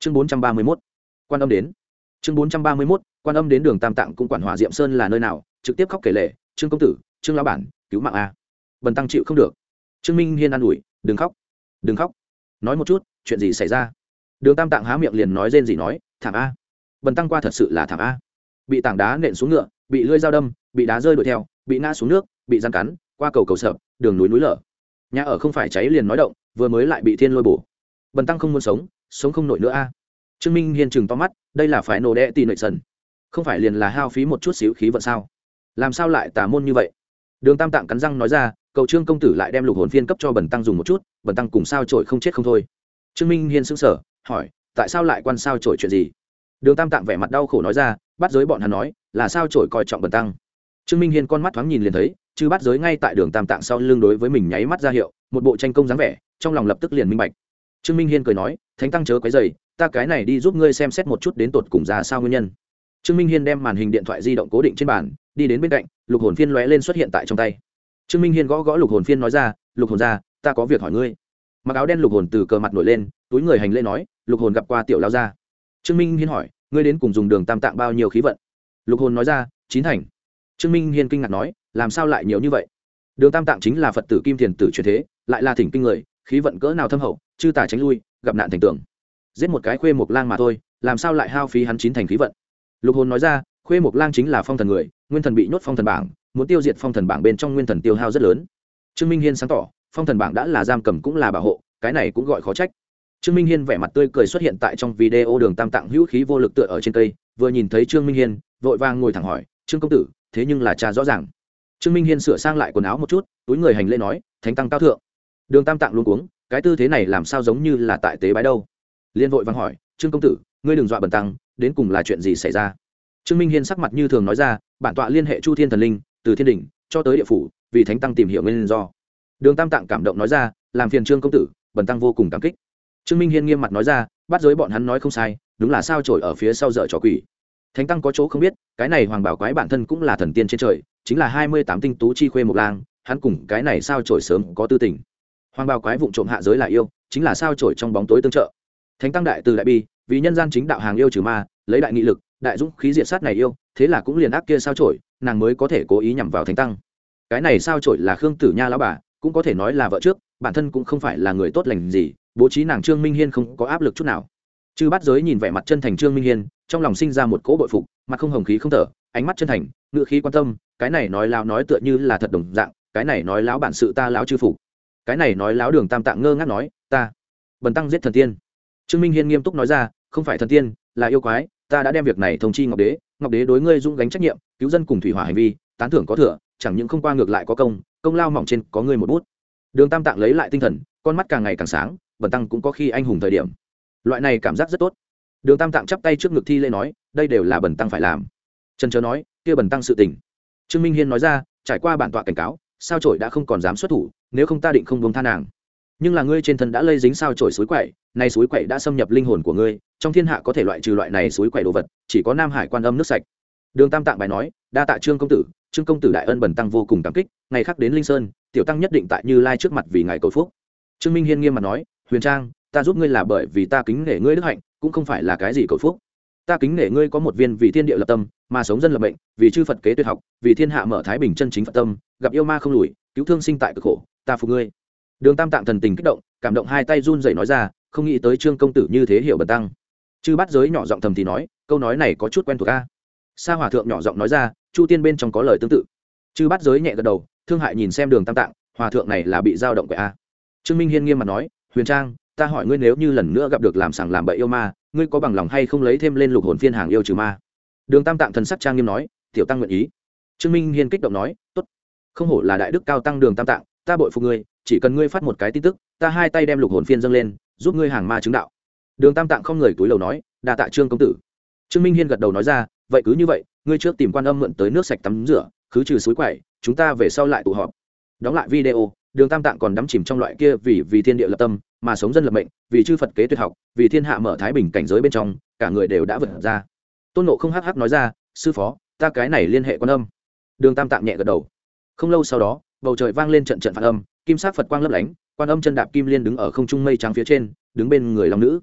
chương bốn trăm ba mươi mốt. Quan âm đến. Chương bốn trăm ba mươi mốt, quan âm đến đường tam tạng cũng quản hòa diệm sơn là nơi nào, trực tiếp khóc kể lệ trương công tử, trương lão bản, cứu mạng a. Bần tăng chịu không được. Trương minh hiên an ủi, đừng khóc đừng khóc. Nói một chút, chuyện gì xảy ra? Đường tam tạng há miệng liền nói rên gì nói, thảm a. Bần tăng qua thật sự là thảm a. Bị tảng đá nện xuống ngựa, bị lưỡi dao đâm, bị đá rơi đuổi theo, bị ngã xuống nước, bị răng cắn, qua cầu cầu sợ đường núi núi lở. Nhà ở không phải cháy liền nói động, vừa mới lại bị thiên lôi bổ. Bần tăng không muốn sống sống không nổi nữa a. À. Trương minh hiên chừng to mắt, đây là phải nổ đe tì nội sần. Không phải liền là hao phí một chút xíu khí vận sao? Làm sao lại tả môn như vậy? Đường tam tạng cắn răng nói ra, cầu trương công tử lại đem lục hồn phiên cấp cho bần tăng dùng một chút, bần tăng cùng sao trội không chết không thôi. Trương minh hiên sững sờ, hỏi, tại sao lại quan sao trội chuyện gì? Đường tam tạng vẻ mặt đau khổ nói ra, bắt giới bọn hắn nói, là sao trội coi trọng bần tăng. Trương minh hiên con mắt thoáng nhìn liền thấy, chứ bắt giới ngay tại đường tam tạng sau lưng đối với mình nháy mắt ra hiệu, một bộ tranh công dáng vẻ, trong lòng lập tức liền minh bạch trương minh hiên cười nói, thánh tăng chớ quấy dày ta cái này đi giúp ngươi xem xét một chút đến tột cùng ra sao nguyên nhân. Trương minh hiên đem màn hình điện thoại di động cố định trên bàn, đi đến bên cạnh, lục hồn phiên lóe lên xuất hiện tại trong tay. Trương minh hiên gõ gõ lục hồn phiên nói ra, lục hồn ra, ta có việc hỏi ngươi. Mặc áo đen lục hồn từ cờ mặt nổi lên, túi người hành lễ nói, lục hồn gặp qua tiểu lao gia. Trương minh hiên hỏi, ngươi đến cùng dùng đường tam tạng bao nhiêu khí vận? Lục hồn nói ra, chín thành. Trương minh hiên kinh ngạc nói, làm sao lại nhiều như vậy? Đường tam tạng chính là phật tử kim thiền tử truyền thế, lại là thỉnh kinh người khí vận cỡ nào thâm hậu, chư tả tránh lui, gặp nạn thành tưởng giết một cái khuê một lang mà thôi, làm sao lại hao phí hắn chín thành khí vận? Lục hồn nói ra, khuê một lang chính là phong thần người, nguyên thần bị nhốt phong thần bảng, muốn tiêu diệt phong thần bảng bên trong nguyên thần tiêu hao rất lớn. Trương minh hiên sáng tỏ, phong thần bảng đã là giam cầm cũng là bảo hộ, cái này cũng gọi khó trách. Trương minh hiên vẻ mặt tươi cười xuất hiện tại trong video đường tam tạng hữu khí vô lực tựa ở trên cây, vừa nhìn thấy trương minh hiên, vội vàng ngồi thẳng hỏi, trương công tử, thế nhưng là cha rõ ràng. Trương minh hiên sửa sang lại quần áo một chút, túi người hành lễ nói, thánh tăng cao thượng đường tam tạng luôn cuống, cái tư thế này làm sao giống như là tại tế bái đâu? Liên vội vàng hỏi, trương công tử, ngươi đừng dọa bần tăng, đến cùng là chuyện gì xảy ra? Trương minh hiên sắc mặt như thường nói ra, bản tọa liên hệ chu thiên thần linh, từ thiên đình cho tới địa phủ, vì thánh tăng tìm hiểu nguyên do. Đường tam tạng cảm động nói ra, làm phiền trương công tử, bần tăng vô cùng cảm kích. Trương minh hiên nghiêm mặt nói ra, bắt giới bọn hắn nói không sai, đúng là sao trổi ở phía sau dở trò quỷ. Thánh tăng có chỗ không biết, cái này hoàng bảo quái bản thân cũng là thần tiên trên trời, chính là hai mươi tám tinh tú chi khuê mộc lang, hắn cùng cái này sao trổi sớm có tư tình hoàng bào quái vụ trộm hạ giới là yêu, chính là sao trổi trong bóng tối tương trợ. Thánh tăng đại từ đại bi, vì nhân gian chính đạo hàng yêu trừ ma, lấy đại nghị lực, đại dũng khí diệt sát này yêu, thế là cũng liền ác kia sao trổi nàng mới có thể cố ý nhằm vào thánh tăng. Cái này sao trổi là khương tử nha lão bà, cũng có thể nói là vợ trước, bản thân cũng không phải là người tốt lành gì, bố trí nàng trương minh hiên không có áp lực chút nào. Chư bắt giới nhìn vẻ mặt chân thành trương minh hiên, trong lòng sinh ra một cỗ bội phục, mặt không hồng khí không thở, ánh mắt chân thành, ngựa khí quan tâm, cái này nói láo nói tựa như là thật đồng dạng, cái này nói láo bản sự ta láo chư phục cái này nói láo đường tam tạng ngơ ngác nói, ta bần tăng giết thần tiên. Trương minh hiên nghiêm túc nói ra, không phải thần tiên, là yêu quái, ta đã đem việc này thông chi ngọc đế ngọc đế đối ngươi dung gánh trách nhiệm, cứu dân cùng thủy hỏa hành vi, tán thưởng có thừa, chẳng những không qua ngược lại có công công lao mỏng trên có ngươi một bút. Đường tam tạng lấy lại tinh thần, con mắt càng ngày càng sáng, bần tăng cũng có khi anh hùng thời điểm. Loại này cảm giác rất tốt. Đường tam tạng chắp tay trước ngực thi lê nói, đây đều là bần tăng phải làm. Trần chớ nói, kia bần tăng sự tình. Trương minh hiên nói ra, trải qua bản tọa cảnh cáo sao trổi đã không còn dám xuất thủ, nếu không ta định không buông tha nàng. Nhưng là ngươi trên thân đã lây dính sao trổi suối quậy, nay suối quậy đã xâm nhập linh hồn của ngươi, trong thiên hạ có thể loại trừ loại này suối quậy đồ vật, chỉ có nam hải quan âm nước sạch. Đường tam tạng bài nói, đa tạ trương công tử, trương công tử đại ân bần tăng vô cùng cảm kích, ngày khác đến linh sơn, tiểu tăng nhất định tại như lai trước mặt vì ngài cầu phúc. Trương minh hiên nghiêm mặt nói, huyền trang, ta giúp ngươi là bởi vì ta kính nể ngươi đức hạnh, cũng không phải là cái gì cầu phúc. Ta kính nể ngươi có một viên vì thiên địa lập tâm, mà sống dân lập mệnh, vì chư phật kế tuyệt học, vì thiên hạ mở thái bình chân chính phật tâm gặp yêu ma không lùi, cứu thương sinh tại cực khổ, ta phục ngươi. Đường tam tạng thần tình kích động, cảm động hai tay run rẩy nói ra, không nghĩ tới trương công tử như thế hiểu bần tăng. Chư bắt giới nhỏ giọng thầm thì nói, câu nói này có chút quen thuộc ca sa hòa thượng nhỏ giọng nói ra, chu tiên bên trong có lời tương tự. Chư bắt giới nhẹ gật đầu, thương hại nhìn xem đường tam tạng, hòa thượng này là bị dao động của a. Trương minh hiên nghiêm mặt nói, huyền trang, ta hỏi ngươi nếu như lần nữa gặp được làm sàng làm bậy yêu ma, ngươi có bằng lòng hay không lấy thêm lên lục hồn phiên hàng yêu trừ ma? Đường tam tạng thần sắc trang nghiêm nói, tiểu tăng nguyện ý. Trương minh hiên kích động nói, tốt không hổ là đại đức cao tăng đường tam tạng, ta bội phục ngươi, chỉ cần ngươi phát một cái tin tức, ta hai tay đem lục hồn phiên dâng lên, giúp ngươi hàng ma chứng đạo. Đường tam tạng không người túi lầu nói đà tạ trương công tử. Trương minh hiên gật đầu nói ra, vậy cứ như vậy, ngươi trước tìm quan âm mượn tới nước sạch tắm rửa, khứ trừ suối quậy chúng ta về sau lại tụ họp. Đóng lại video, đường tam tạng còn đắm chìm trong loại kia vì vì thiên địa lập tâm, mà sống dân lập mệnh, vì chư phật kế tuyệt học, vì thiên hạ mở thái bình cảnh giới bên trong, cả người đều đã vượt ra. Tôn nộ không hắc hắc nói ra, sư phó, ta cái này liên hệ quan âm. Đường tam tạng nhẹ gật đầu không lâu sau đó, bầu trời vang lên trận trận phản âm, kim sắc phật quang lấp lánh, quan âm chân đạp kim liên đứng ở không trung mây trắng phía trên, đứng bên người long nữ.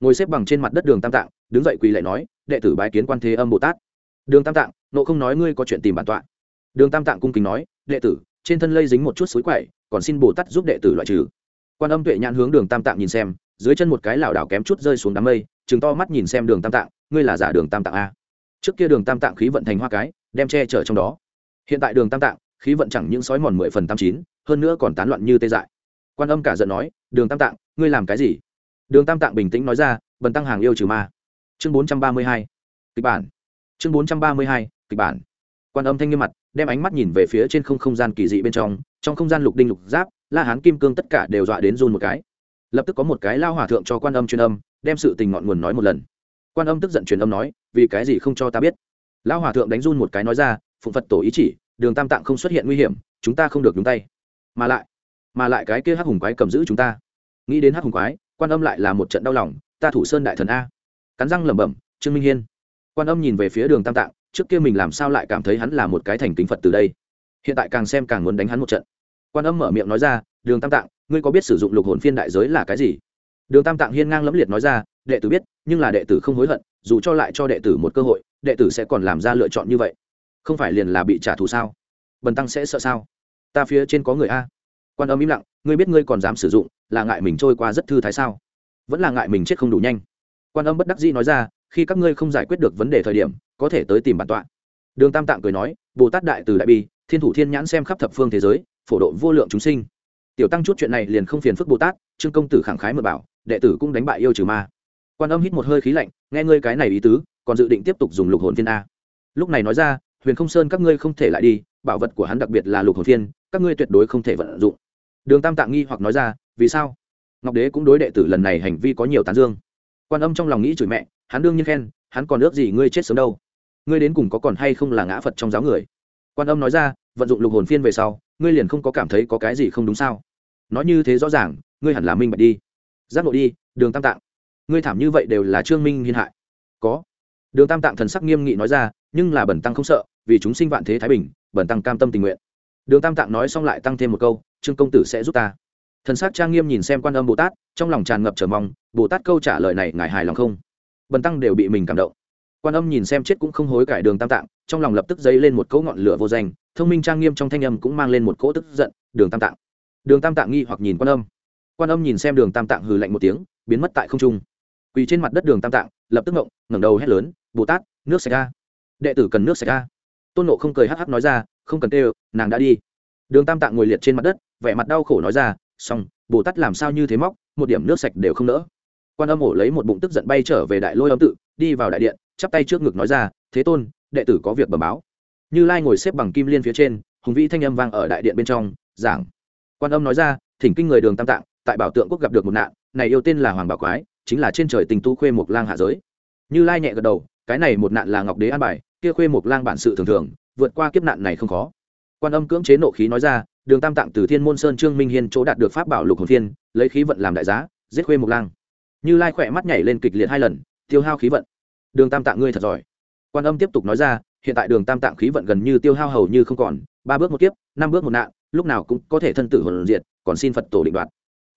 Ngồi xếp bằng trên mặt đất đường tam tạng, đứng dậy quỳ lại nói, đệ tử bái kiến quan thế âm bồ tát. Đường tam tạng, nộ không nói ngươi có chuyện tìm bản tọa. Đường tam tạng cung kính nói, đệ tử, trên thân lây dính một chút suối quậy, còn xin bồ tát giúp đệ tử loại trừ. Quan âm tuệ nhãn hướng đường tam tạng nhìn xem, dưới chân một cái lảo đảo kém chút rơi xuống đám mây chừng to mắt nhìn xem đường tam tạng, ngươi là giả đường tam tạng a trước kia đường tam tạng khí vận thành hoa cái, đem che chở trong đó. Hiện tại đường tam tạng khí vận chẳng những sói mòn mười phần tám chín, hơn nữa còn tán loạn như tê dại. Quan âm cả giận nói, đường tam tạng, ngươi làm cái gì? Đường tam tạng bình tĩnh nói ra, bần tăng hàng yêu trừ ma. Chương bốn trăm ba mươi hai, kịch bản. Chương bốn trăm ba mươi hai, kịch bản. Quan âm thanh nghiêm mặt, đem ánh mắt nhìn về phía trên không không gian kỳ dị bên trong trong không gian lục đinh lục giáp, la hán kim cương tất cả đều dọa đến run một cái. Lập tức có một cái lao hòa thượng cho quan âm truyền âm, đem sự tình ngọn nguồn nói một lần. Quan âm tức giận truyền âm nói, vì cái gì không cho ta biết? Lao hòa thượng đánh run một cái nói ra, phụng phật tổ ý chỉ đường tam tạng không xuất hiện nguy hiểm, chúng ta không được nhúng tay. Mà lại mà lại cái kia hắc hùng quái cầm giữ chúng ta. Nghĩ đến hắc hùng quái, quan âm lại là một trận đau lòng, ta thủ sơn đại thần a. Cắn răng lẩm bẩm, trương minh hiên. Quan âm nhìn về phía đường tam tạng, trước kia mình làm sao lại cảm thấy hắn là một cái thành kính phật từ đây? Hiện tại càng xem càng muốn đánh hắn một trận. Quan âm mở miệng nói ra, đường tam tạng, ngươi có biết sử dụng lục hồn phiên đại giới là cái gì? Đường tam tạng hiên ngang lẫm liệt nói ra, đệ tử biết, nhưng là đệ tử không hối hận, dù cho lại cho đệ tử một cơ hội, đệ tử sẽ còn làm ra lựa chọn như vậy không phải liền là bị trả thù sao? Bần tăng sẽ sợ sao? Ta phía trên có người a. Quan âm im lặng, ngươi biết ngươi còn dám sử dụng, là ngại mình trôi qua rất thư thái sao? Vẫn là ngại mình chết không đủ nhanh. Quan âm bất đắc dĩ nói ra, khi các ngươi không giải quyết được vấn đề thời điểm, có thể tới tìm bản tọa. Đường tam tạng cười nói, bồ tát đại từ đại bi, thiên thủ thiên nhãn xem khắp thập phương thế giới, phổ độ vô lượng chúng sinh. Tiểu tăng chút chuyện này liền không phiền phức bồ tát, trương công tử khẳng khái mượn bảo, đệ tử cũng đánh bại yêu trừ ma. Quan âm hít một hơi khí lạnh, nghe ngươi cái này ý tứ, còn dự định tiếp tục dùng lục hồn thiên a. Lúc này nói ra huyền không sơn các ngươi không thể lại đi, bảo vật của hắn đặc biệt là lục hồn phiên, các ngươi tuyệt đối không thể vận dụng. Đường tam tạng nghi hoặc nói ra, vì sao? Ngọc đế cũng đối đệ tử lần này hành vi có nhiều tán dương. Quan âm trong lòng nghĩ chửi mẹ, hắn đương nhiên khen, hắn còn ước gì ngươi chết sớm đâu. Ngươi đến cùng có còn hay không là ngã phật trong giáo người? Quan âm nói ra, vận dụng lục hồn phiên về sau, ngươi liền không có cảm thấy có cái gì không đúng sao? Nói như thế rõ ràng, ngươi hẳn là minh bạch đi. Giác ngộ đi, đường tam tạng ngươi thảm như vậy đều là trương minh hiên hại. Có. Đường tam tạng thần sắc nghiêm nghị nói ra nhưng là bẩn tăng không sợ, vì chúng sinh vạn thế thái bình, bẩn tăng cam tâm tình nguyện. Đường tam tạng nói xong lại tăng thêm một câu, trương công tử sẽ giúp ta. Thần sắc trang nghiêm nhìn xem quan âm bồ tát, trong lòng tràn ngập trở mong, bồ tát câu trả lời này ngài hài lòng không? Bần tăng đều bị mình cảm động. Quan âm nhìn xem chết cũng không hối cải đường tam tạng, trong lòng lập tức dấy lên một cỗ ngọn lửa vô danh, thông minh trang nghiêm trong thanh âm cũng mang lên một cỗ tức giận, đường tam tạng. Đường tam tạng nghi hoặc nhìn quan âm. Quan âm nhìn xem đường tam tạng hừ lạnh một tiếng, biến mất tại không trung. Quỳ trên mặt đất đường tam tạng, lập tức ngộng, ngẩng đầu hét lớn, bồ tát, nước xảy ra đệ tử cần nước sạch ra tôn nộ không cười hắc hắc nói ra, không cần tê nàng đã đi. Đường tam tạng ngồi liệt trên mặt đất, vẻ mặt đau khổ nói ra, xong, bồ tát làm sao như thế móc, một điểm nước sạch đều không nỡ. Quan âm ổ lấy một bụng tức giận bay trở về đại lôi âm tự, đi vào đại điện, chắp tay trước ngực nói ra, thế tôn, đệ tử có việc bẩm báo. Như lai ngồi xếp bằng kim liên phía trên, hùng vĩ thanh âm vang ở đại điện bên trong, giảng. Quan âm nói ra, thỉnh kinh người đường tam tạng, tại bảo tượng quốc gặp được một nạn, này yêu tên là hoàng bảo quái, chính là trên trời tình tu khuê một lang hạ giới. Như lai nhẹ gật đầu, cái này một nạn là ngọc đế an bài kia khuê một lang bản sự thường thường, vượt qua kiếp nạn này không khó. Quan âm cưỡng chế nộ khí nói ra, đường tam tạng từ thiên môn sơn trương minh hiên chỗ đạt được pháp bảo lục hồn thiên, lấy khí vận làm đại giá, giết khuê một lang. Như lai khỏe mắt nhảy lên kịch liệt hai lần, tiêu hao khí vận. Đường tam tạng ngươi thật giỏi. Quan âm tiếp tục nói ra, hiện tại đường tam tạng khí vận gần như tiêu hao hầu như không còn, ba bước một kiếp, năm bước một nạn, lúc nào cũng có thể thân tử hồn diệt, còn xin phật tổ định đoạt.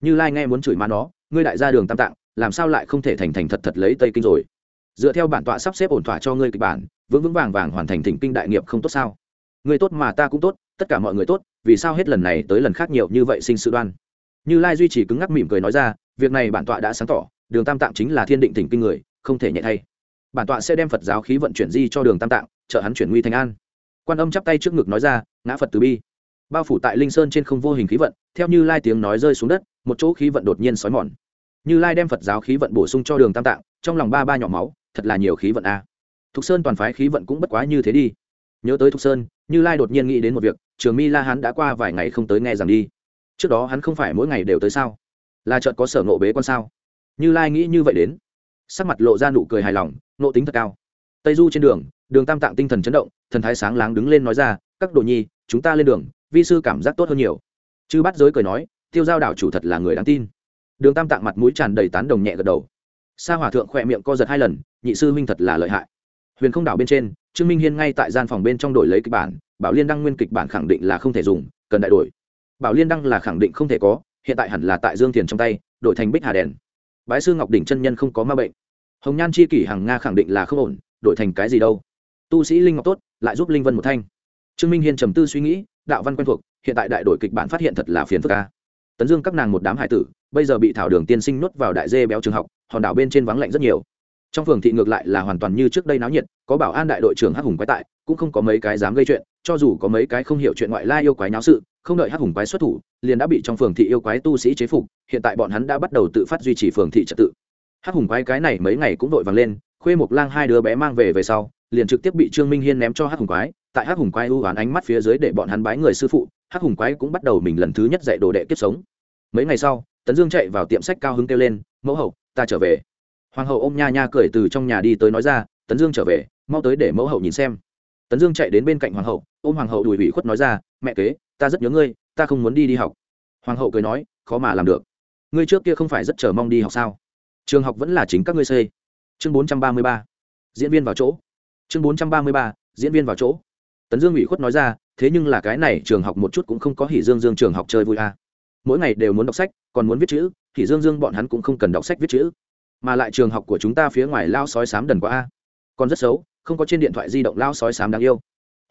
Như lai nghe muốn chửi má nó, ngươi đại gia đường tam tạng, làm sao lại không thể thành thành thật thật lấy tây kinh rồi? Dựa theo bản tọa sắp xếp ổn thỏa cho ngươi kịch bản, vững vững vàng vàng hoàn thành thỉnh kinh đại nghiệp không tốt sao? Ngươi tốt mà ta cũng tốt, tất cả mọi người tốt, vì sao hết lần này tới lần khác nhiều như vậy sinh sự đoan? Như lai duy trì cứng ngắc mỉm cười nói ra, việc này bản tọa đã sáng tỏ, đường tam tạng chính là thiên định thỉnh kinh người, không thể nhẹ thay. Bản tọa sẽ đem phật giáo khí vận chuyển di cho đường tam tạng, trợ hắn chuyển nguy thành an. Quan âm chắp tay trước ngực nói ra, ngã phật từ bi. Bao phủ tại linh sơn trên không vô hình khí vận, theo như lai tiếng nói rơi xuống đất, một chỗ khí vận đột nhiên xói mòn. Như lai đem phật giáo khí vận bổ sung cho đường tam tạng trong lòng ba ba nhỏ máu, thật là nhiều khí vận a. Thục sơn toàn phái khí vận cũng bất quá như thế đi. Nhớ tới thục sơn, như lai đột nhiên nghĩ đến một việc, trường mi la hắn đã qua vài ngày không tới nghe rằng đi. Trước đó hắn không phải mỗi ngày đều tới sao? Là chợt có sở nộ bế con sao? Như lai nghĩ như vậy đến. Sắc mặt lộ ra nụ cười hài lòng, nộ tính thật cao. Tây du trên đường đường tam tạng tinh thần chấn động, thần thái sáng láng đứng lên nói ra, các đồ nhi, chúng ta lên đường, vi sư cảm giác tốt hơn nhiều. Chư bắt giới cười nói, tiêu giao đảo chủ thật là người đáng tin. Đường tam tạng mặt mũi tràn đầy tán đồng nhẹ gật đầu sa hòa thượng khỏe miệng co giật hai lần, nhị sư huynh thật là lợi hại. Huyền không đảo bên trên, trương minh hiên ngay tại gian phòng bên trong đổi lấy kịch bản, bảo liên đăng nguyên kịch bản khẳng định là không thể dùng, cần đại đổi. Bảo liên đăng là khẳng định không thể có, hiện tại hẳn là tại dương thiền trong tay, đổi thành bích hà đèn. Bái sư ngọc đỉnh chân nhân không có ma bệnh. Hồng nhan chi kỷ hằng nga khẳng định là không ổn, đổi thành cái gì đâu. Tu sĩ linh ngọc tốt, lại giúp linh vân một thanh. Trương minh hiên trầm tư suy nghĩ, đạo văn quen thuộc, hiện tại đại đội kịch bản phát hiện thật là phiền phức ca tấn dương các nàng một đám hải tử, bây giờ bị thảo đường tiên sinh nuốt vào đại dê béo trường học hòn đảo bên trên vắng lạnh rất nhiều. Trong phường thị ngược lại là hoàn toàn như trước đây náo nhiệt, có bảo an đại đội trưởng hắc hùng quái tại, cũng không có mấy cái dám gây chuyện, cho dù có mấy cái không hiểu chuyện ngoại lai yêu quái náo sự, không đợi hắc hùng quái xuất thủ, liền đã bị trong phường thị yêu quái tu sĩ chế phục, hiện tại bọn hắn đã bắt đầu tự phát duy trì phường thị trật tự. Hắc hùng quái cái này mấy ngày cũng đội vàng lên, khuê mộc lang hai đứa bé mang về về sau, liền trực tiếp bị trương minh hiên ném cho hắc hùng quái, tại hắc hùng quái ưu oán ánh mắt phía dưới để bọn hắn bái người sư phụ, hắc hùng quái cũng bắt đầu mình lần thứ nhất dạy đồ đệ kiếp sống. Mấy ngày sau, tấn dương chạy vào tiệm sách cao hứng kêu lên, mẫu hậu ta trở về. Hoàng hậu ôm nha nha cười từ trong nhà đi tới nói ra, tấn dương trở về, mau tới để mẫu hậu nhìn xem. Tấn dương chạy đến bên cạnh hoàng hậu, ôm hoàng hậu đùi ủy khuất nói ra, mẹ kế, ta rất nhớ ngươi, ta không muốn đi đi học. Hoàng hậu cười nói, khó mà làm được. Ngươi trước kia không phải rất chờ mong đi học sao? Trường học vẫn là chính các ngươi xây. Chương bốn trăm ba mươi ba. Diễn viên vào chỗ. Chương bốn trăm ba mươi ba, diễn viên vào chỗ. Tấn dương ủy khuất nói ra, thế nhưng là cái này trường học một chút cũng không có hỉ dương dương trường học chơi vui à. mỗi ngày đều muốn đọc sách, còn muốn viết chữ thì dương dương bọn hắn cũng không cần đọc sách viết chữ. Mà lại trường học của chúng ta phía ngoài lao sói sám đần quá a. Còn rất xấu, không có trên điện thoại di động lao sói sám đáng yêu.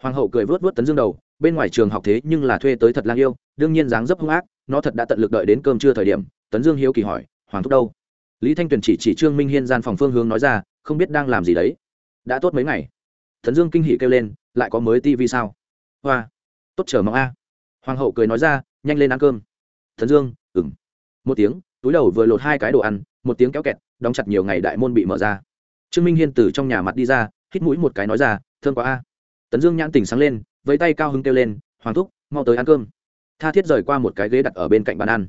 Hoàng hậu cười vớt vớt tấn dương đầu, bên ngoài trường học thế nhưng là thuê tới thật lang yêu, đương nhiên dáng dấp hung ác, nó thật đã tận lực đợi đến cơm trưa thời điểm, tấn dương hiếu kỳ hỏi, hoàng thúc đâu? Lý thanh tuyền chỉ chỉ trương minh hiên gian phòng phương hướng nói ra, không biết đang làm gì đấy. Đã tốt mấy ngày. Tấn dương kinh hỉ kêu lên, lại có mới tivi sao? Hoa, tốt chờ mong a. Hoàng hậu cười nói ra, nhanh lên ăn cơm. Tấn dương ừng một tiếng túi đầu vừa lột hai cái đồ ăn, một tiếng kéo kẹt, đóng chặt nhiều ngày đại môn bị mở ra. Trương minh hiên từ trong nhà mặt đi ra, hít mũi một cái nói ra thương quá a. Tấn dương nhãn tỉnh sáng lên với tay cao hứng kêu lên, hoàng thúc, mau tới ăn cơm. Tha thiết rời qua một cái ghế đặt ở bên cạnh bàn ăn.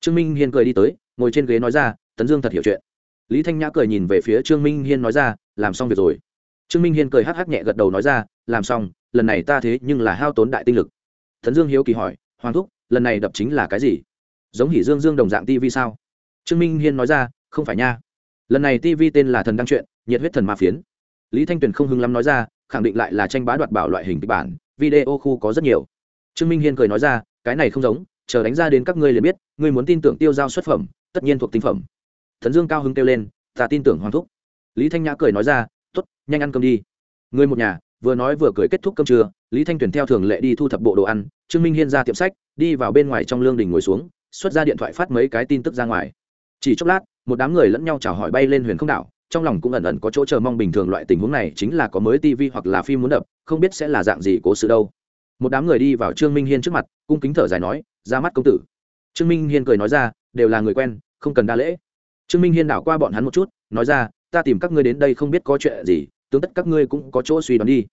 Trương minh hiên cười đi tới, ngồi trên ghế nói ra, tấn dương thật hiểu chuyện. Lý thanh nhã cười nhìn về phía trương minh hiên nói ra, làm xong việc rồi. Trương minh hiên cười hắc hắc nhẹ gật đầu nói ra, làm xong, lần này ta thế nhưng là hao tốn đại tinh lực. Tấn dương hiếu kỳ hỏi, hoàng thúc, lần này đập chính là cái gì? Giống hỉ dương dương đồng dạng tv sao? Trương minh hiên nói ra, không phải nha. Lần này tv tên là thần đăng truyện, nhiệt huyết thần ma phiến. Lý thanh tuyền không hưng lắm nói ra, khẳng định lại là tranh bá đoạt bảo loại hình kịch bản, video khu có rất nhiều. Trương minh hiên cười nói ra, cái này không giống, chờ đánh ra đến các ngươi liền biết, ngươi muốn tin tưởng tiêu giao xuất phẩm, tất nhiên thuộc tinh phẩm. Thần dương cao hưng kêu lên, ta tin tưởng hoàng thúc. Lý thanh nhã cười nói ra t ố t nhanh ăn cơm đi. Người một nhà, vừa nói vừa cười kết thúc cơm trưa, lý thanh tuyền theo thường lệ đi thu thập bộ đồ ăn, trương minh hiên ra tiệm sách, đi vào bên ngoài trong lương đình ngồi xuống xuất ra điện thoại phát mấy cái tin tức ra ngoài. Chỉ chốc lát, một đám người lẫn nhau chào hỏi bay lên huyền không đảo, trong lòng cũng ẩn ẩn có chỗ chờ mong bình thường loại tình huống này chính là có mới tv hoặc là phim muốn đập, không biết sẽ là dạng gì cố sự đâu. Một đám người đi vào trương minh hiên trước mặt, cung kính thở dài nói, ra mắt công tử. Trương minh hiên cười nói ra, đều là người quen, không cần đa lễ. Trương minh hiên đảo qua bọn hắn một chút, nói ra, ta tìm các ngươi đến đây không biết có chuyện gì tướng tất các ngươi cũng có chỗ suy đoán đi.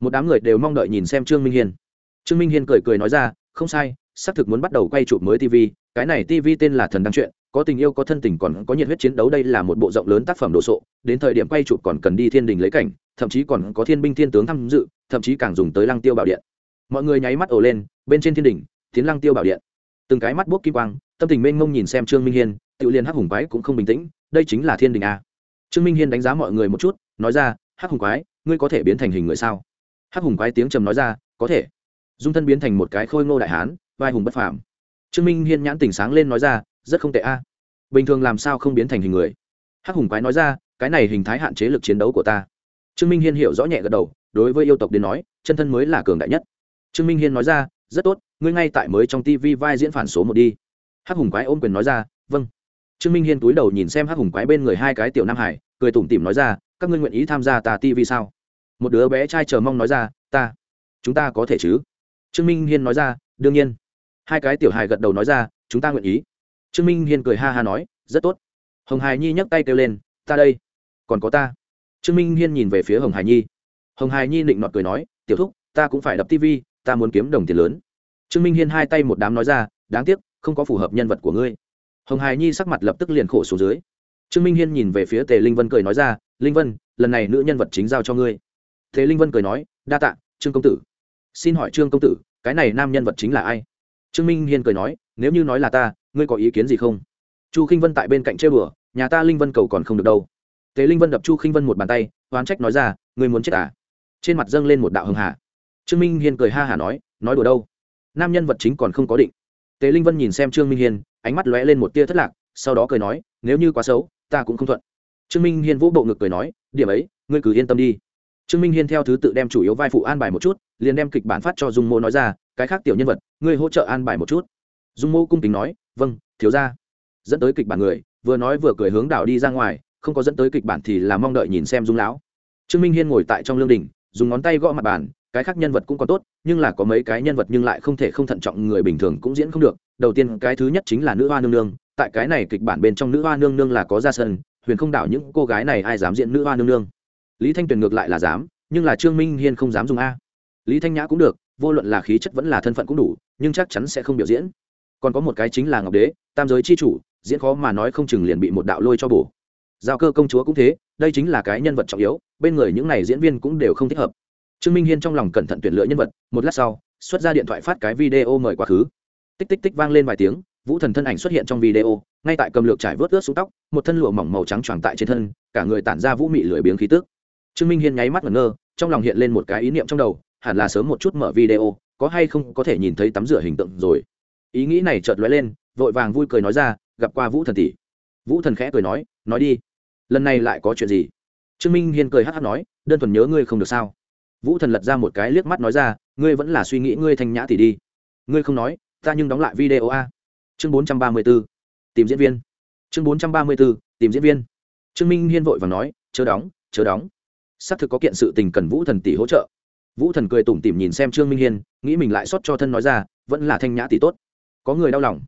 Một đám người đều mong đợi nhìn xem trương minh hiên. Trương minh hiên cười cười nói ra, không sai xác thực muốn bắt đầu quay chụp mới tv cái này tv tên là thần đăng chuyện, có tình yêu, có thân tình, còn có nhiệt huyết chiến đấu, đây là một bộ rộng lớn tác phẩm đồ sộ. Đến thời điểm quay chụp còn cần đi thiên đình lấy cảnh, thậm chí còn có thiên binh thiên tướng tham dự, thậm chí càng dùng tới lăng tiêu bảo điện. Mọi người nháy mắt ổ lên, bên trên thiên đình, tiến lăng tiêu bảo điện. Từng cái mắt bốc kim quang, tâm tình mênh mông nhìn xem trương minh hiên tự liên hắc hùng quái cũng không bình tĩnh, đây chính là thiên đình a trương minh hiên đánh giá mọi người một chút, nói ra, hắc hùng quái, ngươi có thể biến thành hình người sao? Hắc hùng quái tiếng trầm nói ra, có thể. Dung thân biến thành một cái khôi ngô đại hán vai hùng bất phàm. Trương minh hiên nhãn tỉnh sáng lên nói ra, rất không tệ a. Bình thường làm sao không biến thành hình người? Hắc hùng quái nói ra, cái này hình thái hạn chế lực chiến đấu của ta. Trương minh hiên hiểu rõ nhẹ gật đầu, đối với yêu tộc đến nói, chân thân mới là cường đại nhất. Trương minh hiên nói ra, rất tốt, ngươi ngay tại mới trong tv vai diễn phản số một đi. Hắc hùng quái ôm quyền nói ra vâng. Trương minh hiên túi đầu nhìn xem hắc hùng quái bên người hai cái tiểu nam hải, cười tủm tỉm nói ra, các ngươi nguyện ý tham gia tà tv sao? Một đứa bé trai chờ mong nói ra, ta, chúng ta có thể chứ? Trương minh hiên nói ra, đương nhiên hai cái tiểu hài gật đầu nói ra, chúng ta nguyện ý. Trương minh hiên cười ha ha nói, rất tốt. Hồng hải nhi nhấc tay kêu lên, ta đây. Còn có ta. Trương minh hiên nhìn về phía hồng hải nhi. Hồng hải nhi định nọt cười nói, tiểu thúc, ta cũng phải đập tv ta muốn kiếm đồng tiền lớn. Trương minh hiên hai tay một đám nói ra, đáng tiếc, không có phù hợp nhân vật của ngươi. Hồng hải nhi sắc mặt lập tức liền khổ xuống dưới. Trương minh hiên nhìn về phía tề linh vân cười nói ra, linh vân, lần này nữ nhân vật chính giao cho ngươi. Thế linh vân cười nói, đa tạ, trương công tử. Xin hỏi trương công tử, cái này nam nhân vật chính là ai? Trương minh hiên cười nói, nếu như nói là ta, ngươi có ý kiến gì không? Chu k i n h vân tại bên cạnh chơi bừa nhà ta linh vân cầu còn không được đâu. Thế linh vân đập chu k i n h vân một bàn tay, oán trách nói ra, ngươi muốn chết à? Trên mặt dâng lên một đạo hưng hạ trương minh hiên cười ha hả nói nói đùa đâu? Nam nhân vật chính còn không có định. Tế linh vân nhìn xem trương minh hiên, ánh mắt lóe lên một tia thất lạc, sau đó cười nói, nếu như quá xấu, ta cũng không thuận. Trương minh hiên vũ bộ ngực cười nói, điểm ấy, ngươi cứ yên tâm đi. Trương minh hiên theo thứ tự đem chủ yếu vai phụ an bài một chút, liền đem kịch bản phát cho dung mô nói ra cái khác tiểu nhân vật, ngươi hỗ trợ an bài một chút. Dung mô cung kính nói vâng thiếu ra dẫn tới kịch bản người, vừa nói vừa cười hướng đảo đi ra ngoài, không có dẫn tới kịch bản thì là mong đợi nhìn xem dung lão. Trương minh hiên ngồi tại trong lương đình dùng ngón tay gõ mặt bàn, cái khác nhân vật cũng còn tốt, nhưng là có mấy cái nhân vật nhưng lại không thể không thận trọng, người bình thường cũng diễn không được. Đầu tiên, cái thứ nhất chính là nữ hoa nương nương, tại cái này kịch bản bên trong nữ hoa nương nương là có ra sân, huyền không đảo những cô gái này ai dám diễn nữ hoa nương nương? Lý thanh tuyền ngược lại là dám, nhưng là trương minh hiên không dám dùng a lý thanh nhã cũng được, vô luận là khí chất vẫn là thân phận cũng đủ, nhưng chắc chắn sẽ không biểu diễn. Còn có một cái chính là ngọc đế, tam giới c h i chủ, diễn khó mà nói không chừng liền bị một đạo lôi cho bổ. Giao cơ công chúa cũng thế, đây chính là cái nhân vật trọng yếu, bên người những n à y diễn viên cũng đều không thích hợp. Trương minh hiên trong lòng cẩn thận tuyển lựa nhân vật, một lát sau, xuất ra điện thoại phát cái video mời quá khứ. Tích tích tích vang lên vài tiếng, vũ thần thân ảnh xuất hiện trong video, ngay tại cầm lược trải vớt ướt xuống tóc, một thân lụa mỏng màu trắng tròn tại trên thân, cả người tản ra vũ mị lười biếng khí tức. Trương minh hiên nháy mắt ngẩn ngơ, trong lòng hiện lên một cái ý niệm trong đầu hẳn là sớm một chút mở video, có hay không có thể nhìn thấy tắm rửa hình tượng rồi. Ý nghĩ này chợt lóe lên, vội vàng vui cười nói ra, gặp qua vũ thần tỷ. Vũ thần khẽ cười nói nói đi. Lần này lại có chuyện gì? Trương minh hiên cười hát hát nói, đơn thuần nhớ ngươi không được sao? Vũ thần lật ra một cái liếc mắt nói ra, ngươi vẫn là suy nghĩ ngươi thanh nhã tỷ đi. Ngươi không nói, ta nhưng đóng lại video a. Chương bốn trăm ba mươi b ố tìm diễn viên. Chương bốn trăm ba mươi b ố tìm diễn viên. Trương minh hiên vội và nói, chớ đóng chớ đóng. Xác thực có kiện sự tình cần vũ thần tỷ hỗ trợ vũ thần cười tủm tỉm nhìn xem trương minh hiên, nghĩ mình lại xót cho thân nói ra, vẫn là thanh nhã tỷ tốt. Có người đau lòng.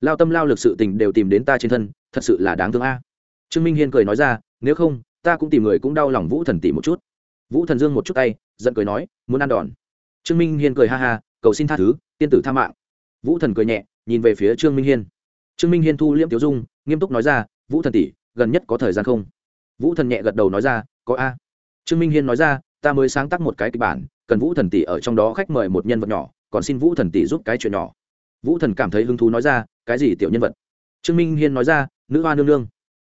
Lao tâm lao lực sự tình đều tìm đến ta trên thân, thật sự là đáng thương a. Trương minh hiên cười nói ra, nếu không, ta cũng tìm người cũng đau lòng vũ thần tỷ một chút. Vũ thần dương một chút tay, giận cười nói, muốn ăn đòn. Trương minh hiên cười ha ha, cầu xin tha thứ, tiên tử tha mạng. Vũ thần cười nhẹ, nhìn về phía trương minh hiên. Trương minh hiên thu liễm tiểu dung, nghiêm túc nói ra, vũ thần tỷ, gần nhất có thời gian không? Vũ thần nhẹ gật đầu nói ra, có a. Trương minh hiên nói ra ta mới sáng tác một cái kịch bản, cần vũ thần tỷ ở trong đó khách mời một nhân vật nhỏ, còn xin vũ thần tỷ giúp cái chuyện nhỏ. Vũ thần cảm thấy hứng thú nói ra, cái gì tiểu nhân vật? Trương minh hiên nói ra, nữ hoa nương nương.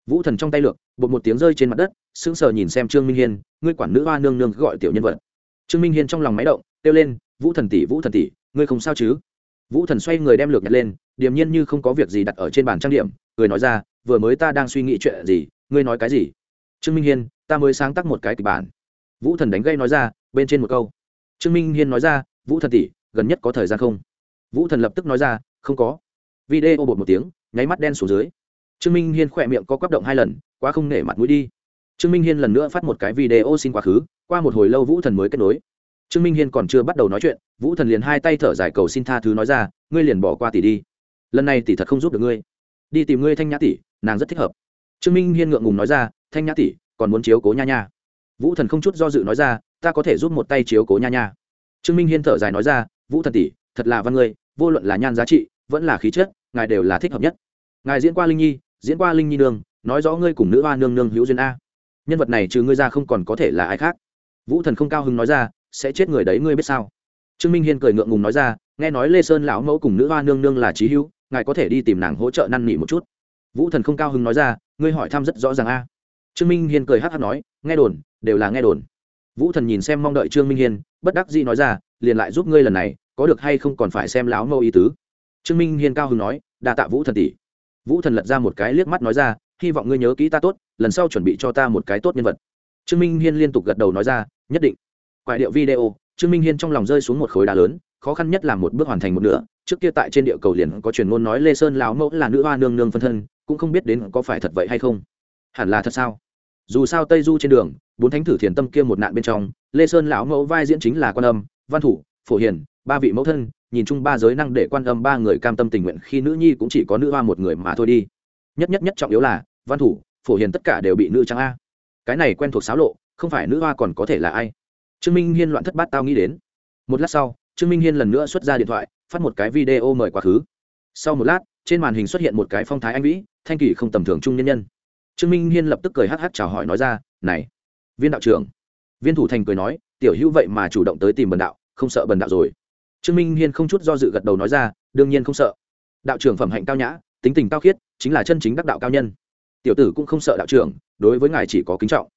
Vũ thần trong tay lược, bột một tiếng rơi trên mặt đất, sững sờ nhìn xem trương minh hiên, ngươi quản nữ hoa nương nương gọi tiểu nhân vật. Trương minh hiên trong lòng máy động, kêu lên, vũ thần tỷ, vũ thần tỷ, ngươi không sao chứ? Vũ thần xoay người đem lược nhặt lên, điềm nhiên như không có việc gì đặt ở trên bàn trang điểm, cười nói ra, vừa mới ta đang suy nghĩ chuyện gì, ngươi nói cái gì? Trương minh hiên, ta mới sáng tác một cái kịch bản vũ thần đánh gây nói ra, bên trên một câu. Trương minh hiên nói ra, vũ thần tỷ, gần nhất có thời gian không? Vũ thần lập tức nói ra, không có. Video bột một tiếng, nháy mắt đen xuống dưới. Trương minh hiên khỏe miệng có quắp động hai lần, quá không nể mặt mũi đi. Trương minh hiên lần nữa phát một cái video xin quá khứ, qua một hồi lâu vũ thần mới kết nối. Trương minh hiên còn chưa bắt đầu nói chuyện, vũ thần liền hai tay thở dài cầu xin tha thứ nói ra, ngươi liền bỏ qua tỷ đi. Lần này tỷ thật không giúp được ngươi. Đi tìm ngươi thanh nhã tỷ, nàng rất thích hợp. Trương minh hiên ngượng ngùng nói ra, thanh nhã tỷ, còn muốn chiếu cố nha nha vũ thần không chút do dự nói ra, ta có thể giúp một tay chiếu cố nha nha. Trương minh hiên thở dài nói ra, vũ thần tỷ, thật là văn ngươi, vô luận là nhan giá trị, vẫn là khí chất, ngài đều là thích hợp nhất. Ngài diễn qua linh nhi, diễn qua linh nhi nương, nói rõ ngươi cùng nữ hoa nương nương hữu duyên a. Nhân vật này trừ ngươi ra không còn có thể là ai khác. Vũ thần không cao hứng nói ra, sẽ chết người đấy ngươi biết sao? Trương minh hiên cười ngượng ngùng nói ra, nghe nói lê sơn lão mẫu cùng nữ hoa nương nương là trí hữu, ngài có thể đi tìm nàng hỗ trợ năn nỉ một chút. Vũ thần không cao hứng nói ra, ngươi hỏi thăm rất rõ ràng a trương minh hiên cười hát hát nói, nghe đồn, đều là nghe đồn. Vũ thần nhìn xem mong đợi trương minh hiên, bất đắc dĩ nói ra, liền lại giúp ngươi lần này, có được hay không còn phải xem láo mâu ý tứ. Trương minh hiên cao hứng nói, đa tạ vũ thần tỷ. Vũ thần lật ra một cái liếc mắt nói ra, hy vọng ngươi nhớ kỹ ta tốt, lần sau chuẩn bị cho ta một cái tốt nhân vật. Trương minh hiên liên tục gật đầu nói ra, nhất định. Quại điệu video, trương minh hiên trong lòng rơi xuống một khối đá lớn, khó khăn nhất là một bước hoàn thành một nửa, trước kia tại trên địa cầu liền có truyền ngôn nói lê sơn lão mẫu là nữ hoa nương nương phân thân, cũng không biết đến có phải thật vậy hay không hẳn là thật sao? Dù sao tây du trên đường, bốn thánh thử thiền tâm kia một nạn bên trong, lê sơn lão mẫu vai diễn chính là quan âm, văn thủ, phổ hiền, ba vị mẫu thân, nhìn chung ba giới năng để quan âm ba người cam tâm tình nguyện khi nữ nhi cũng chỉ có nữ hoa một người mà thôi đi. Nhất nhất nhất trọng yếu là, văn thủ, phổ hiền tất cả đều bị nữ trang a. Cái này quen thuộc xáo lộ, không phải nữ hoa còn có thể là ai? Trương minh hiên loạn thất bát tao nghĩ đến. Một lát sau, trương minh hiên lần nữa xuất ra điện thoại, phát một cái video mời quá khứ. Sau một lát, trên màn hình xuất hiện một cái phong thái anh vĩ, thanh kỳ không tầm thường trung nhân nhân trương minh hiên lập tức cười hh chào hỏi nói ra, này, viên đạo trưởng. Viên thủ thành cười nói, tiểu hữu vậy mà chủ động tới tìm bần đạo, không sợ bần đạo rồi. Trương minh hiên không chút do dự gật đầu nói ra, đương nhiên không sợ. Đạo trưởng phẩm hạnh cao nhã, tính tình cao khiết, chính là chân chính đắc đạo cao nhân. Tiểu tử cũng không sợ đạo trưởng, đối với ngài chỉ có kính trọng.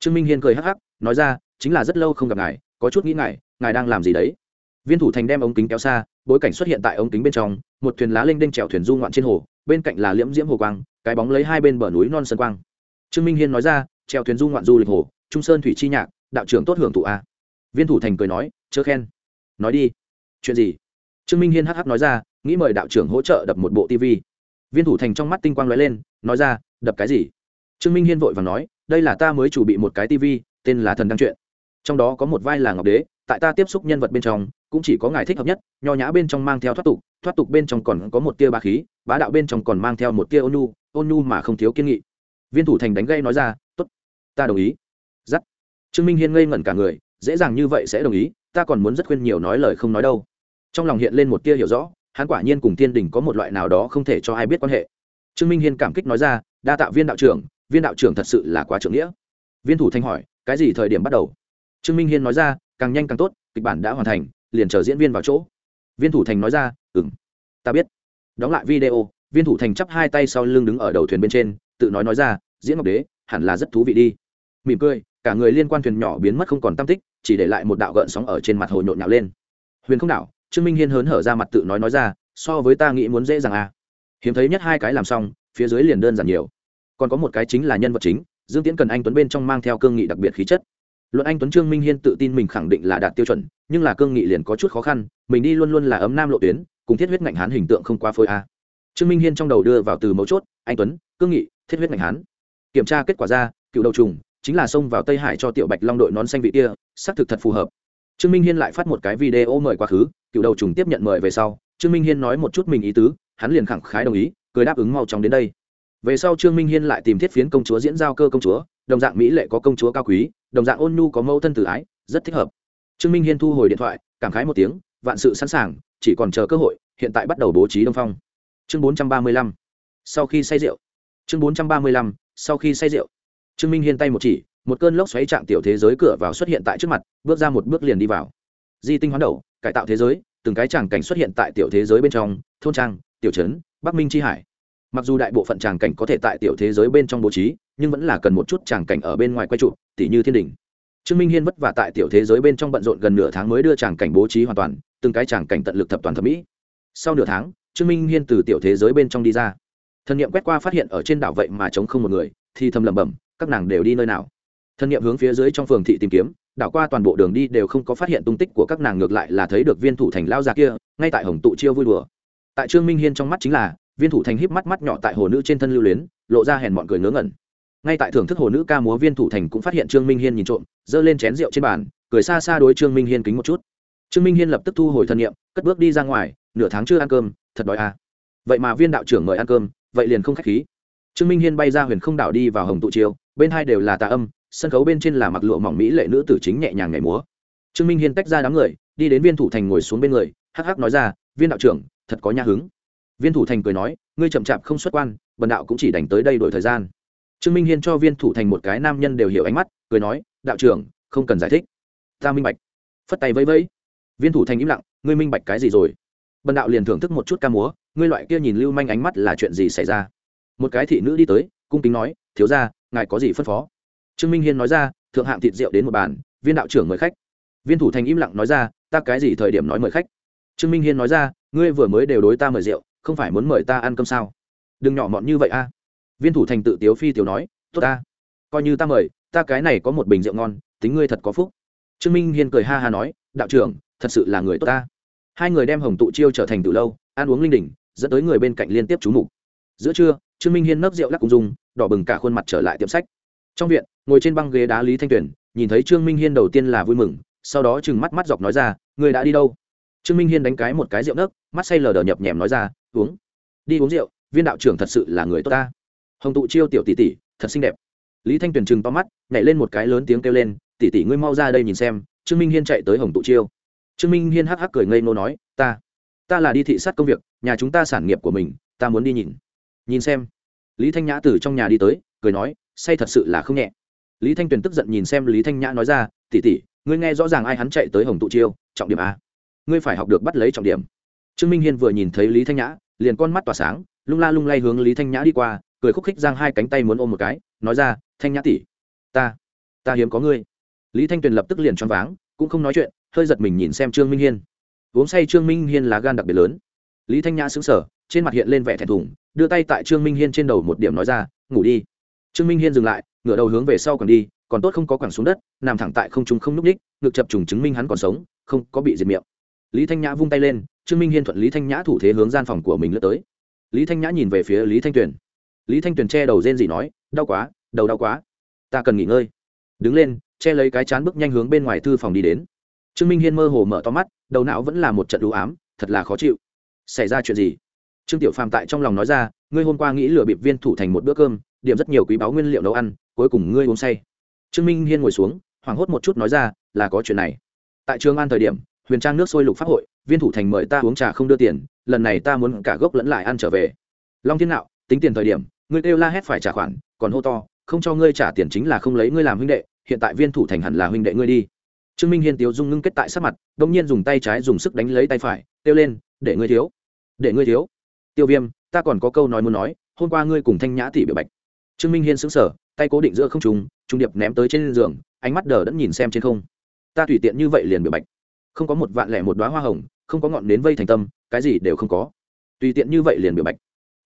Trương minh hiên cười hắc hắc, nói ra, chính là rất lâu không gặp ngài, có chút nghĩ ngài ngài đang làm gì đấy? Viên thủ thành đem ống kính kéo xa, bối cảnh xuất hiện tại ống kính bên trong, một thuyền lá lênh đênh trèo thuyền du ngoạn trên hồ, bên cạnh là liễm diễm hồ quang cái bóng lấy hai bên bờ núi non sơn quang. Trương minh hiên nói ra, treo thuyền du ngoạn du lịch hồ, trung sơn thủy chi nhạc, đạo trưởng tốt hưởng thụ a. Viên thủ thành cười nói, chớ khen. Nói đi. Chuyện gì? Trương minh hiên hh nói ra, nghĩ mời đạo trưởng hỗ trợ đập một bộ tv viên thủ thành trong mắt tinh quang lóe lên, nói ra, đập cái gì? Trương minh hiên vội và nói, đây là ta mới chủ bị một cái tv tên là thần đăng truyện. Trong đó có một vai là ngọc đế, tại ta tiếp xúc nhân vật bên trong, cũng chỉ có ngài thích hợp nhất, nho nhã bên trong mang theo thoát tục thoát tục bên trong còn có một tia ba khí, bá đạo bên trong còn mang theo một tia ôn nhu ôn nhu mà không thiếu kiên nghị. Viên thủ thành đánh gây nói ra t ố t ta đồng ý. Giắt. Trương minh hiên ngây ngẩn cả người, dễ dàng như vậy sẽ đồng ý, ta còn muốn rất khuyên nhiều nói lời không nói đâu. Trong lòng hiện lên một tia hiểu rõ, hắn quả nhiên cùng tiên đình có một loại nào đó không thể cho ai biết quan hệ. Trương minh hiên cảm kích nói ra, đa tạo viên đạo trưởng, viên đạo trưởng thật sự là quá trưởng nghĩa. Viên thủ thanh hỏi, cái gì thời điểm bắt đầu? Trương minh hiên nói ra, càng nhanh càng tốt, kịch bản đã hoàn thành, liền chờ diễn viên vào chỗ. Viên thủ thành nói ra ừng ta biết. Đóng lại video viên thủ thành chắp hai tay sau lưng đứng ở đầu thuyền bên trên, tự nói nói ra, diễn ngọc đế, hẳn là rất thú vị đi. Mỉm cười, cả người liên quan thuyền nhỏ biến mất không còn tam tích, chỉ để lại một đạo gợn sóng ở trên mặt hồ nhộn nhạo lên. Huyền không đảo trương minh hiên hớn hở ra mặt tự nói nói ra, so với ta nghĩ muốn dễ dàng à. Hiếm thấy nhất hai cái làm xong, phía dưới liền đơn giản nhiều. Còn có một cái chính là nhân vật chính, dương tiễn cần anh tuấn bên trong mang theo cương nghị đặc biệt khí chất. Luận anh tuấn trương minh hiên tự tin mình khẳng định là đạt tiêu chuẩn, nhưng là cương nghị liền có chút khó khăn, mình đi luôn luôn là ấm nam lộ tuyến, cùng thiết huyết ngạnh hán hình tượng không qua phơi a trương minh hiên trong đầu đưa vào từ mấu chốt, anh tuấn, cương nghị, thiết huyết ngành hán. Kiểm tra kết quả ra, cựu đầu trùng, chính là xông vào tây hải cho tiểu bạch long đội nón xanh vị kia, xác thực thật phù hợp. Trương minh hiên lại phát một cái video mời quá khứ, cựu đầu trùng tiếp nhận mời về sau, trương minh hiên nói một chút mình ý tứ, hắn liền khẳng khái đồng ý, cười đáp ứng mau chóng đến đây. Về sau trương minh hiên lại tìm thiết phiến công chúa diễn giao cơ công chúa, đồng dạng mỹ lệ có công chúa cao quý, đồng dạng ôn nhu có mẫu thân tử ái, rất thích hợp. Trương minh hiên thu hồi điện thoại, cảm khái một tiếng, vạn sự sẵn sàng, chỉ còn chờ cơ hội, hiện tại bắt đầu bố trí đông phong chương bốn trăm ba mươi lăm. Sau khi say rượu. Chương bốn trăm ba mươi lăm, sau khi say rượu. Trương minh hiên tay một chỉ, một cơn lốc xoáy trạng tiểu thế giới cửa vào xuất hiện tại trước mặt, bước ra một bước liền đi vào. Di tinh hoán đầu, cải tạo thế giới, từng cái tràng cảnh xuất hiện tại tiểu thế giới bên trong, thôn trang, tiểu trấn, bắc minh tri hải. Mặc dù đại bộ phận tràng cảnh có thể tại tiểu thế giới bên trong bố trí, nhưng vẫn là cần một chút tràng cảnh ở bên ngoài quay trụ, tỉ như thiên đình. Trương minh hiên vất vả tại tiểu thế giới bên trong bận rộn gần nửa tháng mới đưa tràng cảnh bố trí hoàn toàn, từng cái tràng cảnh tận lực thập toàn thẩm mỹ. Sau nửa tháng trương minh hiên từ tiểu thế giới bên trong đi ra. Thần nghiệm quét qua phát hiện ở trên đảo vậy mà chống không một người, thì thầm lẩm bẩm, các nàng đều đi nơi nào? Thần nghiệm hướng phía dưới trong phường thị tìm kiếm, đảo qua toàn bộ đường đi đều không có phát hiện tung tích của các nàng, ngược lại là thấy được viên thủ thành lao già kia, ngay tại hồng tụ chiêu vui đùa. Tại trương minh hiên trong mắt chính là, viên thủ thành híp mắt mắt nhỏ tại hồ nữ trên thân lưu luyến, lộ ra hèn mọn cười ngớ ngẩn. Ngay tại thưởng thức hồ nữ ca múa viên thủ thành cũng phát hiện trương minh hiên nhìn trộm, giơ lên chén rượu trên bàn, cười xa xa đối trương minh hiên kính một chút. Trương minh hiên lập tức thu hồi thân nhiệm cất bước đi ra ngoài nửa tháng chưa ăn cơm, thật đói à. vậy mà viên đạo trưởng mời ăn cơm, vậy liền không k h á c h khí. Trương minh hiên bay ra huyền không đảo đi vào hồng tụ chiêu, bên hai đều là tà âm, sân khấu bên trên là mặc lụa mỏng mỹ lệ nữ tử chính nhẹ nhàng nhảy múa. Trương minh hiên tách ra đám người, đi đến viên thủ thành ngồi xuống bên người, hắc hắc nói ra, viên đạo trưởng, thật có nhà hứng. Viên thủ thành cười nói, ngươi chậm chạp không xuất quan, bần đạo cũng chỉ đành tới đây đổi thời gian. Trương minh hiên cho viên thủ thành một cái nam nhân đều hiểu ánh mắt, cười nói, đạo trưởng, không cần giải thích. Ta minh bạch. Phất tay vẫy vẫy. Viên thủ thành im lặng, ngươi minh bạch cái gì rồi? Bần đạo liền thưởng thức một chút ca múa, ngươi loại kia nhìn lưu manh ánh mắt là chuyện gì xảy ra? Một cái thị nữ đi tới, cung kính nói, thiếu ra ngài có gì phân phó? Trương minh hiên nói ra, thượng hạng thịt rượu đến một bàn, viên đạo trưởng mời khách. Viên thủ thành im lặng nói ra, ta cái gì thời điểm nói mời khách? Trương minh hiên nói ra, ngươi vừa mới đều đối ta mời rượu, không phải muốn mời ta ăn cơm sao? Đừng nhỏ mọn như vậy a. Viên thủ thành tự tiếu phi tiếu nói, tốt ta, coi như ta mời, ta cái này có một bình rượu ngon, tính ngươi thật có phúc. Trương minh hiên cười ha ha nói, đạo trưởng, thật sự là người tốt ta hai người đem hồng tụ chiêu trở thành từ lâu, ăn uống linh đình dẫn tới người bên cạnh liên tiếp trú mục. Giữa trưa, trương minh hiên nấc rượu lắc cùng dung đỏ bừng cả khuôn mặt trở lại tiệm sách. Trong viện, ngồi trên băng ghế đá lý thanh tuyển nhìn thấy trương minh hiên đầu tiên là vui mừng, sau đó chừng mắt mắt dọc nói ra người đã đi đâu? Trương minh hiên đánh cái một cái rượu nấc, mắt say lờ đờ nhập nhèm nói ra, uống. Đi uống rượu, viên đạo trưởng thật sự là người tốt ta. Hồng tụ chiêu tiểu tỷ tỷ, thật xinh đẹp. Lý thanh tuyền chừng to mắt, nhảy lên một cái lớn tiếng kêu lên, tỷ tỷ ngươi mau ra đây nhìn xem. Trương minh hiên chạy tới hồng tụ chiêu trương minh hiên hắc hắc cười ngây ngô nói, ta ta là đi thị sát công việc, nhà chúng ta sản nghiệp của mình, ta muốn đi nhìn. Nhìn xem, lý thanh nhã từ trong nhà đi tới, cười nói, say thật sự là không nhẹ. Lý thanh tuyền tức giận nhìn xem lý thanh nhã nói ra, tỷ tỷ, ngươi nghe rõ ràng ai hắn chạy tới hồng tụ chiêu, trọng điểm a. Ngươi phải học được bắt lấy trọng điểm. Trương minh hiên vừa nhìn thấy lý thanh nhã, liền con mắt tỏa sáng, lung la lung lay hướng lý thanh nhã đi qua, cười khúc khích giang hai cánh tay muốn ôm một cái, nói ra, thanh nhã tỷ, ta ta hiếm có ngươi. Lý thanh tuyền lập tức liền choáng váng cũng không nói chuyện, hơi giật mình nhìn xem trương minh hiên. Uống say trương minh hiên là gan đặc biệt lớn. Lý thanh nhã xứng sở trên mặt hiện lên vẻ thẹn thùng, đưa tay tại trương minh hiên trên đầu một điểm nói ra, ngủ đi. Trương minh hiên dừng lại, ngửa đầu hướng về sau còn đi, còn tốt không có quẳng xuống đất, nằm thẳng tại không trung không núp ních ngực chập trùng chứng minh hắn còn sống, không có bị diệt miệng. Lý thanh nhã vung tay lên, trương minh hiên thuận lý thanh nhã thủ thế hướng gian phòng của mình lướt tới. Lý thanh nhã nhìn về phía lý thanh tuyền. Lý thanh tuyền che đầu rên gì nói, đau quá, đầu đau quá, ta cần nghỉ ngơi. Đứng lên che lấy cái chán bước nhanh hướng bên ngoài thư phòng đi đến. Trương minh hiên mơ hồ mở to mắt, đầu não vẫn là một trận đũ ám, thật là khó chịu. Xảy ra chuyện gì? Trương tiểu phàm tại trong lòng nói ra, ngươi hôm qua nghĩ lừa bịp viên thủ thành một bữa cơm, điểm rất nhiều quý báu nguyên liệu nấu ăn, cuối cùng ngươi uống say. Trương minh hiên ngồi xuống, hoảng hốt một chút nói ra, là có chuyện này. Tại trường an thời điểm, huyền trang nước sôi lục pháp hội, viên thủ thành mời ta uống trà không đưa tiền, lần này ta muốn cả gốc lẫn lại ăn trở về. Long thiên nạo, tính tiền thời điểm, ngươi kêu la hét phải trả khoản, còn hô to, không cho ngươi trả tiền chính là không lấy ngươi làm huynh đệ hiện tại viên thủ thành hẳn là huynh đệ ngươi đi. Trương minh hiên tiếu dung ngưng kết tại sát mặt đông nhiên dùng tay trái dùng sức đánh lấy tay phải, kêu lên, để ngươi thiếu, để ngươi thiếu. Tiêu viêm, ta còn có câu nói muốn nói, hôm qua ngươi cùng thanh nhã tỷ biểu bạch. Trương minh hiên sững sờ, tay cố định giữa không trùng trung điệp ném tới trên giường, ánh mắt đờ đẫn nhìn xem trên không. Ta tùy tiện như vậy liền biểu bạch. Không có một vạn lẻ một đoá hoa hồng, không có ngọn nến vây thành tâm, cái gì đều không có. Tùy tiện như vậy liền biểu bạch.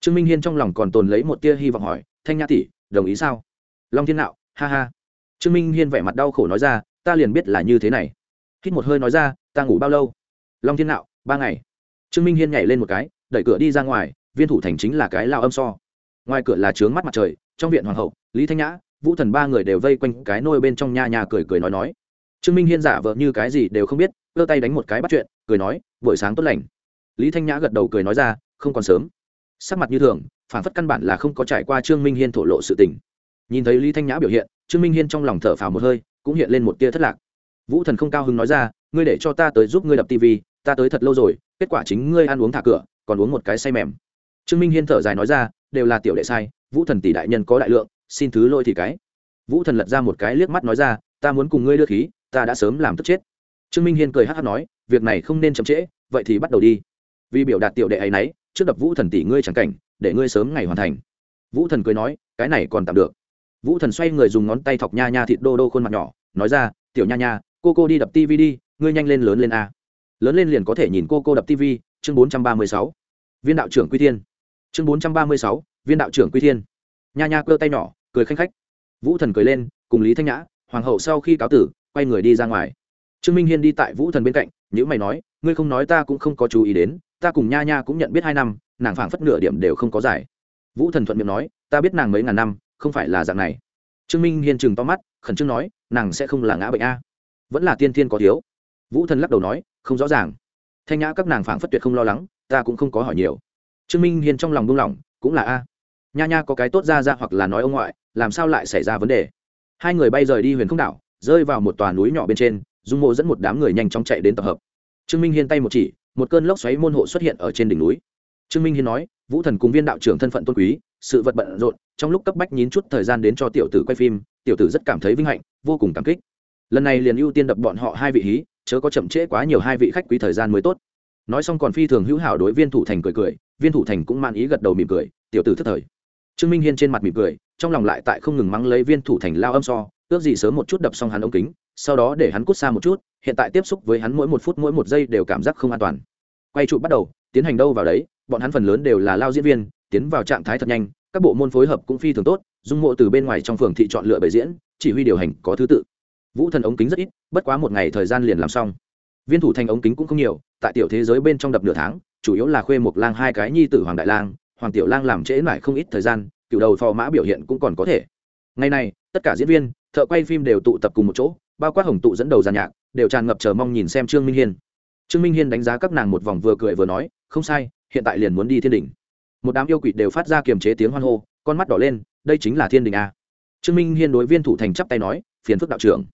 Trương minh hiên trong lòng còn tồn lấy một tia hy vọng hỏi, thanh nhã tỷ, đồng ý sao? Long thiên nạo, ha ha trương minh hiên vẻ mặt đau khổ nói ra, ta liền biết là như thế này. Hít một hơi nói ra, ta ngủ bao lâu? Long thiên nạo, ba ngày. Trương minh hiên nhảy lên một cái, đẩy cửa đi ra ngoài, viên thủ thành chính là cái lao âm so. Ngoài cửa là trướng mắt mặt trời, trong viện hoàng hậu, lý thanh nhã, vũ thần ba người đều vây quanh cái nôi bên trong nhà nhà cười cười nói nói. Trương minh hiên giả vờ như cái gì đều không biết, giơ tay đánh một cái bắt chuyện, cười nói, buổi sáng tốt lành. Lý thanh nhã gật đầu cười nói ra, không còn sớm. Sắc mặt như thường, phản phất căn bản là không có trải qua trương minh hiên thổ lộ sự tình. Nhìn thấy lý thanh nhã biểu hiện trương minh hiên trong lòng thở phào một hơi, cũng hiện lên một tia thất lạc. Vũ thần không cao hứng nói ra, ngươi để cho ta tới giúp ngươi đập tv ta tới thật lâu rồi, kết quả chính ngươi ăn uống thả cửa, còn uống một cái say mềm. Trương minh hiên thở dài nói ra, đều là tiểu đệ sai, vũ thần tỷ đại nhân có đại lượng, xin thứ lỗi thì cái. Vũ thần lật ra một cái liếc mắt nói ra, ta muốn cùng ngươi đưa khí, ta đã sớm làm tức chết. Trương minh hiên cười hát hát nói, việc này không nên chậm trễ, vậy thì bắt đầu đi. Vì biểu đạt tiểu đệ ấy nấy, trước đập vũ thần tỷ ngươi chẳng cảnh, để ngươi sớm ngày hoàn thành. Vũ thần cười nói, cái này còn tạm được vũ thần xoay người dùng ngón tay thọc nha nha thịt đô đô khuôn mặt nhỏ, nói ra, tiểu nha nha, cô cô đi đập tv đi, ngươi nhanh lên lớn lên a. Lớn lên liền có thể nhìn cô cô đập tv chương bốn trăm ba mươi sáu. Viên đạo trưởng quy thiên. Chương bốn trăm ba mươi sáu, viên đạo trưởng quy thiên. Nha nha cơ tay nhỏ, cười khanh khách. Vũ thần cười lên, cùng lý thanh nhã, hoàng hậu sau khi cáo tử, quay người đi ra ngoài. Trương minh hiên đi tại vũ thần bên cạnh nhữ mày nói, ngươi không nói ta cũng không có chú ý đến, ta cùng nha nha cũng nhận biết hai năm, nàng phảng phất nửa điểm đều không có giải. Vũ thần thuận miệng nói, ta biết nàng mấy ngàn năm không phải là dạng này. Trương minh hiên chừng to mắt, khẩn trương nói, nàng sẽ không là ngã bệnh a. Vẫn là tiên thiên có thiếu. Vũ thần lắc đầu nói, không rõ ràng. Thanh nhã các nàng phảng phất tuyệt không lo lắng, ta cũng không có hỏi nhiều. Trương minh hiên trong lòng buông lỏng, cũng là a. Nha nha có cái tốt ra ra hoặc là nói ông ngoại, làm sao lại xảy ra vấn đề? Hai người bay rời đi huyền không đảo, rơi vào một tòa núi nhỏ bên trên, dung mộ dẫn một đám người nhanh chóng chạy đến tập hợp. Trương minh hiên tay một chỉ, một cơn lốc xoáy môn hộ xuất hiện ở trên đỉnh núi. Trương minh hiên nói, vũ thần cùng viên đạo trưởng thân phận tôn quý sự vật bận rộn, trong lúc cấp bách nhín chút thời gian đến cho tiểu tử quay phim, tiểu tử rất cảm thấy vinh hạnh, vô cùng cảm kích. Lần này liền ưu tiên đập bọn họ hai vị hí, chớ có chậm trễ quá nhiều hai vị khách quý thời gian mới tốt. Nói xong còn phi thường hữu hảo đối viên thủ thành cười cười, viên thủ thành cũng man ý gật đầu mỉm cười, tiểu tử thất thời. Trương minh hiên trên mặt mỉm cười, trong lòng lại tại không ngừng mắng lấy viên thủ thành lao âm so, ước gì sớm một chút đập xong hắn ống kính, sau đó để hắn cút xa một chút, hiện tại tiếp xúc với hắn mỗi một phút mỗi một giây đều cảm giác không an toàn. Quay trụ bắt đầu, tiến hành đâu vào đấy, bọn hắn phần lớn đều là lao diễn viên tiến vào trạng thái thật nhanh, các bộ môn phối hợp cũng phi thường tốt, dung mộ từ bên ngoài trong phường thị chọn lựa bày diễn, chỉ huy điều hành có thứ tự. Vũ thần ống kính rất ít, bất quá một ngày thời gian liền làm xong. Viên thủ thành ống kính cũng không nhiều, tại tiểu thế giới bên trong đập nửa tháng, chủ yếu là khuê một lang hai cái nhi tử hoàng đại lang, hoàng tiểu lang làm trễ mãi không ít thời gian, cựu đầu phò mã biểu hiện cũng còn có thể. Ngày này, tất cả diễn viên, thợ quay phim đều tụ tập cùng một chỗ, bao quát hồng tụ dẫn đầu giàn nhạc, đều tràn ngập chờ mong nhìn xem trương minh hiên. Trương minh hiên đánh giá các nàng một vòng vừa cười vừa nói, không sai, hiện tại liền muốn đi thiên đình một đám yêu quỷ đều phát ra kiềm chế tiếng hoan hô, con mắt đỏ lên, đây chính là thiên đình a. Trương minh hiên đối viên thủ thành chắp tay nói, phiền phức đạo trưởng.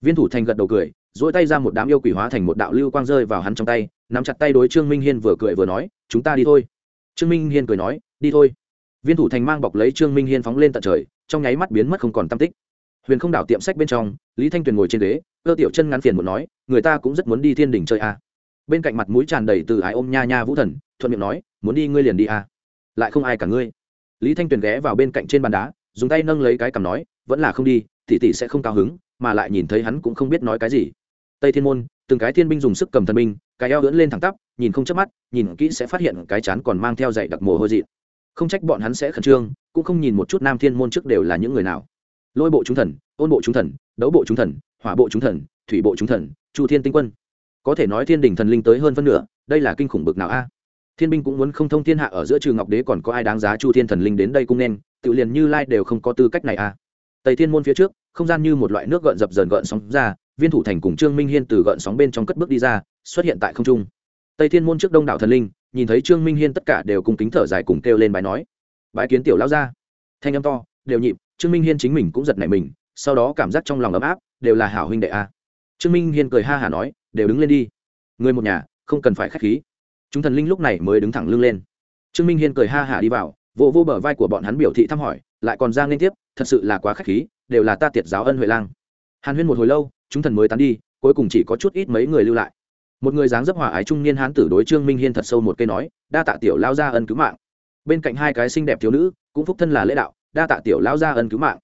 Viên thủ thành gật đầu cười dỗi tay ra một đám yêu quỷ hóa thành một đạo lưu quang rơi vào hắn trong tay, nắm chặt tay đối trương minh hiên vừa cười vừa nói, chúng ta đi thôi. Trương minh hiên cười nói, đi thôi. Viên thủ thành mang bọc lấy trương minh hiên phóng lên tận trời, trong nháy mắt biến mất không còn tam tích. Huyền không đảo tiệm sách bên trong, lý thanh tuyền ngồi trên ghế, cơ tiểu chân ngắn phiền một nói, người ta cũng rất muốn đi thiên đình chơi a. Bên cạnh mặt mũi tràn đầy từ ái ôm nha nha vũ thần, thuận miệng nói, muốn đi ngươi liền đi a lại không ai cả ngươi. Lý thanh tuyền ghé vào bên cạnh trên bàn đá, dùng tay nâng lấy cái cằm nói, vẫn là không đi, tỷ tỷ sẽ không cao hứng, mà lại nhìn thấy hắn cũng không biết nói cái gì. Tây thiên môn, từng cái thiên binh dùng sức cầm thần binh, cái eo ưỡn lên thẳng tắp, nhìn không chớp mắt, nhìn kỹ sẽ phát hiện cái chán còn mang theo dạy đặc mồ hôi dị không trách bọn hắn sẽ khẩn trương, cũng không nhìn một chút nam thiên môn trước đều là những người nào. Lôi bộ chúng thần, ôn bộ chúng thần, đấu bộ chúng thần, hỏa bộ chúng thần, thủy bộ chúng thần, chu thiên tinh quân. Có thể nói thiên đình thần linh tới hơn phân nửa, đây là kinh khủng bực nào a? Thiên binh cũng muốn không thông thiên hạ ở giữa trừ ngọc đế còn có ai đáng giá chu thiên thần linh đến đây cũng nên, tự liền như lai đều không có tư cách này à? tây thiên môn phía trước, không gian như một loại nước gợn dập dờn gợn sóng ra, viên thủ thành cùng trương minh hiên từ gợn sóng bên trong cất bước đi ra, xuất hiện tại không trung. Tây thiên môn trước đông đảo thần linh, nhìn thấy trương minh hiên tất cả đều cùng kính thở dài cùng kêu lên bài nói. Bãi kiến tiểu lao ra thanh âm to, đều nhịp, trương minh hiên chính mình cũng giật nảy mình, sau đó cảm giác trong lòng ấm áp, đều là hảo huynh đệ a trương minh hiên cười ha hả nói, đều đứng lên đi. Người một nhà, không cần phải k h á c h khí chúng thần linh lúc này mới đứng thẳng lưng lên. Trương minh hiên cười ha hả đi vào vô vô bờ vai của bọn hắn biểu thị thăm hỏi, lại còn giang liên tiếp, thật sự là quá k h á c h khí, đều là ta tiệt giáo ân huệ lang. Hàn huyên một hồi lâu, chúng thần mới tán đi, cuối cùng chỉ có chút ít mấy người lưu lại. Một người dáng dấp hỏa ái trung niên hán tử đối trương minh hiên thật sâu một cây nói, đa tạ tiểu lao ra ân cứu mạng. Bên cạnh hai cái xinh đẹp thiếu nữ, cũng phúc thân là lễ đạo, đa tạ tiểu lao ra ân cứu mạng.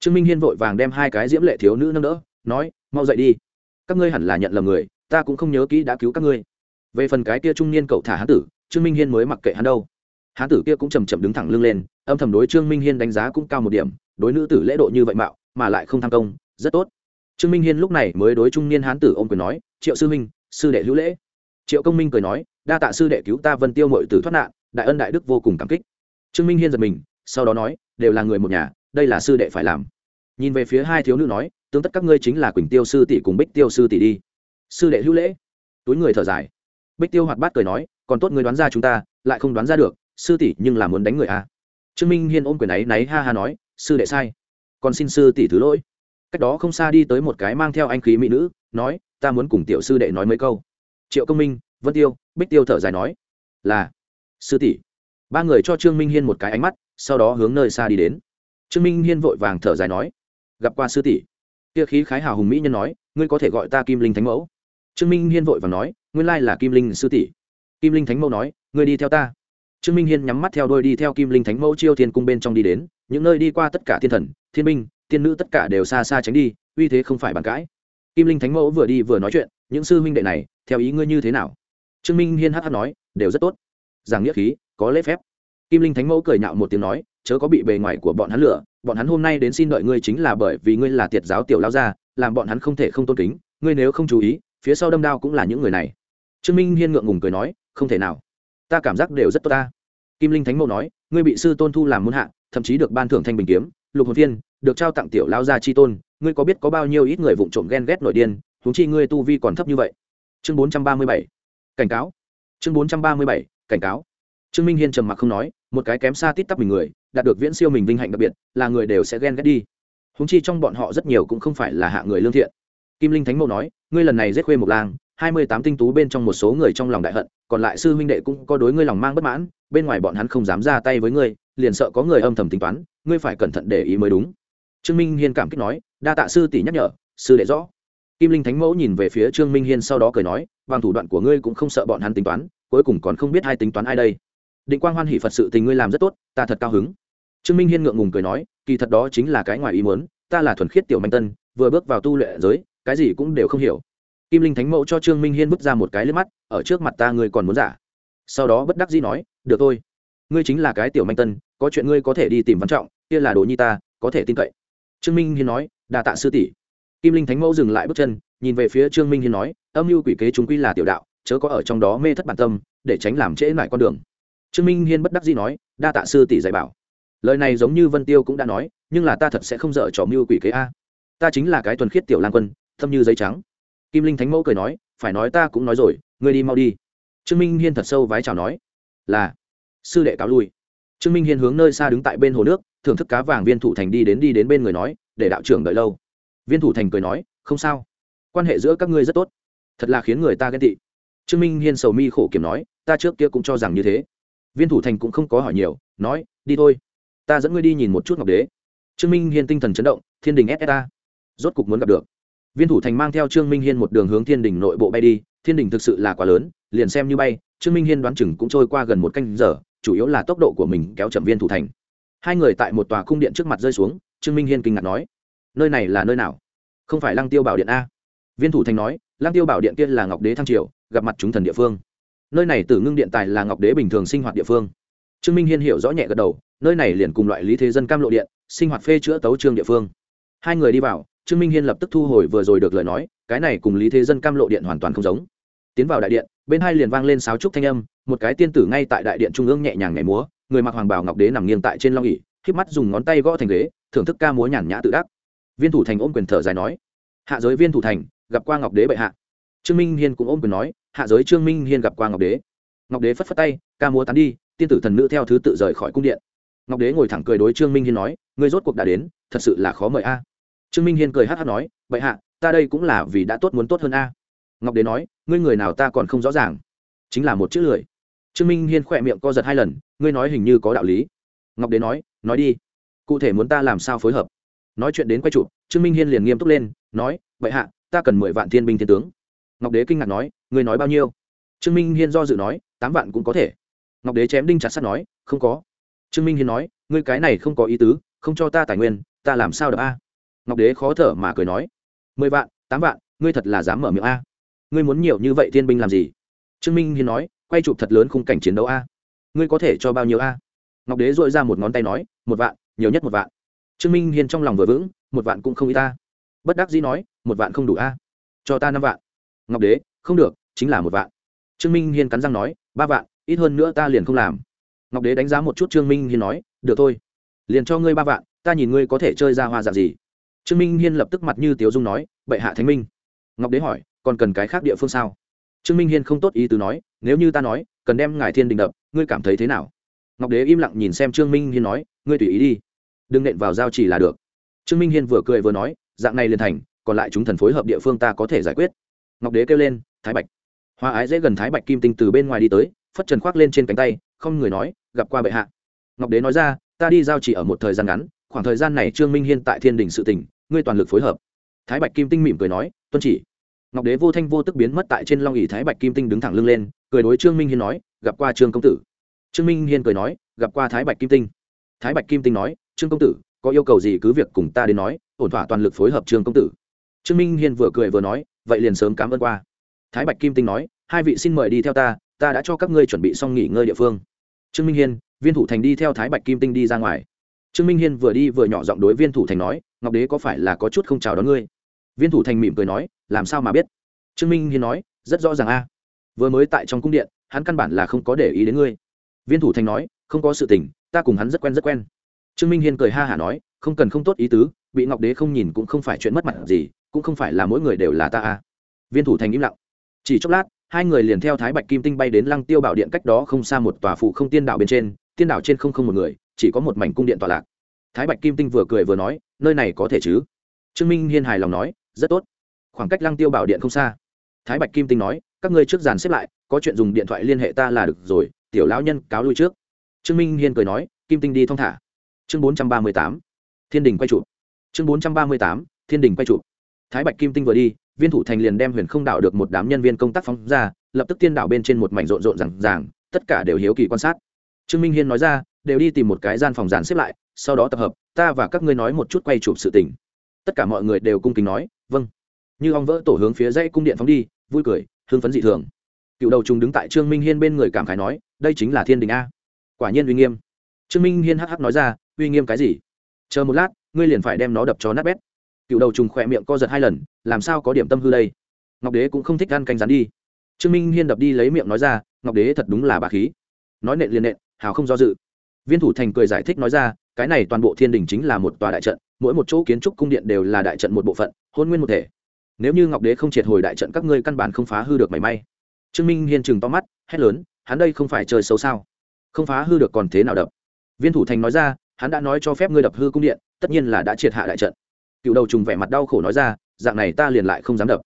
Trương minh hiên vội vàng đem hai cái diễm lệ thiếu nữ nâng đỡ, nói, mau dậy đi. Các ngươi hẳn là nhận lầm người, ta cũng không nhớ kỹ đã cứu các ngươi về phần cái kia trung niên cậu thả hán tử, trương minh hiên mới mặc kệ hắn đâu. Hán tử kia cũng chầm chậm đứng thẳng lưng lên, âm thầm đối trương minh hiên đánh giá cũng cao một điểm, đối nữ tử lễ độ như vậy mạo, mà lại không tham công, rất tốt. Trương minh hiên lúc này mới đối trung niên hán tử ô m quyền nói, triệu sư minh sư đệ hữu lễ. Triệu công minh cười nói, đa tạ sư đệ cứu ta vân tiêu mọi tử thoát nạn, đại ân đại đức vô cùng cảm kích. Trương minh hiên giật mình, sau đó nói, đều là người một nhà, đây là sư đệ phải làm. Nhìn về phía hai thiếu nữ nói, tương tất các ngươi chính là quỳnh tiêu sư tỷ cùng bích tiêu sư tỷ đi. Sư đệ hữu lễ. Túi người thở dài bích tiêu hoạt bát cười nói, còn tốt người đoán ra chúng ta, lại không đoán ra được, sư tỷ nhưng là muốn đánh người à. trương minh hiên ôm quyền ấy náy ha ha nói, sư đệ sai, còn xin sư tỷ thứ lỗi. Cách đó không xa đi tới một cái mang theo anh khí mỹ nữ, nói, ta muốn cùng tiểu sư đệ nói mấy câu. Triệu công minh, vân tiêu, bích tiêu thở dài nói, là, sư tỷ. Ba người cho trương minh hiên một cái ánh mắt, sau đó hướng nơi xa đi đến. Trương minh hiên vội vàng thở dài nói, gặp qua sư tỷ. Kia khí khái hào hùng mỹ nhân nói, ngươi có thể gọi ta kim linh thánh mẫu. Trương minh hiên vội vàng nói nguyên lai là kim linh sư tỷ. Kim linh thánh mẫu nói, ngươi đi theo ta. Trương minh hiên nhắm mắt theo đôi đi theo kim linh thánh mẫu chiêu thiên cung bên trong đi đến. Những nơi đi qua tất cả thiên thần, thiên binh, thiên nữ tất cả đều xa xa tránh đi, uy thế không phải bàn cãi. Kim linh thánh mẫu vừa đi vừa nói chuyện, những sư huynh đệ này, theo ý ngươi như thế nào? Trương minh hiên hh nói, đều rất tốt. Giảng nghĩa khí, có lễ phép. Kim linh thánh mẫu cười nhạo một tiếng nói, chớ có bị bề ngoài của bọn hắn lửa bọn hắn hôm nay đến xin đợi ngươi chính là bởi vì ngươi là tiệt giáo tiểu lao gia, làm bọn hắn không thể không tôn kính. Ngươi nếu không chú ý, phía sau đâm đao cũng là những người này trương minh hiên ngượng ngùng cười nói, không thể nào. Ta cảm giác đều rất tốt ta. Kim linh thánh mẫu nói, ngươi bị sư tôn thu làm muôn hạ, thậm chí được ban thưởng thanh bình kiếm, lục hồn viên được trao tặng tiểu lao gia chi tôn, ngươi có biết có bao nhiêu ít người vụng trộm ghen ghét nội điên, huống chi ngươi tu vi còn thấp như vậy. Chương bốn trăm ba mươi bảy. Cảnh cáo. Chương bốn trăm ba mươi bảy. Cảnh cáo. Trương minh hiên trầm mặc không nói, một cái kém xa tít tắp mình người, đạt được viễn siêu mình vinh hạnh đặc biệt, là người đều sẽ ghen ghét đi. Húng chi trong bọn họ rất nhiều cũng không phải là hạ người lương thiện. Kim linh thánh mẫu nói, ngươi lần này giết khuê một lang hai mươi tám tinh tú bên trong một số người trong lòng đại hận, còn lại sư huynh đệ cũng có đối ngươi lòng mang bất mãn, bên ngoài bọn hắn không dám ra tay với ngươi, liền sợ có người âm thầm tính toán, ngươi phải cẩn thận để ý mới đúng. Trương minh hiên cảm kích nói, đa tạ sư tỷ nhắc nhở, sư đệ rõ. Kim linh thánh mẫu nhìn về phía trương minh hiên sau đó cười nói, bằng thủ đoạn của ngươi cũng không sợ bọn hắn tính toán, cuối cùng còn không biết hai tính toán ai đây. Định quang hoan hỷ phật sự tình ngươi làm rất tốt, ta thật cao hứng. Trương minh hiên ngượng ngùng cười nói, kỳ thật đó chính là cái ngoài ý muốn, ta là thuần khiết tiểu manh tân, vừa bước vào tu luyện giới, cái gì cũng đều không hiểu kim linh thánh mẫu cho trương minh hiên bứt ra một cái lên mắt, ở trước mặt ta ngươi còn muốn giả? Sau đó bất đắc dĩ nói, được thôi. Ngươi chính là cái tiểu manh tân, có chuyện ngươi có thể đi tìm văn trọng, kia là đồ nhi ta, có thể tin cậy. Trương minh hiên nói, đa tạ sư tỷ. Kim linh thánh mẫu dừng lại bước chân, nhìn về phía trương minh hiên nói, âm mưu quỷ kế chúng quy là tiểu đạo, chớ có ở trong đó mê thất bản tâm, để tránh làm trễ lại con đường. Trương minh hiên bất đắc dĩ nói, đa tạ sư tỷ dạy bảo. Lời này giống như vân tiêu cũng đã nói, nhưng là ta thật sẽ không dở trò mưu quỷ kế a. Ta chính là cái thuần khiết tiểu lan quân, thâm như giấy trắng kim linh thánh mẫu cười nói, phải nói ta cũng nói rồi, ngươi đi mau đi. Trương minh hiên thật sâu vái chào nói, là. Sư đệ cáo lui. Trương minh hiên hướng nơi xa đứng tại bên hồ nước, thưởng thức cá vàng viên thủ thành đi đến đi đến bên người nói, để đạo trưởng đợi lâu. Viên thủ thành cười nói, không sao. Quan hệ giữa các ngươi rất tốt. Thật là khiến người ta ghen tị. Trương minh hiên sầu mi khổ kiểm nói, ta trước kia cũng cho rằng như thế. Viên thủ thành cũng không có hỏi nhiều, nói, đi thôi. Ta dẫn ngươi đi nhìn một chút ngọc đế. Trương minh hiên tinh thần chấn động, thiên đình ssa rốt cục muốn gặp được viên thủ thành mang theo trương minh hiên một đường hướng thiên đình nội bộ bay đi, thiên đình thực sự là quá lớn, liền xem như bay, trương minh hiên đoán chừng cũng trôi qua gần một canh giờ, chủ yếu là tốc độ của mình kéo chậm viên thủ thành. Hai người tại một tòa cung điện trước mặt rơi xuống, trương minh hiên kinh ngạc nói, nơi này là nơi nào? Không phải lăng tiêu bảo điện a. Viên thủ thành nói, lăng tiêu bảo điện kia là ngọc đế thăng triều, gặp mặt chúng thần địa phương. Nơi này từ ngưng điện tài là ngọc đế bình thường sinh hoạt địa phương. Trương minh hiên hiểu rõ nhẹ gật đầu, nơi này liền cùng loại lý thế dân cam lộ điện, sinh hoạt phê chữa tấu trương địa phương. Hai người đi vào trương minh hiên lập tức thu hồi vừa rồi được lời nói, cái này cùng lý thế dân cam lộ điện hoàn toàn không giống. Tiến vào đại điện, bên hai liền vang lên sáo trúc thanh âm, một cái tiên tử ngay tại đại điện trung ương nhẹ nhàng nhảy múa, người mặc hoàng bào ngọc đế nằm nghiêng tại trên long ỉ k mắt dùng ngón tay gõ thành ghế, thưởng thức ca múa nhàn nhã tự đắc. Viên thủ thành ôm quyền thở dài nói, hạ giới viên thủ thành, gặp qua ngọc đế bệ hạ. Trương minh hiên cũng ôm quyền nói, hạ giới trương minh hiên gặp qua ngọc đế. Ngọc đế phất phất tay, ca múa tán đi, tiên tử thần nữ theo thứ tự rời khỏi cung điện. Ngọc đế ngồi thẳng cười đối trương minh hiên nói, ngươi rốt cuộc đã đến, thật sự là khó mời a trương minh hiên cười hát hát nói, bệ hạ, ta đây cũng là vì đã tốt muốn tốt hơn a. Ngọc đế nói, ngươi người nào ta còn không rõ ràng. Chính là một chữ lười. Trương minh hiên khỏe miệng co giật hai lần, ngươi nói hình như có đạo lý. Ngọc đế nói nói đi. Cụ thể muốn ta làm sao phối hợp? Nói chuyện đến quay chụp, trương minh hiên liền nghiêm túc lên, nói vậy hạ, ta cần mười vạn thiên binh thiên tướng. Ngọc đế kinh ngạc nói, ngươi nói bao nhiêu? Trương minh hiên do dự nói, tám vạn cũng có thể. Ngọc đế chém đinh chặt sắt nói, không có. Trương minh hiên nói, ngươi cái này không có ý tứ, không cho ta tài nguyên, ta làm sao được a? Ngọc đế khó thở mà cười nói, mười vạn, tám vạn, ngươi thật là dám mở miệng a? Ngươi muốn nhiều như vậy thiên binh làm gì? Trương minh hiên nói, quay chụp thật lớn khung cảnh chiến đấu a? Ngươi có thể cho bao nhiêu a? Ngọc đế dội ra một ngón tay nói, một vạn, nhiều nhất một vạn. Trương minh hiên trong lòng vừa vững, một vạn cũng không y ta. Bất đắc dĩ nói, một vạn không đủ a? Cho ta năm vạn. Ngọc đế, không được, chính là một vạn. Trương minh hiên cắn răng nói, ba vạn, ít hơn nữa ta liền không làm. Ngọc đế đánh giá một chút trương minh hiên nói, được thôi, liền cho ngươi ba vạn, ta nhìn ngươi có thể chơi ra hoa dạng gì trương minh hiên lập tức mặt như tiếu dung nói, bệ hạ thánh minh. Ngọc đế hỏi, còn cần cái khác địa phương sao? Trương minh hiên không tốt ý tứ nói, nếu như ta nói, cần đem ngài thiên đình đập, ngươi cảm thấy thế nào? Ngọc đế im lặng nhìn xem trương minh hiên nói, ngươi tùy ý đi, đừng nện vào giao chỉ là được. Trương minh hiên vừa cười vừa nói, dạng này liền thành, còn lại chúng thần phối hợp địa phương ta có thể giải quyết. Ngọc đế kêu lên, thái bạch. Hoa ái dễ gần thái bạch kim tinh từ bên ngoài đi tới, phất trần khoác lên trên cánh tay, không người nói, gặp qua bệ hạ. Ngọc đế nói ra, ta đi giao chỉ ở một thời gian ngắn, khoảng thời gian này trương minh hiên tại thiên đình sự tỉnh ngươi toàn lực phối hợp. Thái bạch kim tinh mỉm cười nói, tuân chỉ. Ngọc đế vô thanh vô tức biến mất tại trên long ỉ thái bạch kim tinh đứng thẳng lưng lên, cười đối trương minh hiên nói, gặp qua trương công tử. Trương minh hiên cười nói, gặp qua thái bạch kim tinh. Thái bạch kim tinh nói, trương công tử, có yêu cầu gì cứ việc cùng ta đến nói, ổn thỏa toàn lực phối hợp trương công tử. Trương minh hiên vừa cười vừa nói, vậy liền sớm cảm ơn qua. Thái bạch kim tinh nói, hai vị xin mời đi theo ta ta đã cho các ngươi chuẩn bị xong nghỉ ngơi địa phương. Trương minh hiên, viên thủ thành đi theo thái bạch kim tinh đi ra ngoài. Trương minh hiên vừa đi vừa nhỏ giọng đối viên thủ thành nói ngọc đế có phải là có chút không chào đón ngươi? Viên thủ thành mỉm cười nói, làm sao mà biết? Trương minh hiên nói, rất rõ ràng a. Vừa mới tại trong cung điện, hắn căn bản là không có để ý đến ngươi. Viên thủ thành nói, không có sự tình, ta cùng hắn rất quen rất quen. Trương minh hiên cười ha hả nói, không cần không tốt ý tứ, bị ngọc đế không nhìn cũng không phải chuyện mất mặt gì, cũng không phải là mỗi người đều là ta a. Viên thủ thành im lặng. Chỉ chốc lát, hai người liền theo thái bạch kim tinh bay đến lăng tiêu bảo điện cách đó không xa một tòa phụ không tiên đảo bên trên, tiên đảo trên không không một người, chỉ có một mảnh cung điện tọa lạc thái bạch kim tinh vừa cười vừa nói, nơi này có thể chứ? Trương minh hiên hài lòng nói, rất tốt. Khoảng cách lăng tiêu bảo điện không xa. Thái bạch kim tinh nói, các ngươi trước dàn xếp lại, có chuyện dùng điện thoại liên hệ ta là được rồi, tiểu lão nhân, cáo lui trước. Trương minh hiên cười nói, kim tinh đi thong thả. Chương bốn trăm ba mươi tám, thiên đình quay trụ chương bốn trăm ba mươi tám, thiên đình quay trụ thái bạch kim tinh vừa đi, viên thủ thành liền đem huyền không đảo được một đám nhân viên công tác phóng ra, lập tức tiên đảo bên trên một mảnh rộn rộn rằng ràng, tất cả đều hiếu kỳ quan sát trương minh hiên nói ra, đều đi tìm một cái gian phòng dàn xếp lại, sau đó tập hợp, ta và các ngươi nói một chút quay chụp sự tình. Tất cả mọi người đều cung kính nói vâng. Như ong vỡ tổ hướng phía dãy cung điện phóng đi, vui cười hương phấn dị thường. Cựu đầu trùng đứng tại trương minh hiên bên người cảm khái nói, đây chính là thiên đình a. Quả nhiên uy nghiêm. Trương minh hiên hắc hắc nói ra, uy nghiêm cái gì? Chờ một lát, ngươi liền phải đem nó đập cho nát bét. Cựu đầu trùng khỏe miệng co giật hai lần, làm sao có điểm tâm hư đây? Ngọc đế cũng không thích ăn canh rắn đi. Trương minh hiên đập đi lấy miệng nói ra, ngọc đế thật đúng là bà khí. Nói nện liền nện hào không do dự. Viên thủ thành cười giải thích nói ra, cái này toàn bộ thiên đình chính là một tòa đại trận, mỗi một chỗ kiến trúc cung điện đều là đại trận một bộ phận, hôn nguyên một thể. Nếu như ngọc đế không triệt hồi đại trận các ngươi căn bản không phá hư được mảy may. Trương minh hiên chừng to mắt, hét lớn, hắn đây không phải chơi xấu sao? Không phá hư được còn thế nào đập? Viên thủ thành nói ra, hắn đã nói cho phép ngươi đập hư cung điện, tất nhiên là đã triệt hạ đại trận. Cựu đầu trùng vẻ mặt đau khổ nói ra, dạng này ta liền lại không dám đập.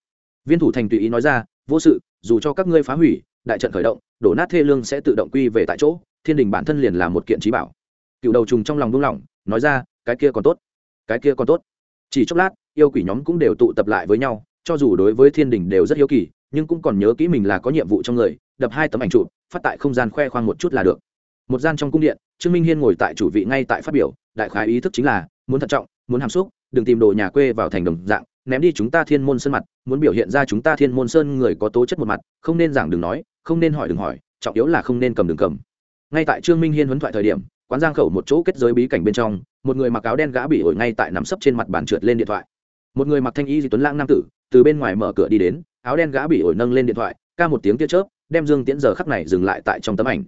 Viên thủ thành tùy ý nói ra, vô sự, dù cho các ngươi phá hủy, đại trận khởi động, đổ nát thê lương sẽ tự động quy về tại chỗ thiên đình bản thân liền là một kiện trí bảo. Cựu đầu trùng trong lòng buông lỏng, nói ra, cái kia còn tốt, cái kia còn tốt. Chỉ chốc lát, yêu quỷ nhóm cũng đều tụ tập lại với nhau, cho dù đối với thiên đình đều rất hiếu kỳ, nhưng cũng còn nhớ kỹ mình là có nhiệm vụ trong người, đập hai tấm ảnh trụ phát tại không gian khoe khoang một chút là được. Một gian trong cung điện, trương minh hiên ngồi tại chủ vị ngay tại phát biểu, đại khái ý thức chính là, muốn thận trọng, muốn hàm xúc, đừng tìm đồ nhà quê vào thành đồng dạng, ném đi chúng ta thiên môn sơn mặt, muốn biểu hiện ra chúng ta thiên môn sơn người có tố chất một mặt, không nên giảng đừng nói, không nên hỏi đừng hỏi, trọng yếu là không nên cầm đừng cầm ngay tại trương minh hiên huấn thoại thời điểm, quán giang khẩu một chỗ kết giới bí cảnh bên trong, một người mặc áo đen gã bị ổi ngay tại nằm sấp trên mặt bàn trượt lên điện thoại. Một người mặc thanh y di tuấn lãng nam tử, từ bên ngoài mở cửa đi đến, áo đen gã bị ổi nâng lên điện thoại, ca một tiếng tia chớp, đem dương tiễn giờ khắc này dừng lại tại trong tấm ảnh.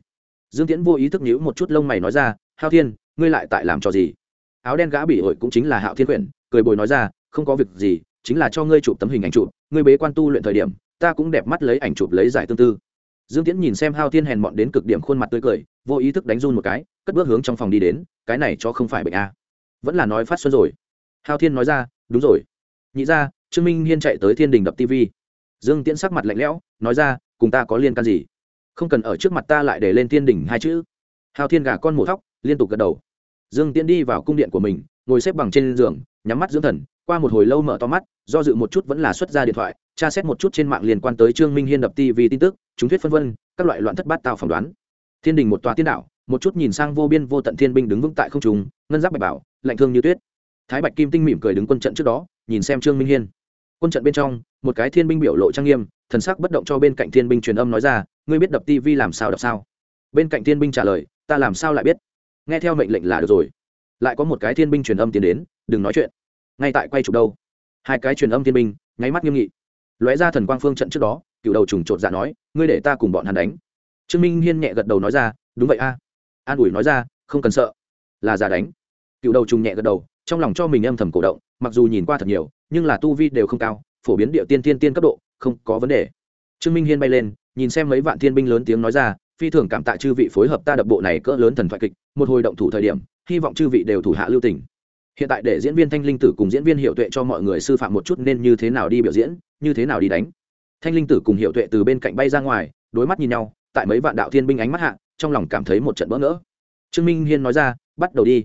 Dương tiễn vô ý thức nhíu một chút lông mày nói ra hao thiên, ngươi lại tại làm trò gì? Áo đen gã bị ổi cũng chính là hạo thiên quyển, cười bồi nói ra, không có việc gì, chính là cho ngươi chụp tấm hình ảnh chụp, ngươi bế quan tu luyện thời điểm, ta cũng đẹp mắt lấy ảnh chụp lấy giải tương tư dương tiễn nhìn xem hao thiên hèn mọn đến cực điểm khuôn mặt tươi cười, vô ý thức đánh run một cái, cất bước hướng trong phòng đi đến, cái này cho không phải bệnh a vẫn là nói phát xuân rồi. Hao thiên nói ra, đúng rồi. Nhị ra trương minh hiên chạy tới thiên đình đập tv dương tiễn sắc mặt lạnh lẽo, nói ra, cùng ta có liên can gì? Không cần ở trước mặt ta lại để lên thiên đình hai chữ. Hao thiên gà con mổ thóc, liên tục gật đầu. Dương tiễn đi vào cung điện của mình, ngồi xếp bằng trên giường, nhắm mắt dưỡng thần, qua một hồi lâu mở to mắt, do dự một chút vẫn là xuất ra điện thoại, tra xét một chút trên mạng liên quan tới trương minh hiên đập tv tin tức chúng thuyết phân vân, các loại loạn thất bát tao phỏng đoán. Thiên đình một tòa tiên đạo, một chút nhìn sang vô biên vô tận thiên binh đứng vững tại không trung, ngân giáp bạch bảo, lạnh thương như tuyết. Thái bạch kim tinh mỉm cười đứng quân trận trước đó, nhìn xem trương minh hiên. Quân trận bên trong, một cái thiên binh biểu lộ trang nghiêm, thần sắc bất động cho bên cạnh thiên binh truyền âm nói ra, ngươi biết đập tivi làm sao đập sao? Bên cạnh thiên binh trả lời, ta làm sao lại biết? Nghe theo mệnh lệnh là được rồi. Lại có một cái thiên binh truyền âm tiến đến, đừng nói chuyện. Ngay tại quay chụp đâu? Hai cái truyền âm thiên binh, nháy mắt nghiêm nghị. Lóe ra thần quang phương trận trước đó, cựu đầu trùng chột dạ nói ngươi để ta cùng bọn hắn đánh. Trương minh hiên nhẹ gật đầu nói ra, đúng vậy a. An ủi nói ra, không cần sợ, là giả đánh. Cựu đầu trùng nhẹ gật đầu, trong lòng cho mình âm thầm cổ động, mặc dù nhìn qua thật nhiều, nhưng là tu vi đều không cao, phổ biến địa tiên tiên tiên cấp độ, không có vấn đề. Trương minh hiên bay lên, nhìn xem mấy vạn thiên binh lớn tiếng nói ra, phi thường cảm tạ chư vị phối hợp ta đập bộ này cỡ lớn thần thoại kịch, một hồi động thủ thời điểm, hy vọng chư vị đều thủ hạ lưu tình. Hiện tại để diễn viên thanh linh tử cùng diễn viên hiệu tuệ cho mọi người sư phạm một chút nên như thế nào đi biểu diễn, như thế nào đi đánh thanh linh tử cùng hiệu tuệ từ bên cạnh bay ra ngoài, đối mắt nhìn nhau, tại mấy vạn đạo thiên binh ánh mắt hạ, trong lòng cảm thấy một trận bỡ ngỡ. Trương minh hiên nói ra, bắt đầu đi.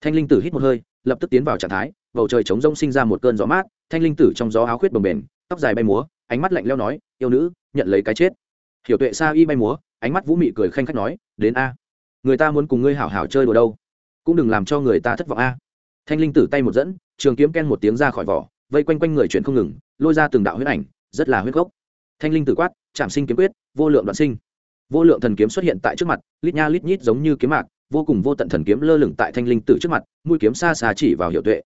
Thanh linh tử hít một hơi, lập tức tiến vào trạng thái, bầu trời trống rông sinh ra một cơn gió mát, thanh linh tử trong gió áo khuyết bồng bềnh, tóc dài bay múa, ánh mắt lạnh leo nói, yêu nữ, nhận lấy cái chết. Hiểu tuệ sa y bay múa, ánh mắt vũ mị cười khanh khách nói, đến a, người ta muốn cùng ngươi hảo hảo chơi đùa đâu, cũng đừng làm cho người ta thất vọng a. Thanh linh tử tay một dẫn, trường kiếm ken một tiếng ra khỏi vỏ, vây quanh quanh người chuyển không ngừng, lôi ra từng đạo huyết ảnh rất là huyết gốc. Thanh linh tử quát chạm sinh kiếm quyết, vô lượng đoạn sinh. Vô lượng thần kiếm xuất hiện tại trước mặt, lít nha lít nhít giống như kiếm mạc, vô cùng vô tận thần kiếm lơ lửng tại thanh linh tử trước mặt, mũi kiếm xa xa chỉ vào hiệu tuệ.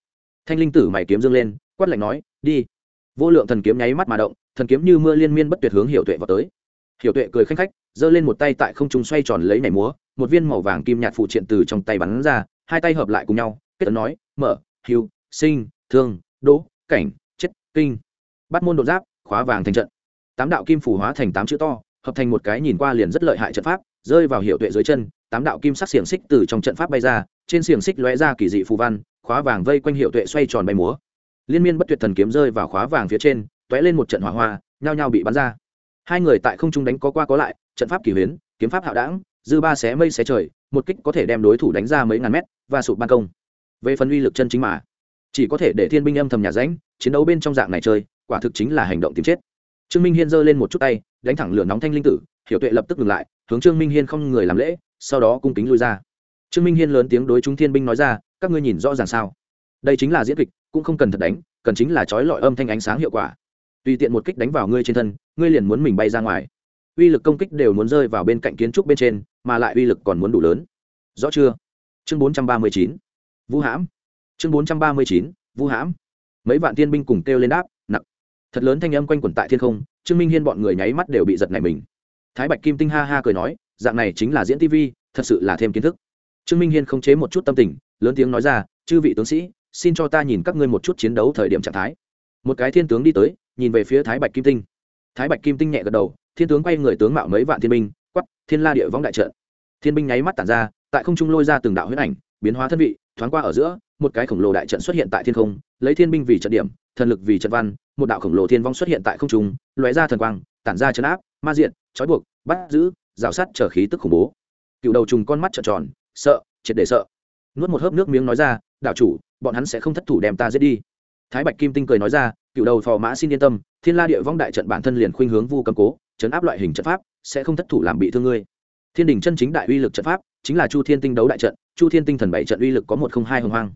Thanh linh tử mày kiếm dương lên, quát lạnh nói, đi. Vô lượng thần kiếm nháy mắt mà động, thần kiếm như mưa liên miên bất tuyệt hướng hiệu tuệ vào tới. Hiệu tuệ cười khanh khách, giơ lên một tay tại không trung xoay tròn lấy nhảy múa, một viên màu vàng kim nhạt phụ triện từ trong tay bắn ra, hai tay hợp lại cùng nhau, kết tấn nói, mở hiu sinh, thương, đỗ, cảnh, chết, kinh. Bắt môn đột giáp khóa vàng thành trận. Tám đạo kim phủ hóa thành tám chữ to, hợp thành một cái nhìn qua liền rất lợi hại trận pháp, rơi vào hiệu tuệ dưới chân, tám đạo kim sắc xiềng xích từ trong trận pháp bay ra, trên xiềng xích lóe ra kỳ dị phù văn, khóa vàng vây quanh hiệu tuệ xoay tròn bay múa. Liên miên bất tuyệt thần kiếm rơi vào khóa vàng phía trên t lên một trận hỏa hoa, nhao nhao bị bắn ra. Hai người tại không trung đánh có qua có lại, trận pháp kỳ huyến, kiếm pháp hạo đảng dư ba xé mây xé trời, một kích có thể đem đối thủ đánh ra mấy ngàn mét, và sụp ban công. Về phần uy lực chân chính mà, chỉ có thể để thiên binh âm thầm nhà ránh chiến đấu bên trong dạng này chơi quả thực chính là hành động tìm chết. Trương minh hiên giơ lên một chút tay, đánh thẳng lửa nóng thanh linh tử, hiểu tuệ lập tức ngừng lại, hướng trương minh hiên không người làm lễ, sau đó cung kính lui ra. Trương minh hiên lớn tiếng đối chúng thiên binh nói ra, các ngươi nhìn rõ ràng sao? Đây chính là diễn kịch, cũng không cần thật đánh, cần chính là trói lọi âm thanh ánh sáng hiệu quả. Tùy tiện một kích đánh vào ngươi trên thân, ngươi liền muốn mình bay ra ngoài. Uy lực công kích đều muốn rơi vào bên cạnh kiến trúc bên trên, mà lại uy lực còn muốn đủ lớn. Rõ chưa? Chương bốn trăm ba mươi chín. Vũ hãm. Chương bốn trăm ba mươi chín, vũ hãm. Mấy vạn tiên binh cùng kêu lên đáp thật lớn thanh âm quanh quẩn tại thiên không, trương minh hiên bọn người nháy mắt đều bị giật này mình. Thái bạch kim tinh ha ha cười nói, dạng này chính là diễn tv thật sự là thêm kiến thức. Trương minh hiên không chế một chút tâm tình, lớn tiếng nói ra, chư vị tướng sĩ, xin cho ta nhìn các ngươi một chút chiến đấu thời điểm trạng thái. Một cái thiên tướng đi tới, nhìn về phía thái bạch kim tinh. Thái bạch kim tinh nhẹ gật đầu, thiên tướng quay người tướng mạo mấy vạn thiên binh quắp thiên la địa võng đại trận. Thiên binh nháy mắt tản ra, tại không trung lôi ra từng đạo huyết ảnh, biến hóa thân vị, thoáng qua ở giữa, một cái khổng lồ đại trận xuất hiện tại thiên không, lấy thiên binh vì trận điểm thần lực vì trận văn, một đạo khổng lồ thiên vong xuất hiện tại không trung, lóe ra thần quang, tản ra chấn áp, ma diện trói buộc, bắt giữ, rào sát trở khí tức khủng bố. Cựu đầu trùng con mắt trợn tròn, sợ, triệt để sợ. Nuốt một hớp nước miếng nói ra, đạo chủ, bọn hắn sẽ không thất thủ đem ta giết đi. Thái bạch kim tinh cười nói ra, cựu đầu phò mã xin yên tâm, thiên la địa vong đại trận bản thân liền khuynh hướng vu cầm cố, chấn áp loại hình trận pháp, sẽ không thất thủ làm bị thương ngươi. Thiên đình chân chính đại uy lực trận pháp, chính là chu thiên tinh đấu đại trận, chu thiên tinh thần bảy trận uy lực có một không hai hồng hoang.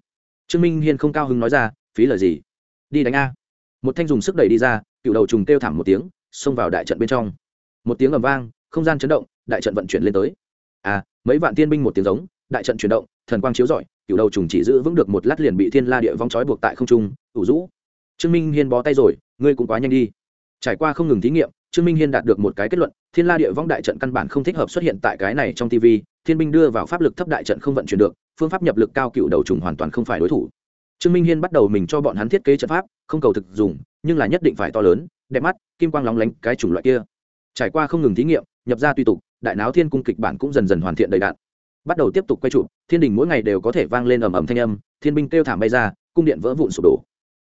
Trương minh hiên không cao hứng nói ra, phí lời gì? Đi đánh a. Một thanh dùng sức đẩy đi ra, cựu đầu trùng kêu thảm một tiếng, xông vào đại trận bên trong. Một tiếng ầm vang, không gian chấn động, đại trận vận chuyển lên tới. À mấy vạn tiên binh một tiếng giống, đại trận chuyển động, thần quang chiếu rọi, cựu đầu trùng chỉ giữ vững được một lát liền bị thiên la địa vong trói buộc tại không trung, ủ rũ. Trương minh hiên bó tay rồi, ngươi cũng quá nhanh đi. Trải qua không ngừng thí nghiệm, trương minh hiên đạt được một cái kết luận, thiên la địa vong đại trận căn bản không thích hợp xuất hiện tại cái này trong tv thiên binh đưa vào pháp lực thấp đại trận không vận chuyển được, phương pháp nhập lực cao cựu đầu trùng hoàn toàn không phải đối thủ trương minh hiên bắt đầu mình cho bọn hắn thiết kế trận pháp, không cầu thực dùng, nhưng là nhất định phải to lớn, đẹp mắt, kim quang lóng lánh cái chủng loại kia. Trải qua không ngừng thí nghiệm, nhập ra tùy tục, đại náo thiên cung kịch bản cũng dần dần hoàn thiện đầy đạn bắt đầu tiếp tục quay chụp, thiên đình mỗi ngày đều có thể vang lên ầm ầm thanh âm, thiên binh kêu thảm bay ra, cung điện vỡ vụn sụp đổ.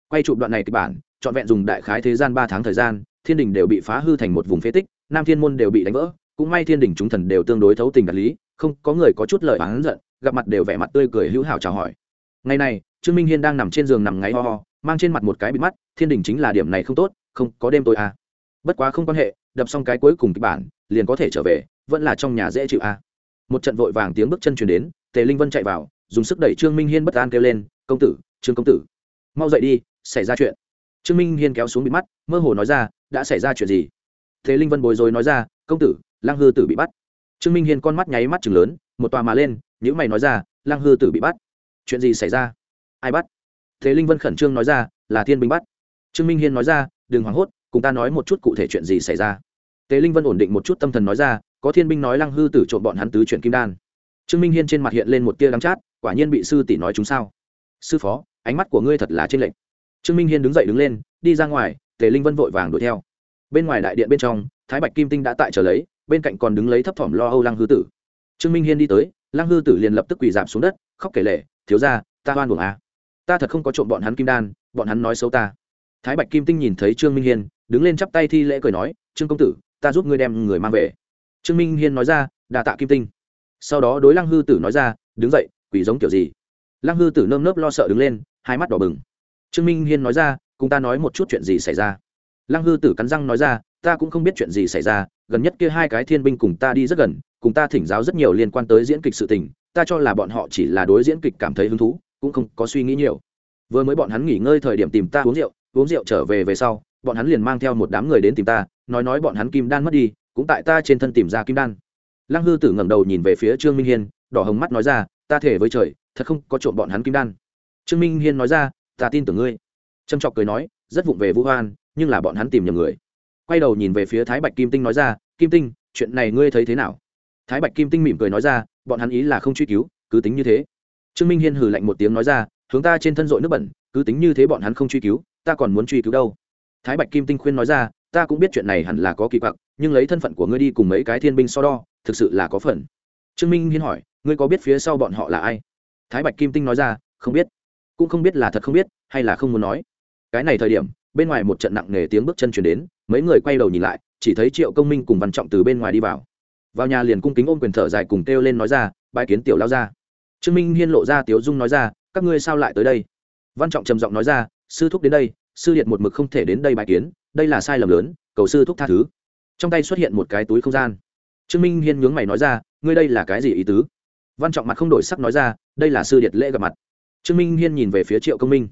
Quay chụp đoạn này kịch bản, trọn vẹn dùng đại khái thế gian ba tháng thời gian, thiên đình đều bị phá hư thành một vùng phế tích, nam thiên môn đều bị đánh vỡ, cũng may thiên đình chúng thần đều tương đối thấu tình đạt lý, không có người có chút lời oán giận, gặp mặt đều vẻ mặt tươi cười hữu hảo chào hỏi. Ngày này trương minh hiên đang nằm trên giường nằm ngáy ho ho, mang trên mặt một cái bịt mắt, thiên đình chính là điểm này không tốt, không có đêm tối à. bất quá không quan hệ, đập xong cái cuối cùng kịch bản, liền có thể trở về, vẫn là trong nhà dễ chịu à. một trận vội vàng tiếng bước chân chuyển đến, tề linh vân chạy vào, dùng sức đẩy trương minh hiên bất an kêu lên, công tử, trương công tử, mau dậy đi, xảy ra chuyện. Trương minh hiên kéo xuống bị mắt, mơ hồ nói ra, đã xảy ra chuyện gì? Thế linh vân bối rối nói ra, công tử lang hư tử bị bắt. Trương minh hiên con mắt nháy mắt chừng lớn, một tòa mà lên những mày nói ra lang hư tử bị bắt. Chuyện gì xảy ra? Ai bắt? Thế linh vân khẩn trương nói ra, là thiên binh bắt. Trương minh hiên nói ra, đừng hoảng hốt, cùng ta nói một chút cụ thể chuyện gì xảy ra. Tề linh vân ổn định một chút tâm thần nói ra, có thiên binh nói lăng hư tử trộm bọn hắn tứ chuyển kim đan. Trương minh hiên trên mặt hiện lên một tia đắng chát, quả nhiên bị sư tỷ nói chúng sao. Sư phó, ánh mắt của ngươi thật là trên lệnh trương minh hiên đứng dậy đứng lên, đi ra ngoài tề linh vân vội vàng đuổi theo. Bên ngoài đại điện bên trong, thái bạch kim tinh đã tại trở lấy, bên cạnh còn đứng lấy thấp thỏm lo âu lăng hư tử. Trương minh hiên đi tới, lăng hư tử liền lập tức quỳ giảm xuống đất, khóc kể lệ thiếu ra ta hoan buồng à ta thật không có trộm bọn hắn kim đan, bọn hắn nói xấu ta. Thái bạch kim tinh nhìn thấy trương minh hiên, đứng lên chắp tay thi lễ cười nói, trương công tử, ta giúp ngươi đem người mang về. Trương minh hiên nói ra đà tạ kim tinh. Sau đó đối lăng hư tử nói ra, đứng dậy, quỷ giống kiểu gì? Lăng hư tử nơm nớp lo sợ đứng lên, hai mắt đỏ bừng. Trương minh hiên nói ra, cùng ta nói một chút chuyện gì xảy ra? Lăng hư tử cắn răng nói ra, ta cũng không biết chuyện gì xảy ra, gần nhất kia hai cái thiên binh cùng ta đi rất gần, cùng ta thỉnh giáo rất nhiều liên quan tới diễn kịch sự tình, ta cho là bọn họ chỉ là đối diễn kịch cảm thấy hứng thú cũng không có suy nghĩ nhiều. Vừa mới bọn hắn nghỉ ngơi thời điểm tìm ta uống rượu uống rượu trở về về sau, bọn hắn liền mang theo một đám người đến tìm ta, nói nói bọn hắn kim đan mất đi, cũng tại ta trên thân tìm ra kim đan. Lăng hư tử ngẩng đầu nhìn về phía trương minh hiên, đỏ hồng mắt nói ra, ta thể với trời, thật không có trộm bọn hắn kim đan. Trương minh hiên nói ra, ta tin tưởng ngươi. Trâm trọc cười nói, rất vụng về vũ hoan, nhưng là bọn hắn tìm nhầm người. Quay đầu nhìn về phía thái bạch kim tinh nói ra, kim tinh, chuyện này ngươi thấy thế nào? Thái bạch kim tinh mỉm cười nói ra, bọn hắn ý là không truy cứu, cứ tính như thế trương minh hiên hừ lạnh một tiếng nói ra, hướng ta trên thân dội nước bẩn, cứ tính như thế bọn hắn không truy cứu, ta còn muốn truy cứu đâu? Thái bạch kim tinh khuyên nói ra, ta cũng biết chuyện này hẳn là có kỳ quặc, nhưng lấy thân phận của ngươi đi cùng mấy cái thiên binh so đo, thực sự là có phần. Trương minh hiên hỏi, ngươi có biết phía sau bọn họ là ai? Thái bạch kim tinh nói ra, không biết, cũng không biết là thật không biết, hay là không muốn nói. Cái này thời điểm, bên ngoài một trận nặng nề tiếng bước chân chuyển đến, mấy người quay đầu nhìn lại, chỉ thấy triệu công minh cùng văn trọng từ bên ngoài đi vào. Vào nhà liền cung kính ôm quyền thở dài cùng kêu lên nói ra bài kiến tiểu lao ra trương minh hiên lộ ra Tiếu dung nói ra, các ngươi sao lại tới đây? Văn trọng trầm giọng nói ra, sư thúc đến đây, sư điện một mực không thể đến đây bài kiến, đây là sai lầm lớn, cầu sư thúc tha thứ. Trong tay xuất hiện một cái túi không gian. Trương minh hiên nhướng mày nói ra, ngươi đây là cái gì ý tứ? Văn trọng mặt không đổi sắc nói ra, đây là sư điện lễ gặp mặt. Trương minh hiên nhìn về phía triệu công minh.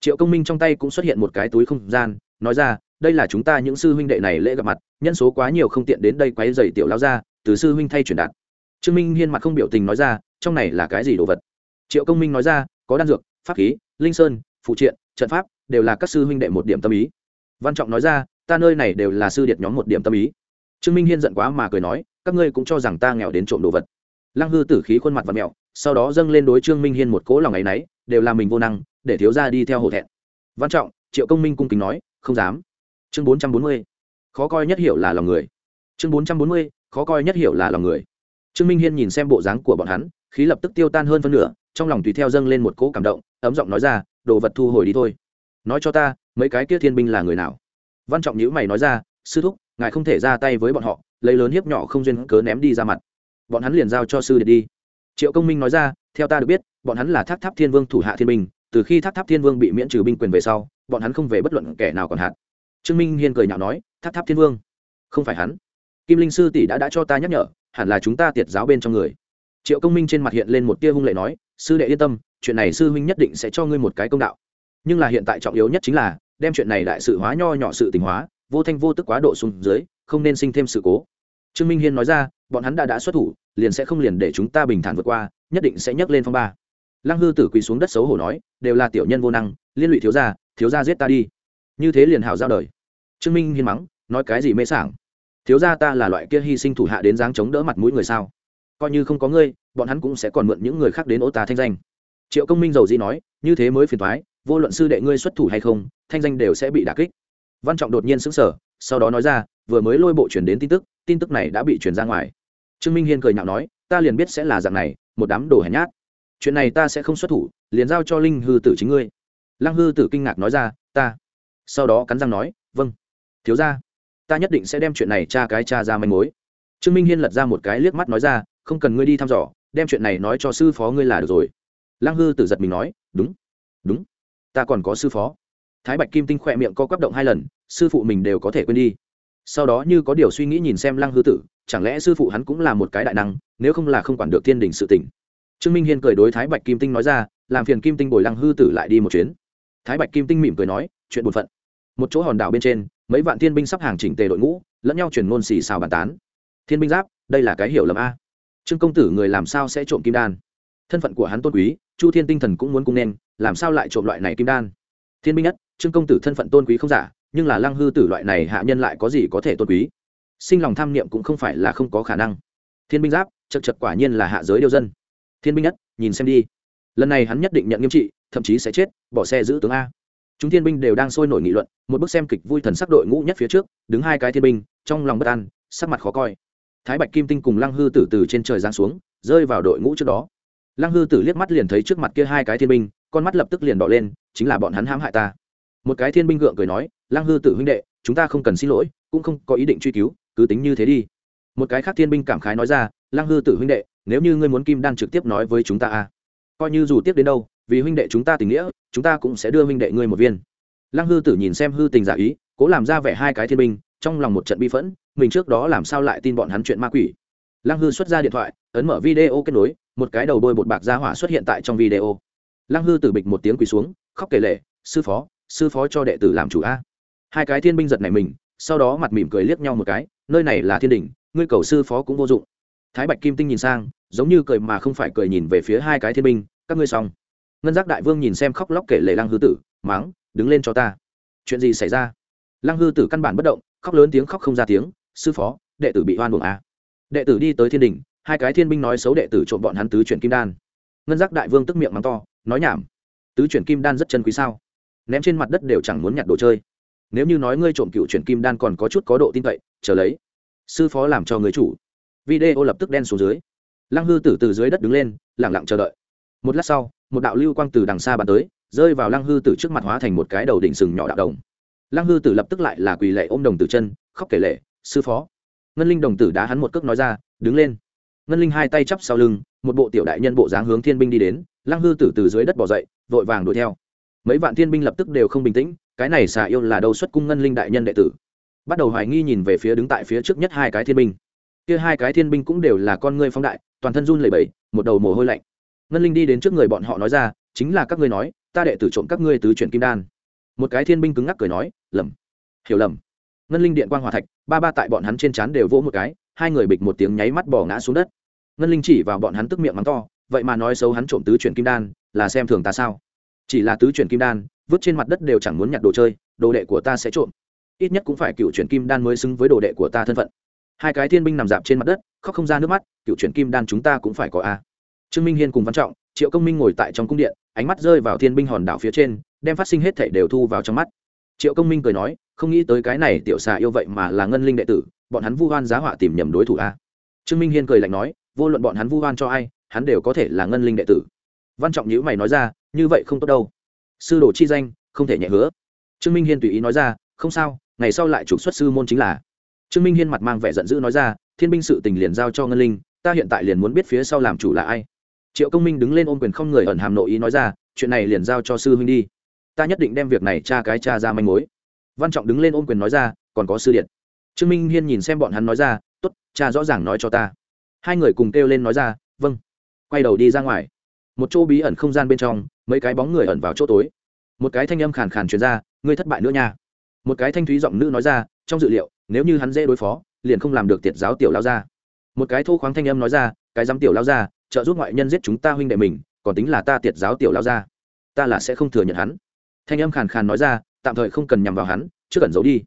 Triệu công minh trong tay cũng xuất hiện một cái túi không gian, nói ra, đây là chúng ta những sư huynh đệ này lễ gặp mặt, nhân số quá nhiều không tiện đến đây quấy dày tiểu lao ra từ sư huynh thay truyền đạt trương minh hiên mặt không biểu tình nói ra, trong này là cái gì đồ vật? Triệu công minh nói ra, có đan dược, pháp khí, linh sơn, phụ triện, trận pháp, đều là các sư huynh đệ một điểm tâm ý. Văn trọng nói ra, ta nơi này đều là sư điệt nhóm một điểm tâm ý. Trương minh hiên giận quá mà cười nói, các ngươi cũng cho rằng ta nghèo đến trộm đồ vật. Lăng hư tử khí khuôn mặt và mẹo, sau đó dâng lên đối trương minh hiên một cỗ lòng ấ y đều là mình vô năng, để thiếu ra đi theo hổ thẹn. Văn trọng, triệu công minh cung kính nói, không dám. Chương bốn trăm bốn mươi, khó coi nhất hiểu là lòng người. Chương bốn trăm bốn mươi, khó coi nhất hiểu là lòng người trương minh hiên nhìn xem bộ dáng của bọn hắn, khí lập tức tiêu tan hơn phân nửa, trong lòng tùy theo dâng lên một cỗ cảm động, ấm giọng nói ra, đồ vật thu hồi đi thôi. Nói cho ta, mấy cái kia thiên binh là người nào? Văn trọng nhữ mày nói ra, sư thúc, ngài không thể ra tay với bọn họ, lấy lớn hiếp nhỏ không duyên cớ ném đi ra mặt. Bọn hắn liền giao cho sư để đi. Triệu công minh nói ra, theo ta được biết, bọn hắn là tháp tháp thiên vương thủ hạ thiên binh, từ khi tháp tháp thiên vương bị miễn trừ binh quyền về sau, bọn hắn không về bất luận kẻ nào còn hạn. Trương minh hiên cười nhạo nói tháp tháp thiên vương? Không phải hắn. Kim linh sư tỷ đã đã cho ta nhắc nhở hẳn là chúng ta tiệt giáo bên trong người. Triệu công minh trên mặt hiện lên một tia hung lệ nói, sư đệ yên tâm, chuyện này sư huynh nhất định sẽ cho ngươi một cái công đạo. Nhưng là hiện tại trọng yếu nhất chính là, đem chuyện này đại sự hóa nho nhỏ sự tình hóa, vô thanh vô tức quá độ xuống dưới, không nên sinh thêm sự cố. Trương minh hiên nói ra, bọn hắn đã đã xuất thủ, liền sẽ không liền để chúng ta bình thản vượt qua, nhất định sẽ nhấc lên phong ba. Lăng hư tử quỳ xuống đất xấu hổ nói, đều là tiểu nhân vô năng, liên lụy thiếu gia thiếu gia giết ta đi. Như thế liền hảo giao đời. Trương minh hiên mắng, nói cái gì mê sảng? Thiếu gia ta là loại kia hy sinh thủ hạ đến dáng chống đỡ mặt mũi người sao? Coi như không có ngươi, bọn hắn cũng sẽ còn mượn những người khác đến ô ta thanh danh. Triệu công minh giàu dĩ nói, như thế mới phiền thoái vô luận sư đệ ngươi xuất thủ hay không, thanh danh đều sẽ bị đà kích. Văn trọng đột nhiên sững sờ, sau đó nói ra, vừa mới lôi bộ chuyển đến tin tức tin tức này đã bị chuyển ra ngoài. Trương minh hiên cười nhạo nói, ta liền biết sẽ là dạng này, một đám đồ hèn nhát. Chuyện này ta sẽ không xuất thủ, liền giao cho linh hư tử chính ngươi. Lăng hư tử kinh ngạc nói ra, ta. Sau đó cắn răng nói vâng. Thiếu ra ta nhất định sẽ đem chuyện này tra cái cha ra manh mối. Trương minh hiên lật ra một cái liếc mắt nói ra, không cần ngươi đi thăm dò, đem chuyện này nói cho sư phó ngươi là được rồi. Lăng hư tử giật mình nói, đúng đúng, ta còn có sư phó. Thái bạch kim tinh khỏe miệng co quắp động hai lần, sư phụ mình đều có thể quên đi. Sau đó như có điều suy nghĩ nhìn xem lăng hư tử, chẳng lẽ sư phụ hắn cũng là một cái đại năng, nếu không là không quản được thiên đình sự tỉnh trương minh hiên cười đối thái bạch kim tinh nói ra, làm phiền kim tinh bồi lăng hư tử lại đi một chuyến. Thái bạch kim tinh mỉm cười nói, chuyện bổn phận. Một chỗ hòn đảo bên trên mấy vạn thiên binh sắp hàng chỉnh tề đội ngũ, lẫn nhau chuyển ngôn xì xào bàn tán. Thiên binh giáp, đây là cái hiểu lầm a. Trương công tử người làm sao sẽ trộm kim đan? Thân phận của hắn tôn quý, chu thiên tinh thần cũng muốn cung nên, làm sao lại trộm loại này kim đan? Thiên binh nhất, trương công tử thân phận tôn quý không giả, nhưng là lăng hư tử loại này hạ nhân lại có gì có thể tôn quý? Sinh lòng tham niệm cũng không phải là không có khả năng. Thiên binh giáp, chật chật quả nhiên là hạ giới điêu dân. Thiên binh nhất, nhìn xem đi. Lần này hắn nhất định nhận nghiêm trị, thậm chí sẽ chết, bỏ xe giữ tướng a chúng thiên binh đều đang sôi nổi nghị luận, một bức xem kịch vui thần sắc đội ngũ nhất phía trước, đứng hai cái thiên binh, trong lòng bất an, sắc mặt khó coi. Thái bạch kim tinh cùng lăng hư tử từ trên trời giáng xuống, rơi vào đội ngũ trước đó. Lăng hư tử liếc mắt liền thấy trước mặt kia hai cái thiên binh, con mắt lập tức liền đỏ lên, chính là bọn hắn hãm hại ta. Một cái thiên binh gượng cười nói, lăng hư tử huynh đệ, chúng ta không cần xin lỗi, cũng không có ý định truy cứu, cứ tính như thế đi. Một cái khác thiên binh cảm khái nói ra, lăng hư tử huynh đệ, nếu như ngươi muốn kim đan trực tiếp nói với chúng ta à coi như dù tiếp đến đâu vì huynh đệ chúng ta tình nghĩa, chúng ta cũng sẽ đưa huynh đệ ngươi một viên. Lăng hư tử nhìn xem hư tình giả ý, cố làm ra vẻ hai cái thiên binh, trong lòng một trận bi phẫn, mình trước đó làm sao lại tin bọn hắn chuyện ma quỷ. Lăng hư xuất ra điện thoại, ấn mở video kết nối, một cái đầu đôi bột bạc ra hỏa xuất hiện tại trong video. Lăng hư tử bịch một tiếng quỳ xuống, khóc kể lệ sư phó sư phó cho đệ tử làm chủ a. Hai cái thiên binh giật này mình, sau đó mặt mỉm cười liếc nhau một cái, nơi này là thiên đình ngươi cầu sư phó cũng vô dụng. Thái bạch kim tinh nhìn sang, giống như cười mà không phải cười nhìn về phía hai cái thiên binh, các ngươi xong ngân giác đại vương nhìn xem khóc lóc kể lệ lăng hư tử máng đứng lên cho ta. Chuyện gì xảy ra? Lăng hư tử căn bản bất động, khóc lớn tiếng khóc không ra tiếng, sư phó, đệ tử bị oan buồng a à? đệ tử đi tới thiên đình, hai cái thiên binh nói xấu đệ tử trộm bọn hắn tứ chuyển kim đan. Ngân giác đại vương tức miệng mắng to, nói nhảm, tứ chuyển kim đan rất chân quý sao? Ném trên mặt đất đều chẳng muốn nhặt đồ chơi. Nếu như nói ngươi trộm cựu chuyển kim đan còn có chút có độ tin cậy, chờ lấy. Sư phó làm cho người chủ. Video lập tức đen xuống dưới. Lăng hư tử từ dưới đất đứng lên lẳng lặng chờ đợi. Một lát sau một đạo lưu quang từ đằng xa bàn tới, rơi vào lăng hư tử trước mặt hóa thành một cái đầu đỉnh sừng nhỏ đạo đồng. Lăng hư tử lập tức lại là quỳ lệ ôm đồng tử chân, khóc kể lệ sư phó. Ngân linh đồng tử đá hắn một cước nói ra, đứng lên. Ngân linh hai tay chắp sau lưng, một bộ tiểu đại nhân bộ dáng hướng thiên binh đi đến, lăng hư tử từ dưới đất bỏ dậy, vội vàng đuổi theo. Mấy vạn thiên binh lập tức đều không bình tĩnh, cái này xà yêu là đâu xuất cung ngân linh đại nhân đệ tử? Bắt đầu hoài nghi nhìn về phía đứng tại phía trước nhất hai cái thiên binh. Kia hai cái thiên binh cũng đều là con ngươi phóng đại, toàn thân run lẩy bẩy, một đầu mồ hôi lạnh ngân linh đi đến trước người bọn họ nói ra, chính là các ngươi nói, ta đệ tử trộm các ngươi tứ chuyển kim đan. Một cái thiên binh cứng ngắc cười nói, lầm, hiểu lầm. Ngân linh điện quang hòa thạch, ba ba tại bọn hắn trên trán đều vỗ một cái, hai người bịch một tiếng nháy mắt bỏ ngã xuống đất. Ngân linh chỉ vào bọn hắn tức miệng mắng to, vậy mà nói xấu hắn trộm tứ chuyển kim đan, là xem thường ta sao? Chỉ là tứ chuyển kim đan, vứt trên mặt đất đều chẳng muốn nhặt đồ chơi, đồ đệ của ta sẽ trộm. Ít nhất cũng phải cựu chuyển kim đan mới xứng với đồ đệ của ta thân phận. Hai cái thiên binh nằm dạp trên mặt đất, khóc không ra nước mắt, cựu chuyển kim đan chúng ta cũng phải có a trương minh hiên cùng văn trọng, triệu công minh ngồi tại trong cung điện, ánh mắt rơi vào thiên binh hòn đảo phía trên, đem phát sinh hết thảy đều thu vào trong mắt. Triệu công minh cười nói, không nghĩ tới cái này tiểu xà yêu vậy mà là ngân linh đệ tử, bọn hắn vu hoan giá họa tìm nhầm đối thủ a. Trương minh hiên cười lạnh nói, vô luận bọn hắn vu hoan cho ai, hắn đều có thể là ngân linh đệ tử. Văn trọng nhữ mày nói ra, như vậy không tốt đâu. Sư đồ chi danh, không thể nhẹ hứa. Trương minh hiên tùy ý nói ra, không sao, ngày sau lại trục xuất sư môn chính là. Trương minh hiên mặt mang vẻ giận dữ nói ra, thiên binh sự tình liền giao cho ngân linh, ta hiện tại liền muốn biết phía sau làm chủ là ai triệu công minh đứng lên ôm quyền không người ẩn hàm nội ý nói ra, chuyện này liền giao cho sư huynh đi. Ta nhất định đem việc này tra cái cha ra manh mối. Văn trọng đứng lên ôm quyền nói ra, còn có sư điện. Trương minh hiên nhìn xem bọn hắn nói ra t ố t cha rõ ràng nói cho ta. Hai người cùng kêu lên nói ra vâng. Quay đầu đi ra ngoài. Một chỗ bí ẩn không gian bên trong, mấy cái bóng người ẩn vào chỗ tối. Một cái thanh âm khàn khàn truyền ra, ngươi thất bại nữa nha. Một cái thanh thúy giọng nữ nói ra, trong dự liệu, nếu như hắn dễ đối phó, liền không làm được tiệt giáo tiểu lao ra một cái thô khoáng thanh âm nói ra, cái dám tiểu lao ra trợ giúp ngoại nhân giết chúng ta huynh đệ mình, còn tính là ta tiệt giáo tiểu lao ra ta là sẽ không thừa nhận hắn. Thanh âm khàn khàn nói ra, tạm thời không cần nhằm vào hắn chưa cần giấu đi.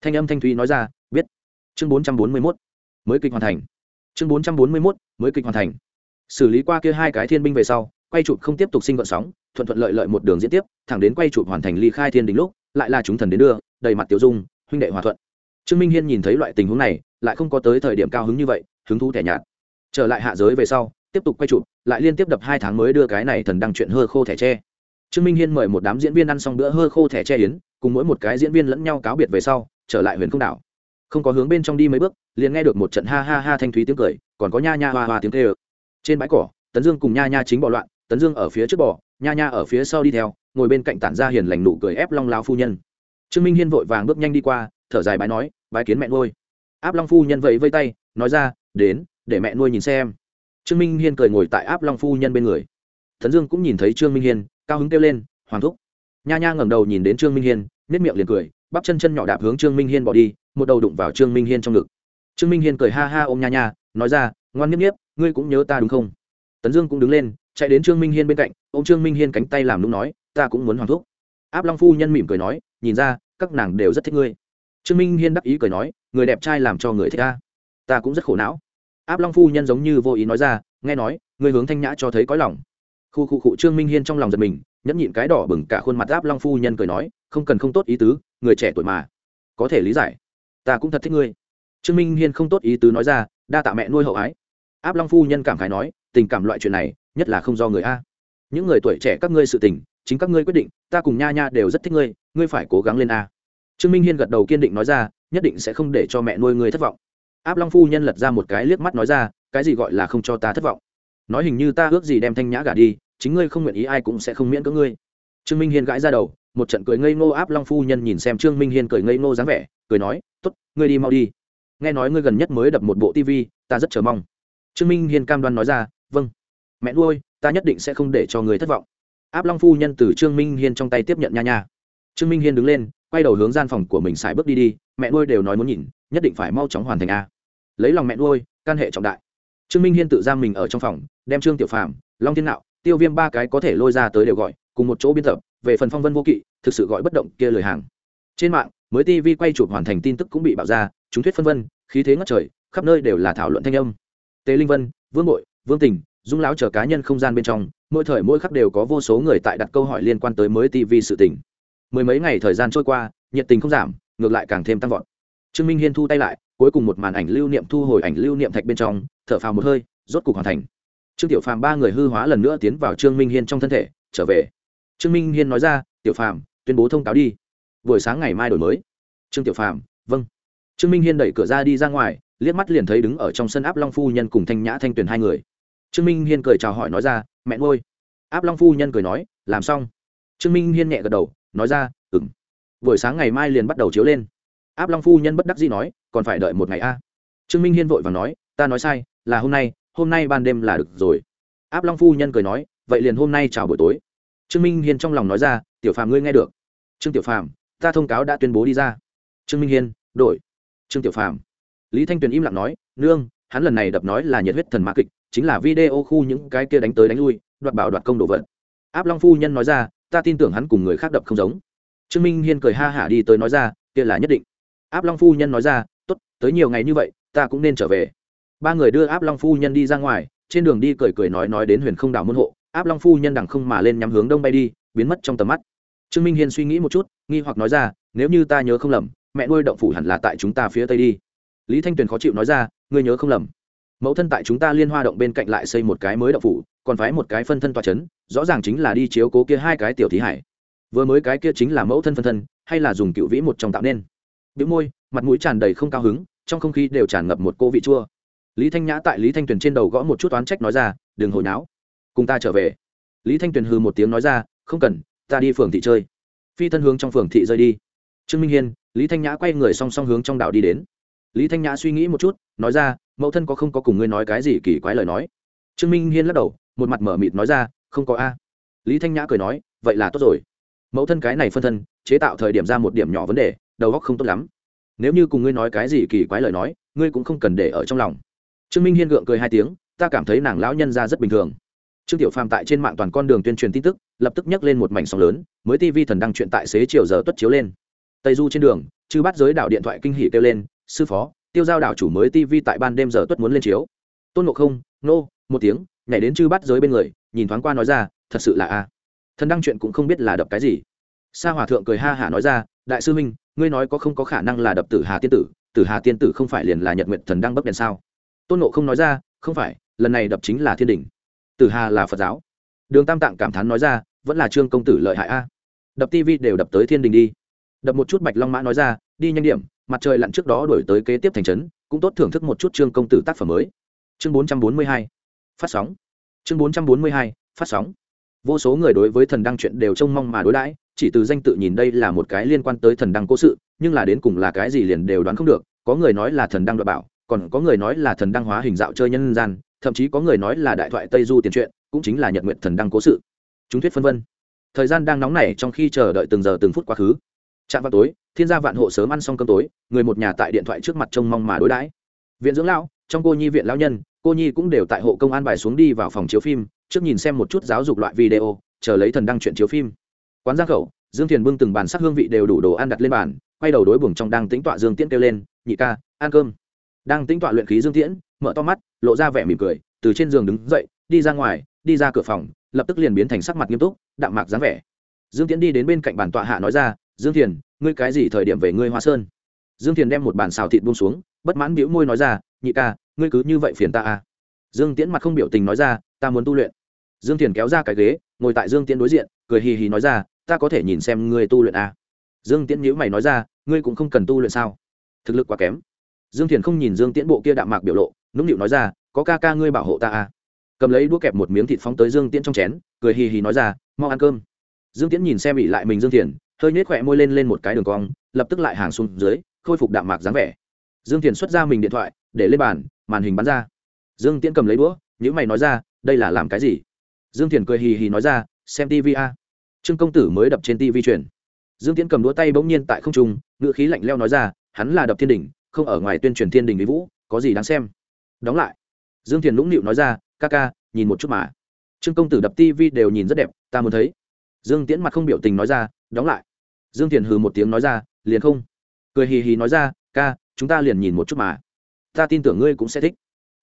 Thanh âm thanh thúy nói ra, biết. Chương bốn trăm bốn mươi mốt, mới kịch hoàn thành. Chương bốn trăm bốn mươi mốt, mới kịch hoàn thành. Xử lý qua kia hai cái thiên binh về sau, quay chụp không tiếp tục sinh vận sóng, thuận thuận lợi lợi một đường diễn tiếp, thẳng đến quay chụp hoàn thành ly khai thiên đình lúc, lại là chúng thần đến đưa, đầy mặt tiểu dung, huynh đệ hòa thuận. Trương minh hiên nhìn thấy loại tình huống này, lại không có tới thời điểm cao hứng như vậy, hứng thú thẻ nhạt. Trở lại hạ giới về sau tiếp tục quay chụp, lại liên tiếp đập hai tháng mới đưa cái này thần đăng chuyện hơ khô thẻ tre. Trương minh hiên mời một đám diễn viên ăn xong bữa hơ khô thẻ tre yến, cùng mỗi một cái diễn viên lẫn nhau cáo biệt về sau, trở lại huyền không đảo. Không có hướng bên trong đi mấy bước, liền nghe được một trận ha ha ha thanh thúy tiếng cười, còn có nha nha hoa hoa tiếng tê ơ trên bãi cỏ, tấn dương cùng nha nha chính bỏ loạn, tấn dương ở phía trước bò, nha nha ở phía sau đi theo, ngồi bên cạnh tản ra hiền lành nụ cười ép long lao phu nhân. Trương minh hiên vội vàng bước nhanh đi qua, thở dài bái nói, bái kiến mẹ nuôi. Áp long phu nhân vẫy vây tay, nói ra, đến, để mẹ nuôi nhìn xem trương minh hiên cười ngồi tại áp long phu nhân bên người. Thần dương cũng nhìn thấy trương minh hiên, cao hứng kêu lên, hoàng thúc. Nha nha ngẩng đầu nhìn đến trương minh hiên nếp miệng liền cười, bắp chân chân nhỏ đạp hướng trương minh hiên bỏ đi, một đầu đụng vào trương minh hiên trong ngực. Trương minh hiên cười ha ha ôm nha nha, nói ra, ngoan nhiếp nhiếp ngươi cũng nhớ ta đúng không? Tấn dương cũng đứng lên, chạy đến trương minh hiên bên cạnh ô m trương minh hiên cánh tay làm đúng nói, ta cũng muốn hoàng thúc. Áp long phu nhân mỉm cười nói, nhìn ra, các nàng đều rất thích ngươi. Trương minh hiên đắc ý cười nói, người đẹp trai làm cho người thích ta ta cũng rất khổ não áp long phu nhân giống như vô ý nói ra, nghe nói, người hướng thanh nhã cho thấy có lòng. Khu khu cụ trương minh hiên trong lòng giật mình, nhẫn nhịn cái đỏ bừng cả khuôn mặt áp long phu nhân cười nói, không cần không tốt ý tứ, người trẻ tuổi mà. Có thể lý giải. Ta cũng thật thích ngươi. Trương minh hiên không tốt ý tứ nói ra, đa tạ mẹ nuôi hậu ái. Áp long phu nhân cảm khái nói, tình cảm loại chuyện này, nhất là không do người a. Những người tuổi trẻ các ngươi sự tình, chính các ngươi quyết định, ta cùng nha nha đều rất thích ngươi ngươi phải cố gắng lên a. Trương minh hiên gật đầu kiên định nói ra, nhất định sẽ không để cho mẹ nuôi ngươi thất vọng áp long phu nhân lật ra một cái liếc mắt nói ra, cái gì gọi là không cho ta thất vọng? Nói hình như ta ước gì đem thanh nhã gả đi, chính ngươi không nguyện ý ai cũng sẽ không miễn cưỡng ngươi. Trương minh hiên gãi ra đầu, một trận cười ngây ngô áp long phu nhân nhìn xem trương minh hiên cười ngây ngô dáng vẻ, cười nói t ố t ngươi đi mau đi. Nghe nói ngươi gần nhất mới đập một bộ tv ta rất chờ mong. Trương minh hiên cam đoan nói ra vâng. Mẹ nuôi, ta nhất định sẽ không để cho người thất vọng. Áp long phu nhân từ trương minh hiên trong tay tiếp nhận nha nha. Trương minh hiên đứng lên, quay đầu hướng gian phòng của mình xài bước đi đi, mẹ nuôi đều nói muốn nhìn, nhất định phải mau chóng hoàn thành a lấy lòng mẹ nuôi, can hệ trọng đại. Trương minh hiên tự giam mình ở trong phòng, đem trương tiểu phàm, long thiên nạo, tiêu viêm ba cái có thể lôi ra tới đều gọi, cùng một chỗ biên tập, về phần phong vân vô kỵ, thực sự gọi bất động kia lời hàng. Trên mạng, mới tv quay chụp hoàn thành tin tức cũng bị bạo ra, chúng thuyết phân vân, khí thế ngất trời, khắp nơi đều là thảo luận thanh âm. Tề linh vân, vương bội, vương tình, dung lão chờ cá nhân không gian bên trong, mỗi thời mỗi khắc đều có vô số người tại đặt câu hỏi liên quan tới mới tv sự tình. Mười mấy ngày thời gian trôi qua, nhiệt tình không giảm, ngược lại càng thêm tăng vọt. Trương minh hiên thu tay lại cuối cùng một màn ảnh lưu niệm thu hồi ảnh lưu niệm thạch bên trong, thở phào một hơi, rốt cục hoàn thành. Trương tiểu phàm ba người hư hóa lần nữa tiến vào trương minh hiên trong thân thể, trở về. Trương minh hiên nói ra, tiểu phàm, tuyên bố thông cáo đi. Buổi sáng ngày mai đổi mới. Trương tiểu phàm vâng. Trương minh hiên đẩy cửa ra đi ra ngoài, liếc mắt liền thấy đứng ở trong sân áp long phu nhân cùng thanh nhã thanh tuyền hai người. Trương minh hiên cười chào hỏi nói ra, mẹ ngôi áp long phu nhân cười nói, làm xong. Trương minh hiên nhẹ gật đầu, nói ra ừng buổi sáng ngày mai liền bắt đầu chiếu lên áp long phu nhân bất đắc dĩ nói, còn phải đợi một ngày a. Trương minh hiên vội và nói, ta nói sai, là hôm nay hôm nay ban đêm là được rồi. Áp long phu nhân cười nói, vậy liền hôm nay chào buổi tối. Trương minh hiên trong lòng nói ra, tiểu phàm ngươi nghe được. Trương tiểu phàm, ta thông cáo đã tuyên bố đi ra. Trương minh hiên, đổi. Trương tiểu phàm, lý thanh tuyền im lặng nói, nương, hắn lần này đập nói là nhiệt huyết thần mã kịch, chính là video khu những cái kia đánh tới đánh lui, đoạt bảo đoạt công đồ vật. Áp long phu nhân nói ra, ta tin tưởng hắn cùng người khác đập không giống. Trương minh hiên cười ha hả đi tới nói ra, kia là nhất định áp long phu nhân nói ra t ố t tới nhiều ngày như vậy, ta cũng nên trở về. Ba người đưa áp long phu nhân đi ra ngoài, trên đường đi cười cười nói nói đến huyền không đảo môn hộ, áp long phu nhân đằng không mà lên nhắm hướng đông bay đi, biến mất trong tầm mắt. Trương minh hiên suy nghĩ một chút, nghi hoặc nói ra, nếu như ta nhớ không lầm, mẹ nuôi động phủ hẳn là tại chúng ta phía tây đi. Lý thanh tuyền khó chịu nói ra, ngươi nhớ không lầm. Mẫu thân tại chúng ta liên hoa động bên cạnh lại xây một cái mới động phủ, còn phái một cái phân thân toa c h ấ n rõ ràng chính là đi chiếu cố kia hai cái tiểu thí hải. Vừa mới cái kia chính là mẫu thân phân thân, hay là dùng cựu vĩ một trong tạo nên? Bĩu môi, mặt mũi tràn đầy không cao hứng, trong không khí đều tràn ngập một cô vị chua. Lý thanh nhã tại lý thanh tuyền trên đầu gõ một chút oán trách nói ra, đừng hồi náo. Cùng ta trở về. Lý thanh tuyền hư một tiếng nói ra, không cần, ta đi phường thị chơi. Phi thân hướng trong phường thị rơi đi. Trương minh hiên, lý thanh nhã quay người song song hướng trong đảo đi đến. Lý thanh nhã suy nghĩ một chút, nói ra, mẫu thân có không có cùng ngươi nói cái gì kỳ quái lời nói? Trương minh hiên lắc đầu, một mặt mở mịt nói ra, không có a. Lý thanh nhã cười nói, vậy là tốt rồi. Mẫu thân cái này phân thân, chế tạo thời điểm ra một điểm nhỏ vấn đề đầu óc không tốt lắm. Nếu như cùng ngươi nói cái gì kỳ quái lời nói, ngươi cũng không cần để ở trong lòng. Trương minh hiên gượng cười hai tiếng, ta cảm thấy nàng lão nhân ra rất bình thường. Trương tiểu phàm tại trên mạng toàn con đường tuyên truyền tin tức, lập tức nhắc lên một mảnh sóng lớn, mới tv thần đăng chuyện tại xế chiều giờ tuất chiếu lên. Tây du trên đường, chư bắt giới đảo điện thoại kinh hỉ kêu lên, sư phó, tiêu giao đảo chủ mới tv tại ban đêm giờ tuất muốn lên chiếu. Tôn ngộ không, nô, một tiếng, nhảy đến chư bắt giới bên người, nhìn thoáng qua nói ra, thật sự là a. Thần đăng chuyện cũng không biết là đập cái gì. Sa hòa thượng cười ha hả nói ra, đại sư huynh ngươi nói có không có khả năng là đập tử hà tiên tử tử hà tiên tử không phải liền là nhật nguyện thần đăng bấp đèn sao? Tôn nộ không nói ra, không phải, lần này đập chính là thiên đình tử hà là phật giáo. Đường tam tạng cảm thán nói ra, vẫn là trương công tử lợi hại a. Đập tv đều đập tới thiên đình đi. Đập một chút bạch long mã nói ra, đi nhanh điểm, mặt trời lặn trước đó đổi tới kế tiếp thành trấn, cũng tốt thưởng thức một chút trương công tử tác phẩm mới. Chương bốn trăm bốn mươi hai, phát sóng. Chương bốn trăm bốn mươi hai, phát sóng. Vô số người đối với thần đăng chuyện đều trông mong mà đối đãi chỉ từ danh tự nhìn đây là một cái liên quan tới thần đăng cố sự, nhưng là đến cùng là cái gì liền đều đoán không được, có người nói là thần đăng đoạt bảo, còn có người nói là thần đăng hóa hình dạo chơi nhân gian, thậm chí có người nói là đại thoại tây du tiền truyện, cũng chính là nhật nguyện thần đăng cố sự. Chúng thuyết phân vân. Thời gian đang nóng nảy trong khi chờ đợi từng giờ từng phút quá khứ. Trạm vào tối, thiên gia vạn hộ sớm ăn xong cơm tối, người một nhà tại điện thoại trước mặt trông mong mà đối đãi. Viện dưỡng lão, trong cô nhi viện lão nhân, cô nhi cũng đều tại hộ công an bài xuống đi vào phòng chiếu phim, trước nhìn xem một chút giáo dục loại video, chờ lấy thần đăng chuyện chiếu phim quán giang khẩu, dương thiền bưng từng bàn sắc hương vị đều đủ đồ ăn đặt lên bàn, quay đầu đối buồng trong đang tính tọa dương tiễn kêu lên, nhị ca, ăn cơm. Đang tính tọa luyện khí dương tiễn, mở to mắt, lộ ra vẻ mỉm cười, từ trên giường đứng dậy, đi ra ngoài, đi ra cửa phòng, lập tức liền biến thành sắc mặt nghiêm túc, đạm mạc dáng vẻ. Dương tiễn đi đến bên cạnh bàn tọa hạ nói ra, dương thiền, ngươi cái gì thời điểm về ngươi hoa sơn? Dương thiền đem một bàn xào thịt buông xuống, bất mãn biểu môi nói ra, nhị ca, ngươi cứ như vậy phiền ta à. Dương tiễn mặt không biểu tình nói ra, ta muốn tu luyện. Dương thiền kéo ra cái ghế, ngồi tại dương tiễn đối diện, cười hì hì nói ra ta có thể nhìn xem ngươi tu luyện à. dương tiễn nhữ mày nói ra, ngươi cũng không cần tu luyện sao? Thực lực quá kém. Dương thiền không nhìn dương tiễn bộ kia đạm mạc biểu lộ, nũng nịu nói ra, có ca ca ngươi bảo hộ ta à. cầm lấy đũa kẹp một miếng thịt phóng tới dương tiễn trong chén, cười hì hì nói ra, mau ăn cơm. Dương tiễn nhìn xem ỉ lại mình dương thiền hơi nhếch khỏe môi lên lên một cái đường cong, lập tức lại hàng xuống dưới, khôi phục đạm mạc dáng vẻ. Dương thiền xuất ra mình điện thoại, để lên bàn, màn hình bắn ra. Dương tiễn cầm lấy đũa nhữ mày nói ra, đây là làm cái gì? Dương thiền cười hì hì nói ra, xem tv a trương công tử mới đập trên tv truyền. Dương tiễn cầm đũa tay bỗng nhiên tại không trung ngựa khí lạnh leo nói ra, hắn là đập thiên đình không ở ngoài tuyên truyền thiên đình với vũ, có gì đáng xem? Đóng lại. Dương thiền lũng nịu nói ra, ca ca, nhìn một chút mà. Trương công tử đập tv đều nhìn rất đẹp, ta muốn thấy. Dương tiễn mặt không biểu tình nói ra, đóng lại. Dương thiền hừ một tiếng nói ra, liền không. Cười hì hì nói ra, ca, chúng ta liền nhìn một chút mà. Ta tin tưởng ngươi cũng sẽ thích.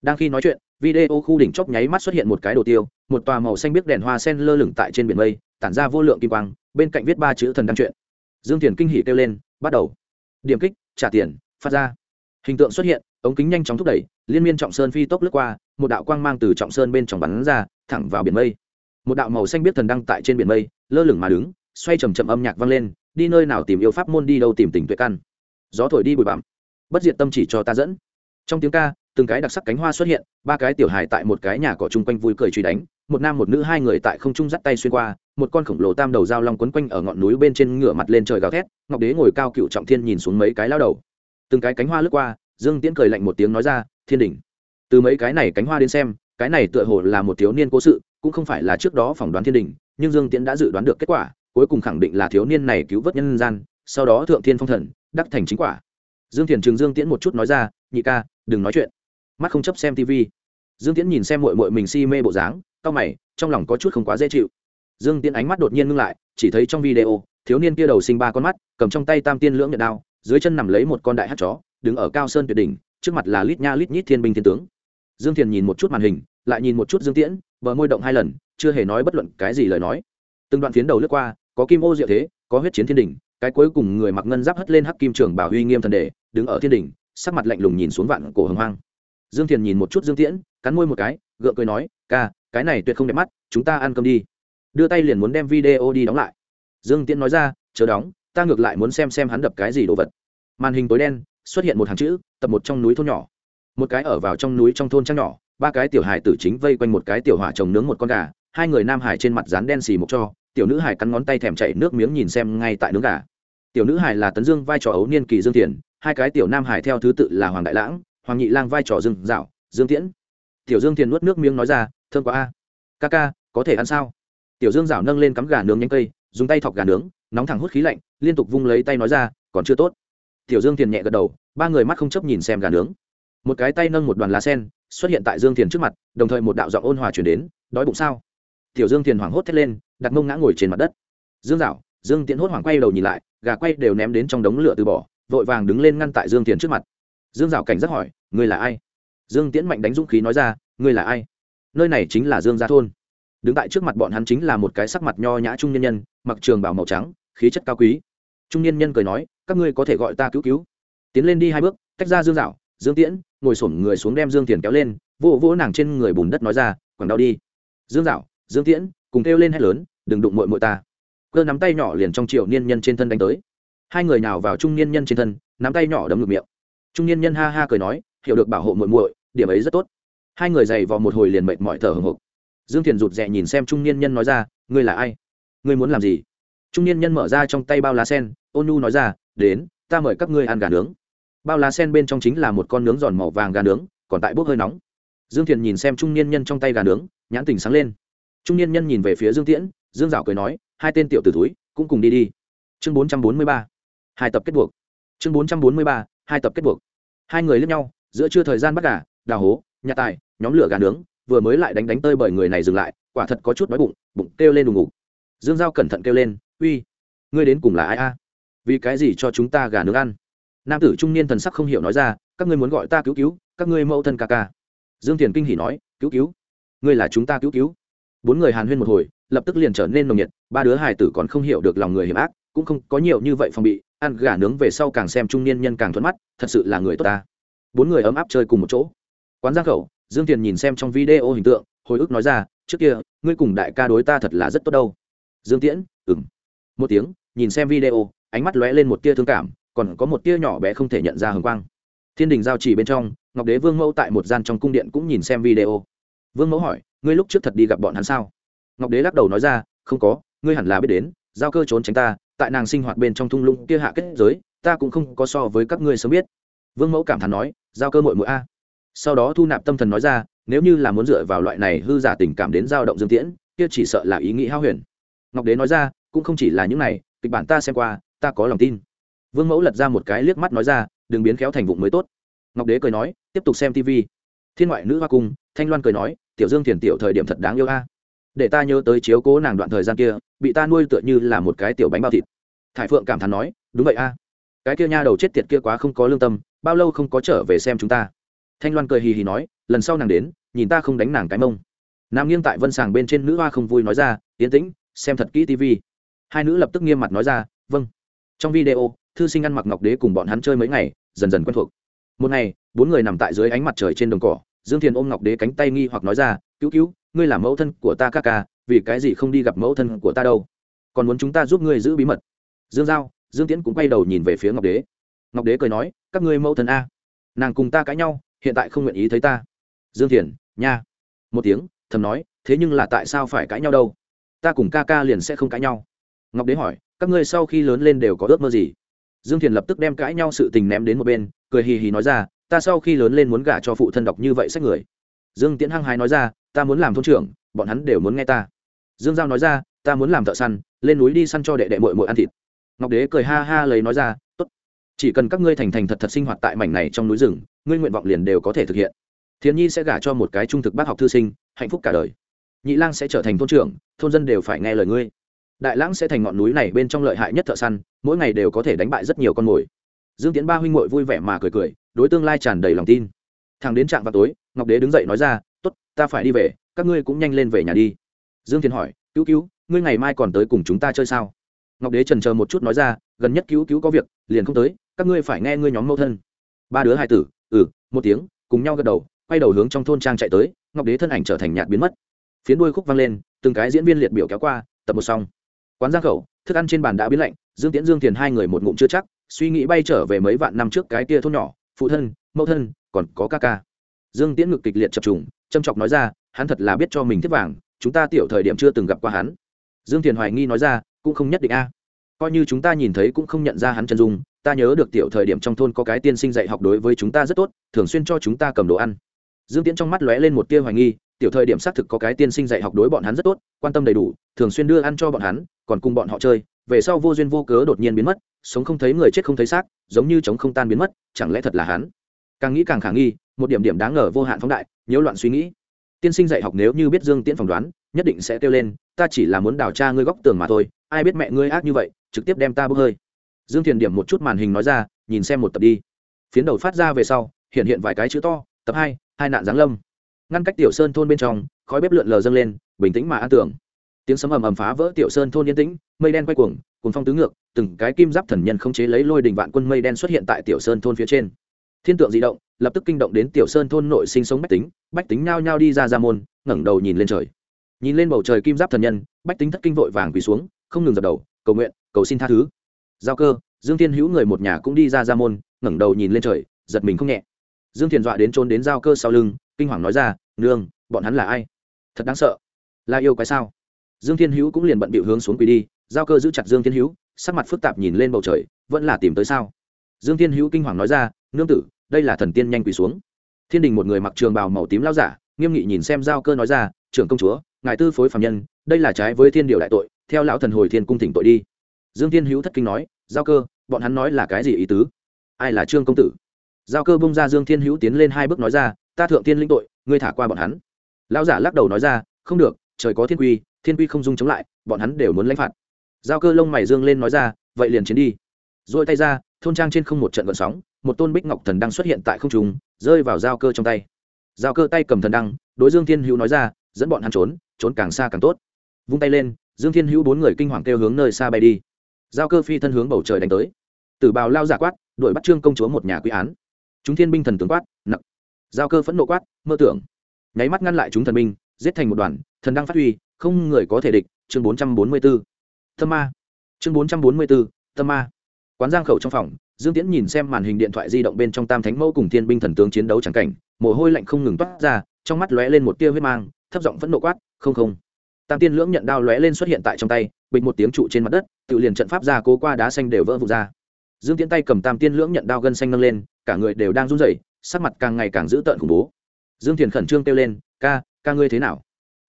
Đang khi nói chuyện, video khu đỉnh chóc nháy mắt xuất hiện một cái đồ tiêu, một tòa màu xanh biếc đèn hoa sen lơ lửng tại trên biển mây tản ra vô lượng kim quang, bên cạnh viết ba chữ thần đăng truyện. dương thiền kinh hỉ kêu lên, bắt đầu. Điểm kích, trả tiền, phát ra. Hình tượng xuất hiện, ống kính nhanh chóng thúc đẩy, liên miên trọng sơn phi tốc lướt qua, một đạo quang mang từ trọng sơn bên trong bắn ra, thẳng vào biển mây. Một đạo màu xanh biết thần đăng tại trên biển mây, lơ lửng mà đứng, xoay chầm chậm âm nhạc vang lên, đi nơi nào tìm yêu pháp môn đi đâu tìm tình tuệ căn. Gió thổi đi bụi bặm. Bất diệt tâm chỉ cho ta dẫn. Trong tiếng ca, từng cái đặc sắc cánh hoa xuất hiện, ba cái tiểu hài tại một cái nhà cỏ chung quanh vui cười truy đánh một nam một nữ hai người tại không trung dắt tay xuyên qua, một con khổng lồ tam đầu dao long quấn quanh ở ngọn núi bên trên ngửa mặt lên trời gào thét, ngọc đế ngồi cao cựu trọng thiên nhìn xuống mấy cái lao đầu. Từng cái cánh hoa lướt qua, dương tiễn cười lạnh một tiếng nói ra, thiên đình từ mấy cái này cánh hoa đến xem, cái này tựa hồ là một thiếu niên cố sự, cũng không phải là trước đó phỏng đoán thiên đình nhưng dương tiễn đã dự đoán được kết quả, cuối cùng khẳng định là thiếu niên này cứu vớt nhân gian, sau đó thượng thiên phong thần, đắc thành chính quả. Dương thiền trường dương tiễn một chút nói ra, nhị ca, đừng nói chuyện. Mắt không chấp xem tv dương tiễn nhìn xem mội mội mình si mê bộ dáng, cau mày, trong lòng có chút không quá dễ chịu. Dương tiễn ánh mắt đột nhiên ngưng lại, chỉ thấy trong video, thiếu niên kia đầu sinh ba con mắt, cầm trong tay tam tiên lưỡng nhật đao, dưới chân nằm lấy một con đại hát chó, đứng ở cao sơn tuyệt đỉnh, trước mặt là lít nha lít nhít thiên binh thiên tướng. Dương thiền nhìn một chút màn hình, lại nhìn một chút dương tiễn, bờ môi động hai lần, chưa hề nói bất luận cái gì lời nói. Từng đoạn phiến đầu lướt qua, có kim ô diệu thế, có huyết chiến thiên đình cái cuối cùng người mặc ngân giáp hất lên hắc kim trường bảo huy nghiêm thần đề đứng ở thiên đình sắc mặt lạnh lùng nhìn xuống vạn cổ hồng hoang dương thiền nhìn một chút dương tiễn, cắn môi một cái, gượng cười nói, ca, cái này tuyệt không đẹp mắt, chúng ta ăn cơm đi. Đưa tay liền muốn đem video đi đóng lại. Dương tiễn nói ra, chờ đóng, ta ngược lại muốn xem xem hắn đập cái gì đồ vật. Màn hình tối đen, xuất hiện một hàng chữ, tập một trong núi thôn nhỏ. Một cái ở vào trong núi trong thôn trang nhỏ, ba cái tiểu hài tử chính vây quanh một cái tiểu hỏa chồng nướng một con gà, hai người nam hải trên mặt dán đen xì một cho, tiểu nữ hải cắn ngón tay thèm chảy nước miếng nhìn xem ngay tại nướng gà. Tiểu nữ hải là tấn dương vai trò ấu niên kỳ dương tiền hai cái tiểu nam hải theo thứ tự là hoàng đại lãng hoàng nhị lang vai trò dương dạo, dương tiễn. Tiểu dương thiền nuốt nước miếng nói ra, thơm quá a. Ca ca, có thể ăn sao? Tiểu dương dạo nâng lên cắm gà nướng nhanh cây, dùng tay thọc gà nướng, nóng thẳng hút khí lạnh, liên tục vung lấy tay nói ra, còn chưa tốt. Tiểu dương thiền nhẹ gật đầu, ba người mắt không chấp nhìn xem gà nướng. Một cái tay nâng một đoàn lá sen, xuất hiện tại dương thiền trước mặt, đồng thời một đạo giọng ôn hòa chuyển đến, đói bụng sao? Tiểu dương thiền hoảng hốt thét lên, đặt mông ngã ngồi trên mặt đất. Dương dạo, dương tiễn hốt hoảng quay đầu nhìn lại, gà quay đều ném đến trong đống lửa từ bỏ, vội vàng đứng lên ngăn tại dương thiền trước mặt dương dạo cảnh giác hỏi, ngươi là ai? Dương tiễn mạnh đánh dũng khí nói ra, ngươi là ai? Nơi này chính là dương gia thôn. Đứng tại trước mặt bọn hắn chính là một cái sắc mặt nho nhã trung nhân nhân, mặc trường bảo màu trắng, khí chất cao quý. Trung nhân nhân cười nói, các ngươi có thể gọi ta cứu cứu. Tiến lên đi hai bước, tách ra dương dạo, dương tiễn, ngồi sổm người xuống đem dương tiền kéo lên vỗ vỗ nàng trên người bùn đất nói ra quẳng đau đi. Dương dạo, dương tiễn, cùng kêu lên hét lớn, đừng đụng mội mội ta. Cơ nắm tay nhỏ liền trong triệu niên nhân trên thân đánh tới. Hai người nào vào trung niên nhân trên thân, nắm tay nhỏ đấm ngược miệng trung niên nhân ha ha cười nói, hiểu được bảo hộ muội muội, điểm ấy rất tốt. Hai người giày vò một hồi liền mệt mỏi thở hồng hộc. Dương thiền rụt rè nhìn xem trung niên nhân nói ra, ngươi là ai? Ngươi muốn làm gì? Trung niên nhân mở ra trong tay bao lá sen, ôn nu nói ra, đến, ta mời các ngươi ăn gà nướng. Bao lá sen bên trong chính là một con nướng giòn màu vàng gà nướng, còn tại bốc hơi nóng. Dương thiền nhìn xem trung niên nhân trong tay gà nướng, nhãn tình sáng lên. Trung niên nhân nhìn về phía dương tiễn, dương dạo cười nói, hai tên tiểu t ử túi cũng cùng đi đi. Chương bốn trăm bốn mươi ba, hai tập kết buộc. Chương bốn trăm bốn mươi ba hai tập kết buộc. Hai người lướt nhau, giữa trưa thời gian bắt gà, đào hố, nhà tài, nhóm lửa gà nướng, vừa mới lại đánh đánh tơi bởi người này dừng lại, quả thật có chút đói bụng bụng kêu lên đùng ngủ dương giao cẩn thận kêu lên, uy, ngươi đến cùng là ai a? Vì cái gì cho chúng ta gà nướng ăn? Nam tử trung niên thần sắc không hiểu nói ra, các ngươi muốn gọi ta cứu cứu, các ngươi mẫu thân ca ca. Dương tiền kinh hỉ nói, cứu cứu, ngươi là chúng ta cứu cứu. Bốn người hàn huyên một hồi, lập tức liền trở nên nồng nhiệt, ba đứa hài tử còn không hiểu được lòng người hiểm ác, cũng không có nhiều như vậy phòng bị ăn gà nướng về sau càng xem trung niên nhân càng thuận mắt, thật sự là người tốt ta. Bốn người ấm áp chơi cùng một chỗ. Quán giang khẩu, dương tiền nhìn xem trong video hình tượng, hồi ức nói ra, trước kia, ngươi cùng đại ca đối ta thật là rất tốt đâu. Dương tiễn ừng một tiếng, nhìn xem video, ánh mắt lóe lên một tia thương cảm, còn có một tia nhỏ bé không thể nhận ra hồng quang. Thiên đình giao chỉ bên trong, ngọc đế vương mẫu tại một gian trong cung điện cũng nhìn xem video. Vương mẫu hỏi, ngươi lúc trước thật đi gặp bọn hắn sao? Ngọc đế lắc đầu nói ra, không có, ngươi hẳn là biết đến giao cơ trốn tránh ta, tại nàng sinh hoạt bên trong thung lũng kia hạ kết giới, ta cũng không có so với các ngươi sớm biết. Vương mẫu cảm thán nói, giao cơ mội mội a. Sau đó thu nạp tâm thần nói ra, nếu như là muốn dựa vào loại này hư giả tình cảm đến dao động dương tiễn, kia chỉ sợ là ý nghĩ hao huyền. Ngọc đế nói ra, cũng không chỉ là những này, kịch bản ta xem qua, ta có lòng tin. Vương mẫu lật ra một cái liếc mắt nói ra, đừng biến khéo thành vụng mới tốt. Ngọc đế cười nói, tiếp tục xem tv thiên ngoại nữ hoa cung, thanh loan cười nói, tiểu dương thiền tiểu thời điểm thật đáng yêu a để ta nhớ tới chiếu cố nàng đoạn thời gian kia, bị ta nuôi tựa như là một cái tiểu bánh bao thịt. Thải phượng cảm thán nói, đúng vậy a. Cái kia nha đầu chết tiệt kia quá không có lương tâm, bao lâu không có trở về xem chúng ta. Thanh loan cười hì hì nói, lần sau nàng đến, nhìn ta không đánh nàng cái mông. Nam nghiêng tại vân sàng bên trên nữ hoa không vui nói ra yến tĩnh, xem thật kỹ tv hai nữ lập tức nghiêm mặt nói ra vâng. Trong video, thư sinh ăn mặc ngọc đế cùng bọn hắn chơi mấy ngày, dần dần quen thuộc. Một ngày, bốn người nằm tại dưới ánh mặt trời trên đồng cỏ, dương thiền ôm ngọc đế cánh tay nghi hoặc nói ra cứu cứu, ngươi là mẫu thân của ta ca ca, vì cái gì không đi gặp mẫu thân của ta đâu? Còn muốn chúng ta giúp ngươi giữ bí mật. Dương giao, dương tiễn cũng quay đầu nhìn về phía ngọc đế. Ngọc đế cười nói, các ngươi mẫu thân a. Nàng cùng ta cãi nhau, hiện tại không nguyện ý thấy ta. Dương thiền nha. Một tiếng, thầm nói, thế nhưng là tại sao phải cãi nhau đâu? Ta cùng ca ca liền sẽ không cãi nhau. Ngọc đế hỏi, các ngươi sau khi lớn lên đều có ước mơ gì? Dương thiền lập tức đem cãi nhau sự tình ném đến một bên, cười hì hì nói ra, ta sau khi lớn lên muốn gả cho phụ thân đọc như vậy sách người. Dương tiễn hăng hái nói ra ta muốn làm thôn trưởng, bọn hắn đều muốn nghe ta. Dương giao nói ra, ta muốn làm thợ săn, lên núi đi săn cho đệ đệ mội mội ăn thịt. Ngọc đế cười ha ha lấy nói ra, tốt. Chỉ cần các ngươi thành thành thật thật sinh hoạt tại mảnh này trong núi rừng, ngươi nguyện vọng liền đều có thể thực hiện. Thiến nhi sẽ gả cho một cái trung thực bác học thư sinh, hạnh phúc cả đời. Nhị lang sẽ trở thành thôn trưởng, thôn dân đều phải nghe lời ngươi. Đại lãng sẽ thành ngọn núi này bên trong lợi hại nhất thợ săn, mỗi ngày đều có thể đánh bại rất nhiều con mồi. Dương tiến ba huynh muội vui vẻ mà cười cười, đối tương lai tràn đầy lòng tin. Thằng đến trạm vào tối, ngọc đế đứng dậy nói ra ta phải đi về, các ngươi cũng nhanh lên về nhà đi. Dương thiền hỏi, cứu cứu, ngươi ngày mai còn tới cùng chúng ta chơi sao? Ngọc đế trần chờ một chút nói ra, gần nhất cứu cứu có việc, liền không tới, các ngươi phải nghe ngươi nhóm mẫu thân. Ba đứa hai tử ừ một tiếng, cùng nhau gật đầu, quay đầu hướng trong thôn trang chạy tới, ngọc đế thân ảnh trở thành nhạt biến mất. Phiến đuôi khúc vang lên, từng cái diễn viên liệt biểu kéo qua, tập một xong. Quán giang khẩu, thức ăn trên bàn đã biến lạnh, dương tiễn, dương tiền hai người một ngụm chưa chắc, suy nghĩ bay trở về mấy vạn năm trước cái tia thôn nhỏ, phụ thân, mẫu thân, còn có ca ca. Dương tiễn ngực kịch liệt chập trùng châm chọc nói ra, hắn thật là biết cho mình thiết vàng, chúng ta tiểu thời điểm chưa từng gặp qua hắn. Dương Thiền hoài nghi nói ra, cũng không nhất định a. Coi như chúng ta nhìn thấy cũng không nhận ra hắn chân dung, ta nhớ được tiểu thời điểm trong thôn có cái tiên sinh dạy học đối với chúng ta rất tốt, thường xuyên cho chúng ta cầm đồ ăn. Dương tiễn trong mắt lóe lên một tia hoài nghi, tiểu thời điểm xác thực có cái tiên sinh dạy học đối bọn hắn rất tốt, quan tâm đầy đủ, thường xuyên đưa ăn cho bọn hắn, còn cùng bọn họ chơi, về sau vô duyên vô cớ đột nhiên biến mất, sống không thấy người chết không thấy xác, giống như chống không tan biến mất, chẳng lẽ thật là hắn? Càng nghĩ càng khả nghi một điểm điểm đáng ngờ vô hạn phóng đại, nhiễu loạn suy nghĩ. Tiên sinh dạy học nếu như biết dương tiễn phỏng đoán, nhất định sẽ kêu lên, ta chỉ là muốn đào tra ngươi góc tường mà thôi, ai biết mẹ ngươi ác như vậy, trực tiếp đem ta bốc hơi. Dương thiền điểm một chút màn hình nói ra, nhìn xem một tập đi. Phiến đầu phát ra về sau, hiện hiện vài cái chữ to, tập hai hai nạn giáng lâm. Ngăn cách tiểu sơn thôn bên trong, khói bếp lượn lờ dâng lên, bình tĩnh mà an tưởng tiếng sấm ầm ầm phá vỡ tiểu sơn thôn yên tĩnh, mây đen quay cuồng cuồng phong tứ ngược, từng cái kim giáp thần nhân không chế lấy lôi đình vạn quân mây đen xuất hiện tại tiểu sơn thôn phía trên. Thiên tượng di động lập tức kinh động đến tiểu sơn thôn nội sinh sống bách tính bách tính nhao nhao đi ra ra môn, ngẩng đầu nhìn lên trời. Nhìn lên bầu trời kim giáp thần nhân, bách tính thất kinh vội vàng quỳ xuống, không ngừng dập đầu, cầu nguyện, cầu xin tha thứ. Giao cơ, dương thiên hữu người một nhà cũng đi ra ra môn, ngẩng đầu nhìn lên trời, giật mình không nhẹ. Dương thiền dọa đến trốn đến giao cơ sau lưng, kinh hoàng nói ra, nương, bọn hắn là ai? Thật đáng sợ. Là yêu cái sao? Dương thiên hữu cũng liền bận bịu hướng xuống quỳ đi, giao cơ giữ chặt dương thiên hữu, sắc mặt phức tạp nhìn lên bầu trời, vẫn là tìm tới sao? Dương thiên hữu kinh hoàng nói ra, nương tử đây là thần tiên nhanh quỳ xuống. Thiên đình một người mặc trường bào màu tím lao giả, nghiêm nghị nhìn xem giao cơ nói ra, trưởng công chúa, ngài tư phối phạm nhân, đây là trái với thiên điều đại tội, theo lão thần hồi thiên cung thỉnh tội đi. Dương thiên hữu thất kinh nói, giao cơ, bọn hắn nói là cái gì ý tứ? Ai là trương công tử? Giao cơ bông ra dương thiên hữu tiến lên hai bước nói ra, ta thượng tiên linh tội, ngươi thả qua bọn hắn. Lão giả lắc đầu nói ra, không được, trời có thiên quy thiên quy không dung chống lại, bọn hắn đều muốn lãnh phạt. Giao cơ lông mày dương lên nói ra, vậy liền chiến đi. Dội tay ra thôn trang trên không một trận gợn sóng, một tôn bích ngọc thần đăng xuất hiện tại không trung, rơi vào giao cơ trong tay. Giao cơ tay cầm thần đăng, đối dương thiên hữu nói ra, dẫn bọn hắn trốn trốn càng xa càng tốt. Vung tay lên, dương thiên hữu bốn người kinh hoàng kêu hướng nơi xa bay đi. Giao cơ phi thân hướng bầu trời đánh tới. Tử bào lao giả quát, đuổi bắt trương công chúa một nhà quy án. Chúng thiên binh thần tướng quát nặng giao cơ phẫn nộ quát, mơ tưởng. Nháy mắt ngăn lại chúng thần binh, giết thành một đoàn, thần đang phát huy, không người có thể địch, chương bốn trăm bốn mươi b ố tâm ma. Chương bốn trăm bốn mươi b ố tâm ma quán giang khẩu trong phòng, dương tiễn nhìn xem màn hình điện thoại di động bên trong tam thánh mẫu cùng thiên binh thần tướng chiến đấu c cảnh, mồ hôi lạnh không ngừng toát ra, trong mắt lóe lên một tia huyết mang, thấp giọng phẫn nộ quát, không không. Tam tiên lưỡng nhận đao lóe lên xuất hiện tại trong tay, bịch một tiếng trụ trên mặt đất, tự liền trận pháp ra cố qua đá xanh đều vỡ vụt ra. Dương tiễn tay cầm tam tiên lưỡng nhận đao gân xanh nâng lên, cả người đều đang run rẩy, sắc mặt càng ngày càng dữ tợn khủng bố. Dương thiền khẩn trương kêu lên, ca ca ngươi thế nào?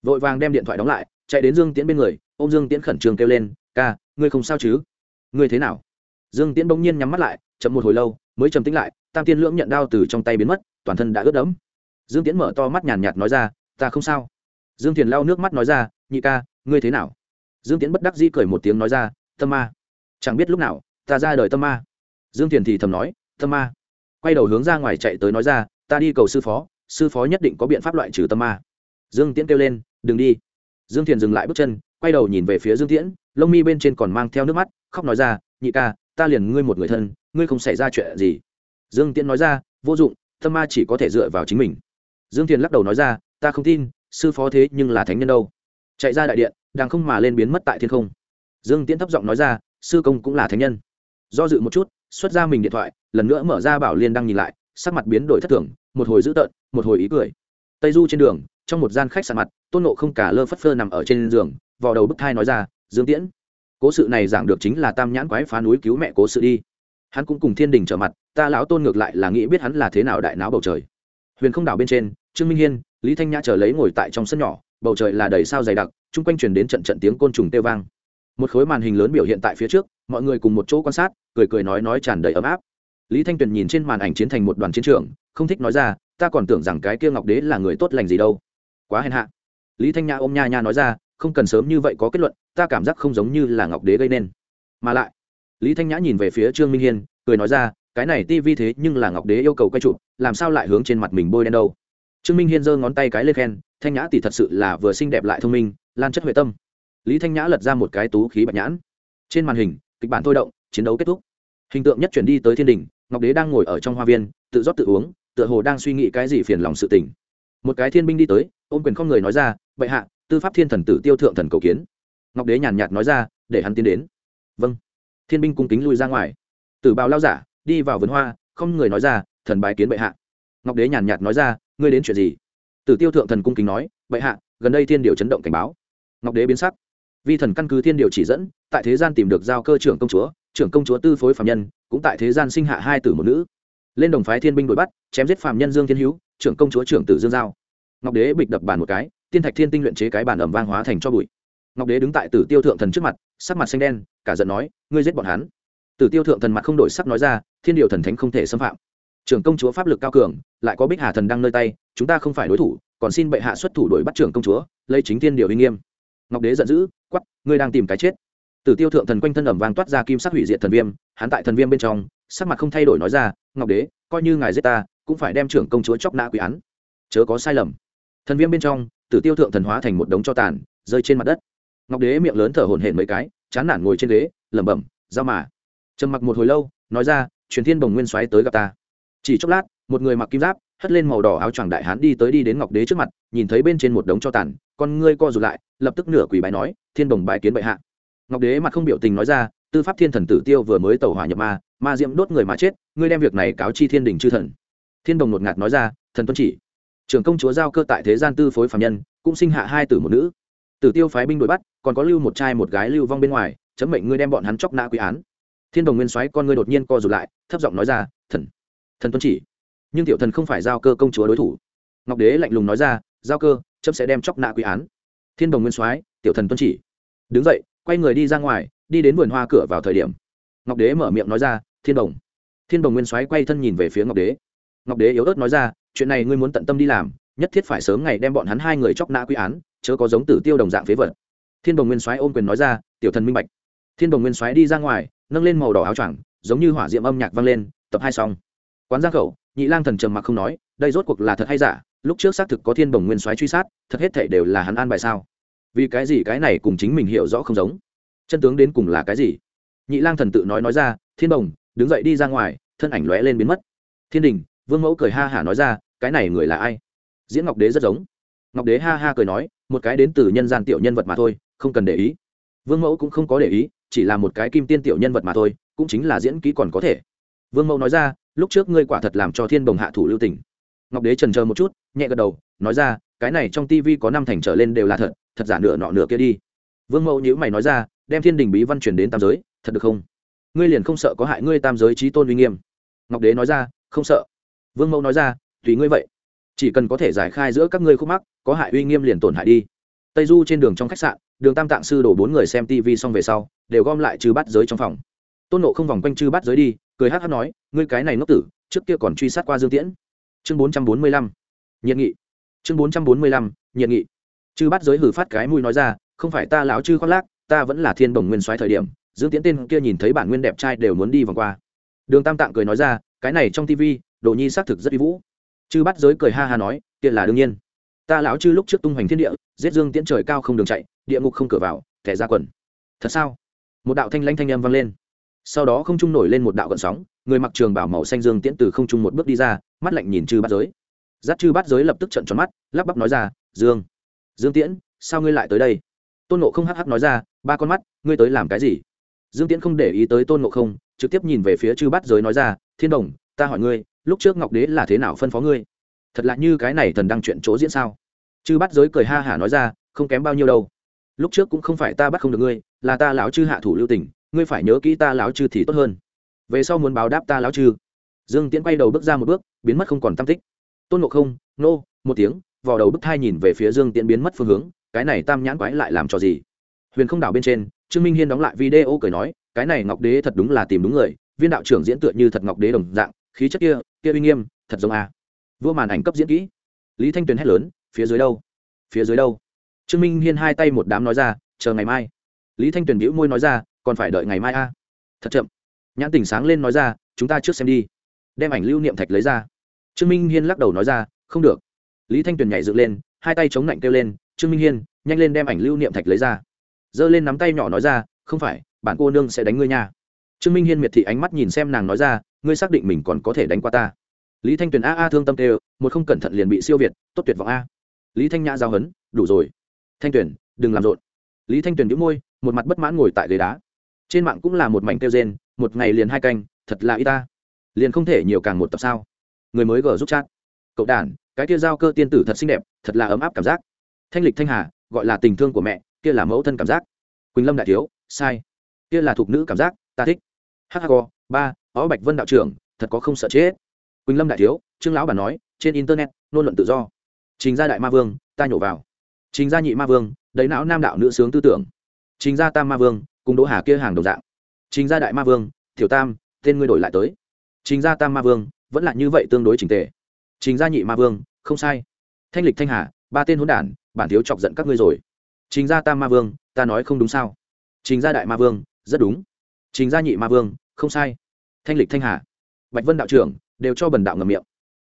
Vội vàng đem điện thoại đóng lại, chạy đến dương tiễn bên người ô m dương tiễn khẩn trương kêu lên, ca, ngươi không sao chứ? Ngươi thế nào? Dương tiễn bỗng nhiên nhắm mắt lại, chậm một hồi lâu, mới trầm tính lại, tam tiên lưỡng nhận đao từ trong tay biến mất, toàn thân đã ướt đẫm. Dương tiễn mở to mắt nhàn nhạt nói ra, ta không sao. Dương thiền lau nước mắt nói ra, nhị ca, ngươi thế nào? Dương tiễn bất đắc dĩ cười một tiếng nói ra, tâm ma. Chẳng biết lúc nào, ta ra đời tâm ma. Dương thiền thì thầm nói, tâm ma. Quay đầu hướng ra ngoài chạy tới nói ra, ta đi cầu sư phó sư phó nhất định có biện pháp loại trừ tâm ma. Dương tiễn kêu lên, đừng đi. Dương thiền dừng lại bước chân, quay đầu nhìn về phía dương tiễn, lông mi bên trên còn mang theo nước mắt, khóc nói ra, nhị ca ta liền ngươi một người thân, ngươi không xảy ra chuyện gì. Dương tiễn nói ra, vô dụng, tâm ma chỉ có thể dựa vào chính mình. Dương thiền lắc đầu nói ra, ta không tin, sư phó thế nhưng là thánh nhân đâu. Chạy ra đại điện đang không mà lên biến mất tại thiên không. Dương tiễn thấp giọng nói ra, sư công cũng là thánh nhân. Do dự một chút, xuất ra mình điện thoại, lần nữa mở ra bảo liên đang nhìn lại, sắc mặt biến đổi thất thường, một hồi dữ tợn, một hồi ý cười. Tây du trên đường, trong một gian khách sạn mặt, tôn nộ không cả lơ phất phơ nằm ở trên giường, vò đầu bức thai nói ra, dương tiễn cố sự này giảng được chính là tam nhãn quái phá núi cứu mẹ cố sự đi. Hắn cũng cùng thiên đình trở mặt, ta lão tôn ngược lại là nghĩ biết hắn là thế nào đại náo bầu trời. Huyền không đảo bên trên, trương minh hiên, lý thanh nhã chờ lấy ngồi tại trong sân nhỏ, bầu trời là đầy sao dày đặc, chung quanh truyền đến trận trận tiếng côn trùng tê vang. Một khối màn hình lớn biểu hiện tại phía trước, mọi người cùng một chỗ quan sát, cười cười nói nói tràn đầy ấm áp. Lý thanh tuyền nhìn trên màn ảnh chiến thành một đoàn chiến trường, không thích nói ra, ta còn tưởng rằng cái kia ngọc đế là người tốt lành gì đâu. Quá hèn hạ. Lý thanh nhã ôm nha nha nói ra, không cần sớm như vậy có kết luận ta cảm giác không giống như là ngọc đế gây nên. Mà lại, lý thanh nhã nhìn về phía trương minh hiên, cười nói ra, cái này ti vi thế nhưng là ngọc đế yêu cầu quay chụp, làm sao lại hướng trên mặt mình bôi đen đâu? Trương minh hiên giơ ngón tay cái lên khen, thanh nhã tỷ thật sự là vừa xinh đẹp lại thông minh, lan chất huệ tâm. Lý thanh nhã lật ra một cái tú khí bạch nhãn. Trên màn hình, kịch bản thôi động, chiến đấu kết thúc. Hình tượng nhất chuyển đi tới thiên đình, ngọc đế đang ngồi ở trong hoa viên, tự rót tự uống, tựa hồ đang suy nghĩ cái gì phiền lòng sự tình. Một cái thiên binh đi tới, ôm quyền không người nói ra, bệ hạ, tư pháp thiên thần tử tiêu thượng thần cầu kiến ngọc đế nhàn nhạt nói ra, để hắn tiến đến. Vâng. Thiên binh cung kính lui ra ngoài. Tử bào lao giả, đi vào vườn hoa, không người nói ra, thần bái kiến bệ hạ. Ngọc đế nhàn nhạt nói ra, ngươi đến chuyện gì? Tử tiêu thượng thần cung kính nói, bệ hạ, gần đây thiên điều chấn động cảnh báo. Ngọc đế biến sắc. Vi thần căn cứ thiên điều chỉ dẫn, tại thế gian tìm được giao cơ trưởng công chúa, trưởng công chúa tư phối phạm nhân, cũng tại thế gian sinh hạ hai tử một nữ. Lên đồng phái thiên binh đuổi bắt, chém giết phạm nhân dương thiên hữu, trưởng công chúa trưởng tử dương giao. Ngọc đế bịch đập bàn một cái, tiên thạch thiên tinh luyện chế cái bàn ẩm vang hóa thành cho bụi ngọc đế đứng tại tử tiêu thượng thần trước mặt, sắc mặt xanh đen, cả giận nói, ngươi giết bọn hắn. Tử tiêu thượng thần mặt không đổi sắc nói ra, thiên điều thần thánh không thể xâm phạm. Trưởng công chúa pháp lực cao cường, lại có bích hà thần đang nơi tay, chúng ta không phải đối thủ, còn xin bệ hạ xuất thủ đuổi bắt trưởng công chúa, lấy chính thiên điều uy nghiêm. Ngọc đế giận dữ quắp ngươi đang tìm cái chết. Tử tiêu thượng thần quanh thân ẩm vàng toát ra kim sắc hủy diệt thần viêm, hắn tại thần viêm bên trong, sắc mặt không thay đổi nói ra, ngọc đế, coi như ngài giết ta, cũng phải đem trưởng công chúa chóc nã quỷ án. Chớ có sai lầm. Thần viêm bên trong, tử tiêu thượng thần hóa thành một đống cho tàn, rơi trên mặt đất ngọc đế miệng lớn thở hổn hển mấy cái, chán nản ngồi trên ghế, lẩm bẩm giao mà. Trầm mặc một hồi lâu, nói ra, truyền thiên bồng nguyên xoáy tới gặp ta. Chỉ chốc lát, một người mặc kim giáp, hất lên màu đỏ áo choàng đại hán đi tới đi đến ngọc đế trước mặt, nhìn thấy bên trên một đống cho tàn, con ngươi co rụt lại, lập tức nửa quỳ bài nói, thiên bồng bài kiến bệ hạ. Ngọc đế mặt không biểu tình nói ra, tư pháp thiên thần tử tiêu vừa mới tẩu hỏa nhập ma ma diễm đốt người mà chết, ngươi đem việc này cáo chi thiên đình chư thần. Thiên đồng ngột ngạt nói ra, thần tuân chỉ, trưởng công chúa giao cơ tại thế gian tư phối phạm nhân, cũng sinh hạ hai tử một nữ tử tiêu phái binh đuổi bắt, còn có lưu một trai một gái lưu vong bên ngoài, chấm mệnh ngươi đem bọn hắn chóc nã quy án. Thiên đồng nguyên soái con ngươi đột nhiên co rụt lại, thấp giọng nói ra, thần thần tuân chỉ. Nhưng tiểu thần không phải giao cơ công chúa đối thủ. Ngọc đế lạnh lùng nói ra, giao cơ, chấm sẽ đem chóc nã quy án. Thiên đồng nguyên soái, tiểu thần tuân chỉ. Đứng dậy, quay người đi ra ngoài, đi đến vườn hoa cửa vào thời điểm. Ngọc đế mở miệng nói ra, thiên đồng. Thiên đồng nguyên soái quay thân nhìn về phía ngọc đế. Ngọc đế yếu ớt nói ra, chuyện này ngươi muốn tận tâm đi làm, nhất thiết phải sớm ngày đem bọn hắn hai người chóc nã quy án chớ có giống tử tiêu đồng dạng phế vật. Thiên đồng nguyên soái ôm quyền nói ra, tiểu thần minh bạch. Thiên đồng nguyên soái đi ra ngoài, nâng lên màu đỏ áo choàng, giống như hỏa diệm âm nhạc vang lên, tập hai xong. Quán giang khẩu, nhị lang thần trầm mặc không nói, đây rốt cuộc là thật hay giả? Lúc trước xác thực có thiên đồng nguyên soái truy sát, thật hết thể đều là hắn an bài sao? Vì cái gì cái này cùng chính mình hiểu rõ không giống? Chân tướng đến cùng là cái gì? Nhị lang thần tự nói nói ra, thiên đồng đứng dậy đi ra ngoài, thân ảnh lóe lên biến mất. Thiên đình, vương mẫu cười ha hả nói ra, cái này người là ai? Diễn ngọc đế rất giống. Ngọc đế ha ha cười nói một cái đến từ nhân gian tiểu nhân vật mà thôi, không cần để ý. Vương mẫu cũng không có để ý, chỉ là một cái kim tiên tiểu nhân vật mà thôi, cũng chính là diễn kỹ còn có thể. Vương mẫu nói ra, lúc trước ngươi quả thật làm cho thiên đồng hạ thủ lưu tỉnh ngọc đế trần chờ một chút, nhẹ gật đầu, nói ra, cái này trong tivi có năm thành trở lên đều là thật thật giả nửa nọ nửa kia đi. Vương mẫu nhữ mày nói ra, đem thiên đình bí văn truyền đến tam giới, thật được không? Ngươi liền không sợ có hại ngươi tam giới trí tôn uy nghiêm. Ngọc đế nói ra, không sợ. Vương mẫu nói ra, tùy ngươi vậy chỉ cần có thể giải khai giữa các ngươi khúc mắc, có hại uy nghiêm liền tổn hại đi. Tây du trên đường trong khách sạn, đường tam tạng sư đổ bốn người xem tv xong về sau, đều gom lại trừ bắt giới trong phòng. Tôn nộ không vòng quanh chư bắt giới đi, cười hát hát nói, ngươi cái này ngốc tử, trước kia còn truy sát qua dương tiễn. Chương bốn trăm bốn mươi lăm, nhiệt nghị. Chương bốn trăm bốn mươi lăm, nhiệt nghị. Chư bắt giới hử phát cái mùi nói ra, không phải ta lão chư khoác lác, ta vẫn là thiên bồng nguyên soái thời điểm, dương tiễn tên kia nhìn thấy bản nguyên đẹp trai đều muốn đi vòng qua. Đường tam tạng cười nói ra, cái này trong tv đồ nhi xác thực rất uy vũ chư bắt giới cười ha ha nói, kia là đương nhiên. Ta lão chư lúc trước tung hoành thiên địa, giết dương tiễn trời cao không đường chạy, địa ngục không cửa vào, kẻ ra quần. Thật sao? Một đạo thanh lanh thanh âm vang lên. Sau đó không trung nổi lên một đạo gợn sóng, người mặc trường bảo màu xanh dương tiễn từ không trung một bước đi ra, mắt lạnh nhìn chư bắt giới. Giáp chư bắt giới lập tức trận tròn mắt, lắp bắp nói ra, dương dương tiễn, sao ngươi lại tới đây? Tôn nộ không hắc hắc nói ra, ba con mắt, ngươi tới làm cái gì? Dương tiễn không để ý tới tôn nộ không, trực tiếp nhìn về phía chư bắt giới nói ra, thiên đồng, ta hỏi ngươi lúc trước ngọc đế là thế nào phân phó ngươi? Thật lạ như cái này thần đang chuyện chỗ diễn sao? Chư bắt giới cười ha hả nói ra, không kém bao nhiêu đâu. Lúc trước cũng không phải ta bắt không được ngươi, là ta lão chư hạ thủ lưu tình, ngươi phải nhớ kỹ ta lão chư thì tốt hơn. Về sau muốn báo đáp ta lão chư. Dương tiễn quay đầu bước ra một bước, biến mất không còn tam tích. Tôn ngộ không, nô, một tiếng, vò đầu bức thai nhìn về phía dương tiễn biến mất phương hướng, cái này tam nhãn quái lại làm cho gì? Huyền không đảo bên trên, trương minh hiên đóng lại video cười nói, cái này ngọc đế thật đúng là tìm đúng người, viên đạo trưởng diễn tựa như thật ngọc đế đồng dạng, khí chất kia kia uy nghiêm, thật giống a. Vua màn ảnh cấp diễn kỹ. Lý thanh tuyền hét lớn, phía dưới đâu? Phía dưới đâu? Trương minh hiên hai tay một đám nói ra, chờ ngày mai. Lý thanh tuyền bĩu môi nói ra, còn phải đợi ngày mai a. Thật chậm. Nhãn Tỉnh sáng lên nói ra, chúng ta trước xem đi. Đem ảnh lưu niệm thạch lấy ra. Trương minh hiên lắc đầu nói ra, không được. Lý thanh tuyền nhảy dựng lên, hai tay chống lạnh kêu lên, trương minh hiên, nhanh lên đem ảnh lưu niệm thạch lấy ra. Giơ lên nắm tay nhỏ nói ra, không phải bạn cô nương sẽ đánh ngươi nha trương minh hiên miệt thị ánh mắt nhìn xem nàng nói ra, ngươi xác định mình còn có thể đánh qua ta? Lý thanh tuyền a a, thương tâm tê một không cẩn thận liền bị siêu việt, tốt tuyệt vọng a. Lý thanh nhã giao hấn, đủ rồi. Thanh tuyền, đừng làm rộn. Lý thanh tuyền đĩu môi, một mặt bất mãn ngồi tại ghế đá. Trên mạng cũng là một mảnh kêu rên, một ngày liền hai canh, thật là y ta. Liền không thể nhiều càng một tập sao. Người mới gờ giúp chat. Cậu đản, cái kia giao cơ tiên tử thật xinh đẹp, thật là ấm áp cảm giác. Thanh lịch thanh hà, gọi là tình thương của mẹ, kia là mẫu thân cảm giác. Quỳnh lâm đại thiếu, sai. Kia là thuộc nữ cảm giác, ta thích hh ba, ó bạch vân đạo trưởng, thật có không sợ chết. Quỳnh lâm đại thiếu, trương lão bản nói, trên internet, nôn luận tự do. Trình gia đại ma vương, ta nhổ vào. Trình gia nhị ma vương đấy não nam đạo nữ sướng tư tưởng. Trình gia tam ma vương, cùng đỗ hà kia hàng đồng dạng. Trình gia đại ma vương, thiểu tam, tên ngươi đổi lại tới. Trình gia tam ma vương, vẫn là như vậy tương đối trình tề. Trình gia nhị ma vương, không sai. Thanh lịch thanh hà, ba tên hỗn đản, bản thiếu chọc giận các ngươi rồi. Trình gia tam ma vương, ta nói không đúng sao? Trình gia đại ma vương, rất đúng. Trình gia nhị ma vương không sai. Thanh lịch thanh hà. Bạch vân đạo trưởng, đều cho bần đạo ngầm miệng.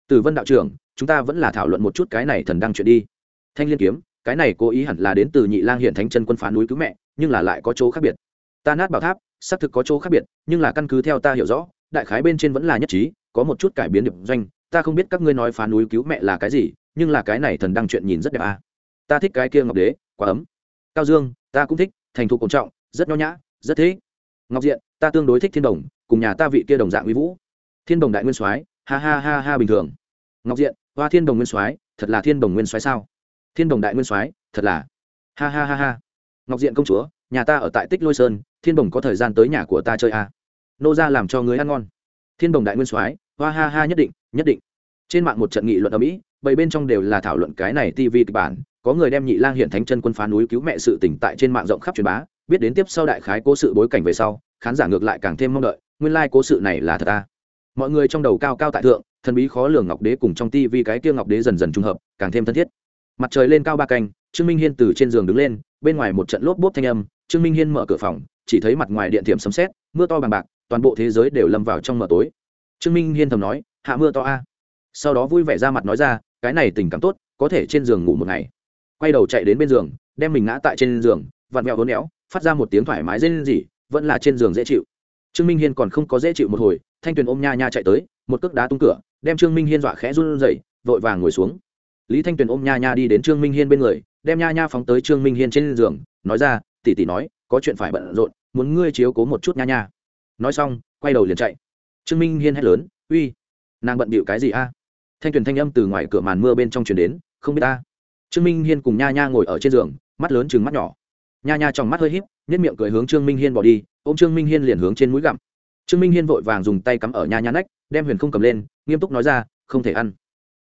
Từ vân đạo trưởng, chúng ta vẫn là thảo luận một chút cái này thần đăng chuyện đi. Thanh liên kiếm, cái này cố ý hẳn là đến từ nhị lang hiện thánh chân quân phá núi cứu mẹ, nhưng là lại có chỗ khác biệt. Ta nát bảo tháp, xác thực có chỗ khác biệt, nhưng là căn cứ theo ta hiểu rõ, đại khái bên trên vẫn là nhất trí, có một chút cải biến điểm doanh, ta không biết các ngươi nói phá núi cứu mẹ là cái gì, nhưng là cái này thần đăng chuyện nhìn rất đẹp à. ta thích cái kia ngọc đế, quá ấm. Cao dương, ta cũng thích, thành thục cổ trọng, rất nho nhã, rất thế. Ngọc diện ta tương đối thích thiên đồng, cùng nhà ta vị kia đồng dạng uy vũ. Thiên đồng đại nguyên soái, ha ha ha ha bình thường. Ngọc diện, hoa thiên đồng nguyên soái, thật là thiên đồng nguyên soái sao? Thiên đồng đại nguyên soái, thật là. Ha ha ha ha. Ngọc diện công chúa, nhà ta ở tại tích lôi sơn, thiên đồng có thời gian tới nhà của ta chơi à. nô ra làm cho người ăn ngon. Thiên đồng đại nguyên soái, hoa ha ha nhất định nhất định. Trên mạng một trận nghị luận ở mỹ bảy bên trong đều là thảo luận cái này tv kịch bản. Có người đem nhị lang hiện thánh chân quân phá núi cứu mẹ sự tỉnh tại trên mạng rộng khắp truyền bá, biết đến tiếp sau đại khái cố sự bối cảnh về sau khán giả ngược lại càng thêm mong đợi, nguyên lai、like、cố sự này là thật ta mọi người trong đầu cao cao tại thượng, thần bí khó lường ngọc đế cùng trong ti vì cái kia ngọc đế dần dần trung hợp, càng thêm thân thiết. Mặt trời lên cao ba canh, trương minh hiên từ trên giường đứng lên, bên ngoài một trận lốp bốp thanh âm, trương minh hiên mở cửa phòng, chỉ thấy mặt ngoài điện thiểm sấm xét mưa to bằng bạc, toàn bộ thế giới đều lâm vào trong mờ tối. Trương minh hiên thầm nói, hạ mưa to a. Sau đó vui vẻ ra mặt nói ra, cái này tình cảm tốt, có thể trên giường ngủ một ngày. Quay đầu chạy đến bên giường, đem mình ngã tại trên giường, vặn vẹo hố néo phát ra một tiếng thoải mái rên gì vẫn là trên giường dễ chịu. Trương minh hiên còn không có dễ chịu một hồi, thanh tuyền ôm nha nha chạy tới, một cước đá tung cửa, đem trương minh hiên dọa khẽ run rẩy, vội vàng ngồi xuống. Lý thanh tuyền ôm nha nha đi đến trương minh hiên bên người, đem nha nha phóng tới trương minh hiên trên giường, nói ra tỉ tỉ nói, có chuyện phải bận rộn, muốn ngươi chiếu cố một chút nha nha. Nói xong, quay đầu liền chạy. Trương minh hiên hét lớn, uy, nàng bận bịu cái gì a? Thanh tuyền thanh âm từ ngoài cửa màn mưa bên trong truyền đến, không biết ta. Trương minh hiên cùng nha nha ngồi ở trên giường, mắt lớn chừng mắt nhỏ. Nha nha trong mắt hơi híp nhất miệng cười hướng trương minh hiên bỏ đi ô m trương minh hiên liền hướng trên mũi gặm. Trương minh hiên vội vàng dùng tay cắm ở nha nha nách, đem huyền không cầm lên, nghiêm túc nói ra, không thể ăn.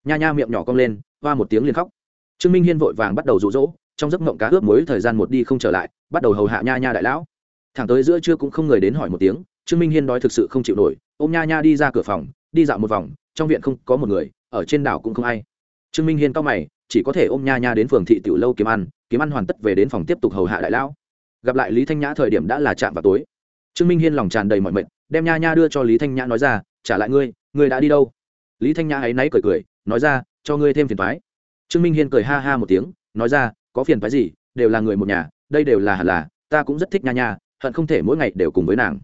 Nha nha miệng nhỏ cong lên, hoa một tiếng liền khóc. Trương minh hiên vội vàng bắt đầu rụ rỗ, trong giấc mộng cá ướp mỗi thời gian một đi không trở lại, bắt đầu hầu hạ nha nha đại lão. Thẳng tới giữa trưa cũng không người đến hỏi một tiếng, trương minh hiên đói thực sự không chịu nổi, ôm nha nha đi ra cửa phòng, đi dạo một vòng, trong viện không có một người, ở trên đảo cũng không ai. Trương minh hiên cao mày, chỉ có thể ôm nha nha đến phường thị tiểu lâu kiếm ăn kiếm ăn hoàn tất về đến phòng tiếp tục hầu hạ đại lão gặp lại lý thanh nhã thời điểm đã là chạm vào tối. Trương minh hiên lòng tràn đầy mọi mệnh đem nha nha đưa cho lý thanh nhã nói ra, trả lại ngươi ngươi đã đi đâu? Lý thanh nhã ấy náy cười cười, nói ra, cho ngươi thêm phiền thoái trương minh hiên cười ha ha một tiếng, nói ra, có phiền thoái gì, đều là người một nhà, đây đều là hẳn là, ta cũng rất thích nha nha, hận không thể mỗi ngày đều cùng với nàng.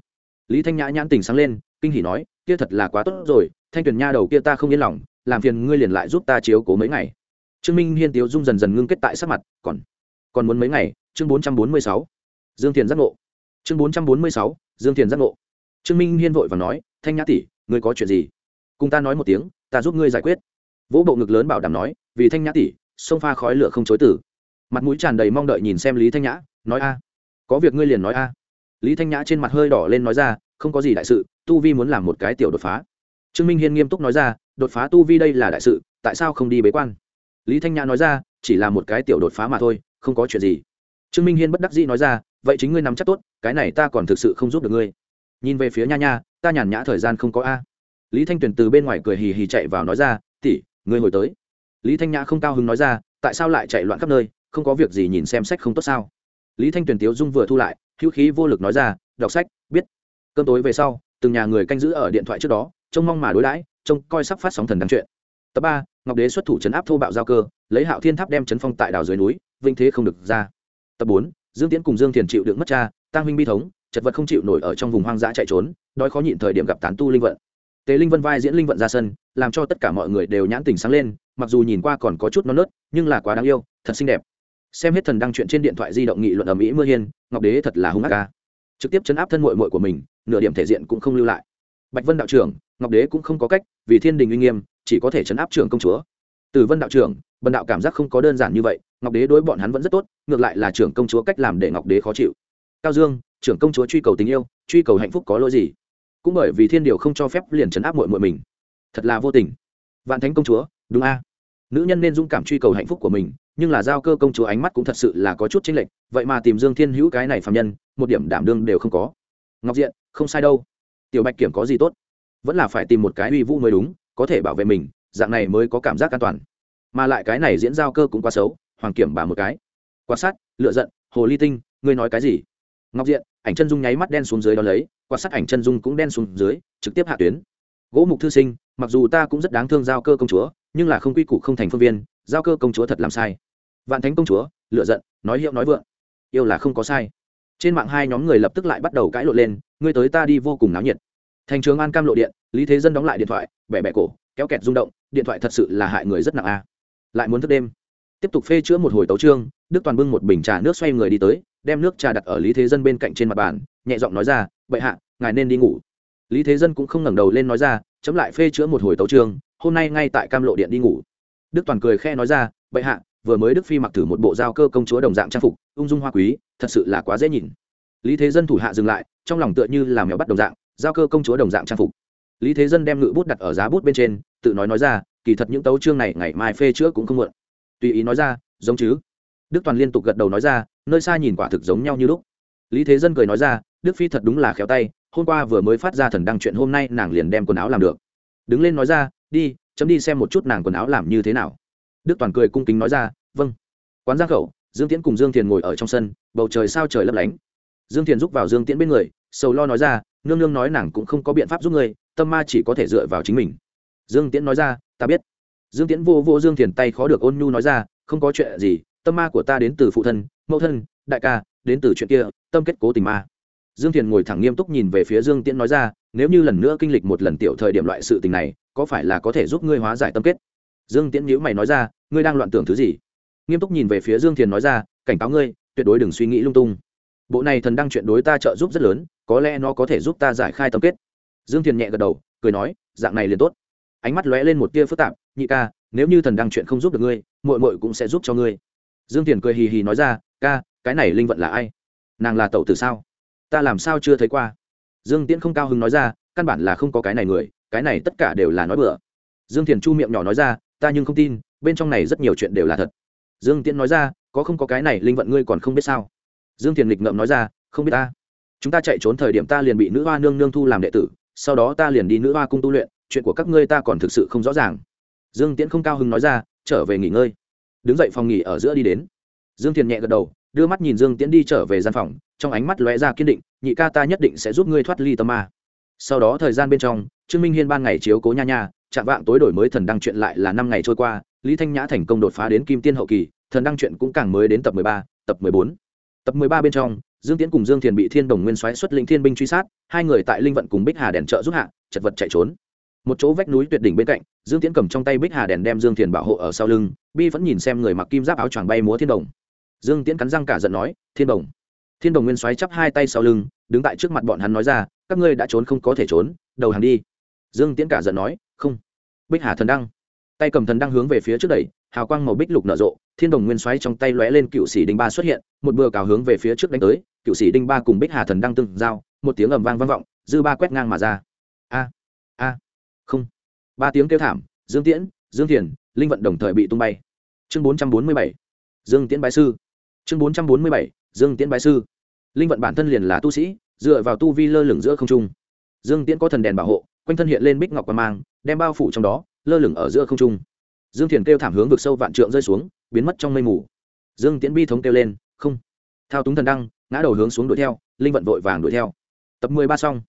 Lý thanh nhã nhãn tình sáng lên, kinh hỉ nói, kia thật là quá tốt rồi, thanh tuyền nha đầu kia ta không yên lòng, làm phiền ngươi liền lại giúp ta chiếu cố mấy ngày. Trương minh hiên tiếu dung dần dần ngưng kết tại sắc mặt, còn còn muốn mấy ngày? Chương bốn trăm bốn mươi sáu dương thiền giác ngộ. Chương bốn trăm bốn mươi sáu, dương thiền giác ngộ. Trương minh hiên vội và nói, thanh nhã tỷ, ngươi có chuyện gì? Cùng ta nói một tiếng, ta giúp ngươi giải quyết. Vỗ bộ ngực lớn bảo đảm nói, vì thanh nhã tỷ, sông pha khói lửa không chối tử. Mặt mũi tràn đầy mong đợi nhìn xem lý thanh nhã, nói, a, có việc ngươi liền nói, a. Lý thanh nhã trên mặt hơi đỏ lên nói ra, không có gì đại sự, tu vi muốn làm một cái tiểu đột phá. Trương minh hiên nghiêm túc nói ra, đột phá tu vi đây là đại sự, tại sao không đi bế quan? Lý thanh nhã nói ra, chỉ là một cái tiểu đột phá mà thôi, không có chuyện gì trương minh hiên bất đắc dĩ nói ra, vậy chính ngươi nắm chắc tốt, cái này ta còn thực sự không giúp được ngươi. Nhìn về phía nha nha, ta nhàn nhã thời gian không có a. Lý thanh tuyền từ bên ngoài cười hì hì chạy vào nói ra tỉ ngươi hồi tới. Lý thanh nhã không cao hứng nói ra, tại sao lại chạy loạn khắp nơi, không có việc gì nhìn xem sách không tốt sao? Lý thanh tuyền tiếu dung vừa thu lại, hữu khí vô lực nói ra, đọc sách, biết. Cơn tối về sau, từng nhà người canh giữ ở điện thoại trước đó, trông mong mà đối đãi, trông coi sắp phát sóng thần đáng chuyện tập ba, ngọc đế xuất thủ chấn áp thô bạo giao cơ, lấy hạo thiên tháp đem chấn phong tại đảo dưới núi, vinh thế không được ra tập bốn, dương tiễn cùng dương thiền chịu đựng mất cha tăng huynh bi thống, chật vật không chịu nổi ở trong vùng hoang dã chạy trốn, đói khó nhịn thời điểm gặp tán tu linh vận. Tề linh vân vai diễn linh vận ra sân, làm cho tất cả mọi người đều nhãn tình sáng lên, mặc dù nhìn qua còn có chút non nớt, nhưng là quá đáng yêu, thật xinh đẹp. Xem hết thần đăng chuyện trên điện thoại di động nghị luận ở mỹ mưa hiên, ngọc đế thật là hung ác ca. Trực tiếp chấn áp thân mội mội của mình, nửa điểm thể diện cũng không lưu lại. Bạch vân đạo trưởng, ngọc đế cũng không có cách, vì thiên đình uy nghiêm, chỉ có thể chấn áp trưởng công chúa. Từ vân đạo trưởng bần đạo cảm giác không có đơn giản như vậy, ngọc đế đối bọn hắn vẫn rất tốt, ngược lại là trưởng công chúa cách làm để ngọc đế khó chịu. Cao dương, trưởng công chúa truy cầu tình yêu, truy cầu hạnh phúc có lỗi gì? Cũng bởi vì thiên điều không cho phép liền trấn áp mội mội mình. Thật là vô tình. Vạn thánh công chúa, đúng a. Nữ nhân nên dũng cảm truy cầu hạnh phúc của mình, nhưng là giao cơ công chúa ánh mắt cũng thật sự là có chút chênh lệch, vậy mà tìm dương thiên hữu cái này phạm nhân, một điểm đảm đương đều không có. Ngọc diện, không sai đâu. Tiểu bạch kiểm có gì tốt? Vẫn là phải tìm một cái uy vũ mới đúng, có thể bảo vệ mình, dạng này mới có cảm giác an toàn mà lại cái này diễn giao cơ cũng quá xấu, hoàng kiểm bà một cái. Quan sát lựa giận, hồ ly tinh, ngươi nói cái gì? Ngọc diện, ảnh chân dung nháy mắt đen xuống dưới đó lấy quan sát ảnh chân dung cũng đen xuống dưới, trực tiếp hạ tuyến. Gỗ mục thư sinh, mặc dù ta cũng rất đáng thương giao cơ công chúa, nhưng là không quy củ không thành phương viên, giao cơ công chúa thật làm sai. Vạn thánh công chúa lựa giận, nói hiệu nói vượng. Yêu là không có sai. Trên mạng hai nhóm người lập tức lại bắt đầu cãi lộn lên, ngươi tới ta đi vô cùng náo nhiệt. Thành trường an cam lộ điện, lý thế dân đóng lại điện thoại, bẻ bẻ cổ, kéo kẹt rung động, điện thoại thật sự là hại người rất nặng a lại muốn thức đêm. Tiếp tục phê chữa một hồi tấu trương, đức toàn bưng một bình trà nước xoay người đi tới, đem nước trà đặt ở lý thế dân bên cạnh trên mặt bàn, nhẹ giọng nói ra, bệ hạ, ngài nên đi ngủ. Lý thế dân cũng không ngẩng đầu lên nói ra, chấm lại phê chữa một hồi tấu trương, hôm nay ngay tại cam lộ điện đi ngủ. Đức toàn cười khe nói ra, bệ hạ, vừa mới đức phi mặc thử một bộ giao cơ công chúa đồng dạng trang phục, ung dung hoa quý, thật sự là quá dễ nhìn. Lý thế dân thủ hạ dừng lại, trong lòng tựa như làm mèo bắt đồng dạng, giao cơ công chúa đồng dạng trang phục. Lý thế dân đem ngự bút đặt ở giá bút bên trên tự nói nói ra, kỳ thật những tấu chương này ngày mai phê chữa cũng không muộn. Tùy ý nói ra, giống chứ. Đức toàn liên tục gật đầu nói ra, nơi xa nhìn quả thực giống nhau như lúc. Lý thế dân cười nói ra, đức phi thật đúng là khéo tay, hôm qua vừa mới phát ra thần đăng chuyện hôm nay nàng liền đem quần áo làm được. Đứng lên nói ra, đi, chấm đi xem một chút nàng quần áo làm như thế nào. Đức toàn cười cung kính nói ra vâng. Quán giang khẩu, dương tiễn cùng dương thiền ngồi ở trong sân, bầu trời sao trời lấp lánh. Dương thiền giúp vào dương tiễn bên người, sầu lo nói ra, nương nương nói nàng cũng không có biện pháp giúp ngươi, tâm ma chỉ có thể dựa vào chính mình dương tiễn nói ra, ta biết. Dương tiễn vô vô dương thiền tay khó được ôn nhu nói ra, không có chuyện gì, tâm ma của ta đến từ phụ thân, mẫu thân, đại ca, đến từ chuyện kia, tâm kết cố tình ma. Dương thiền ngồi thẳng nghiêm túc nhìn về phía dương tiễn nói ra, nếu như lần nữa kinh lịch một lần tiểu thời điểm loại sự tình này, có phải là có thể giúp ngươi hóa giải tâm kết? Dương tiễn nhữ mày nói ra, ngươi đang loạn tưởng thứ gì? Nghiêm túc nhìn về phía dương thiền nói ra, cảnh cáo ngươi, tuyệt đối đừng suy nghĩ lung tung. Bộ này thần đang chuyện đối ta trợ giúp rất lớn, có lẽ nó có thể giúp ta giải khai tâm kết. Dương thiền nhẹ gật đầu, cười nói, dạng này liền tốt ánh mắt lóe lên một tia phức tạp, nhị ca, nếu như thần đăng chuyện không giúp được ngươi mội mội cũng sẽ giúp cho ngươi. Dương tiền cười hì hì nói ra, ca, cái này linh vận là ai? Nàng là tẩu từ sao? Ta làm sao chưa thấy qua? Dương tiễn không cao hứng nói ra, căn bản là không có cái này người, cái này tất cả đều là nói bừa. Dương thiền chu miệng nhỏ nói ra, ta nhưng không tin, bên trong này rất nhiều chuyện đều là thật. Dương tiễn nói ra, có không có cái này linh vận ngươi còn không biết sao? Dương thiền lịch ngậm nói ra, không biết ta. Chúng ta chạy trốn thời điểm ta liền bị nữ hoa nương nương thu làm đệ tử, sau đó ta liền đi nữ hoa cung tu luyện chuyện của các ngươi ta còn thực sự không rõ ràng. Dương tiễn không cao hứng nói ra, trở về nghỉ ngơi. Đứng dậy phòng nghỉ ở giữa đi đến. Dương thiền nhẹ gật đầu, đưa mắt nhìn dương tiễn đi trở về gian phòng, trong ánh mắt lóe ra kiên định, nhị ca ta nhất định sẽ giúp ngươi thoát ly tâm ma. Sau đó thời gian bên trong, trương minh hiên ban ngày chiếu cố nha nha, chạm vạng tối đổi mới thần đăng chuyện lại là năm ngày trôi qua, lý thanh nhã thành công đột phá đến kim tiên hậu kỳ, thần đăng chuyện cũng càng mới đến tập mười ba, tập mười bốn. Tập mười ba bên trong, dương tiễn cùng dương thiền bị thiên đồng nguyên xoáy xuất lĩnh thiên binh truy sát, hai người tại linh vận cùng bích hà đèn trợ giúp hạ, chật vật chạy trốn một chỗ vách núi tuyệt đỉnh bên cạnh, dương tiễn cầm trong tay bích hà đèn đem dương thiền bảo hộ ở sau lưng, bi vẫn nhìn xem người mặc kim giáp áo choàng bay múa thiên đồng. Dương tiễn cắn răng cả giận nói, thiên đồng. Thiên đồng nguyên xoáy chắp hai tay sau lưng, đứng tại trước mặt bọn hắn nói ra, các ngươi đã trốn không có thể trốn, đầu hàng đi. Dương tiễn cả giận nói, không. Bích hà thần đăng. Tay cầm thần đăng hướng về phía trước đẩy, hào quang màu bích lục nở rộ, thiên đồng nguyên xoáy trong tay lóe lên cựu sĩ đinh ba xuất hiện, một bừa cào hướng về phía trước đánh tới, cựu sĩ đinh ba cùng bích hà thần đăng tương giao, một tiếng ầm vang vang vọng, dư ba quét ngang mà ra. A! a không. Ba tiếng kêu thảm, dương tiễn, dương thiền, linh vận đồng thời bị tung bay. Chương bốn trăm bốn mươi bảy. Dương tiễn bái sư. Chương bốn trăm bốn mươi bảy, dương tiễn bái sư. Linh vận bản thân liền là tu sĩ, dựa vào tu vi lơ lửng giữa không trung. Dương tiễn có thần đèn bảo hộ, quanh thân hiện lên bích ngọc và mang, đem bao phủ trong đó, lơ lửng ở giữa không trung. Dương thiền kêu thảm hướng vực sâu vạn trượng rơi xuống, biến mất trong mây mù. Dương tiễn bi thống kêu lên, không. Thao túng thần đăng, ngã đầu hướng xuống đuổi theo, linh vận vội vàng đuổi theo. Tập mười ba xong.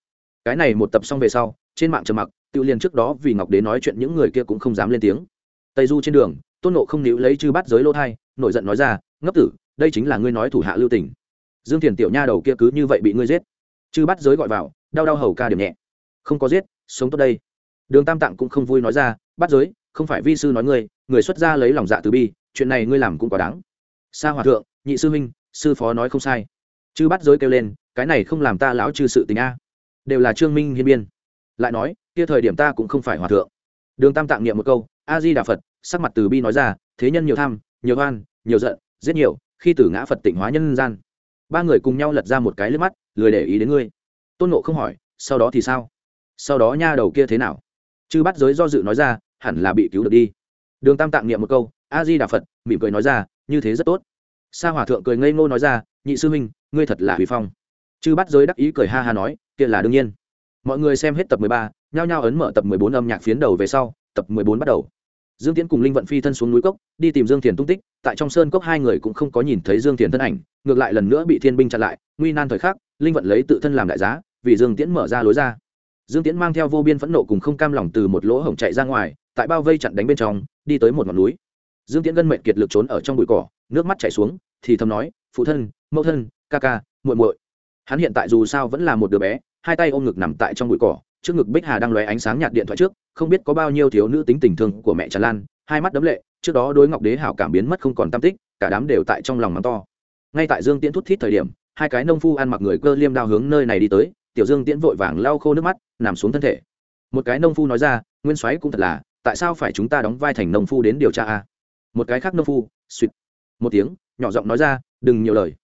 Cái này một tập xong về sau, trên mạng trầm mặc tự liền trước đó vì ngọc đế nói chuyện những người kia cũng không dám lên tiếng. Tây du trên đường, tôn nộ không níu lấy chư bắt giới lô thai, nổi giận nói ra, ngốc tử, đây chính là ngươi nói thủ hạ lưu tình. Dương thiền tiểu nha đầu kia cứ như vậy bị ngươi giết. Chư bắt giới gọi vào, đau đau hầu ca điểm nhẹ. Không có giết, sống tốt đây. Đường tam tạng cũng không vui nói ra bắt giới, không phải vi sư nói ngươi, người xuất gia lấy lòng dạ từ bi, chuyện này ngươi làm cũng quá đáng. Sa hòa thượng, nhị sư huynh, sư phó nói không sai. Chư bắt giới kêu lên, cái này không làm ta lão chư sự tình a. Đều là trương minh hiên biên lại nói, kia thời điểm ta cũng không phải hòa thượng. Đường tam tạng niệm một câu, a di đà phật, sắc mặt từ bi nói ra, thế nhân nhiều tham, nhiều oan, nhiều giận, giết nhiều, khi tử ngã phật tịnh hóa nhân gian. Ba người cùng nhau lật ra một cái lướt mắt, lười để ý đến ngươi. Tôn nộ không hỏi, sau đó thì sao? Sau đó nha đầu kia thế nào? Chư bắt giới do dự nói ra, hẳn là bị cứu được đi. Đường tam tạng niệm một câu, a di đà phật, mỉm cười nói ra, như thế rất tốt. Sa hòa thượng cười ngây ngô nói ra, nhị sư huynh, ngươi thật là hủy phong. Chư bắt giới đắc ý cười ha ha nói, kia là đương nhiên mọi người xem hết tập mười ba, nhao nhao ấn mở tập mười bốn âm nhạc phiến đầu về sau, tập mười bốn bắt đầu. Dương tiễn cùng linh vận phi thân xuống núi cốc, đi tìm dương thiền tung tích, tại trong sơn cốc hai người cũng không có nhìn thấy dương thiền thân ảnh, ngược lại lần nữa bị thiên binh chặn lại, nguy nan thời khắc, linh vận lấy tự thân làm đại giá, vì dương tiễn mở ra lối ra. Dương tiễn mang theo vô biên phẫn nộ cùng không cam lòng từ một lỗ hổng chạy ra ngoài, tại bao vây chặn đánh bên trong, đi tới một ngọn núi. Dương tiễn gân mệnh kiệt lực trốn ở trong bụi cỏ, nước mắt chảy xuống, thì thầm nói, phụ thân, mẫu thân, ca ca, muội muội. Hắn hiện tại dù sao vẫn là một đứa bé hai tay ôm ngực nằm tại trong bụi cỏ, trước ngực bích hà đang lóe ánh sáng nhạt điện thoại trước, không biết có bao nhiêu thiếu nữ tính tình thương của mẹ tràn lan, hai mắt đấm lệ, trước đó đối ngọc đế hảo cảm biến mất không còn tam tích, cả đám đều tại trong lòng mắng to. Ngay tại dương tiễn thút thít thời điểm, hai cái nông phu ăn mặc người cơ liêm đao hướng nơi này đi tới, tiểu dương tiễn vội vàng lau khô nước mắt, nằm xuống thân thể. Một cái nông phu nói ra, nguyên soái cũng thật là, tại sao phải chúng ta đóng vai thành nông phu đến điều tra a? Một cái khác nông phu, suýt, một tiếng, nhỏ giọng nói ra, đừng nhiều lời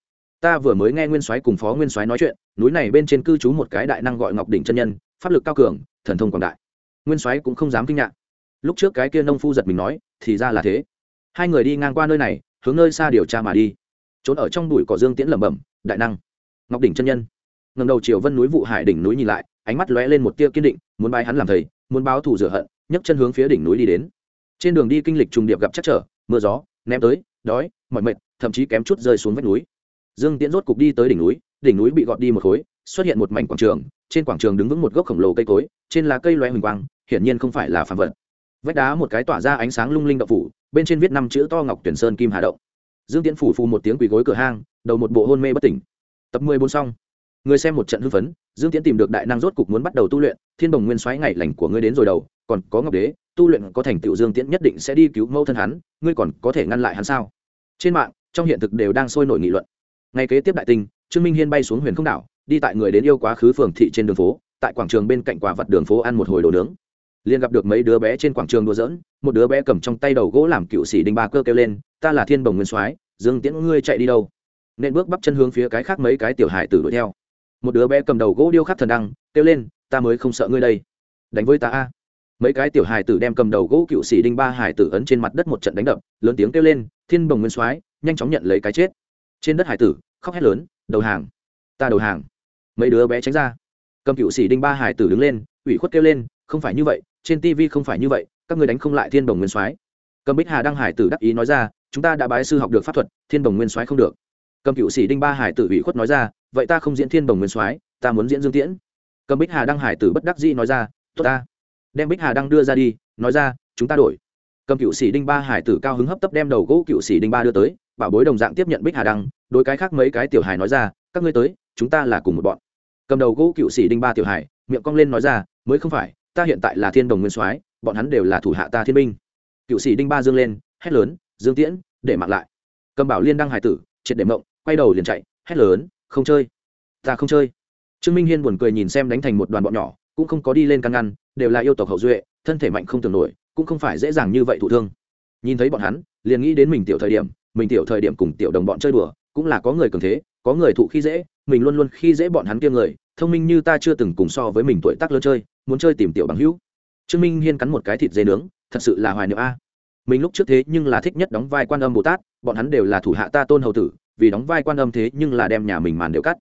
ta vừa mới nghe nguyên soái cùng phó nguyên soái nói chuyện, núi này bên trên cư trú một cái đại năng gọi ngọc đỉnh chân nhân, pháp lực cao cường, thần thông quảng đại. Nguyên soái cũng không dám kinh ngạc. Lúc trước cái kia nông phu giật mình nói, thì ra là thế. Hai người đi ngang qua nơi này, hướng nơi xa điều tra mà đi. Trốn ở trong bụi cỏ dương tiễn lẩm bẩm, đại năng. Ngọc đỉnh chân nhân. Ngầm đầu chiều vân núi vụ hải đỉnh núi nhìn lại, ánh mắt lóe lên một tia kiên định, muốn bái hắn làm thầy, muốn báo thù rửa hận, nhấc chân hướng phía đỉnh núi đi đến. Trên đường đi kinh lịch trùng điệp gặp chắc trở, mưa gió, ném tới, đói, mỏi mệt, thậm chí kém chút rơi xuống vách núi dương tiễn rốt cục đi tới đỉnh núi đỉnh núi bị gọt đi một khối, xuất hiện một mảnh quảng trường, trên quảng trường đứng vững một gốc khổng lồ cây cối, trên lá cây loe huỳnh quang, hiển nhiên không phải là phàm vật. Vách đá một cái tỏa ra ánh sáng lung linh đậu phủ, bên trên viết năm chữ to ngọc tuyển sơn kim hà động. Dương tiễn phủ phù một tiếng quỳ gối cửa hang, đầu một bộ hôn mê bất tỉnh. Tập mười bốn xong. Người xem một trận hưng phấn, dương tiễn tìm được đại năng rốt cục muốn bắt đầu tu luyện, thiên bồng nguyên xoáy ngày lành của ngươi đến rồi đầu, còn có ngọc đế, tu luyện có thành tựu dương tiễn nhất định sẽ đi cứu mẫu thân hắn, ngươi còn có thể ngăn lại hắn sao? Trên mạng, trong hiện thực đều đang sôi nổi nghị luận ngày kế tiếp đại tinh, trương minh hiên bay xuống huyền không đảo, đi tại người đến yêu quá khứ phường thị trên đường phố, tại quảng trường bên cạnh quả vật đường phố ăn một hồi đồ nướng. Liền gặp được mấy đứa bé trên quảng trường đùa giỡn, một đứa bé cầm trong tay đầu gỗ làm cựu sĩ đinh ba cơ kêu lên, ta là thiên bồng nguyên soái, dương tiễn ngươi chạy đi đâu? Nên bước bắp chân hướng phía cái khác mấy cái tiểu hải tử đuổi theo. Một đứa bé cầm đầu gỗ điêu khắc thần đăng, kêu lên, ta mới không sợ ngươi đây. Đánh với ta a. Mấy cái tiểu hải tử đem cầm đầu gỗ cựu sĩ đinh ba hải tử ấn trên mặt đất một trận đánh đập, lớn tiếng kêu lên, thiên bồng nguyên soái, nhanh chóng nhận lấy cái chết trên đất hải tử, khóc hét lớn, đầu hàng, ta đầu hàng. Mấy đứa bé tránh ra. Cầm cựu sĩ đinh ba hải tử đứng lên, ủy khuất kêu lên, không phải như vậy, trên tv không phải như vậy, các người đánh không lại thiên đồng nguyên soái. Cầm bích hà đăng hải tử đắc ý nói ra, chúng ta đã bái sư học được pháp thuật, thiên đồng nguyên soái không được. Cầm cựu sĩ đinh ba hải tử ủy khuất nói ra, vậy ta không diễn thiên đồng nguyên soái, ta muốn diễn dương tiễn. Cầm bích hà đăng hải tử bất đắc dĩ nói ra, tốt ta. Đem bích hà đăng đưa ra đi, nói ra, chúng ta đổi. Cầm cựu sĩ đinh ba hải tử cao hứng hấp tấp đem đầu gỗ cựu sĩ đinh ba đưa tới bảo bối đồng dạng tiếp nhận bích hà đăng, đối cái khác mấy cái tiểu hải nói ra, các ngươi tới, chúng ta là cùng một bọn. Cầm đầu gỗ cựu sĩ đinh ba tiểu hải miệng cong lên nói ra, mới không phải, ta hiện tại là thiên đồng nguyên soái, bọn hắn đều là thủ hạ ta thiên binh. Cựu sĩ đinh ba dương lên, hét lớn, dương tiễn, để mặc lại. Cầm bảo liên đăng hải tử, triệt để mộng, quay đầu liền chạy, hét lớn, không chơi, ta không chơi. Trương minh hiên buồn cười nhìn xem đánh thành một đoàn bọn nhỏ, cũng không có đi lên căn ngăn, đều là yêu tộc hậu duệ, thân thể mạnh không tưởng nổi, cũng không phải dễ dàng như vậy thụ thương. Nhìn thấy bọn hắn, liền nghĩ đến mình tiểu thời điểm mình tiểu thời điểm cùng tiểu đồng bọn chơi đùa, cũng là có người cường thế, có người thụ khi dễ, mình luôn luôn khi dễ bọn hắn kia người, thông minh như ta chưa từng cùng so với mình tuổi tác lớn chơi, muốn chơi tìm tiểu bằng hữu. Trương minh hiên cắn một cái thịt dê nướng, thật sự là hoài niệm a. Mình lúc trước thế nhưng là thích nhất đóng vai quan âm bồ tát, bọn hắn đều là thủ hạ ta tôn hầu tử, vì đóng vai quan âm thế nhưng là đem nhà mình màn đều cắt.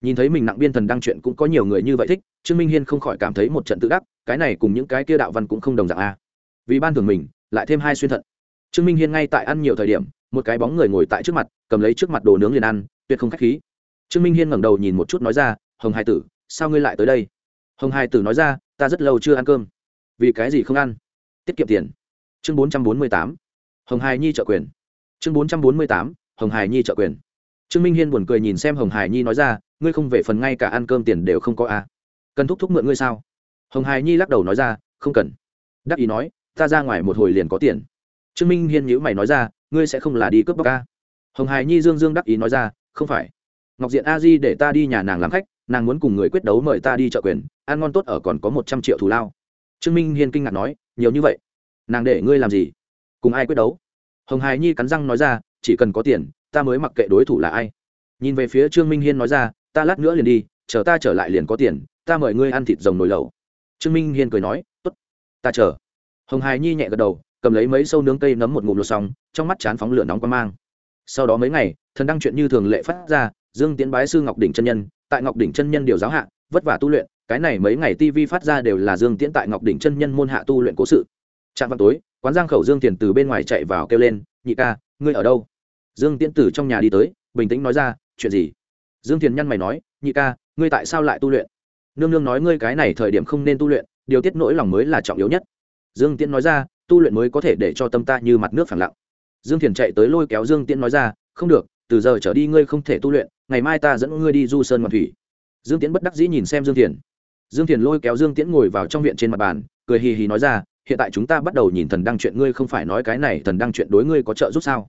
Nhìn thấy mình nặng biên thần đăng chuyện cũng có nhiều người như vậy thích, trương minh hiên không khỏi cảm thấy một trận tự đắc, cái này cùng những cái kia đạo văn cũng không đồng dạng a. Vì ban thường mình, lại thêm hai xuyên thận. Trương minh hiên ngay tại ăn nhiều thời điểm một cái bóng người ngồi tại trước mặt, cầm lấy trước mặt đồ nướng liền ăn, tuyệt không k h á c h khí. Trương minh hiên ngẩng đầu nhìn một chút nói ra, hồng hai tử, sao ngươi lại tới đây? Hồng hai tử nói ra, ta rất lâu chưa ăn cơm. Vì cái gì không ăn? Tiết kiệm tiền. Chương bốn trăm bốn mươi tám, hồng hải nhi trợ quyền. Chương bốn trăm bốn mươi tám, hồng hải nhi trợ quyền. Trương minh hiên buồn cười nhìn xem hồng hải nhi nói ra, ngươi không về phần ngay cả ăn cơm tiền đều không có à. cần thúc thúc mượn ngươi sao? Hồng hải nhi lắc đầu nói ra, không cần. Đắc ý nói, ta ra ngoài một hồi liền có tiền trương minh hiên nhữ mày nói ra, ngươi sẽ không là đi cướp bóc ca hồng hải nhi dương dương đắc ý nói ra, không phải. Ngọc diện a di để ta đi nhà nàng làm khách, nàng muốn cùng người quyết đấu mời ta đi trợ quyền, ăn ngon tốt ở còn có một trăm triệu thù lao. Trương minh hiên kinh ngạc nói, nhiều như vậy? Nàng để ngươi làm gì? Cùng ai quyết đấu? Hồng hải nhi cắn răng nói ra, chỉ cần có tiền, ta mới mặc kệ đối thủ là ai. Nhìn về phía trương minh hiên nói ra, ta lát nữa liền đi, chờ ta trở lại liền có tiền, ta mời ngươi ăn thịt rồng nồi lẩu. Trương minh hiên cười nói t ố t ta chờ. Hồng hải nhi nhẹ gật đầu cầm lấy mấy sâu nướng cây nấm một ngụm lột xong, trong mắt chán phóng lửa nóng qua mang. Sau đó mấy ngày, thần đăng chuyện như thường lệ phát ra, dương tiến bái sư ngọc đỉnh chân nhân, tại ngọc đỉnh chân nhân điều giáo hạ, vất vả tu luyện, cái này mấy ngày tv phát ra đều là dương tiễn tại ngọc đỉnh chân nhân môn hạ tu luyện cố sự. Trạm vào tối, quán giang khẩu dương tiền từ bên ngoài chạy vào kêu lên, nhị ca, ngươi ở đâu? Dương tiễn từ trong nhà đi tới, bình tĩnh nói ra, chuyện gì? Dương tiền nhăn mày nói, nhị ca, ngươi tại sao lại tu luyện? Nương nương nói ngươi cái này thời điểm không nên tu luyện, điều tiết nỗi lòng mới là trọng yếu nhất. Dương tiễn nói ra tu luyện mới có thể để cho tâm ta như mặt nước phẳng lặng. Dương thiền chạy tới lôi kéo dương tiễn nói ra, không được, từ giờ trở đi ngươi không thể tu luyện, ngày mai ta dẫn ngươi đi du sơn ngoạn thủy. Dương tiễn bất đắc dĩ nhìn xem dương thiền. Dương thiền lôi kéo dương tiễn ngồi vào trong viện trên mặt bàn, cười hì hì nói ra, hiện tại chúng ta bắt đầu nhìn thần đăng chuyện, ngươi không phải nói cái này thần đăng chuyện đối ngươi có trợ giúp sao?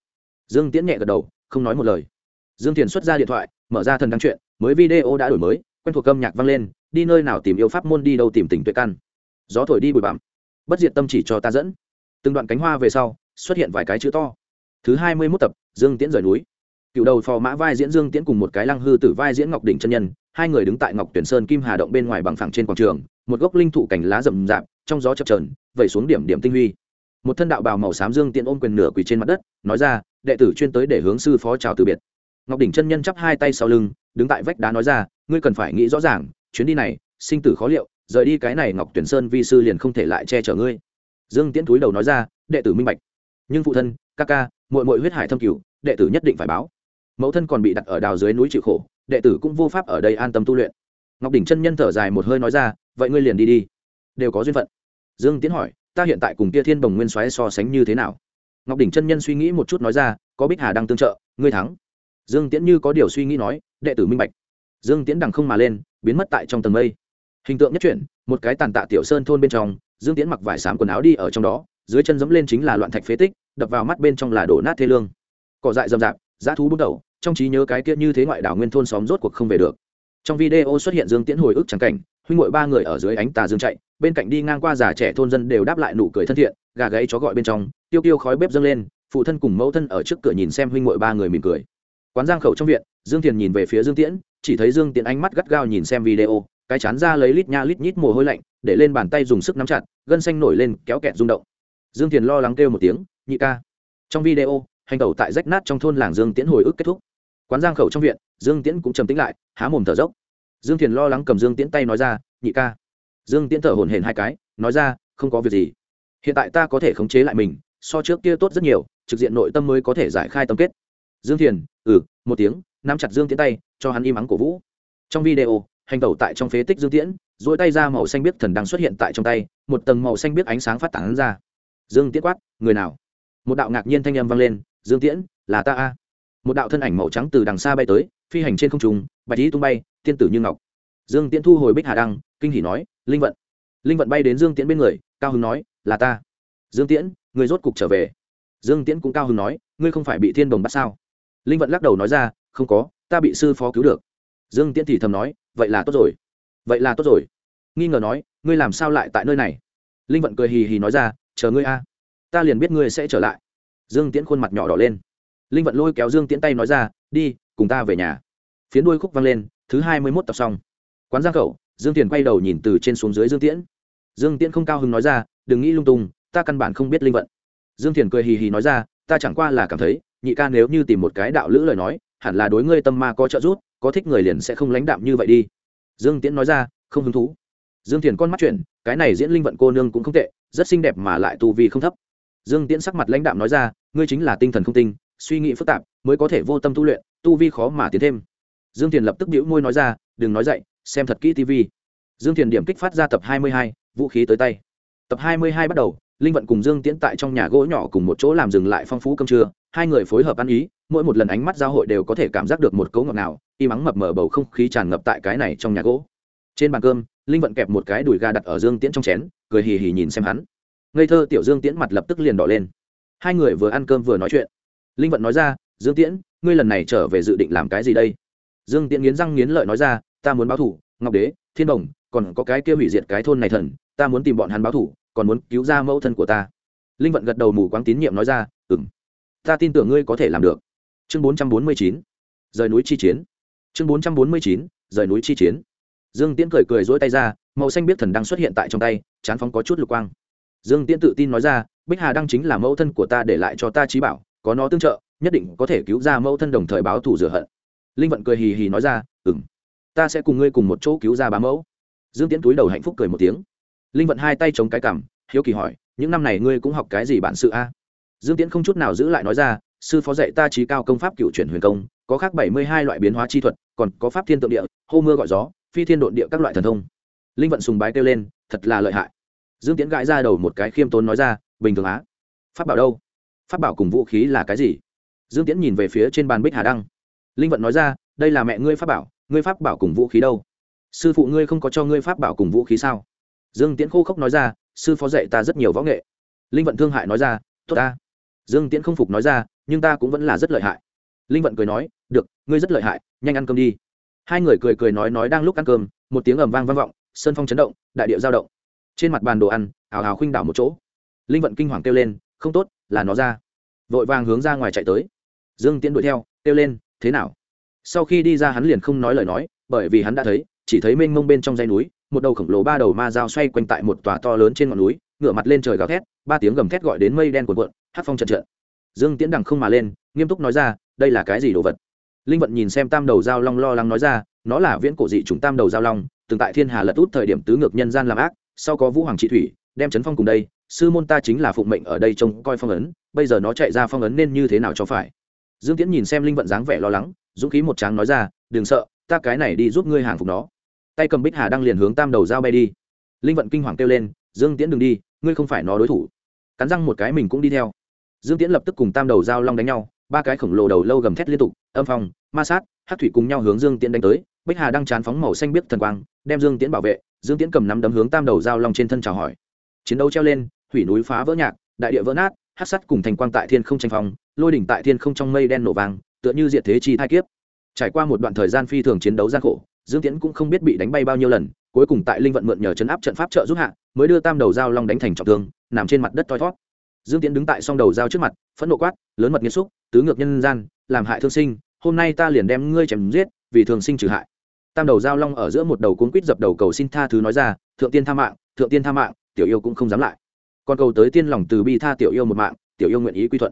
Dương tiễn nhẹ gật đầu, không nói một lời. Dương thiền xuất ra điện thoại, mở ra thần đăng chuyện, mới video đã đổi mới, quen thuộc âm nhạc vang lên, đi nơi nào tìm yêu pháp môn, đi đâu tìm tình tuệ căn. Gió thổi đi bụi bặm. Bất diệt tâm chỉ cho ta dẫn từng đoạn cánh hoa về sau, xuất hiện vài cái chữ to. Thứ hai mươi mốt tập, dương tiễn rời núi. Cựu đầu phò mã vai diễn dương tiễn cùng một cái lăng hư tử vai diễn ngọc đỉnh chân nhân, hai người đứng tại ngọc tuyển sơn kim hà động bên ngoài bằng phẳng trên quảng trường, một gốc linh thụ cành lá rậm rạp, trong gió chập trờn vẩy xuống điểm điểm tinh huy. Một thân đạo bào màu xám dương tiễn ôm quyền nửa quỳ trên mặt đất, nói ra, đệ tử chuyên tới để hướng sư phó chào từ biệt. Ngọc đỉnh chân nhân chắp hai tay sau lưng, đứng tại vách đá nói ra, ngươi cần phải nghĩ rõ ràng, chuyến đi này, sinh tử khó liệu, rời đi cái này ngọc tuyển sơn vi sư liền không thể lại che chở ngươi dương tiễn túi đầu nói ra, đệ tử minh bạch. Nhưng phụ thân, ca ca mội mội huyết hải thâm cửu, đệ tử nhất định phải báo. Mẫu thân còn bị đặt ở đào dưới núi chịu khổ, đệ tử cũng vô pháp ở đây an tâm tu luyện. Ngọc đỉnh chân nhân thở dài một hơi nói ra, vậy ngươi liền đi đi. Đều có duyên phận. Dương tiến hỏi, ta hiện tại cùng kia thiên bồng nguyên soái so sánh như thế nào? Ngọc đỉnh chân nhân suy nghĩ một chút nói ra, có bích hà đang tương trợ, ngươi thắng. Dương tiễn như có điều suy nghĩ nói, đệ tử minh bạch. Dương tiễn đằng không mà lên, biến mất tại trong tầng mây. Hình tượng nhất chuyển, một cái tàn tạ tiểu sơn thôn bên trong dương tiễn mặc vải xám quần áo đi ở trong đó, dưới chân dẫm lên chính là loạn thạch phế tích, đập vào mắt bên trong là đổ nát thê lương. Cỏ dại rậm rạp, dã thú bút đầu, trong trí nhớ cái kia như thế ngoại đảo nguyên thôn xóm rốt cuộc không về được. Trong video xuất hiện dương tiễn hồi ức trắng cảnh, huynh ngội ba người ở dưới ánh tà dương chạy, bên cạnh đi ngang qua già trẻ thôn dân đều đáp lại nụ cười thân thiện, gà gáy chó gọi bên trong, tiêu tiêu khói bếp dâng lên, phụ thân cùng mẫu thân ở trước cửa nhìn xem huynh ngội ba người mỉm cười. Quán giang khẩu trong viện, dương thiền nhìn về phía dương tiễn, chỉ thấy dương tiễn ánh mắt gắt gao nhìn xem video cái chán ra lấy lít nha lít nhít mồ hôi lạnh, để lên bàn tay dùng sức nắm chặt, gân xanh nổi lên, kéo kẹt rung động. Dương thiền lo lắng kêu một tiếng, nhị ca. Trong video, hành tẩu tại rách nát trong thôn làng dương tiễn hồi ức kết thúc. Quán giang khẩu trong viện, dương tiễn cũng trầm tĩnh lại, há mồm thở dốc. Dương thiền lo lắng cầm dương tiễn tay nói ra, nhị ca. Dương tiễn thở hổn hển hai cái, nói ra, không có việc gì. Hiện tại ta có thể khống chế lại mình, so trước kia tốt rất nhiều, trực diện nội tâm mới có thể giải khai tâm kết. Dương thiền ừ một tiếng, nắm chặt dương tiễn tay, cho hắn im ắng cổ vũ. Trong video hành tẩu tại trong phế tích dương tiễn dỗi tay ra màu xanh biết thần đang xuất hiện tại trong tay, một tầng màu xanh biết ánh sáng phát tán ra. Dương tiễn quát, người nào? Một đạo ngạc nhiên thanh âm vang lên, dương tiễn, là ta a. Một đạo thân ảnh màu trắng từ đằng xa bay tới, phi hành trên không trung, bạch lý tung bay, tiên tử như ngọc. Dương tiễn thu hồi bích hà đăng, kinh hỉ nói, linh vận. Linh vận bay đến dương tiễn bên người, cao hưng nói, là ta. Dương tiễn, người rốt cục trở về. Dương tiễn cũng cao hưng nói, ngươi không phải bị thiên đồng bắt sao? Linh vận lắc đầu nói ra, không có, ta bị sư phó cứu được. Dương tiễn thì thầm nói vậy là tốt rồi. Vậy là tốt rồi. Nghi ngờ nói, ngươi làm sao lại tại nơi này? Linh vận cười hì hì nói ra, chờ ngươi a. Ta liền biết ngươi sẽ trở lại. Dương tiễn khuôn mặt nhỏ đỏ lên. Linh vận lôi kéo dương tiễn tay nói ra, đi, cùng ta về nhà. Phiến đuôi khúc vang lên, thứ hai mươi mốt tập xong. Quán giang khẩu, dương tiền quay đầu nhìn từ trên xuống dưới dương tiễn. Dương tiễn không cao hứng nói ra, đừng nghĩ lung tung, ta căn bản không biết linh vận. Dương tiền cười hì hì nói ra, ta chẳng qua là cảm thấy, nhị ca nếu như tìm một cái đạo lữ lời nói, hẳn là đối ngươi tâm ma có trợ giúp có thích người liền sẽ không lãnh đạm như vậy đi. Dương tiễn nói ra, không hứng thú. Dương thiền con mắt chuyển, cái này diễn linh vận cô nương cũng không tệ, rất xinh đẹp mà lại tu vi không thấp. Dương tiễn sắc mặt lãnh đạm nói ra, ngươi chính là tinh thần không tinh, suy nghĩ phức tạp, mới có thể vô tâm tu luyện, tu vi khó mà tiến thêm. Dương thiền lập tức đĩu môi nói ra, đừng nói dậy, xem thật kỹ tv dương thiền điểm kích phát ra tập hai mươi hai, vũ khí tới tay. Tập hai mươi hai bắt đầu, linh vận cùng dương tiễn tại trong nhà gỗ nhỏ cùng một chỗ làm dừng lại phong phú cơm trưa hai người phối hợp ăn ý, mỗi một lần ánh mắt giao hội đều có thể cảm giác được một cấu ngọt nào y mắng mập mở bầu không khí tràn ngập tại cái này trong nhà gỗ. Trên bàn cơm, linh vận kẹp một cái đùi gà đặt ở dương tiễn trong chén, cười hì hì nhìn xem hắn. Ngây thơ tiểu dương tiễn mặt lập tức liền đỏ lên. Hai người vừa ăn cơm vừa nói chuyện. Linh vận nói ra, dương tiễn, ngươi lần này trở về dự định làm cái gì đây? Dương tiễn nghiến răng nghiến lợi nói ra, ta muốn báo thủ, ngọc đế, thiên đồng còn có cái kia hủy diệt cái thôn này thần, ta muốn tìm bọn hắn báo thủ, còn muốn cứu ra mẫu thân của ta. Linh vận gật đầu mù quáng tín nhiệm nói ra ừng ta tin tưởng ngươi có thể làm được. Chương bốn trăm bốn mươi chín, rời núi chi chiến. Chương bốn trăm bốn mươi chín, rời núi chi chiến. Dương tiễn cười cười dỗi tay ra, màu xanh biết thần đang xuất hiện tại trong tay, chán phóng có chút lục quang. Dương tiễn tự tin nói ra, bích hà đăng chính là mẫu thân của ta để lại cho ta trí bảo, có nó tương trợ, nhất định có thể cứu ra mẫu thân đồng thời báo thù rửa hận. Linh vận cười hì hì nói ra ừng ta sẽ cùng ngươi cùng một chỗ cứu ra bá mẫu. Dương tiễn túi đầu hạnh phúc cười một tiếng. Linh vận hai tay chống cái cằm, hiếu kỳ hỏi, những năm này ngươi cũng học cái gì bản sự a? Dương tiễn không chút nào giữ lại nói ra, sư phó dạy ta trí cao công pháp cựu chuyển huyền công, có khác bảy mươi hai loại biến hóa chi thuật, còn có pháp thiên tượng địa, hô mưa gọi gió, phi thiên độn địa các loại thần thông. Linh vận sùng bái kêu lên, thật là lợi hại. Dương tiễn gãi ra đầu một cái khiêm tốn nói ra, bình thường á. Pháp bảo đâu? Pháp bảo cùng vũ khí là cái gì? Dương tiễn nhìn về phía trên bàn bích hà đăng. Linh vận nói ra, đây là mẹ ngươi pháp bảo, ngươi pháp bảo cùng vũ khí đâu? Sư phụ ngươi không có cho ngươi pháp bảo cùng vũ khí sao? Dương tiễn khô khốc nói ra, sư phó dạy ta rất nhiều võ nghệ. Linh vận thương hại nói ra, tốt ta dương tiễn không phục nói ra, nhưng ta cũng vẫn là rất lợi hại. Linh vận cười nói, được, ngươi rất lợi hại, nhanh ăn cơm đi. Hai người cười cười nói nói đang lúc ăn cơm, một tiếng ầm vang vang vọng sơn phong chấn động, đại điệu giao động. Trên mặt bàn đồ ăn ảo hào khuynh đảo một chỗ. Linh vận kinh hoàng kêu lên, không tốt, là nó ra. Vội vàng hướng ra ngoài chạy tới. Dương tiễn đuổi theo, kêu lên, thế nào? Sau khi đi ra hắn liền không nói lời nói, bởi vì hắn đã thấy, chỉ thấy mênh mông bên trong dãy núi, một đầu khổng lồ ba đầu ma dao xoay quanh tại một tòa to lớn trên ngọn núi, ngửa mặt lên trời gào thét, ba tiếng gầm thét gọi đến mây đen cuộn cuộn hát phong trận trận. Dương tiễn đằng không mà lên, nghiêm túc nói ra, đây là cái gì đồ vật? Linh vận nhìn xem tam đầu giao long lo lắng nói ra, nó là viễn cổ dị chúng tam đầu giao long, từng tại thiên hà lật út thời điểm tứ ngược nhân gian làm ác, sau có vũ hoàng trị thủy, đem chấn phong cùng đây, sư môn ta chính là phụng mệnh ở đây trông coi phong ấn, bây giờ nó chạy ra phong ấn nên như thế nào cho phải? Dương tiễn nhìn xem linh vận dáng vẻ lo lắng, dũng khí một tráng nói ra, đừng sợ, ta cái này đi giúp ngươi hàng phục nó. Tay cầm bích hà đang liền hướng tam đầu dao bay đi. Linh vận kinh hoàng kêu lên, dương tiễn đừng đi, ngươi không phải nó đối thủ. Cắn răng một cái mình cũng đi theo dương tiễn lập tức cùng tam đầu dao long đánh nhau, ba cái khổng lồ đầu lâu gầm thét liên tục, âm phong, ma sát hát thủy cùng nhau hướng dương tiễn đánh tới, bích hà đang chán phóng màu xanh biếc thần quang, đem dương tiễn bảo vệ, dương tiễn cầm nắm đấm hướng tam đầu dao long trên thân chào hỏi. Chiến đấu treo lên hủy núi phá vỡ nhạc, đại địa vỡ nát hát sắt cùng thành quang tại thiên không tranh phong, lôi đỉnh tại thiên không trong mây đen nổ vàng tựa như diệt thế chi thai kiếp. Trải qua một đoạn thời gian phi thường chiến đấu gian khổ, dương tiễn cũng không biết bị đánh bay bao nhiêu lần, cuối cùng tại linh vận mượn nhờ chấn áp trận pháp trợ giúp hạ, mới đưa tam đầu dao long đánh thành trọng thương, nằm trên mặt đất thoi thót dương tiễn đứng tại song đầu dao trước mặt, phẫn nộ quát, lớn mật nghiêm xúc, tứ ngược nhân gian, làm hại thương sinh, hôm nay ta liền đem ngươi chém giết, vì thường sinh trừ hại. Tam đầu dao long ở giữa một đầu cuốn quýt dập đầu cầu xin tha thứ nói ra, thượng tiên tha mạng, thượng tiên tha mạng, tiểu yêu cũng không dám lại. Còn cầu tới tiên lòng từ bi tha tiểu yêu một mạng, tiểu yêu nguyện ý quy thuận.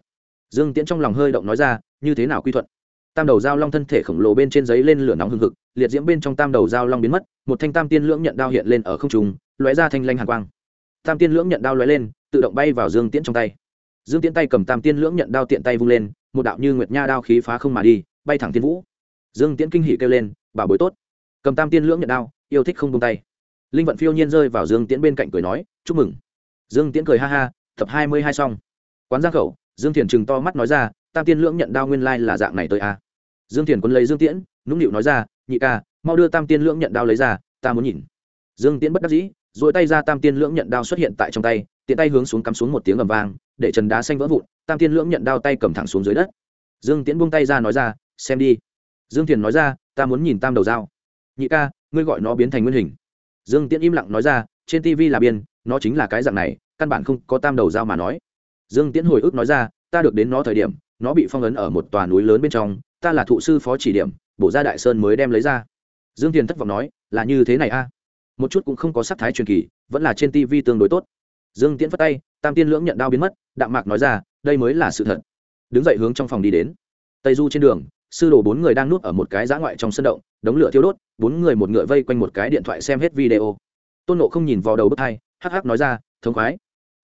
Dương tiễn trong lòng hơi động nói ra, như thế nào quy thuận? Tam đầu dao long thân thể khổng lồ bên trên giấy lên lửa nóng hừng hực, liệt diễm bên trong tam đầu dao long biến mất, một thanh tam tiên lưỡng nhận đao hiện lên ở không trung, lóe ra thanh lanh hàn quang. Tam tiên lưỡng nhận đao lóe lên tự động bay vào dương tiễn trong tay. Dương tiễn tay cầm tam tiên lưỡng nhận đao tiện tay vung lên, một đạo như nguyệt nha đao khí phá không mà đi, bay thẳng tiên vũ. Dương tiễn kinh hỉ kêu lên, bà bối tốt. Cầm tam tiên lưỡng nhận đao, yêu thích không tung tay. Linh vận phiêu nhiên rơi vào dương tiễn bên cạnh cười nói, chúc mừng. Dương tiễn cười ha ha, tập hai mươi hai xong. Quán giang khẩu, dương thiền chừng to mắt nói ra, tam tiên lưỡng nhận đao nguyên lai là dạng này tới a à. dương thiền quân lấy dương tiễn, nũng nịu nói ra, nhị ca, mau đưa tam tiên lưỡng nhận đao lấy ra, ta muốn nhìn. Dương tiễn bất đắc dĩ dội tay ra tam tiên lưỡng nhận đao xuất hiện tại trong tay tiện tay hướng xuống cắm xuống một tiếng ầm vang, để trần đá xanh vỡ vụn, tam tiên lưỡng nhận đao tay cầm thẳng xuống dưới đất. Dương tiễn buông tay ra nói ra, xem đi. Dương thiền nói ra, ta muốn nhìn tam đầu dao nhị ca, ngươi gọi nó biến thành nguyên hình. Dương tiễn im lặng nói ra, trên tv là biên, nó chính là cái dạng này, căn bản không có tam đầu dao mà nói. Dương tiễn hồi ức nói ra, ta được đến nó thời điểm, nó bị phong ấn ở một tòa núi lớn bên trong, ta là thụ sư phó chỉ điểm, bổ ra đại sơn mới đem lấy ra. Dương Tiễn thất vọng nói, là như thế này a? Một chút cũng không có sắc thái truyền kỳ, vẫn là trên tv tương đối tốt dương tiễn phất tay, tam tiên lưỡng nhận đao biến mất, đạm mạc nói ra, đây mới là sự thật. Đứng dậy hướng trong phòng đi đến. Tây du trên đường, sư đồ bốn người đang nuốt ở một cái giã ngoại trong sân động, đống lửa thiêu đốt, bốn người một ngựa vây quanh một cái điện thoại xem hết video. Tôn nộ không nhìn vào đầu bức hai hắc hắc nói ra, thống khoái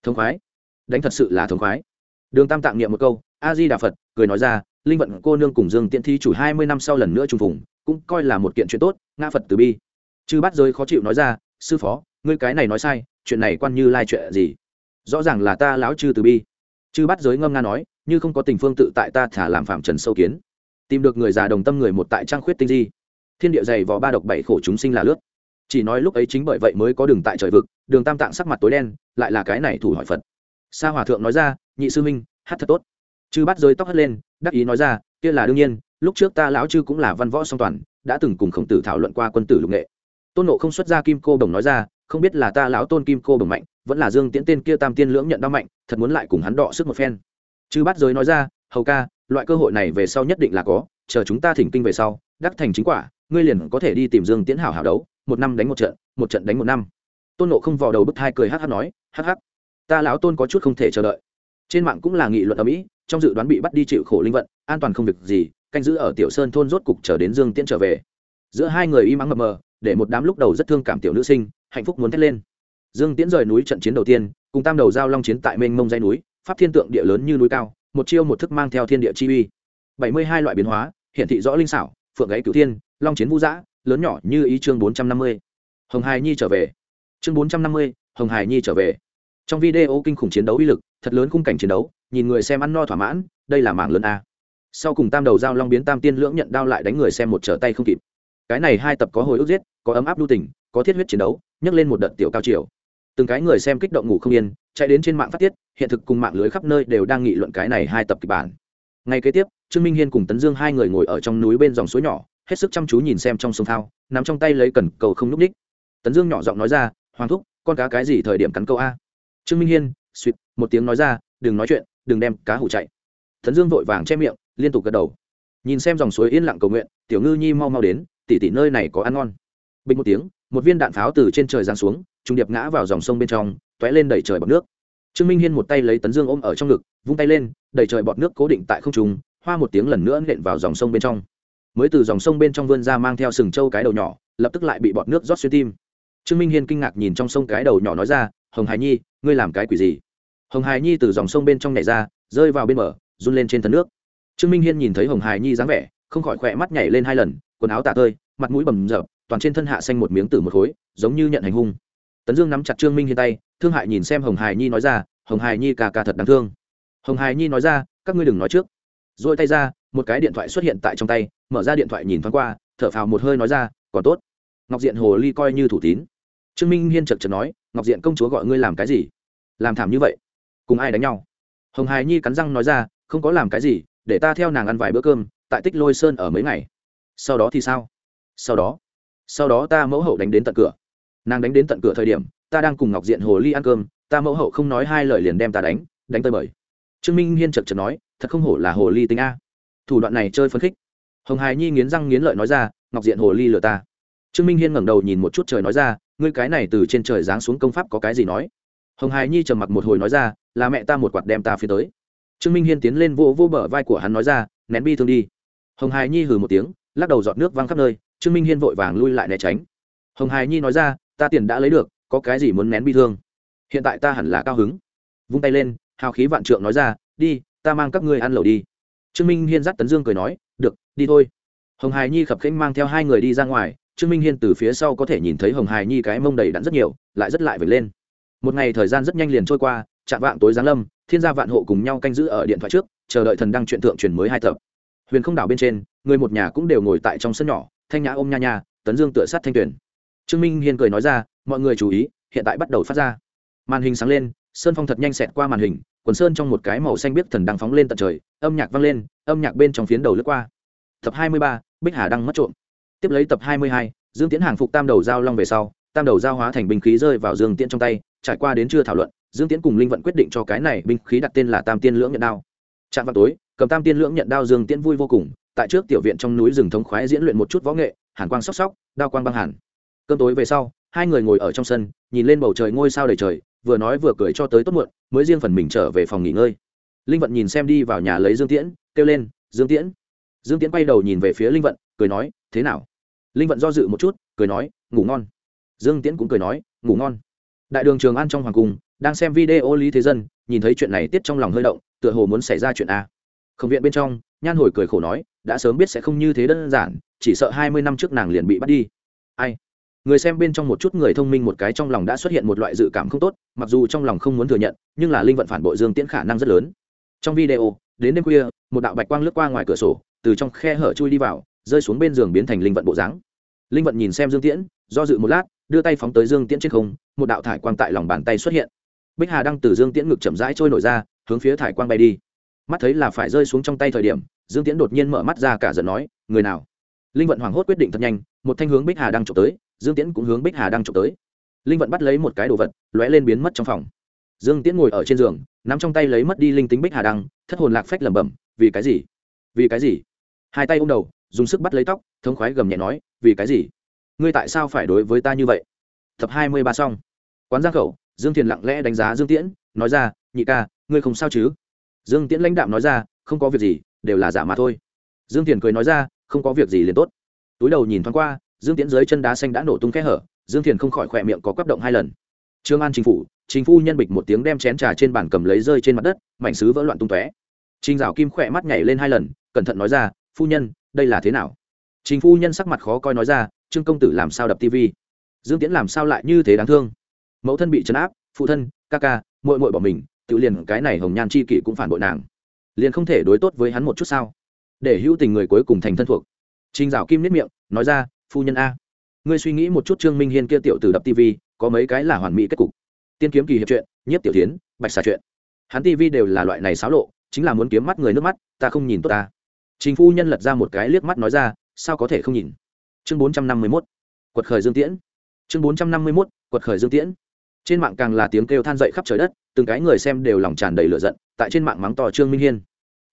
thống khoái, đánh thật sự là thống khoái. Đường tam tạng niệm một câu a di đà phật, cười nói ra, linh vận cô nương cùng dương tiện thi chủ hai mươi năm sau lần nữa trùng phùng, cũng coi là một kiện chuyện tốt, ngã phật từ bi. Chư bắt giới khó chịu nói ra, sư phó, ngươi cái này nói sai chuyện này quan như lai chuyện gì? Rõ ràng là ta lão chư từ bi. Chư bắt giới ngâm nga nói, như không có tình phương tự tại ta thả làm phạm trần sâu kiến, tìm được người già đồng tâm người một tại trang khuyết tinh di. Thiên địa dày vò ba độc bảy khổ chúng sinh là lướt. Chỉ nói lúc ấy chính bởi vậy mới có đường tại trời vực, đường tam tạng sắc mặt tối đen, lại là cái này thủ hỏi phật. Sa hòa thượng nói ra, nhị sư minh, hát thật tốt. Chư bắt giới tóc hất lên, đắc ý nói ra, kia là đương nhiên, lúc trước ta lão chư cũng là văn võ song toàn, đã từng cùng khổng tử thảo luận qua quân tử lục nghệ. Tôn nộ không xuất ra kim cô đồng nói ra không biết là ta lão tôn kim cô đồng mạnh, vẫn là dương tiễn tên kia tam tiên lưỡng nhận đau mạnh, thật muốn lại cùng hắn đọ sức một phen. Chư bắt giới nói ra, hầu ca, loại cơ hội này về sau nhất định là có, chờ chúng ta thỉnh kinh về sau, đắc thành chính quả, ngươi liền có thể đi tìm dương tiễn hảo hảo đấu, một năm đánh một trận một trận đánh một năm. Tôn nộ không vào đầu bức thai cười hắc hắc nói, hắc hắc, ta lão tôn có chút không thể chờ đợi. Trên mạng cũng là nghị luận ở mỹ trong dự đoán bị bắt đi chịu khổ linh vận, an toàn không việc gì, canh giữ ở tiểu sơn thôn rốt cục chờ đến dương tiễn trở về. Giữa hai người im ắng mập mờ, để một đám lúc đầu rất thương cảm tiểu nữ sinh hạnh phúc muốn thét lên. Dương tiễn rời núi trận chiến đầu tiên, cùng tam đầu giao long chiến tại mênh mông dây núi, pháp thiên tượng địa lớn như núi cao, một chiêu một thức mang theo thiên địa chi uy. Bảy mươi hai loại biến hóa, hiển thị rõ linh xảo, phượng gáy cửu thiên, long chiến vũ dã lớn nhỏ như ý chương bốn trăm năm mươi. Hồng hải nhi trở về. Chương bốn trăm năm mươi, hồng hải nhi trở về. Trong video kinh khủng chiến đấu uy lực, thật lớn khung cảnh chiến đấu, nhìn người xem ăn no thỏa mãn, đây là mảng lớn a. Sau cùng tam đầu giao long biến tam tiên lưỡng nhận đao lại đánh người xem một trở tay không kịp. Cái này hai tập có hồi ức giết, có ấm áp lưu tình, có thiết huyết chiến đấu nhấc lên một đợt tiểu cao chiều. Từng cái người xem kích động ngủ không yên, chạy đến trên mạng phát tiết, hiện thực cùng mạng lưới khắp nơi đều đang nghị luận cái này hai tập kịch bản. Ngay kế tiếp, trương minh hiên cùng tấn dương hai người ngồi ở trong núi bên dòng suối nhỏ, hết sức chăm chú nhìn xem trong sông thao, nằm trong tay lấy cần cầu không n ú c ních tấn dương nhỏ giọng nói ra, hoàng thúc, con cá cái gì thời điểm cắn câu a? Trương minh hiên, suýt, một tiếng nói ra, đừng nói chuyện, đừng đem cá hủ chạy. Tấn dương vội vàng che miệng, liên tục gật đầu. Nhìn xem dòng suối yên lặng cầu nguyện, tiểu ngư nhi mau mau đến tỉ tỉ nơi này có ăn ngon. Bình một tiếng một viên đạn pháo từ trên trời giáng xuống trung điệp ngã vào dòng sông bên trong t ó é lên đẩy trời bọt nước. Trương minh hiên một tay lấy tấn dương ôm ở trong ngực, vung tay lên đẩy trời bọt nước cố định tại không trùng hoa một tiếng lần nữa nện vào dòng sông bên trong. Mới từ dòng sông bên trong vươn ra mang theo sừng trâu cái đầu nhỏ, lập tức lại bị bọt nước rót xuyên tim. Trương minh hiên kinh ngạc nhìn trong sông cái đầu nhỏ nói ra, hồng hải nhi, ngươi làm cái quỷ gì? Hồng hải nhi từ dòng sông bên trong nhảy ra, rơi vào bên bờ, run lên trên thân nước. Trương minh hiên nhìn thấy hồng hải nhi dáng vẻ, không khỏi khỏe mắt nhảy lên hai lần, quần áo tả tơi, mặt mũi bầm rợp toàn trên thân hạ xanh một miếng tử một khối, giống như nhận hành hung. Tấn dương nắm chặt trương minh hiên tay, thương hại nhìn xem hồng hài nhi nói ra, hồng hài nhi cà cà thật đáng thương. Hồng hài nhi nói ra, các ngươi đừng nói trước. Rồi tay ra, một cái điện thoại xuất hiện tại trong tay, mở ra điện thoại nhìn thoáng qua, thở phào một hơi nói ra, còn tốt. Ngọc diện hồ ly coi như thủ tín. Trương minh hiên chật chật nói, ngọc diện công chúa gọi ngươi làm cái gì? Làm thảm như vậy? Cùng ai đánh nhau? Hồng hài nhi cắn răng nói ra, không có làm cái gì, để ta theo nàng ăn vài bữa cơm, tại tích lôi sơn ở mấy ngày. Sau đó thì sao? Sau đó sau đó ta mẫu hậu đánh đến tận cửa. Nàng đánh đến tận cửa thời điểm, ta đang cùng ngọc diện hồ ly ăn cơm, ta mẫu hậu không nói hai lời liền đem ta đánh đánh tơi bời. Trương minh hiên chật chật nói, thật không hổ là hồ ly tính a. Thủ đoạn này chơi phấn khích. Hồng hài nhi nghiến răng nghiến lợi nói ra, ngọc diện hồ ly lừa ta. Trương minh hiên ngẩng đầu nhìn một chút trời nói ra, ngươi cái này từ trên trời giáng xuống công pháp có cái gì nói? Hồng hài nhi trầm mặc một hồi nói ra, là mẹ ta một quạt đem ta phía tới. Trương minh hiên tiến lên vô vô bờ vai của hắn nói ra, nén bi thương đi. Hồng hài nhi hừ một tiếng, lắc đầu giọt nước văng khắp nơi trương minh hiên vội vàng lui lại né tránh. Hồng hài nhi nói ra, ta tiền đã lấy được, có cái gì muốn nén bi thương? Hiện tại ta hẳn là cao hứng. Vung tay lên, hào khí vạn trượng nói ra, đi, ta mang các ngươi ăn lẩu đi. Trương minh hiên dắt tấn dương cười nói, được, đi thôi. Hồng hài nhi khập khênh mang theo hai người đi ra ngoài, trương minh hiên từ phía sau có thể nhìn thấy hồng hài nhi cái mông đầy đặn rất nhiều, lại rất lại vệt lên. Một ngày thời gian rất nhanh liền trôi qua, chạm Vạn tối giáng lâm, thiên gia vạn hộ cùng nhau canh giữ ở điện thoại trước, chờ đợi thần đăng chuyện thượng truyền mới hai tập. Huyền không đảo bên trên, người một nhà cũng đều ngồi tại trong sân nhỏ thanh nhã ôm nha nha, tấn dương tựa sát thanh tuyển. Trương minh hiên cười nói ra, mọi người chú ý, hiện tại bắt đầu phát ra. Màn hình sáng lên, sơn phong thật nhanh xẹt qua màn hình, quần sơn trong một cái màu xanh biếc thần đang phóng lên tận trời, âm nhạc vang lên, âm nhạc bên trong phiến đầu lướt qua. Tập hai mươi ba, bích hà đang mất trộm. Tiếp lấy tập hai mươi hai, dương tiễn hàng phục tam đầu giao long về sau, tam đầu giao hóa thành binh khí rơi vào dương tiễn trong tay, trải qua đến chưa thảo luận, dương tiễn cùng linh vận quyết định cho cái này binh khí đặt tên là tam tiên lưỡng nhận đao. Trạm vào tối, cầm tam tiên lưỡng nhận đao dương tiễn vui vô cùng tại trước tiểu viện trong núi rừng thống khoái diễn luyện một chút võ nghệ, hàn quang sóc sóc, đao quang băng hàn. Cơm tối về sau, hai người ngồi ở trong sân, nhìn lên bầu trời ngôi sao đầy trời, vừa nói vừa cười cho tới tốt muộn, mới riêng phần mình trở về phòng nghỉ ngơi. Linh vận nhìn xem đi vào nhà lấy dương tiễn, kêu lên, dương tiễn. Dương tiễn quay đầu nhìn về phía linh vận, cười nói, thế nào? Linh vận do dự một chút, cười nói, ngủ ngon. Dương tiễn cũng cười nói, ngủ ngon. Đại đường trường an trong hoàng cung, đang xem video lý thế dân, nhìn thấy chuyện này tiết trong lòng hơi động, tựa hồ muốn xảy ra chuyện a. Không viện bên trong, nhan hồi cười khổ nói đã sớm biết sẽ không như thế đơn giản, chỉ sợ hai mươi năm trước nàng liền bị bắt đi. Ai? Người xem bên trong một chút người thông minh một cái trong lòng đã xuất hiện một loại dự cảm không tốt, mặc dù trong lòng không muốn thừa nhận, nhưng là linh vận phản bội dương tiễn khả năng rất lớn. Trong video, đến đêm khuya, một đạo bạch quang lướt qua ngoài cửa sổ, từ trong khe hở chui đi vào, rơi xuống bên giường biến thành linh vận bộ dáng. Linh vận nhìn xem dương tiễn, do dự một lát, đưa tay phóng tới dương tiễn trên không, một đạo thải quang tại lòng bàn tay xuất hiện. Bích hà đang từ dương tiễn ngực chậm rãi trôi nổi ra, hướng phía thải quang bay đi. Mắt thấy là phải rơi xuống trong tay thời điểm dương tiễn đột nhiên mở mắt ra cả giận nói, người nào? Linh vận hoảng hốt quyết định thật nhanh, một thanh hướng bích hà đang trộm tới, dương tiễn cũng hướng bích hà đang trộm tới. Linh vận bắt lấy một cái đồ vật, lóe lên biến mất trong phòng. Dương tiễn ngồi ở trên giường, nắm trong tay lấy mất đi linh tính bích hà đăng, thất hồn lạc phách lẩm bẩm, vì cái gì? Vì cái gì? Hai tay ô m đầu, dùng sức bắt lấy tóc, thống khoái gầm nhẹ nói, vì cái gì? Ngươi tại sao phải đối với ta như vậy? Tập hai mươi ba xong. Quán giang khẩu, dương thiền lặng lẽ đánh giá dương tiễn, nói ra, nhị ca, ngươi không sao chứ? Dương tiễn lãnh đạm nói ra, không có việc gì đều là giả mà thôi. Dương tiền cười nói ra, không có việc gì liền tốt. Túi đầu nhìn thoáng qua, dương tiễn dưới chân đá xanh đã nổ tung kẽ hở, dương thiền không khỏi khỏe miệng có quắp động hai lần. Trương an chính phủ chính phu nhân bịch một tiếng đem chén trà trên bàn cầm lấy rơi trên mặt đất, mảnh xứ vỡ loạn tung tóe. Trình dạo kim khỏe mắt nhảy lên hai lần, cẩn thận nói ra, phu nhân, đây là thế nào? Trình phu nhân sắc mặt khó coi nói ra, trương công tử làm sao đập tv dương tiễn làm sao lại như thế đáng thương? Mẫu thân bị trấn áp, phụ thân, ca ca mội mội bỏ mình, tự liền cái này hồng nhan chi kỷ cũng phản bội nàng liền không thể đối tốt với hắn một chút sao? Để hữu tình người cuối cùng thành thân thuộc. Trình dạo kim nếp miệng, nói ra, phu nhân a, ngươi suy nghĩ một chút trương minh hiên kia tiểu tử đập tv có mấy cái là hoàn mỹ kết cục. Tiên kiếm kỳ hiệp chuyện nhiếp tiểu tiến, bạch xà chuyện. Hắn tv đều là loại này xáo lộ, chính là muốn kiếm mắt người nước mắt, ta không nhìn tốt ta. Trình phu nhân lật ra một cái liếc mắt nói ra, sao có thể không nhìn? Chương bốn trăm năm mươi mốt, quật khởi dương tiễn. Chương bốn trăm năm mươi mốt, quật khởi dương tiễn. Trên mạng càng là tiếng kêu than dậy khắp trời đất, từng cái người xem đều lòng tràn đầy lửa giận tại trên mạng mắng to trương minh hiên.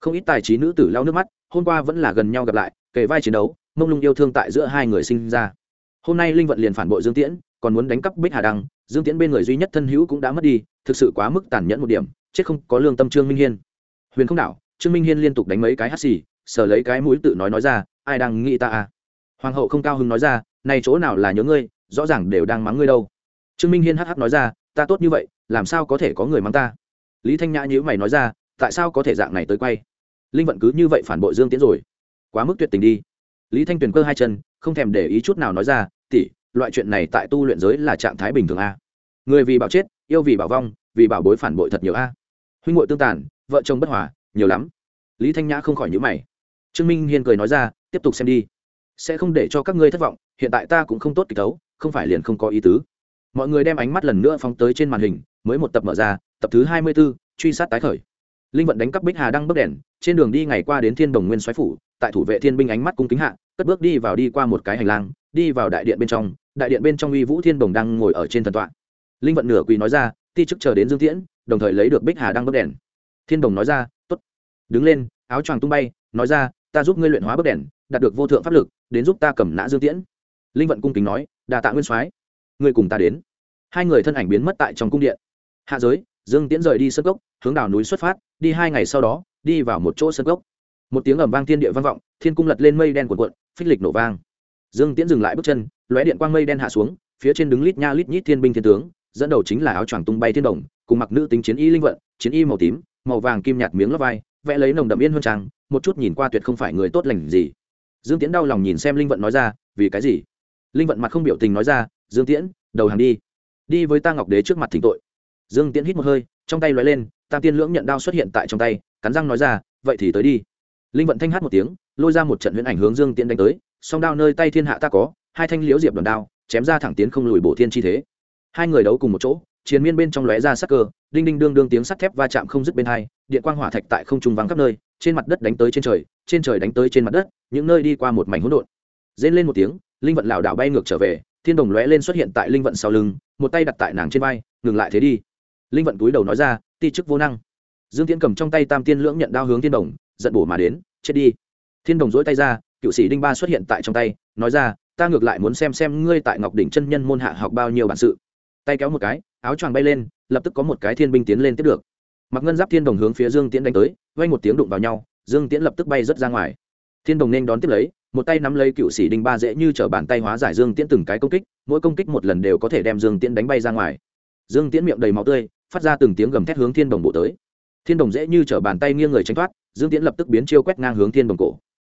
Không ít tài trí nữ tử lau nước mắt, hôm qua vẫn là gần nhau gặp lại, kề vai chiến đấu, mông lung yêu thương tại giữa hai người sinh ra. Hôm nay linh vận liền phản bội dương tiễn, còn muốn đánh cắp bích hà đăng, dương tiễn bên người duy nhất thân hữu cũng đã mất đi, thực sự quá mức tàn nhẫn một điểm, chết không có lương tâm trương minh hiên. Huyền không đảo, trương minh hiên liên tục đánh mấy cái hắt xì, sờ lấy cái mũi tự nói nói ra, ai đang nghĩ ta à? Hoàng hậu không cao hứng nói ra, này chỗ nào là nhớ ngươi, rõ ràng đều đang mắng ngươi đâu. Trương minh hiên hắc hắc nói ra, ta tốt như vậy, làm sao có thể có người mắng ta? Lý thanh nhã nhữ mày nói ra, tại sao có thể dạng này tới quay? Linh vận cứ như vậy phản bội dương tiến rồi. Quá mức tuyệt tình đi. Lý thanh tuyền cơ hai chân, không thèm để ý chút nào nói ra, tỷ, loại chuyện này tại tu luyện giới là trạng thái bình thường a. Người vì bảo chết, yêu vì bảo vong, vì bảo bối phản bội thật nhiều a. Huynh ngội tương tàn, vợ chồng bất hòa, nhiều lắm. Lý thanh nhã không khỏi nhữ mày. Trương minh hiên cười nói ra, tiếp tục xem đi. Sẽ không để cho các ngươi thất vọng, hiện tại ta cũng không tốt kịch tấu không phải liền không có ý tứ. Mọi người đem ánh mắt lần nữa phóng tới trên màn hình mới một tập mở ra, tập thứ hai mươi b ố truy sát tái khởi. Linh vận đánh cắp bích hà đăng bấc đèn, trên đường đi ngày qua đến thiên đồng nguyên xoáy phủ, tại thủ vệ thiên binh ánh mắt cung kính hạ, cất bước đi vào đi qua một cái hành lang, đi vào đại điện bên trong, đại điện bên trong uy vũ thiên đồng đang ngồi ở trên thần tọa. Linh vận nửa quỳ nói ra, ti chức chờ đến dương tiễn, đồng thời lấy được bích hà đăng bấc đèn. Thiên đồng nói ra t t đứng lên, áo choàng tung bay, nói ra, ta giúp ngươi luyện hóa bấc đèn, đạt được vô thượng pháp lực, đến giúp ta cầm nã dương tiễn. Linh vận cung kính nói đà tạ nguyên soái, ngươi cùng ta đến. Hai người thân ảnh biến mất tại trong cung điện hạ giới, dương tiễn rời đi sân cốc, hướng đảo núi xuất phát, đi hai ngày sau đó, đi vào một chỗ sân cốc. Một tiếng ầm vang thiên địa vang vọng, thiên cung lật lên mây đen cuộn cuộn, phích lịch nổ vang. Dương tiễn dừng lại bước chân, lóe điện quang mây đen hạ xuống, phía trên đứng lít nha lít nhít thiên binh thiên tướng, dẫn đầu chính là áo choàng tung bay thiên đồng, cùng mặc nữ tính chiến y linh vận, chiến y màu tím, màu vàng kim nhạt miếng lót vai, vẽ lấy nồng đậm yên hơn trang một chút nhìn qua tuyệt không phải người tốt lành gì. Dương tiễn đau lòng nhìn xem linh vận nói ra, vì cái gì? Linh vận mặt không biểu tình nói ra, dương tiễn, đầu hàng đi. Đi với ta ngọc đế trước mặt thỉnh tội dương tiễn hít một hơi, trong tay lóe lên, tam tiên lưỡng nhận đao xuất hiện tại trong tay, cắn răng nói ra, vậy thì tới đi. Linh vận thanh hát một tiếng, lôi ra một trận huyễn ảnh hướng dương tiễn đánh tới, song đao nơi tay thiên hạ ta có, hai thanh liễu diệp đòn đao, chém ra thẳng tiến không lùi bổ thiên chi thế. Hai người đấu cùng một chỗ, chiến miên bên trong lóe ra sắc cơ, đinh đinh đương đương tiếng sắt thép va chạm không dứt bên hai, điện quang hỏa thạch tại không trung vắng khắp nơi, trên mặt đất đánh tới trên trời trên trời đánh tới trên mặt đất, những nơi đi qua một mảnh hỗn độn. Rên lên một tiếng, linh vận lảo đảo bay ngược trở về, thiên đồng lóe lên xuất hiện tại linh vận sau lưng, một tay đặt tại nàng trên vai, ngừng lại thế đi linh vận túi đầu nói ra, ti chức vô năng. Dương tiễn cầm trong tay tam tiên lưỡng nhận đao hướng thiên đồng, giận bổ mà đến, chết đi. Thiên đồng dỗi tay ra, cựu sĩ đinh ba xuất hiện tại trong tay, nói ra, ta ngược lại muốn xem xem ngươi tại ngọc đỉnh chân nhân môn hạ học bao nhiêu bản sự. Tay kéo một cái, áo choàng bay lên, lập tức có một cái thiên binh tiến lên tiếp được. Mặc ngân giáp thiên đồng hướng phía dương tiễn đánh tới vay một tiếng đụng vào nhau, dương tiễn lập tức bay rớt ra ngoài. Thiên đồng nên đón tiếp lấy, một tay nắm lấy cựu sĩ đinh ba dễ như t r ở bàn tay hóa giải dương tiễn từng cái công kích, mỗi công kích một lần đều có thể đem dương tiễn đánh bay ra ngoài. Dương tiễn miệng đầy máu tươi phát ra từng tiếng gầm thét hướng thiên đồng bộ tới. Thiên đồng dễ như t r ở bàn tay nghiêng người tránh thoát, dương tiễn lập tức biến chiêu quét ngang hướng thiên đồng cổ.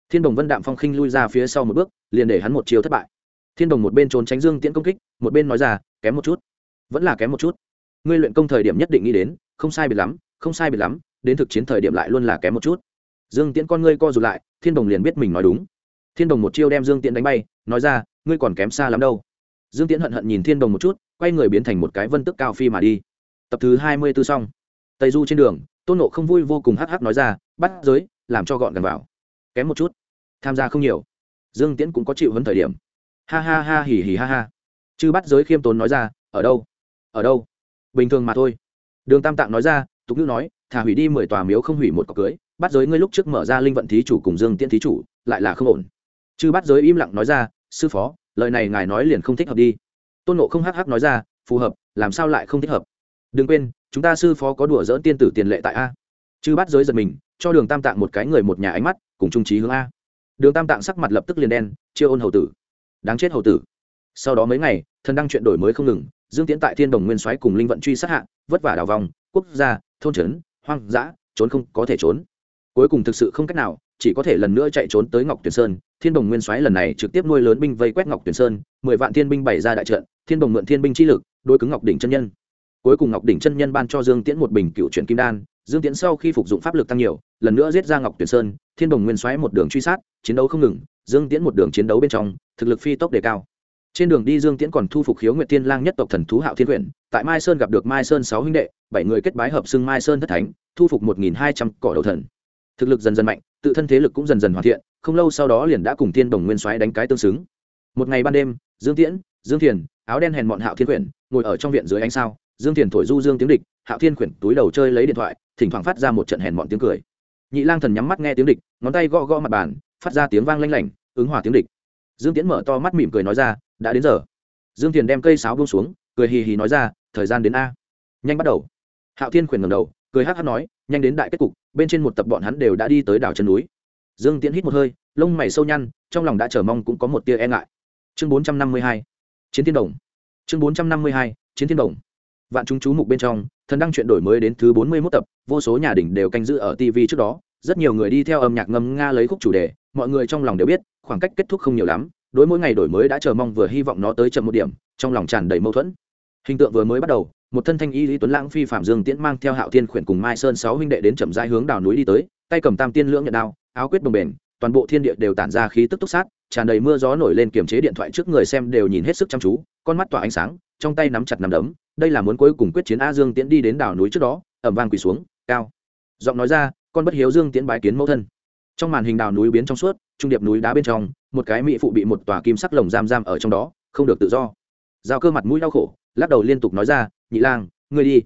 Thiên đồng vân đạm phong khinh lui ra phía sau một bước, liền để hắn một chiêu thất bại. Thiên đồng một bên trốn tránh dương tiễn công kích, một bên nói ra, kém một chút, vẫn là kém một chút. Ngươi luyện công thời điểm nhất định nghĩ đến, không sai biệt lắm, không sai biệt lắm, đến thực chiến thời điểm lại luôn là kém một chút. Dương tiễn con ngươi co rụt lại, thiên đồng liền biết mình nói đúng. Thiên đồng một chiêu đem dương tiễn đánh bay, nói ra, ngươi còn kém xa lắm đâu. Dương tiễn hận hận nhìn thiên đồng một chút, quay người biến thành một cái vân tức cao phi mà đi tập thứ hai mươi b ố xong. Tây du trên đường, tôn nộ không vui vô cùng hắc hắc nói ra, bắt giới, làm cho gọn gần vào. Kém một chút, tham gia không nhiều. Dương tiễn cũng có chịu hấn thời điểm. Ha ha ha hỉ hỉ ha ha. Chứ bắt giới khiêm tốn nói ra, ở đâu? Ở đâu? Bình thường mà thôi. Đường tam tạng nói ra, tục ngữ nói, thả hủy đi mười tòa miếu không hủy một cọc cưới, bắt giới ngươi lúc trước mở ra linh vận thí chủ cùng dương tiễn thí chủ, lại là không ổn. Chứ bắt giới im lặng nói ra, sư phó, lời này ngài nói liền không thích hợp đi. Tôn nộ không hắc hắc nói ra, phù hợp, làm sao lại không thích hợp? Đừng quên, chúng ta sư phó có đùa dỡn tiên tử tiền lệ tại a. Chư bắt giới giật mình, cho đường tam tạng một cái người một nhà ánh mắt, cùng trung trí hướng a. Đường tam tạng sắc mặt lập tức liền đen chia ôn hầu tử. Đáng chết hầu tử. Sau đó mấy ngày, thần đăng chuyện đổi mới không ngừng, dương tiễn tại thiên đồng nguyên soái cùng linh vận truy sát hạ, vất vả đào vòng, quốc gia, thôn trấn, hoang dã, trốn không có thể trốn. Cuối cùng thực sự không cách nào, chỉ có thể lần nữa chạy trốn tới ngọc tuyển sơn. Thiên đồng nguyên soái lần này trực tiếp nuôi lớn binh vây quét ngọc tuyển sơn, mười vạn thiên binh bày ra đại trận, thiên đồng mượn thiên binh chi lực, đối cứng ngọc đỉnh chân nhân cuối cùng ngọc đỉnh chân nhân ban cho dương tiễn một bình cựu truyện kim đan, dương tiễn sau khi phục dụng pháp lực tăng nhiều, lần nữa giết ra ngọc tuyển sơn, thiên đồng nguyên Xoáy một đường truy sát, chiến đấu không ngừng, dương tiễn một đường chiến đấu bên trong, thực lực phi tốc đề cao. Trên đường đi dương tiễn còn thu phục khiếu nguyệt Tiên lang nhất tộc thần thú hạo thiên quyển, tại mai sơn gặp được mai sơn sáu huynh đệ, bảy người kết bái hợp xưng mai sơn thất thánh, thu phục một nghìn hai trăm cỏ đầu thần. Thực lực dần dần mạnh, tự thân thế lực cũng dần dần hoàn thiện, không lâu sau đó liền đã cùng thiên đồng nguyên soái đánh cái tương xứng. Một ngày ban đêm, dương tiễn, dương thiền, áo đen hèn mọn hạo thiên quyển, ngồi ở trong viện dưới ánh sao dương thiền thổi du dương tiếng địch, hạo thiên quyển túi đầu chơi lấy điện thoại, thỉnh thoảng phát ra một trận hèn mọn tiếng cười. Nhị lang thần nhắm mắt nghe tiếng địch, ngón tay gõ gõ mặt bàn, phát ra tiếng vang lanh lảnh, ứng hòa tiếng địch. Dương tiễn mở to mắt mỉm cười nói ra, đã đến giờ. Dương thiền đem cây sáo buông xuống, cười hì hì nói ra, thời gian đến a. Nhanh bắt đầu. Hạo thiên khuyển ngầm đầu, cười hát hát nói, nhanh đến đại kết cục, bên trên một tập bọn hắn đều đã đi tới đảo chân núi. Dương tiễn hít một hơi, lông mày sâu nhăn, trong lòng đã chờ mong cũng có một tia e ngại. Chương bốn trăm năm mươi hai, chiến thiên đồng. Chương bốn trăm năm mươi hai, chiến thiên đồng vạn chúng chú mục bên trong, thần đăng chuyện đổi mới đến thứ bốn mươi mốt tập, vô số nhà đỉnh đều canh giữ ở tv trước đó. Rất nhiều người đi theo âm nhạc ngâm nga lấy khúc chủ đề, mọi người trong lòng đều biết, khoảng cách kết thúc không nhiều lắm. Đối mỗi ngày đổi mới đã chờ mong vừa hy vọng nó tới chậm một điểm, trong lòng tràn đầy mâu thuẫn. Hình tượng vừa mới bắt đầu, một thân thanh y lý tuấn lãng phi phạm dương tiễn mang theo hạo thiên khuyển cùng mai sơn sáu huynh đệ đến chậm rãi hướng đào núi đi tới, tay cầm tam tiên lưỡng nhận đao, áo quyết đồng bền, toàn bộ thiên địa đều tản ra khí tức túc sát, tràn đầy mưa gió nổi lên kiềm chế điện thoại trước người xem đều nhìn hết sức chăm chú, con mắt tỏa ánh sáng, trong tay nắm chặt nắm đấm đây là muốn cuối cùng quyết chiến a dương tiễn đi đến đảo núi trước đó, ẩm vang quỳ xuống, cao. Giọng nói ra, con bất hiếu dương tiễn bái kiến mẫu thân. Trong màn hình đào núi biến trong suốt, trung điệp núi đá bên trong, một cái mỹ phụ bị một tòa kim sắc lồng giam giam ở trong đó, không được tự do. Giao cơ mặt mũi đau khổ, lắc đầu liên tục nói ra, nhị lang, ngươi đi.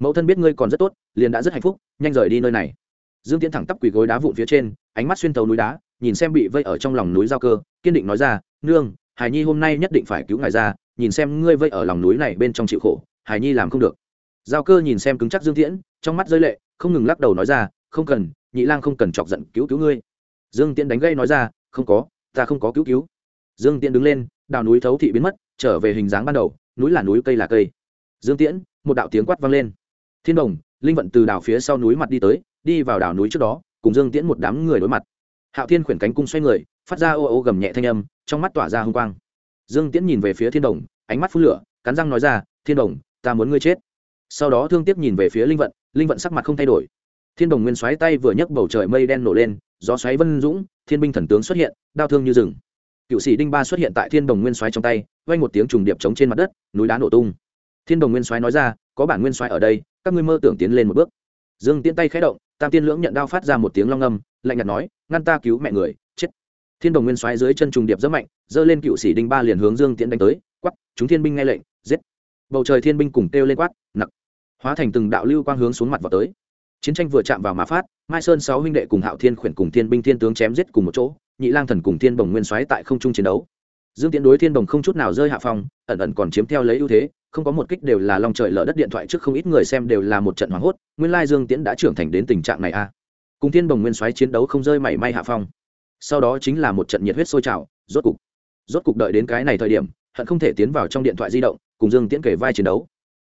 Mẫu thân biết ngươi còn rất tốt, liền đã rất hạnh phúc, nhanh rời đi nơi này. Dương tiễn thẳng tắp quỳ gối đá vụn phía trên, ánh mắt xuyên tấu núi đá, nhìn xem bị vây ở trong lòng núi giao cơ, kiên định nói ra, nương hải nhi hôm nay nhất định phải cứu ngài ra, nhìn xem ngươi vây ở lòng núi này bên trong chịu khổ hải nhi làm không được. Giao cơ nhìn xem cứng chắc dương tiễn, trong mắt rơi lệ, không ngừng lắc đầu nói ra, không cần, nhị lang không cần chọc giận cứu cứu ngươi. Dương tiễn đánh gây nói ra, không có, ta không có cứu cứu. Dương tiễn đứng lên, đào núi thấu thị biến mất, trở về hình dáng ban đầu, núi là núi, cây là cây. Dương tiễn, một đạo tiếng quát vang lên. Thiên đồng, linh vận từ đảo phía sau núi mặt đi tới, đi vào đảo núi trước đó, cùng dương tiễn một đám người đối mặt. Hạo thiên khuyển cánh cung xoay người, phát ra ô ô gầm nhẹ thanh âm, trong mắt tỏa ra h ư n g quang. Dương tiễn nhìn về phía thiên đồng, ánh mắt phút lửa, cắn răng nói ra, thiên đồng ta muốn ngươi chết. Sau đó thương tiếc nhìn về phía linh vận linh vận sắc mặt không thay đổi. Thiên đồng nguyên xoáy tay vừa nhấc bầu trời mây đen nổ lên, gió xoáy vân dũng, thiên binh thần tướng xuất hiện, đao thương như rừng. Cựu sĩ đinh ba xuất hiện tại thiên đồng nguyên xoáy trong tay vay một tiếng trùng điệp chống trên mặt đất, núi đá nổ tung. Thiên đồng nguyên xoáy nói ra, có bản nguyên xoáy ở đây, các ngươi mơ tưởng tiến lên một bước. Dương tiễn tay khẽ động, tam tiên lưỡng nhận đao phát ra một tiếng long âm, lạnh nhạt nói, ngăn ta cứu mẹ người, chết. Thiên đồng nguyên xoáy dưới chân trùng điệp rất mạnh, giơ lên cựu sĩ đinh ba liền hướng dương tiễn đánh tới quắp chúng thiên binh nghe lệnh, giết bầu trời thiên binh cùng kêu lên quát, nặc. Hóa thành từng đạo lưu quang hướng xuống mặt vào tới. Chiến tranh vừa chạm vào mà phát, mai sơn sáu huynh đệ cùng hạo thiên khuyển cùng thiên binh thiên tướng chém giết cùng một chỗ, nhị lang thần cùng thiên bồng nguyên xoáy tại không trung chiến đấu. Dương tiễn đối thiên bồng không chút nào rơi hạ phong, ẩn ẩn còn chiếm theo lấy ưu thế, không có một kích đều là lòng trời lở đất điện thoại trước không ít người xem đều là một trận hoảng hốt, nguyên lai dương tiễn đã trưởng thành đến tình trạng này a à. cùng thiên bồng nguyên xoáy chiến đấu không rơi mảy may hạ phong. Sau đó chính là một trận nhiệt huyết sôi trào, rốt cục rốt cục đợi đến cái này thời điểm hận không thể tiến vào trong điện thoại di động, cùng dương tiễn kể vai chiến đấu.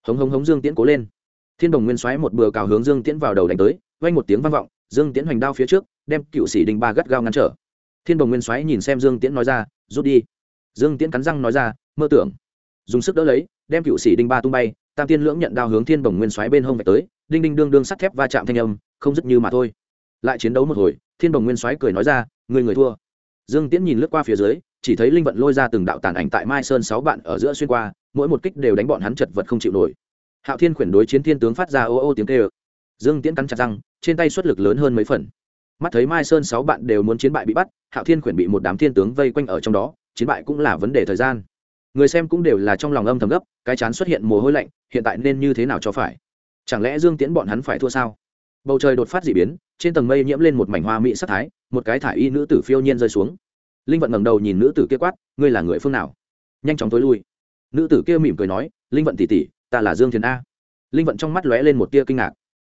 Hống hống hống dương tiễn cố lên. Thiên đồng nguyên xoáy một bừa cào hướng dương tiễn vào đầu đánh tới, vang một tiếng vang vọng, dương tiễn hoành đao phía trước, đem cựu sĩ đình ba gắt gao ngăn trở. Thiên đồng nguyên xoáy nhìn xem dương tiễn nói ra, rút đi. Dương tiễn cắn răng nói ra, mơ tưởng. Dùng sức đỡ lấy, đem cựu sĩ đinh ba tung bay, tam tiên lưỡng nhận đao hướng thiên bồng nguyên xoáy bên hông vạch tới, đinh đinh đương đương sắt thép va chạm thanh âm, không dứt như mà thôi. Lại chiến đấu một hồi, thiên bồng nguyên xoáy cười nói ra, người người thua. Dương tiễn nhìn lướt qua phía dưới chỉ thấy linh vận lôi ra từng đạo tàn ảnh tại mai sơn sáu bạn ở giữa xuyên qua, mỗi một kích đều đánh bọn hắn chật vật không chịu nổi. Hạo thiên khuyển đối chiến thiên tướng phát ra ô ô tiếng kêu. Dương tiễn cắn chặt răng, trên tay xuất lực lớn hơn mấy phần. Mắt thấy mai sơn sáu bạn đều muốn chiến bại bị bắt, hạo thiên khuyển bị một đám thiên tướng vây quanh ở trong đó, chiến bại cũng là vấn đề thời gian. Người xem cũng đều là trong lòng âm thầm gấp, cái chán xuất hiện mồ hôi lạnh, hiện tại nên như thế nào cho phải? Chẳng lẽ dương tiễn bọn hắn phải thua sao? Bầu trời đột phát d ị biến, trên tầng mây nhiễm lên một mảnh hoa mỹ sắc thái, một cái thả y nữ tử phiêu nhiên rơi xuống linh vận ngẩng đầu nhìn nữ tử kia quát, ngươi là người phương nào? Nhanh chóng tối lui. Nữ tử kia mỉm cười nói, linh vận tỉ tỉ ta là dương thiền a. Linh vận trong mắt lóe lên một tia kinh ngạc.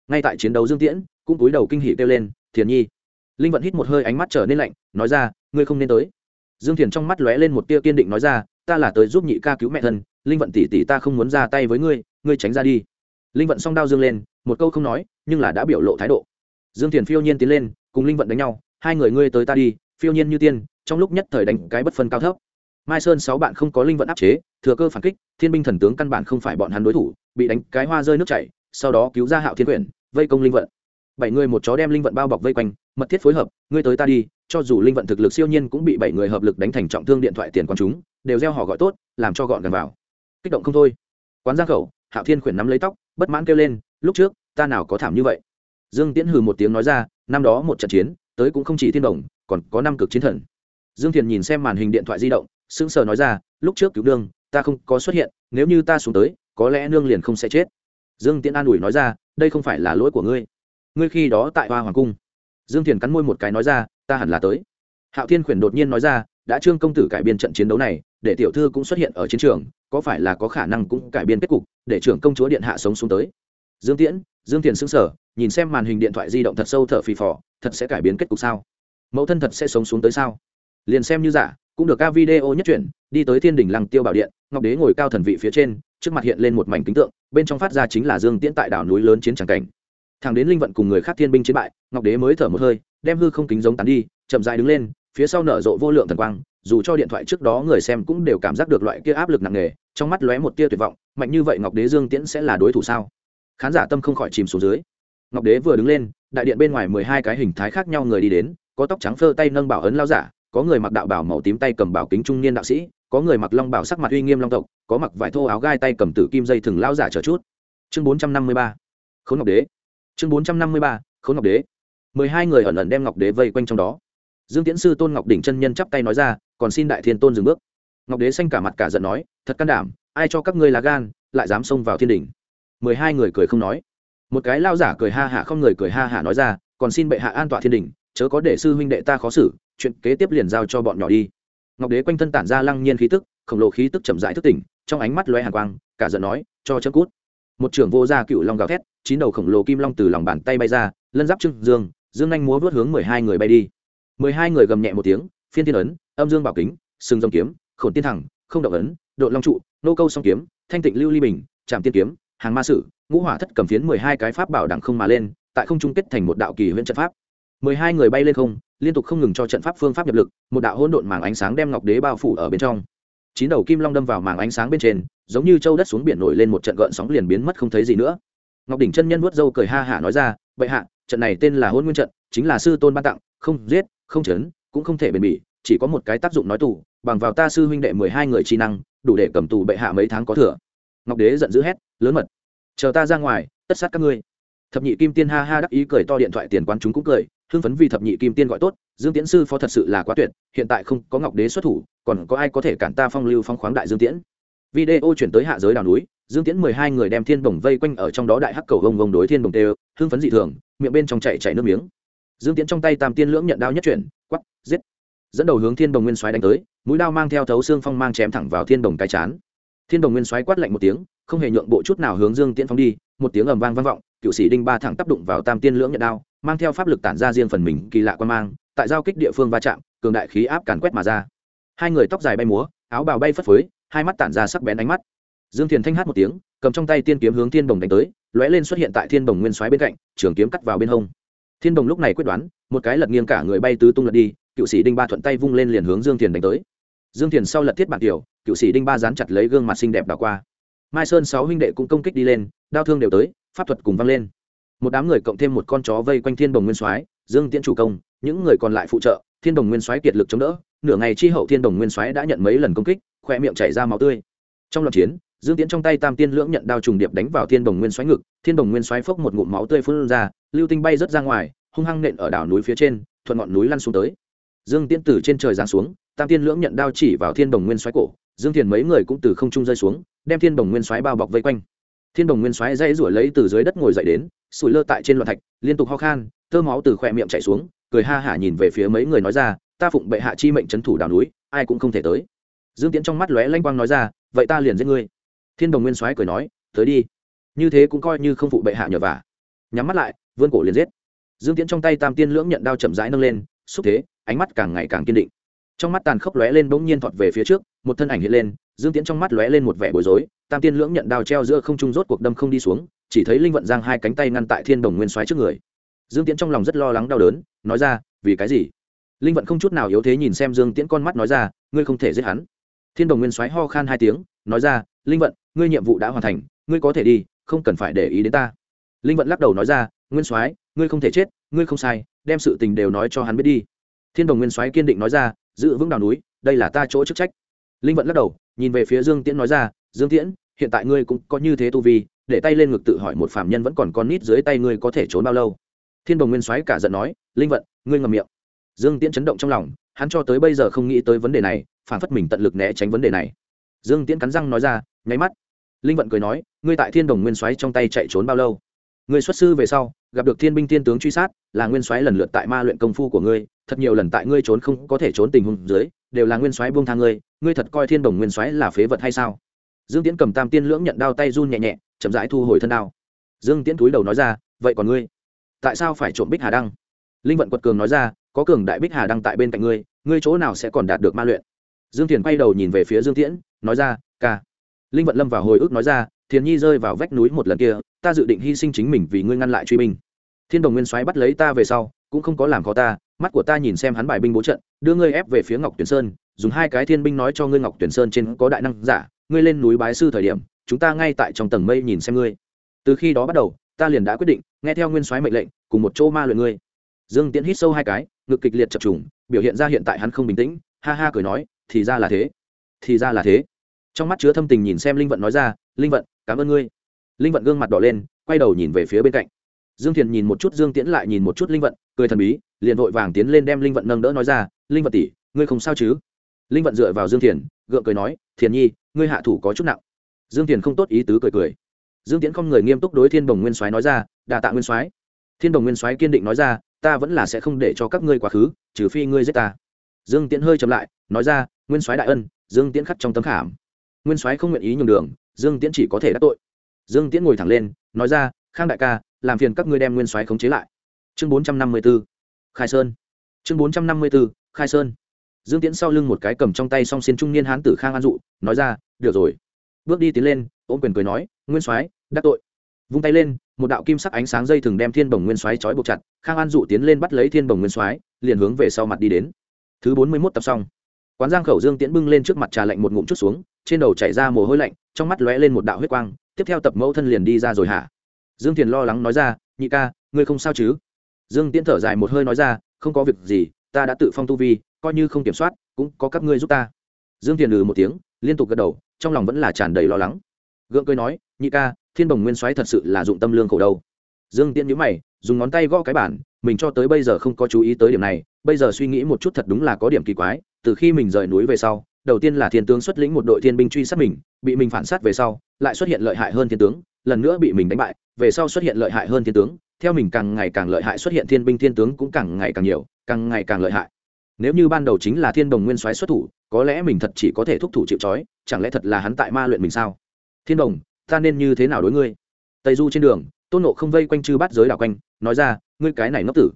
Ngay tại chiến đấu dương tiễn, cũng cúi đầu kinh hỉ kêu lên, thiền nhi. Linh vận hít một hơi ánh mắt trở nên lạnh, nói ra, ngươi không nên tới. Dương thiền trong mắt lóe lên một tia kiên định nói ra, ta là tới giúp nhị ca cứu mẹ thân, linh vận tỷ tỷ ta không muốn ra tay với ngươi ngươi tránh ra đi. Linh vận song đao dương lên, một câu không nói, nhưng là đã biểu lộ thái độ. Dương thiền phiêu nhiên tiến lên, cùng linh vận đánh nhau, hai người ngươi tới ta đi, phiêu nhiên như tiên trong lúc nhất thời đánh cái bất phân cao thấp. Mai sơn sáu bạn không có linh vận áp chế, thừa cơ phản kích, thiên binh thần tướng căn bản không phải bọn hắn đối thủ, bị đánh cái hoa rơi nước chảy, sau đó cứu ra hạo thiên quyển, vây công linh vận. Bảy người một chó đem linh vận bao bọc vây quanh, mật thiết phối hợp, ngươi tới ta đi, cho dù linh vận thực lực siêu nhiên cũng bị bảy người hợp lực đánh thành trọng thương điện thoại tiền quán chúng, đều gieo họ gọi tốt, làm cho gọn gần vào. Kích động không thôi. Quán giang khẩu, hạo thiên khuyển nắm lấy tóc, bất mãn kêu lên, lúc trước, ta nào có thảm như vậy? Dương tiễn hừ một tiếng nói ra, năm đó một trận chiến, tới cũng không chỉ thiên đồng, còn có năm cực chiến thần dương thiền nhìn xem màn hình điện thoại di động, sững sờ nói ra, lúc trước cứu nương, ta không có xuất hiện, nếu như ta xuống tới, có lẽ nương liền không sẽ chết. Dương tiễn an ủi nói ra, đây không phải là lỗi của ngươi. Ngươi khi đó tại hoa hoàng cung. Dương thiền cắn môi một cái nói ra, ta hẳn là tới. Hạo thiên khuyển đột nhiên nói ra, đã trương công tử cải biên trận chiến đấu này, để tiểu thư cũng xuất hiện ở chiến trường, có phải là có khả năng cũng cải biên kết cục, để trưởng công chúa điện hạ sống xuống tới? Dương tiễn, dương thiền xứng sở nhìn xem màn hình điện thoại di động thật sâu thở phì phò, thật sẽ cải biến kết cục sao? Mẫu thân thật sẽ sống xuống tới sao? Liền xem như giả, cũng được ca video nhất chuyển đi tới thiên đình lăng tiêu bảo điện, ngọc đế ngồi cao thần vị phía trên, trước mặt hiện lên một mảnh kính tượng, bên trong phát ra chính là dương tiễn tại đảo núi lớn chiến tràng cảnh. Thằng đến linh vận cùng người khác thiên binh chiến bại, ngọc đế mới thở một hơi, đem hư không kính giống tán đi, chậm dài đứng lên, phía sau nở rộ vô lượng thần quang, dù cho điện thoại trước đó người xem cũng đều cảm giác được loại kia áp lực nặng nề, trong mắt lóe một tia tuyệt vọng, mạnh như vậy ngọc đế dương tiễn sẽ là đối thủ sao? Khán giả tâm không khỏi chìm xuống dưới. Ngọc đế vừa đứng lên, đại điện bên ngoài mười hai cái hình thái khác nhau người đi đến, có tóc trắng phơ tay nâng bảo ấn lao giả có người mặc đạo bảo màu tím tay cầm bảo kính trung niên đạo sĩ, có người mặc long bảo sắc mặt uy nghiêm long tộc, có mặc vải thô áo gai tay cầm tử kim dây thừng lao giả chờ chút. Chương bốn trăm năm mươi ba, khốn ngọc đế. Chương bốn trăm năm mươi ba, khốn ngọc đế. mười hai người ẩn ẩn đem ngọc đế vây quanh trong đó. Dương tiễn sư tôn ngọc đỉnh chân nhân chắp tay nói ra, còn xin đại thiên tôn dừng bước. Ngọc đế xanh cả mặt cả giận nói, thật can đảm, ai cho các ngươi là gan, lại dám xông vào thiên đỉnh? mười hai người cười không nói. Một cái lao giả cười ha hả không người cười ha hả nói ra, còn xin bệ hạ an tọa thiên đình chớ có để sư huynh đệ ta khó xử chuyện kế tiếp liền giao cho bọn nhỏ đi. Ngọc đế quanh thân tản ra lăng nhiên khí tức, khổng lồ khí tức chậm rãi thức tỉnh, trong ánh mắt loé hàn quang, cả giận nói, cho chấm cút. Một trưởng vô gia cựu long gào thét, chín đầu khổng lồ kim long từ lòng bàn tay bay ra, lân giáp trưng dương dương anh múa vớt hướng mười hai người bay đi. Mười hai người gầm nhẹ một tiếng, phiên thiên ấn, âm dương bảo kính, sừng dòng kiếm, khổn tiên thẳng, không động ấn độ long trụ, nô câu song kiếm, thanh tịnh lưu ly bình, trạm tiên kiếm, hàng ma sử, ngũ hỏa thất cầm phiến mười hai cái pháp bảo đẳng không mà lên, tại không trung kết thành một đạo kỳ huyễn trận pháp. Mười hai người bay lên không liên tục không ngừng cho trận pháp phương pháp nhập lực, một đạo hỗn độn màng ánh sáng đem ngọc đế bao phủ ở bên trong. Chín đầu kim long đâm vào màng ánh sáng bên trên, giống như châu đất xuống biển nổi lên một trận gợn sóng liền biến mất không thấy gì nữa. Ngọc đỉnh chân nhân vuốt râu cười ha hả nói ra vậy hạ, trận này tên là hôn nguyên trận, chính là sư tôn ban tặng, không giết, không chấn, cũng không thể bền bỉ, chỉ có một cái tác dụng nói tù, bằng vào ta sư huynh đệ mười hai người chi năng, đủ để cầm tù bệ hạ mấy tháng có thừa. Ngọc đế giận dữ hét, lớn mật, chờ ta ra ngoài, tất sát các ngươi. Thập nhị kim tiên ha ha đắc ý cười to điện thoại tiền quán chúng cũng cười hưng phấn vì thập nhị kim tiên gọi tốt, dương tiễn sư phó thật sự là quá tuyệt, hiện tại không có ngọc đế xuất thủ, còn có ai có thể cản ta phong lưu phong khoáng đại dương tiễn? Video chuyển tới hạ giới đào núi, dương tiễn mười hai người đem thiên bồng vây quanh ở trong đó đại hắc cầu vông vông đối thiên bồng tê, hưng phấn dị thường, miệng bên trong chạy chạy nước miếng. Dương tiễn trong tay tam tiên lưỡng nhận đao nhất chuyển quắp giết. Dẫn đầu hướng thiên bồng nguyên xoáy đánh tới, mũi đao mang theo thấu xương phong mang chém thẳng vào thiên bồng cái chán. Thiên bồng nguyên xoáy quát lạnh một tiếng, không hề nhượng bộ chút nào hướng dương tiễn phong đi, một tiếng ầm vang vang vọng, cựu sĩ đinh ba thẳng tác đụng vào tam tiên lưỡng nhận đao mang theo pháp lực tản ra riêng phần mình kỳ lạ quan mang, tại giao kích địa phương va chạm, cường đại khí áp càn quét mà ra. Hai người tóc dài bay múa, áo bào bay phất phới, hai mắt tản ra sắc bén ánh mắt. Dương thiền thanh hát một tiếng, cầm trong tay tiên kiếm hướng thiên đồng đánh tới, lóe lên xuất hiện tại thiên đồng nguyên xoáy bên cạnh, trường kiếm cắt vào bên hông. Thiên đồng lúc này quyết đoán, một cái lật nghiêng cả người bay tứ tung lật đi, cựu sĩ đinh ba thuận tay vung lên liền hướng dương thiền đánh tới. Dương thiền sau lật thiết bản tiểu, cựu sĩ đinh ba dán chặt lấy gương mặt xinh đẹp đảo qua. Mai sơn sáu huynh đệ cũng công kích đi lên, đao thương đều tới, pháp thuật cùng văng lên một đám người cộng thêm một con chó vây quanh thiên đồng nguyên soái, dương tiễn chủ công, những người còn lại phụ trợ, thiên đồng nguyên soái kiệt lực chống đỡ, nửa ngày chi hậu thiên đồng nguyên soái đã nhận mấy lần công kích, khoe miệng chảy ra máu tươi. Trong loạt chiến, dương tiễn trong tay tam tiên lưỡng nhận đao trùng điệp đánh vào thiên đồng nguyên xoáy ngực, thiên đồng nguyên xoáy phốc một ngụm máu tươi phun ra, lưu tinh bay rớt ra ngoài, hung hăng nện ở đảo núi phía trên, thuận ngọn núi lăn xuống tới. Dương tiễn từ trên trời giáng xuống, tam tiên lưỡng nhận đao chỉ vào thiên đồng nguyên xoáy cổ, dương thiền mấy người cũng từ không trung rơi xuống, đem thiên đồng nguyên xoáy bao bọc vây quanh thiên đồng nguyên xoáy dây rủi lấy từ dưới đất ngồi dậy đến, sủi lơ tại trên loạn thạch, liên tục ho khan, tơ máu từ khỏe miệng chảy xuống, cười ha hả nhìn về phía mấy người nói ra, ta phụng bệ hạ chi mệnh trấn thủ đảo núi, ai cũng không thể tới. Dương tiễn trong mắt lóe lanh quang nói ra, vậy ta liền giết ngươi. Thiên đồng nguyên soái cười nói, tới đi. Như thế cũng coi như không phụ bệ hạ nhờ vả. Nhắm mắt lại vươn cổ liền giết. Dương tiễn trong tay tam tiên lưỡng nhận đao chậm rãi nâng lên, xúc thế, ánh mắt càng ngày càng kiên định. Trong mắt tàn khốc lóe lên bỗng nhiên thọt về phía trước, một thân ảnh hiện lên, dương tiễn trong mắt lóe lên một vẻ bối rối tam tiên lưỡng nhận đao treo giữa không trung rốt cuộc đâm không đi xuống, chỉ thấy linh vận giang hai cánh tay ngăn tại thiên đồng nguyên xoáy trước người. Dương tiễn trong lòng rất lo lắng đau đớn, nói ra, vì cái gì? Linh vận không chút nào yếu thế nhìn xem dương tiễn con mắt nói ra, ngươi không thể giết hắn. Thiên đồng nguyên xoáy ho khan hai tiếng, nói ra, linh vận, ngươi nhiệm vụ đã hoàn thành, ngươi có thể đi, không cần phải để ý đến ta. Linh vận lắc đầu nói ra, nguyên soái, ngươi không thể chết, ngươi không sai, đem sự tình đều nói cho hắn biết đi. Thiên đồng nguyên soái kiên định nói ra, giữ vững đào núi, đây là ta chỗ chức trách. Linh vận lắc đầu, nhìn về phía dương tiễn nói ra dương tiễn, hiện tại ngươi cũng có như thế tu vi, để tay lên ngực tự hỏi một phạm nhân vẫn còn con nít dưới tay ngươi có thể trốn bao lâu. Thiên đồng nguyên soái cả giận nói, linh vận, ngươi ngầm miệng. Dương tiễn chấn động trong lòng, hắn cho tới bây giờ không nghĩ tới vấn đề này, phản phất mình tận lực né tránh vấn đề này. Dương tiễn cắn răng nói ra, nháy mắt. Linh vận cười nói, ngươi tại thiên đồng nguyên soái trong tay chạy trốn bao lâu? Ngươi xuất sư về sau, gặp được thiên binh thiên tướng truy sát, là nguyên soái lần lượt tại ma luyện công phu của ngươi, thật nhiều lần tại ngươi trốn không có thể trốn tình huống dưới, đều là nguyên soái buông thang ngươi ngươi thật coi thiên đồng nguyên soái là phế vật hay sao? Dương tiễn cầm tam tiên lưỡng nhận đao tay run nhẹ nhẹ, chậm rãi thu hồi thân đao. Dương tiễn túi đầu nói ra, vậy còn ngươi? Tại sao phải trộm bích hà đăng? Linh vận quật cường nói ra, có cường đại bích hà đăng tại bên cạnh ngươi ngươi chỗ nào sẽ còn đạt được ma luyện? Dương thiền quay đầu nhìn về phía dương tiễn, nói ra, ca. Linh vận lâm vào hồi ức nói ra, thiền nhi rơi vào vách núi một lần kia, ta dự định hy sinh chính mình vì ngươi ngăn lại truy binh. Thiên đồng nguyên soái bắt lấy ta về sau, cũng không có làm khó ta, mắt của ta nhìn xem hắn bài binh bố trận, đưa ngươi ép về phía ngọc tuyển sơn, dùng hai cái thiên binh nói cho ngươi ngọc tuyển sơn trên có đại năng giả ngươi lên núi bái sư thời điểm, chúng ta ngay tại trong tầng mây nhìn xem ngươi. Từ khi đó bắt đầu, ta liền đã quyết định, nghe theo nguyên soái mệnh lệnh, cùng một chỗ ma luyện ngươi. Dương tiễn hít sâu hai cái, ngực kịch liệt chập trùng, biểu hiện ra hiện tại hắn không bình tĩnh, ha ha cười nói, thì ra là thế. Thì ra là thế. Trong mắt chứa thâm tình nhìn xem linh vận nói ra, linh vận, cảm ơn ngươi. Linh vận gương mặt đỏ lên, quay đầu nhìn về phía bên cạnh. Dương thiền nhìn một chút dương tiễn lại nhìn một chút linh vận, cười thần bí, liền vội vàng tiến lên đem linh vận nâng đỡ nói ra, linh vận tỷ, ngươi không sao chứ? Linh vận dựa vào dương thiền gượng cười nói, thiền nhi, ngươi hạ thủ có chút nặng. Dương thiền không tốt ý tứ cười cười. Dương tiễn không người nghiêm túc đối thiên đồng nguyên soái nói ra đà tạ nguyên soái. Thiên đồng nguyên soái kiên định nói ra, ta vẫn là sẽ không để cho các ngươi quá khứ, trừ phi ngươi giết ta. Dương tiễn hơi chậm lại, nói ra, nguyên soái đại ân, dương tiễn khắc trong tấm khảm. Nguyên soái không nguyện ý nhường đường, dương tiễn chỉ có thể đắc tội. Dương tiễn ngồi thẳng lên, nói ra, khang đại ca, làm phiền các ngươi đem nguyên soái khống chế lại. Chương bốn trăm năm mươi b ố khai sơn. Chương bốn trăm năm mươi b ố khai sơn dương tiễn sau lưng một cái cầm trong tay song xin trung niên hán tử khang an dụ, nói ra, được rồi. Bước đi tiến lên, ôm quyền cười nói, nguyên soái, đắc tội. Vung tay lên, một đạo kim sắc ánh sáng dây thường đem thiên bồng nguyên soái trói buộc chặt, khang an dụ tiến lên bắt lấy thiên bồng nguyên soái, liền hướng về sau mặt đi đến. Thứ bốn mươi mốt tập xong. Quán giang khẩu dương tiễn bưng lên trước mặt trà lạnh một ngụm chút xuống, trên đầu chảy ra mồ hôi lạnh, trong mắt lóe lên một đạo huyết quang, tiếp theo tập mẫu thân liền đi ra rồi hả? Dương thiền lo lắng nói ra, nhị ca, ngươi không sao chứ? Dương tiễn thở dài một hơi nói ra, không có việc gì, ta đã tự phong tu vi coi như không kiểm soát, cũng có các ngươi giúp ta. Dương thiền lừ một tiếng, liên tục gật đầu, trong lòng vẫn là tràn đầy lo lắng. Gượng cười nói, nhị ca, thiên bồng nguyên soái thật sự là dụng tâm lương khổ đâu. Dương tiễn nhíu mày, dùng ngón tay gõ cái bản, mình cho tới bây giờ không có chú ý tới điểm này, bây giờ suy nghĩ một chút thật đúng là có điểm kỳ quái, từ khi mình rời núi về sau, đầu tiên là thiên tướng xuất lĩnh một đội thiên binh truy sát mình, bị mình phản sát về sau, lại xuất hiện lợi hại hơn thiên tướng, lần nữa bị mình đánh bại, về sau xuất hiện lợi hại hơn thiên tướng, theo mình càng ngày càng lợi hại xuất hiện thiên binh thiên tướng cũng càng ngày càng nhiều, càng ngày càng lợi hại nếu như ban đầu chính là thiên đồng nguyên soái xuất thủ, có lẽ mình thật chỉ có thể thúc thủ chịu trói, chẳng lẽ thật là hắn tại ma luyện mình sao? Thiên đồng, ta nên như thế nào đối ngươi? Tây du trên đường, tôn nộ không vây quanh chư bắt giới đảo quanh, nói ra, ngươi cái này ngốc tử.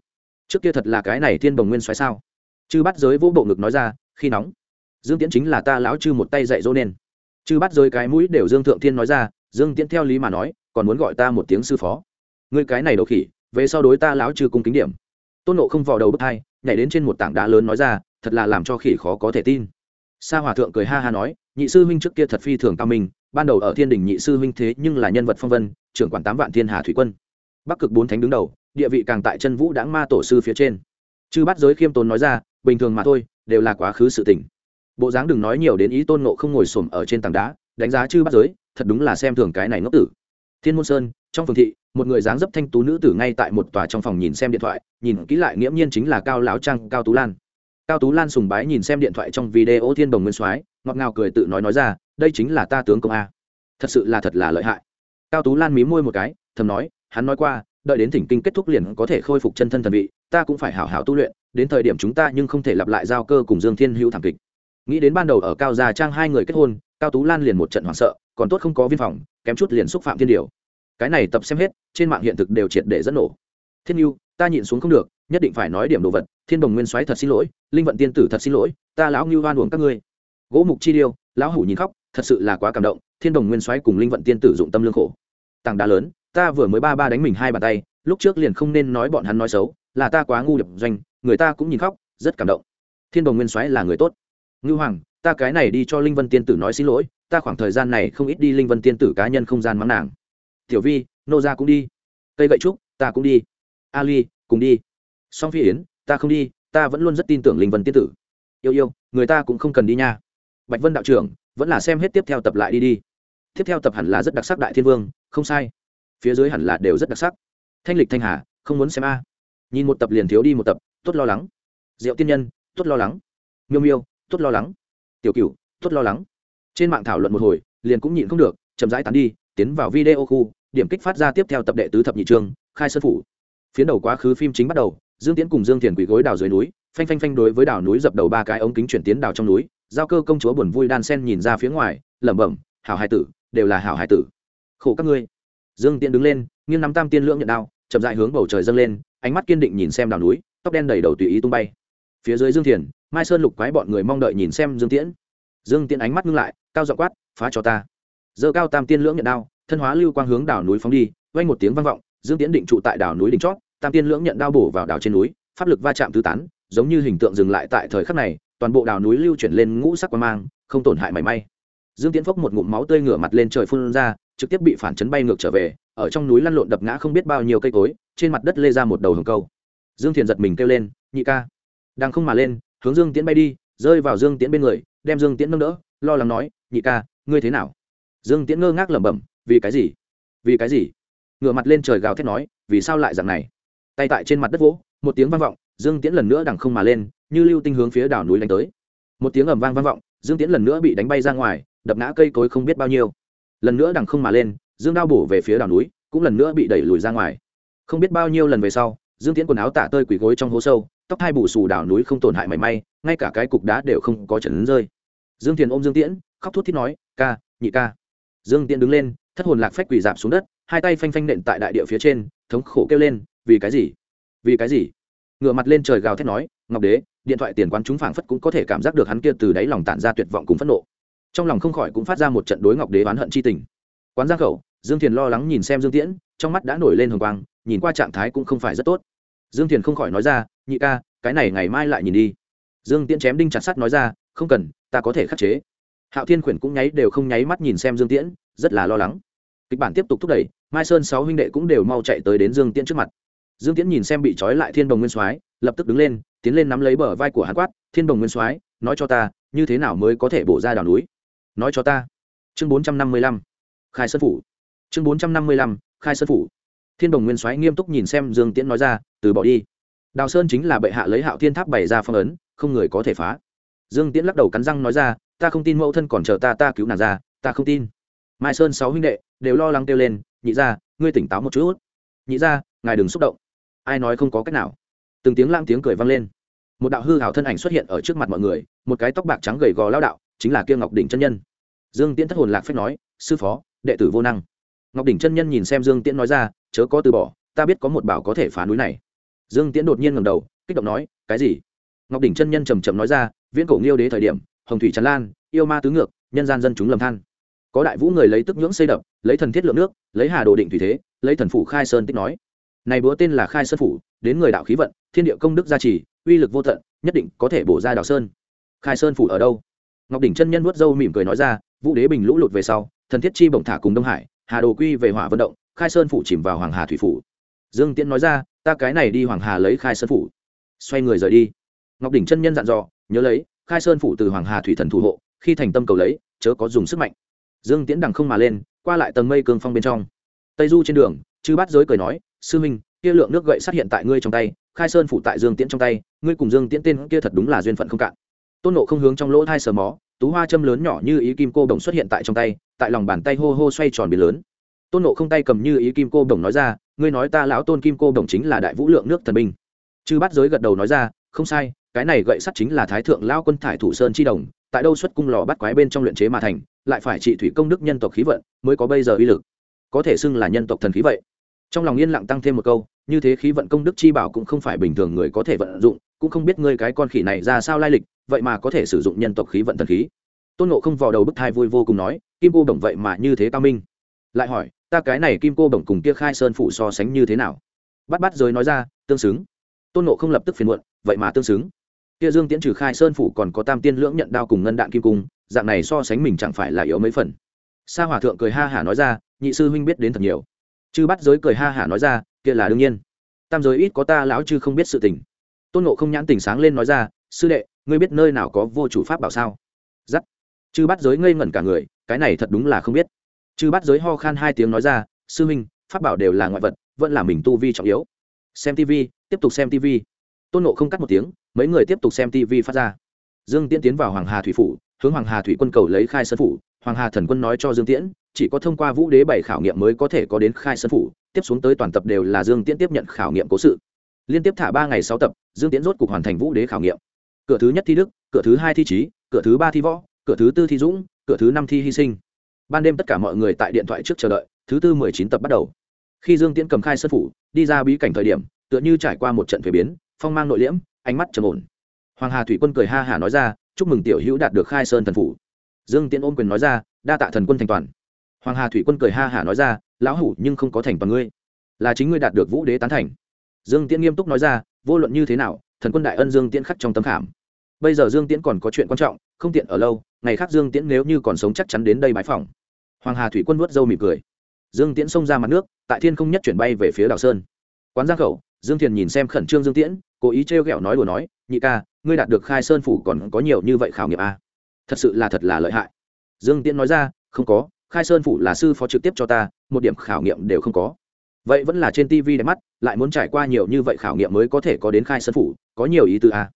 Trước kia thật là cái này thiên đồng nguyên Soái sao? Chư bắt giới vỗ bộ ngực nói ra, khi nóng. Dương tiễn chính là ta lão chư một tay dạy dỗ nên. Chư bắt giới cái mũi đều dương thượng thiên nói ra, dương tiễn theo lý mà nói, còn muốn gọi ta một tiếng sư phó. Ngươi cái này đầu khỉ, về sau đối ta lão chư cung kính điểm. Tôn nộ không vào đầu bước hai nhảy đến trên một tảng đá lớn nói ra, thật là làm cho khỉ khó có thể tin. Sa hòa thượng cười ha ha nói, nhị sư huynh trước kia thật phi thường cao minh, ban đầu ở thiên đình nhị sư huynh thế nhưng là nhân vật phong vân, trưởng quản tám vạn thiên hà thủy quân. Bắc cực bốn thánh đứng đầu, địa vị càng tại chân vũ đáng ma tổ sư phía trên. Chư bắt giới khiêm tốn nói ra, bình thường mà thôi, đều là quá khứ sự tình. Bộ dáng đừng nói nhiều đến ý tôn nộ không ngồi xổm ở trên tảng đá, đánh giá chư bắt giới, thật đúng là xem thường cái này ngốc tử thiên môn sơn, trong phường thị, một người dáng dấp thanh tú nữ tử ngay tại một tòa trong phòng nhìn xem điện thoại, nhìn kỹ lại nghiễm nhiên chính là cao lão trang, cao tú lan. Cao tú lan sùng bái nhìn xem điện thoại trong video thiên đồng nguyên soái, ngọt ngào cười tự nói nói ra, đây chính là ta tướng công a. Thật sự là thật là lợi hại. Cao tú lan mí môi một cái, thầm nói, hắn nói qua, đợi đến thỉnh kinh kết thúc liền có thể khôi phục chân thân thần vị, ta cũng phải hảo hảo tu luyện, đến thời điểm chúng ta nhưng không thể lặp lại giao cơ cùng dương thiên hữu thảm kịch. Nghĩ đến ban đầu ở cao gia trang hai người kết hôn cao tú lan liền một trận hoảng sợ còn tốt không có viên phòng kém chút liền xúc phạm thiên điều. Cái này tập xem hết trên mạng hiện thực đều triệt để dẫn nổ. Thiên U, ta nhịn xuống không được nhất định phải nói điểm đồ vật thiên đồng nguyên soái thật xin lỗi linh vận tiên tử thật xin lỗi ta lão ngưu hoan uổng các ngươi. Gỗ mục chi điêu lão hủ nhìn khóc thật sự là quá cảm động thiên đồng nguyên soái cùng linh vận tiên tử dụng tâm lương khổ. Tảng đá lớn ta vừa mới ba ba đánh mình hai bàn tay lúc trước liền không nên nói bọn hắn nói xấu là ta quá ngu đập doanh người ta cũng nhìn khóc rất cảm động. Thiên đồng nguyên soái là người tốt. Ngưu hoàng ta cái này đi cho linh vân tiên tử nói xin lỗi, ta khoảng thời gian này không ít đi linh vân tiên tử cá nhân không gian mắng nàng. Tiểu vi, nô ra cũng đi. Cây gậy trúc, ta cũng đi. Ali, cùng đi. Song phi yến, ta không đi, ta vẫn luôn rất tin tưởng linh vân tiên tử. Yêu yêu, người ta cũng không cần đi nha. Bạch vân đạo trưởng, vẫn là xem hết tiếp theo tập lại đi đi. Tiếp theo tập hẳn là rất đặc sắc đại thiên vương, không sai. Phía dưới hẳn là đều rất đặc sắc. Thanh lịch thanh hà, không muốn xem a. Nhìn một tập liền thiếu đi một tập, tốt lo lắng. Diệu tiên nhân, tốt lo lắng. Miêu miêu, tốt lo lắng tiểu cửu, tốt lo lắng. Trên mạng thảo luận một hồi, liền cũng nhịn không được, chậm rãi tán đi, tiến vào video khu, điểm kích phát ra tiếp theo tập đệ tứ thập nhị trương khai sơn phủ. Phiến đầu quá khứ phim chính bắt đầu, dương tiễn cùng dương thiền quỳ gối đào dưới núi, phanh phanh phanh đối với đào núi dập đầu ba cái ống kính chuyển tiến đào trong núi, giao cơ công chúa buồn vui đan sen nhìn ra phía ngoài, lẩm bẩm, hảo hải tử, đều là hảo hải tử. Khổ các ngươi. Dương tiễn đứng lên, nghiêng nắm tam tiên lưỡng nhận đao, chậm dại hướng bầu trời dâng lên, ánh mắt kiên định nhìn xem đào núi, tóc đen đầy đầu tùy ý tung bay. Phía dưới dương thiền mai sơn lục quái bọn người mong đợi nhìn xem dương tiễn. Dương tiễn ánh mắt ngưng lại, cao dọ quát, phá cho ta. Dơ cao tam tiên lưỡng nhận đao, thân hóa lưu quang hướng đảo núi phóng đi, vang một tiếng vang vọng, dương tiễn định trụ tại đảo núi đỉnh chót, tam tiên lưỡng nhận đao bổ vào đảo trên núi, pháp lực va chạm tứ tán, giống như hình tượng dừng lại tại thời khắc này, toàn bộ đảo núi lưu chuyển lên ngũ sắc quang mang, không tổn hại mảy may. Dương tiễn phốc một ngụm máu tươi ngửa mặt lên trời phun ra, trực tiếp bị phản chấn bay ngược trở về, ở trong núi lăn lộn đập ngã không biết bao nhiêu cây cối, trên mặt đất lê ra một đầu hồng câu. Dương thiền giật mình kêu lên, nhị ca. Đang không mà lên hướng dương tiễn bay đi, rơi vào dương tiễn bên người, đem dương tiễn nâng đỡ, lo lắng nói, nhị ca, ngươi thế nào? Dương tiễn ngơ ngác lẩm bẩm, vì cái gì? Vì cái gì? Ngửa mặt lên trời gào thét nói, vì sao lại dạng này? Tay tại trên mặt đất vỗ, một tiếng vang vọng, dương tiễn lần nữa đằng không mà lên, như lưu tinh hướng phía đảo núi đánh tới. Một tiếng ầm vang vang vọng, dương tiễn lần nữa bị đánh bay ra ngoài, đập ngã cây cối không biết bao nhiêu. Lần nữa đằng không mà lên, dương đao bổ về phía đảo núi, cũng lần nữa bị đẩy lùi ra ngoài. Không biết bao nhiêu lần về sau, dương tiễn quần áo tả tơi quỳ gối trong hố sâu tóc hai bù xù đảo núi không tổn hại mảy may, ngay cả cái cục đá đều không có trần rơi. Dương thiền ôm dương tiễn, khóc thút thít nói, ca, nhị ca. Dương tiễn đứng lên, thất hồn lạc phách quỳ dạp xuống đất, hai tay phanh phanh nện tại đại địa phía trên, thống khổ kêu lên, vì cái gì? Vì cái gì? Ngựa mặt lên trời gào thét nói, ngọc đế, điện thoại tiền quán chúng phảng phất cũng có thể cảm giác được hắn kia từ đáy lòng tản ra tuyệt vọng cùng phẫn nộ. Trong lòng không khỏi cũng phát ra một trận đối ngọc đế oán hận chi tình. Quán giang khẩu, dương thiền lo lắng nhìn xem dương tiễn, trong mắt đã nổi lên hồng quang, nhìn qua trạng thái cũng không phải rất tốt. Dương thiền không khỏi nói ra nhị ca, cái này ngày mai lại nhìn đi. Dương tiễn chém đinh chặt sắt nói ra, không cần, ta có thể khắc chế. Hạo thiên khuyển cũng nháy đều không nháy mắt nhìn xem dương tiễn, rất là lo lắng. Kịch bản tiếp tục thúc đẩy, mai sơn sáu huynh đệ cũng đều mau chạy tới đến dương tiễn trước mặt. Dương tiễn nhìn xem bị trói lại thiên đồng nguyên soái, lập tức đứng lên, tiến lên nắm lấy bờ vai của hắn quát, thiên đồng nguyên soái, nói cho ta, như thế nào mới có thể bổ ra đảo núi? Nói cho ta. Chương bốn trăm năm mươi lăm, khai sơn phủ. Chương bốn trăm năm mươi lăm, khai sơn phủ. Thiên đồng nguyên soái nghiêm túc nhìn xem dương tiễn nói ra, từ bỏ đi đào sơn chính là bệ hạ lấy hạo thiên tháp bày ra phong ấn, không người có thể phá. Dương tiễn lắc đầu cắn răng nói ra, ta không tin mẫu thân còn chờ ta ta cứu nàng ra, ta không tin. Mai sơn sáu huynh đệ đều lo lắng kêu lên, nhị ra ngươi tỉnh táo một chút. Nhị ra ngài đừng xúc động. Ai nói không có cách nào. Từng tiếng lang tiếng cười vang lên. Một đạo hư hào thân ảnh xuất hiện ở trước mặt mọi người, một cái tóc bạc trắng gầy gò lao đạo, chính là kia ngọc đỉnh chân nhân. Dương tiễn thất hồn lạc phép nói, sư phó, đệ tử vô năng. Ngọc đỉnh chân nhân nhìn xem dương tiễn nói ra, chớ có từ bỏ, ta biết có một bảo có thể phá núi này dương tiễn đột nhiên ngầm đầu, kích động nói, cái gì? Ngọc đỉnh chân nhân trầm trầm nói ra, viễn cổ nghiêu đế thời điểm, hồng thủy tràn lan, yêu ma tứ ngược, nhân gian dân chúng lầm than. Có đại vũ người lấy tức nhưỡng xây đập, lấy thần thiết lượng nước, lấy hà đồ định thủy thế, lấy thần phủ khai sơn tích nói. Này búa tên là khai sơn phủ, đến người đạo khí vận, thiên địa công đức gia trì, uy lực vô tận, nhất định có thể bổ ra đào sơn. Khai sơn phủ ở đâu? Ngọc đỉnh chân nhân vuốt râu mỉm cười nói ra, vũ đế bình lũ lụt về sau, thần thiết chi bổng thả cùng đông hải, hà đồ quy về hỏa vận động, khai sơn phủ chìm vào hoàng hà thủy phủ. Dương tiễn nói ra ta cái này đi hoàng hà lấy khai sơn phủ. Xoay người rời đi. Ngọc đỉnh chân nhân dặn dò, nhớ lấy, khai sơn phủ từ hoàng hà thủy thần thủ hộ, khi thành tâm cầu lấy, chớ có dùng sức mạnh. Dương tiễn đằng không mà lên, qua lại tầng mây cương phong bên trong. Tây du trên đường, chư bát giới cười nói, sư minh kia lượng nước gậy sát hiện tại ngươi trong tay, khai sơn phủ tại dương tiễn trong tay, ngươi cùng dương tiễn tên kia thật đúng là duyên phận không cạn. Tôn nộ không hướng trong lỗ thai sờ mó, tú hoa châm lớn nhỏ như ý kim cô đồng xuất hiện tại trong tay, tại lòng bàn tay hô hô xoay tròn biển lớn tôn nộ không tay cầm như ý kim cô đồng nói ra, ngươi nói ta lão tôn kim cô đồng chính là đại vũ lượng nước thần binh. Chư bát giới gật đầu nói ra, không sai, cái này gậy sắt chính là thái thượng lao quân thải thủ sơn chi đồng, tại đâu xuất cung lò bắt quái bên trong luyện chế mà thành, lại phải trị thủy công đức nhân tộc khí vận, mới có bây giờ uy lực. Có thể xưng là nhân tộc thần khí vậy. Trong lòng yên lặng tăng thêm một câu, như thế khí vận công đức chi bảo cũng không phải bình thường người có thể vận dụng, cũng không biết ngươi cái con khỉ này ra sao lai lịch, vậy mà có thể sử dụng nhân tộc khí vận thần khí. Tôn nộ không vào đầu bức thai vui vô cùng nói, kim cô đồng vậy mà như thế cao minh. Lại hỏi ta cái này kim cô bổng cùng kia khai sơn phủ so sánh như thế nào? Bắt bắt giới nói ra, tương xứng. Tôn nộ không lập tức phiền muộn, vậy mà tương xứng. Kia dương tiễn trừ khai sơn phủ còn có tam tiên lưỡng nhận đao cùng ngân đạn kim cung, dạng này so sánh mình chẳng phải là yếu mấy phần. Sa hòa thượng cười ha hả nói ra, nhị sư huynh biết đến thật nhiều. Chư bắt giới cười ha hả nói ra, kia là đương nhiên. Tam giới ít có ta lão chư không biết sự tình. Tôn nộ không nhãn tình sáng lên nói ra, sư đệ, ngươi biết nơi nào có vô chủ pháp bảo sao? Giắt chư bắt giới ngây ngẩn cả người, cái này thật đúng là không biết chư bắt giới ho khan hai tiếng nói ra, sư huynh pháp bảo đều là ngoại vật, vẫn là mình tu vi trọng yếu. Xem tv tiếp tục xem tv tôn nộ không cắt một tiếng, mấy người tiếp tục xem tv phát ra. Dương tiễn tiến vào hoàng hà thủy phủ, hướng hoàng hà thủy quân cầu lấy khai sơn phủ. Hoàng hà thần quân nói cho dương tiễn, chỉ có thông qua vũ đế bảy khảo nghiệm mới có thể có đến khai sơn phủ, tiếp xuống tới toàn tập đều là dương tiễn tiếp nhận khảo nghiệm cố sự. Liên tiếp thả ba ngày sáu tập, dương tiễn rốt cục hoàn thành vũ đế khảo nghiệm. Cửa thứ nhất thi đức, cửa thứ hai thi trí, cửa thứ ba thi võ, cửa thứ tư thi dũng, cửa thứ năm thi hy sinh ban đêm tất cả mọi người tại điện thoại trước chờ đợi, thứ tư mười chín tập bắt đầu. Khi dương tiễn cầm khai sơn phủ, đi ra bí cảnh thời điểm, tựa như trải qua một trận thuế biến, phong mang nội liễm, ánh mắt trầm ổn. Hoàng hà thủy quân cười ha hả nói ra, chúc mừng tiểu hữu đạt được khai sơn thần phủ. Dương tiễn ôm quyền nói ra, đa tạ thần quân thành toàn. Hoàng hà thủy quân cười ha hả nói ra, lão hủ nhưng không có thành toàn ngươi, là chính ngươi đạt được vũ đế tán thành. Dương tiễn nghiêm túc nói ra, vô luận như thế nào, thần quân đại ân dương tiễn khắc trong tấm khảm. Bây giờ dương tiễn còn có chuyện quan trọng, không tiện ở lâu, ngày khác dương tiễn nếu như còn sống chắc chắn đến đây bãi phòng hoàng hà thủy quân vớt râu mỉm cười dương tiễn xông ra mặt nước, tại thiên không nhất chuyển bay về phía đảo sơn quán giang khẩu, dương thiền nhìn xem khẩn trương dương tiễn, cố ý trêu ghẹo nói đùa nói, nhị ca, ngươi đạt được khai sơn phủ còn có nhiều như vậy khảo nghiệm à? thật sự là thật là lợi hại dương tiễn nói ra, không có, khai sơn phủ là sư phó trực tiếp cho ta, một điểm khảo nghiệm đều không có vậy vẫn là trên tv đẹp mắt, lại muốn trải qua nhiều như vậy khảo nghiệm mới có thể có đến khai sơn phủ, có nhiều ý tư à?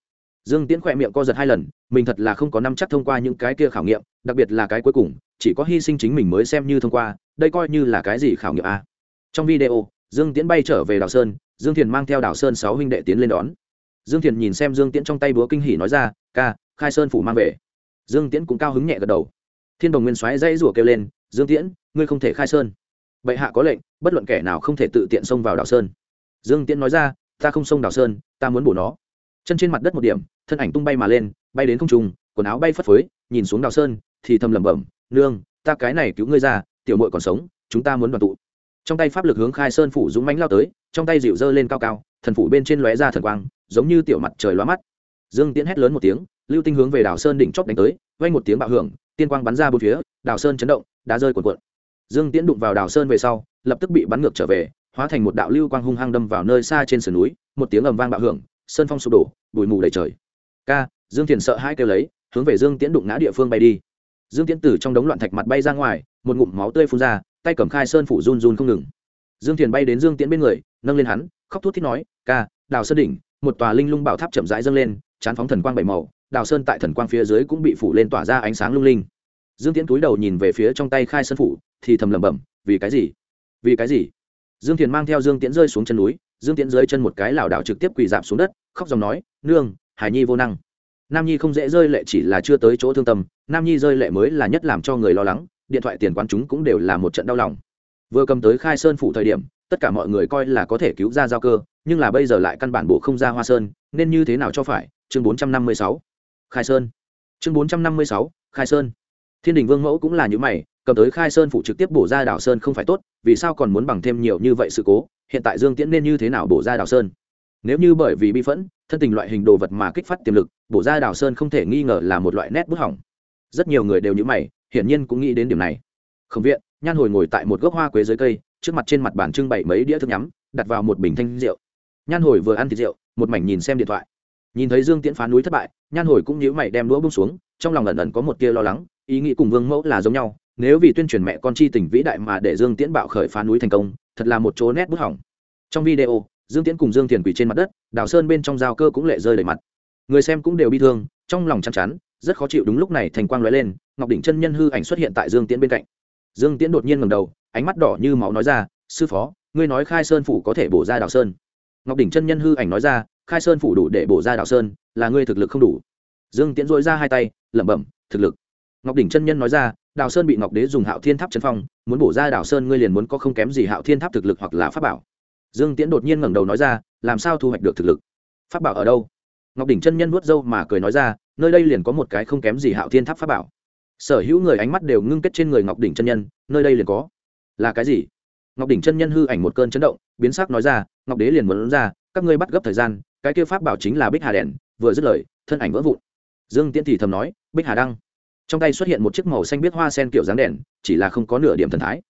Dương tiễn khỏe miệng co giật hai lần, mình thật là không có năm chắc thông qua những cái kia khảo nghiệm, đặc biệt là cái cuối cùng, chỉ có hy sinh chính mình mới xem như thông qua, đây coi như là cái gì khảo nghiệm à? trong video, dương tiễn bay trở về đảo sơn, dương thiền mang theo đảo sơn sáu huynh đệ tiến lên đón. Dương thiền nhìn xem dương tiễn trong tay búa kinh hỉ nói ra, ca, khai sơn phủ mang về. Dương tiễn cũng cao hứng nhẹ gật đầu. Thiên đồng nguyên soái dây rủa kêu lên, dương tiễn, ngươi không thể khai sơn. Bệ hạ có lệnh, bất luận kẻ nào không thể tự tiện xông vào đảo sơn. Dương tiễn nói ra, ta không xông đảo sơn, ta muốn bổ nó. Chân trên mặt đất một điểm thân ảnh tung bay mà lên, bay đến không trung, quần áo bay phất phới, nhìn xuống Đào sơn, thì thầm lẩm bẩm, nương, ta cái này cứu ngươi ra, tiểu mội còn sống, chúng ta muốn đoàn tụ. Trong tay pháp lực hướng khai sơn phủ dũng mánh lao tới, trong tay dịu dơ lên cao cao, thần phủ bên trên lóe ra thần quang, giống như tiểu mặt trời lóa mắt. Dương tiễn hét lớn một tiếng, lưu tinh hướng về Đào sơn đỉnh chóp đánh tới vay một tiếng bạo hưởng, tiên quang bắn ra bốn phía, Đào sơn chấn động, đá rơi cuộn cuộn. Dương tiễn đụng vào Đào sơn về sau, lập tức bị bắn ngược trở về, hóa thành một đạo lưu quang hung hăng đâm vào nơi xa trên sườn núi, một tiếng ầm vang bạo hưởng, sơn phong sụp đổ, bụi mù đầy trời ca, dương thiền sợ hai kêu lấy, hướng về dương tiễn đụng ngã địa phương bay đi. Dương tiễn từ trong đống loạn thạch mặt bay ra ngoài, một ngụm máu tươi phun ra, tay cầm khai sơn phủ run run không ngừng. Dương thiền bay đến dương tiễn bên người, nâng lên hắn, khóc thút thít nói, ca, đào sơn đỉnh, một tòa linh lung bảo tháp chậm rãi dâng lên, chán phóng thần quang bảy màu, đào sơn tại thần quang phía dưới cũng bị phủ lên tỏa ra ánh sáng lung linh. Dương tiễn túi đầu nhìn về phía trong tay khai sơn phủ, thì thầm lẩm bẩm, vì cái gì? Vì cái gì? Dương thiền mang theo dương tiễn rơi xuống chân núi, dương tiễn dưới chân một cái lảo đảo trực tiếp quỳ dạp xuống đất, khóc dòng nói, nương hải nhi vô năng. Nam nhi không dễ rơi lệ chỉ là chưa tới chỗ thương tâm, nam nhi rơi lệ mới là nhất làm cho người lo lắng, điện thoại tiền quán chúng cũng đều là một trận đau lòng. Vừa cầm tới khai sơn phủ thời điểm, tất cả mọi người coi là có thể cứu ra giao cơ, nhưng là bây giờ lại căn bản bộ không ra hoa sơn, nên như thế nào cho phải? Chương bốn trăm năm mươi sáu. Khai sơn. Chương bốn trăm năm mươi sáu, khai sơn. Thiên đình vương mẫu cũng là những mày, cầm tới khai sơn phủ trực tiếp bổ ra đảo sơn không phải tốt, vì sao còn muốn bằng thêm nhiều như vậy sự cố? Hiện tại dương tiễn nên như thế nào bổ ra đảo sơn? Nếu như bởi vì bi phẫn thân tình loại hình đồ vật mà kích phát tiềm lực, bổ ra đào sơn không thể nghi ngờ là một loại nét bút hỏng. Rất nhiều người đều như mày, hiển nhiên cũng nghĩ đến điểm này. Không viện, nhan hồi ngồi tại một gốc hoa quế dưới cây, trước mặt trên mặt bàn trưng bày mấy đĩa thức nhắm, đặt vào một bình thanh rượu. Nhan hồi vừa ăn thịt rượu, một mảnh nhìn xem điện thoại. Nhìn thấy dương tiễn phá núi thất bại, nhan hồi cũng nhíu mày đem đũa bông xuống, trong lòng ẩn ẩn có một tia lo lắng, ý nghĩ cùng vương mẫu là giống nhau, nếu vì tuyên truyền mẹ con chi tình vĩ đại mà để dương tiễn bạo khởi phá núi thành công, thật là một chỗ nét bút hỏng. Trong video dương tiễn cùng dương Thiền quỳ trên mặt đất, đào sơn bên trong dao cơ cũng lệ rơi đầy mặt. Người xem cũng đều bi thương, trong lòng chăn chắn rất khó chịu đúng lúc này thành quang lóe lên, ngọc đỉnh chân nhân hư ảnh xuất hiện tại dương tiễn bên cạnh. Dương tiễn đột nhiên ngầm đầu, ánh mắt đỏ như máu nói ra, sư phó, ngươi nói khai sơn phủ có thể bổ ra đào sơn? Ngọc đỉnh chân nhân hư ảnh nói ra, khai sơn phủ đủ để bổ ra đào sơn, là ngươi thực lực không đủ. Dương tiễn dội ra hai tay, lẩm bẩm, thực lực. Ngọc đỉnh chân nhân nói ra, đào sơn bị ngọc đế dùng hạo thiên tháp chân phong, muốn bổ ra đào sơn ngươi liền muốn có không kém gì hạo thiên tháp thực lực hoặc là pháp bảo dương tiễn đột nhiên ngẩng đầu nói ra, làm sao thu hoạch được thực lực? Pháp bảo ở đâu? Ngọc đỉnh chân nhân vuốt râu mà cười nói ra, nơi đây liền có một cái không kém gì hạo thiên tháp pháp bảo. Sở hữu người ánh mắt đều ngưng kết trên người ngọc đỉnh chân nhân, nơi đây liền có. Là cái gì? Ngọc đỉnh chân nhân hư ảnh một cơn chấn động, biến sắc nói ra, ngọc đế liền muốn ra, các ngươi bắt gấp thời gian, cái kia pháp bảo chính là bích hà đèn, vừa dứt lời, thân ảnh vỡ vụn. Dương tiễn thì thầm nói, bích hà đăng. Trong tay xuất hiện một chiếc màu xanh biết hoa sen kiểu dáng đèn, chỉ là không có nửa điểm thần thái.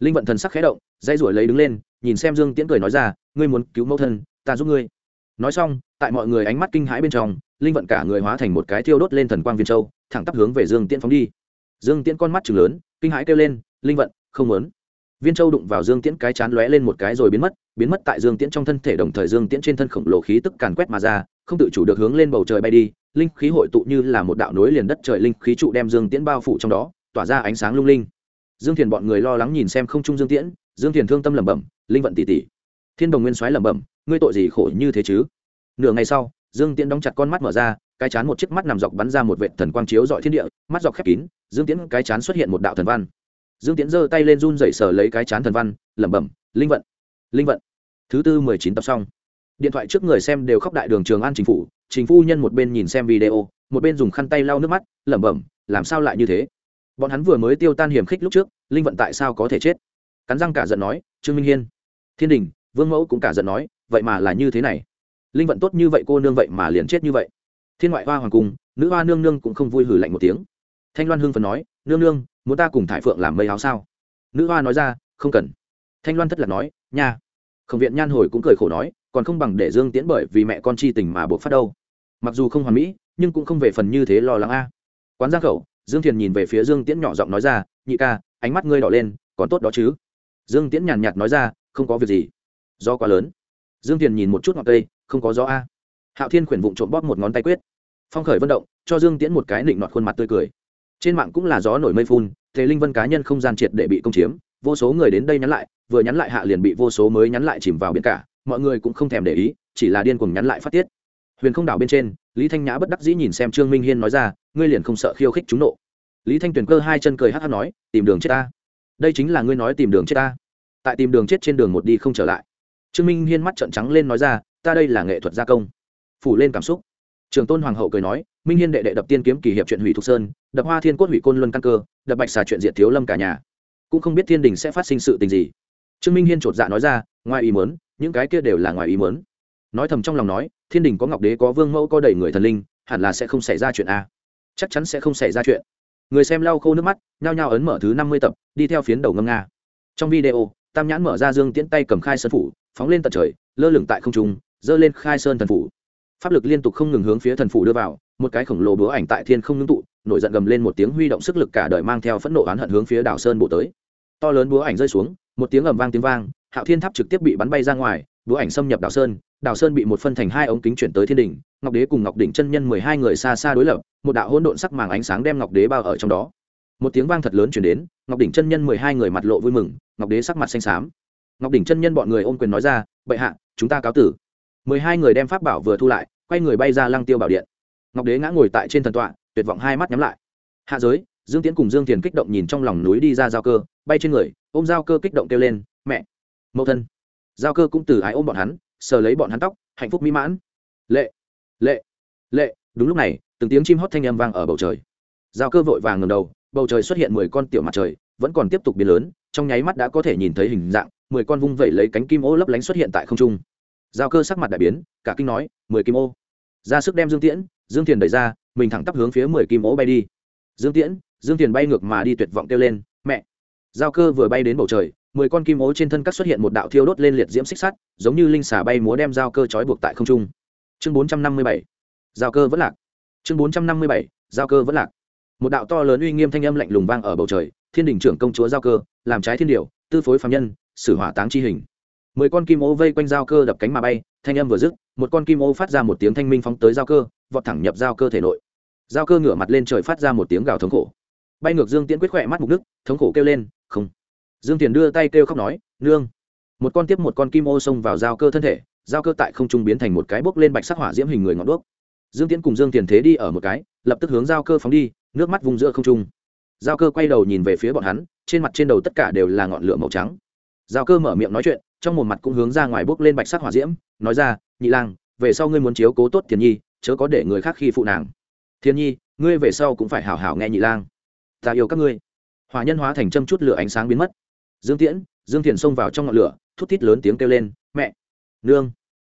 Linh vận thần sắc khẽ động dây ruổi lấy đứng lên nhìn xem dương tiễn cười nói ra, ngươi muốn cứu mẫu thân, ta giúp ngươi. Nói xong, tại mọi người ánh mắt kinh hãi bên trong, linh vận cả người hóa thành một cái thiêu đốt lên thần quang viên châu, thẳng tắp hướng về dương tiễn phóng đi. Dương tiễn con mắt chừng lớn, kinh hãi kêu lên, linh vận, không muốn. Viên châu đụng vào dương tiễn cái chán lóe lên một cái rồi biến mất biến mất tại dương tiễn trong thân thể đồng thời dương tiễn trên thân khổng lồ khí tức càn quét mà ra, không tự chủ được hướng lên bầu trời bay đi, linh khí hội tụ như là một đạo nối liền đất trời linh khí trụ đem dương tiễn bao phủ trong đó, tỏa ra ánh sáng lung linh. Dương thiền bọn người lo lắng nhìn xem không trung dương tiễn dương thiền thương tâm lẩm bẩm, linh vận tỷ tỷ thiên đồng nguyên soái lẩm bẩm, ngươi tội gì khổ như thế chứ? Nửa ngày sau, dương tiễn đóng chặt con mắt mở ra, cái chán một chiếc mắt nằm dọc bắn ra một vệ thần quang chiếu dọi thiên địa, mắt dọc khép kín, dương tiễn cái chán xuất hiện một đạo thần văn. Dương tiễn giơ tay lên run dậy sờ lấy cái chán thần văn, lẩm bẩm, linh vận linh vận. Thứ tư mười chín tập xong. Điện thoại trước người xem đều khóc đại đường trường an chính phủ chính phu nhân một bên nhìn xem video, một bên dùng khăn tay lau nước mắt, lẩm bẩm, làm sao lại như thế? Bọn hắn vừa mới tiêu tan hiểm khích lúc trước, linh vận tại sao có thể chết? Cắn răng cả giận nói, trương minh hiên, thiên đình, vương mẫu cũng cả giận nói, vậy mà là như thế này. Linh vận tốt như vậy, cô nương vậy mà liền chết như vậy. Thiên ngoại hoa hoàng cung, nữ hoa nương nương cũng không vui hử lạnh một tiếng. Thanh loan hưng phần nói, nương nương, muốn ta cùng thải phượng làm mây áo sao? Nữ hoa nói ra, không cần. Thanh loan thất lạc nói, nha. Khổng viện nhan hồi cũng cười khổ nói, còn không bằng để dương tiễn bởi vì mẹ con chi tình mà buộc phát đâu. Mặc dù không hoàn mỹ, nhưng cũng không về phần như thế lo lắng a. Quán giang khẩu, dương thiền nhìn về phía dương tiễn nhỏ giọng nói ra, nhị ca, ánh mắt ngươi đỏ lên, còn tốt đó chứ dương tiễn nhàn nhạt nói ra, không có việc gì. Do quá lớn. Dương Tiền nhìn một chút ngọc cây, không có gió a. Hạo thiên khuyển vụng trộm bóp một ngón tay quyết. Phong khởi vận động, cho dương tiễn một cái nịnh nọt khuôn mặt tươi cười. Trên mạng cũng là gió nổi mây phun, thế linh vân cá nhân không gian triệt để bị công chiếm, vô số người đến đây nhắn lại, vừa nhắn lại hạ liền bị vô số mới nhắn lại chìm vào biển cả, mọi người cũng không thèm để ý, chỉ là điên cuồng nhắn lại phát tiết. Huyền không đảo bên trên, lý thanh nhã bất đắc dĩ nhìn xem trương minh hiên nói ra, ngươi liền không sợ khiêu khích chúng nộ. Lý thanh tuyền cơ hai chân cười hát hát nói, tìm đường chết ta đây chính là ngươi nói tìm đường chết ta. Tại tìm đường chết trên đường một đi không trở lại. Trương minh hiên mắt trợn trắng lên nói ra, ta đây là nghệ thuật gia công. Phủ lên cảm xúc. Trường tôn hoàng hậu cười nói, minh hiên đệ đệ đập tiên kiếm kỳ hiệp chuyện hủy thục sơn, đập hoa thiên cốt hủy côn luân căn cơ, đập bạch xà chuyện diệt thiếu lâm cả nhà. Cũng không biết thiên đình sẽ phát sinh sự tình gì. Trương minh hiên chột dạ nói ra, ngoài ý mớn những cái kia đều là ngoài ý mớn nói thầm trong lòng nói, thiên đình có ngọc đế có vương mẫu có đầy người thần linh, hẳn là sẽ không xảy ra chuyện a. Chắc chắn sẽ không xảy ra chuyện người xem lau khô nước mắt, nhao nhao ấn mở thứ năm mươi tập, đi theo phiến đầu ngâm nga. Trong video, tam nhãn mở ra dương tiễn tay cầm khai sơn phủ, phóng lên tận trời, lơ lửng tại không trung giơ lên khai sơn thần phủ. Pháp lực liên tục không ngừng hướng phía thần phủ đưa vào, một cái khổng lồ búa ảnh tại thiên không ngưng tụ, nổi giận gầm lên một tiếng huy động sức lực cả đời mang theo phẫn nộ oán hận hướng phía đảo sơn bổ tới. To lớn búa ảnh rơi xuống, một tiếng ầm vang tiếng vang, hạo thiên tháp trực tiếp bị bắn bay ra ngoài, búa ảnh xâm nhập đảo sơn đảo sơn bị một phân thành hai ống kính chuyển tới thiên Đình. ngọc đế cùng ngọc đỉnh chân nhân mười hai người xa xa đối lập, một đạo hỗn độn sắc màng ánh sáng đem ngọc đế bao ở trong đó. Một tiếng vang thật lớn chuyển đến, ngọc đỉnh chân nhân mười hai người mặt lộ vui mừng, ngọc đế sắc mặt xanh xám. Ngọc đỉnh chân nhân bọn người ôm quyền nói ra, bệ hạ, chúng ta cáo tử. Mười hai người đem pháp bảo vừa thu lại, quay người bay ra lăng tiêu bảo điện. Ngọc đế ngã ngồi tại trên thần tọa, tuyệt vọng hai mắt nhắm lại. Hạ giới, dương Tiến cùng dương thiền kích động nhìn trong lòng núi đi ra giao cơ, bay trên người, ôm giao cơ kích động kêu lên, mẹ, mẫu thân. Giao cơ cũng từ ái ôm bọn hắn sờ lấy bọn hắn tóc, hạnh phúc mỹ mãn. Lệ lệ lệ. Đúng lúc này, từng tiếng chim hót thanh âm vang ở bầu trời. Giao cơ vội vàng ngầm đầu, bầu trời xuất hiện mười con tiểu mặt trời, vẫn còn tiếp tục biến lớn, trong nháy mắt đã có thể nhìn thấy hình dạng, mười con vung vẩy lấy cánh kim ô lấp lánh xuất hiện tại không trung. Giao cơ sắc mặt đại biến, cả kinh nói, mười kim ô. Ra sức đem dương tiễn, dương thiền đẩy ra, mình thẳng tắp hướng phía mười kim ô bay đi. Dương tiễn, dương thiền bay ngược mà đi tuyệt vọng kêu lên, mẹ. Giao cơ vừa bay đến bầu trời mười con kim ố trên thân cắt xuất hiện một đạo thiêu đốt lên liệt diễm xích sắt, giống như linh xà bay múa đem giao cơ trói buộc tại không trung. Chương bốn trăm năm mươi bảy, giao cơ vẫn lạc. Chương bốn trăm năm mươi bảy, giao cơ vẫn lạc. Một đạo to lớn uy nghiêm thanh âm lạnh lùng vang ở bầu trời, thiên đình trưởng công chúa giao cơ, làm trái thiên điều, tư phối phạm nhân xử hỏa táng chi hình. Mười con kim ô vây quanh giao cơ đập cánh mà bay, thanh âm vừa dứt, một con kim ô phát ra một tiếng thanh minh phóng tới giao cơ, vọt thẳng nhập giao cơ thể nội. Giao cơ ngửa mặt lên trời phát ra một tiếng gào thống khổ. Bay ngược dương tiễn quyết khỏe mắt mục nước thống khổ kêu lên, không dương tiền đưa tay kêu khóc nói, nương. Một con tiếp một con kim ô xông vào giao cơ thân thể, giao cơ tại không trung biến thành một cái bốc lên bạch sắc hỏa diễm hình người ngọn đuốc. Dương tiễn cùng dương tiền thế đi ở một cái, lập tức hướng giao cơ phóng đi, nước mắt vùng giữa không trung. Giao cơ quay đầu nhìn về phía bọn hắn, trên mặt trên đầu tất cả đều là ngọn lửa màu trắng. Giao cơ mở miệng nói chuyện, trong một mặt cũng hướng ra ngoài bốc lên bạch sắc hỏa diễm, nói ra, nhị lang, về sau ngươi muốn chiếu cố tốt thiền nhi, chớ có để người khác khi phụ nàng. Thiên nhi, ngươi về sau cũng phải hảo hảo nghe nhị lang. Ta yêu các ngươi. Hòa nhân hóa thành châm chút lửa ánh sáng biến mất dương tiễn, dương thiền xông vào trong ngọn lửa, thút thít lớn tiếng kêu lên, mẹ, nương.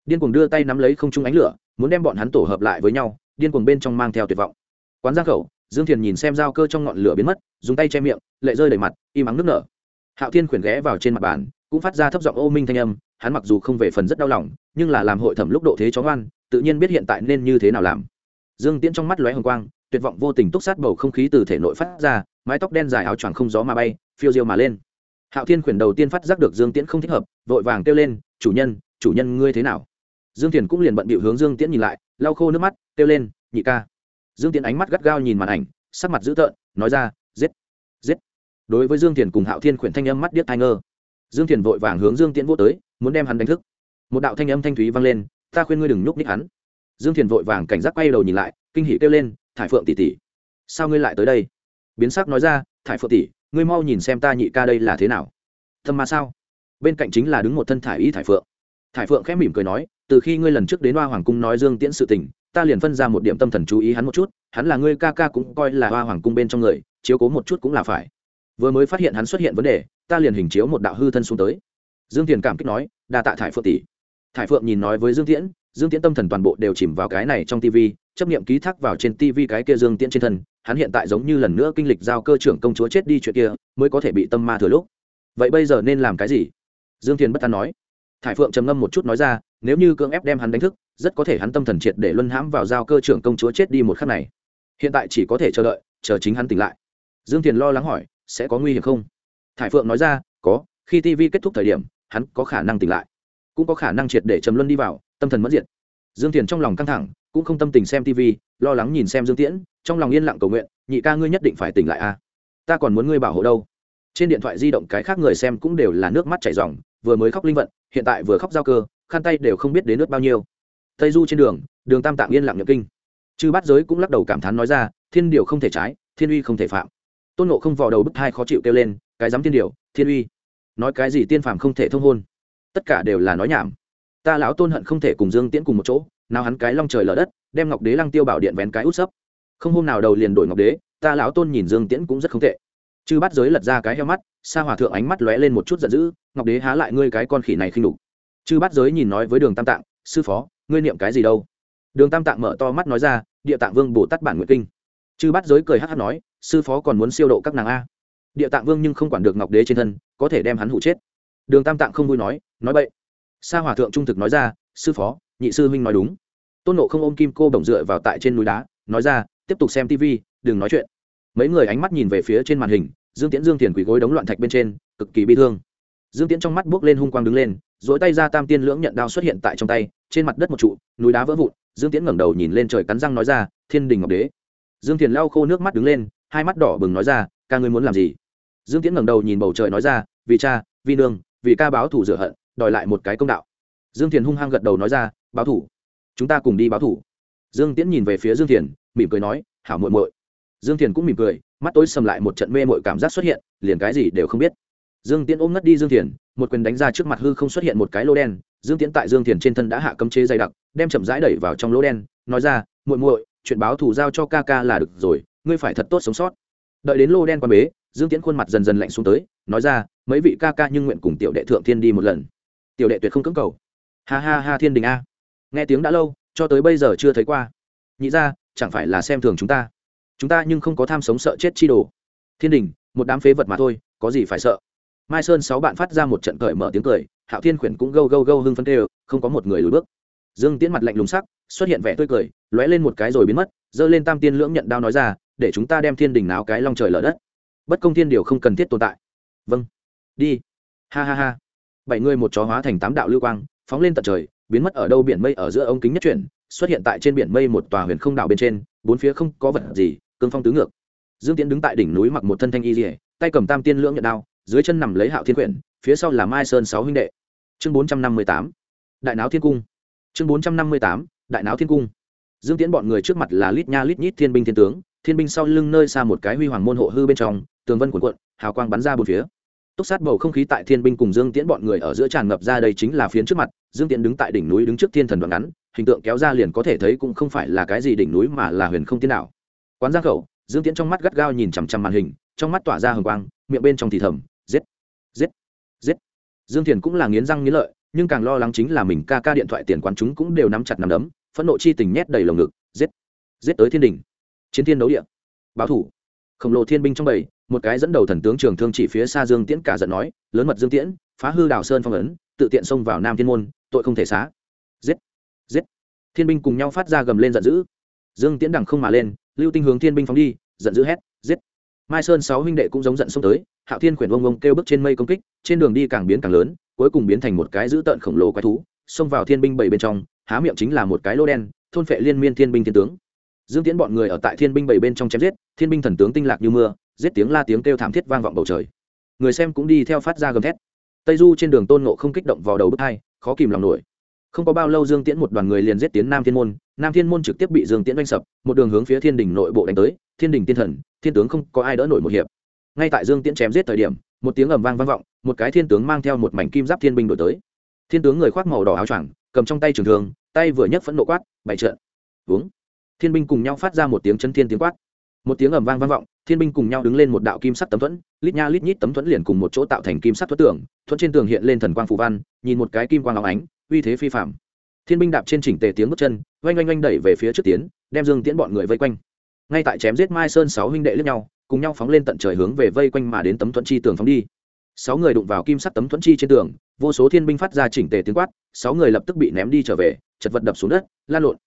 Điên cuồng đưa tay nắm lấy không trung ánh lửa, muốn đem bọn hắn tổ hợp lại với nhau, điên cuồng bên trong mang theo tuyệt vọng. Quán giang khẩu, dương thiền nhìn xem dao cơ trong ngọn lửa biến mất, dùng tay che miệng, lệ rơi đầy mặt, im ắng nước nở. Hạo thiên khuyển ghé vào trên mặt bàn, cũng phát ra thấp giọng ô minh thanh âm, hắn mặc dù không về phần rất đau lòng, nhưng là làm hội thẩm lúc độ thế chó ngoan, tự nhiên biết hiện tại nên như thế nào làm. Dương tiễn trong mắt lóe hồng quang, tuyệt vọng vô tình túc sát bầu không khí từ thể nội phát ra, mái tóc đen dài áo choàng không gió mà bay, phiêu diêu mà lên hạo thiên khuyển đầu tiên phát giác được dương tiễn không thích hợp, vội vàng kêu lên, chủ nhân chủ nhân ngươi thế nào? Dương Tiễn cũng liền bận bịu hướng dương tiễn nhìn lại, lau khô nước mắt, kêu lên, nhị ca. Dương tiễn ánh mắt gắt gao nhìn màn ảnh, sắc mặt dữ tợn, nói ra, giết giết. Đối với dương Tiễn cùng hạo thiên khuyển thanh âm mắt điếc thai ngơ dương Tiễn vội vàng hướng dương tiễn vô tới, muốn đem hắn đánh thức. Một đạo thanh âm thanh thúy vang lên, ta khuyên ngươi đừng nhúc ních hắn. Dương thiền vội vàng cảnh giác quay đầu nhìn lại, kinh hỉ kêu lên, thải phượng tỷ tỷ, sao ngươi lại tới đây? Biến sắc nói ra, thải phượng tỷ ngươi mau nhìn xem ta nhị ca đây là thế nào. Thâm ma sao? Bên cạnh chính là đứng một thân thải y thải phượng. Thải phượng khẽ mỉm cười nói, từ khi ngươi lần trước đến hoa hoàng cung nói dương tiễn sự tình, ta liền phân ra một điểm tâm thần chú ý hắn một chút, hắn là ngươi ca ca cũng coi là hoa hoàng cung bên trong người, chiếu cố một chút cũng là phải. Vừa mới phát hiện hắn xuất hiện vấn đề, ta liền hình chiếu một đạo hư thân xuống tới. Dương tiền cảm kích nói, đa tạ thải phượng tỷ. Thải phượng nhìn nói với dương tiễn dương tiễn tâm thần toàn bộ đều chìm vào cái này trong tv chấp nghiệm ký thác vào trên tv cái kia dương tiễn trên thân hắn hiện tại giống như lần nữa kinh lịch giao cơ trưởng công chúa chết đi chuyện kia, mới có thể bị tâm ma thừa lúc. Vậy bây giờ nên làm cái gì? Dương thiền bất tán nói. Thải phượng trầm ngâm một chút nói ra, nếu như cưỡng ép đem hắn đánh thức, rất có thể hắn tâm thần triệt để luân hãm vào giao cơ trưởng công chúa chết đi một khắc này. Hiện tại chỉ có thể chờ đợi, chờ chính hắn tỉnh lại. Dương thiền lo lắng hỏi, sẽ có nguy hiểm không? Thải phượng nói ra, có, khi tv kết thúc thời điểm, hắn có khả năng tỉnh lại. Cũng có khả năng triệt để trầm luân đi vào, tâm thần mất diệt. Dương thiền trong lòng căng thẳng cũng không tâm tình xem tv lo lắng nhìn xem dương tiễn, trong lòng yên lặng cầu nguyện, nhị ca ngươi nhất định phải tỉnh lại a. Ta còn muốn ngươi bảo hộ đâu. Trên điện thoại di động cái khác người xem cũng đều là nước mắt chảy r vừa mới khóc linh vận, hiện tại vừa khóc giao cơ, khăn tay đều không biết đến nước bao nhiêu. Tây du trên đường đường tam tạng yên lặng nhập kinh. Chư bát giới cũng lắc đầu cảm thán nói ra, thiên điều không thể trái, thiên uy không thể phạm. Tôn nộ không vò đầu bức thai khó chịu kêu lên, cái dám thiên điều, thiên uy. Nói cái gì tiên phàm không thể thông hôn. Tất cả đều là nói nhảm. Ta lão tôn hận không thể cùng dương tiễn cùng một chỗ nào hắn cái long trời lở đất, đem ngọc đế lăng tiêu bảo điện vén cái út sấp. Không hôm nào đầu liền đổi ngọc đế, ta lão tôn nhìn dương tiễn cũng rất không tệ. Chư bắt giới lật ra cái heo mắt, sa hòa thượng ánh mắt lóe lên một chút giận dữ, ngọc đế há lại ngươi cái con khỉ này khinh đục chư bắt giới nhìn nói với đường tam tạng, sư phó, ngươi niệm cái gì đâu? Đường tam tạng mở to mắt nói ra, địa tạng vương bồ tát bản nguyện kinh. Chư bắt giới cười hát hát nói, sư phó còn muốn siêu độ các nàng a? Địa tạng vương nhưng không quản được ngọc đế trên thân, có thể đem hắn hụ chết. Đường tam tạng không vui nói nói vậy sa hòa thượng trung thực nói ra, sư phó nhị sư huynh nói đúng. Tôn nộ không ôm kim cô bổng dựa vào tại trên núi đá, nói ra, tiếp tục xem tv đừng nói chuyện. Mấy người ánh mắt nhìn về phía trên màn hình, dương tiễn dương Thiền quỳ gối đống loạn thạch bên trên, cực kỳ bi thương. Dương tiễn trong mắt bước lên hung quang đứng lên dỗi tay ra tam tiên lưỡng nhận đao xuất hiện tại trong tay, trên mặt đất một trụ, núi đá vỡ vụn, dương tiễn ngẩng đầu nhìn lên trời cắn răng nói ra, thiên đình ngọc đế. Dương Thiền lau khô nước mắt đứng lên, hai mắt đỏ bừng nói ra, ca ngươi muốn làm gì? Dương tiễn ngẩng đầu nhìn bầu trời nói ra, vì cha, vì nương, vì ca báo thủ rửa hận, đòi lại một cái công đạo. Dương thiền hung hăng gật đầu nói ra báo thủ. Chúng ta cùng đi báo thủ. Dương tiễn nhìn về phía dương thiền, mỉm cười nói, hảo muội muội. Dương thiền cũng mỉm cười, mắt tối sầm lại một trận mê mội cảm giác xuất hiện, liền cái gì đều không biết. Dương tiễn ôm ngất đi dương thiền, một quyền đánh ra trước mặt hư không xuất hiện một cái lô đen, dương tiễn tại dương thiền trên thân đã hạ cấm chế dày đặc, đem chậm rãi đẩy vào trong lỗ đen, nói ra, muội muội, chuyện báo thù giao cho ca ca là được rồi, ngươi phải thật tốt sống sót. Đợi đến lô đen qua bế, dương tiễn khuôn mặt dần dần lạnh xuống tới, nói ra, mấy vị ca ca nhưng nguyện cùng tiểu đệ thượng thiên đi một lần. Tiểu đệ tuyệt không cưỡng cầu. Ha ha ha, thiên đình a nghe tiếng đã lâu, cho tới bây giờ chưa thấy qua. Nhị ra chẳng phải là xem thường chúng ta? Chúng ta nhưng không có tham sống sợ chết chi đồ. Thiên đình, một đám phế vật mà thôi, có gì phải sợ? Mai sơn sáu bạn phát ra một trận cởi mở tiếng cười, hạo thiên khuyển cũng gâu gâu gâu hưng phân tê không có một người lùi bước. Dương tiễn mặt lạnh lùng sắc, xuất hiện vẻ tươi cười, lóe lên một cái rồi biến mất, giơ lên tam tiên lưỡng nhận đao nói ra, để chúng ta đem thiên đình náo cái long trời lở đất. Bất công thiên điều không cần thiết tồn tại. Vâng. Đi. Ha ha ha. Bảy người một chó hóa thành tám đạo lưu quang, phóng lên tận trời biến mất ở đâu biển mây ở giữa ống kính nhất chuyển, xuất hiện tại trên biển mây một tòa huyền không đảo bên trên, bốn phía không có vật gì, cương phong tứ ngược. Dương tiễn đứng tại đỉnh núi mặc một thân thanh y dỉa tay cầm tam tiên lưỡng nhận đao, dưới chân nằm lấy hạo thiên quyển, phía sau là mai sơn sáu huynh đệ. Chương bốn trăm năm mươi tám, đại náo thiên cung. Chương bốn trăm năm mươi tám, đại náo thiên cung. Dương tiễn bọn người trước mặt là lít nha lít nhít thiên binh thiên tướng, thiên binh sau lưng nơi xa một cái huy hoàng môn hộ hư bên trong, tường vân quần quận hào quang bắn ra bốn phía túc sát bầu không khí tại thiên binh cùng dương tiễn bọn người ở giữa tràn ngập ra đây chính là phiến trước mặt, dương tiễn đứng tại đỉnh núi đứng trước thiên thần đoạn ngắn, hình tượng kéo ra liền có thể thấy cũng không phải là cái gì đỉnh núi mà là huyền không tiên nào quán giang khẩu, dương tiễn trong mắt gắt gao nhìn chằm chằm màn hình, trong mắt tỏa ra hồng quang, miệng bên trong thì thầm, giết giết giết. Dương thiền cũng là nghiến răng nghiến lợi, nhưng càng lo lắng chính là mình ca ca điện thoại tiền quán chúng cũng đều nắm chặt nắm đấm, phẫn nộ chi tình nhét đầy lồng ngực, giết giết tới thiên đình chiến thiên đấu địa. Báo thủ khổng lồ thiên binh trong bầy, một cái dẫn đầu thần tướng trường thương chỉ phía xa dương tiễn cả giận nói, lớn mật dương tiễn, phá hư đào sơn phong ấn, tự tiện xông vào nam thiên môn, tội không thể xá. Giết giết. Thiên binh cùng nhau phát ra gầm lên giận dữ. Dương tiễn đằng không mà lên, lưu tinh hướng thiên binh phóng đi, giận dữ hét, giết. Mai sơn sáu huynh đệ cũng giống giận xông tới, hạo thiên khuyển vông vông kêu bước trên mây công kích, trên đường đi càng biến càng lớn, cuối cùng biến thành một cái dữ tợn khổng lồ quái thú, xông vào thiên binh bảy bên trong, há miệng chính là một cái lô đen, thôn phệ liên miên thiên binh thiên tướng dương tiễn bọn người ở tại thiên binh bảy bên trong chém giết, thiên binh thần tướng tinh lạc như mưa, giết tiếng la tiếng kêu thảm thiết vang vọng bầu trời. Người xem cũng đi theo phát ra gầm thét. Tây du trên đường tôn nộ không kích động vào đầu bước hai, khó kìm lòng nổi. Không có bao lâu dương tiễn một đoàn người liền giết tiến nam thiên môn, nam thiên môn trực tiếp bị dương tiễn đánh sập, một đường hướng phía thiên đình nội bộ đánh tới, thiên đình tiên thần, thiên tướng không có ai đỡ nổi một hiệp. Ngay tại dương tiễn chém giết thời điểm, một tiếng ầm vang vang vọng, một cái thiên tướng mang theo một mảnh kim giáp thiên binh đổi tới. Thiên tướng người khoác màu đỏ áo choàng, cầm trong tay trường thường tay vừa nhấc phẫn nộ quát, bày trợn uống thiên binh cùng nhau phát ra một tiếng chân thiên tiếng quát. Một tiếng ầm vang vang vọng, thiên binh cùng nhau đứng lên một đạo kim sắc tấm thuẫn, lít nha lít nhít tấm thuẫn liền cùng một chỗ tạo thành kim sắc thuẫn tưởng. thuẫn trên tường hiện lên thần quang phù văn, nhìn một cái kim quang óng ánh, uy thế phi phạm thiên binh đạp trên chỉnh tề tiếng bước chân, oanh oanh oanh đẩy về phía trước tiến, đem dương tiễn bọn người vây quanh. Ngay tại chém giết mai sơn sáu huynh đệ lướt nhau, cùng nhau phóng lên tận trời hướng về vây quanh mà đến tấm thuẫn chi tường phóng đi. Sáu người đụng vào kim sắc tấm thuẫn chi trên tường, vô số thiên binh phát ra chỉnh tề tiếng quát, sáu người lập tức bị ném đi trở về, chật vật đập xuống đất lan lộn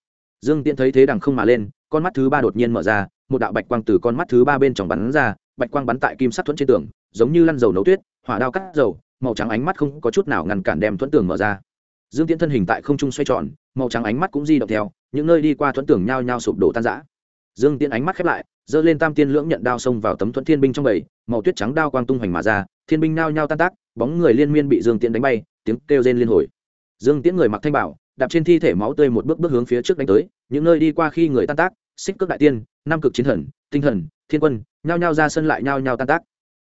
dương tiễn thấy thế đằng không mà lên, con mắt thứ ba đột nhiên mở ra, một đạo bạch quang từ con mắt thứ ba bên trong bắn ra, bạch quang bắn tại kim sắc thuẫn trên tường, giống như lăn dầu nấu tuyết, hỏa đao cắt dầu, màu trắng ánh mắt không có chút nào ngăn cản đem thuẫn tường mở ra. Dương tiễn thân hình tại không trung xoay tròn, màu trắng ánh mắt cũng di động theo, những nơi đi qua thuẫn tường nhao nhao sụp đổ tan rã. Dương tiễn ánh mắt khép lại, giơ lên tam tiên lưỡng nhận đao xông vào tấm thuẫn thiên binh trong bầy, màu tuyết trắng đao quang tung hoành mà ra, thiên binh nhao nhao tan tác, bóng người liên miên bị dương tiễn đánh bay, tiếng kêu rên liên hồi. Dương tiễn người mặc thanh bảo đạp trên thi thể máu tươi một bước bước hướng phía trước đánh tới, những nơi đi qua khi người tan tác, xích cước đại tiên nam cực chiến thần, tinh thần, thiên quân, nhao nhao ra sân lại nhao nhao tan tác.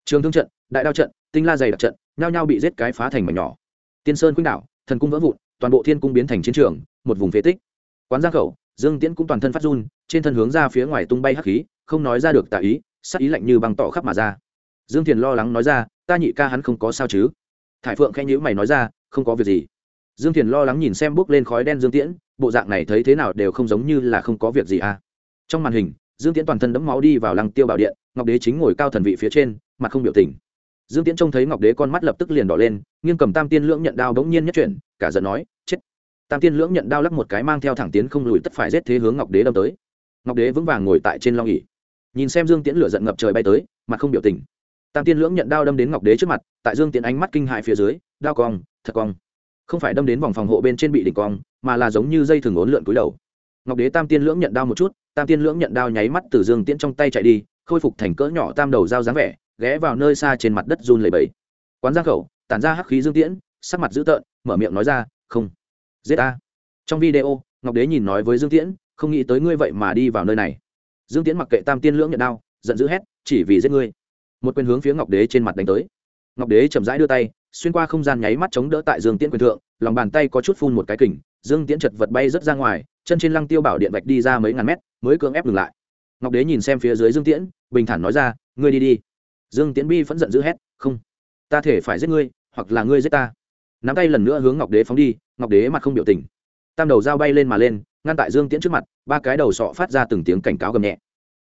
Trường thương trận, đại đao trận, tinh la dày đặc trận, nhao nhao bị giết cái phá thành mảnh nhỏ. Tiên sơn khuynh đảo, thần cung vỡ vụn, toàn bộ thiên cung biến thành chiến trường, một vùng phế tích. Quán giang khẩu, dương tiễn cũng toàn thân phát run, trên thân hướng ra phía ngoài tung bay hắc khí, không nói ra được tạ ý sắc ý lạnh như băng tỏ khắp mà ra. Dương thiền lo lắng nói ra, ta nhị ca hắn không có sao chứ? Thải phượng khẽ nhữ mày nói ra, không có việc gì dương thiền lo lắng nhìn xem bước lên khói đen dương tiễn, bộ dạng này thấy thế nào đều không giống như là không có việc gì à. Trong màn hình, dương tiễn toàn thân đẫm máu đi vào lăng tiêu bảo điện, ngọc đế chính ngồi cao thần vị phía trên, mặt không biểu tình. Dương tiễn trông thấy ngọc đế con mắt lập tức liền đỏ lên, nghiêng cầm tam tiên lưỡng nhận đao bỗng nhiên nhất chuyển, cả giận nói, chết! Tam tiên lưỡng nhận đao lắc một cái mang theo thẳng tiến không lùi tất phải giết thế hướng ngọc đế đâm tới. Ngọc đế vững vàng ngồi tại trên long ỉ nhìn xem dương tiễn lửa giận ngập trời bay tới, mặt không biểu tình. Tam tiên lưỡng nhận đao đâm đến ngọc đế trước mặt, tại dương tiễn ánh mắt kinh hại phía dưới, đao cong, thật cong không phải đâm đến vòng phòng hộ bên trên bị đỉnh cong, mà là giống như dây thường ốn lượn cúi đầu. Ngọc đế tam tiên lưỡng nhận đao một chút, tam tiên lưỡng nhận đao nháy mắt từ dương tiễn trong tay chạy đi, khôi phục thành cỡ nhỏ tam đầu dao dáng vẻ, ghé vào nơi xa trên mặt đất run lầy bẫy quán giang khẩu, tản ra hắc khí dương tiễn, sắc mặt dữ tợn, mở miệng nói ra, không, giết ta. trong video, ngọc đế nhìn nói với dương tiễn, không nghĩ tới ngươi vậy mà đi vào nơi này. Dương tiễn mặc kệ tam tiên lưỡng nhận đao, giận dữ hét, chỉ vì giết ngươi. Một quyền hướng phía ngọc đế trên mặt đánh tới. Ngọc đế chậm rãi đưa tay xuyên qua không gian nháy mắt chống đỡ tại dương tiễn quyền thượng, lòng bàn tay có chút phun một cái kình, dương tiễn chật vật bay rất ra ngoài, chân trên lăng tiêu bảo điện vạch đi ra mấy ngàn mét, mới cưỡng ép ngừng lại. Ngọc đế nhìn xem phía dưới dương tiễn, bình thản nói ra, ngươi đi đi. Dương tiễn bi vẫn giận dữ hét, không, ta thể phải giết ngươi, hoặc là ngươi giết ta. Nắm tay lần nữa hướng ngọc đế phóng đi, ngọc đế mặt không biểu tình. Tam đầu dao bay lên mà lên, ngăn tại dương tiễn trước mặt, ba cái đầu sọ phát ra từng tiếng cảnh cáo gầm nhẹ.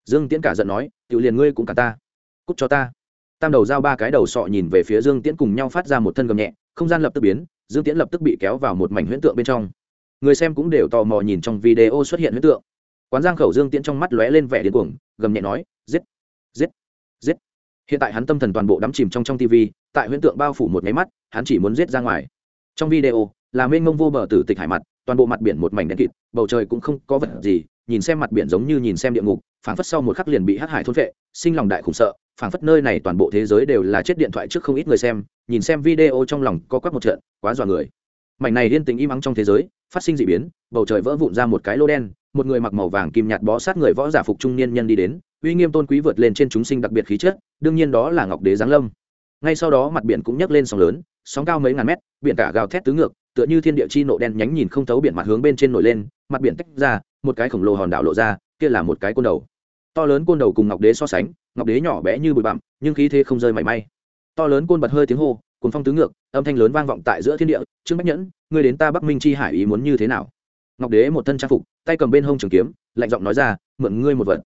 Dương tiễn cả giận nói tự liền ngươi cũng cả ta, cút cho ta tam đầu dao ba cái đầu sọ nhìn về phía dương tiễn cùng nhau phát ra một thân gầm nhẹ, không gian lập tức biến, dương tiễn lập tức bị kéo vào một mảnh huyễn tượng bên trong. Người xem cũng đều tò mò nhìn trong video xuất hiện huyễn tượng. Quán giang khẩu dương tiễn trong mắt lóe lên vẻ điên cuồng, gầm nhẹ nói, giết giết giết. Hiện tại hắn tâm thần toàn bộ đắm chìm trong trong tv, tại huyễn tượng bao phủ một máy mắt, hắn chỉ muốn giết ra ngoài. Trong video, là mênh mông vô bờ tử tịch hải mặt, toàn bộ mặt biển một mảnh đen kịt, bầu trời cũng không có vật gì, nhìn xem mặt biển giống như nhìn xem địa ngục, phảng phất sau một khắc liền bị hắc hải thôn vệ sinh lòng đại khủng sợ phảng phất nơi này toàn bộ thế giới đều là chết điện thoại trước không ít người xem, nhìn xem video trong lòng có quắc một trận, quá dọa người. Mảnh này yên tình im ắng trong thế giới, phát sinh dị biến, bầu trời vỡ vụn ra một cái lô đen, một người mặc màu vàng kim nhạt bó sát người võ giả phục trung niên nhân đi đến, uy nghiêm tôn quý vượt lên trên chúng sinh đặc biệt khí chất, đương nhiên đó là ngọc đế giáng lâm. Ngay sau đó mặt biển cũng nhấc lên sóng lớn, sóng cao mấy ngàn mét, biển cả gào thét tứ ngược, tựa như thiên địa chi nộ đen nhánh nhìn không thấu biển mặt hướng bên trên nổi lên, mặt biển tách ra, một cái khổng lồ hòn đảo lộ ra, kia là một cái côn đầu to lớn côn đầu cùng ngọc đế so sánh, ngọc đế nhỏ bé như bụi bặm, nhưng khí thế không rơi mảy may. To lớn côn bật hơi tiếng hô cùng phong tứ ngược, âm thanh lớn vang vọng tại giữa thiên địa, trương bách nhẫn, ngươi đến ta bắc minh chi hải ý muốn như thế nào? Ngọc đế một thân trang phục, tay cầm bên hông trường kiếm, lạnh giọng nói ra, mượn ngươi một vật.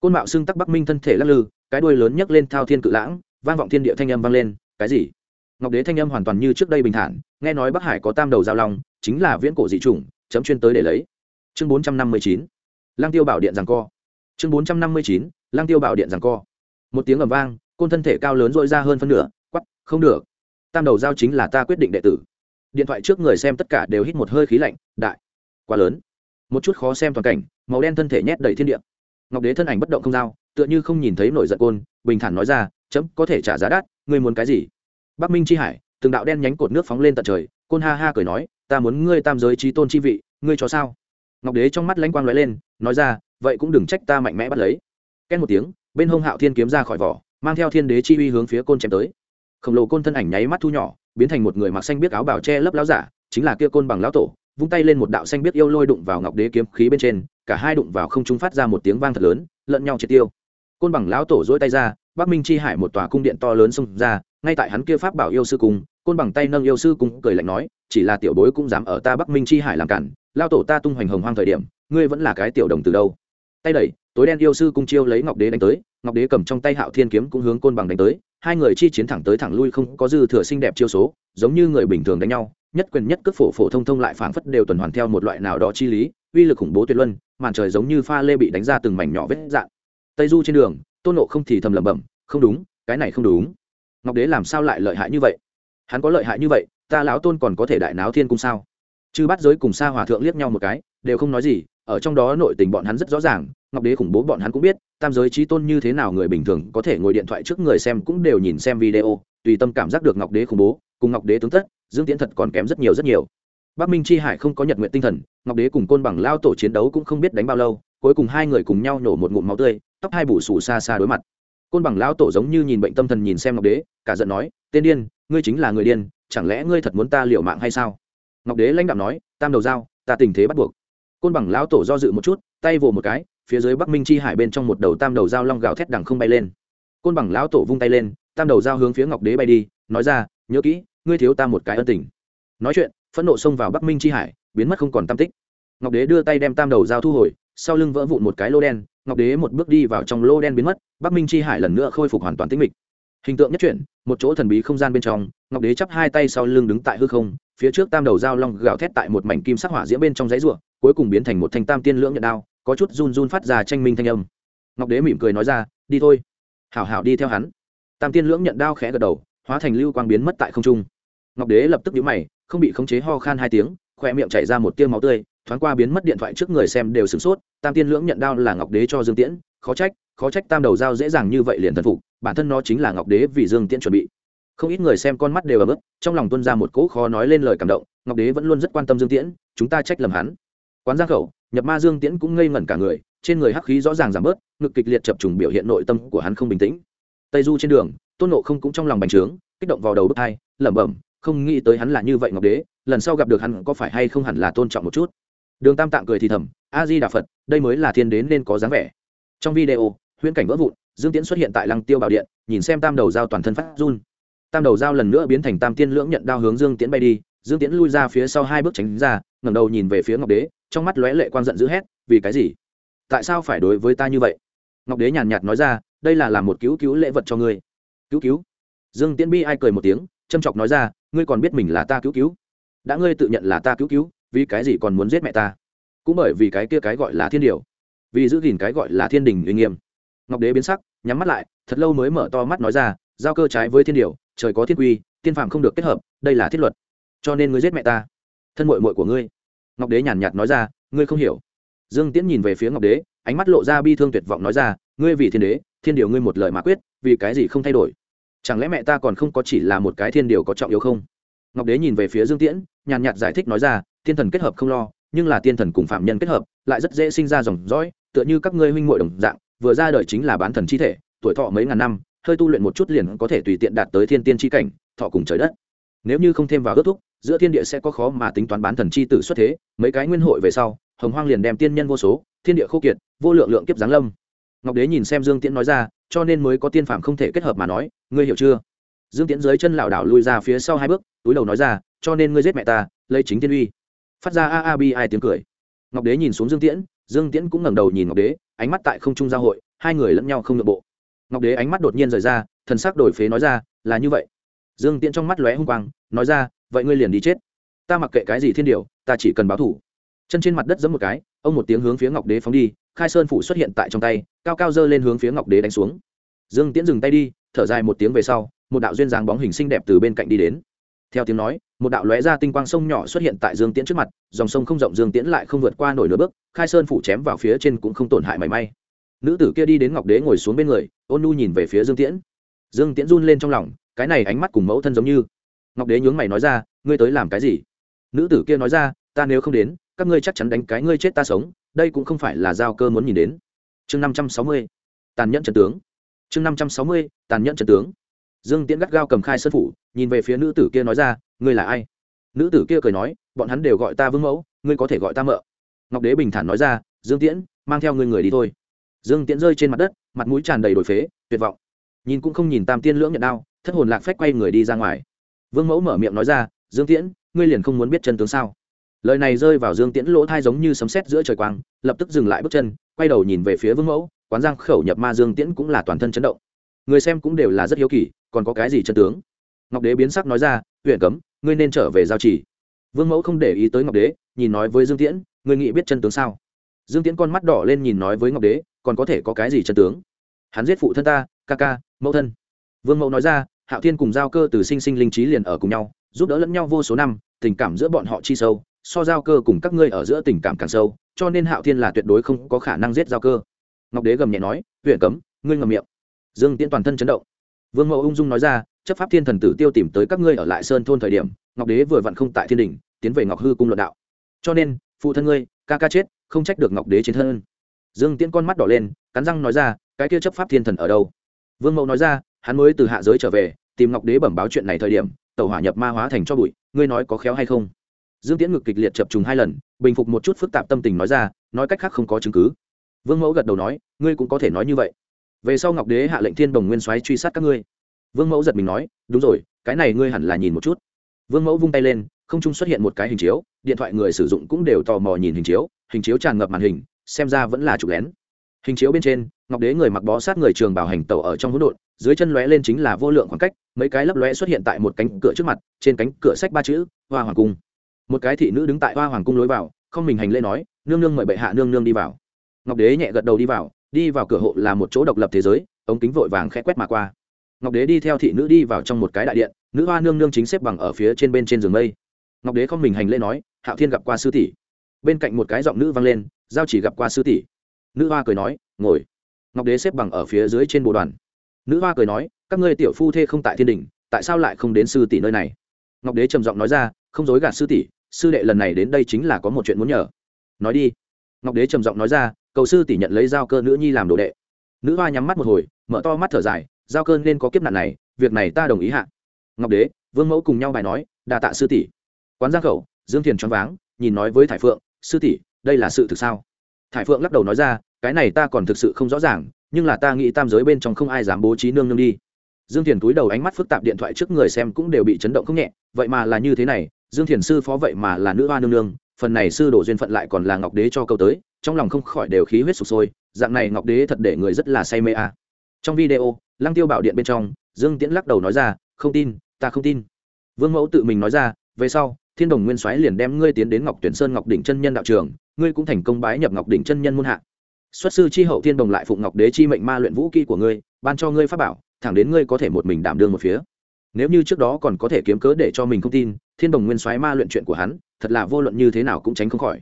Côn mạo xưng tắc bắc minh thân thể lắc lư, cái đuôi lớn nhấc lên thao thiên cự lãng, vang vọng thiên địa thanh âm vang lên, cái gì? Ngọc đế thanh âm hoàn toàn như trước đây bình thản, nghe nói bắc hải có tam đầu giao long, chính là viễn cổ dị chủng, chấm chuyên tới để lấy. Chương bốn trăm năm mươi chín. Lang tiêu bảo điện rằng co chương bốn trăm năm mươi chín lang tiêu bảo điện rằng co. Một tiếng ầm vang, côn thân thể cao lớn dội ra hơn phân nửa quắp không được. Tam đầu giao chính là ta quyết định đệ tử. Điện thoại trước người xem tất cả đều hít một hơi khí lạnh, đại. Quá lớn. Một chút khó xem toàn cảnh, màu đen thân thể nhét đầy thiên địa. Ngọc đế thân ảnh bất động không giao, tựa như không nhìn thấy nổi giận côn, bình thản nói ra, chấm, có thể trả giá đắt, ngươi muốn cái gì? Bắc minh c h i hải, từng đạo đen nhánh cột nước phóng lên tận trời, côn ha ha cười nói, ta muốn ngươi tam giới trí tôn chi vị, ngươi cho sao? Ngọc đế trong mắt lãnh quang l ó e lên, nói ra vậy cũng đừng trách ta mạnh mẽ bắt lấy. Két một tiếng, bên hông hạo thiên kiếm ra khỏi vỏ, mang theo thiên đế chi uy hướng phía côn chém tới. Khổng lồ côn thân ảnh nháy mắt thu nhỏ, biến thành một người mặc xanh biết áo bào che lấp láo giả, chính là kia côn bằng lão tổ, vung tay lên một đạo xanh biết yêu lôi đụng vào ngọc đế kiếm khí bên trên, cả hai đụng vào không trung phát ra một tiếng vang thật lớn, lẫn nhau triệt tiêu. Côn bằng lão tổ dỗi tay ra, bắc minh chi hải một tòa cung điện to lớn xông ra, ngay tại hắn kia pháp bảo yêu sư cung côn bằng tay nâng yêu sư cung cười lạnh nói, chỉ là tiểu bối cũng dám ở ta bắc minh chi hải làm cản lao tổ ta tung hoành hồng hoang thời điểm, ngươi vẫn là cái tiểu đồng từ đâu? Tay đẩy, tối đen yêu sư cung chiêu lấy ngọc đế đánh tới, ngọc đế cầm trong tay hạo thiên kiếm cũng hướng côn bằng đánh tới. Hai người chi chiến thẳng tới thẳng lui không có dư thừa xinh đẹp chiêu số, giống như người bình thường đánh nhau, nhất quyền nhất cước phổ phổ thông thông lại phảng phất đều tuần hoàn theo một loại nào đó chi lý, uy lực khủng bố tuyệt luân, màn trời giống như pha lê bị đánh ra từng mảnh nhỏ vết dạn tây du trên đường, tôn nộ không thì thầm lẩm bẩm, không đúng, cái này không đúng. Ngọc đế làm sao lại lợi hại như vậy? Hắn có lợi hại như vậy, ta lão tôn còn có thể đại náo thiên cung sao? Chư bắt giới cùng sa hòa thượng liếc nhau một cái, đều không nói gì ở trong đó nội tình bọn hắn rất rõ ràng, ngọc đế khủng bố bọn hắn cũng biết, tam giới trí tôn như thế nào người bình thường có thể ngồi điện thoại trước người xem cũng đều nhìn xem video, tùy tâm cảm giác được ngọc đế khủng bố, cùng ngọc đế tướng tất, dương tiễn thật còn kém rất nhiều rất nhiều. Bắc minh chi hải không có nhật nguyện tinh thần, ngọc đế cùng côn bằng lao tổ chiến đấu cũng không biết đánh bao lâu, cuối cùng hai người cùng nhau nổ một ngụm máu tươi, tóc hai bù xù xa xa đối mặt. Côn bằng lao tổ giống như nhìn bệnh tâm thần nhìn xem ngọc đế, cả giận nói, tên điên, ngươi chính là người điên, chẳng lẽ ngươi thật muốn ta liệu mạng hay sao? Ngọc đế lãnh đạo nói, tam đầu dao ta tình thế bắt buộc côn bằng lão tổ do dự một chút, tay vồ một cái, phía dưới bắc minh chi hải bên trong một đầu tam đầu dao long gào thét đằng không bay lên. Côn bằng lão tổ vung tay lên, tam đầu dao hướng phía ngọc đế bay đi, nói ra, nhớ kỹ, ngươi thiếu ta một cái ân tình. Nói chuyện, phẫn nộ xông vào bắc minh chi hải, biến mất không còn tam tích. Ngọc đế đưa tay đem tam đầu dao thu hồi, sau lưng vỡ vụn một cái lô đen, ngọc đế một bước đi vào trong lô đen biến mất, bắc minh chi hải lần nữa khôi phục hoàn toàn tính mịch. Hình tượng nhất chuyển, một chỗ thần bí không gian bên trong, ngọc đế chắp hai tay sau lưng đứng tại hư không, phía trước tam đầu dao long gào thét tại một mảnh kim sắc hỏa diễm bên trong giấy ruộng cuối cùng biến thành một thanh tam tiên lưỡng nhận đao, có chút run run phát ra tranh minh thanh âm. Ngọc đế mỉm cười nói ra, đi thôi. Hảo hảo đi theo hắn. Tam tiên lưỡng nhận đao khẽ gật đầu, hóa thành lưu quang biến mất tại không trung. Ngọc đế lập tức nhũ mày, không bị khống chế ho khan hai tiếng khoe miệng chảy ra một tia máu tươi, thoáng qua biến mất điện thoại trước người xem đều sửng sốt, tam tiên lưỡng nhận đao là ngọc đế cho dương tiễn, khó trách khó trách tam đầu dao dễ dàng như vậy liền thần phục, bản thân nó chính là ngọc đế vì dương tiễn chuẩn bị. Không ít người xem con mắt đều ấm ức, trong lòng tuân ra một cỗ khó nói lên lời cảm động, ngọc đế vẫn luôn rất quan tâm dương tiễn, chúng ta trách lầm hắn quán giang khẩu, nhập ma dương tiễn cũng ngây ngẩn cả người, trên người hắc khí rõ ràng giảm bớt, ngực kịch liệt chập trùng biểu hiện nội tâm của hắn không bình tĩnh. Tây du trên đường, tôn nộ không cũng trong lòng bành trướng, kích động vào đầu bước hai, lẩm bẩm, không nghĩ tới hắn là như vậy ngọc đế, lần sau gặp được hắn có phải hay không hẳn là tôn trọng một chút. Đường tam tạng cười thì thầm, a di đà phật, đây mới là thiên đến nên có dáng vẻ. Trong video, huyễn cảnh vỡ vụn, dương tiễn xuất hiện tại lăng tiêu bảo điện, nhìn xem tam đầu dao toàn thân phát run. Tam đầu dao lần nữa biến thành tam tiên lưỡng nhận đao hướng dương tiễn bay đi, dương tiễn lui ra phía sau hai bước tránh ra, ngẩng đầu nhìn về phía ngọc đế trong mắt lóe lệ quang giận dữ hét, vì cái gì? Tại sao phải đối với ta như vậy? Ngọc đế nhàn nhạt nói ra, đây là làm một cứu cứu lễ vật cho ngươi. Cứu cứu? Dương tiễn bi ai cười một tiếng, châm chọc nói ra, ngươi còn biết mình là ta cứu cứu? Đã ngươi tự nhận là ta cứu cứu, vì cái gì còn muốn giết mẹ ta? Cũng bởi vì cái kia cái gọi là thiên điều, vì giữ gìn cái gọi là thiên đình uy nghiêm. Ngọc đế biến sắc, nhắm mắt lại, thật lâu mới mở to mắt nói ra, giao cơ trái với thiên điều, trời có thiên quy, tiên phạm không được kết hợp, đây là thiết luật, cho nên ngươi giết mẹ ta. Thân mội mội của ngươi ngọc đế nhàn nhạt nói ra, ngươi không hiểu. Dương tiễn nhìn về phía ngọc đế, ánh mắt lộ ra bi thương tuyệt vọng nói ra, ngươi vì thiên đế, thiên điều ngươi một lời mà quyết, vì cái gì không thay đổi? Chẳng lẽ mẹ ta còn không có chỉ là một cái thiên điều có trọng yếu không? Ngọc đế nhìn về phía dương tiễn, nhàn nhạt giải thích nói ra, thiên thần kết hợp không lo, nhưng là tiên thần cùng phạm nhân kết hợp, lại rất dễ sinh ra dòng dõi, tựa như các ngươi huynh muội đồng dạng, vừa ra đời chính là bán thần chi thể, tuổi thọ mấy ngàn năm, hơi tu luyện một chút liền có thể tùy tiện đạt tới thiên tiên chi cảnh, thọ cùng trời đất. Nếu như không thêm vào ước thúc giữa thiên địa sẽ có khó mà tính toán bán thần chi tử xuất thế, mấy cái nguyên hội về sau, hồng hoang liền đem tiên nhân vô số, thiên địa khô kiệt, vô lượng lượng kiếp giáng lâm. Ngọc đế nhìn xem dương tiễn nói ra, cho nên mới có tiên phạm không thể kết hợp mà nói, ngươi hiểu chưa? Dương tiễn dưới chân lảo đảo lui ra phía sau hai bước, túi đầu nói ra, cho nên ngươi giết mẹ ta, lấy chính tiên uy. Phát ra a a bi ai tiếng cười. Ngọc đế nhìn xuống dương tiễn dương tiễn cũng ngẩng đầu nhìn ngọc đế, ánh mắt tại không trung giao hội, hai người lẫn nhau không nội bộ. Ngọc đế ánh mắt đột nhiên rời ra, thần sắc đổi phế nói ra, là như vậy. Dương tiễn trong mắt lóe hung quang, nói ra vậy ngươi liền đi chết. Ta mặc kệ cái gì thiên điều, ta chỉ cần báo thủ. Chân trên mặt đất giẫm một cái, ông một tiếng hướng phía ngọc đế phóng đi, khai sơn phủ xuất hiện tại trong tay, cao cao dơ lên hướng phía ngọc đế đánh xuống. Dương tiễn dừng tay đi, thở dài một tiếng về sau, một đạo duyên dáng bóng hình xinh đẹp từ bên cạnh đi đến. Theo tiếng nói, một đạo lóe ra tinh quang sông nhỏ xuất hiện tại dương tiễn trước mặt, dòng sông không rộng dương tiễn lại không vượt qua nổi nửa bước, khai sơn phủ chém vào phía trên cũng không tổn hại mảy may. Nữ tử kia đi đến ngọc đế ngồi xuống bên người, ôn nu nhìn về phía dương tiễn. Dương tiễn run lên trong lòng, cái này ánh mắt cùng mẫu thân giống như ngọc đế nhướng mày nói ra, ngươi tới làm cái gì? Nữ tử kia nói ra, ta nếu không đến, các ngươi chắc chắn đánh cái ngươi chết ta sống, đây cũng không phải là giao cơ muốn nhìn đến. Chương năm trăm sáu mươi, tàn nhẫn trần tướng. Chương năm trăm sáu mươi, tàn nhẫn trần tướng. Dương tiễn gắt gao cầm khai sân phủ, nhìn về phía nữ tử kia nói ra, ngươi là ai? Nữ tử kia cười nói, bọn hắn đều gọi ta vương mẫu, ngươi có thể gọi ta mợ. Ngọc đế bình thản nói ra, dương tiễn, mang theo ngươi người đi thôi. Dương tiễn rơi trên mặt đất, mặt mũi tràn đầy đổi phế, tuyệt vọng. Nhìn cũng không nhìn tam tiên lưỡng nhận đao, thất hồn lạc phách quay người đi ra ngoài vương mẫu mở miệng nói ra, dương tiễn, ngươi liền không muốn biết chân tướng sao? Lời này rơi vào dương tiễn lỗ thai giống như sấm sét giữa trời quang, lập tức dừng lại bước chân, quay đầu nhìn về phía vương mẫu, quán giang khẩu nhập ma dương tiễn cũng là toàn thân chấn động. Người xem cũng đều là rất hiếu kỳ, còn có cái gì chân tướng? Ngọc đế biến sắc nói ra huyện cấm, ngươi nên trở về giao chỉ vương mẫu không để ý tới ngọc đế, nhìn nói với dương tiễn, ngươi nghĩ biết chân tướng sao? Dương tiễn con mắt đỏ lên nhìn nói với ngọc đế, còn có thể có cái gì chân tướng? Hắn giết phụ thân ta, ca ca, mẫu thân. Vương mẫu nói ra hạo thiên cùng giao cơ từ sinh sinh linh trí liền ở cùng nhau, giúp đỡ lẫn nhau vô số năm, tình cảm giữa bọn họ chi sâu, so giao cơ cùng các ngươi ở giữa tình cảm càng sâu, cho nên hạo thiên là tuyệt đối không có khả năng giết giao cơ. Ngọc đế gầm nhẹ nói huyện cấm, ngươi ngầm miệng. Dương tiễn toàn thân chấn động. Vương mẫu ung dung nói ra, chấp pháp thiên thần tử tiêu tìm tới các ngươi ở lại sơn thôn thời điểm, ngọc đế vừa vặn không tại thiên đình tiến về ngọc hư cung luận đạo. Cho nên, phụ thân ngươi, ca ca chết, không trách được ngọc đế chiến thân. Dương tiễn con mắt đỏ lên, cắn răng nói ra, cái kia chấp pháp thiên thần ở đâu? Vương mẫu nói ra hắn mới từ hạ giới trở về, tìm ngọc đế bẩm báo chuyện này thời điểm tàu hỏa nhập ma hóa thành cho bụi, ngươi nói có khéo hay không? Dương tiễn ngực kịch liệt chập trùng hai lần, bình phục một chút phức tạp tâm tình nói ra, nói cách khác không có chứng cứ. Vương mẫu gật đầu nói, ngươi cũng có thể nói như vậy. Về sau ngọc đế hạ lệnh thiên đồng nguyên soái truy sát các ngươi. Vương mẫu giật mình nói, đúng rồi, cái này ngươi hẳn là nhìn một chút. Vương mẫu vung tay lên, không trung xuất hiện một cái hình chiếu, điện thoại người sử dụng cũng đều tò mò nhìn hình chiếu hình chiếu tràn ngập màn hình, xem ra vẫn là chụp lén hình chiếu bên trên, ngọc đế người mặc bó sát người trường bảo hành tàu ở trong hỗn độn, dưới chân lóe lên chính là vô lượng khoảng cách, mấy cái lấp lóe xuất hiện tại một cánh cửa trước mặt, trên cánh cửa sách ba chữ, hoa hoàng cung. Một cái thị nữ đứng tại hoa hoàng cung lối vào, không mình hành lễ nói, nương nương mời bệ hạ nương nương đi vào. Ngọc đế nhẹ gật đầu đi vào đi vào cửa hộ là một chỗ độc lập thế giới, ống kính vội vàng khẽ quét mà qua. Ngọc đế đi theo thị nữ đi vào trong một cái đại điện, nữ hoa nương nương chính xếp bằng ở phía trên bên trên giường mây. Ngọc đế không mình hành lễ nói, hạo thiên gặp qua sư tỷ. Bên cạnh một cái giọng nữ vang lên, giao chỉ gặp qua sư tỷ nữ hoa cười nói, ngồi. Ngọc đế xếp bằng ở phía dưới trên bộ đoàn. Nữ hoa cười nói, các ngươi tiểu phu thê không tại thiên đình, tại sao lại không đến sư tỷ nơi này? Ngọc đế trầm giọng nói ra, không dối gạt sư tỷ, sư đệ lần này đến đây chính là có một chuyện muốn nhờ. Nói đi. Ngọc đế trầm giọng nói ra, cầu sư tỷ nhận lấy giao cơ nữ nhi làm đồ đệ. Nữ hoa nhắm mắt một hồi, mở to mắt thở dài, giao cơ nên có kiếp nạn này, việc này ta đồng ý hạ. Ngọc đế, vương mẫu cùng nhau bài nói đà tạ sư tỷ. Quán giang khẩu, dương thiền choáng váng, nhìn nói với thải phượng, sư tỷ, đây là sự thực sao? Thải phượng lắc đầu nói ra, cái này ta còn thực sự không rõ ràng, nhưng là ta nghĩ tam giới bên trong không ai dám bố trí nương nương đi dương thiền túi đầu ánh mắt phức tạp điện thoại trước người xem cũng đều bị chấn động không nhẹ, vậy mà là như thế này, dương thiền sư phó vậy mà là nữ hoa nương nương, phần này sư đổ duyên phận lại còn là ngọc đế cho câu tới, trong lòng không khỏi đều khí huyết sụp sôi, dạng này ngọc đế thật để người rất là say mê à. trong video, lăng tiêu bảo điện bên trong, dương tiễn lắc đầu nói ra, không tin, ta không tin vương mẫu tự mình nói ra, về sau, thiên đồng nguyên soái liền đem ngươi tiến đến ngọc tuyển sơn ngọc đỉnh chân nhân đạo trường ngươi cũng thành công bái nhập ngọc đỉnh chân nhân muôn hạ. Xuất sư chi hậu thiên đồng lại phụng ngọc đế chi mệnh ma luyện vũ kỹ của ngươi, ban cho ngươi pháp bảo, thẳng đến ngươi có thể một mình đảm đương một phía. Nếu như trước đó còn có thể kiếm cớ để cho mình không tin, thiên đồng nguyên soái ma luyện chuyện của hắn, thật là vô luận như thế nào cũng tránh không khỏi.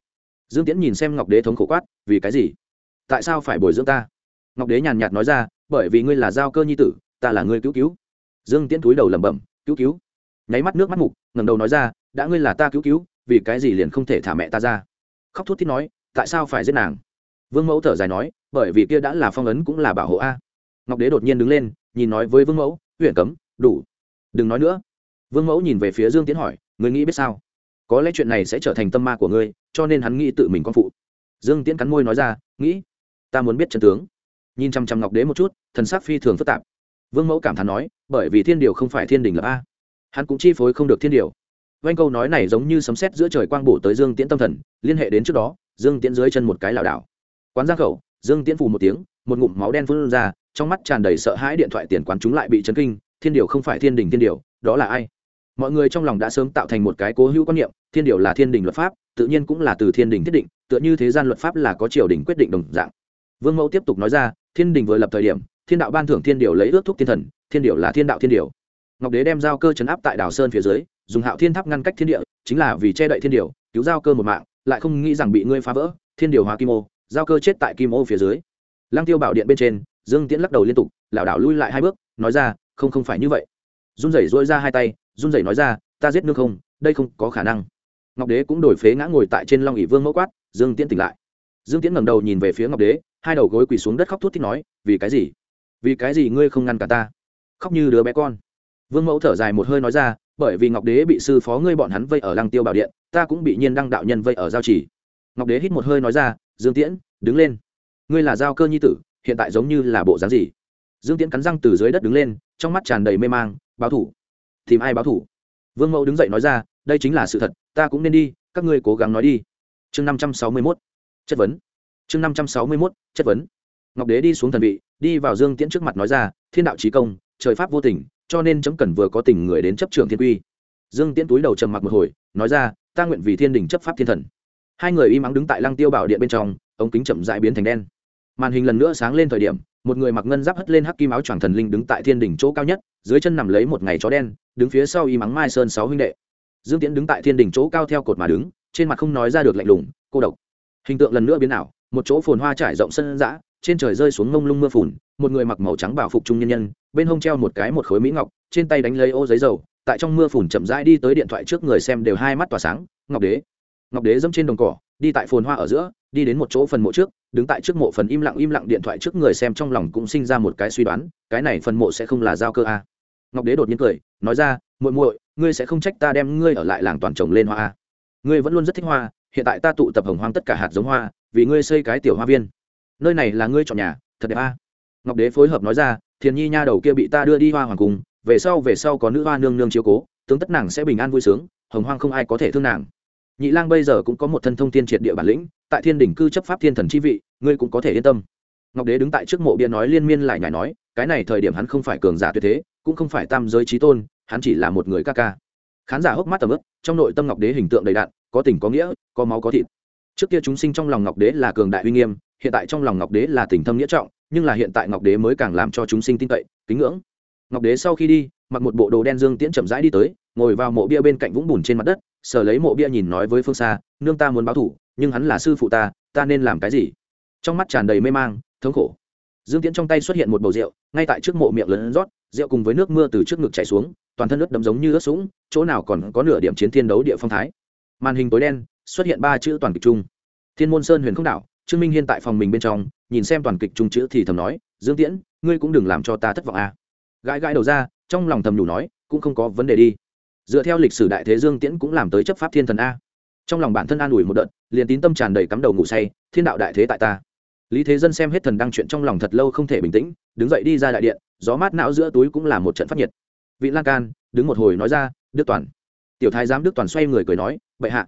Dương tiễn nhìn xem ngọc đế thống khổ quát, vì cái gì? Tại sao phải bồi dưỡng ta? Ngọc đế nhàn nhạt nói ra, bởi vì ngươi là giao cơ nhi tử, ta là ngươi cứu cứu. Dương tiễn túi đầu lẩm bẩm, cứu cứu. Nháy mắt nước mắt mục ngầm đầu nói ra, đã ngươi là ta cứu cứu, vì cái gì liền không thể thả mẹ ta ra? Khóc thút thít nói, tại sao phải giết nàng? Vương mẫu thở dài nói, bởi vì kia đã là phong ấn cũng là bảo hộ a. Ngọc đế đột nhiên đứng lên, nhìn nói với vương mẫu huyện cấm, đủ. Đừng nói nữa. Vương mẫu nhìn về phía dương tiến hỏi người nghĩ biết sao? Có lẽ chuyện này sẽ trở thành tâm ma của ngươi, cho nên hắn nghĩ tự mình con phụ. Dương Tiến cắn môi nói ra, nghĩ? Ta muốn biết chân tướng. Nhìn chăm chăm ngọc đế một chút, thần sắc phi thường phức tạp. Vương mẫu cảm thán nói, bởi vì thiên điều không phải thiên đình lập a. Hắn cũng chi phối không được thiên điều vanh câu nói này giống như sấm sét giữa trời quang bổ tới dương tiễn tâm thần, liên hệ đến trước đó, dương tiễn dưới chân một cái lảo đảo. Quán giang khẩu, dương tiễn phù một tiếng, một ngụm máu đen phun ra, trong mắt tràn đầy sợ hãi điện thoại tiền quán chúng lại bị chấn kinh, thiên điều không phải thiên đình thiên điều, đó là ai? Mọi người trong lòng đã sớm tạo thành một cái cố hữu quan niệm, thiên điều là thiên đình luật pháp, tự nhiên cũng là từ thiên đình thiết định, tựa như thế gian luật pháp là có triều đình quyết định đồng dạng. Vương mẫu tiếp tục nói ra, thiên đình vừa lập thời điểm, thiên đạo ban thưởng thiên điều lấy ước thúc thiên thần, thiên điều là thiên đạo thiên điều. Ngọc đế đem giao cơ chấn áp tại đảo sơn phía dưới dùng hạo thiên tháp ngăn cách thiên địa, chính là vì che đậy thiên điều, cứu giao cơ một mạng, lại không nghĩ rằng bị ngươi phá vỡ, thiên điều hóa kim ô, giao cơ chết tại kim ô phía dưới. Lăng tiêu bảo điện bên trên, dương tiễn lắc đầu liên tục, lảo đảo lui lại hai bước, nói ra, không không phải như vậy. Run rẩy dỗi ra hai tay, run rẩy nói ra, ta giết nương không, đây không có khả năng. Ngọc đế cũng đổi phế ngã ngồi tại trên long ỷ vương mẫu quát, dương tiễn tỉnh lại. Dương tiễn ngẩng đầu nhìn về phía ngọc đế, hai đầu gối quỳ xuống đất khóc thút thít nói, vì cái gì? Vì cái gì ngươi không ngăn cả ta? Khóc như đứa bé con vương mẫu thở dài một hơi nói ra, bởi vì ngọc đế bị sư phó ngươi bọn hắn vây ở lăng tiêu bảo điện, ta cũng bị nhiên đăng đạo nhân vây ở giao chỉ. Ngọc đế hít một hơi nói ra, dương tiễn, đứng lên. Ngươi là giao cơ nhi tử, hiện tại giống như là bộ dáng gì? Dương tiễn cắn răng từ dưới đất đứng lên, trong mắt tràn đầy mê mang, báo thủ. Tìm ai báo thủ? Vương mẫu đứng dậy nói ra, đây chính là sự thật, ta cũng nên đi, các ngươi cố gắng nói đi. Chương năm trăm sáu mươi mốt, chất vấn. Chương năm trăm sáu mươi mốt, chất vấn. Ngọc đế đi xuống thần vị, đi vào dương tiễn trước mặt nói ra, thiên đạo trí công, trời pháp vô tình cho nên chấm cần vừa có tình người đến chấp trường thiên quy. Dương tiễn túi đầu trầm mặc một hồi, nói ra, ta nguyện vì thiên đình chấp pháp thiên thần. Hai người im ắng đứng tại lăng tiêu bảo điện bên trong, ống kính chậm dãi biến thành đen. Màn hình lần nữa sáng lên thời điểm, một người mặc ngân giáp hất lên hắc kim áo choàng thần linh đứng tại thiên đỉnh chỗ cao nhất, dưới chân nằm lấy một ngày chó đen, đứng phía sau y mắng mai sơn sáu huynh đệ. Dương tiễn đứng tại thiên đỉnh chỗ cao theo cột mà đứng, trên mặt không nói ra được lạnh lùng, cô độc. Hình tượng lần nữa biến ảo, một chỗ phồn hoa trải rộng sân dã, trên trời rơi xuống mông lung mưa phùn, một người mặc màu trắng bảo phục trung nhân nhân bên hông treo một cái một khối mỹ ngọc, trên tay đánh lấy ô giấy dầu, tại trong mưa phùn chậm rãi đi tới điện thoại trước người xem đều hai mắt tỏa sáng, ngọc đế. Ngọc đế dẫm trên đồng cỏ, đi tại phồn hoa ở giữa, đi đến một chỗ phần mộ trước, đứng tại trước mộ phần im lặng im lặng điện thoại trước người xem trong lòng cũng sinh ra một cái suy đoán, cái này phần mộ sẽ không là giao cơ a. Ngọc đế đột nhiên cười, nói ra, muội muội, ngươi sẽ không trách ta đem ngươi ở lại làng toàn trồng lên hoa a. Ngươi vẫn luôn rất thích hoa, hiện tại ta tụ tập hồng hoang tất cả hạt giống hoa, vì ngươi xây cái tiểu hoa viên. Nơi này là ngươi chọn nhà, thật đẹp a ngọc đế phối hợp nói ra, thiền nhi nha đầu kia bị ta đưa đi hoa hoàng cung, về sau về sau có nữ hoa nương nương chiếu cố tướng tất nàng sẽ bình an vui sướng, hồng hoang không ai có thể thương nàng. Nhị lang bây giờ cũng có một thân thông thiên triệt địa bản lĩnh, tại thiên đỉnh cư chấp pháp thiên thần chi vị, ngươi cũng có thể yên tâm. Ngọc đế đứng tại trước mộ bia nói liên miên lại nhảy nói, cái này thời điểm hắn không phải cường giả tuyệt thế, cũng không phải tam giới trí tôn, hắn chỉ là một người ca ca. Khán giả hốc mắt tầm ướp trong nội tâm ngọc đế hình tượng đầy đạn có tình có nghĩa, có máu có thịt. Trước kia chúng sinh trong lòng ngọc đế là cường đại uy nghiêm, hiện tại trong lòng ngọc đế là tình thâm nghĩa trọng nhưng là hiện tại ngọc đế mới càng làm cho chúng sinh tin cậy, kính ngưỡng. Ngọc đế sau khi đi, mặc một bộ đồ đen dương tiễn chậm rãi đi tới, ngồi vào mộ bia bên cạnh vũng bùn trên mặt đất, sờ lấy mộ bia nhìn nói với phương xa nương ta muốn báo thủ, nhưng hắn là sư phụ ta ta nên làm cái gì? Trong mắt tràn đầy mê mang, thống khổ. Dương tiễn trong tay xuất hiện một bầu rượu, ngay tại trước mộ miệng lớn rót, rượu cùng với nước mưa từ trước ngực chảy xuống, toàn thân ướt đấm giống như ướt sũng, chỗ nào còn có nửa điểm chiến thiên đấu địa phong thái. Màn hình tối đen, xuất hiện ba chữ toàn kịch trung thiên môn sơn huyền không đảo trương minh hiên tại phòng mình bên trong, nhìn xem toàn kịch trung chữ thì thầm nói, dương tiễn, ngươi cũng đừng làm cho ta thất vọng a à. gãi gãi đầu ra, trong lòng thầm nhủ nói, cũng không có vấn đề đi. Dựa theo lịch sử đại thế dương tiễn cũng làm tới chấp pháp thiên thần a. Trong lòng bản thân an ủi một đợt, liền tín tâm tràn đầy cắm đầu ngủ say, thiên đạo đại thế tại ta. Lý thế dân xem hết thần đăng chuyện trong lòng thật lâu không thể bình tĩnh, đứng dậy đi ra đại điện, gió mát não giữa túi cũng là một trận phát nhiệt. Vị lan can, đứng một hồi nói ra, đức toàn. Tiểu thái giám đức toàn xoay người cười nói, bệ hạ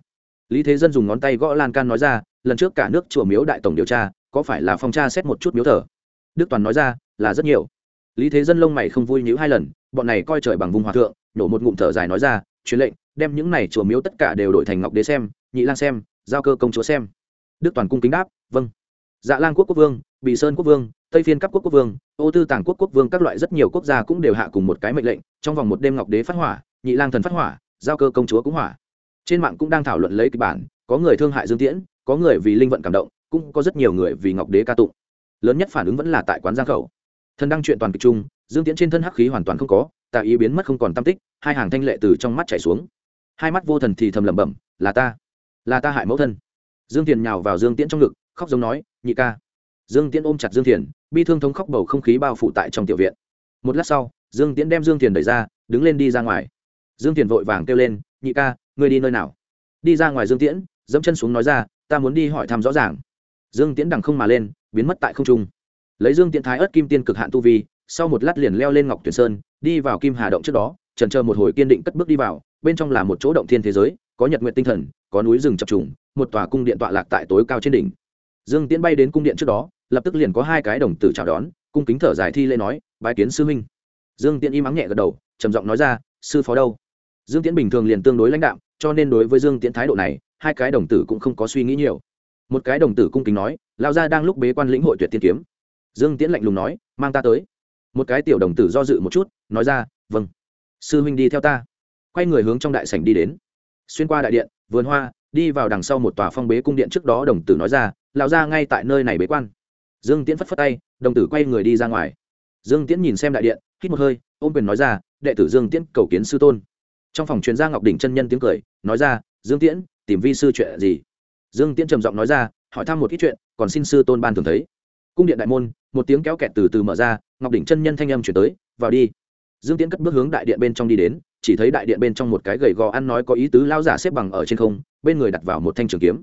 lý thế dân dùng ngón tay gõ lan can nói ra, lần trước cả nước chùa miếu đại tổng điều tra, có phải là phong tra xét một chút miếu thờ? Đức toàn nói ra, là rất nhiều. Lý thế dân lông mày không vui nhữ hai lần, bọn này coi trời bằng vùng hòa thượng, nổ một ngụm thở dài nói ra, truyền lệnh, đem những này chùa miếu tất cả đều đổi thành ngọc đế xem, nhị lang xem, giao cơ công chúa xem. Đức toàn cung kính đáp vâng. Dạ lang quốc quốc vương bị sơn quốc vương, tây phiên cấp quốc quốc vương, ô tư tàng quốc quốc vương các loại rất nhiều quốc gia cũng đều hạ cùng một cái mệnh lệnh, trong vòng một đêm ngọc đế phát hỏa, nhị lang thần phát hỏa, giao cơ công chúa cũng hỏa trên mạng cũng đang thảo luận lấy kịch bản, có người thương hại dương tiễn, có người vì linh vận cảm động, cũng có rất nhiều người vì ngọc đế ca tụng. Lớn nhất phản ứng vẫn là tại quán giang khẩu. Thần đăng chuyện toàn kịch chung, dương tiễn trên thân hắc khí hoàn toàn không có, tạ ý biến mất không còn tam tích, hai hàng thanh lệ từ trong mắt chảy xuống. Hai mắt vô thần thì thầm lẩm bẩm, là ta là ta hại mẫu thân. Dương thiền nhào vào dương tiễn trong ngực, khóc giống nói, nhị ca. Dương tiễn ôm chặt dương thiền, bi thương thống khóc bầu không khí bao phủ tại trong tiểu viện. Một lát sau, dương tiễn đem dương thiền đẩy ra, đứng lên đi ra ngoài. Dương tiền vội vàng kêu lên, nhị ca ngươi đi nơi nào? Đi ra ngoài dương tiễn, dẫm chân xuống nói ra, ta muốn đi hỏi thăm rõ ràng. Dương tiễn đằng không mà lên, biến mất tại không trung. Lấy dương tiễn thái ớt kim tiên cực hạn tu vi, sau một lát liền leo lên ngọc tuyển sơn, đi vào kim hà động trước đó trần chờ một hồi kiên định cất bước đi vào, bên trong là một chỗ động thiên thế giới, có nhật nguyện tinh thần, có núi rừng chập trùng, một tòa cung điện tọa lạc tại tối cao trên đỉnh. Dương tiễn bay đến cung điện trước đó, lập tức liền có hai cái đồng tử chào đón, cung kính thở dài thi lễ nói, bái kiến sư huynh. Dương tiễn im ắng nhẹ gật đầu, trầm giọng nói ra, sư phó đâu? Dương tiễn bình thường liền tương đối lãnh đạm cho nên đối với dương tiễn thái độ này, hai cái đồng tử cũng không có suy nghĩ nhiều. Một cái đồng tử cung kính nói lao ra đang lúc bế quan lĩnh hội tuyệt tiên kiếm. Dương tiễn lạnh lùng nói, mang ta tới. Một cái tiểu đồng tử do dự một chút, nói ra vâng sư huynh đi theo ta. Quay người hướng trong đại sảnh đi đến. Xuyên qua đại điện, vườn hoa, đi vào đằng sau một tòa phong bế cung điện trước đó đồng tử nói ra, lão ra ngay tại nơi này bế quan. Dương tiễn phất phất tay, đồng tử quay người đi ra ngoài. Dương tiễn nhìn xem đại điện, hít một hơi, ôm quyền nói ra, đệ tử dương tiễn cầu kiến sư tôn trong phòng chuyên gia ngọc đỉnh chân nhân tiếng cười, nói ra, dương tiễn, tìm vi sư chuyện gì? Dương tiễn trầm giọng nói ra, hỏi thăm một ít chuyện, còn xin sư tôn ban thường thấy. Cung điện đại môn, một tiếng kéo kẹt từ từ mở ra, ngọc đỉnh chân nhân thanh âm chuyển tới, vào đi. Dương tiễn cất bước hướng đại điện bên trong đi đến, chỉ thấy đại điện bên trong một cái gầy gò ăn nói có ý tứ lao giả xếp bằng ở trên không, bên người đặt vào một thanh trường kiếm.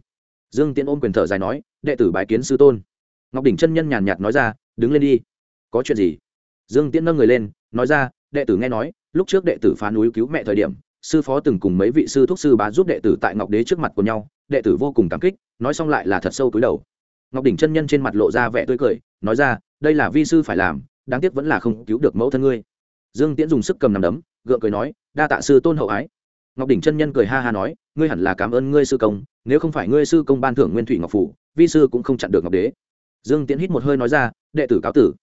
Dương tiễn ôm quyền thở dài nói, đệ tử bái kiến sư tôn. Ngọc đỉnh chân nhân nhàn nhạt nói ra, đứng lên đi. Có chuyện gì? Dương tiễn nâng người lên, nói ra, đệ tử nghe nói, lúc trước đệ tử phá núi cứu mẹ thời điểm sư phó từng cùng mấy vị sư thúc sư bá giúp đệ tử tại ngọc đế trước mặt của nhau, đệ tử vô cùng cảm kích, nói xong lại là thật sâu túi đầu. Ngọc đỉnh chân nhân trên mặt lộ ra vẻ tươi cười, nói ra, đây là vi sư phải làm, đáng tiếc vẫn là không cứu được mẫu thân ngươi. Dương tiễn dùng sức cầm nằm đấm, gượng cười nói, đa tạ sư tôn hậu ái. Ngọc đỉnh chân nhân cười ha ha nói, ngươi hẳn là cảm ơn ngươi sư công, nếu không phải ngươi sư công ban thưởng nguyên thủy ngọc phủ, vi sư cũng không chặn được ngọc đế. Dương tiễn hít một hơi nói ra, đệ tử cáo tử.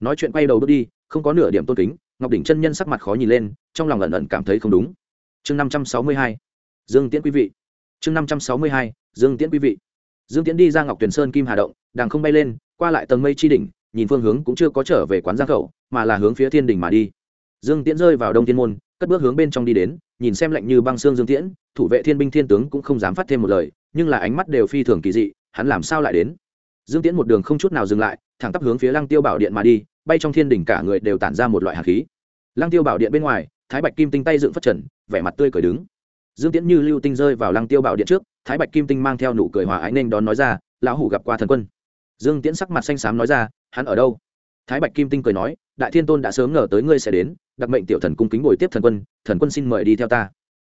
Nói chuyện quay đầu bước đi, không có nửa điểm tôn kính, ngọc đỉnh chân nhân sắc mặt khó nhìn lên, trong lòng ẩn ẩn cảm thấy không đúng chương năm trăm sáu mươi hai, dương tiễn quý vị. Chương năm trăm sáu mươi hai, dương tiễn quý vị. Dương tiễn đi ra ngọc tuyền sơn kim hà động đàng không bay lên, qua lại tầng mây chi đỉnh, nhìn phương hướng cũng chưa có trở về quán giang khẩu, mà là hướng phía thiên đỉnh mà đi. Dương tiễn rơi vào đông thiên môn, cất bước hướng bên trong đi đến, nhìn xem lạnh như băng xương dương tiễn, thủ vệ thiên binh thiên tướng cũng không dám phát thêm một lời, nhưng là ánh mắt đều phi thường kỳ dị, hắn làm sao lại đến? Dương tiễn một đường không chút nào dừng lại, thẳng tắp hướng phía lăng tiêu bảo điện mà đi, bay trong thiên đỉnh cả người đều tản ra một loại hạt khí. Lăng tiêu bảo điện bên ngoài, thái bạch kim tinh tay dựng phát trần vẻ mặt tươi cười đứng. Dương tiễn như lưu tinh rơi vào lăng tiêu bảo điện trước, thái bạch kim tinh mang theo nụ cười hòa ái nên đón nói ra, lão hủ gặp qua thần quân. Dương tiễn sắc mặt xanh xám nói ra, hắn ở đâu? Thái bạch kim tinh cười nói, đại thiên tôn đã sớm ngờ tới ngươi sẽ đến, đặc mệnh tiểu thần cung kính ngồi tiếp thần quân thần quân xin mời đi theo ta.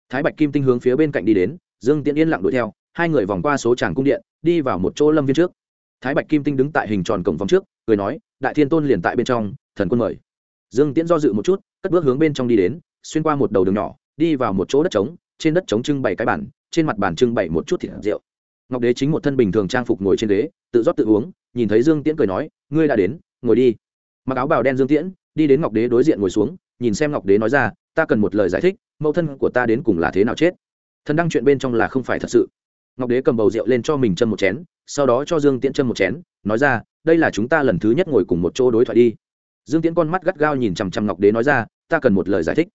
Thái bạch kim tinh hướng phía bên cạnh đi đến, dương tiễn yên lặng đuổi theo, hai người vòng qua số tràng cung điện, đi vào một chỗ lâm viên trước. Thái bạch kim tinh đứng tại hình tròn cổng vòng trước, cười nói, đại thiên tôn liền tại bên trong, thần quân mời. Dương tiễn do dự một chút, cất bước hướng bên trong đi đến, xuyên qua một đầu đường nhỏ đi vào một chỗ đất trống trên đất trống trưng bày cái bản trên mặt bàn trưng bày một chút thịt rượu. Ngọc đế chính một thân bình thường trang phục ngồi trên đế, tự rót tự uống nhìn thấy dương tiễn cười nói ngươi đã đến ngồi đi. Mặc áo bào đen dương tiễn đi đến ngọc đế đối diện ngồi xuống nhìn xem ngọc đế nói ra ta cần một lời giải thích mẫu thân của ta đến cùng là thế nào chết? Thần đăng chuyện bên trong là không phải thật sự. Ngọc đế cầm bầu rượu lên cho mình chân một chén sau đó cho dương tiễn chân một chén nói ra đây là chúng ta lần thứ nhất ngồi cùng một chỗ đối thoại đi. Dương tiễn con mắt gắt gao nhìn chằm chằm ngọc đế nói ra ta cần một lời giải thích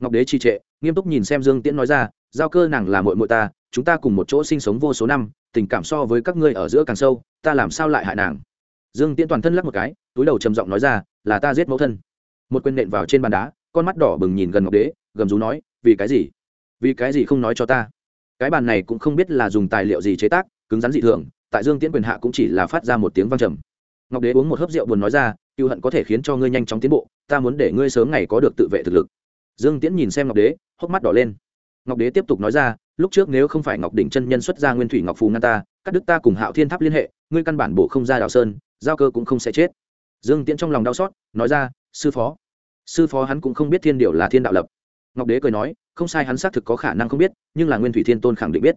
ngọc đế trì trệ, nghiêm túc nhìn xem dương tiễn nói ra, giao cơ nàng là mội mội ta, chúng ta cùng một chỗ sinh sống vô số năm, tình cảm so với các ngươi ở giữa càng sâu, ta làm sao lại hại nàng? Dương tiễn toàn thân lắc một cái, túi đầu trầm giọng nói ra, là ta giết mẫu thân. Một quyền nện vào trên bàn đá, con mắt đỏ bừng nhìn gần ngọc đế, gầm rú nói, vì cái gì? Vì cái gì không nói cho ta? Cái bàn này cũng không biết là dùng tài liệu gì chế tác, cứng rắn dị thường, tại dương tiễn quyền hạ cũng chỉ là phát ra một tiếng vang trầm. Ngọc đế uống một hớp rượu buồn nói ra cựu hận có thể khiến cho ngươi nhanh chóng tiến bộ, ta muốn để ngươi sớm ngày có được tự vệ thực lực dương tiễn nhìn xem ngọc đế, hốc mắt đỏ lên. Ngọc đế tiếp tục nói ra, lúc trước nếu không phải ngọc đỉnh chân nhân xuất ra nguyên thủy ngọc phù ngăn ta, cắt đức ta cùng hạo thiên tháp liên hệ, ngươi căn bản bổ không ra đào sơn, giao cơ cũng không sẽ chết. Dương tiễn trong lòng đau xót, nói ra, sư phó sư phó hắn cũng không biết thiên điều là thiên đạo lập. Ngọc đế cười nói, không sai hắn xác thực có khả năng không biết, nhưng là nguyên thủy thiên tôn khẳng định biết.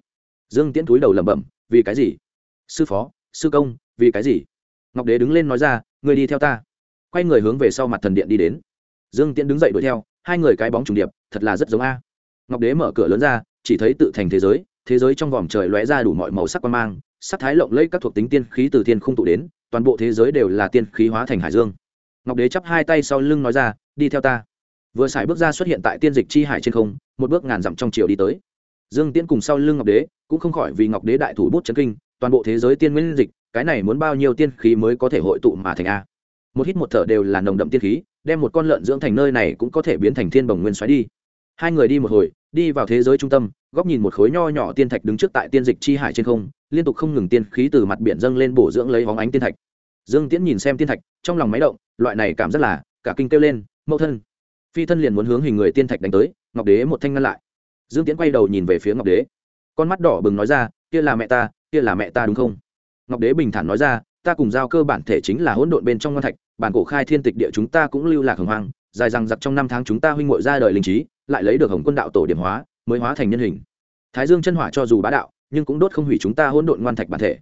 Dương tiễn túi đầu lẩm bẩm, vì cái gì? Sư phó, sư công, vì cái gì? Ngọc đế đứng lên nói ra người đi theo ta. Quay người hướng về sau mặt thần điện đi đến. Dương tiễn đứng dậy đuổi theo hai người cái bóng trùng điệp, thật là rất giống a. Ngọc đế mở cửa lớn ra, chỉ thấy tự thành thế giới thế giới trong vòm trời lóe ra đủ mọi màu sắc quan mang, sắc thái lộng lẫy các thuộc tính tiên khí từ thiên không tụ đến, toàn bộ thế giới đều là tiên khí hóa thành hải dương. Ngọc đế chắp hai tay sau lưng nói ra, đi theo ta. Vừa xài bước ra xuất hiện tại tiên dịch chi hải trên không, một bước ngàn dặm trong chiều đi tới. Dương tiễn cùng sau lưng ngọc đế cũng không khỏi vì ngọc đế đại thủ bút chấn kinh, toàn bộ thế giới tiên nguyên dịch, cái này muốn bao nhiêu tiên khí mới có thể hội tụ mà thành a? Một hít một thở đều là nồng đậm tiên khí đem một con lợn dưỡng thành nơi này cũng có thể biến thành thiên bồng nguyên xoáy đi. Hai người đi một hồi, đi vào thế giới trung tâm, góc nhìn một khối nho nhỏ tiên thạch đứng trước tại tiên dịch chi hải trên không, liên tục không ngừng tiên khí từ mặt biển dâng lên bổ dưỡng lấy hóng ánh tiên thạch. Dương tiễn nhìn xem tiên thạch, trong lòng máy động, loại này cảm rất là, cả kinh kêu lên, mẫu thân. Phi thân liền muốn hướng hình người tiên thạch đánh tới, ngọc đế một thanh ngăn lại. Dương tiễn quay đầu nhìn về phía ngọc đế. Con mắt đỏ bừng nói ra, kia là mẹ ta, kia là mẹ ta đúng không? Ngọc đế bình thản nói ra ta cùng giao cơ bản thể chính là hỗn độn bên trong ngon thạch, bản cổ khai thiên tịch địa chúng ta cũng lưu lạc hồng hoang, dài rằng giặc trong năm tháng chúng ta huynh ngội ra đời linh trí, lại lấy được hồng quân đạo tổ điểm hóa, mới hóa thành nhân hình. Thái dương chân hỏa cho dù bá đạo, nhưng cũng đốt không hủy chúng ta hỗn độn ngoan thạch bản thể.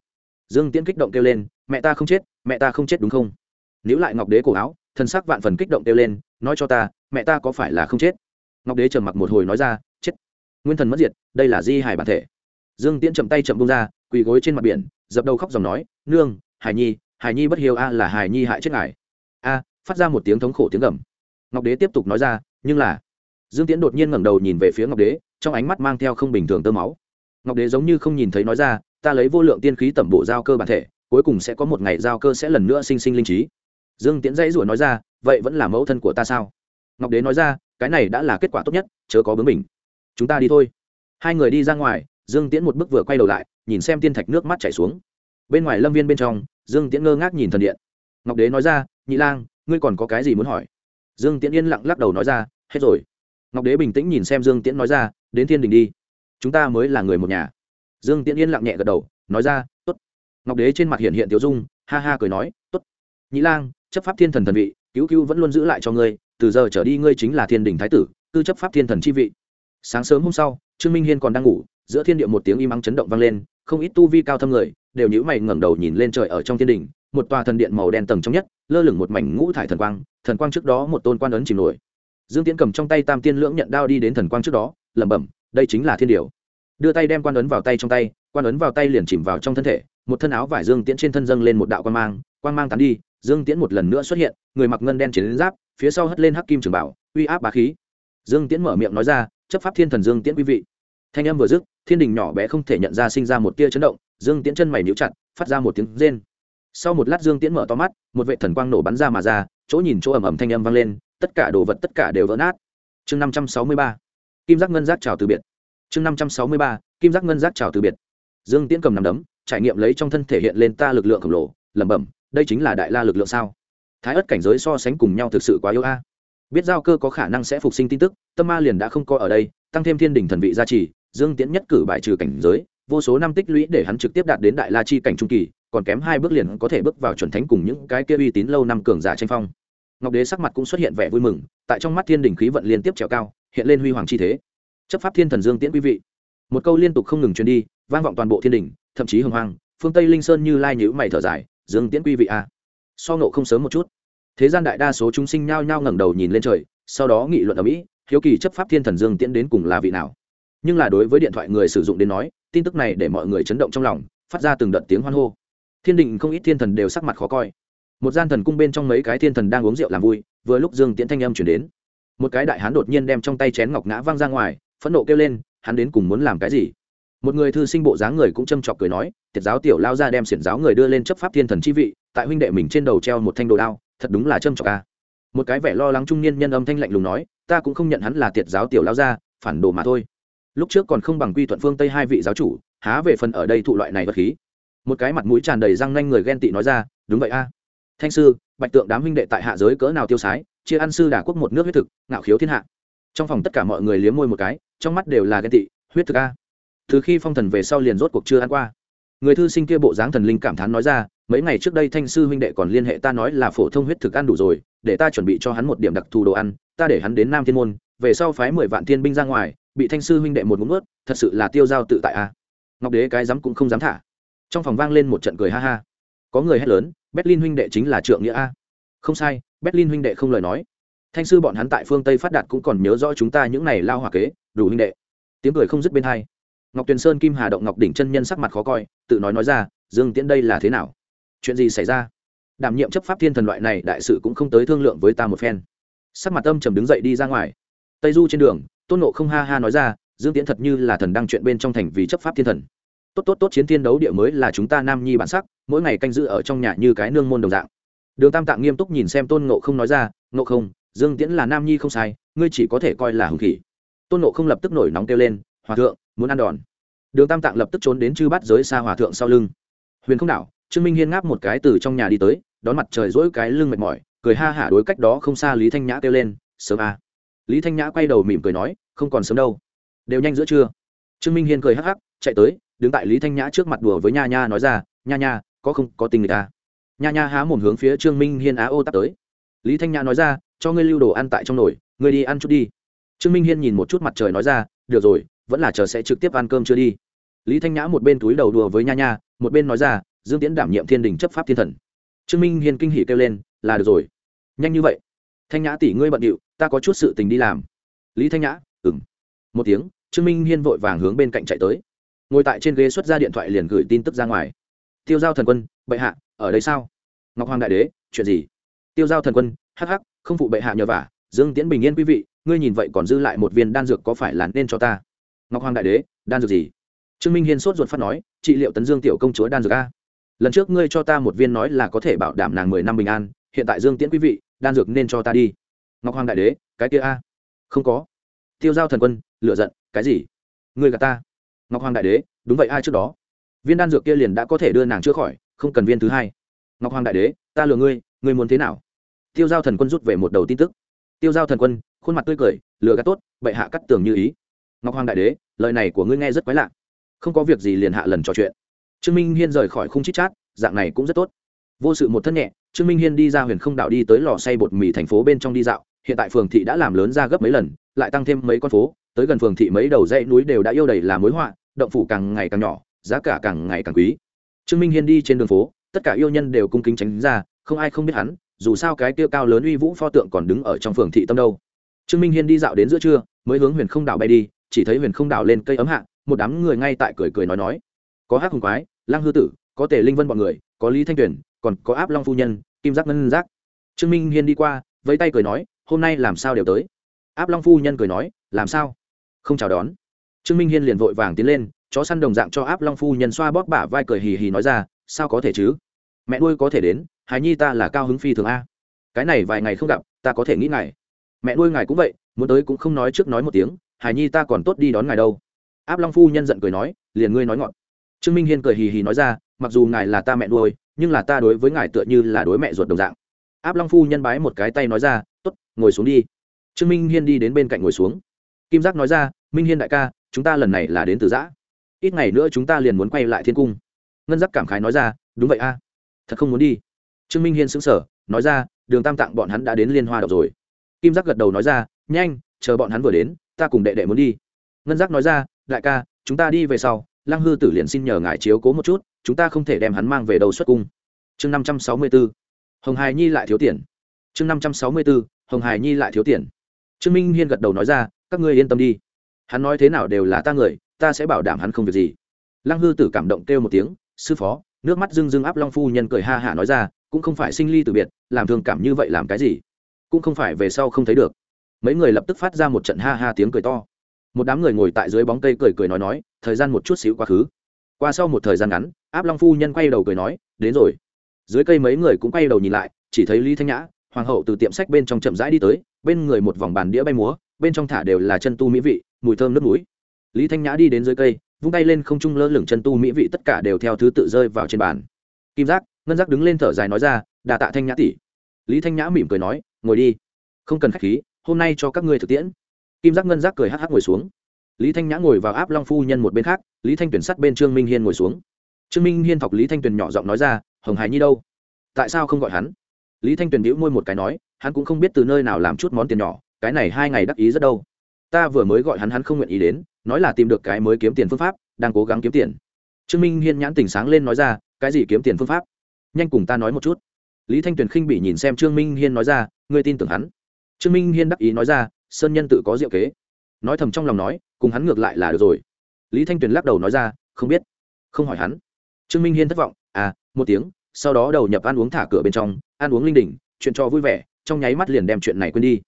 Dương tiễn kích động kêu lên, mẹ ta không chết, mẹ ta không chết đúng không? Níu lại ngọc đế cổ áo thân sắc vạn phần kích động kêu lên, nói cho ta, mẹ ta có phải là không chết? Ngọc đế trầm mặc một hồi nói ra, chết. Nguyên thần mất diệt, đây là di hải bản thể. Dương tiễn chậm tay chậm bông ra, quỳ gối trên mặt biển, dập đầu khóc dòng nói, nương hải nhi hải nhi bất hiếu a, là hải nhi hại chết ngài. A, phát ra một tiếng thống khổ tiếng gầm. Ngọc đế tiếp tục nói ra, nhưng là, dương tiễn đột nhiên ngẩng đầu nhìn về phía ngọc đế, trong ánh mắt mang theo không bình thường tơ máu. Ngọc đế giống như không nhìn thấy nói ra, ta lấy vô lượng tiên khí tẩm bộ giao cơ bản thể, cuối cùng sẽ có một ngày giao cơ sẽ lần nữa sinh sinh linh trí. Dương tiễn dãy rủa nói ra, vậy vẫn là mẫu thân của ta sao? Ngọc đế nói ra, cái này đã là kết quả tốt nhất, chớ có bướng mình chúng ta đi thôi. Hai người đi ra ngoài, dương tiễn một bước vừa quay đầu lại, nhìn xem tiên thạch nước mắt chảy xuống bên ngoài lâm viên bên trong, dương tiễn ngơ ngác nhìn thần điện. Ngọc đế nói ra, nhị lang, ngươi còn có cái gì muốn hỏi? Dương tiễn yên lặng lắc đầu nói ra, hết rồi. Ngọc đế bình tĩnh nhìn xem dương tiễn nói ra, đến thiên đình đi. Chúng ta mới là người một nhà. Dương tiễn yên lặng nhẹ gật đầu, nói ra t ố t ngọc đế trên mặt hiện hiện tiểu dung, ha ha cười nói t ố t nhị lang, chấp pháp thiên thần thần vị, cứu cứu vẫn luôn giữ lại cho ngươi, từ giờ trở đi ngươi chính là thiên đình thái tử tư chấp pháp thiên thần chi vị. Sáng sớm hôm sau, trương minh hiên còn đang ngủ, giữa thiên địa một tiếng im ắng chấn động vang lên, không ít tu vi cao thâm người đều nhíu mày ngẩng đầu nhìn lên trời ở trong thiên đình, một tòa thần điện màu đen tầng trong nhất, lơ lửng một mảnh ngũ thải thần quang thần quang trước đó một tôn quan ấn chìm nổi. Dương tiễn cầm trong tay tam tiên lưỡng nhận đao đi đến thần quang trước đó, lẩm bẩm, đây chính là thiên điều. Đưa tay đem quan ấn vào tay trong tay, quan ấn vào tay liền chìm vào trong thân thể, một thân áo vải dương tiễn trên thân dâng lên một đạo quang mang quang mang tán đi, dương tiễn một lần nữa xuất hiện, người mặc ngân đen chiến giáp, phía sau hất lên hắc kim trường bảo, uy áp bá khí. Dương tiễn mở miệng nói ra, chấp pháp thiên thần dương tiễn quý vị. Thanh âm vừa dứt thiên đình nhỏ bé không thể nhận ra sinh ra một tia chấn động, dương tiễn chân mày níu chặt, phát ra một tiếng rên. Sau một lát dương tiễn mở to mắt, một vệ thần quang nổ bắn ra mà ra, chỗ nhìn chỗ ẩm ẩm thanh âm vang lên, tất cả đồ vật tất cả đều vỡ nát. Chương năm trăm sáu mươi ba, kim giác ngân giác chào từ biệt. Chương năm trăm sáu mươi ba, kim giác ngân giác chào từ biệt. Dương tiễn cầm nằm đấm, trải nghiệm lấy trong thân thể hiện lên ta lực lượng khổng lồ, lẩm bẩm, đây chính là đại la lực lượng sao? Thái ất cảnh giới so sánh cùng nhau thực sự quá yếu a. Biết giao cơ có khả năng sẽ phục sinh tin tức, tâm ma liền đã không coi ở đây, tăng thêm thiên đình thần vị gia trì dương tiễn nhất cử bại trừ cảnh giới, vô số năm tích lũy để hắn trực tiếp đạt đến đại la chi cảnh trung kỳ, còn kém hai bước liền có thể bước vào chuẩn thánh cùng những cái kia uy tín lâu năm cường giả tranh phong. Ngọc đế sắc mặt cũng xuất hiện vẻ vui mừng, tại trong mắt thiên đình khí vận liên tiếp trèo cao, hiện lên huy hoàng chi thế. Chấp pháp thiên thần dương tiễn quý vị. Một câu liên tục không ngừng truyền đi, vang vọng toàn bộ thiên đình, thậm chí hồng hoàng phương tây linh sơn như lai nhữ mày thở dài, dương tiễn quý vị a. À. so nộ không sớm một chút. Thế gian đại đa số chúng sinh nhao nhao ngẩng đầu nhìn lên trời, sau đó nghị luận ở mỹ, hiếu kỳ chấp pháp thiên thần dương tiễn đến cùng là vị nào nhưng là đối với điện thoại người sử dụng đến nói, tin tức này để mọi người chấn động trong lòng, phát ra từng đợt tiếng hoan hô. Thiên đình không ít thiên thần đều sắc mặt khó coi. Một gian thần cung bên trong mấy cái thiên thần đang uống rượu làm vui, vừa lúc dương tiễn thanh âm chuyển đến. Một cái đại hán đột nhiên đem trong tay chén ngọc ngã văng ra ngoài, phẫn nộ kêu lên, hắn đến cùng muốn làm cái gì? Một người thư sinh bộ dáng người cũng châm chọc cười nói, tiệt giáo tiểu lao ra đem xiển giáo người đưa lên chấp pháp thiên thần chi vị, tại huynh đệ mình trên đầu treo một thanh đồ đao, thật đúng là châm chọc ca một cái vẻ lo lắng trung niên nhân âm thanh lạnh lùng nói, ta cũng không nhận hắn là tiệt giáo tiểu lao ra, phản đồ mà thôi lúc trước còn không bằng quy thuận phương tây hai vị giáo chủ, há về phần ở đây thụ loại này vật khí. Một cái mặt mũi tràn đầy răng nanh người ghen tị nói ra, đúng vậy a. Thanh sư, bạch tượng đám huynh đệ tại hạ giới cỡ nào tiêu sái, chia ăn sư đả quốc một nước huyết thực, ngạo khiếu thiên hạ. Trong phòng tất cả mọi người liếm môi một cái, trong mắt đều là ghen tị, huyết thực a. Từ khi phong thần về sau liền rốt cuộc chưa ăn qua. Người thư sinh kia bộ dáng thần linh cảm thán nói ra, mấy ngày trước đây thanh sư huynh đệ còn liên hệ ta nói là phổ thông huyết thực ăn đủ rồi để ta chuẩn bị cho hắn một điểm đặc thù đồ ăn, ta để hắn đến nam thiên môn, về sau phái mười vạn thiên binh ra ngoài, bị thanh sư huynh đệ một ngụm ướt thật sự là tiêu dao tự tại a. Ngọc đế cái dám cũng không dám thả. Trong phòng vang lên một trận cười ha ha. Có người hét lớn, berlin huynh đệ chính là trượng nghĩa a. Không sai, berlin huynh đệ không lời nói. Thanh sư bọn hắn tại phương tây phát đạt cũng còn nhớ rõ chúng ta những này lao hòa kế, đủ huynh đệ. Tiếng cười không dứt bên hai. Ngọc tuyền sơn, kim hà động ngọc đỉnh chân nhân sắc mặt khó coi, tự nói nói ra, dương tiễn đây là thế nào? Chuyện gì xảy ra? Đảm nhiệm chấp pháp thiên thần loại này, đại sự cũng không tới thương lượng với ta một phen. Sắc mặt âm trầm đứng dậy đi ra ngoài. Tây du trên đường, tôn nộ không ha ha nói ra, dương tiễn thật như là thần đang chuyện bên trong thành vì chấp pháp thiên thần. Tốt tốt tốt chiến thiên đấu địa mới là chúng ta nam nhi bản sắc, mỗi ngày canh giữ ở trong nhà như cái nương môn đồng dạng. Đường tam tạng nghiêm túc nhìn xem tôn nộ không nói ra nộ không, dương tiễn là nam nhi không sai, ngươi chỉ có thể coi là hùng khỉ. Tôn nộ không lập tức nổi nóng kêu lên, hòa thượng, muốn ăn đòn. Đường tam tạng lập tức trốn đến chư bắt giới xa hòa thượng sau lưng. Huyền không đảo, trương minh hiên ngáp một cái từ trong nhà đi tới đón mặt trời dỗi cái lưng mệt mỏi, cười ha hả đối cách đó không xa lý thanh nhã kêu lên, sớm à. lý thanh nhã quay đầu mỉm cười nói, không còn sớm đâu. Đều nhanh giữa trưa. Trương minh hiên cười hắc hắc, chạy tới, đứng tại lý thanh nhã trước mặt đùa với nha nha nói ra, nha nha, có không, có tình người ta à? nha nha há một hướng phía trương minh hiên á ô tắt tới. Lý thanh nhã nói ra, cho ngươi lưu đồ ăn tại trong nồi, ngươi đi ăn chút đi. Trương minh hiên nhìn một chút mặt trời nói ra, được rồi, vẫn là chờ sẽ trực tiếp ăn cơm chưa đi. Lý thanh nhã một bên túi đầu đùa với nha nha, một bên nói ra, dương tiễn đảm nhiệm thiên đình chấp pháp thiên thần trương minh hiên kinh hỉ kêu lên, là được rồi. Nhanh như vậy. Thanh nhã tỷ ngươi bận điệu, ta có chút sự tình đi làm. Lý thanh nhã ừng một tiếng, trương minh hiên vội vàng hướng bên cạnh chạy tới. Ngồi tại trên ghế xuất ra điện thoại liền gửi tin tức ra ngoài. Tiêu giao thần quân, bệ hạ, ở đây sao? Ngọc hoàng đại đế, chuyện gì? Tiêu giao thần quân, hắc hắc, không phụ bệ hạ nhờ vả. Dương tiễn bình yên quý vị, ngươi nhìn vậy còn dư lại một viên đan dược có phải là nên cho ta? Ngọc hoàng đại đế, đan dược gì? Trương minh hiên sốt ruột phát nói, trị liệu tấn dương tiểu công chúa đan dược a lần trước ngươi cho ta một viên nói là có thể bảo đảm nàng mười năm bình an, hiện tại dương tiễn quý vị, đan dược nên cho ta đi. Ngọc hoàng đại đế, cái kia a? Không có. Tiêu giao thần quân lựa giận, cái gì? Ngươi gạt ta. Ngọc hoàng đại đế, đúng vậy ai trước đó? Viên đan dược kia liền đã có thể đưa nàng chữa khỏi, không cần viên thứ hai. Ngọc hoàng đại đế, ta lừa ngươi ngươi muốn thế nào? Tiêu giao thần quân rút về một đầu tin tức. Tiêu giao thần quân, khuôn mặt tươi cười, lừa gạt tốt, bệ hạ cắt tường như ý. Ngọc hoàng đại đế, lời này của ngươi nghe rất quái lạ. Không có việc gì liền hạ lần trò chuyện trương minh hiên rời khỏi khung chít chát, dạng này cũng rất tốt. Vô sự một thân nhẹ, trương minh hiên đi ra huyền không đảo đi tới lò xay bột mì thành phố bên trong đi dạo. Hiện tại phường thị đã làm lớn ra gấp mấy lần, lại tăng thêm mấy con phố. Tới gần phường thị mấy đầu dãy núi đều đã yêu đầy là mối họa, động phủ càng ngày càng nhỏ, giá cả càng ngày càng quý. Trương minh hiên đi trên đường phố, tất cả yêu nhân đều cung kính tránh ra, không ai không biết hắn, dù sao cái tiêu cao lớn uy vũ pho tượng còn đứng ở trong phường thị tâm đâu. Trương minh hiên đi dạo đến giữa trưa, mới hướng huyền không đảo bay đi, chỉ thấy huyền không đảo lên cây ấm hạ, một đám người ngay tại cười cười nói nói có hắc hùng quái lang hư tử, có tề linh vân b ọ n người, có lý thanh tuyển còn có áp long phu nhân, kim giác ngân giác. Trương minh hiên đi qua, vẫy tay cười nói, hôm nay làm sao đều tới? Áp long phu nhân cười nói, làm sao? Không chào đón. Trương minh hiên liền vội vàng tiến lên, chó săn đồng dạng cho áp long phu nhân xoa bóp bả vai cười hì hì nói ra, sao có thể chứ? Mẹ nuôi có thể đến, hài nhi ta là cao hứng phi thường a. Cái này vài ngày không gặp, ta có thể nghĩ ngài. Mẹ nuôi ngài cũng vậy, muốn tới cũng không nói trước nói một tiếng, hài nhi ta còn tốt đi đón ngài đâu. Áp long phu nhân giận cười nói, liền ngươi nói ngọn trương minh hiên cười hì hì nói ra, mặc dù ngài là ta mẹ nuôi, nhưng là ta đối với ngài tựa như là đối mẹ ruột đồng dạng. Áp long phu nhân bái một cái tay nói ra t ố t ngồi xuống đi. Trương minh hiên đi đến bên cạnh ngồi xuống. Kim giác nói ra, minh hiên đại ca, chúng ta lần này là đến từ giã. Ít ngày nữa chúng ta liền muốn quay lại thiên cung. Ngân giác cảm khái nói ra, đúng vậy a, thật không muốn đi. Trương minh hiên xứng sở nói ra, đường tam tạng bọn hắn đã đến liên hoa đọc rồi. Kim giác gật đầu nói ra, nhanh, chờ bọn hắn vừa đến, ta cùng đệ đệ muốn đi. Ngân giác nói ra, đại ca, chúng ta đi về sau lăng hư tử liền xin nhờ ngài chiếu cố một chút, chúng ta không thể đem hắn mang về đầu xuất cung. Chương năm trăm sáu mươi b ố hồng hải nhi lại thiếu tiền. Chương năm trăm sáu mươi b ố hồng hải nhi lại thiếu tiền. Trương minh hiên gật đầu nói ra, các ngươi yên tâm đi. Hắn nói thế nào đều là ta người, ta sẽ bảo đảm hắn không việc gì. Lăng hư tử cảm động kêu một tiếng, sư phó. Nước mắt rưng rưng áp long phu nhân cười ha hả nói ra, cũng không phải sinh ly từ biệt, làm thương cảm như vậy làm cái gì? Cũng không phải về sau không thấy được. Mấy người lập tức phát ra một trận ha ha tiếng cười to một đám người ngồi tại dưới bóng cây cười cười nói nói, thời gian một chút xíu quá khứ. Qua sau một thời gian ngắn, áp long phu nhân quay đầu cười nói, đến rồi. Dưới cây mấy người cũng quay đầu nhìn lại, chỉ thấy lý thanh nhã, hoàng hậu từ tiệm sách bên trong chậm rãi đi tới, bên người một vòng bàn đĩa bay múa, bên trong thả đều là chân tu mỹ vị, mùi thơm nước núi. Lý thanh nhã đi đến dưới cây, vung tay lên không trung lơ lửng chân tu mỹ vị tất cả đều theo thứ tự rơi vào trên bàn. Kim giác, ngân giác đứng lên thở dài nói ra đà tạ thanh nhã tỷ. Lý thanh nhã mỉm cười nói, ngồi đi. Không cần khách khí, hôm nay cho các ngươi thực tiễn kim giác ngân giác cười hắc hắc ngồi xuống. Lý thanh nhã ngồi vào áp long phu nhân một bên khác, lý thanh tuyển sắt bên trương minh hiên ngồi xuống. Trương minh hiên thọc lý thanh tuyền nhỏ giọng nói ra, hồng hải nhi đâu? Tại sao không gọi hắn? Lý thanh tuyền đĩu môi một cái nói, hắn cũng không biết từ nơi nào làm chút món tiền nhỏ, cái này hai ngày đắc ý rất đâu. Ta vừa mới gọi hắn hắn không nguyện ý đến, nói là tìm được cái mới kiếm tiền phương pháp, đang cố gắng kiếm tiền. Trương minh hiên nhãn tỉnh sáng lên nói ra, cái gì kiếm tiền phương pháp? Nhanh cùng ta nói một chút. Lý thanh tuyền khinh bị nhìn xem trương minh hiên nói ra, ngươi tin tưởng hắn? Trương minh hiên đắc ý nói ra sơn nhân tự có diệu kế. Nói thầm trong lòng nói, cùng hắn ngược lại là được rồi. Lý thanh tuyền lắc đầu nói ra, không biết. Không hỏi hắn. Trương minh hiên thất vọng à một tiếng, sau đó đầu nhập ăn uống thả cửa bên trong, ăn uống linh đình chuyện cho vui vẻ, trong nháy mắt liền đem chuyện này quên đi.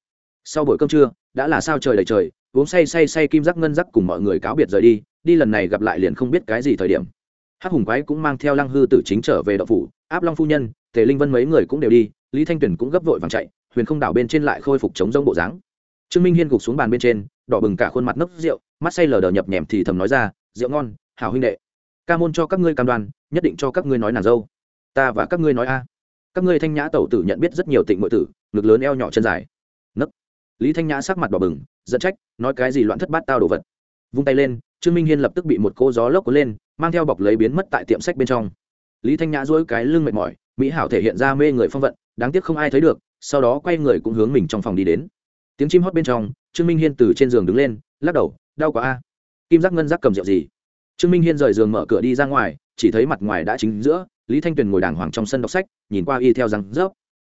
Sau buổi cơm trưa, đã là sao trời đầy trời, uống say say say kim giác ngân giác cùng mọi người cáo biệt rời đi đi lần này gặp lại liền không biết cái gì thời điểm. Hắc hùng quái cũng mang theo lăng hư tử chính trở về đậu phủ, áp long phu nhân, tề linh vân mấy người cũng đều đi, lý thanh Tuyền cũng gấp vội vàng chạy, huyền không đảo bên trên lại khôi phục chống rông bộ dáng trương minh hiên gục xuống bàn bên trên, đỏ bừng cả khuôn mặt nấc rượu, mắt say lờ đờ nhập nhèm thì thầm nói ra, rượu ngon, hảo huynh đệ. Ca môn cho các ngươi cam đoan, nhất định cho các ngươi nói nàng dâu. Ta và các ngươi nói a. Các ngươi thanh nhã tẩu tử nhận biết rất nhiều tịnh ngội tử, ngực lớn eo nhỏ chân dài. Nấc. Lý thanh nhã sắc mặt đỏ bừng, giận trách, nói cái gì loạn thất bát tao đồ vật. Vung tay lên, trương minh hiên lập tức bị một cô gió lốc cuốn lên, mang theo bọc lấy biến mất tại tiệm sách bên trong. Lý thanh nhã dỗi cái lưng mệt mỏi, mỹ hảo thể hiện ra mê người phong vận, đáng tiếc không ai thấy được, sau đó quay người cũng hướng mình trong phòng đi đến tiếng chim hót bên trong, trương minh hiên từ trên giường đứng lên, lắc đầu, đau quá a. Kim giác ngân giác cầm rượu gì? Trương minh hiên rời giường mở cửa đi ra ngoài, chỉ thấy mặt ngoài đã chính giữa, lý thanh tuyền ngồi đàng hoàng trong sân đọc sách, nhìn qua y theo rằng rớp.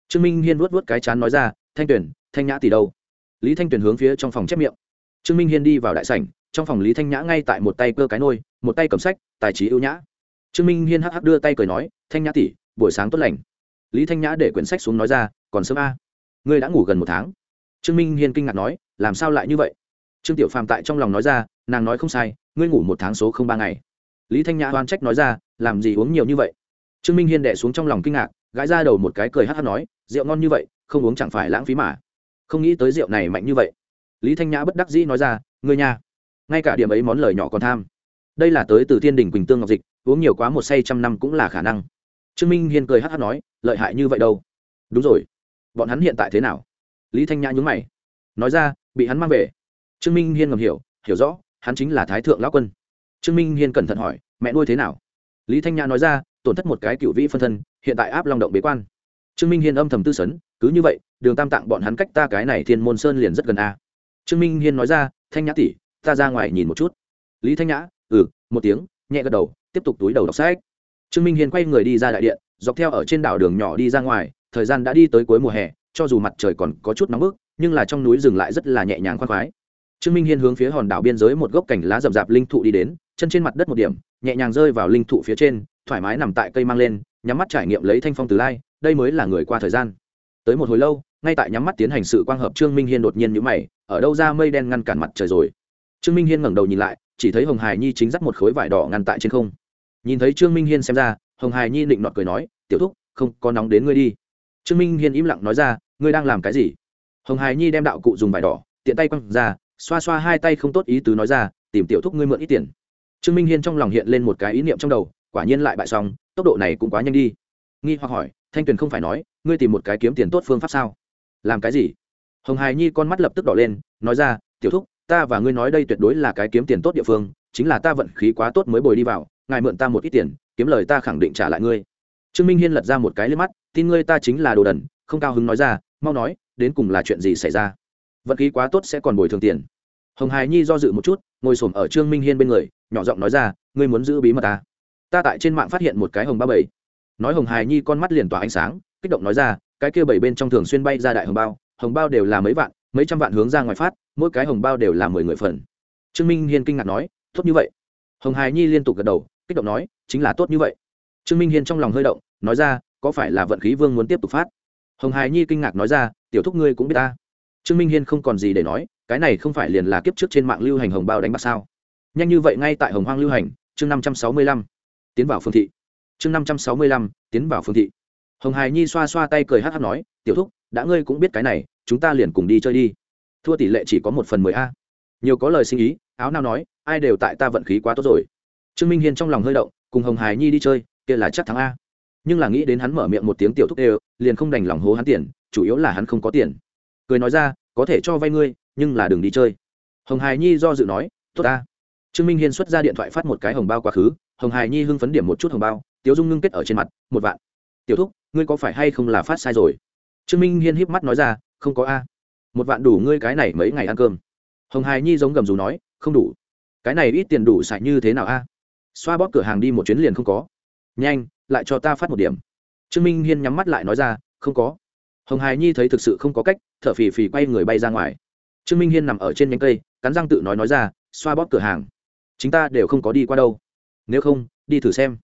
Trương minh hiên vuốt vuốt cái chán nói ra, thanh tuyền, thanh nhã tỷ đâu? Lý thanh tuyền hướng phía trong phòng chép miệng. Trương minh hiên đi vào đại sảnh, trong phòng lý thanh nhã ngay tại một tay cơ cái nôi, một tay cầm sách, tài trí ưu nhã. Trương minh hiên hắc hắc đưa tay cười nói, thanh nhã tỷ, buổi sáng tốt lành. Lý thanh nhã để quyển sách xuống nói ra, còn sớm a. Ngươi đã ngủ gần một tháng trương minh hiên kinh ngạc nói, làm sao lại như vậy? Trương tiểu phàm tại trong lòng nói ra, nàng nói không sai, ngươi ngủ một tháng số không ba ngày. Lý thanh nhã oan trách nói ra, làm gì uống nhiều như vậy? Trương minh hiên đẻ xuống trong lòng kinh ngạc, gãi ra đầu một cái cười hát hát nói, rượu ngon như vậy, không uống chẳng phải lãng phí mà. Không nghĩ tới rượu này mạnh như vậy. Lý thanh nhã bất đắc dĩ nói ra, ngươi nha, ngay cả điểm ấy món lời nhỏ còn tham. Đây là tới từ thiên đình quỳnh tương ngọc dịch, uống nhiều quá một say trăm năm cũng là khả năng. Trương minh hiên cười hát hát nói, lợi hại như vậy đâu. Đúng rồi. Bọn hắn hiện tại thế nào? Lý thanh nhã nhúng mày. Nói ra, bị hắn mang về. Trương minh hiên ngầm hiểu hiểu rõ, hắn chính là thái thượng lão quân. Trương minh hiên cẩn thận hỏi, mẹ nuôi thế nào? Lý thanh nhã nói ra, tổn thất một cái cựu vĩ phân thân, hiện tại áp long động bế quan. Trương minh hiên âm thầm tư sấn, cứ như vậy, đường tam tạng bọn hắn cách ta cái này thiên môn sơn liền rất gần a. Trương minh hiên nói ra, thanh nhã tỷ, ta ra ngoài nhìn một chút. Lý thanh nhã ừ một tiếng, nhẹ gật đầu, tiếp tục túi đầu đọc sách. Trương minh hiên quay người đi ra đại điện, dọc theo ở trên đảo đường nhỏ đi ra ngoài, thời gian đã đi tới cuối mùa hè cho dù mặt trời còn có chút nóng bức, nhưng là trong núi rừng lại rất là nhẹ nhàng khoan khoái. Trương minh hiên hướng phía hòn đảo biên giới một gốc cảnh lá rậm rạp linh thụ đi đến, chân trên mặt đất một điểm, nhẹ nhàng rơi vào linh thụ phía trên, thoải mái nằm tại cây mang lên, nhắm mắt trải nghiệm lấy thanh phong từ lai, đây mới là người qua thời gian. Tới một hồi lâu, ngay tại nhắm mắt tiến hành sự quang hợp trương minh hiên đột nhiên nhũ mày, ở đâu ra mây đen ngăn cản mặt trời rồi? Trương minh hiên ngẩng đầu nhìn lại, chỉ thấy hồng hải nhi chính dắt một khối vải đỏ ngăn tại trên không. Nhìn thấy trương minh hiên xem ra, hồng hải nhi định nọt cười nói, tiểu thúc, không có nóng đến ngươi đi trương minh hiên im lặng nói ra, ngươi đang làm cái gì? Hồng hải nhi đem đạo cụ dùng vải đỏ, tiện tay quăng ra, xoa xoa hai tay không tốt ý tứ nói ra, tìm tiểu thúc ngươi mượn ít tiền. Trương minh hiên trong lòng hiện lên một cái ý niệm trong đầu, quả nhiên lại bại xong, tốc độ này cũng quá nhanh đi. Nghi hoặc hỏi, thanh tuyền không phải nói, ngươi tìm một cái kiếm tiền tốt phương pháp sao? Làm cái gì? Hồng hài nhi con mắt lập tức đỏ lên, nói ra, tiểu thúc, ta và ngươi nói đây tuyệt đối là cái kiếm tiền tốt địa phương, chính là ta vận khí quá tốt mới bồi đi vào, ngài mượn ta một ít tiền, kiếm lời ta khẳng định trả lại ngươi. Trương minh hiên lật ra một cái lên mắt tin ngươi ta chính là đồ đần, không cao hứng nói ra, mau nói, đến cùng là chuyện gì xảy ra? Vận khí quá tốt sẽ còn bồi thường tiền. Hồng hài nhi do dự một chút, ngồi s ổ m ở trương minh hiên bên người, nhỏ giọng nói ra, ngươi muốn giữ bí mật ta ta tại trên mạng phát hiện một cái hồng ba bảy. Nói hồng hài nhi con mắt liền tỏa ánh sáng, kích động nói ra, cái kia bảy bên trong thường xuyên bay ra đại hồng bao hồng bao đều là mấy vạn, mấy trăm vạn hướng ra ngoài phát, mỗi cái hồng bao đều là mười người phần. Trương minh hiên kinh ngạc nói, tốt như vậy. Hồng hài nhi liên tục gật đầu, kích động nói, chính là tốt như vậy. Trương minh hiên trong lòng hơi động, nói ra có phải là vận khí vương muốn tiếp tục phát? Hồng hài nhi kinh ngạc nói ra, tiểu thúc ngươi cũng biết ta. Trương minh hiên không còn gì để nói, cái này không phải liền là kiếp trước trên mạng lưu hành hồng bao đánh bạc sao? Nhanh như vậy ngay tại hồng hoang lưu hành, chương năm trăm sáu mươi lăm. Tiến vào phương thị. Chương năm trăm sáu mươi lăm, tiến vào phương thị. Hồng hài nhi xoa xoa tay cười hát hát nói, tiểu thúc, đã ngươi cũng biết cái này, chúng ta liền cùng đi chơi đi. Thua tỷ lệ chỉ có một phần mười a. Nhiều có lời sinh ý áo nào nói, ai đều tại ta vận khí quá tốt rồi. Trương minh hiên trong lòng hơi động, cùng hồng hài nhi đi chơi, kia là chắc thắng a nhưng là nghĩ đến hắn mở miệng một tiếng tiểu thúc đều, liền không đành lòng hố hắn tiền, chủ yếu là hắn không có tiền. Cười nói ra, có thể cho vay ngươi, nhưng là đừng đi chơi. Hồng hài nhi do dự nói, tốt ta. Trương minh hiên xuất ra điện thoại phát một cái hồng bao quá khứ, hồng hài nhi hưng phấn điểm một chút hồng bao, tiếu dung ngưng kết ở trên mặt, một vạn. Tiểu thúc, ngươi có phải hay không là phát sai rồi? Trương minh hiên híp mắt nói ra, không có a. Một vạn đủ ngươi cái này mấy ngày ăn cơm. Hồng hài nhi giống gầm dù nói, không đủ. Cái này ít tiền đủ xài như thế nào a? Xoa bóp cửa hàng đi một chuyến liền không có. Nhanh lại cho ta phát một điểm. Trương minh hiên nhắm mắt lại nói ra, không có. Hồng hài nhi thấy thực sự không có cách t h ở phì phì quay người bay ra ngoài. Trương minh hiên nằm ở trên nhánh cây, cắn răng tự nói nói ra, xoa bóp cửa hàng. Chúng ta đều không có đi qua đâu. Nếu không, đi thử xem.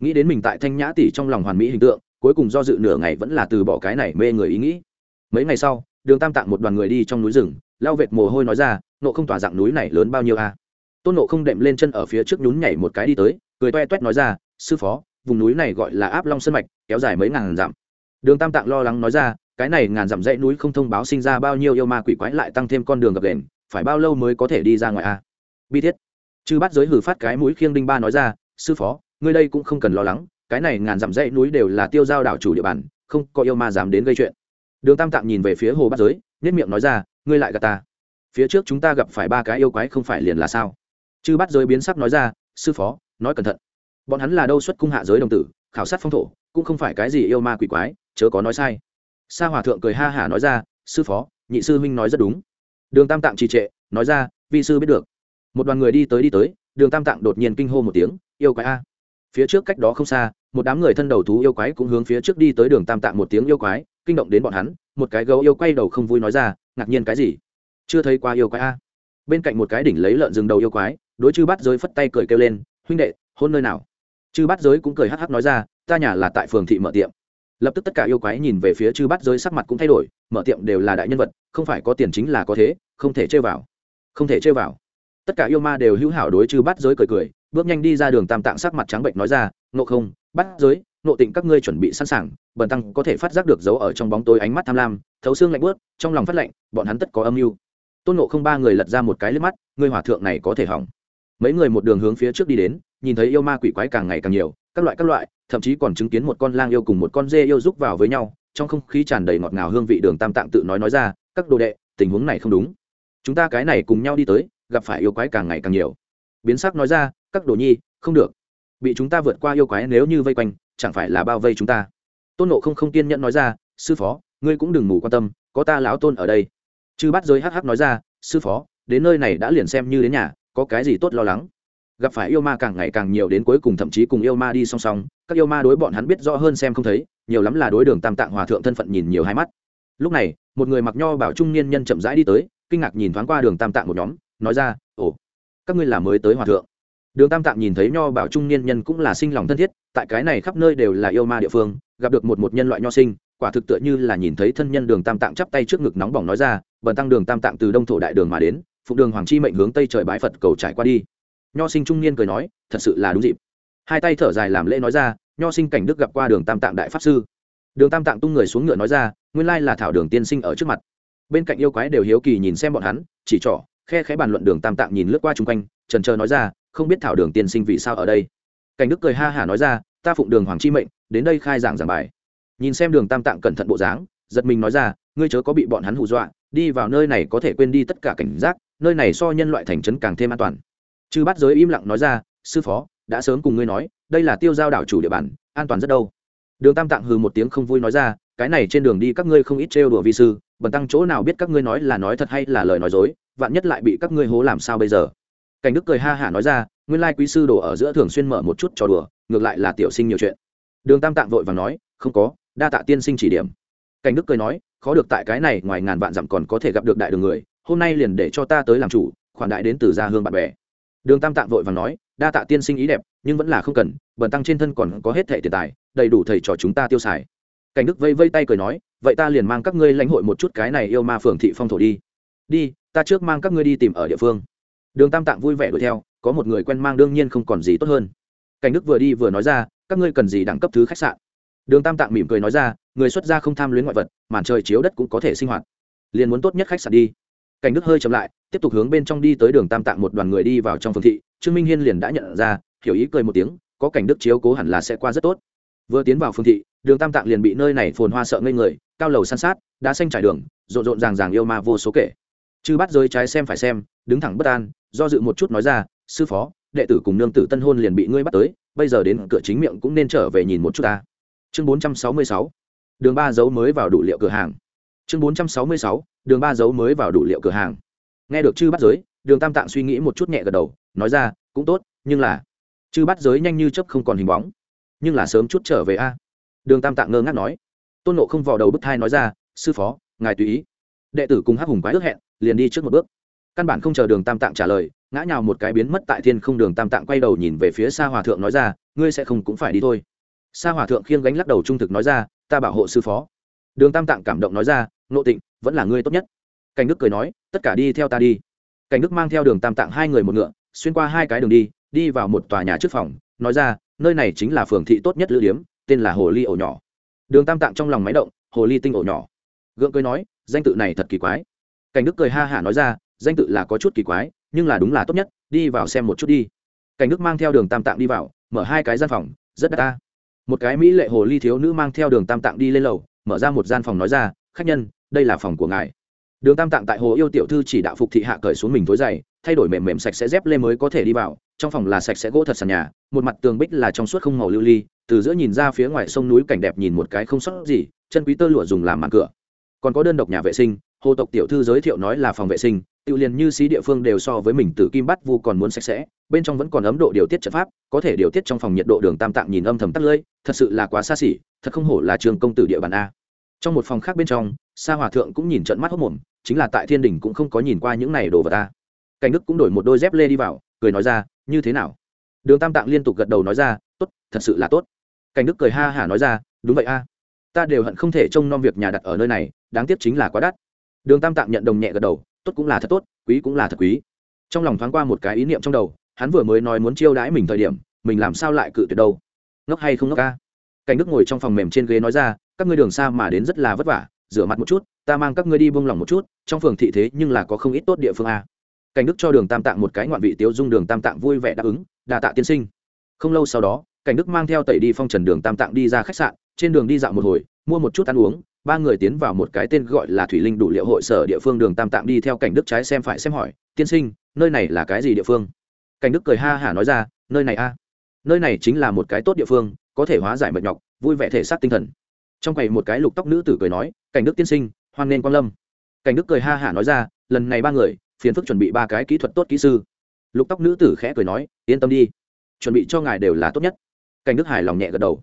Nghĩ đến mình tại thanh nhã tỷ trong lòng hoàn mỹ hình tượng, cuối cùng do dự nửa ngày vẫn là từ bỏ cái này mê người ý nghĩ. Mấy ngày sau, đường tam tạng một đoàn người đi trong núi rừng lao vệt mồ hôi nói ra, nộ không tỏa dạng núi này lớn bao nhiêu a tôn nộ không đệm lên chân ở phía trước nhún nhảy một cái đi tới, cười toe toét nói ra, sư phó vùng núi này gọi là áp long Sơn mạch, kéo dài mấy ngàn dặm. Đường tam tạng lo lắng nói ra, cái này ngàn dặm dãy núi không thông báo sinh ra bao nhiêu yêu ma quỷ quái lại tăng thêm con đường gập đền, phải bao lâu mới có thể đi ra ngoài a? Bi thiết. Chư bắt giới hử phát cái mũi khiêng đinh ba nói ra, sư phó, ngươi đây cũng không cần lo lắng, cái này ngàn dặm dãy núi đều là tiêu giao đảo chủ địa bàn, không có yêu ma dám đến gây chuyện. Đường tam tạng nhìn về phía hồ bắt giới nhất miệng nói ra, ngươi lại gà ta. Phía trước chúng ta gặp phải ba cái yêu quái không phải liền là sao? Chư bắt giới biến sắc nói ra, sư phó, nói cẩn thận bọn hắn là đâu xuất cung hạ giới đồng tử, khảo sát phong thổ, cũng không phải cái gì yêu ma quỷ quái, chớ có nói sai. Sa hòa thượng cười ha hả nói ra, sư phó, nhị sư huynh nói rất đúng. Đường tam tạng trì trệ, nói ra, vi sư biết được. Một đoàn người đi tới đi tới, đường tam tạng đột nhiên kinh hô một tiếng, yêu quái a. Phía trước cách đó không xa, một đám người thân đầu thú yêu quái cũng hướng phía trước đi tới đường tam tạng một tiếng yêu quái, kinh động đến bọn hắn, một cái gấu yêu quay đầu không vui nói ra, ngạc nhiên cái gì? Chưa thấy qua yêu quái a. Bên cạnh một cái đỉnh lấy lợn rừng đầu yêu quái, đối chư bắt giới phất tay cười kêu lên, huynh đệ, hôn nơi nào? Chư bát giới cũng cười hắc hắc nói ra, ta nhà là tại phường thị mở tiệm. Lập tức tất cả yêu quái nhìn về phía chư bát giới sắc mặt cũng thay đổi, mở tiệm đều là đại nhân vật, không phải có tiền chính là có thế, không thể chơi vào. Không thể chơi vào. Tất cả yêu ma đều hữu hảo đối chư bát giới cười cười, bước nhanh đi ra đường tam tạng sắc mặt trắng bệnh nói ra nộ không bắt giới nộ tịnh các ngươi chuẩn bị sẵn sàng, bần tăng có thể phát giác được dấu ở trong bóng tối ánh mắt tham lam, thấu xương lạnh bớt trong lòng phát lạnh bọn hắn tất có âm mưu. Tôn nộ không ba người lật ra một cái lên mắt, ngươi hòa thượng này có thể hỏng. Mấy người một đường hướng phía trước đi đến nhìn thấy yêu ma quỷ quái càng ngày càng nhiều, các loại các loại, thậm chí còn chứng kiến một con lang yêu cùng một con dê yêu rúc vào với nhau, trong không khí tràn đầy ngọt ngào hương vị đường tam tạng tự nói nói ra, các đồ đệ, tình huống này không đúng. Chúng ta cái này cùng nhau đi tới, gặp phải yêu quái càng ngày càng nhiều. Biến sắc nói ra, các đồ nhi, không được. Bị chúng ta vượt qua yêu quái nếu như vây quanh, chẳng phải là bao vây chúng ta. Tôn nộ không không kiên nhẫn nói ra, sư phó, ngươi cũng đừng ngủ quan tâm, có ta lão tôn ở đây. Chư bắt giới hh nói ra, sư phó, đến nơi này đã liền xem như đến nhà, có cái gì tốt lo lắng? Gặp phải yêu ma càng ngày càng nhiều đến cuối cùng thậm chí cùng yêu ma đi song song, các yêu ma đối bọn hắn biết rõ hơn xem không thấy, nhiều lắm là đối đường tam tạng hòa thượng thân phận nhìn nhiều hai mắt. Lúc này, một người mặc nho bảo trung niên nhân chậm rãi đi tới, kinh ngạc nhìn thoáng qua đường tam tạng một nhóm, nói ra, ồ, các ngươi là mới tới hòa thượng. Đường tam tạng nhìn thấy nho bảo trung niên nhân cũng là sinh lòng thân thiết, tại cái này khắp nơi đều là yêu ma địa phương, gặp được một một nhân loại nho sinh, quả thực tựa như là nhìn thấy thân nhân đường tam tạng chắp tay trước ngực nóng bỏng nói ra, bần tăng đường tam tạng từ đông thổ đại đường mà đến phục đường hoàng chi mệnh hướng tây trời bái phật cầu trải qua đi nho sinh trung niên cười nói, thật sự là đúng dịp. Hai tay thở dài làm lễ nói ra, nho sinh cảnh đức gặp qua đường tam tạng đại pháp sư. Đường tam tạng tung người xuống ngựa nói ra, nguyên lai là thảo đường tiên sinh ở trước mặt. Bên cạnh yêu quái đều hiếu kỳ nhìn xem bọn hắn, chỉ trỏ, khe khẽ bàn luận đường tam tạng nhìn lướt qua chung quanh, trần trờ nói ra, không biết thảo đường tiên sinh vì sao ở đây? Cảnh đức cười ha hả nói ra, ta phụng đường hoàng chi mệnh, đến đây khai giảng giảng bài. Nhìn xem đường tam tạng cẩn thận bộ dáng, giật mình nói ra, ngươi chớ có bị bọn hắn hù dọa, đi vào nơi này có thể quên đi tất cả cảnh giác, nơi này so nhân loại thành trấn càng thêm an toàn chư bắt giới im lặng nói ra, sư phó, đã sớm cùng ngươi nói, đây là tiêu giao đảo chủ địa bàn, an toàn rất đâu. Đường tam tạng hừ một tiếng không vui nói ra, cái này trên đường đi các ngươi không ít trêu đùa vi sư, bần tăng chỗ nào biết các ngươi nói là nói thật hay là lời nói dối, vạn nhất lại bị các ngươi hố làm sao bây giờ? Cảnh đức cười ha hả nói ra, nguyên lai quý sư đồ ở giữa thường xuyên mở một chút trò đùa, ngược lại là tiểu sinh nhiều chuyện. Đường tam tạng vội và nói, không có, đa tạ tiên sinh chỉ điểm. Cảnh đức cười nói, khó được tại cái này ngoài ngàn vạn dặm còn có thể gặp được đại đường người, hôm nay liền để cho ta tới làm chủ, khoản đại đến từ gia hương bạn bè đường tam tạng vội và nói, đa tạ tiên sinh ý đẹp, nhưng vẫn là không cần, bần tăng trên thân còn có hết thẻ tiền tài, đầy đủ thầy trò chúng ta tiêu xài. Cảnh đức vây vây tay cười nói, vậy ta liền mang các ngươi lãnh hội một chút cái này yêu ma phường thị phong thổ đi. Đi, ta trước mang các ngươi đi tìm ở địa phương. Đường tam tạng vui vẻ đuổi theo, có một người quen mang đương nhiên không còn gì tốt hơn. Cảnh đức vừa đi vừa nói ra, các ngươi cần gì đẳng cấp thứ khách sạn? Đường tam tạng mỉm cười nói ra, người xuất gia không tham luyến ngoại vật, màn trời chiếu đất cũng có thể sinh hoạt. Liền muốn tốt nhất khách sạn đi cảnh đức hơi chậm lại, tiếp tục hướng bên trong đi tới đường tam tạng một đoàn người đi vào trong phương thị, trương minh hiên liền đã nhận ra, hiểu ý cười một tiếng, có cảnh đức chiếu cố hẳn là sẽ qua rất tốt. Vừa tiến vào phương thị, đường tam tạng liền bị nơi này phồn hoa sợ ngây người, cao lầu san sát, đá xanh trải đường, rộn rộn ràng ràng yêu ma vô số kể. Chư bắt rơi trái xem phải xem, đứng thẳng bất an, do dự một chút nói ra, sư phó, đệ tử cùng nương tử tân hôn liền bị ngươi bắt tới, bây giờ đến cửa chính miệng cũng nên trở về nhìn một chút ta. Chương bốn trăm sáu mươi sáu, đường ba dấu mới vào đủ liệu cửa hàng chương bốn trăm sáu mươi sáu, đường ba dấu mới vào đủ liệu cửa hàng. Nghe được chư bắt giới, đường tam tạng suy nghĩ một chút nhẹ gật đầu, nói ra, cũng tốt, nhưng là chư bắt giới nhanh như chấp không còn hình bóng. Nhưng là sớm chút trở về a. Đường tam tạng ngơ ngác nói. Tôn nộ không vào đầu bức thai nói ra, sư phó, ngài tùy ý. Đệ tử cùng hắc hùng quái ước hẹn, liền đi trước một bước. Căn bản không chờ đường tam tạng trả lời, ngã nhào một cái biến mất tại thiên không đường tam tạng quay đầu nhìn về phía xa hòa thượng nói ra, ngươi sẽ không cũng phải đi thôi. Sa hòa thượng khiêng gánh lắc đầu trung thực nói ra, ta bảo hộ sư phó. Đường tam tạng cảm động nói ra nộ tịnh, vẫn là ngươi tốt nhất. Cảnh đức cười nói, tất cả đi theo ta đi. Cảnh đức mang theo đường tam tạng hai người một ngựa, xuyên qua hai cái đường đi đi vào một tòa nhà trước phòng, nói ra, nơi này chính là phường thị tốt nhất lữ điếm, tên là hồ ly ổ nhỏ. Đường tam tạng trong lòng máy động, hồ ly tinh ổ nhỏ. Gượng cười nói, danh tự này thật kỳ quái. Cảnh đức cười ha hả nói ra, danh tự là có chút kỳ quái, nhưng là đúng là tốt nhất, đi vào xem một chút đi. Cảnh đức mang theo đường tam tạng đi vào, mở hai cái gian phòng, rất đắt ta. Một cái mỹ lệ hồ ly thiếu nữ mang theo đường tam tạng đi lên lầu, mở ra một gian phòng nói ra, khách nhân đây là phòng của ngài. Đường tam tạng tại hồ yêu tiểu thư chỉ đạo phục thị hạ cởi xuống mình tối dày thay đổi mềm mềm sạch sẽ dép lê mới có thể đi vào, trong phòng là sạch sẽ gỗ thật sàn nhà, một mặt tường bích là trong suốt không màu lưu ly, từ giữa nhìn ra phía ngoài sông núi cảnh đẹp nhìn một cái không sót gì, chân quý tơ lụa dùng làm màn cửa. Còn có đơn độc nhà vệ sinh, hồ tộc tiểu thư giới thiệu nói là phòng vệ sinh, tự liền như xí địa phương đều so với mình tử kim bắt vu còn muốn sạch sẽ, bên trong vẫn còn ấm độ điều tiết trận pháp, có thể điều tiết trong phòng nhiệt độ đường tam tạng nhìn âm thầm tắt lưỡi, thật sự là quá xa xỉ, thật không hổ là trường công tử địa bàn a trong một phòng khác bên trong, sa hòa thượng cũng nhìn trận mắt hốc mồm, chính là tại thiên đình cũng không có nhìn qua những này đồ vật ta cảnh đức cũng đổi một đôi dép lê đi vào, cười nói ra, như thế nào? Đường tam tạng liên tục gật đầu nói ra, tốt, thật sự là tốt. Cảnh đức cười ha hả nói ra, đúng vậy a, ta đều hận không thể trông nom việc nhà đặt ở nơi này, đáng tiếc chính là quá đắt. Đường tam tạng nhận đồng nhẹ gật đầu, tốt cũng là thật tốt, quý cũng là thật quý. Trong lòng thoáng qua một cái ý niệm trong đầu, hắn vừa mới nói muốn chiêu đãi mình thời điểm, mình làm sao lại cự tuyệt đâu? Ngốc hay không ngốc ca cảnh đức ngồi trong phòng mềm trên ghế nói ra các ngươi đường xa mà đến rất là vất vả, rửa mặt một chút, ta mang các ngươi đi bông lòng một chút, trong phường thị thế nhưng là có không ít tốt địa phương a. Cảnh đức cho đường tam tạng một cái ngoạn vị tiếu dung đường tam tạng vui vẻ đáp ứng, đà tạ tiên sinh. Không lâu sau đó, cảnh đức mang theo tẩy đi phong trần đường tam tạng đi ra khách sạn, trên đường đi dạo một hồi, mua một chút ăn uống, ba người tiến vào một cái tên gọi là thủy linh đủ liệu hội sở địa phương đường tam tạng đi theo cảnh đức trái xem phải xem hỏi, tiên sinh, nơi này là cái gì địa phương? Cảnh đức cười ha hả nói ra, nơi này a. Nơi này chính là một cái tốt địa phương, có thể hóa giải mệt nhọc, vui vẻ thể xác tinh thần trong quầy một cái lục tóc nữ tử cười nói, cảnh đức tiên sinh, hoan nên quan lâm. Cảnh đức cười ha hả nói ra, lần này ba người, phiền phức chuẩn bị ba cái kỹ thuật tốt kỹ sư. Lục tóc nữ tử khẽ cười nói, yên tâm đi, chuẩn bị cho ngài đều là tốt nhất. Cảnh đức hài lòng nhẹ gật đầu.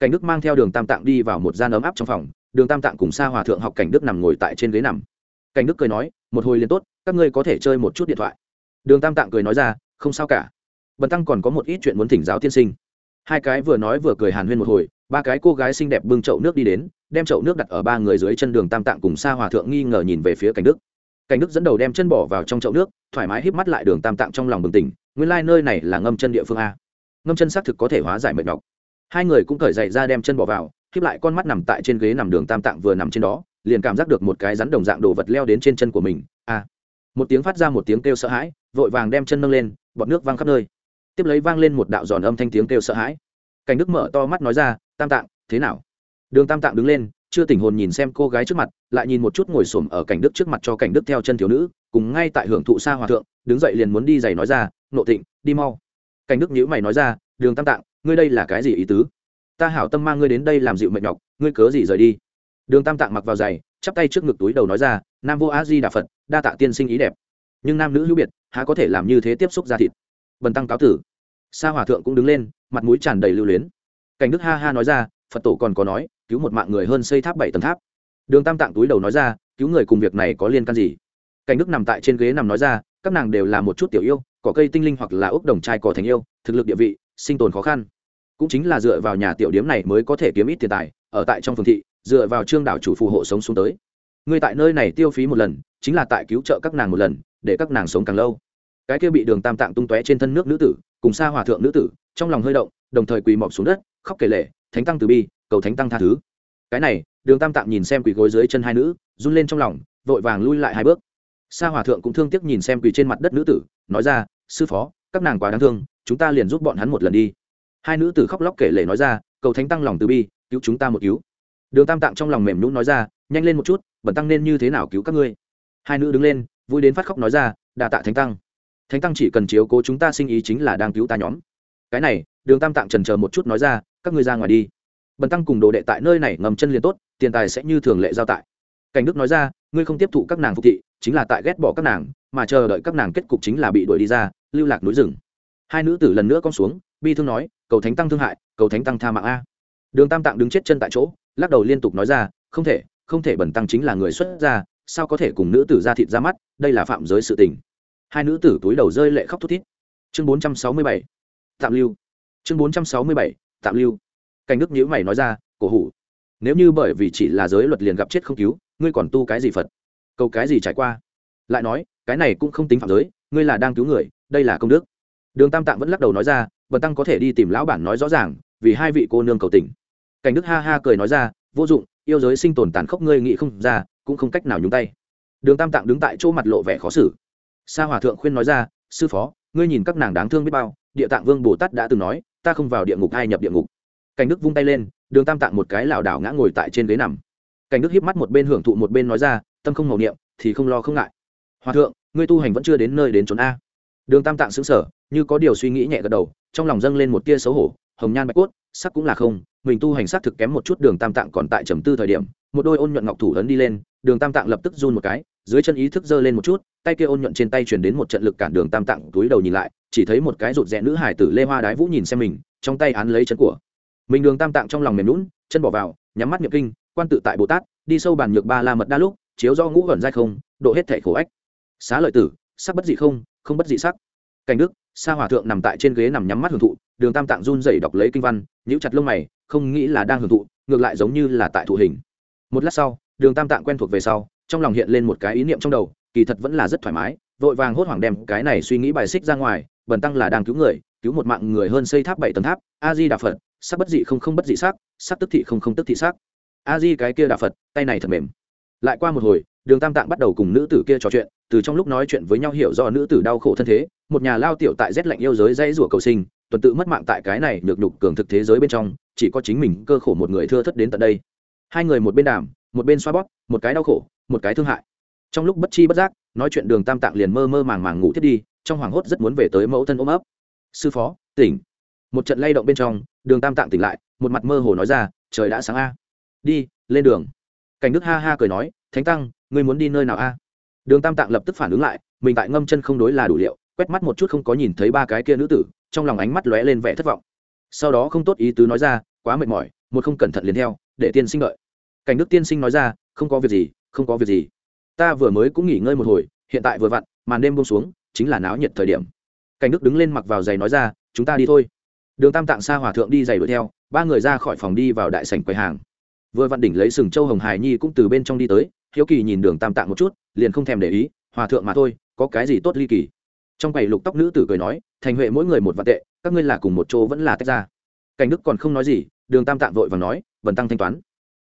Cảnh đức mang theo đường tam tạng đi vào một gian ấm áp trong phòng, đường tam tạng cùng sa hòa thượng học cảnh đức nằm ngồi tại trên ghế nằm. Cảnh đức cười nói, một hồi liền tốt, các ngươi có thể chơi một chút điện thoại. Đường tam tạng cười nói ra, không sao cả. Bần tăng còn có một ít chuyện muốn thỉnh giáo tiên sinh hai cái vừa nói vừa cười hàn huyên một hồi, ba cái cô gái xinh đẹp bưng chậu nước đi đến, đem chậu nước đặt ở ba người dưới chân đường tam tạng cùng sa hòa thượng nghi ngờ nhìn về phía cảnh đức. Cảnh đức dẫn đầu đem chân bỏ vào trong chậu nước, thoải mái híp mắt lại đường tam tạng trong lòng bừng tỉnh, nguyên lai、like、nơi này là ngâm chân địa phương a. Ngâm chân xác thực có thể hóa giải mệt nhọc. Hai người cũng cởi dậy ra đem chân bỏ vào, híp lại con mắt nằm tại trên ghế nằm đường tam tạng vừa nằm trên đó, liền cảm giác được một cái rắn đồng dạng đồ vật leo đến trên chân của mình. A. Một tiếng phát ra một tiếng kêu sợ hãi, vội vàng đem chân nâng lên, bọt nước văng khắp nơi tiếp lấy vang lên một đạo giòn âm thanh tiếng kêu sợ hãi. Cảnh đức mở to mắt nói ra, tam tạng, thế nào? Đường tam tạng đứng lên, chưa tỉnh hồn nhìn xem cô gái trước mặt, lại nhìn một chút ngồi xổm ở cảnh đức trước mặt cho cảnh đức theo chân thiếu nữ, cùng ngay tại hưởng thụ xa hòa thượng, đứng dậy liền muốn đi giày nói ra, nộ tịnh, đi mau. Cảnh đức nhữ mày nói ra, đường tam tạng, ngươi đây là cái gì ý tứ? Ta hảo tâm mang ngươi đến đây làm dịu mệt nhọc, ngươi cớ gì rời đi? Đường tam tạng mặc vào giày, chắp tay trước ngực túi đầu nói ra, nam vô a di đà phật, đa tạ tiên sinh ý đẹp. Nhưng nam nữ hữu biệt, há có thể làm như thế tiếp xúc ra thịt? Bần tăng cáo tử. Sa hòa thượng cũng đứng lên, mặt mũi tràn đầy lưu luyến. Cảnh đức ha ha nói ra, phật tổ còn có nói, cứu một mạng người hơn xây tháp bảy tầng tháp. Đường tam tạng túi đầu nói ra, cứu người cùng việc này có liên can gì? Cảnh đức nằm tại trên ghế nằm nói ra, các nàng đều là một chút tiểu yêu cỏ cây tinh linh hoặc là ốc đồng trai cỏ thành yêu, thực lực địa vị, sinh tồn khó khăn. Cũng chính là dựa vào nhà tiểu điếm này mới có thể kiếm ít tiền tài, ở tại trong phường thị, dựa vào trương đảo chủ phù hộ sống xuống tới. Người tại nơi này tiêu phí một lần, chính là tại cứu trợ các nàng một lần, để các nàng sống càng lâu cái kia bị đường tam tạng tung tóe trên thân nước nữ tử, cùng xa hòa thượng nữ tử, trong lòng hơi động, đồng thời quỳ mọp xuống đất, khóc kể lệ thánh tăng từ bi, cầu thánh tăng tha thứ. Cái này, đường tam tạng nhìn xem quỳ gối dưới chân hai nữ, run lên trong lòng, vội vàng lui lại hai bước. Sa hòa thượng cũng thương tiếc nhìn xem quỳ trên mặt đất nữ tử, nói ra, sư phó, các nàng quá đáng thương, chúng ta liền giúp bọn hắn một lần đi. Hai nữ tử khóc lóc kể lể nói ra, cầu thánh tăng lòng từ bi, cứu chúng ta một cứu. Đường tam tạng trong lòng mềm nhún nói ra, nhanh lên một chút, bẩn tăng nên như thế nào cứu các ngươi? Hai nữ đứng lên, vui đến phát khóc nói ra đà tạ thánh tăng thánh tăng chỉ cần chiếu cố chúng ta sinh ý chính là đang cứu ta nhóm. Cái này, đường tam tạng trần chờ một chút nói ra, các ngươi ra ngoài đi. Bần tăng cùng đồ đệ tại nơi này ngầm chân liền tốt, tiền tài sẽ như thường lệ giao tại. Cảnh đức nói ra, ngươi không tiếp thụ các nàng phục thị, chính là tại ghét bỏ các nàng, mà chờ đợi các nàng kết cục chính là bị đuổi đi ra, lưu lạc núi rừng. Hai nữ tử lần nữa con xuống, bi thương nói, cầu thánh tăng thương hại, cầu thánh tăng tha mạng a. Đường tam tạng đứng chết chân tại chỗ, lắc đầu liên tục nói ra, không thể không thể bẩn tăng chính là người xuất gia, sao có thể cùng nữ tử ra thịt ra mắt, đây là phạm giới sự tình hai nữ tử túi đầu rơi lệ khóc thút thít. Chương bốn trăm sáu mươi bảy, tạm lưu. Chương bốn trăm sáu mươi bảy, tạm lưu. Cảnh đức nhữ mày nói ra, cổ hủ, nếu như bởi vì chỉ là giới luật liền gặp chết không cứu, ngươi còn tu cái gì phật? Câu cái gì trải qua? Lại nói, cái này cũng không tính phạm giới, ngươi là đang cứu người, đây là công đức. Đường tam tạng vẫn lắc đầu nói ra, bần tăng có thể đi tìm lão bản nói rõ ràng, vì hai vị cô nương cầu tình. Cảnh đức ha ha cười nói ra, vô dụng, yêu giới sinh tồn tàn khốc ngươi nghĩ không ra, cũng không cách nào nhúng tay. Đường tam tạng đứng tại chỗ mặt lộ vẻ khó xử sa hòa thượng khuyên nói ra, sư phó, ngươi nhìn các nàng đáng thương biết bao, địa tạng vương bồ tát đã từng nói, ta không vào địa ngục ai nhập địa ngục. Cảnh đức vung tay lên, đường tam tạng một cái lảo đảo ngã ngồi tại trên ghế nằm. Cảnh đức hiếp mắt một bên hưởng thụ một bên nói ra, tâm không màu niệm, thì không lo không ngại. Hòa thượng, ngươi tu hành vẫn chưa đến nơi đến trốn a. Đường tam tạng xứng sở như có điều suy nghĩ nhẹ gật đầu, trong lòng dâng lên một tia xấu hổ, hồng nhan bạch cốt, sắc cũng là không, mình tu hành sắc thực kém một chút, đường tam tạng còn tại trầm tư thời điểm, một đôi ôn nhuận ngọc thủ ấn đi lên, đường tam tạng lập tức run một cái dưới chân ý thức giơ lên một chút, tay kia ôn nhuận trên tay chuyển đến một trận lực cản đường tam tạng, túi đầu nhìn lại, chỉ thấy một cái rụt rẽ nữ hải tử lê hoa đái vũ nhìn xem mình, trong tay án lấy chân của. Mình đường tam tạng trong lòng mềm lún chân bỏ vào, nhắm mắt nhập kinh, quan tự tại bồ tát, đi sâu bàn nhược ba la mật đa lúc, chiếu do ngũ vẩn dai không, độ hết thể khổ ách. Xá lợi tử, sắc bất dị không không bất dị sắc. Cảnh đức, sa hòa thượng nằm tại trên ghế nằm nhắm mắt hưởng thụ, đường tam tạng run rẩy đọc lấy kinh văn, nhíu chặt lông mày, không nghĩ là đang hưởng thụ, ngược lại giống như là tại thụ hình. Một lát sau, đường tam tạng quen thuộc về sau trong lòng hiện lên một cái ý niệm trong đầu, kỳ thật vẫn là rất thoải mái, vội vàng hốt hoảng đem cái này suy nghĩ bài xích ra ngoài, bần tăng là đang cứu người, cứu một mạng người hơn xây tháp bảy tầng tháp a di đà phật, sắc bất dị không không bất dị sắc sắc tức thị không không tức thị sắc. A di cái kia đà phật, tay này thật mềm. Lại qua một hồi, đường tam tạng bắt đầu cùng nữ tử kia trò chuyện, từ trong lúc nói chuyện với nhau hiểu do nữ tử đau khổ thân thế, một nhà lao tiểu tại rét lạnh yêu giới dãy rủa cầu sinh, tuần tự mất mạng tại cái này nhược nhục cường thực thế giới bên trong, chỉ có chính mình cơ khổ một người thưa thất đến tận đây. Hai người một bên đàm, một bên xoa bóp, một cái đau khổ một cái thương hại. Trong lúc bất chi bất giác, nói chuyện đường tam tạng liền mơ mơ màng màng ngủ thiết đi, trong hoảng hốt rất muốn về tới mẫu thân ôm ấp. Sư phó, tỉnh. Một trận lay động bên trong, đường tam tạng tỉnh lại, một mặt mơ hồ nói ra, trời đã sáng a. Đi, lên đường. Cảnh đức ha ha cười nói, thánh tăng, ngươi muốn đi nơi nào a? Đường tam tạng lập tức phản ứng lại, mình tại ngâm chân không đối là đủ liệu, quét mắt một chút không có nhìn thấy ba cái kia nữ tử, trong lòng ánh mắt lóe lên vẻ thất vọng. Sau đó không tốt ý tứ nói ra, quá mệt mỏi, một không cẩn thận liền theo, để tiên sinh đợi. Cảnh đức tiên sinh nói ra, không có việc gì không có việc gì. Ta vừa mới cũng nghỉ ngơi một hồi, hiện tại vừa vặn, màn đêm buông xuống, chính là náo nhiệt thời điểm. Cảnh đức đứng lên mặc vào giày nói ra, chúng ta đi thôi. Đường tam tạng xa hòa thượng đi giày đuổi theo, ba người ra khỏi phòng đi vào đại sảnh quầy hàng. Vừa vặn đỉnh lấy sừng châu hồng hải nhi cũng từ bên trong đi tới, hiếu kỳ nhìn đường tam tạng một chút, liền không thèm để ý, hòa thượng mà thôi, có cái gì tốt ly kỳ? Trong quầy lục tóc nữ tử cười nói, thành huệ mỗi người một vạn tệ, các ngươi là cùng một chỗ vẫn là tách ra. Cảnh đức còn không nói gì, đường tam tạng vội và nói vần tăng thanh toán.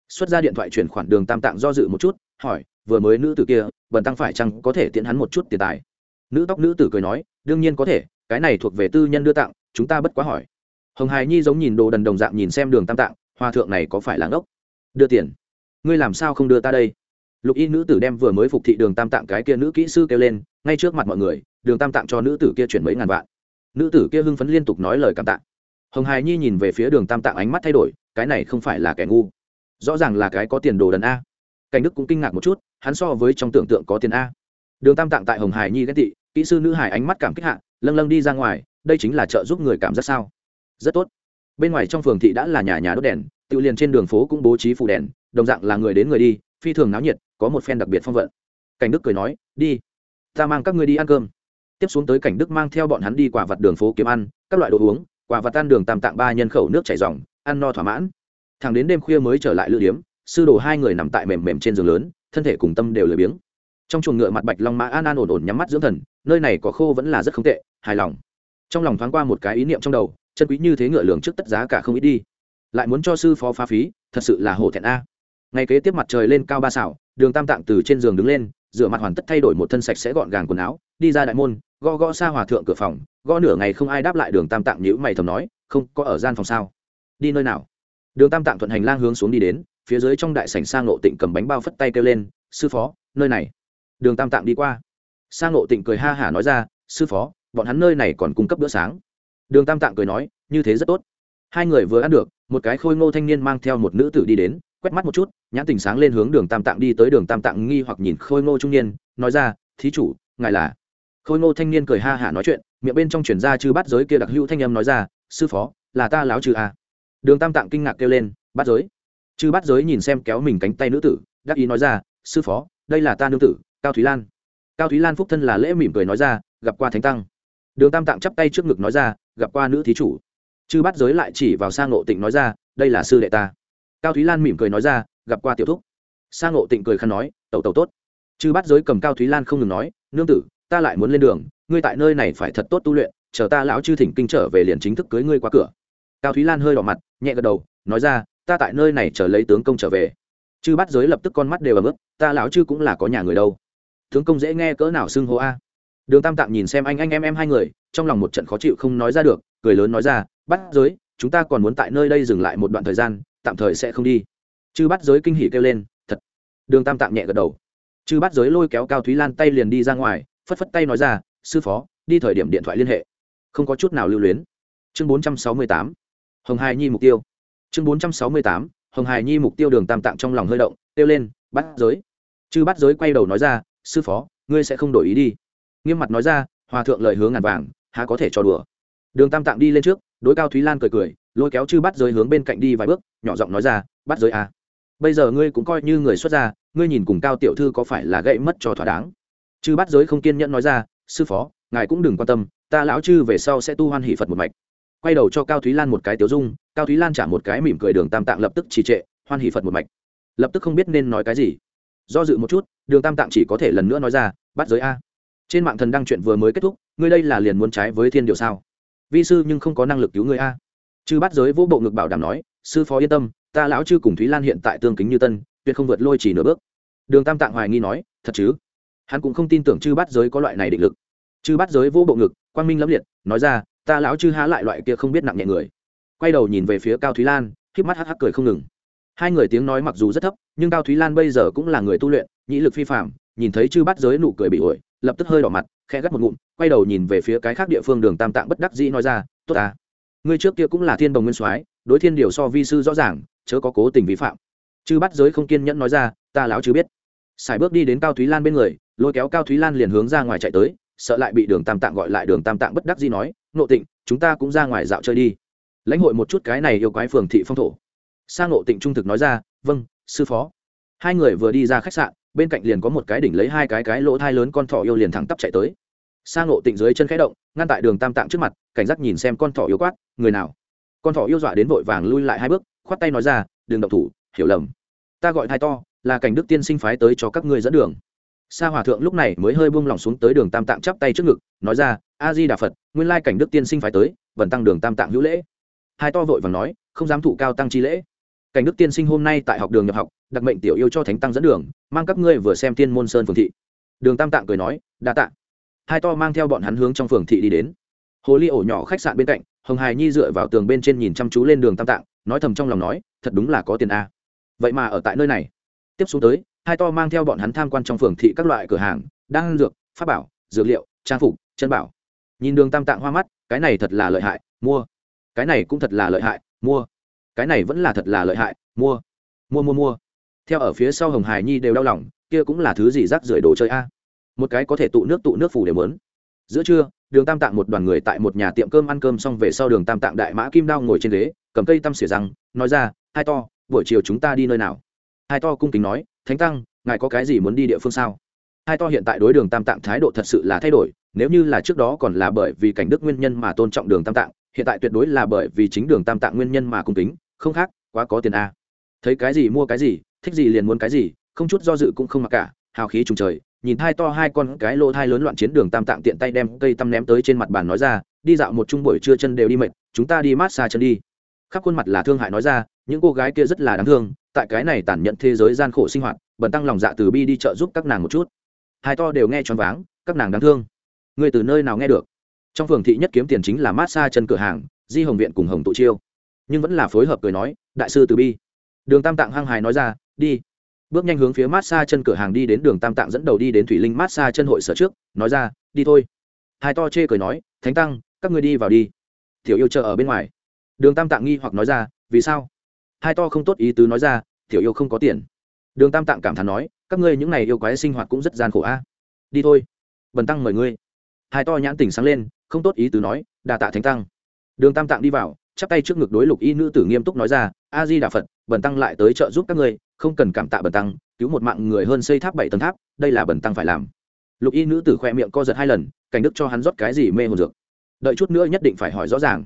Xuất ra điện thoại chuyển khoản, đường tam tạng do dự một chút hỏi, vừa mới nữ tử kia, bần tăng phải chăng có thể tiễn hắn một chút tiền tài? Nữ tóc nữ tử cười nói, đương nhiên có thể, cái này thuộc về tư nhân đưa tặng, chúng ta bất quá hỏi. Hồng hài nhi giống nhìn đồ đần đồng dạng nhìn xem đường tam tạng hòa thượng này có phải là ngốc? Đưa tiền. Ngươi làm sao không đưa ta đây? Lục y nữ tử đem vừa mới phục thị đường tam tạng cái kia nữ kỹ sư kêu lên, ngay trước mặt mọi người, đường tam tạng cho nữ tử kia chuyển mấy ngàn vạn. Nữ tử kia hưng phấn liên tục nói lời cảm tạ. Hồng hài nhi nhìn về phía đường tam tạng ánh mắt thay đổi, cái này không phải là kẻ ngu. Rõ ràng là cái có tiền đồ đần a cảnh đức cũng kinh ngạc một chút, hắn so với trong tưởng tượng có tiền a. Đường tam tạng tại hồng hải nhi ghét tị, kỹ sư nữ hải ánh mắt cảm kích hạ, lâng lâng đi ra ngoài, đây chính là trợ giúp người cảm giác sao? Rất tốt. Bên ngoài trong phường thị đã là nhà nhà đốt đèn, tự liền trên đường phố cũng bố trí phủ đèn, đồng dạng là người đến người đi, phi thường náo nhiệt, có một phen đặc biệt phong vận. Cảnh đức cười nói, đi, ta mang các ngươi đi ăn cơm. Tiếp xuống tới cảnh đức mang theo bọn hắn đi quả vặt đường phố kiếm ăn, các loại đồ uống, quả vặt tan đường tam tạng ba nhân khẩu nước chảy dòng ăn no thỏa mãn. Thằng đến đêm khuya mới trở lại lữ điếm sư đồ hai người nằm tại mềm mềm trên giường lớn, thân thể cùng tâm đều lười biếng. Trong chuồng ngựa mặt bạch long mã an an ổn ổn nhắm mắt dưỡng thần, nơi này có khô vẫn là rất không tệ, hài lòng. Trong lòng thoáng qua một cái ý niệm trong đầu, chân quý như thế ngựa lường trước tất giá cả không ít đi. Lại muốn cho sư phó phá phí, thật sự là hổ thẹn a. Ngày kế tiếp mặt trời lên cao ba xảo, đường tam tạng từ trên giường đứng lên, rửa mặt hoàn tất thay đổi một thân sạch sẽ gọn gàng quần áo, đi ra đại môn, gõ gõ xa hòa thượng cửa phòng, gõ nửa ngày không ai đáp lại đường tam tạng nhữ mày thầm nói, không, có ở gian phòng sao? Đi nơi nào? Đường tam tạng thuận hành lang hướng xuống đi đến phía dưới trong đại sảnh sang ngộ tịnh cầm bánh bao phất tay kêu lên, sư phó, nơi này. Đường tam tạng đi qua. Sang ngộ tịnh cười ha hả nói ra, sư phó, bọn hắn nơi này còn cung cấp bữa sáng. Đường tam tạng cười nói, như thế rất tốt. Hai người vừa ăn được, một cái khôi ngô thanh niên mang theo một nữ tử đi đến, quét mắt một chút, nhãn tình sáng lên hướng đường tam tạng đi tới. Đường tam tạng nghi hoặc nhìn khôi ngô trung niên, nói ra, thí chủ, ngài là khôi ngô thanh niên cười ha hả nói chuyện, miệng bên trong chuyển ra chư bắt giới kia đặc hữu thanh âm nói ra, sư phó, là ta láo trừ à. đường tam tạng kinh ngạc kêu lên bắt giới? Chư bắt giới nhìn xem kéo mình cánh tay nữ tử, đắc ý nói ra, sư phó, đây là ta nương tử, cao thúy lan. Cao thúy lan phúc thân là lễ mỉm cười nói ra, gặp qua thánh tăng. Đường tam tạng chắp tay trước ngực nói ra, gặp qua nữ thí chủ. Chư bắt giới lại chỉ vào sang ngộ tịnh nói ra, đây là sư đệ ta. Cao thúy lan mỉm cười nói ra, gặp qua tiểu thúc. Sang ngộ tịnh cười khăn nói, tẩu tẩu tốt. Chư bắt giới cầm cao thúy lan không ngừng nói, nương tử, ta lại muốn lên đường, ngươi tại nơi này phải thật tốt tu luyện, chờ ta lão chư thỉnh kinh trở về liền chính thức cưới ngươi qua cửa. Cao thúy lan hơi đỏ mặt, nhẹ gật đầu, nói ra ta tại nơi này chờ lấy tướng công trở về. Chư bắt giới lập tức con mắt đều ấm ức, ta lão chư cũng là có nhà người đâu. Tướng công dễ nghe cỡ nào xưng hô a? Đường tam tạng nhìn xem anh anh em em hai người, trong lòng một trận khó chịu không nói ra được, cười lớn nói ra, bắt giới, chúng ta còn muốn tại nơi đây dừng lại một đoạn thời gian, tạm thời sẽ không đi. Chư bắt giới kinh hỉ kêu lên, thật. Đường tam tạng nhẹ gật đầu. Chư bắt giới lôi kéo cao thúy lan tay liền đi ra ngoài, phất phất tay nói ra, sư phó, đi thời điểm điện thoại liên hệ. Không có chút nào lưu luyến. Chương bốn trăm sáu mươi tám. Hồng hai nhi mục tiêu chương bốn trăm sáu mươi tám, hồng hải nhi mục tiêu đường tam tạng trong lòng hơi động, kêu lên, bắt giới. Chư bắt giới quay đầu nói ra, sư phó, ngươi sẽ không đổi ý đi. Nghiêm mặt nói ra, hòa thượng lời hướng ngàn vàng, há có thể cho đùa. Đường tam tạng đi lên trước, đối cao thúy lan cười cười, lôi kéo chư bắt giới hướng bên cạnh đi vài bước, nhỏ giọng nói ra, bắt giới à. bây giờ ngươi cũng coi như người xuất gia, ngươi nhìn cùng cao tiểu thư có phải là gậy mất cho thỏa đáng? Chư bắt giới không kiên nhẫn nói ra, sư phó, ngài cũng đừng quan tâm, ta lão chư về sau sẽ tu hoan hỷ phật một mạch quay đầu cho cao thúy lan một cái tiểu dung, cao thúy lan trả một cái mỉm cười đường tam tạng lập tức trì trệ, hoan hỷ phật một mạch. Lập tức không biết nên nói cái gì. Do dự một chút, đường tam tạng chỉ có thể lần nữa nói ra, bắt giới a. Trên mạng thần đăng chuyện vừa mới kết thúc, ngươi đây là liền muốn trái với thiên điều sao? Vi sư nhưng không có năng lực cứu ngươi a. Chư bắt giới vỗ bộ ngực bảo đảm nói, sư phó yên tâm, ta lão chư cùng thúy lan hiện tại tương kính như tân, tuyệt không vượt lôi chỉ nửa bước. Đường tam tạng hoài nghi nói, thật chứ? Hắn cũng không tin tưởng chư bắt giới có loại này định lực. Chư bắt giới vỗ bộ ngực, quang minh lẫm liệt, nói ra ta lão chư há lại loại kia không biết nặng nhẹ người. Quay đầu nhìn về phía cao thúy lan k mắt hắc hắc cười không ngừng. Hai người tiếng nói mặc dù rất thấp, nhưng cao thúy lan bây giờ cũng là người tu luyện nhĩ lực phi phạm nhìn thấy chư bắt giới nụ cười bị ổi, lập tức hơi đỏ mặt, khẽ gắt một ngụm, quay đầu nhìn về phía cái khác địa phương đường tam tạng bất đắc dĩ nói ra, tốt ta. Ngươi trước kia cũng là thiên đồng nguyên soái, đối thiên điều so vi sư rõ ràng, chớ có cố tình vi phạm. Chư bắt giới không kiên nhẫn nói ra, ta lão chứ biết. Sải bước đi đến cao thúy lan bên người, lôi kéo cao thúy lan liền hướng ra ngoài chạy tới sợ lại bị đường tam tạng gọi lại đường tam tạng bất đắc dĩ nói nộ tịnh, chúng ta cũng ra ngoài dạo chơi đi. Lãnh hội một chút cái này yêu quái phường thị phong thổ. Sang nộ tịnh trung thực nói ra vâng sư phó. Hai người vừa đi ra khách sạn, bên cạnh liền có một cái đỉnh lấy hai cái cái lỗ thai lớn con thỏ yêu liền thẳng tắp chạy tới. Sang nộ tịnh dưới chân khẽ động, ngăn tại đường tam tạng trước mặt, cảnh giác nhìn xem con thỏ yêu quát, người nào? Con thỏ yêu dọa đến vội vàng lui lại hai bước, khoát tay nói ra đường động thủ, hiểu lầm. Ta gọi thai to, là cảnh đức tiên sinh phái tới cho các ngươi dẫn đường sa hòa thượng lúc này mới hơi buông lỏng xuống tới đường tam tạng chắp tay trước ngực, nói ra, a di đà phật, nguyên lai cảnh đức tiên sinh phải tới vần tăng đường tam tạng hữu lễ. Hai to vội vàng nói, không dám thụ cao tăng chi lễ. Cảnh đức tiên sinh hôm nay tại học đường nhập học, đặc mệnh tiểu yêu cho thánh tăng dẫn đường, mang các ngươi vừa xem tiên môn sơn phường thị. Đường tam tạng cười nói, đa Tạng. hai to mang theo bọn hắn hướng trong phường thị đi đến. Hồ ly ổ nhỏ khách sạn bên cạnh, hồng hải nhi dựa vào tường bên trên nhìn chăm chú lên đường tam tạng, nói thầm trong lòng nói, thật đúng là có tiền a. Vậy mà ở tại nơi này. Tiếp xuống tới hai to mang theo bọn hắn tham quan trong phường thị các loại cửa hàng, đan dược, pháp bảo, dược liệu, trang phục, chân bảo. Nhìn đường tam tạng hoa mắt, cái này thật là lợi hại, mua. Cái này cũng thật là lợi hại, mua. Cái này vẫn là thật là lợi hại, mua. Mua mua mua. Theo ở phía sau hồng hải nhi đều đau lòng, kia cũng là thứ gì rác rưởi đồ chơi a? Một cái có thể tụ nước tụ nước phủ để mớn giữa trưa, đường tam tạng một đoàn người tại một nhà tiệm cơm ăn cơm xong về sau đường tam tạng đại mã kim đao ngồi trên ghế, cầm cây tăm xỉa răng, nói ra, hai to, buổi chiều chúng ta đi nơi nào? Hai to cung kính nói, thánh tăng, ngài có cái gì muốn đi địa phương sao? Hai to hiện tại đối đường tam tạng thái độ thật sự là thay đổi, nếu như là trước đó còn là bởi vì cảnh đức nguyên nhân mà tôn trọng đường tam tạng, hiện tại tuyệt đối là bởi vì chính đường tam tạng nguyên nhân mà cung kính, không khác, quá có tiền a. Thấy cái gì mua cái gì, thích gì liền muốn cái gì, không chút do dự cũng không mặc cả, hào khí trùng trời, nhìn hai to hai con cái lỗ thai lớn loạn chiến đường tam tạng tiện tay đem cây tăm ném tới trên mặt bàn nói ra, đi dạo một chung buổi trưa chân đều đi mệt, chúng ta đi mát xa chân đi khắp khuôn mặt là thương hại nói ra, những cô gái kia rất là đáng thương, tại cái này tản nhận thế giới gian khổ sinh hoạt, bần tăng lòng dạ từ bi đi chợ giúp các nàng một chút. Hai to đều nghe choáng váng, các nàng đáng thương. Người từ nơi nào nghe được? Trong phường thị nhất kiếm tiền chính là mát xa chân cửa hàng, di hồng viện cùng hồng tụ chiêu. Nhưng vẫn là phối hợp cười nói, đại sư từ bi. Đường tam tạng hăng hài nói ra, đi. Bước nhanh hướng phía mát xa chân cửa hàng đi đến đường tam tạng dẫn đầu đi đến thủy linh mát xa chân hội sở trước, nói ra, đi thôi. Hai to chê cười nói, thánh tăng, các ngươi đi vào đi. Tiểu yêu chờ ở bên ngoài đường tam tạng nghi hoặc nói ra, vì sao? Hai to không tốt ý tứ nói ra, tiểu yêu không có tiền. Đường tam tạng cảm thán nói, các ngươi những n à y yêu quái sinh hoạt cũng rất gian khổ a. Đi thôi, bần tăng mời ngươi. Hai to nhãn tỉnh sáng lên, không tốt ý tứ nói đà tạ thánh tăng. Đường tam tạng đi vào, chắp tay trước ngực đối lục y nữ tử nghiêm túc nói ra, a di đà phật, bần tăng lại tới trợ giúp các ngươi, không cần cảm tạ bần tăng, cứu một mạng người hơn xây tháp bảy tầng tháp, đây là bần tăng phải làm. Lục y nữ tử khoe miệng co giật hai lần, cảnh đức cho hắn rót cái gì mê hồn dược. Đợi chút nữa nhất định phải hỏi rõ ràng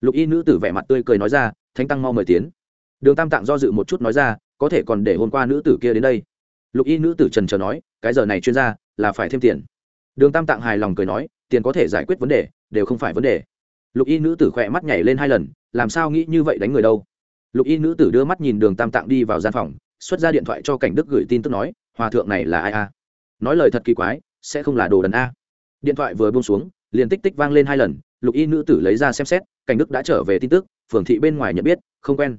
lục y nữ tử vẻ mặt tươi cười nói ra, thánh tăng mau mời tiến. Đường tam tạng do dự một chút nói ra, có thể còn để hôm qua nữ tử kia đến đây. Lục y nữ tử trần trờ nói, cái giờ này chuyên gia, là phải thêm tiền. Đường tam tạng hài lòng cười nói, tiền có thể giải quyết vấn đề, đều không phải vấn đề. Lục y nữ tử khỏe mắt nhảy lên hai lần, làm sao nghĩ như vậy đánh người đâu? Lục y nữ tử đưa mắt nhìn đường tam tạng đi vào gian phòng, xuất ra điện thoại cho cảnh đức gửi tin tức nói, hòa thượng này là ai a? Nói lời thật kỳ quái, sẽ không là đồ đần a. Điện thoại vừa buông xuống, liền tích tích vang lên hai lần lục y nữ tử lấy ra xem xét, cảnh đức đã trở về tin tức, phường thị bên ngoài nhận biết, không quen.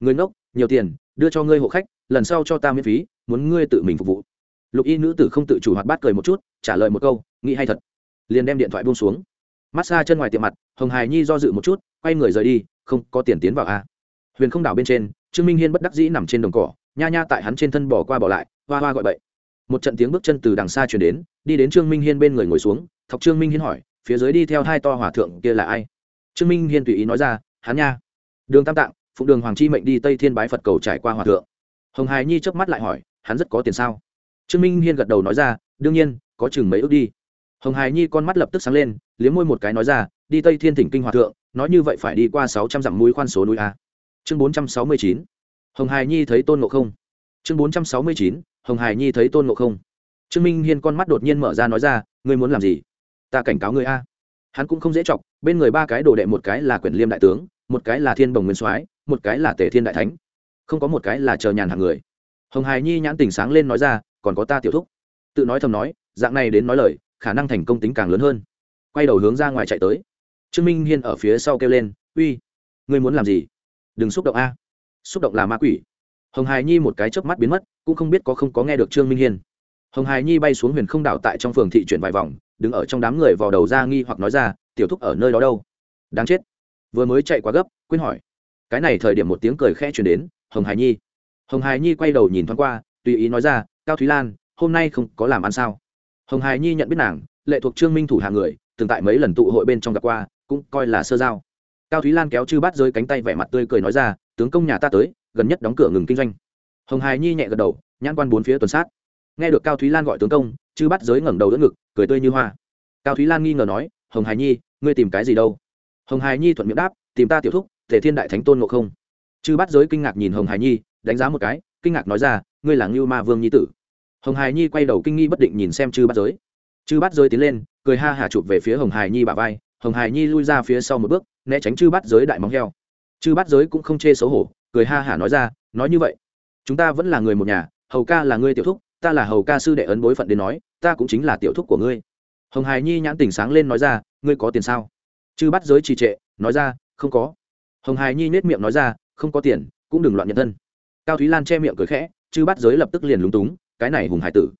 Người ngốc, nhiều tiền, đưa cho ngươi hộ khách, lần sau cho ta miễn phí, muốn ngươi tự mình phục vụ. Lục y nữ tử không tự chủ hoạt bát cười một chút, trả lời một câu, nghĩ hay thật. Liền đem điện thoại buông xuống. Massage chân ngoài tiệm mặt, hồng hải nhi do dự một chút, quay người rời đi, không có tiền tiến vào a. Huyền không đảo bên trên, trương minh hiên bất đắc dĩ nằm trên đồng cỏ, nha nha tại hắn trên thân bỏ qua bỏ lại, hoa hoa gọi bậy. Một trận tiếng bước chân từ đằng xa chuyển đến, đi đến trương minh hiên bên người ngồi xuống, thọc trương minh hiên hỏi phía dưới đi theo hai to hòa thượng kia là ai? Trương minh hiên tùy ý nói ra, hắn nha. Đường tam tạng, phụng đường hoàng chi mệnh đi tây thiên bái phật cầu trải qua hòa thượng. Hồng hải nhi chớp mắt lại hỏi, hắn rất có tiền sao? Trương minh hiên gật đầu nói ra, đương nhiên, có chừng mấy ước đi. Hồng hải nhi con mắt lập tức sáng lên, liếm môi một cái nói ra, đi tây thiên thỉnh kinh hòa thượng, nói như vậy phải đi qua sáu trăm dặm mũi khoan số núi a. Chương bốn trăm sáu mươi chín. Hồng hải nhi thấy tôn ngộ không. Chương bốn trăm sáu mươi chín. Hồng hải nhi thấy tôn ngộ không. Trương minh hiên con mắt đột nhiên mở ra nói ra, ngươi muốn làm gì? Ta cảnh cáo ngươi a. Hắn cũng không dễ chọc, bên người ba cái đồ đệ một cái là quyển liêm đại tướng, một cái là thiên bồng nguyên soái, một cái là tề thiên đại thánh. Không có một cái là chờ nhàn hạng người. Hồng hải nhi nhãn tình sáng lên nói ra, còn có ta tiểu thúc. Tự nói thầm nói, dạng này đến nói lời, khả năng thành công tính càng lớn hơn. Quay đầu hướng ra ngoài chạy tới. Trương minh hiên ở phía sau kêu lên, uy, ngươi muốn làm gì? Đừng xúc động a. Xúc động là ma quỷ. Hồng hải nhi một cái chớp mắt biến mất, cũng không biết có không có nghe được trương minh hiên. Hồng hải nhi bay xuống huyền không đảo tại trong phường thị chuyển vài vòng đứng ở trong đám người vào đầu ra nghi hoặc nói ra, tiểu thúc ở nơi đó đâu? Đáng chết. Vừa mới chạy quá gấp, quên hỏi. Cái này thời điểm một tiếng cười khẽ chuyển đến, hồng hải nhi. Hồng hải nhi quay đầu nhìn thoáng qua, tùy ý nói ra, cao thúy lan, hôm nay không có làm ăn sao? Hồng hải nhi nhận biết nàng, lệ thuộc trương minh thủ hàng người, từng tại mấy lần tụ hội bên trong gặp qua, cũng coi là sơ giao. Cao thúy lan kéo chư bát rơi cánh tay vẻ mặt tươi cười nói ra, tướng công nhà ta tới, gần nhất đóng cửa ngừng kinh doanh. Hồng hải nhi nhẹ gật đầu, nhãn quan bốn phía tuần sát. Nghe được cao thúy lan gọi tướng công chư bắt giới ngẩng đầu đỡ ngực, cười tươi như hoa. Cao thúy lan nghi ngờ nói, hồng hải nhi, ngươi tìm cái gì đâu? Hồng hải nhi thuận miệng đáp, tìm ta tiểu thúc thể thiên đại thánh tôn ngộ không. Chư bắt giới kinh ngạc nhìn hồng hải nhi, đánh giá một cái, kinh ngạc nói ra, ngươi là ngưu ma vương nhi tử. Hồng hải nhi quay đầu kinh nghi bất định nhìn xem chư bắt giới. Chư bắt giới tiến lên, cười ha hả chụp về phía hồng hải nhi bà vai, hồng hải nhi lui ra phía sau một bước, né tránh chư bắt giới đại móng heo. Chư bắt giới cũng không chê xấu hổ, cười ha hả nói ra, nói như vậy, chúng ta vẫn là người một nhà, hầu ca là ngươi tiểu thúc ta là hầu ca sư đệ ấn bối phận đến nói, ta cũng chính là tiểu thúc của ngươi. Hồng hải nhi nhãn tỉnh sáng lên nói ra, ngươi có tiền sao? Chư bắt giới trì trệ, nói ra, không có. Hồng hải nhi nết miệng nói ra, không có tiền, cũng đừng loạn nhận thân. Cao thúy lan che miệng cười khẽ, chư bắt giới lập tức liền lúng túng, cái này hùng hải tử.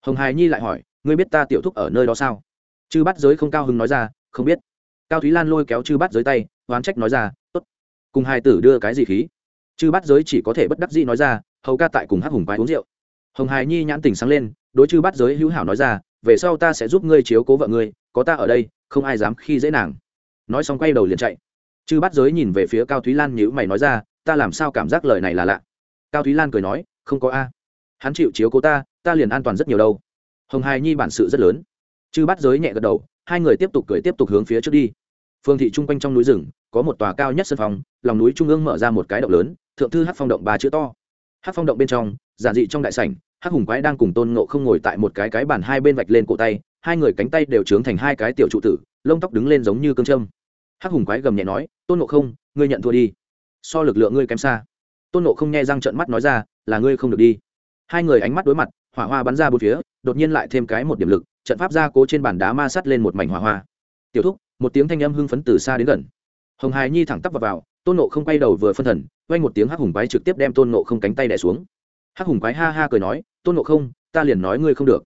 Hồng hải nhi lại hỏi, ngươi biết ta tiểu thúc ở nơi đó sao? Chư bắt giới không cao hứng nói ra, không biết. Cao thúy lan lôi kéo chư bắt giới tay, oán trách nói ra, tốt, cùng hai tử đưa cái gì khí? Chư bắt giới chỉ có thể bất đắc dĩ nói ra, hầu ca tại cùng hắc hùng quái uống rượu hồng hải nhi nhãn tình sáng lên, đối chư bắt giới hữu hảo nói ra, về sau ta sẽ giúp ngươi chiếu cố vợ ngươi, có ta ở đây, không ai dám khi dễ nàng. Nói xong quay đầu liền chạy. Chư bắt giới nhìn về phía cao thúy lan nhữ mày nói ra, ta làm sao cảm giác lời này là lạ? Cao thúy lan cười nói, không có a. Hắn chịu chiếu cố ta ta liền an toàn rất nhiều đâu. Hồng hải nhi bản sự rất lớn. Chư bắt giới nhẹ gật đầu, hai người tiếp tục cười tiếp tục hướng phía trước đi. Phương thị chung quanh trong núi rừng, có một tòa cao nhất sân phòng, lòng núi trung ương mở ra một cái động lớn, thượng thư hát phong động ba chữ to. Hát phong động bên trong, giản dị trong đại sảnh hắc hùng quái đang cùng tôn ngộ không ngồi tại một cái cái bàn hai bên vạch lên cổ tay hai người cánh tay đều trướng thành hai cái tiểu trụ tử lông tóc đứng lên giống như cương trâm hắc hùng quái gầm nhẹ nói tôn ngộ không ngươi nhận thua đi. So lực lượng ngươi kém xa. Tôn ngộ không nghe răng trợn mắt nói ra là ngươi không được đi. Hai người ánh mắt đối mặt hỏa hoa bắn ra bốn phía đột nhiên lại thêm cái một điểm lực trận pháp ra cố trên bàn đá ma sắt lên một mảnh hỏa hoa. Tiểu thúc một tiếng thanh âm hưng phấn từ xa đến gần. Hồng hài nhi thẳng tắp vào, vào tôn nộ không quay đầu vừa phân thần quay một tiếng hắc hùng quái trực tiếp đem tôn nộ không cánh tay đẻ xuống. Hắc hùng quái ha ha cười nói tôn nộ không, ta liền nói ngươi không được.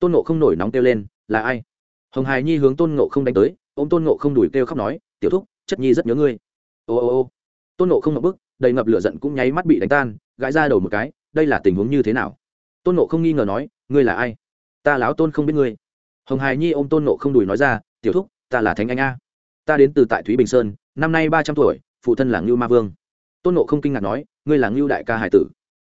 Tôn nộ không nổi nóng kêu lên, là ai? Hồng hài nhi hướng tôn nộ không đánh tới ô m tôn nộ không đùi kêu khóc nói, tiểu thúc, chất nhi rất nhớ ngươi. Ô ô ô. Tôn nộ không ngập bức, đầy ngập lửa giận cũng nháy mắt bị đánh tan, gãi ra đầu một cái, đây là tình huống như thế nào? Tôn nộ không nghi ngờ nói, ngươi là ai? Ta láo tôn không biết ngươi. Hồng hài nhi ô m tôn nộ không đùi nói ra, tiểu thúc, ta là thánh anh a. Ta đến từ tại thúy bình sơn, năm nay ba trăm tuổi, phụ thân là ngưu ma vương. Tôn nộ không kinh ngạc nói, ngươi là ngưu đại ca hải tử.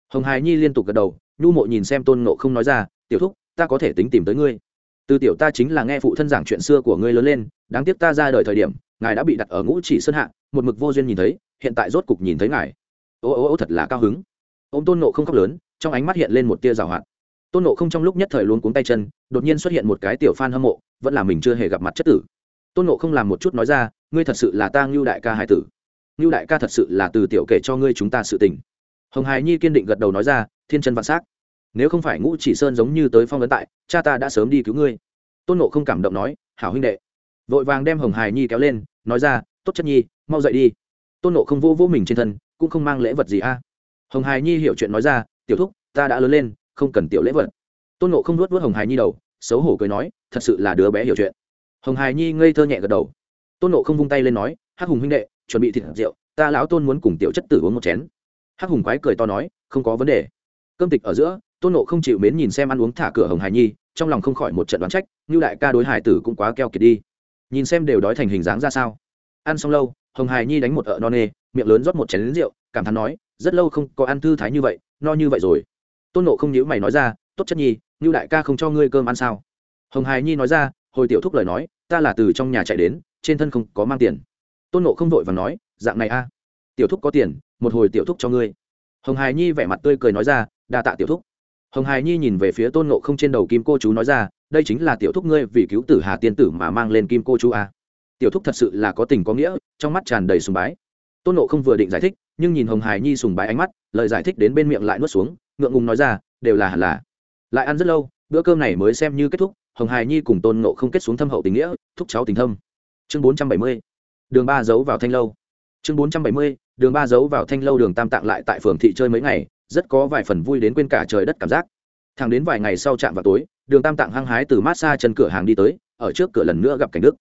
Hồng hài nhi liên tục gật đầu nhu mộ nhìn xem tôn nộ không nói ra, tiểu thúc, ta có thể tính tìm tới ngươi. Từ tiểu ta chính là nghe phụ thân giảng chuyện xưa của ngươi lớn lên, đáng tiếc ta ra đời thời điểm, ngài đã bị đặt ở ngũ chỉ sơn hạ, một mực vô duyên nhìn thấy, hiện tại rốt cục nhìn thấy ngài. Ô ô ô, thật là cao hứng. Ô m tôn nộ không khóc lớn, trong ánh mắt hiện lên một tia rào hoạt. Tôn nộ không trong lúc nhất thời luôn cuống tay chân, đột nhiên xuất hiện một cái tiểu f hâm mộ, vẫn là mình chưa hề gặp mặt chất tử. Tôn nộ không làm một chút nói ra, ngươi thật sự là ta ngưu đại ca hải tử. Ngưu đại ca thật sự là từ tiểu kể cho ngươi chúng ta sự tình. Hồng hải nhi kiên định gật đầu nói ra thiên chân vạn s á c nếu không phải ngũ chỉ sơn giống như tới phong ấn tại cha ta đã sớm đi cứu ngươi tôn nộ không cảm động nói hảo huynh đệ vội vàng đem hồng hài nhi kéo lên nói ra tốt chất nhi mau dậy đi tôn nộ không vô vô mình trên thân cũng không mang lễ vật gì a hồng hài nhi hiểu chuyện nói ra tiểu thúc ta đã lớn lên không cần tiểu lễ vật tôn nộ không nuốt vớt hồng hài nhi đầu xấu hổ cười nói thật sự là đứa bé hiểu chuyện hồng hài nhi ngây thơ nhẹ gật đầu tôn nộ không vung tay lên nói hắc hùng huynh đệ chuẩn bị thịt rượu ta lão tôn muốn cùng tiểu chất tử uống một chén hắc hùng quái cười to nói không có vấn đề cơm tịch ở giữa, tôn nộ không chịu mến nhìn xem ăn uống thả cửa hồng hải nhi, trong lòng không khỏi một trận đoán trách như đại ca đối hải tử cũng quá keo kiệt đi. Nhìn xem đều đói thành hình dáng ra sao. Ăn xong lâu, hồng hải nhi đánh một ợ no nê, miệng lớn rót một chén lính rượu, cảm thán nói, rất lâu không có ăn thư thái như vậy, no như vậy rồi. Tôn nộ không nhữ mày nói ra, tốt chất nhi như đại ca không cho ngươi cơm ăn sao? Hồng hải nhi nói ra, hồi tiểu thúc lời nói, ta là từ trong nhà chạy đến, trên thân không có mang tiền. Tôn nộ không vội và nói, dạng này a, tiểu thúc có tiền, một hồi tiểu thúc cho ngươi. Hồng hải nhi vẻ mặt tươi cười nói ra đa tạ tiểu thúc. Hồng hài nhi nhìn về phía tôn nộ không trên đầu kim cô chú nói ra, đây chính là tiểu thúc ngươi vì cứu tử hà tiên tử mà mang lên kim cô chú à? tiểu thúc thật sự là có tình có nghĩa, trong mắt tràn đầy sùng bái. Tôn nộ không vừa định giải thích, nhưng nhìn hồng hài nhi sùng bái ánh mắt, lời giải thích đến bên miệng lại nuốt xuống, ngượng ngùng nói ra, đều là hẳn là. Lại ăn rất lâu, bữa cơm này mới xem như kết thúc, hồng hài nhi cùng tôn nộ không kết xuống thâm hậu tình nghĩa, thúc cháu tình thâm. Chương bốn trăm bảy mươi, đường ba giấu vào thanh lâu. Chương bốn trăm bảy mươi, đường ba giấu vào thanh lâu đường tam tạng lại tại phường thị chơi mấy ngày rất có vài phần vui đến quên cả trời đất cảm giác. Thẳng đến vài ngày sau chạm vào tối, đường tam tạng hăng hái từ mát xa chân cửa hàng đi tới, ở trước cửa lần nữa gặp cảnh đức.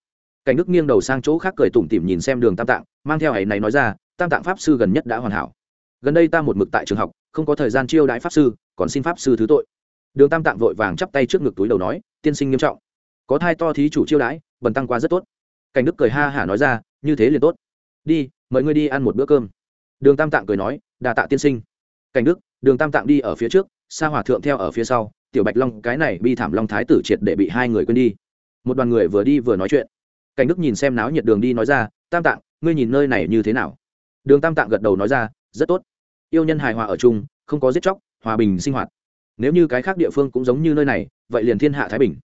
Cảnh đức nghiêng đầu sang chỗ khác cười tủm tỉm nhìn xem đường tam tạng, mang theo ấy này nói ra, tam tạng pháp sư gần nhất đã hoàn hảo. Gần đây ta một mực tại trường học, không có thời gian chiêu đãi pháp sư, còn xin pháp sư thứ tội. Đường tam tạng vội vàng chắp tay trước ngực túi đầu nói, tiên sinh nghiêm trọng. Có thai to thí chủ chiêu đãi, bần tăng qua rất tốt. Cảnh đức cười ha hả nói ra, như thế liền tốt. Đi, mời ngươi đi ăn một bữa cơm. Đường tam tạng cười nói đà tạ tiên sinh cảnh đức, đường tam tạng đi ở phía trước, sa hòa thượng theo ở phía sau, tiểu bạch long, cái này bi thảm long thái tử triệt để bị hai người quên đi. Một đoàn người vừa đi vừa nói chuyện. Cảnh đức nhìn xem náo nhiệt đường đi nói ra, tam tạng, ngươi nhìn nơi này như thế nào? Đường tam tạng gật đầu nói ra, rất tốt. Yêu nhân hài hòa ở chung, không có giết chóc, hòa bình sinh hoạt. Nếu như cái khác địa phương cũng giống như nơi này, vậy liền thiên hạ thái bình.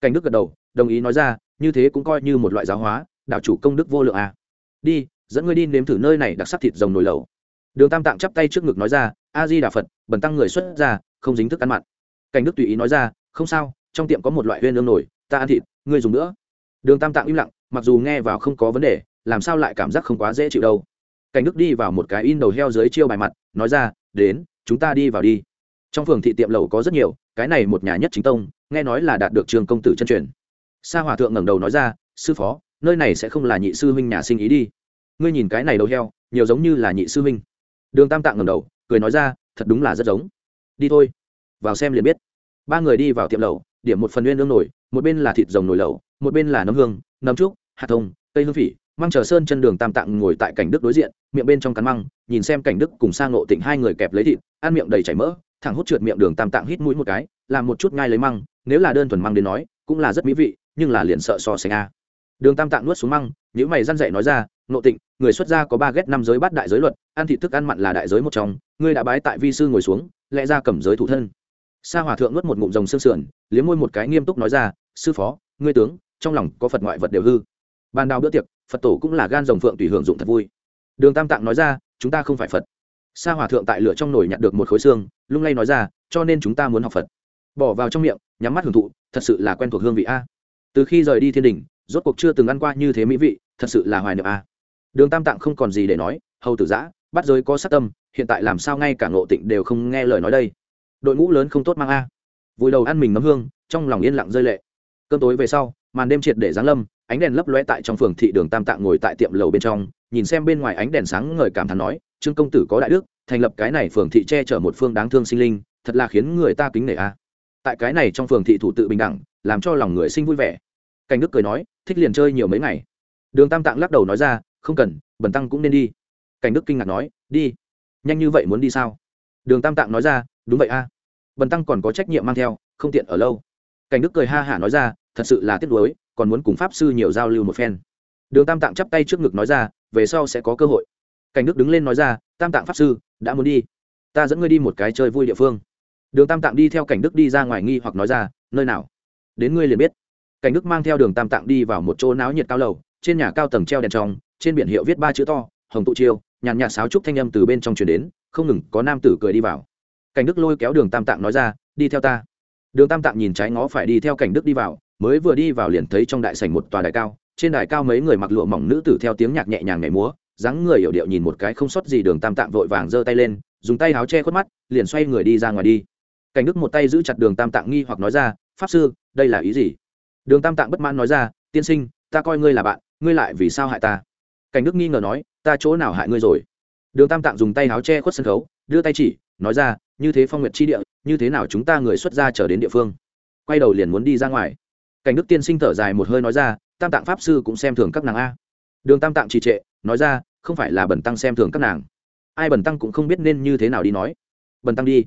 Cảnh đức gật đầu, đồng ý nói ra, như thế cũng coi như một loại giáo hóa, đạo chủ công đức vô lượng à. đi, dẫn ngươi đi nếm thử nơi này đặc sắc thịt rồng nồi lẩu. Đường tam tạng chắp tay trước ngực nói ra a di đà phật, bần tăng người xuất ra không dính thức ăn mặn. Cảnh đức tùy ý nói ra, không sao, trong tiệm có một loại huyên lương nổi, ta ăn thịt, ngươi dùng nữa. Đường tam tạng im lặng, mặc dù nghe vào không có vấn đề, làm sao lại cảm giác không quá dễ chịu đâu. Cảnh đức đi vào một cái in đầu heo dưới chiêu bài mặt, nói ra, đến, chúng ta đi vào đi. Trong phường thị tiệm lầu có rất nhiều, cái này một nhà nhất chính tông, nghe nói là đạt được trường công tử chân truyền. Sa hòa thượng ngẩng đầu nói ra, sư phó, nơi này sẽ không là nhị sư huynh nhà sinh ý đi. Ngươi nhìn cái này đầu heo, nhiều giống như là nhị sư huynh. Đường tam tạng ngẩng đầu cười nói ra, thật đúng là rất giống. Đi thôi. Vào xem liền biết. Ba người đi vào tiệm lầu điểm một phần nguyên lương nổi một bên là thịt rồng nổi lẩu, một bên là nấm hương, nấm trúc, hạt thông, cây hương phỉ. Măng chờ sơn chân đường tam tạng ngồi tại cảnh đức đối diện, miệng bên trong cắn măng, nhìn xem cảnh đức cùng sang ngộ tỉnh hai người kẹp lấy thịt, ăn miệng đầy chảy mỡ, thẳng hút trượt miệng đường tam tạng hít mũi một cái, làm một chút ngay lấy măng, nếu là đơn thuần măng đến nói, cũng là rất mỹ vị, nhưng là liền sợ so sánh a. Đường tam tạng nuốt xuống măng nếu mày răn dậy nói ra nộ tịnh, người xuất gia có ba ghét năm giới bát đại giới luật, ăn thịt thức ăn mặn là đại giới một trong, ngươi đã bái tại vi sư ngồi xuống, lẽ ra cầm giới thủ thân. Sa hòa thượng nuốt một ngụm rồng xương sườn, liếm môi một cái nghiêm túc nói ra, sư phó, ngươi tướng, trong lòng có phật ngoại vật đều hư. Ban đào bữa tiệc, phật tổ cũng là gan rồng phượng tùy hưởng dụng thật vui. Đường tam tạng nói ra, chúng ta không phải phật. Sa hòa thượng tại lửa trong nồi nhặt được một khối xương, lung lay nói ra, cho nên chúng ta muốn học phật. Bỏ vào trong miệng, nhắm mắt hưởng thụ, thật sự là quen thuộc hương vị a. Từ khi rời đi thiên đình, rốt cuộc chưa từng ăn qua như thế mỹ vị, thật sự là hoài niệm a đường tam tạng không còn gì để nói, hầu tử giã, bắt giới có sát tâm, hiện tại làm sao ngay cả ngộ tịnh đều không nghe lời nói đây. Đội ngũ lớn không tốt mang a. Vùi đầu ăn mình ngấm hương, trong lòng yên lặng rơi lệ. Cơn tối về sau, màn đêm triệt để giáng lâm, ánh đèn lấp lóe tại trong phường thị đường tam tạng ngồi tại tiệm lầu bên trong, nhìn xem bên ngoài ánh đèn sáng ngời cảm thán nói, trương công tử có đại đức, thành lập cái này phường thị che chở một phương đáng thương sinh linh, thật là khiến người ta kính nể a. Tại cái này trong phường thị thủ tự bình đẳng, làm cho lòng người sinh vui vẻ. Cảnh đức cười nói, thích liền chơi nhiều mấy ngày. Đường tam tạng lắc đầu nói ra không cần, bần tăng cũng nên đi. Cảnh đức kinh ngạc nói, đi. Nhanh như vậy muốn đi sao? Đường tam tạng nói ra, đúng vậy a. Bần tăng còn có trách nhiệm mang theo, không tiện ở lâu. Cảnh đức cười ha hả nói ra, thật sự là tiếc nuối, còn muốn cùng pháp sư nhiều giao lưu một phen. Đường tam tạng chắp tay trước ngực nói ra, về sau sẽ có cơ hội. Cảnh đức đứng lên nói ra, tam tạng pháp sư, đã muốn đi. Ta dẫn ngươi đi một cái chơi vui địa phương. Đường tam tạng đi theo cảnh đức đi ra ngoài nghi hoặc nói ra, nơi nào? Đến ngươi liền biết. Cảnh đức mang theo đường tam tạng đi vào một chỗ náo nhiệt cao lầu, trên nhà cao tầng treo đèn trong trên biển hiệu viết ba chữ to, hồng tụ chiêu, nhàn nhạt sáo trúc thanh âm từ bên trong truyền đến, không ngừng có nam tử cười đi vào. Cảnh đức lôi kéo đường tam tạng nói ra, đi theo ta. Đường tam tạng nhìn trái ngó phải đi theo cảnh đức đi vào, mới vừa đi vào liền thấy trong đại sảnh một tòa đài cao, trên đài cao mấy người mặc lụa mỏng nữ tử theo tiếng nhạc nhẹ nhàng nhảy múa, dáng người hiểu điệu nhìn một cái không sót gì đường tam tạng vội vàng giơ tay lên, dùng tay áo che khuất mắt, liền xoay người đi ra ngoài đi. Cảnh đức một tay giữ chặt đường tam tạng nghi hoặc nói ra, pháp sư, đây là ý gì? Đường tam tạng bất mãn nói ra, tiên sinh, ta coi ngươi là bạn, ngươi lại vì sao hại ta? Cảnh đức nghi ngờ nói, ta chỗ nào hại ngươi rồi? Đường tam tạng dùng tay áo che khuất sân khấu, đưa tay chỉ, nói ra, như thế phong nguyệt chi địa, như thế nào chúng ta người xuất gia trở đến địa phương? Quay đầu liền muốn đi ra ngoài. Cảnh đức tiên sinh thở dài một hơi nói ra, tam tạng pháp sư cũng xem thường các nàng a. Đường tam tạng trì trệ, nói ra, không phải là bần tăng xem thường các nàng. Ai bần tăng cũng không biết nên như thế nào đi nói. Bần tăng đi.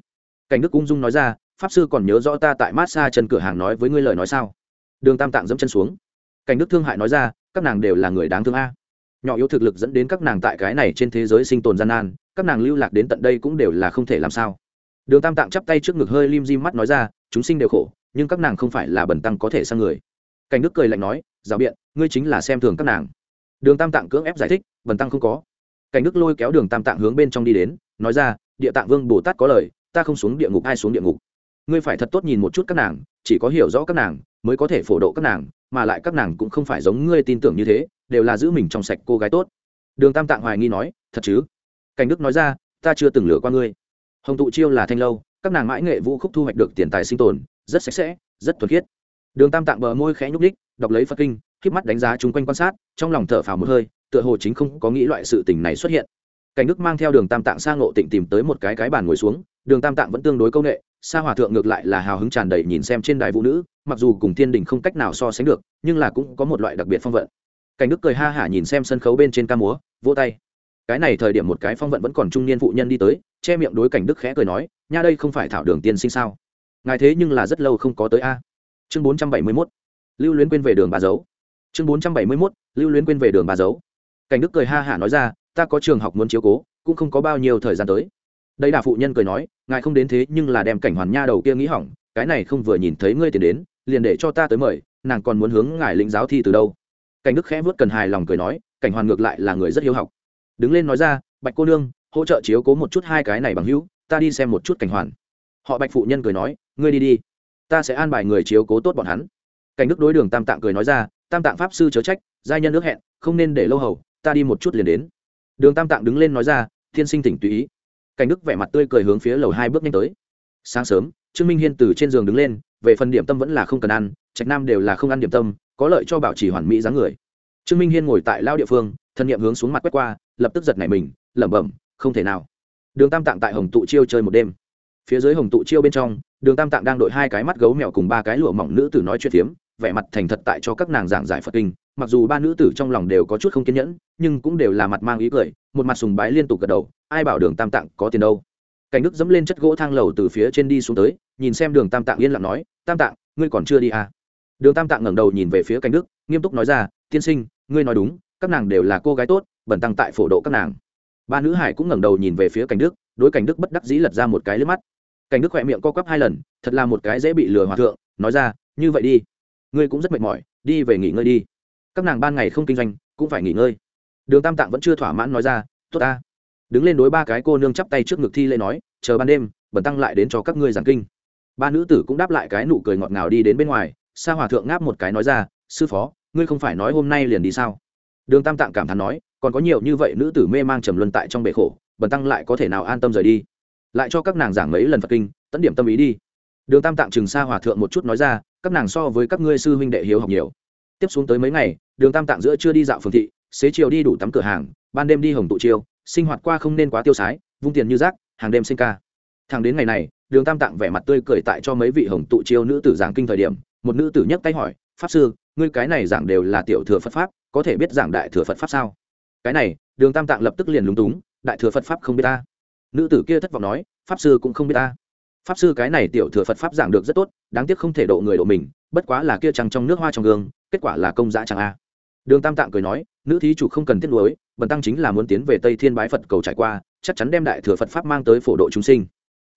Cảnh đức ung dung nói ra, pháp sư còn nhớ rõ ta tại mát xa chân cửa hàng nói với ngươi lời nói sao? Đường tam tạng dẫm chân xuống. Cảnh đức thương hại nói ra, các nàng đều là người đáng thương a nhỏ yếu thực lực dẫn đến các nàng tại cái này trên thế giới sinh tồn gian nan, các nàng lưu lạc đến tận đây cũng đều là không thể làm sao. Đường tam tạng chắp tay trước ngực hơi lim di mắt nói ra, chúng sinh đều khổ, nhưng các nàng không phải là bần tăng có thể sang người. Cảnh đức cười lạnh nói rào biện, ngươi chính là xem thường các nàng. Đường tam tạng cưỡng ép giải thích, bần tăng không có. Cảnh đức lôi kéo đường tam tạng hướng bên trong đi đến, nói ra, địa tạng vương bồ tát có lời, ta không xuống địa ngục, ai xuống địa ngục. Ngươi phải thật tốt nhìn một chút các nàng, chỉ có hiểu rõ các nàng, mới có thể phổ độ các nàng mà lại các nàng cũng không phải giống ngươi tin tưởng như thế, đều là giữ mình trong sạch cô gái tốt. Đường tam tạng hoài nghi nói, thật chứ? Cảnh đức nói ra, ta chưa từng lừa qua ngươi. Hồng tụ chiêu là thanh lâu, các nàng mãi nghệ vũ khúc thu hoạch được tiền tài sinh tồn, rất sạch sẽ, rất thuần khiết. Đường tam tạng bờ môi khẽ nhúc ních đọc lấy phật kinh k mắt đánh giá chung quanh quan sát, trong lòng thở phào một hơi, tựa hồ chính không có nghĩ loại sự tình này xuất hiện. Cảnh đức mang theo đường tam tạng sang ngộ tịnh tìm tới một cái cái bàn ngồi xuống, đường tam tạng vẫn tương đối c â u n ệ sa hòa thượng ngược lại là hào hứng tràn đầy nhìn xem trên đài vũ nữ, mặc dù cùng thiên đình không cách nào so sánh được, nhưng là cũng có một loại đặc biệt phong vận. Cảnh đức cười ha hả nhìn xem sân khấu bên trên ca múa, vỗ tay. Cái này thời điểm một cái phong vận vẫn còn trung niên phụ nhân đi tới, che miệng đối cảnh đức khẽ cười nói, nha đây không phải thảo đường tiên sinh sao? Ngài thế nhưng là rất lâu không có tới a. Chương bốn trăm bảy mươi mốt. Lưu luyến quên về đường bà dấu. Chương bốn trăm bảy mươi mốt. Lưu luyến quên về đường bà dấu. Cảnh đức cười ha hả nói ra, ta có trường học muốn chiếu cố, cũng không có bao nhiêu thời gian tới đây đà phụ nhân cười nói, ngài không đến thế nhưng là đem cảnh hoàn nha đầu kia nghĩ hỏng, cái này không vừa nhìn thấy ngươi tiền đến, liền để cho ta tới mời, nàng còn muốn hướng ngài lĩnh giáo thi từ đâu. Cảnh đức khẽ vớt cần hài lòng cười nói, cảnh hoàn ngược lại là người rất hiếu học. Đứng lên nói ra, bạch cô nương, hỗ trợ chiếu cố một chút hai cái này bằng hữu, ta đi xem một chút cảnh hoàn. Họ bạch phụ nhân cười nói, ngươi đi đi, ta sẽ an bài người chiếu cố tốt bọn hắn. Cảnh đức đối đường tam tạng cười nói ra, tam tạng pháp sư chớ trách, giai nhân ước hẹn, không nên để lâu hầu, ta đi một chút liền đến. Đường tam tạng đứng lên nói ra, thiên sinh tỉnh tùy ý cảnh đức vẻ mặt tươi cười hướng phía lầu hai bước nhanh tới. Sáng sớm, trương minh hiên từ trên giường đứng lên, về phần điểm tâm vẫn là không cần ăn, trạch nam đều là không ăn điểm tâm, có lợi cho bảo trì hoàn mỹ dáng người. Trương minh hiên ngồi tại lao địa phương, thân nhiệm hướng xuống mặt quét qua, lập tức giật nảy mình, lẩm bẩm, không thể nào. Đường tam tạng tại hồng tụ chiêu chơi một đêm. Phía dưới hồng tụ chiêu bên trong, đường tam tạng đang đội hai cái mắt gấu mèo cùng ba cái lụa mỏng nữ tử nói chuyện phiếm, vẻ mặt thành thật tại cho các nàng giảng giải phật kinh. Mặc dù ba nữ tử trong lòng đều có chút không kiên nhẫn, nhưng cũng đều là mặt mang ý cười, một mặt sùng bái liên tục gật đầu ai bảo đường tam tạng có tiền đâu? Cảnh đức dẫm lên chất gỗ thang lầu từ phía trên đi xuống tới, nhìn xem đường tam tạng yên lặng nói, tam tạng, ngươi còn chưa đi à. đường tam tạng ngẩng đầu nhìn về phía cảnh đức, nghiêm túc nói ra, tiên sinh, ngươi nói đúng, các nàng đều là cô gái tốt, bẩn tăng tại phổ độ các nàng. Ba nữ hải cũng ngẩng đầu nhìn về phía cảnh đức, đối cảnh đức bất đắc dĩ lật ra một cái lướp mắt. Cảnh đức khỏe miệng co quắp hai lần, thật là một cái dễ bị lừa hòa thượng, nói ra, như vậy đi, ngươi cũng rất mệt mỏi, đi về nghỉ ngơi đi. Các nàng ban ngày không kinh doanh, cũng phải nghỉ ngơi. Đường tam tạng vẫn chưa thỏa mãn nói ra, tốt ta đứng lên đối ba cái cô nương chắp tay trước ngực thi lễ nói, chờ ban đêm bẩn tăng lại đến cho các ngươi giảng kinh. Ba nữ tử cũng đáp lại cái nụ cười ngọt ngào đi đến bên ngoài, sa hòa thượng ngáp một cái nói ra, sư phó, ngươi không phải nói hôm nay liền đi sao? Đường tam tạng cảm thán nói, còn có nhiều như vậy nữ tử mê mang trầm luân tại trong bể khổ bẩn tăng lại có thể nào an tâm rời đi? Lại cho các nàng giảng mấy lần phật kinh, tận điểm tâm ý đi. Đường tam tạng chừng Sa hòa thượng một chút nói ra, các nàng so với các ngươi sư huynh đệ hiếu học nhiều. Tiếp xuống tới mấy ngày, đường tam tạng giữa chưa đi dạo phường thị, xế chiều đi đủ tắm cửa hàng, ban đêm đi hồng tụ chiêu sinh hoạt qua không nên quá tiêu sái, vung tiền như rác, hàng đêm sinh ca. Thằng đến ngày này, đường tam tạng vẻ mặt tươi cười tại cho mấy vị hồng tụ chiêu nữ tử giảng kinh thời điểm, một nữ tử nhấc tay hỏi, pháp sư, ngươi cái này giảng đều là tiểu thừa phật pháp, có thể biết giảng đại thừa phật pháp sao? Cái này, đường tam tạng lập tức liền lúng túng, đại thừa phật pháp không biết ta. Nữ tử kia thất vọng nói, pháp sư cũng không biết ta. Pháp sư cái này tiểu thừa phật pháp giảng được rất tốt, đáng tiếc không thể độ người độ mình, bất quá là kia trăng trong nước hoa trong gương, kết quả là công dã chẳng a. Đường tam tạng cười nói, nữ thí chủ không cần tiếc nuối bần tăng chính là muốn tiến về tây thiên bái phật cầu trải qua, chắc chắn đem đại thừa phật pháp mang tới phổ độ chúng sinh.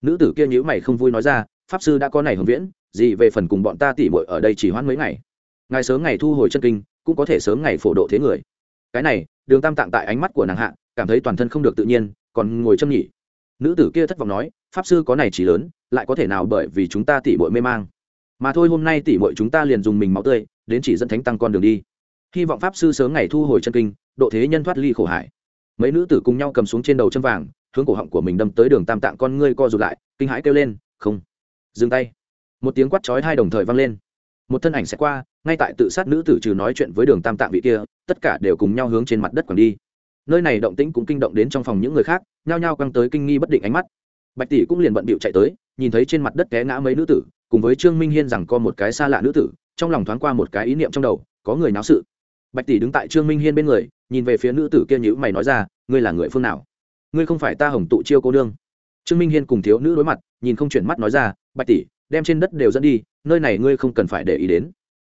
Nữ tử kia nhữ mày không vui nói ra, pháp sư đã có này hưởng viễn, gì về phần cùng bọn ta tỉ mội ở đây chỉ hoãn mấy ngày? Ngài sớm ngày thu hồi chân kinh, cũng có thể sớm ngày phổ độ thế người. Cái này, đường tam tạng tại ánh mắt của nàng hạ, cảm thấy toàn thân không được tự nhiên, còn ngồi châm nhỉ. Nữ tử kia thất vọng nói, pháp sư có này chỉ lớn, lại có thể nào bởi vì chúng ta tỉ mội mê mang? Mà thôi hôm nay tỉ muội chúng ta liền dùng mình máu tươi, đến chỉ dẫn thánh tăng con đường đi hy vọng pháp sư sớm ngày thu hồi chân kinh, độ thế nhân thoát ly khổ hải. Mấy nữ tử cùng nhau cầm xuống trên đầu chân vàng, hướng cổ họng của mình đâm tới đường tam tạng con ngươi co rụt lại, kinh hãi kêu lên, không. Dừng tay. Một tiếng quát chói hai đồng thời vang lên. Một thân ảnh sẽ qua, ngay tại tự sát nữ tử trừ nói chuyện với đường tam tạng vị kia, tất cả đều cùng nhau hướng trên mặt đất quẳng đi. Nơi này động tĩnh cũng kinh động đến trong phòng những người khác, nhao nhao căng tới kinh nghi bất định ánh mắt. Bạch tỷ cũng liền bận bịu chạy tới, nhìn thấy trên mặt đất té ngã mấy nữ tử, cùng với trương minh hiên rằng có một cái xa lạ nữ tử, trong lòng thoáng qua một cái ý niệm trong đầu, có người náo sự bạch tỷ đứng tại trương minh hiên bên người, nhìn về phía nữ tử kia nhữ mày nói ra, ngươi là người phương nào? Ngươi không phải ta hồng tụ chiêu cô nương. Trương minh hiên cùng thiếu nữ đối mặt, nhìn không chuyển mắt nói ra, bạch tỷ, đem trên đất đều dẫn đi, nơi này ngươi không cần phải để ý đến.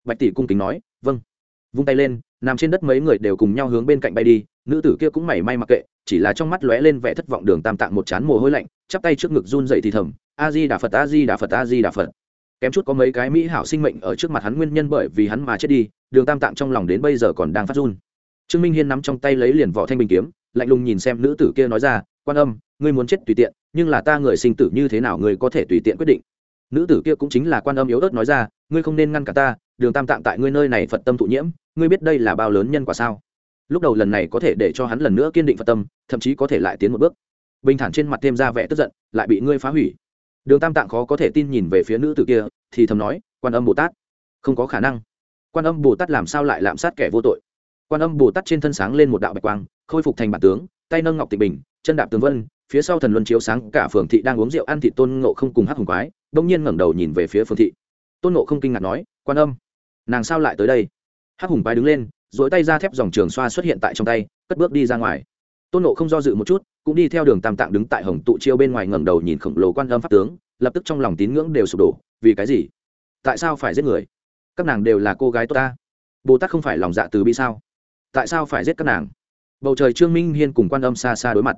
Bạch tỷ cung kính nói vâng. Vung tay lên, nằm trên đất mấy người đều cùng nhau hướng bên cạnh bay đi, nữ tử kia cũng mảy may mặc kệ, chỉ là trong mắt lóe lên vẻ thất vọng đường tam tạng một chán mồ hôi lạnh, chắp tay trước ngực run dậy thì thầm, a di đà phật, a di đà phật, a di đà phật. Kém chút có mấy cái mỹ hảo sinh mệnh ở trước mặt hắn nguyên nhân bởi vì hắn mà chết đi đường tam tạng trong lòng đến bây giờ còn đang phát run. Trương minh hiên nắm trong tay lấy liền vỏ thanh bình kiếm, lạnh lùng nhìn xem nữ tử kia nói ra, quan âm, ngươi muốn chết tùy tiện, nhưng là ta người sinh tử như thế nào ngươi có thể tùy tiện quyết định? Nữ tử kia cũng chính là quan âm yếu ớt nói ra, ngươi không nên ngăn cả ta, đường tam tạng tại ngươi nơi này phật tâm thụ nhiễm, ngươi biết đây là bao lớn nhân quả sao? Lúc đầu lần này có thể để cho hắn lần nữa kiên định phật tâm, thậm chí có thể lại tiến một bước. Bình thản trên mặt thêm ra vẻ tức giận, lại bị ngươi phá hủy. Đường tam tạng khó có thể tin nhìn về phía nữ tử kia, thì thầm nói, quan âm bồ tát, không có khả năng quan âm bồ tát làm sao lại lạm sát kẻ vô tội? Quan âm bồ tát trên thân sáng lên một đạo bạch quang, khôi phục thành bản tướng, tay nâng ngọc tịnh bình, chân đạp tường vân, phía sau thần luân chiếu sáng, cả phường thị đang uống rượu ăn thị tôn ngộ không cùng hát hùng quái đông nhiên ngẩng đầu nhìn về phía phường thị. Tôn ngộ không kinh ngạc nói, quan âm, nàng sao lại tới đây? Hát hùng quái đứng lên dỗi tay ra thép dòng trường xoa xuất hiện tại trong tay, cất bước đi ra ngoài. Tôn ngộ không do dự một chút, cũng đi theo đường tam tạng đứng tại hồng tụ chiêu bên ngoài ngẩng đầu nhìn khổng lồ quan âm pháp tướng, lập tức trong lòng tín ngưỡng đều sụp đổ, vì cái gì? Tại sao phải giết người? Các nàng đều là cô gái tốt ta. Bồ tát không phải lòng dạ từ bi sao? Tại sao phải giết các nàng? Bầu trời trương minh hiên cùng quan âm xa xa đối mặt.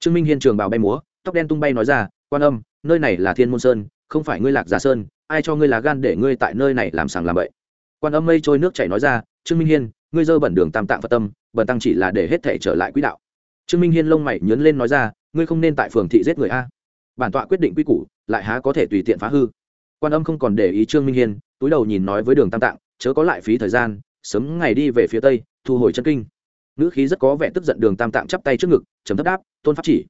Trương minh hiên trường bào bay múa, tóc đen tung bay nói ra, quan âm, nơi này là thiên môn sơn, không phải ngươi lạc giả sơn, ai cho ngươi là gan để ngươi tại nơi này làm sàng làm bậy? Quan âm mây trôi nước chảy nói ra, trương minh hiên, ngươi dơ bẩn đường tam tạng phật tâm, bẩn tăng chỉ là để hết thể trở lại quỹ đạo. Trương minh hiên lông mày nhớn lên nói ra, ngươi không nên tại phường thị giết người a. Bản tọa quyết định quy củ, lại há có thể tùy tiện phá hư. Quan âm không còn để ý trương minh hiên túi đầu nhìn nói với đường tam tạng, chớ có lại phí thời gian, sớm ngày đi về phía tây, thu hồi chân kinh. Ngữ khí rất có vẻ tức giận đường tam tạng chắp tay trước ngực chấm thấp đáp, tôn pháp chỉ.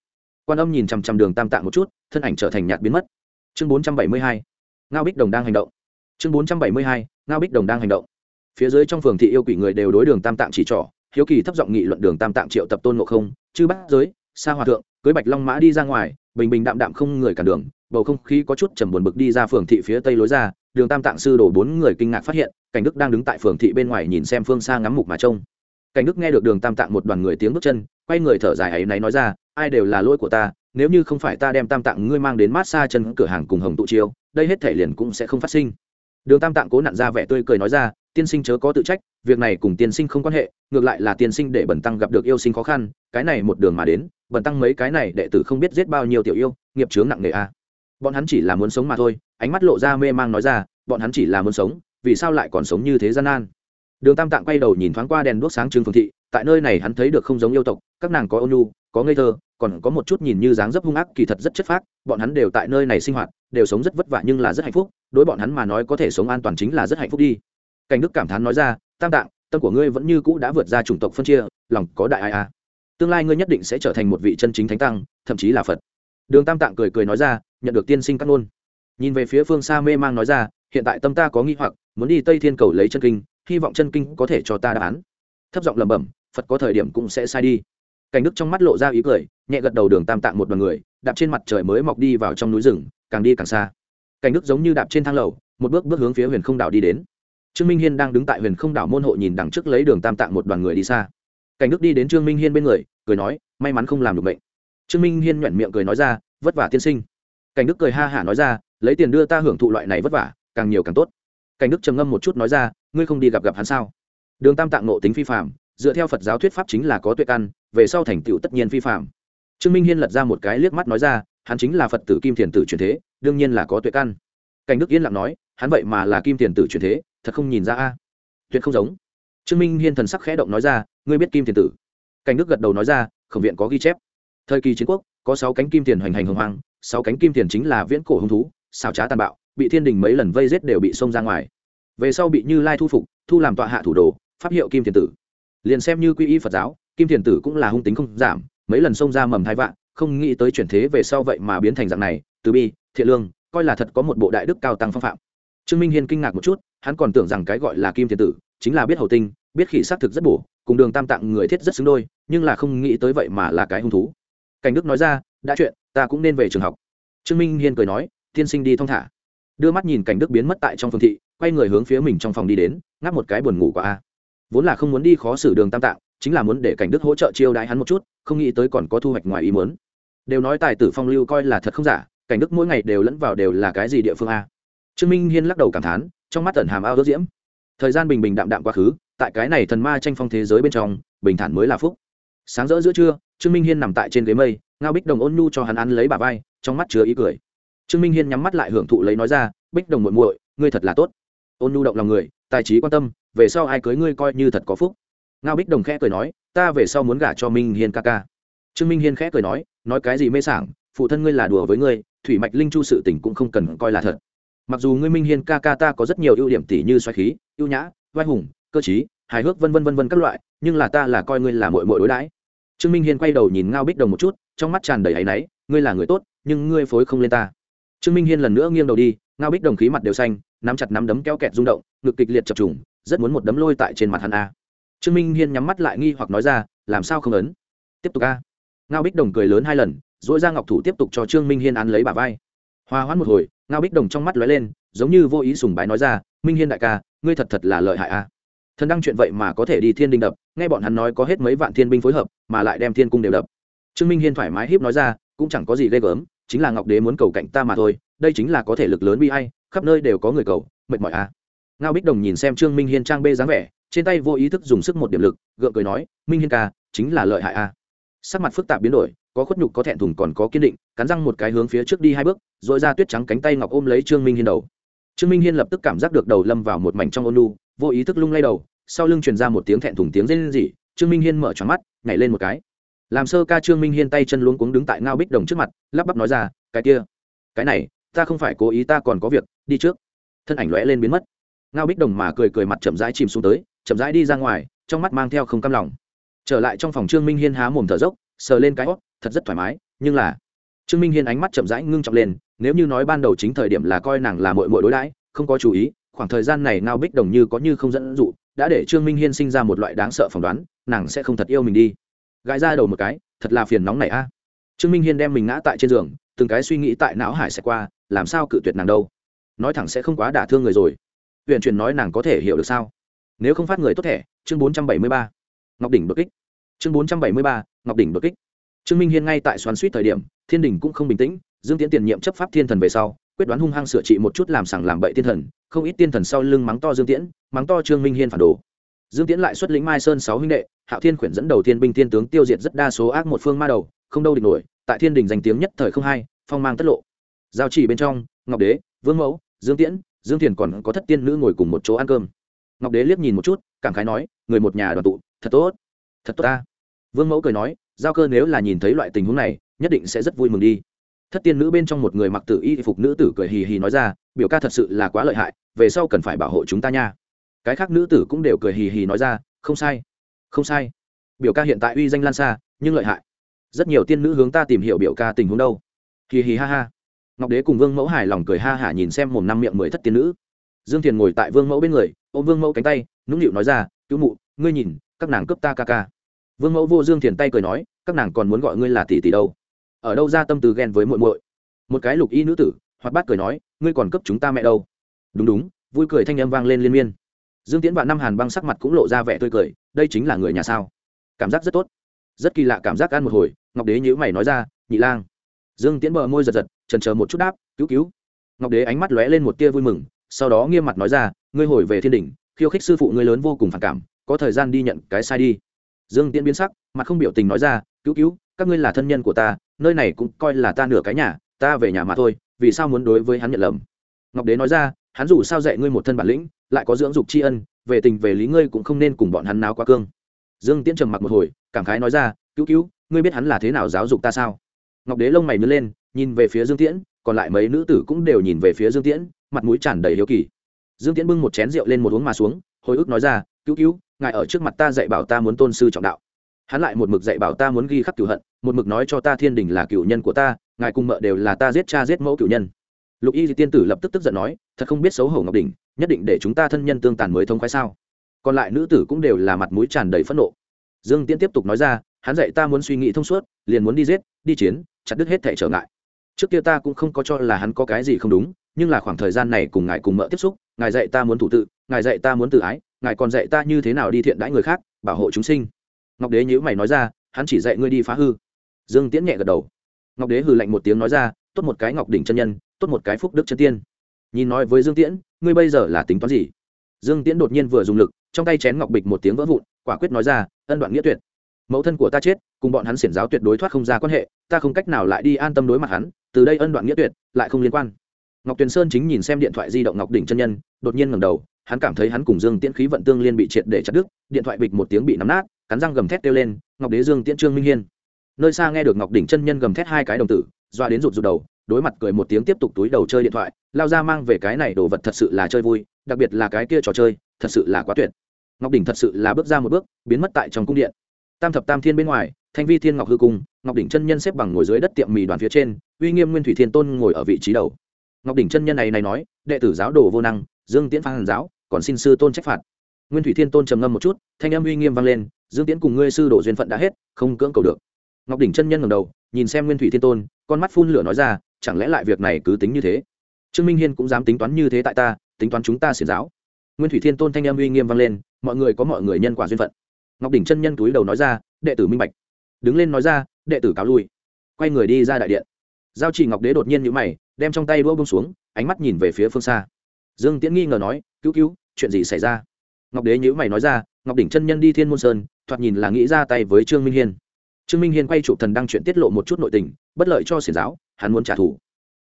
Quan âm nhìn chằm chằm đường tam tạng một chút, thân ảnh trở thành nhạt biến mất. Chương bốn trăm bảy mươi hai, ngao bích đồng đang hành động. Chương bốn trăm bảy mươi hai, ngao bích đồng đang hành động. Phía dưới trong phường thị yêu quỷ người đều đối đường tam tạng chỉ trỏ, hiếu kỳ thấp giọng nghị luận đường tam tạng triệu tập tôn ngộ không, chư bắt giới xa hòa thượng, cưới bạch long mã đi ra ngoài, bình bình đạm đạm không người cản đường, bầu không khí có chút trầm buồn bực đi ra phường thị phía tây lối ra đường tam tạng sư đổ bốn người kinh ngạc phát hiện, cảnh đức đang đứng tại phường thị bên ngoài nhìn xem phương xa ngắm mục mà trông. Cảnh đức nghe được đường tam tạng một đoàn người tiếng bước chân, quay người thở dài ấy náy nói ra, ai đều là lỗi của ta, nếu như không phải ta đem tam tạng ngươi mang đến mát xa chân cửa hàng cùng hồng tụ chiêu, đây hết thể liền cũng sẽ không phát sinh. Đường tam tạng cố nặn ra vẻ tươi cười nói ra, tiên sinh chớ có tự trách, việc này cùng tiên sinh không quan hệ, ngược lại là tiên sinh để bẩn tăng gặp được yêu sinh khó khăn, cái này một đường mà đến bẩn tăng mấy cái này đệ tử không biết giết bao nhiêu tiểu yêu, nghiệp chướng nặng nề a bọn hắn chỉ là muốn sống mà thôi, ánh mắt lộ ra mê mang nói ra, bọn hắn chỉ là muốn sống, vì sao lại còn sống như thế gian nan? Đường tam tạng quay đầu nhìn thoáng qua đèn đuốc sáng trưng phương thị, tại nơi này hắn thấy được không giống yêu tộc, các nàng có ôn nhu có ngây thơ, còn có một chút nhìn như dáng dấp hung ác kỳ thật rất chất phác, bọn hắn đều tại nơi này sinh hoạt, đều sống rất vất vả nhưng là rất hạnh phúc, đối bọn hắn mà nói có thể sống an toàn chính là rất hạnh phúc đi. Cảnh đức cảm thán nói ra, tam tạng, tâm của ngươi vẫn như cũ đã vượt ra chủng tộc phân chia, lòng có đại ai a tương lai ngươi nhất định sẽ trở thành một vị chân chính thánh tăng, thậm chí là phật đường tam tạng cười cười nói ra, nhận được tiên sinh cắt ngôn. Nhìn về phía phương xa mê mang nói ra, hiện tại tâm ta có nghi hoặc, muốn đi tây thiên cầu lấy chân kinh, hy vọng chân kinh có thể cho ta đáp án. Thấp giọng lẩm bẩm, phật có thời điểm cũng sẽ sai đi. Cảnh đức trong mắt lộ ra ý cười, nhẹ gật đầu đường tam tạng một đoàn người, đạp trên mặt trời mới mọc đi vào trong núi rừng, càng đi càng xa. Cảnh đức giống như đạp trên thang lầu, một bước bước hướng phía huyền không đảo đi đến. Trương minh hiên đang đứng tại huyền không đảo môn hộ nhìn đằng trước lấy đường tam tạng một đoàn người đi xa. Cảnh đức đi đến trương minh hiên bên người, cười nói, may mắn không làm được bệnh trương minh hiên nhoẻn miệng cười nói ra, vất vả tiên sinh. Cảnh đức cười ha hả nói ra, lấy tiền đưa ta hưởng thụ loại này vất vả, càng nhiều càng tốt. Cảnh đức trầm ngâm một chút nói ra, ngươi không đi gặp gặp hắn sao? Đường tam tạng nộ tính phi phạm dựa theo phật giáo thuyết pháp chính là có tuệ căn, về sau thành tựu tất nhiên phi phạm trương minh hiên lật ra một cái liếc mắt nói ra, hắn chính là phật tử kim thiền tử truyền thế, đương nhiên là có tuệ căn. Cảnh đức yên lặng nói, hắn vậy mà là kim thiền tử truyền thế, thật không nhìn ra a. Tuyệt không giống. Trương minh hiên thần sắc khẽ động nói ra, ngươi biết kim thiền tử? Cảnh đức gật đầu nói ra, khổng viện có ghi chép thời kỳ chiến quốc, có sáu cánh kim tiền hoành hành hồng hoang, sáu cánh kim tiền chính là viễn cổ hung thú xào trá tàn bạo, bị thiên đình mấy lần vây giết đều bị xông ra ngoài. Về sau bị như lai thu phục, thu làm tọa hạ thủ đồ, pháp hiệu kim thiền tử. Liền xem như quy y phật giáo, kim thiền tử cũng là hung tính không giảm, mấy lần xông ra mầm hai vạn, không nghĩ tới chuyển thế về sau vậy mà biến thành dạng này, từ bi, thiện lương, coi là thật có một bộ đại đức cao tăng phong phạm. Trương minh hiên kinh ngạc một chút, hắn còn tưởng rằng cái gọi là kim thiền tử chính là biết hầu tinh, biết khỉ xác thực rất bổ, cùng đường tam tạng người thiết rất xứng đôi, nhưng là không nghĩ tới vậy mà là cái hung thú cảnh đức nói ra, đã chuyện, ta cũng nên về trường học. Trương minh hiên cười nói, tiên sinh đi thong thả. Đưa mắt nhìn cảnh đức biến mất tại trong phương thị, quay người hướng phía mình trong phòng đi đến, ngáp một cái buồn ngủ của a. Vốn là không muốn đi khó xử đường tam tạng, chính là muốn để cảnh đức hỗ trợ chiêu đãi hắn một chút, không nghĩ tới còn có thu hoạch ngoài ý muốn. Đều nói tài tử phong lưu coi là thật không giả, cảnh đức mỗi ngày đều lẫn vào đều là cái gì địa phương a? Trương minh hiên lắc đầu cảm thán, trong mắt tẩn hàm ao đốt diễm. Thời gian bình bình đạm đạm quá khứ, tại cái này thần ma tranh phong thế giới bên trong, bình thản mới là phúc. Sáng rỡ giữa trưa trương minh hiên nằm tại trên ghế mây, ngao bích đồng ôn nhu cho hắn ăn lấy bà vai, trong mắt chứa ý cười. Trương minh hiên nhắm mắt lại hưởng thụ lấy nói ra, bích đồng muội muội, ngươi thật là tốt. Ôn nhu động lòng người, tài trí quan tâm, về sau ai cưới ngươi coi như thật có phúc. Ngao bích đồng khẽ cười nói, ta về sau muốn gả cho minh hiên ca ca. Trương minh hiên khẽ cười nói nói cái gì mê sảng, phụ thân ngươi là đùa với ngươi, thủy mạch linh chu sự tình cũng không cần coi là thật. Mặc dù ngươi minh hiên ca ca ta có rất nhiều ưu điểm tỷ như xoáy khí, ưu nhã, vai hùng, cơ trí, hài hước vân vân vân vân các loại, nhưng là ta là coi ngươi là mội mội đối đãi trương minh hiên quay đầu nhìn ngao bích đồng một chút, trong mắt tràn đầy áy náy, ngươi là người tốt, nhưng ngươi phối không lên ta. Trương minh hiên lần nữa nghiêng đầu đi, ngao bích đồng khí mặt đều xanh, nắm chặt nắm đấm keo kẹt rung động, ngực kịch liệt chập trùng, rất muốn một đấm lôi tại trên mặt hắn a. Trương minh hiên nhắm mắt lại nghi hoặc nói ra, làm sao không ấn? Tiếp tục a. Ngao bích đồng cười lớn hai lần dỗi ra ngọc thủ tiếp tục cho trương minh hiên ăn lấy bà vai. Hoa hoãn một hồi, ngao bích đồng trong mắt lóe lên, giống như vô ý sùng bái nói ra, minh hiên đại ca, ngươi thật thật là lợi hại a thần đăng chuyện vậy mà có thể đi thiên đình đập, nghe bọn hắn nói có hết mấy vạn thiên binh phối hợp, mà lại đem thiên cung đều đập. Trương minh hiên thoải mái hiếp nói ra, cũng chẳng có gì ghê gớm, chính là ngọc đế muốn cầu cạnh ta mà thôi, đây chính là có thể lực lớn bi hay khắp nơi đều có người cầu, mệt mỏi à? ngao bích đồng nhìn xem trương minh hiên trang bê dáng vẻ, trên tay vô ý thức dùng sức một điểm lực, gượng cười nói, minh hiên ca, chính là lợi hại a sắc mặt phức tạp biến đổi, có khuất nhục có thẹn thùng còn có kiên định, cắn răng một cái hướng phía trước đi hai bước, rồi ra tuyết trắng cánh tay ngọc ôm lấy trương minh hiên đầu. Trương minh hiên lập tức cảm giác được đầu lâm vào một mảnh trong ôn lu vô ý thức lung lay đầu, sau lưng truyền ra một tiếng thẹn thùng tiếng rên rỉ, trương minh hiên mở tròn mắt, nhảy lên một cái. Làm sơ ca trương minh hiên tay chân luống cuống đứng tại ngao bích đồng trước mặt, lắp bắp nói ra, cái kia, cái này, ta không phải cố ý, ta còn có việc, đi trước. Thân ảnh lóe lên biến mất. Ngao bích đồng mà cười cười mặt chậm rãi chìm xuống tới, chậm rãi đi ra ngoài, trong mắt mang theo không cam lòng. Trở lại trong phòng trương minh hiên há mồm thở dốc, sờ lên cái hót, thật rất thoải mái, nhưng là trương minh hiên ánh mắt chậm rãi ngưng trọng lên, nếu như nói ban đầu chính thời điểm là coi nàng là mội mội đối đãi, không có chú ý khoảng thời gian này ngao bích đồng như có như không dẫn dụ, đã để trương minh hiên sinh ra một loại đáng sợ phỏng đoán, nàng sẽ không thật yêu mình đi. Gãi ra đầu một cái, thật là phiền nóng này a. À. Trương minh hiên đem mình ngã tại trên giường, từng cái suy nghĩ tại não hải sẽ qua, làm sao cự tuyệt nàng đâu? Nói thẳng sẽ không quá đả thương người rồi. Huyện truyền nói nàng có thể hiểu được sao? Nếu không phát người tốt thẻ, chương bốn trăm bảy mươi ba. Ngọc đỉnh đột kích. Chương bốn trăm bảy mươi ba, ngọc đỉnh đột kích. Trương minh hiên ngay tại xoắn suýt thời điểm, thiên đình cũng không bình tĩnh, dương tiễn tiền nhiệm chấp pháp thiên thần về sau quyết đoán hung hăng sửa trị một chút làm sằng làm bậy tiên thần, không ít tiên thần sau lưng mắng to dương tiễn, mắng to trương minh hiên phản đồ. Dương tiễn lại xuất lĩnh mai sơn sáu huynh đệ, hạo thiên khuyển dẫn đầu thiên binh thiên tướng tiêu diệt rất đa số ác một phương ma đầu, không đâu địch nổi, tại thiên đình danh tiếng nhất thời không hai phong mang tất lộ. Giao chỉ bên trong, ngọc đế, vương mẫu, dương tiễn, dương thiền còn có thất tiên nữ ngồi cùng một chỗ ăn cơm. Ngọc đế liếc nhìn một chút, cảm khái nói, người một nhà đoàn tụ, thật tốt thật tốt ta. Vương mẫu cười nói, giao cơ nếu là nhìn thấy loại tình huống này, nhất định sẽ rất vui mừng đi thất tiên nữ bên trong một người mặc tử y phục nữ tử cười hì hì nói ra, biểu ca thật sự là quá lợi hại, về sau cần phải bảo hộ chúng ta nha. Cái khác nữ tử cũng đều cười hì hì nói ra, không sai không sai. Biểu ca hiện tại uy danh lan xa, nhưng lợi hại. Rất nhiều tiên nữ hướng ta tìm hiểu biểu ca tình huống đâu. Hì hì ha ha. Ngọc đế cùng vương mẫu hài lòng cười ha hả nhìn xem mồm năm miệng mười thất tiên nữ. Dương thiền ngồi tại vương mẫu bên người, ôm vương mẫu cánh tay, nũng nịu nói ra, cứu mụ, ngươi nhìn, các nàng cướp ta ca ca. Vương mẫu vô dương thiền tay cười nói, các nàng còn muốn gọi ngươi là tỷ tỷ đâu? Ở đâu ra tâm từ ghen với muội muội? Một cái lục y nữ tử, hoạt bát cười nói, ngươi còn cấp chúng ta mẹ đâu? Đúng đúng, vui cười thanh âm vang lên liên miên. Dương tiễn và năm hàn băng sắc mặt cũng lộ ra vẻ tươi cười, đây chính là người nhà sao? Cảm giác rất tốt. Rất kỳ lạ cảm giác ăn một hồi, ngọc đế nhữ mày nói ra, nhị lang. Dương tiễn bờ môi giật giật, trần chờ một chút đáp, cứu cứu. Ngọc đế ánh mắt lóe lên một tia vui mừng, sau đó nghiêm mặt nói ra, ngươi hồi về thiên đình khiêu khích sư phụ ngươi lớn vô cùng phản cảm, có thời gian đi nhận cái sai đi. Dương tiễn biến sắc, mặt không biểu tình nói ra, cứu cứu, các ngươi là thân nhân của ta nơi này cũng coi là ta nửa cái nhà, ta về nhà mà thôi, vì sao muốn đối với hắn nhận lầm? Ngọc đế nói ra, hắn dù sao dạy ngươi một thân bản lĩnh, lại có dưỡng dục tri ân, về tình về lý ngươi cũng không nên cùng bọn hắn náo quá cương. Dương tiễn trầm mặc một hồi, cảm khái nói ra, cứu cứu, ngươi biết hắn là thế nào giáo dục ta sao? Ngọc đế lông mày nứt lên, nhìn về phía dương tiễn, còn lại mấy nữ tử cũng đều nhìn về phía dương tiễn, mặt mũi tràn đầy hiếu kỳ. Dương tiễn bưng một chén rượu lên một uống mà xuống, hồi ức nói ra, cứu cứu, ngài ở trước mặt ta dạy bảo ta muốn tôn sư trọng đạo hắn lại một mực dạy bảo ta muốn ghi khắc cửu hận, một mực nói cho ta thiên đình là cửu nhân của ta, ngài cùng mợ đều là ta giết cha giết mẫu cửu nhân. Lục y tiên tử lập tức tức giận nói, thật không biết xấu hổ ngọc đình nhất định để chúng ta thân nhân tương tàn mới thông khoái sao? Còn lại nữ tử cũng đều là mặt mũi tràn đầy phẫn nộ. Dương tiễn tiếp tục nói ra, hắn dạy ta muốn suy nghĩ thông suốt, liền muốn đi giết, đi chiến, chặt đứt hết thể trở ngại. Trước kia ta cũng không có cho là hắn có cái gì không đúng, nhưng là khoảng thời gian này cùng ngài cùng mợ tiếp xúc, ngài dạy ta muốn thủ tự, ngài dạy ta muốn tự ái, ngài còn dạy ta như thế nào đi thiện đãi người khác, bảo hộ chúng sinh ngọc đế nhữ mày nói ra, hắn chỉ dạy ngươi đi phá hư. Dương tiễn nhẹ gật đầu. Ngọc đế hừ lạnh một tiếng nói ra, tốt một cái ngọc đỉnh chân nhân, tốt một cái phúc đức chân tiên. Nhìn nói với dương tiễn, ngươi bây giờ là tính toán gì? Dương tiễn đột nhiên vừa dùng lực, trong tay chén ngọc bịch một tiếng vỡ vụn, quả quyết nói ra, ân đoạn nghĩa tuyệt. Mẫu thân của ta chết, cùng bọn hắn xiển giáo tuyệt đối thoát không ra quan hệ, ta không cách nào lại đi an tâm đối mặt hắn, từ đây ân đoạn nghĩa tuyệt, lại không liên quan. Ngọc tuyền sơn chính nhìn xem điện thoại di động ngọc đỉnh chân nhân, đột nhiên ngẩng đầu, hắn cảm thấy hắn cùng dương tiễn khí vận tương liên bị triệt để chặt đứt, điện thoại bịch một tiếng bị nắm nát cắn răng gầm thét kêu lên, ngọc đế dương tiễn trương minh hiên. Nơi xa nghe được ngọc đỉnh chân nhân gầm thét hai cái đồng tử, doa đến rụt rụt đầu, đối mặt cười một tiếng tiếp tục túi đầu chơi điện thoại, lao ra mang về cái này đồ vật thật sự là chơi vui, đặc biệt là cái kia trò chơi, thật sự là quá tuyệt. Ngọc đỉnh thật sự là bước ra một bước, biến mất tại trong cung điện. Tam thập tam thiên bên ngoài, thanh vi thiên ngọc hư cung, ngọc đỉnh chân nhân xếp bằng ngồi dưới đất tiệm mì đoàn phía trên, uy nghiêm nguyên thủy thiên tôn ngồi ở vị trí đầu. Ngọc đỉnh chân nhân này này nói, đệ tử giáo đồ vô năng, dương tiễn phan giáo, còn xin sư tôn trách phạt. Nguyên thủy thiên tôn trầm ngâm một chút, thanh âm uy nghiêm vang lên dương tiễn cùng ngươi sư đồ duyên phận đã hết, không cưỡng cầu được. Ngọc đỉnh chân nhân ngầm đầu, nhìn xem nguyên thủy thiên tôn, con mắt phun lửa nói ra, chẳng lẽ lại việc này cứ tính như thế? Trương minh hiên cũng dám tính toán như thế tại ta, tính toán chúng ta xiển giáo. Nguyên thủy thiên tôn thanh âm uy nghiêm vang lên, mọi người có mọi người nhân quả duyên phận. Ngọc đỉnh chân nhân túi đầu nói ra, đệ tử minh bạch. Đứng lên nói ra, đệ tử cáo lui. Quay người đi ra đại điện. Giao chỉ ngọc đế đột nhiên nhữ mày, đem trong tay đũa bông xuống, ánh mắt nhìn về phía phương xa. Dương tiễn nghi ngờ nói, cứu cứu, chuyện gì xảy ra? Ngọc đế nhữ mày nói ra, ngọc đỉnh chân nhân đi thiên môn sơn thoạt nhìn là nghĩ ra tay với trương minh hiên. Trương minh hiên quay chụp thần đăng chuyện tiết lộ một chút nội tình, bất lợi cho xiển giáo, hắn muốn trả thù.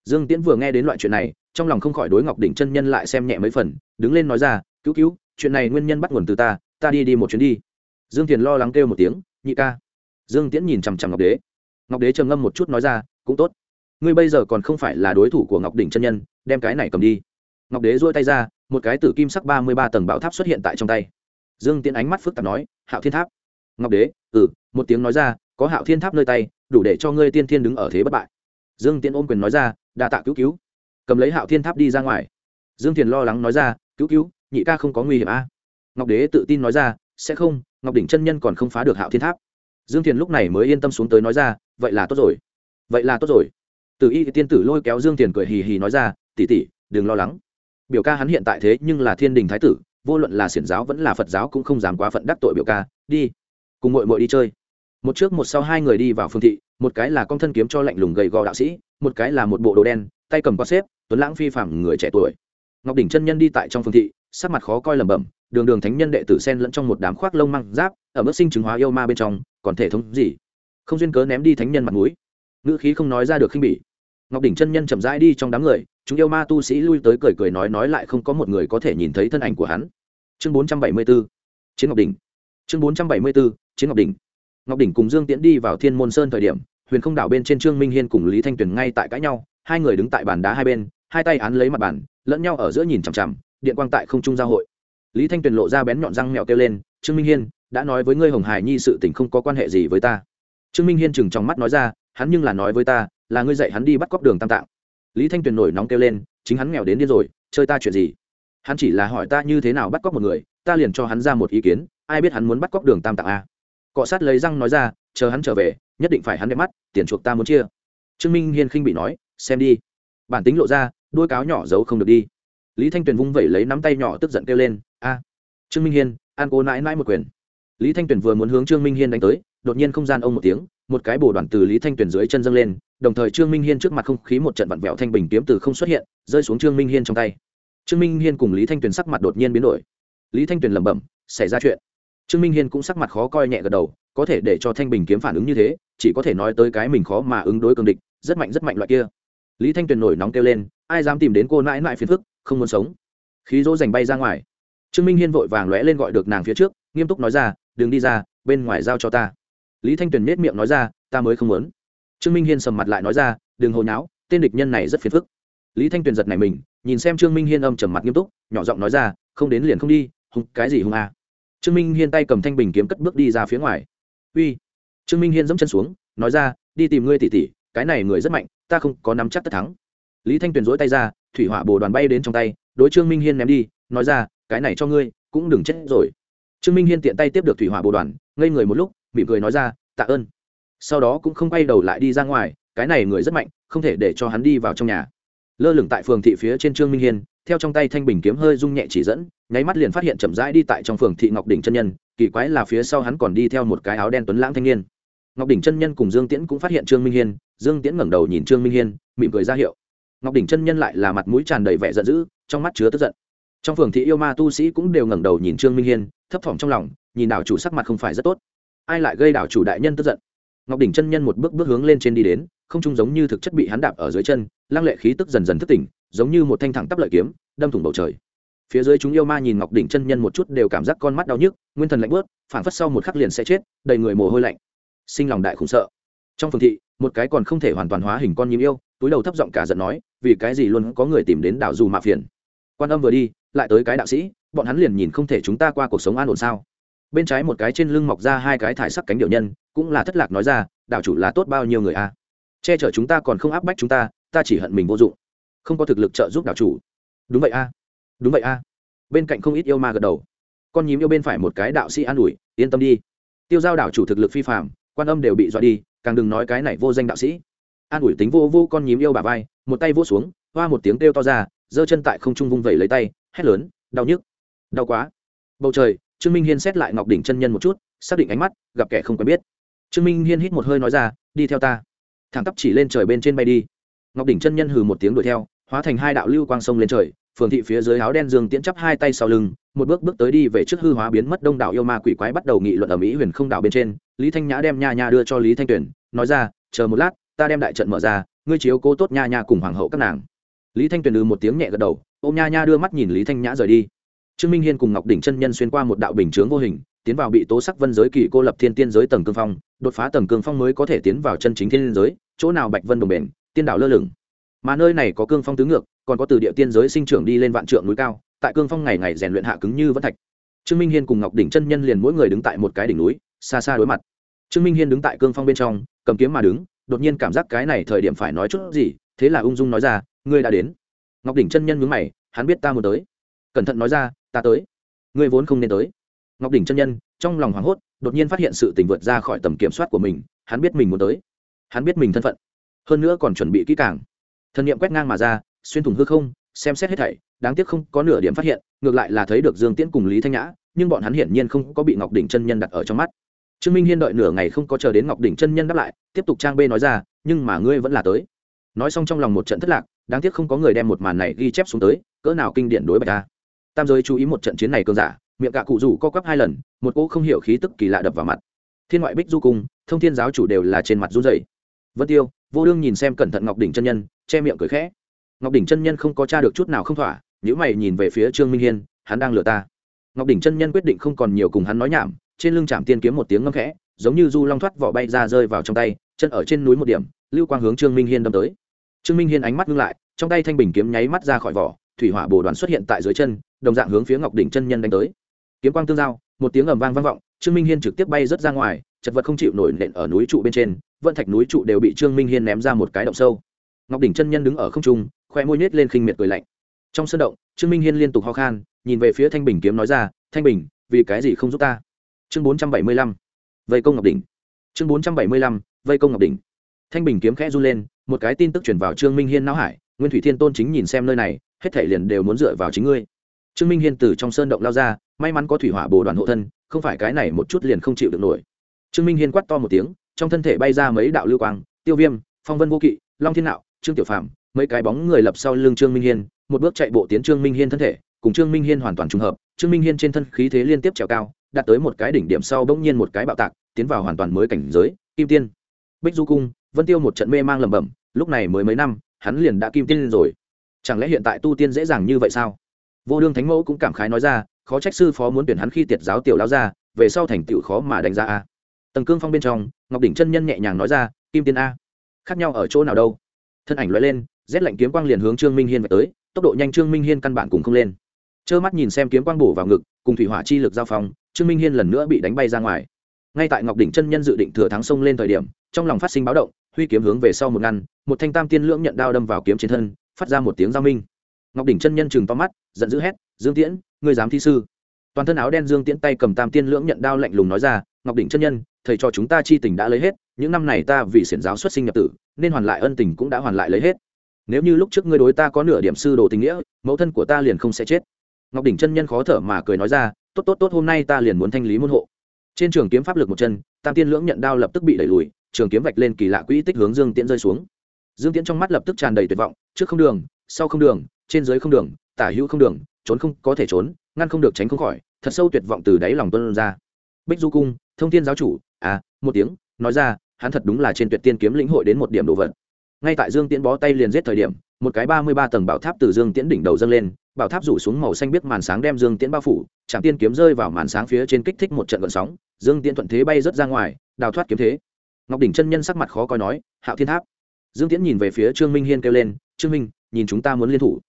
Dương tiễn vừa nghe đến loại chuyện này, trong lòng không khỏi đối ngọc đỉnh chân nhân lại xem nhẹ mấy phần, đứng lên nói ra, cứu cứu, chuyện này nguyên nhân bắt nguồn từ ta ta đi đi một chuyến đi. Dương thiền lo lắng kêu một tiếng, nhị ca. Dương tiễn nhìn chằm chằm ngọc đế. Ngọc đế trầm ngâm một chút nói ra, cũng tốt. Ngươi bây giờ còn không phải là đối thủ của ngọc đỉnh chân nhân, đem cái này cầm đi. Ngọc đế dôi tay ra, một cái tử kim sắc ba mươi ba tầng bảo tháp xuất hiện tại trong tay. Dương tiễn ánh mắt phức tạp nói hạo thiên tháp. Ngọc đế ừ một tiếng nói ra, có hạo thiên tháp nơi tay, đủ để cho ngươi tiên thiên đứng ở thế bất bại. Dương tiễn ôm quyền nói ra, đa tạ cứu cứu. Cầm lấy hạo thiên tháp đi ra ngoài. Dương thiền lo lắng nói ra, cứu cứu, nhị ca không có nguy hiểm a ngọc đế tự tin nói ra, sẽ không, ngọc đỉnh chân nhân còn không phá được hạo thiên tháp. Dương thiền lúc này mới yên tâm xuống tới nói ra, vậy là tốt rồi. Vậy là tốt rồi. Từ y tiên tử lôi kéo dương thiền cười hì hì nói ra tỉ tỉ đừng lo lắng. Biểu ca hắn hiện tại thế nhưng là thiên đình thái tử vô luận là xiển giáo vẫn là phật giáo cũng không dám quá phận đắc tội biểu ca, đi, cùng mội mội đi chơi. Một trước một sau hai người đi vào phương thị, một cái là con thân kiếm cho lạnh lùng gầy gò đạo sĩ, một cái là một bộ đồ đen, tay cầm quạt xếp, tuấn lãng phi phạm người trẻ tuổi. Ngọc đỉnh chân nhân đi tại trong phương thị, sắc mặt khó coi lẩm bẩm, đường đường thánh nhân đệ tử sen lẫn trong một đám khoác lông măng giáp, ở mức sinh chứng hóa yêu ma bên trong, còn thể thống gì? Không duyên cớ ném đi thánh nhân mặt mũi. Ngữ khí không nói ra được khinh bỉ. Ngọc đỉnh chân nhân chậm rãi đi trong đám người chúng yêu ma tu sĩ lui tới cười cười nói nói lại không có một người có thể nhìn thấy thân ảnh của hắn. Chương bốn trăm bảy mươi 474 chiến ngọc đỉnh. Chương bốn trăm bảy mươi 474 chiến ngọc đỉnh. Ngọc đỉnh cùng dương tiễn đi vào thiên môn sơn thời điểm, huyền không đảo bên trên trương minh hiên cùng lý thanh tuyền ngay tại cãi nhau, hai người đứng tại bàn đá hai bên, hai tay án lấy mặt bàn, lẫn nhau ở giữa nhìn chằm chằm, điện quang tại không trung giao hội. Lý thanh tuyền lộ ra bén nhọn răng mèo kêu lên, trương minh hiên, đã nói với ngươi hồng hải nhi sự tình không có quan hệ gì với ta. Trương minh hiên chừng trong mắt nói ra, hắn nhưng là nói với ta, là ngươi dạy hắn đi bắt cóc đường tam tạng lý thanh tuyền nổi nóng kêu lên, chính hắn nghèo đến điên rồi, chơi ta chuyện gì? Hắn chỉ là hỏi ta như thế nào bắt cóc một người, ta liền cho hắn ra một ý kiến, ai biết hắn muốn bắt cóc đường tam tạng a. Cọ sát lấy răng nói ra, chờ hắn trở về, nhất định phải hắn đẹp mắt, tiền chuộc ta muốn chia. Trương minh hiên khinh bị nói, xem đi. Bản tính lộ ra đuôi cáo nhỏ giấu không được đi. Lý thanh tuyền vung vẩy lấy nắm tay nhỏ tức giận kêu lên, a, trương minh hiên, an cố nãi nãi một quyền. Lý thanh tuyền vừa muốn hướng trương minh hiên đánh tới, đột nhiên không gian ông một tiếng, một cái bồ đoàn từ lý thanh tuyền dưới chân dâng lên đồng thời trương minh hiên trước mặt không khí một trận vặn vẹo thanh bình kiếm từ không xuất hiện, rơi xuống trương minh hiên trong tay. Trương minh hiên cùng lý thanh tuyền sắc mặt đột nhiên biến đổi. Lý thanh tuyền lẩm bẩm, xảy ra chuyện. Trương minh hiên cũng sắc mặt khó coi nhẹ gật đầu, có thể để cho thanh bình kiếm phản ứng như thế, chỉ có thể nói tới cái mình khó mà ứng đối cường địch, rất mạnh rất mạnh loại kia. Lý thanh tuyền nổi nóng kêu lên, ai dám tìm đến cô nãi nãi phiền phức, không muốn sống. Khí dỗ dành bay ra ngoài. Trương minh hiên vội vàng lóe lên gọi được nàng phía trước, nghiêm túc nói ra, đừng đi ra, bên ngoài giao cho ta. Lý thanh tuyền nết miệng nói ra, ta mới không muốn trương minh hiên sầm mặt lại nói ra, đừng hồi nháo, tên địch nhân này rất phiền phức. Lý thanh tuyền giật này mình, nhìn xem trương minh hiên âm trầm mặt nghiêm túc, nhỏ giọng nói ra, không đến liền không đi, hùng, cái gì hùng à. trương minh hiên tay cầm thanh bình kiếm cất bước đi ra phía ngoài. Uy. Trương minh hiên dẫm chân xuống, nói ra, đi tìm ngươi tỉ tỉ cái này người rất mạnh, ta không có nắm chắc tất thắng. Lý thanh tuyền dỗi tay ra, thủy hỏa bồ đoàn bay đến trong tay, đối trương minh hiên ném đi, nói ra, cái này cho ngươi, cũng đừng chết rồi. Trương minh hiên tiện tay tiếp được thủy hỏa bồ đoàn, ngây người một lúc, mỉm cười nói ra, tạ ơn sau đó cũng không quay đầu lại đi ra ngoài, cái này người rất mạnh, không thể để cho hắn đi vào trong nhà. Lơ lửng tại phường thị phía trên trương minh hiên, theo trong tay thanh bình kiếm hơi rung nhẹ chỉ dẫn, nháy mắt liền phát hiện chậm rãi đi tại trong phường thị ngọc đỉnh chân nhân, kỳ quái là phía sau hắn còn đi theo một cái áo đen tuấn lãng thanh niên. Ngọc đỉnh chân nhân cùng dương tiễn cũng phát hiện trương minh hiên, dương tiễn ngẩng đầu nhìn trương minh hiên, mỉm cười ra hiệu. Ngọc đỉnh chân nhân lại là mặt mũi tràn đầy vẻ giận dữ, trong mắt chứa tức giận. Trong phường thị yêu ma tu sĩ cũng đều ngẩng đầu nhìn trương minh hiên, thấp thỏm trong lòng, nhìn đảo chủ sắc mặt không phải rất tốt. Ai lại gây đảo chủ đại nhân tức giận? Ngọc đỉnh chân nhân một bước bước hướng lên trên đi đến, không trung giống như thực chất bị hắn đạp ở dưới chân, lăng lệ khí tức dần dần thức tỉnh, giống như một thanh thẳng tắp lợi kiếm, đâm thủng bầu trời. Phía dưới chúng yêu ma nhìn ngọc đỉnh chân nhân một chút đều cảm giác con mắt đau nhức, nguyên thần lạnh bớt phản phất sau một khắc liền sẽ chết, đầy người mồ hôi lạnh. Sinh lòng đại khủng sợ. Trong phường thị, một cái còn không thể hoàn toàn hóa hình con nhím yêu, túi đầu thấp giọng cả giận nói, vì cái gì luôn có người tìm đến đảo dù mạ phiền? Quan âm vừa đi, lại tới cái đạo sĩ, bọn hắn liền nhìn không thể chúng ta qua cuộc sống an ổn sao? Bên trái một cái trên lưng mọc ra hai cái thải sắc cánh điệu nhân, cũng là thất lạc nói ra, đạo chủ là tốt bao nhiêu người a? Che chở chúng ta còn không áp bách chúng ta ta chỉ hận mình vô dụng. Không có thực lực trợ giúp đạo chủ. Đúng vậy a, đúng vậy a. Bên cạnh không ít yêu ma gật đầu. Con nhím yêu bên phải một cái đạo sĩ an ủi, yên tâm đi. Tiêu giao đạo chủ thực lực phi phạm quan âm đều bị dọa đi, càng đừng nói cái này vô danh đạo sĩ. An ủi tính vô vô con nhím yêu bà vai, một tay vô xuống, hoa một tiếng kêu to ra, giơ chân tại không trung vung vẩy lấy tay, hét lớn, đau nhức, đau quá. Bầu trời trương minh hiên xét lại ngọc đỉnh chân nhân một chút, xác định ánh mắt, gặp kẻ không quen biết. Trương minh hiên hít một hơi nói ra, đi theo ta. Thẳng tắp chỉ lên trời bên trên bay đi. Ngọc đỉnh chân nhân hừ một tiếng đuổi theo, hóa thành hai đạo lưu quang sông lên trời, phường thị phía dưới áo đen dương tiễn chắp hai tay sau lưng, một bước bước tới đi về trước hư hóa biến mất đông đảo yêu ma quỷ quái bắt đầu nghị luận ở mỹ huyền không đảo bên trên. Lý thanh nhã đem nha nha đưa cho lý thanh tuyển nói ra, chờ một lát, ta đem đại trận mở ra, ngươi chiếu cố tốt nha nha cùng hoàng hậu các nàng. Lý thanh tuyền ư một tiếng nhẹ gật đầu, ôm nha nha đưa mắt nhìn lý thanh nhã rời đi trương minh hiên cùng ngọc đỉnh chân nhân xuyên qua một đạo bình chướng vô hình, tiến vào bị tố sắc vân giới kỳ cô lập thiên tiên giới tầng cương phong, đột phá tầng cương phong mới có thể tiến vào chân chính thiên giới, chỗ nào bạch vân đồng bền, tiên đảo lơ lửng. Mà nơi này có cương phong tứ ngược, còn có từ địa tiên giới sinh trưởng đi lên vạn trượng núi cao, tại cương phong ngày ngày rèn luyện hạ cứng như vẫn thạch. Trương minh hiên cùng ngọc đỉnh chân nhân liền mỗi người đứng tại một cái đỉnh núi, xa xa đối mặt. Trương minh hiên đứng tại cương phong bên trong, cầm kiếm mà đứng, đột nhiên cảm giác cái này thời điểm phải nói chút gì, thế là ung dung nói ra, ngươi đã đến. Ngọc đỉnh chân nhân mướn mày, hắn biết ta muốn tới. Cẩn thận nói ra ta tới. Ngươi vốn không nên tới. Ngọc đỉnh chân nhân, trong lòng hoảng hốt, đột nhiên phát hiện sự tình vượt ra khỏi tầm kiểm soát của mình, hắn biết mình muốn tới. Hắn biết mình thân phận. Hơn nữa còn chuẩn bị kỹ càng. Thân nhiệm quét ngang mà ra, xuyên thủng hư không, xem xét hết thảy, đáng tiếc không có nửa điểm phát hiện, ngược lại là thấy được dương tiễn cùng lý thanh nhã, nhưng bọn hắn hiển nhiên không có bị ngọc đỉnh chân nhân đặt ở trong mắt. Trương minh hiên đợi nửa ngày không có chờ đến ngọc đỉnh chân nhân đáp lại, tiếp tục trang b nói ra, nhưng mà ngươi vẫn là tới. Nói xong trong lòng một trận thất lạc, đáng tiếc không có người đem một màn này ghi chép xuống tới, cỡ nào kinh điển đối bạch ta tam giới chú ý một trận chiến này cơn giả, miệng cạ cụ rủ co quắp hai lần, một cỗ không hiểu khí tức kỳ lạ đập vào mặt. Thiên ngoại bích du cung, thông thiên giáo chủ đều là trên mặt run dày vân tiêu, vô đương nhìn xem cẩn thận ngọc đỉnh chân nhân, che miệng cười khẽ. Ngọc đỉnh chân nhân không có tra được chút nào không thỏa nhữ mày nhìn về phía trương minh hiên, hắn đang lừa ta. Ngọc đỉnh chân nhân quyết định không còn nhiều cùng hắn nói nhảm, trên lưng chạm tiên kiếm một tiếng ngâm khẽ, giống như du long thoát vỏ bay ra rơi vào trong tay, chân ở trên núi một điểm, lưu quang hướng trương minh hiên đâm tới. Trương minh hiên ánh mắt ngưng lại, trong tay thanh bình kiếm nháy mắt ra khỏi vỏ thủy hỏa bồ đoàn xuất hiện tại dưới chân, đồng dạng hướng phía ngọc đỉnh chân nhân đánh tới. Kiếm quang tương giao, một tiếng ầm vang vang vọng, trương minh hiên trực tiếp bay rớt ra ngoài, chật vật không chịu nổi nện ở núi trụ bên trên, vận thạch núi trụ đều bị trương minh hiên ném ra một cái động sâu. Ngọc đỉnh chân nhân đứng ở không trung, khoe môi nhếch lên khinh miệt cười lạnh. Trong sân động, trương minh hiên liên tục ho khan, nhìn về phía thanh bình kiếm nói ra, thanh bình, vì cái gì không giúp ta? Chương bốn trăm bảy mươi lăm, vây công ngọc đỉnh. Chương bốn trăm bảy mươi lăm, vây công ngọc đỉnh. Thanh bình kiếm khẽ run lên, một cái tin tức chuyển vào trương minh hiên não hải, nguyên thủy thiên tôn chính nhìn xem nơi này hết thể liền đều muốn dựa vào chính ngươi. Trương minh hiên từ trong sơn động lao ra, may mắn có thủy hỏa bồ đoàn hộ thân, không phải cái này một chút liền không chịu được nổi. Trương minh hiên quát to một tiếng, trong thân thể bay ra mấy đạo lưu quang, tiêu viêm, phong vân vô kỵ, long thiên nạo, trương tiểu phạm mấy cái bóng người lập sau lưng trương minh hiên, một bước chạy bộ tiến trương minh hiên thân thể, cùng trương minh hiên hoàn toàn trùng hợp, trương minh hiên trên thân khí thế liên tiếp trèo cao, đạt tới một cái đỉnh điểm sau bỗng nhiên một cái bạo tạc, tiến vào hoàn toàn mới cảnh giới, kim tiên. Bích du cung, vân tiêu một trận mê mang lẩm bẩm, lúc này mới mấy năm, hắn liền đã kim tiên rồi chẳng lẽ hiện tại tu tiên dễ dàng như vậy sao? Vô đương thánh mẫu cũng cảm khái nói ra, khó trách sư phó muốn tuyển hắn khi tiệt giáo tiểu lao ra về sau thành tựu khó mà đánh giá a. Tầng cương phong bên trong, ngọc đỉnh chân nhân nhẹ nhàng nói ra, kim tiên a, khác nhau ở chỗ nào đâu? Thân ảnh loại lên, rét lạnh kiếm quang liền hướng trương minh hiên về tới, tốc độ nhanh trương minh hiên căn bản cùng không lên. Trơ mắt nhìn xem kiếm quang bổ vào ngực, cùng thủy hỏa chi lực giao phong, trương minh hiên lần nữa bị đánh bay ra ngoài. Ngay tại ngọc đỉnh chân nhân dự định thừa thắng sông lên thời điểm, trong lòng phát sinh báo động, huy kiếm hướng về sau một ngăn, một thanh tam tiên lưỡng nhận đao đâm vào kiếm trên thân phát ra một tiếng giao minh. Ngọc đỉnh chân nhân chừng to mắt, giận dữ hét, dương tiễn, ngươi dám thi sư? Toàn thân áo đen dương tiễn tay cầm tam tiên lưỡng nhận đao lạnh lùng nói ra, ngọc đỉnh chân nhân, thầy cho chúng ta chi tình đã lấy hết, những năm này ta vì xiển giáo xuất sinh nhập tử, nên hoàn lại ân tình cũng đã hoàn lại lấy hết. Nếu như lúc trước ngươi đối ta có nửa điểm sư đồ tình nghĩa, mẫu thân của ta liền không sẽ chết. Ngọc đỉnh chân nhân khó thở mà cười nói ra, tốt tốt tốt, hôm nay ta liền muốn thanh lý môn hộ. Trên trường kiếm pháp lực một chân, tam tiên lưỡng nhận đao lập tức bị đẩy lùi, trường kiếm vạch lên kỳ lạ quỹ tích hướng dương tiễn rơi xuống dương tiễn trong mắt lập tức tràn đầy tuyệt vọng, trước không đường, sau không đường, trên dưới không đường, tả hữu không đường, trốn không, có thể trốn, ngăn không được tránh không khỏi, thật sâu tuyệt vọng từ đáy lòng tuân ra. Bích du cung, thông thiên giáo chủ à một tiếng, nói ra, hắn thật đúng là trên tuyệt tiên kiếm lĩnh hội đến một điểm đồ vật. Ngay tại dương tiễn bó tay liền giết thời điểm, một cái ba mươi ba tầng bảo tháp từ dương tiễn đỉnh đầu dâng lên, bảo tháp rủ xuống màu xanh biết màn sáng đem dương tiễn bao phủ trạm tiên kiếm rơi vào màn sáng phía trên kích thích một trận gợn sóng, dương tiễn thuận thế bay rớt ra ngoài, đào thoát kiếm thế. Ngọc đỉnh chân nhân sắc mặt khó coi nói, hạo thiên tháp dương tiễn nhìn về phía trương minh hiên kêu lên, trương minh, nhìn chúng ta muốn liên thủ.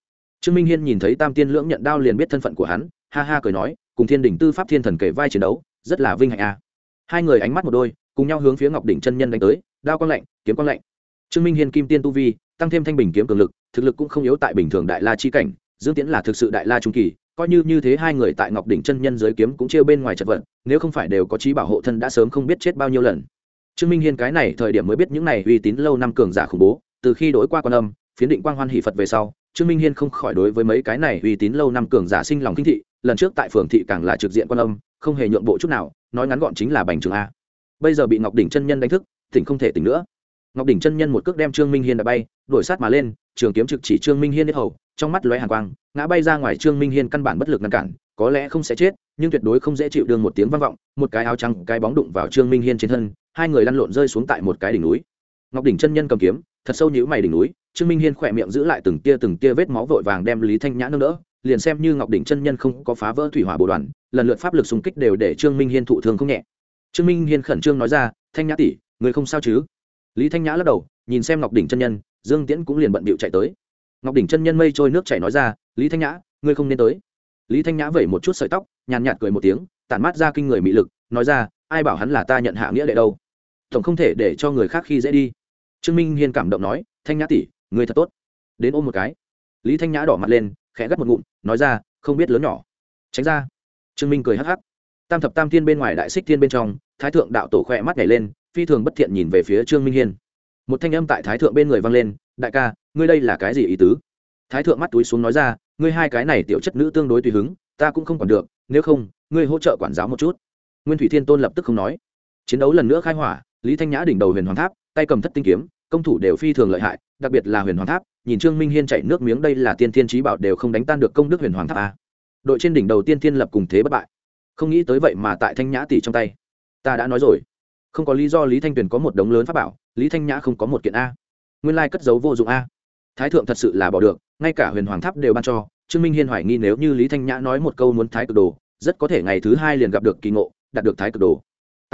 Trương minh hiên nhìn thấy tam tiên lưỡng nhận đao liền biết thân phận của hắn, ha ha cười nói, cùng thiên đỉnh tư pháp thiên thần kể vai chiến đấu, rất là vinh hạnh a hai người ánh mắt một đôi, cùng nhau hướng phía ngọc đỉnh chân nhân đánh tới, đao quang lạnh, kiếm quang lạnh. Trương minh hiên kim tiên tu vi, tăng thêm thanh bình kiếm cường lực, thực lực cũng không yếu tại bình thường đại la chi cảnh, dương tiễn là thực sự đại la trung kỳ, coi như như thế hai người tại ngọc đỉnh chân nhân giới kiếm cũng chia bên ngoài chật vật, nếu không phải đều có trí bảo hộ thân đã sớm không biết chết bao nhiêu lần trương minh hiên cái này thời điểm mới biết những này uy tín lâu năm cường giả khủng bố, từ khi đổi qua quan âm, phiến định quang hoan hỷ phật về sau, trương minh hiên không khỏi đối với mấy cái này uy tín lâu năm cường giả sinh lòng kinh thị, lần trước tại phường thị càng là trực diện quan âm, không hề nhượng bộ chút nào, nói ngắn gọn chính là bành trường a. Bây giờ bị ngọc đỉnh chân nhân đánh thức, tỉnh không thể tỉnh nữa. Ngọc đỉnh chân nhân một cước đem trương minh hiên đã bay, đổi sát mà lên, trường kiếm trực chỉ trương minh hiên hết hầu, trong mắt lóe hàng quang, ngã bay ra ngoài trương minh hiên căn bản bất lực ngăn cản, có lẽ không sẽ chết, nhưng tuyệt đối không dễ chịu đương một tiếng vang vọng, một cái áo trắng, cái bóng đụng vào trương minh hiên trên thân hai người lăn lộn rơi xuống tại một cái đỉnh núi. Ngọc đỉnh chân nhân cầm kiếm, thật sâu nhữ mày đỉnh núi, trương minh hiên khỏe miệng giữ lại từng tia từng tia vết máu vội vàng đem lý thanh nhã nâng đỡ, liền xem như ngọc đỉnh chân nhân không có phá vỡ thủy hỏa bồ đoàn, lần lượt pháp lực xung kích đều để trương minh hiên thụ thương không nhẹ. Trương minh hiên khẩn trương nói ra, thanh nhã tỷ, người không sao chứ? Lý thanh nhã lắc đầu, nhìn xem ngọc đỉnh chân nhân, dương tiễn cũng liền bận bịu chạy tới. Ngọc đỉnh chân nhân mây trôi nước chảy nói ra, lý thanh nhã, ngươi không nên tới. Lý thanh nhã vẩy một chút sợi tóc, nhàn nhạt cười một tiếng, tản mát ra kinh người mị lực, nói ra, ai bảo hắn là ta nhận hạ nghĩa đệ đâu? Tổng không thể để cho người khác khi dễ đi. Trương minh hiên cảm động nói, thanh nhã tỷ, người thật tốt. Đến ôm một cái. Lý thanh nhã đỏ mặt lên, khẽ gắt một ngụm, nói ra, không biết lớn nhỏ. Tránh ra. Trương minh cười hắc hắc. Tam thập tam thiên bên ngoài đại xích thiên bên trong, thái thượng đạo tổ khỏe mắt nhảy lên, phi thường bất thiện nhìn về phía trương minh hiên. Một thanh âm tại thái thượng bên người vang lên, đại ca, ngươi đây là cái gì ý tứ? Thái thượng mắt túi xuống nói ra, ngươi hai cái này tiểu chất nữ tương đối tùy hứng, ta cũng không còn được, nếu không, ngươi hỗ trợ quản giáo một chút. Nguyên thủy thiên tôn lập tức không nói. Chiến đấu lần nữa khai hỏa lý thanh nhã đỉnh đầu huyền hoàng tháp, tay cầm thất tinh kiếm, công thủ đều phi thường lợi hại, đặc biệt là huyền hoàng tháp, nhìn trương minh hiên chạy nước miếng đây là tiên thiên trí bảo đều không đánh tan được công đức huyền hoàng tháp a. Đội trên đỉnh đầu tiên thiên lập cùng thế bất bại. Không nghĩ tới vậy mà tại thanh nhã tỷ trong tay. Ta đã nói rồi. Không có lý do lý thanh tuyền có một đống lớn pháp bảo, lý thanh nhã không có một kiện a. Nguyên lai cất giấu vô dụng a. Thái thượng thật sự là bỏ được, ngay cả huyền hoàng tháp đều ban cho. Trương minh hiên hoài nghi nếu như lý thanh nhã nói một câu muốn thái cực đồ, rất có thể ngày thứ hai liền gặp được kỳ ngộ, đạt được thái cực đồ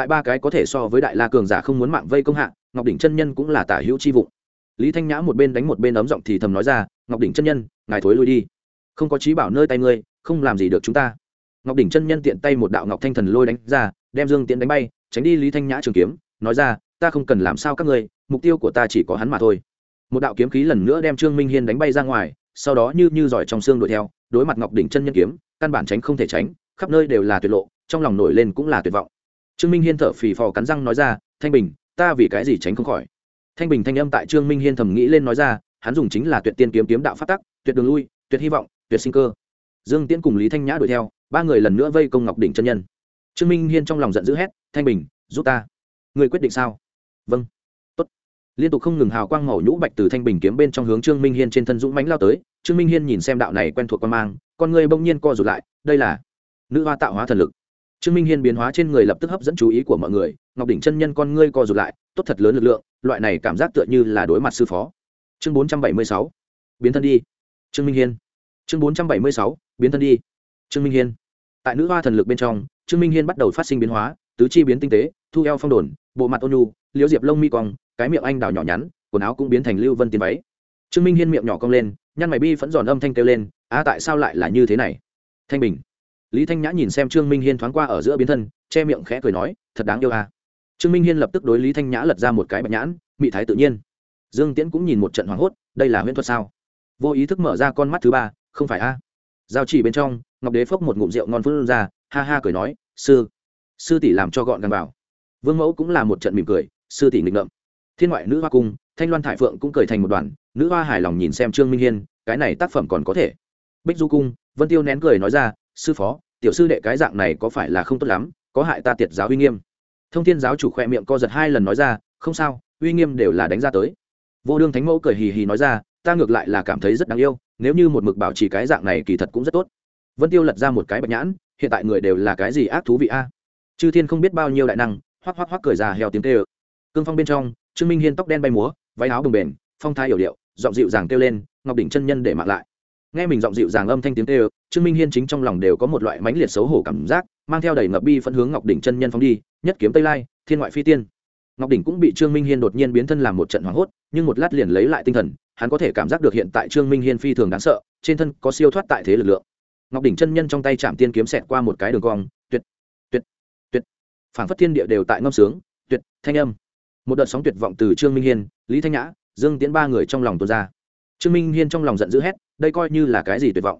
tại ba cái có thể so với đại la cường giả không muốn mạng vây công hạ, ngọc đỉnh chân nhân cũng là tả hữu chi vụ. Vụng lý thanh nhã một bên đánh một bên ấm giọng thì thầm nói ra, ngọc đỉnh chân nhân, ngài thối lui đi. Không có trí bảo nơi tay ngươi, không làm gì được chúng ta. Ngọc đỉnh chân nhân tiện tay một đạo ngọc thanh thần lôi đánh ra, đem dương tiễn đánh bay, tránh đi lý thanh nhã trường kiếm, nói ra, ta không cần làm sao các ngươi, mục tiêu của ta chỉ có hắn mà thôi. Một đạo kiếm khí lần nữa đem trương minh hiên đánh bay ra ngoài, sau đó như như giỏi trong xương đuổi theo, đối mặt ngọc đỉnh chân nhân kiếm, căn bản tránh không thể tránh, khắp nơi đều là tuyệt lộ, trong lòng nổi lên cũng là tuyệt vọng trương minh hiên thở phì phò cắn răng nói ra, thanh bình, ta vì cái gì tránh không khỏi? Thanh bình thanh âm tại trương minh hiên thầm nghĩ lên nói ra, hắn dùng chính là tuyệt tiên kiếm kiếm đạo phát tắc, tuyệt đường lui, tuyệt hy vọng, tuyệt sinh cơ. Dương tiễn cùng lý thanh nhã đuổi theo, ba người lần nữa vây công ngọc đỉnh chân nhân. Trương minh hiên trong lòng giận dữ hét, thanh bình, giúp ta. Người quyết định sao? Vâng. Tốt. Liên tục không ngừng hào quang màu nhũ bạch từ thanh bình kiếm bên trong hướng trương minh hiên trên thân dũng mánh lao tới. Trương minh hiên nhìn xem đạo này quen thuộc quan mang, con người bỗng nhiên co rụt lại, đây là nữ hoa tạo hóa thần lực trương minh hiên biến hóa trên người lập tức hấp dẫn chú ý của mọi người, ngọc đỉnh chân nhân con ngươi co rụt lại, tốt thật lớn lực lượng, loại này cảm giác tựa như là đối mặt sư phó. Chương bốn trăm bảy mươi sáu, biến thân đi. Trương minh hiên. Chương bốn trăm bảy mươi sáu, biến thân đi. Trương minh hiên. Tại nữ hoa thần lực bên trong, trương minh hiên bắt đầu phát sinh biến hóa, tứ chi biến tinh tế, thu eo phong đồn, bộ mặt ôn nhu, liễu diệp lông mi cong, cái miệng anh đào nhỏ nhắn, quần áo cũng biến thành lưu vân tiền váy. Trương minh hiên miệng nhỏ cong lên, nhăn mày bi vẫn giòn âm thanh kêu lên, a, tại sao lại là như thế này? Thanh bình lý thanh nhã nhìn xem trương minh hiên thoáng qua ở giữa biến thân, che miệng khẽ cười nói, thật đáng yêu à. trương minh hiên lập tức đối lý thanh nhã lật ra một cái bạch nhãn, mị thái tự nhiên. Dương tiễn cũng nhìn một trận hoảng hốt, đây là huyễn thuật sao? Vô ý thức mở ra con mắt thứ ba, không phải a. Giao chỉ bên trong, ngọc đế phốc một ngụm rượu ngon phun ra, ha ha cười nói, sư sư tỷ làm cho gọn gàng vào. Vương mẫu cũng là một trận mỉm cười, sư tỷ nghịch ngợm. Thiên ngoại nữ hoa cung, thanh loan thải phượng cũng cười thành một đoàn, nữ hoa hài lòng nhìn xem trương minh hiên, cái này tác phẩm còn có thể. Bích du cung, vân tiêu nén cười nói ra sư phó, tiểu sư đệ cái dạng này có phải là không tốt lắm, có hại ta tiệt giáo uy nghiêm. Thông thiên giáo chủ khoe miệng co giật hai lần nói ra, không sao, uy nghiêm đều là đánh ra tới. Vô đương thánh mẫu cười hì hì nói ra, ta ngược lại là cảm thấy rất đáng yêu, nếu như một mực bảo trì cái dạng này kỳ thật cũng rất tốt. Vân tiêu lật ra một cái bạch nhãn, hiện tại người đều là cái gì ác thú vị a? Chư thiên không biết bao nhiêu đại năng, hoắc hoắc hoắc cười già heo tiếng tê ơ cương phong bên trong, trương minh hiên tóc đen bay múa, váy áo bồng bềnh, phong thái hiểu điệu, giọng dịu dàng kêu lên, ngọc đỉnh chân nhân để mặc lại nghe mình giọng dịu dàng âm thanh tiếng tê ơ trương minh hiên chính trong lòng đều có một loại mãnh liệt xấu hổ cảm giác, mang theo đầy ngập bi phân hướng ngọc đỉnh chân nhân phóng đi, nhất kiếm tây lai, thiên ngoại phi tiên. Ngọc đỉnh cũng bị trương minh hiên đột nhiên biến thân làm một trận hoảng hốt, nhưng một lát liền lấy lại tinh thần, hắn có thể cảm giác được hiện tại trương minh hiên phi thường đáng sợ, trên thân có siêu thoát tại thế lực lượng. Ngọc đỉnh chân nhân trong tay chạm tiên kiếm xẹt qua một cái đường cong, tuyệt tuyệt tuyệt. Phảng phất thiên địa đều tại ngâm sướng, tuyệt, thanh âm. Một đợt sóng tuyệt vọng từ trương minh hiên, lý thanh nhã, dương tiến ba người trong lòng tuôn ra trương minh hiên trong lòng giận dữ hét, đây coi như là cái gì tuyệt vọng.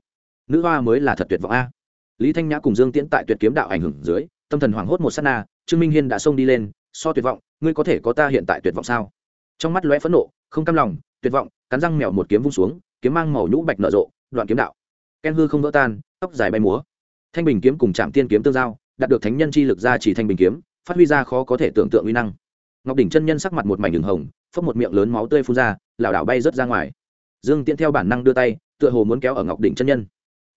Nữ hoa mới là thật tuyệt vọng a. Lý thanh nhã cùng dương tiễn tại tuyệt kiếm đạo ảnh hưởng dưới, tâm thần hoảng hốt một s á t na, trương minh hiên đã xông đi lên, so tuyệt vọng, ngươi có thể có ta hiện tại tuyệt vọng sao? Trong mắt lóe phẫn nộ, không cam lòng, tuyệt vọng, cắn răng mèo một kiếm vung xuống, kiếm mang màu nhũ bạch nở rộ, đoạn kiếm đạo. Ken hư không vỡ tan, tóc dài bay múa. Thanh bình kiếm cùng trạm tiên kiếm tương giao, đạt được thánh nhân chi lực ra chỉ thanh bình kiếm, phát huy ra khó có thể tưởng tượng uy năng. Ngọc đỉnh chân nhân sắc mặt một mảnh đường hồng, phốc một miệng lớn máu tươi phun ra, lảo đảo bay rớt ra ngoài dương tiễn theo bản năng đưa tay, tựa hồ muốn kéo ở ngọc đỉnh chân nhân.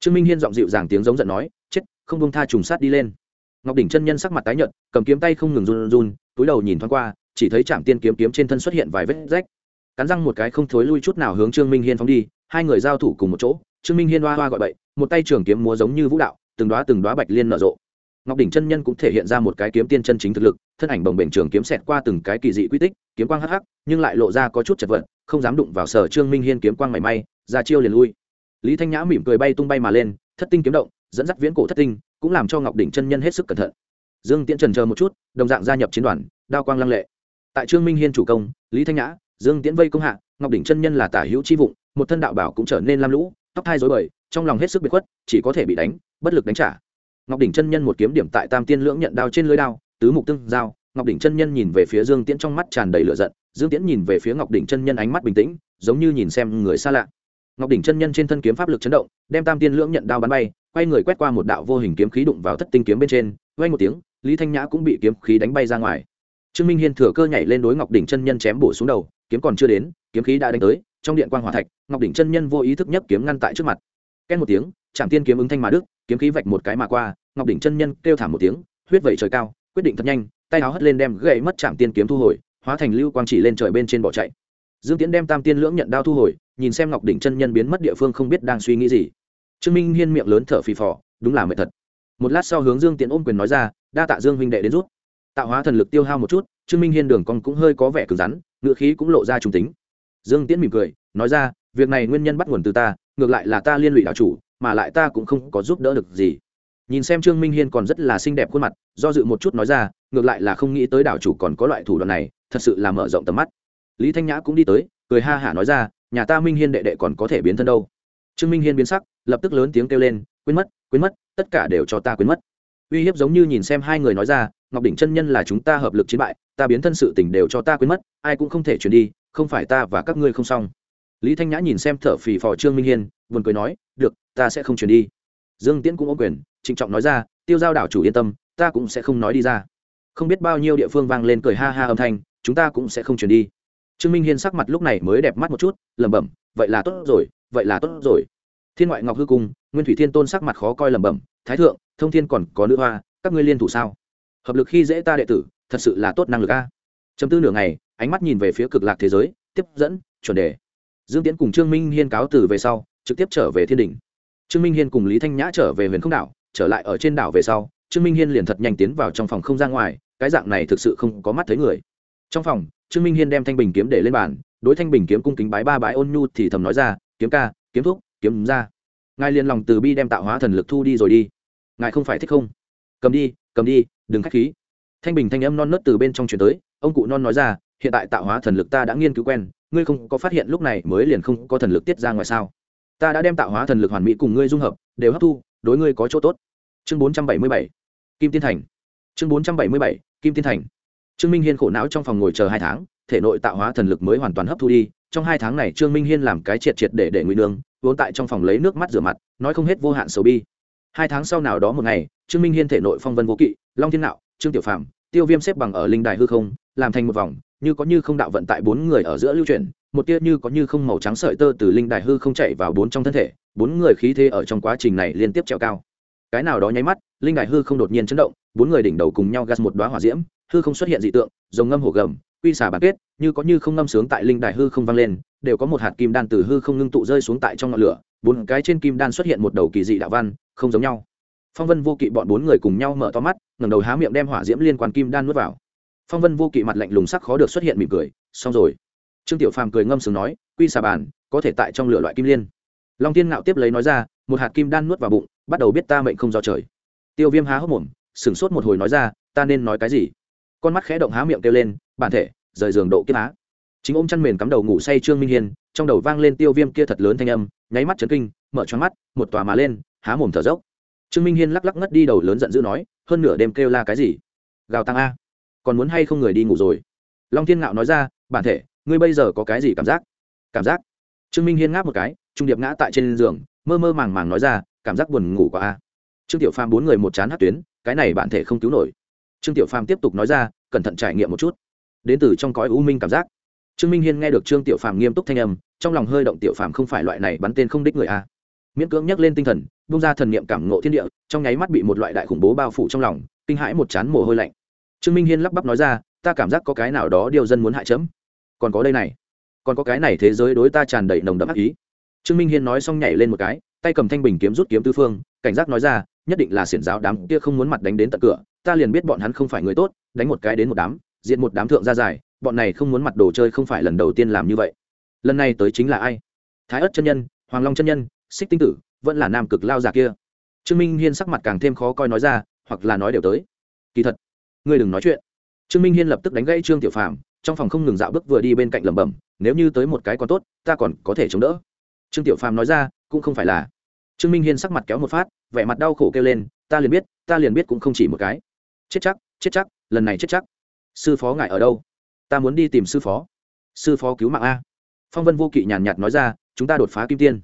Trương minh hiên giọng dịu dàng tiếng giống giận nói, chết, không bông tha trùng sát đi lên. Ngọc đỉnh chân nhân sắc mặt tái nhợt, cầm kiếm tay không ngừng run run, túi đầu nhìn thoáng qua, chỉ thấy trạm tiên kiếm kiếm trên thân xuất hiện vài vết rách. Cắn răng một cái không thối lui chút nào hướng trương minh hiên phóng đi, hai người giao thủ cùng một chỗ, trương minh hiên hoa hoa gọi bậy, một tay trường kiếm múa giống như vũ đạo, từng đoá từng đoá bạch liên nở rộ. Ngọc đỉnh chân nhân cũng thể hiện ra một cái kiếm tiên chân chính thực lực, thân ảnh bồng bềnh trường kiếm xẹt qua từng cái kỳ dị quy tích, kiếm quang hắc hắc, nhưng lại lộ ra có chút chật vật không dám đụng vào sở trương minh hiên kiếm quang mảy may, ra chiêu liền lui. Lý thanh nhã mỉm cười bay tung bay mà lên, thất tinh kiếm động, dẫn dắt viễn cổ thất tinh, cũng làm cho ngọc đỉnh chân nhân hết sức cẩn thận. Dương tiễn trần chờ một chút, đồng dạng gia nhập chiến đoàn, đao quang lăng lệ. Tại trương minh hiên chủ công, lý thanh nhã, dương tiễn vây công hạ, ngọc đỉnh chân nhân là tả hữu chi vụng, một thân đạo bảo cũng trở nên lam lũ, tóc thai dối bời, trong lòng hết sức biệt khuất, chỉ có thể bị đánh, bất lực đánh trả. Ngọc đỉnh chân nhân một kiếm điểm tại tam tiên lưỡng nhận đao trên lưới đao, tứ mục tương giao, ngọc đỉnh chân nhân nhìn về phía dương tiễn trong mắt tràn đầy lửa giận dương tiễn nhìn về phía ngọc đỉnh chân nhân ánh mắt bình tĩnh, giống như nhìn xem người xa lạ. Ngọc đỉnh chân nhân trên thân kiếm pháp lực chấn động, đem tam tiên lưỡng nhận đao bắn bay, quay người quét qua một đạo vô hình kiếm khí đụng vào thất tinh kiếm bên trên vay một tiếng, lý thanh nhã cũng bị kiếm khí đánh bay ra ngoài. Trương minh hiên thừa cơ nhảy lên đối ngọc đỉnh chân nhân chém bổ xuống đầu, kiếm còn chưa đến, kiếm khí đã đánh tới, trong điện quan g hòa thạch, ngọc đỉnh chân nhân vô ý thức nhất kiếm ngăn tại trước mặt. Két một tiếng chạm tiên kiếm ứng thanh mà đức kiếm khí vạch một cái mà qua, ngọc đỉnh chân nhân kêu thảm một tiếng, huyết vẩy trời cao, quyết định thật nhanh, tay áo hất lên đem gậy mất chạm tiên kiếm thu hồi hóa thành lưu quang chỉ lên trời bên trên bỏ chạy. Dương tiễn đem tam tiên lưỡng nhận đao thu hồi, nhìn xem ngọc đỉnh chân nhân biến mất địa phương không biết đang suy nghĩ gì. Trương minh hiên miệng lớn thở phì phò, đúng là mệt thật. Một lát sau hướng dương tiễn ôm quyền nói ra, đa tạ dương huynh đệ đến rút tạo hóa thần lực tiêu hao một chút, trương minh hiên đường con cũng hơi có vẻ cứng rắn ngựa khí cũng lộ ra trung tính. Dương tiễn mỉm cười, nói ra, việc này nguyên nhân bắt nguồn từ ta, ngược lại là ta liên lụy đạo chủ, mà lại ta cũng không có giúp đỡ được gì. Nhìn xem trương minh hiên còn rất là xinh đẹp khuôn mặt, do dự một chút nói ra, ngược lại là không nghĩ tới đảo chủ còn có loại thủ đoạn này thật sự là mở rộng tầm mắt. Lý thanh nhã cũng đi tới, cười ha hả nói ra, nhà ta minh hiên đệ đệ còn có thể biến thân đâu? Trương minh hiên biến sắc, lập tức lớn tiếng kêu lên, quên mất quên mất, tất cả đều cho ta quên mất. Uy hiếp giống như nhìn xem hai người nói ra, ngọc đỉnh chân nhân là chúng ta hợp lực chiến bại, ta biến thân sự tình đều cho ta quên mất, ai cũng không thể chuyển đi, không phải ta và các ngươi không xong. Lý thanh nhã nhìn xem thở phì phò trương minh hiên, buồn cười nói, được, ta sẽ không chuyển đi. Dương tiễn cũng ô quyền, trịnh trọng nói ra, tiêu giao đảo chủ yên tâm, ta cũng sẽ không nói đi ra. Không biết bao nhiêu địa phương vang lên cười ha ha âm thanh chúng ta cũng sẽ không chuyển đi. Trương minh hiên sắc mặt lúc này mới đẹp mắt một chút, lẩm bẩm, vậy là tốt rồi, vậy là tốt rồi. Thiên ngoại ngọc hư cung, nguyên thủy thiên tôn sắc mặt khó coi lẩm bẩm, thái thượng, thông thiên còn có nữ hoa, các ngươi liên thủ sao? Hợp lực khi dễ ta đệ tử, thật sự là tốt năng lực a. Chấm tư nửa ngày, ánh mắt nhìn về phía cực lạc thế giới, tiếp dẫn, chuẩn đề. Dương tiễn cùng trương minh hiên cáo từ về sau, trực tiếp trở về thiên đình trương minh hiên cùng lý thanh nhã trở về huyền không đảo, trở lại ở trên đảo về sau, trương minh hiên liền thật nhanh tiến vào trong phòng không ra ngoài, cái dạng này thực sự không có mắt thấy người trong phòng, trương minh hiên đem thanh bình kiếm để lên bàn, đối thanh bình kiếm cung kính bái ba bái ôn nhu thì thầm nói ra, kiếm ca, kiếm thuốc kiếm ra. Ngài liền lòng từ bi đem tạo hóa thần lực thu đi rồi đi. Ngài không phải thích không? Cầm đi cầm đi, đừng k h á c h khí. Thanh bình thanh âm non nớt từ bên trong chuyển tới, ông cụ non nói ra, hiện tại tạo hóa thần lực ta đã nghiên cứu quen, ngươi không có phát hiện lúc này mới liền không có thần lực tiết ra ngoài sao? Ta đã đem tạo hóa thần lực hoàn mỹ cùng ngươi dung hợp, đều hấp thu, đối ngươi có chỗ tốt. Chương bốn trăm bảy mươi bảy, kim tiên thành. Chương bốn trăm bảy mươi bảy, kim tiên thành trương minh hiên khổ não trong phòng ngồi chờ hai tháng, thể nội tạo hóa thần lực mới hoàn toàn hấp thu đi, trong hai tháng này trương minh hiên làm cái triệt triệt để để ngụy nương, vốn tại trong phòng lấy nước mắt rửa mặt, nói không hết vô hạn sầu bi. Hai tháng sau nào đó một ngày, trương minh hiên thể nội phong vân vô kỵ, long thiên nạo, trương tiểu phạm tiêu viêm xếp bằng ở linh đài hư không, làm thành một vòng, như có như không đạo vận tại bốn người ở giữa lưu chuyển, một tia như có như không màu trắng sợi tơ từ linh đài hư không chạy vào bốn trong thân thể, bốn người khí thế ở trong quá trình này liên tiếp trèo cao. Cái nào đó nháy mắt, linh đài hư không đột nhiên chấn động, bốn người đỉnh đầu cùng nhau gas một đoá hỏa diễm hư không xuất hiện dị tượng dòng ngâm hổ gầm, quy xả bản kết, như có như không ngâm sướng tại linh đài hư không vang lên, đều có một hạt kim đan từ hư không ngưng tụ rơi xuống tại trong ngọn lửa, bốn cái trên kim đan xuất hiện một đầu kỳ dị đạo văn, không giống nhau. Phong vân vô kỵ bọn bốn người cùng nhau mở to mắt, ngẩng đầu há miệng đem hỏa diễm liên quan kim đan nuốt vào. Phong vân vô kỵ mặt lạnh lùng sắc khó được xuất hiện mỉm cười, xong rồi. Trương tiểu phàm cười ngâm sướng nói, quy xà bàn, có thể tại trong lửa loại kim liên. Long tiên ngạo tiếp lấy nói ra, một hạt kim đan nuốt vào bụng, bắt đầu biết ta mệnh không do trời. Tiêu viêm há hốc mồm, sửng sốt một hồi nói ra, ta nên nói cái gì? Con mắt khẽ động há miệng kêu lên, bản thể, rời giường độ kiếp á. Chính ôm chăn mền cắm đầu ngủ say trương minh hiên, trong đầu vang lên tiêu viêm kia thật lớn thanh âm, nháy mắt chấn kinh, mở choáng mắt, một tòa mà lên, há mồm thở dốc. Trương minh hiên lắc lắc ngất đi đầu lớn giận dữ nói, hơn nửa đêm kêu la cái gì? Gào tăng a. Còn muốn hay không người đi ngủ rồi? Long thiên ngạo nói ra, bản thể, ngươi bây giờ có cái gì cảm giác? Cảm giác? Trương minh hiên ngáp một cái, trung điệp ngã tại trên giường, mơ mơ màng màng nói ra, cảm giác buồn ngủ quá a. Trương tiểu phàm bốn người một chán hát tuyến, cái này bản thể không cứu nổi trương tiểu phàm tiếp tục nói ra, cẩn thận trải nghiệm một chút. Đến từ trong cõi u minh cảm giác. Trương minh hiên nghe được trương tiểu phàm nghiêm túc thanh âm, trong lòng hơi động tiểu phàm không phải loại này bắn tên không đích người a. Miễn cưỡng nhắc lên tinh thần bung ra thần niệm cảm ngộ thiên địa, trong nháy mắt bị một loại đại khủng bố bao phủ trong lòng, kinh hãi một chán mồ hôi lạnh. Trương minh hiên lắp bắp nói ra, ta cảm giác có cái nào đó điều dân muốn hại chấm. Còn có đây này. Còn có cái này thế giới đối ta tràn đầy nồng đậm ác ý. Trương minh hiên nói xong nhảy lên một cái, tay cầm thanh bình kiếm rút kiếm tư phương, cảnh giác nói ra, nhất định là xiển giáo đám kia không muốn mặt đánh đến tận cửa ta liền biết bọn hắn không phải người tốt, đánh một cái đến một đám diện một đám thượng ra dài bọn này không muốn mặt đồ chơi không phải lần đầu tiên làm như vậy. Lần này tới chính là ai? Thái ất chân nhân, hoàng long chân nhân, xích tinh tử, vẫn là nam cực lao già kia. Trương minh hiên sắc mặt càng thêm khó coi nói ra, hoặc là nói đều tới. Kỳ thật, ngươi đừng nói chuyện. Trương minh hiên lập tức đánh gãy trương tiểu phàm, trong phòng không ngừng dạo bước vừa đi bên cạnh lẩm bẩm, nếu như tới một cái còn tốt, ta còn có thể chống đỡ. Trương tiểu phàm nói ra, cũng không phải là. Trương minh hiên sắc mặt kéo một phát, vẻ mặt đau khổ kêu lên, ta liền biết, ta liền biết cũng không chỉ một cái chết chắc chết chắc, lần này chết chắc. Sư phó ngài ở đâu? Ta muốn đi tìm sư phó. Sư phó cứu mạng a. Phong vân vô kỵ nhàn nhạt nói ra, chúng ta đột phá kim tiên.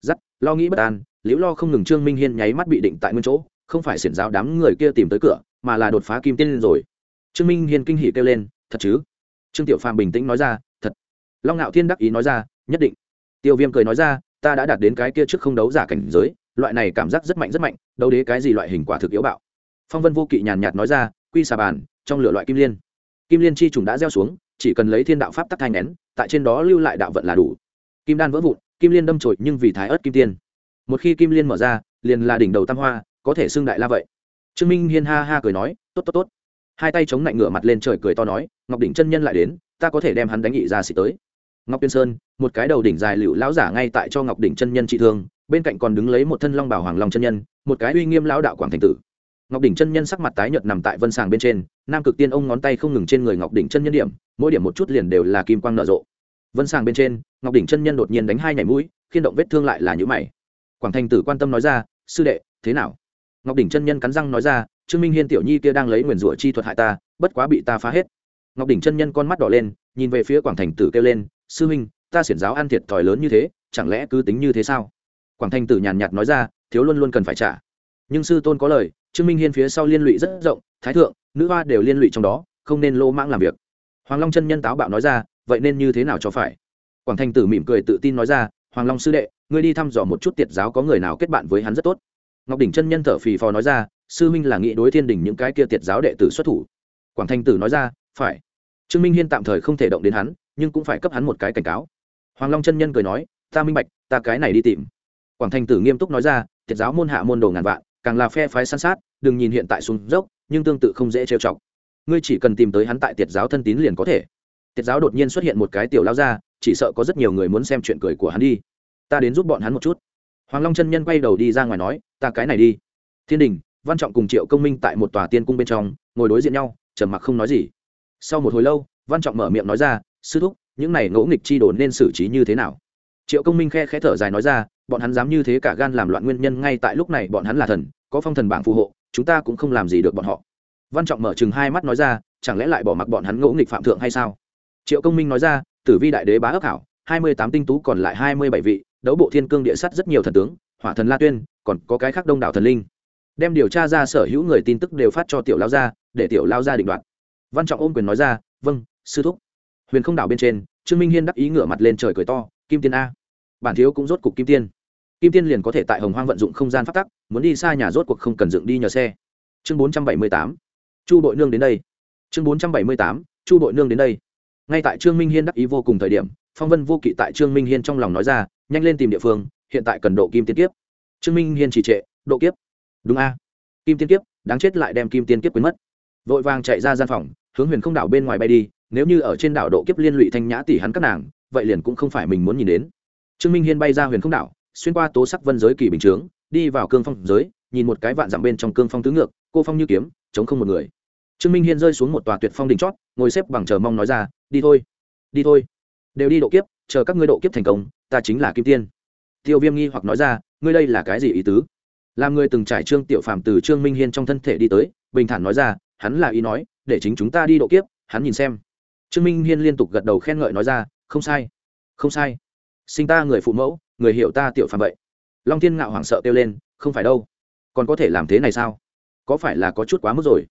Giắt, lo nghĩ bất an, liễu lo không ngừng trương minh hiên nháy mắt bị định tại nguyên chỗ, không phải xiển giáo đám người kia tìm tới cửa, mà là đột phá kim tiên rồi. Trương minh hiên kinh hỉ kêu lên, thật chứ? Trương tiểu phàm bình tĩnh nói ra, thật. Long ngạo thiên đắc ý nói ra, nhất định. Tiêu viêm cười nói ra, ta đã đạt đến cái kia trước không đấu giả cảnh giới, loại này cảm giác rất mạnh rất mạnh, đấu đế cái gì loại hình quả thực yếu bạo phong vân vô kỵ nhàn nhạt nói ra, quy xà bàn, trong lửa loại kim liên. Kim liên chi trùng đã gieo xuống, chỉ cần lấy thiên đạo pháp tắc thai nén tại trên đó lưu lại đạo vận là đủ. Kim đan vỡ vụn, kim liên đâm trội nhưng vì thái ớt kim tiên. Một khi kim liên mở ra, liền là đỉnh đầu tam hoa, có thể xưng đại la vậy. Trương minh hiên ha ha cười nói, tốt tốt tốt. Hai tay chống lạnh ngửa mặt lên trời cười to nói, ngọc đỉnh chân nhân lại đến, ta có thể đem hắn đánh nghị ra xịt tới. Ngọc tiên sơn, một cái đầu đỉnh dài lựu lão giả ngay tại cho ngọc đỉnh chân nhân trị thương, bên cạnh còn đứng lấy một thân long bảo hoàng long chân nhân, một cái uy nghiêm lão đạo quảng thành tử ngọc đỉnh chân nhân sắc mặt tái nhợt nằm tại vân sàng bên trên, nam cực tiên ông ngón tay không ngừng trên người ngọc đỉnh chân nhân điểm, mỗi điểm một chút liền đều là kim quang nở rộ. Vân sàng bên trên, ngọc đỉnh chân nhân đột nhiên đánh hai nhảy mũi khiên động vết thương lại là nhữ mày. Quảng thành tử quan tâm nói ra, sư đệ, thế nào? Ngọc đỉnh chân nhân cắn răng nói ra, trương minh hiên tiểu nhi kia đang lấy nguyền rủa chi thuật hại ta, bất quá bị ta phá hết. Ngọc đỉnh chân nhân con mắt đỏ lên, nhìn về phía quảng thành tử kêu lên, sư huynh, ta xiển giáo ăn thiệt thòi lớn như thế, chẳng lẽ cứ tính như thế sao? Quảng thành tử nhàn nhạt nói ra, thiếu luôn luôn cần phải trả. Nhưng sư tôn có lời trương minh hiên phía sau liên lụy rất rộng, thái thượng, nữ hoa đều liên lụy trong đó, không nên lô mãng làm việc. Hoàng long chân nhân táo bạo nói ra, vậy nên như thế nào cho phải? Quảng thành tử mỉm cười tự tin nói ra, hoàng long sư đệ, ngươi đi thăm dò một chút tiệt giáo có người nào kết bạn với hắn rất tốt. Ngọc đỉnh chân nhân thở phì phò nói ra, sư minh là nghĩ đối thiên đình những cái kia tiệt giáo đệ tử xuất thủ. Quảng thành tử nói ra, phải. Trương minh hiên tạm thời không thể động đến hắn, nhưng cũng phải cấp hắn một cái cảnh cáo. Hoàng long chân nhân cười nói, ta minh bạch, ta cái này đi tìm. Quảng thành tử nghiêm túc nói ra, tiệt giáo môn hạ môn đồ ngàn vạn càng là phe phái săn sát, đừng nhìn hiện tại xuống dốc, nhưng tương tự không dễ trêu chọc. Ngươi chỉ cần tìm tới hắn tại tiệt giáo thân tín liền có thể. Tiệt giáo đột nhiên xuất hiện một cái tiểu lao ra chỉ sợ có rất nhiều người muốn xem chuyện cười của hắn đi. Ta đến giúp bọn hắn một chút. Hoàng long chân nhân quay đầu đi ra ngoài nói, ta cái này đi. Thiên đình, văn trọng cùng triệu công minh tại một tòa tiên cung bên trong, ngồi đối diện nhau, trầm mặc không nói gì. Sau một hồi lâu, văn trọng mở miệng nói ra, sư thúc, những này ngỗ nghịch chi đồn nên xử trí như thế nào? Triệu công minh khe khẽ thở dài nói ra bọn hắn dám như thế cả gan làm loạn nguyên nhân ngay tại lúc này bọn hắn là thần, có phong thần bảng phù hộ, chúng ta cũng không làm gì được bọn họ. Văn trọng mở chừng hai mắt nói ra, chẳng lẽ lại bỏ mặc bọn hắn ngỗ nghịch phạm thượng hay sao? Triệu công minh nói ra, tử vi đại đế bá ấp hảo, hai mươi tám tinh tú còn lại hai mươi bảy vị, đấu bộ thiên cương địa sắt rất nhiều thần tướng, hỏa thần la tuyên, còn có cái khác đông đảo thần linh. Đem điều tra ra sở hữu người tin tức đều phát cho tiểu lao gia, để tiểu lao gia định đoạt. Văn trọng ôm quyền nói ra vâng sư thúc. Huyền không đảo bên trên, trương minh hiên đắc ý ngửa mặt lên trời cười to, kim tiên a bản thiếu cũng rốt cục kim tiên. Kim tiên liền có thể tại hồng hoang vận dụng không gian phát tắc, muốn đi xa nhà rốt cuộc không cần dựng đi nhờ xe. Chương bốn trăm bảy mươi tám. Chu bội nương đến đây. Chương bốn trăm bảy mươi tám. Chu bội nương đến đây. Ngay tại trương minh hiên đắc ý vô cùng thời điểm, phong vân vô kỵ tại trương minh hiên trong lòng nói ra, nhanh lên tìm địa phương, hiện tại cần độ kim tiên kiếp. Trương minh hiên chỉ trệ, độ kiếp. Đúng a. Kim tiên kiếp, đáng chết lại đem kim tiên kiếp quên mất. Vội vàng chạy ra gian phòng, hướng huyền không đảo bên ngoài bay đi, nếu như ở trên đảo độ kiếp liên lụy thanh nhã tỷ hắn các nàng, vậy liền cũng không phải mình muốn nhìn đến trương minh hiên bay ra huyền không đảo, xuyên qua tố sắc vân giới kỳ bình chướng, đi vào cương phong giới, nhìn một cái vạn dặm bên trong cương phong tứ ngược, cô phong như kiếm, chống không một người. Trương minh hiên rơi xuống một tòa tuyệt phong đỉnh chót, ngồi xếp bằng chờ mong nói ra, đi thôi đi thôi. Đều đi độ kiếp, chờ các ngươi độ kiếp thành công, ta chính là kim tiên. Tiêu viêm nghi hoặc nói ra, ngươi đây là cái gì ý tứ? Làm người từng trải trương tiểu phàm từ trương minh hiên trong thân thể đi tới, bình thản nói ra, hắn là ý nói, để chính chúng ta đi độ kiếp, hắn nhìn xem. Trương minh hiên liên tục gật đầu khen ngợi nói ra, không sai không sai sinh ta người phụ mẫu, người hiểu ta tiểu phàm vậy. Long thiên ngạo hoảng sợ kêu lên, không phải đâu. Còn có thể làm thế này sao? Có phải là có chút quá mức rồi?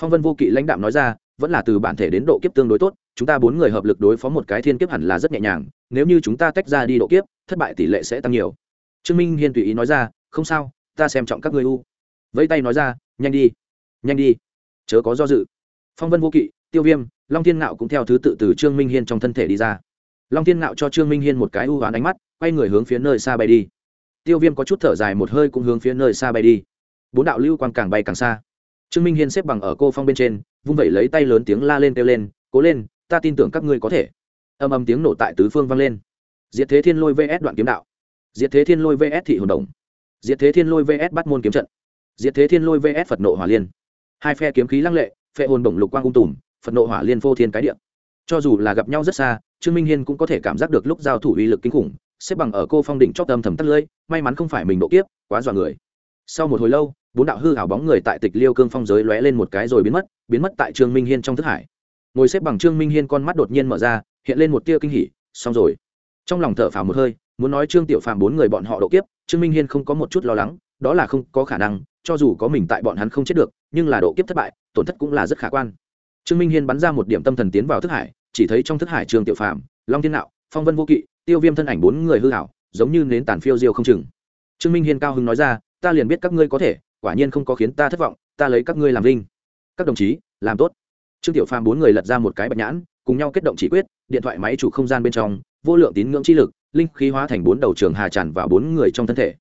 Phong vân vô kỵ lãnh đạm nói ra, vẫn là từ bản thể đến độ kiếp tương đối tốt, chúng ta bốn người hợp lực đối phó một cái thiên kiếp hẳn là rất nhẹ nhàng, nếu như chúng ta tách ra đi độ kiếp, thất bại tỷ lệ sẽ tăng nhiều. Trương minh hiên tùy ý nói ra, không sao, ta xem trọng các ngươi u. Vẫy tay nói ra, nhanh đi nhanh đi. Chớ có do dự. Phong vân vô kỵ, tiêu viêm, long thiên ngạo cũng theo thứ tự từ trương minh hiên trong thân thể đi ra long thiên ngạo cho trương minh hiên một cái ưu hoán ánh mắt, quay người hướng phía nơi xa bay đi. Tiêu viêm có chút thở dài một hơi cũng hướng phía nơi xa bay đi. Bốn đạo lưu quang càng bay càng xa. Trương minh hiên xếp bằng ở cô phong bên trên, vung vẩy lấy tay lớn tiếng la lên kêu lên, cố lên, ta tin tưởng các ngươi có thể. Âm âm tiếng nổ tại tứ phương vang lên. Diệt thế thiên lôi vs đoạn kiếm đạo. Diệt thế thiên lôi vs thị hồn đồng diệt thế thiên lôi vs bắt môn kiếm trận. Diệt thế thiên lôi vs phật nộ hỏa liên. Hai phe kiếm khí lăng lệ phệ hồn bổng lục quang ung tùm, phật nộ hỏa liên phô thiên cái điện cho dù là gặp nhau rất xa, trương minh hiên cũng có thể cảm giác được lúc giao thủ uy lực kinh khủng, xếp bằng ở cô phong đỉnh chót tâm thầm tắt lưỡi, may mắn không phải mình độ kiếp, quá dọa người. Sau một hồi lâu, bốn đạo hư hảo bóng người tại tịch liêu cương phong giới lóe lên một cái rồi biến mất biến mất tại trương minh hiên trong thức hải. Ngồi xếp bằng trương minh hiên con mắt đột nhiên mở ra, hiện lên một tia kinh hỉ, xong rồi. Trong lòng thở phào một hơi, muốn nói trương tiểu phàm bốn người bọn họ độ kiếp, trương minh hiên không có một chút lo lắng, đó là không có khả năng, cho dù có mình tại bọn hắn không chết được, nhưng là độ kiếp thất bại, tổn thất cũng là rất khả quan trương minh hiên bắn ra một điểm tâm thần tiến vào thức hải, chỉ thấy trong thức hải trương tiểu phàm, long thiên nạo, phong vân vô kỵ, tiêu viêm thân ảnh bốn người hư hảo giống như nến tàn phiêu diêu không chừng. Trương minh hiên cao hứng nói ra, ta liền biết các ngươi có thể, quả nhiên không có khiến ta thất vọng, ta lấy các ngươi làm linh. Các đồng chí, làm tốt. Trương tiểu phàm bốn người lật ra một cái bạch nhãn, cùng nhau kết động chỉ quyết, điện thoại máy chủ không gian bên trong, vô lượng tín ngưỡng chi lực, linh khí hóa thành bốn đầu trường hà tràn vào bốn người trong thân thể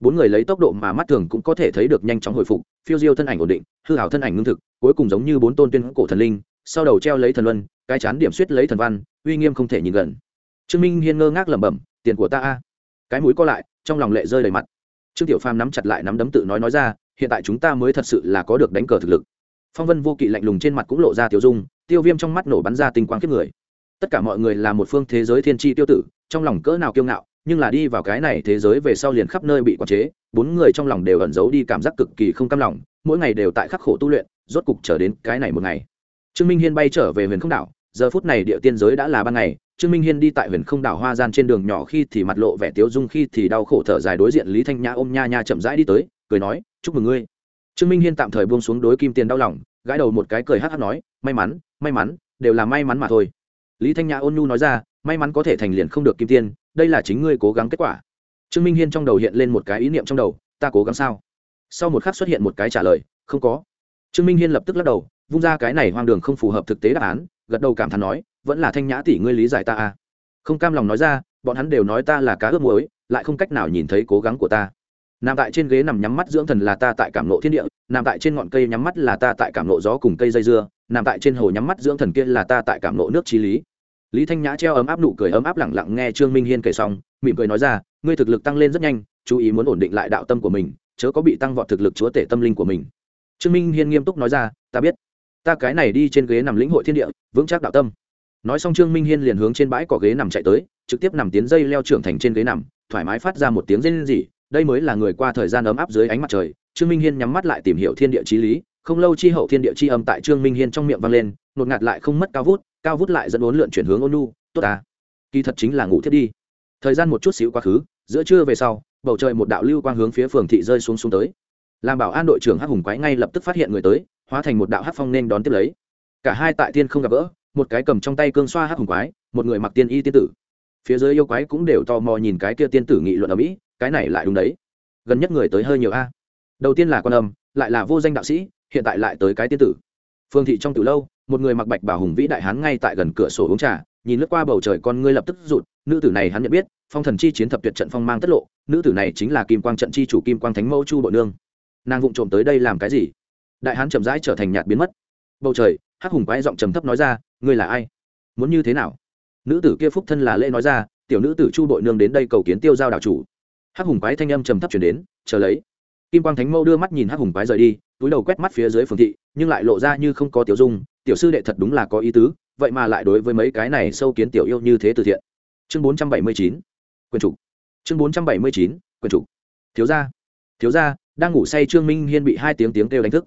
bốn người lấy tốc độ mà mắt thường cũng có thể thấy được nhanh chóng hồi phục, phiêu diêu thân ảnh ổn định, hư hảo thân ảnh ngưng thực, cuối cùng giống như bốn tôn tuyên cổ thần linh, sau đầu treo lấy thần luân, cái chán điểm suýt lấy thần văn, uy nghiêm không thể nhìn gần. Trương minh hiên ngơ ngác lẩm bẩm, tiền của ta a. Cái mũi co lại, trong lòng lệ rơi đầy mặt. Trương tiểu phàm nắm chặt lại nắm đấm tự nói nói ra, hiện tại chúng ta mới thật sự là có được đánh cờ thực lực. Phong vân vô kỵ lạnh lùng trên mặt cũng lộ ra tiêu dung, tiêu viêm trong mắt nổ bắn ra tinh quang kiếp người. Tất cả mọi người là một phương thế giới thiên tri tiêu tử, trong lòng cỡ nào kiêu ngạo nhưng là đi vào cái này thế giới về sau liền khắp nơi bị quản chế, bốn người trong lòng đều ẩn giấu đi cảm giác cực kỳ không cam lòng, mỗi ngày đều tại khắc khổ tu luyện, rốt cục trở đến cái này một ngày. Trương minh hiên bay trở về huyền không đảo, giờ phút này địa tiên giới đã là ban ngày, trương minh hiên đi tại huyền không đảo hoa gian trên đường nhỏ khi thì mặt lộ vẻ tiếu dung khi thì đau khổ thở dài đối diện lý thanh nhã ôm nha nha chậm rãi đi tới, cười nói, chúc mừng ngươi. Trương minh hiên tạm thời buông xuống đối kim tiền đau lòng, gãi đầu một cái cười hát hát nói, may mắn may mắn, đều là may mắn mà thôi. Lý thanh nhã ôn nhu nói ra, may mắn có thể thành liền không được kim tiên đây là chính ngươi cố gắng kết quả. Trương minh hiên trong đầu hiện lên một cái ý niệm trong đầu, ta cố gắng sao? Sau một khắc xuất hiện một cái trả lời, không có. Trương minh hiên lập tức lắc đầu, vung ra cái này hoang đường không phù hợp thực tế đáp án, gật đầu cảm thán nói, vẫn là thanh nhã tỷ ngươi lý giải ta à? Không cam lòng nói ra, bọn hắn đều nói ta là cá ướp muối, lại không cách nào nhìn thấy cố gắng của ta. Nằm tại trên ghế nằm nhắm mắt dưỡng thần là ta tại cảm nộ thiên địa, nằm tại trên ngọn cây nhắm mắt là ta tại cảm nộ gió cùng cây dây dưa, nằm tại trên hồ nhắm mắt dưỡng thần kia là ta tại cảm nộ nước trí lý lý thanh nhã treo ấm áp nụ cười ấm áp lẳng lặng nghe trương minh hiên kể xong, mỉm cười nói ra, ngươi thực lực tăng lên rất nhanh, chú ý muốn ổn định lại đạo tâm của mình, chớ có bị tăng vọt thực lực chúa tể tâm linh của mình. Trương minh hiên nghiêm túc nói ra, ta biết. Ta cái này đi trên ghế nằm lĩnh hội thiên địa, vững chắc đạo tâm. Nói xong trương minh hiên liền hướng trên bãi cỏ ghế nằm chạy tới, trực tiếp nằm tiến dây leo trưởng thành trên ghế nằm, thoải mái phát ra một tiếng rên rỉ, đây mới là người qua thời gian ấm áp dưới ánh mặt trời. Trương minh hiên nhắm mắt lại tìm hiểu thiên địa trí lý không lâu chi hậu thiên địa chi âm tại trương minh hiên trong miệng vang lên, nột ngạt lại không mất cao vút cao vút lại dẫn bốn lượn chuyển hướng ôn nu tốt ta, kỳ thật chính là ngủ thiết đi. Thời gian một chút xíu quá khứ, giữa trưa về sau, bầu trời một đạo lưu quang hướng phía phường thị rơi xuống xuống tới. Làm bảo an đội trưởng hắc hùng quái ngay lập tức phát hiện người tới, hóa thành một đạo hắc phong nên đón tiếp lấy. Cả hai tại tiên không gặp gỡ, một cái cầm trong tay cương xoa hắc hùng quái, một người mặc tiên y tiên tử. Phía dưới yêu quái cũng đều tò mò nhìn cái kia tiên tử nghị luận ở mỹ, cái này lại đúng đấy. Gần nhất người tới hơi nhiều a. Đầu tiên là con âm, lại là vô danh đạo sĩ hiện tại lại tới cái tiên tử. Phương thị trong từ lâu, một người mặc bạch bảo hùng vĩ đại hán ngay tại gần cửa sổ uống trà, nhìn lướt qua bầu trời con ngươi lập tức rụt, nữ tử này hắn nhận biết, phong thần chi chiến thập tuyệt trận phong mang tất lộ, nữ tử này chính là kim quang trận chi chủ kim quang thánh mẫu chu bộ nương. Nàng vụng trộm tới đây làm cái gì? Đại hán chậm rãi trở thành nhạt biến mất. Bầu trời, hắc hùng quái giọng trầm thấp nói ra, ngươi là ai? Muốn như thế nào? Nữ tử kia phúc thân là lễ nói ra, tiểu nữ tử chu bội nương đến đây cầu kiến tiêu giao đảo chủ. Hắc hùng quái thanh âm trầm thấp chuyển đến, chờ lấy kim quang thánh mẫu đưa mắt nhìn hắc hùng quái rời đi, túi đầu quét mắt phía dưới phường thị, nhưng lại lộ ra như không có tiểu dung, tiểu sư đệ thật đúng là có ý tứ, vậy mà lại đối với mấy cái này sâu kiến tiểu yêu như thế từ thiện. Chương bốn trăm bảy mươi chín, quyền chủ. Chương bốn trăm bảy mươi chín, quyền chủ. Thiếu gia thiếu gia, đang ngủ say trương minh hiên bị hai tiếng tiếng kêu đánh thức.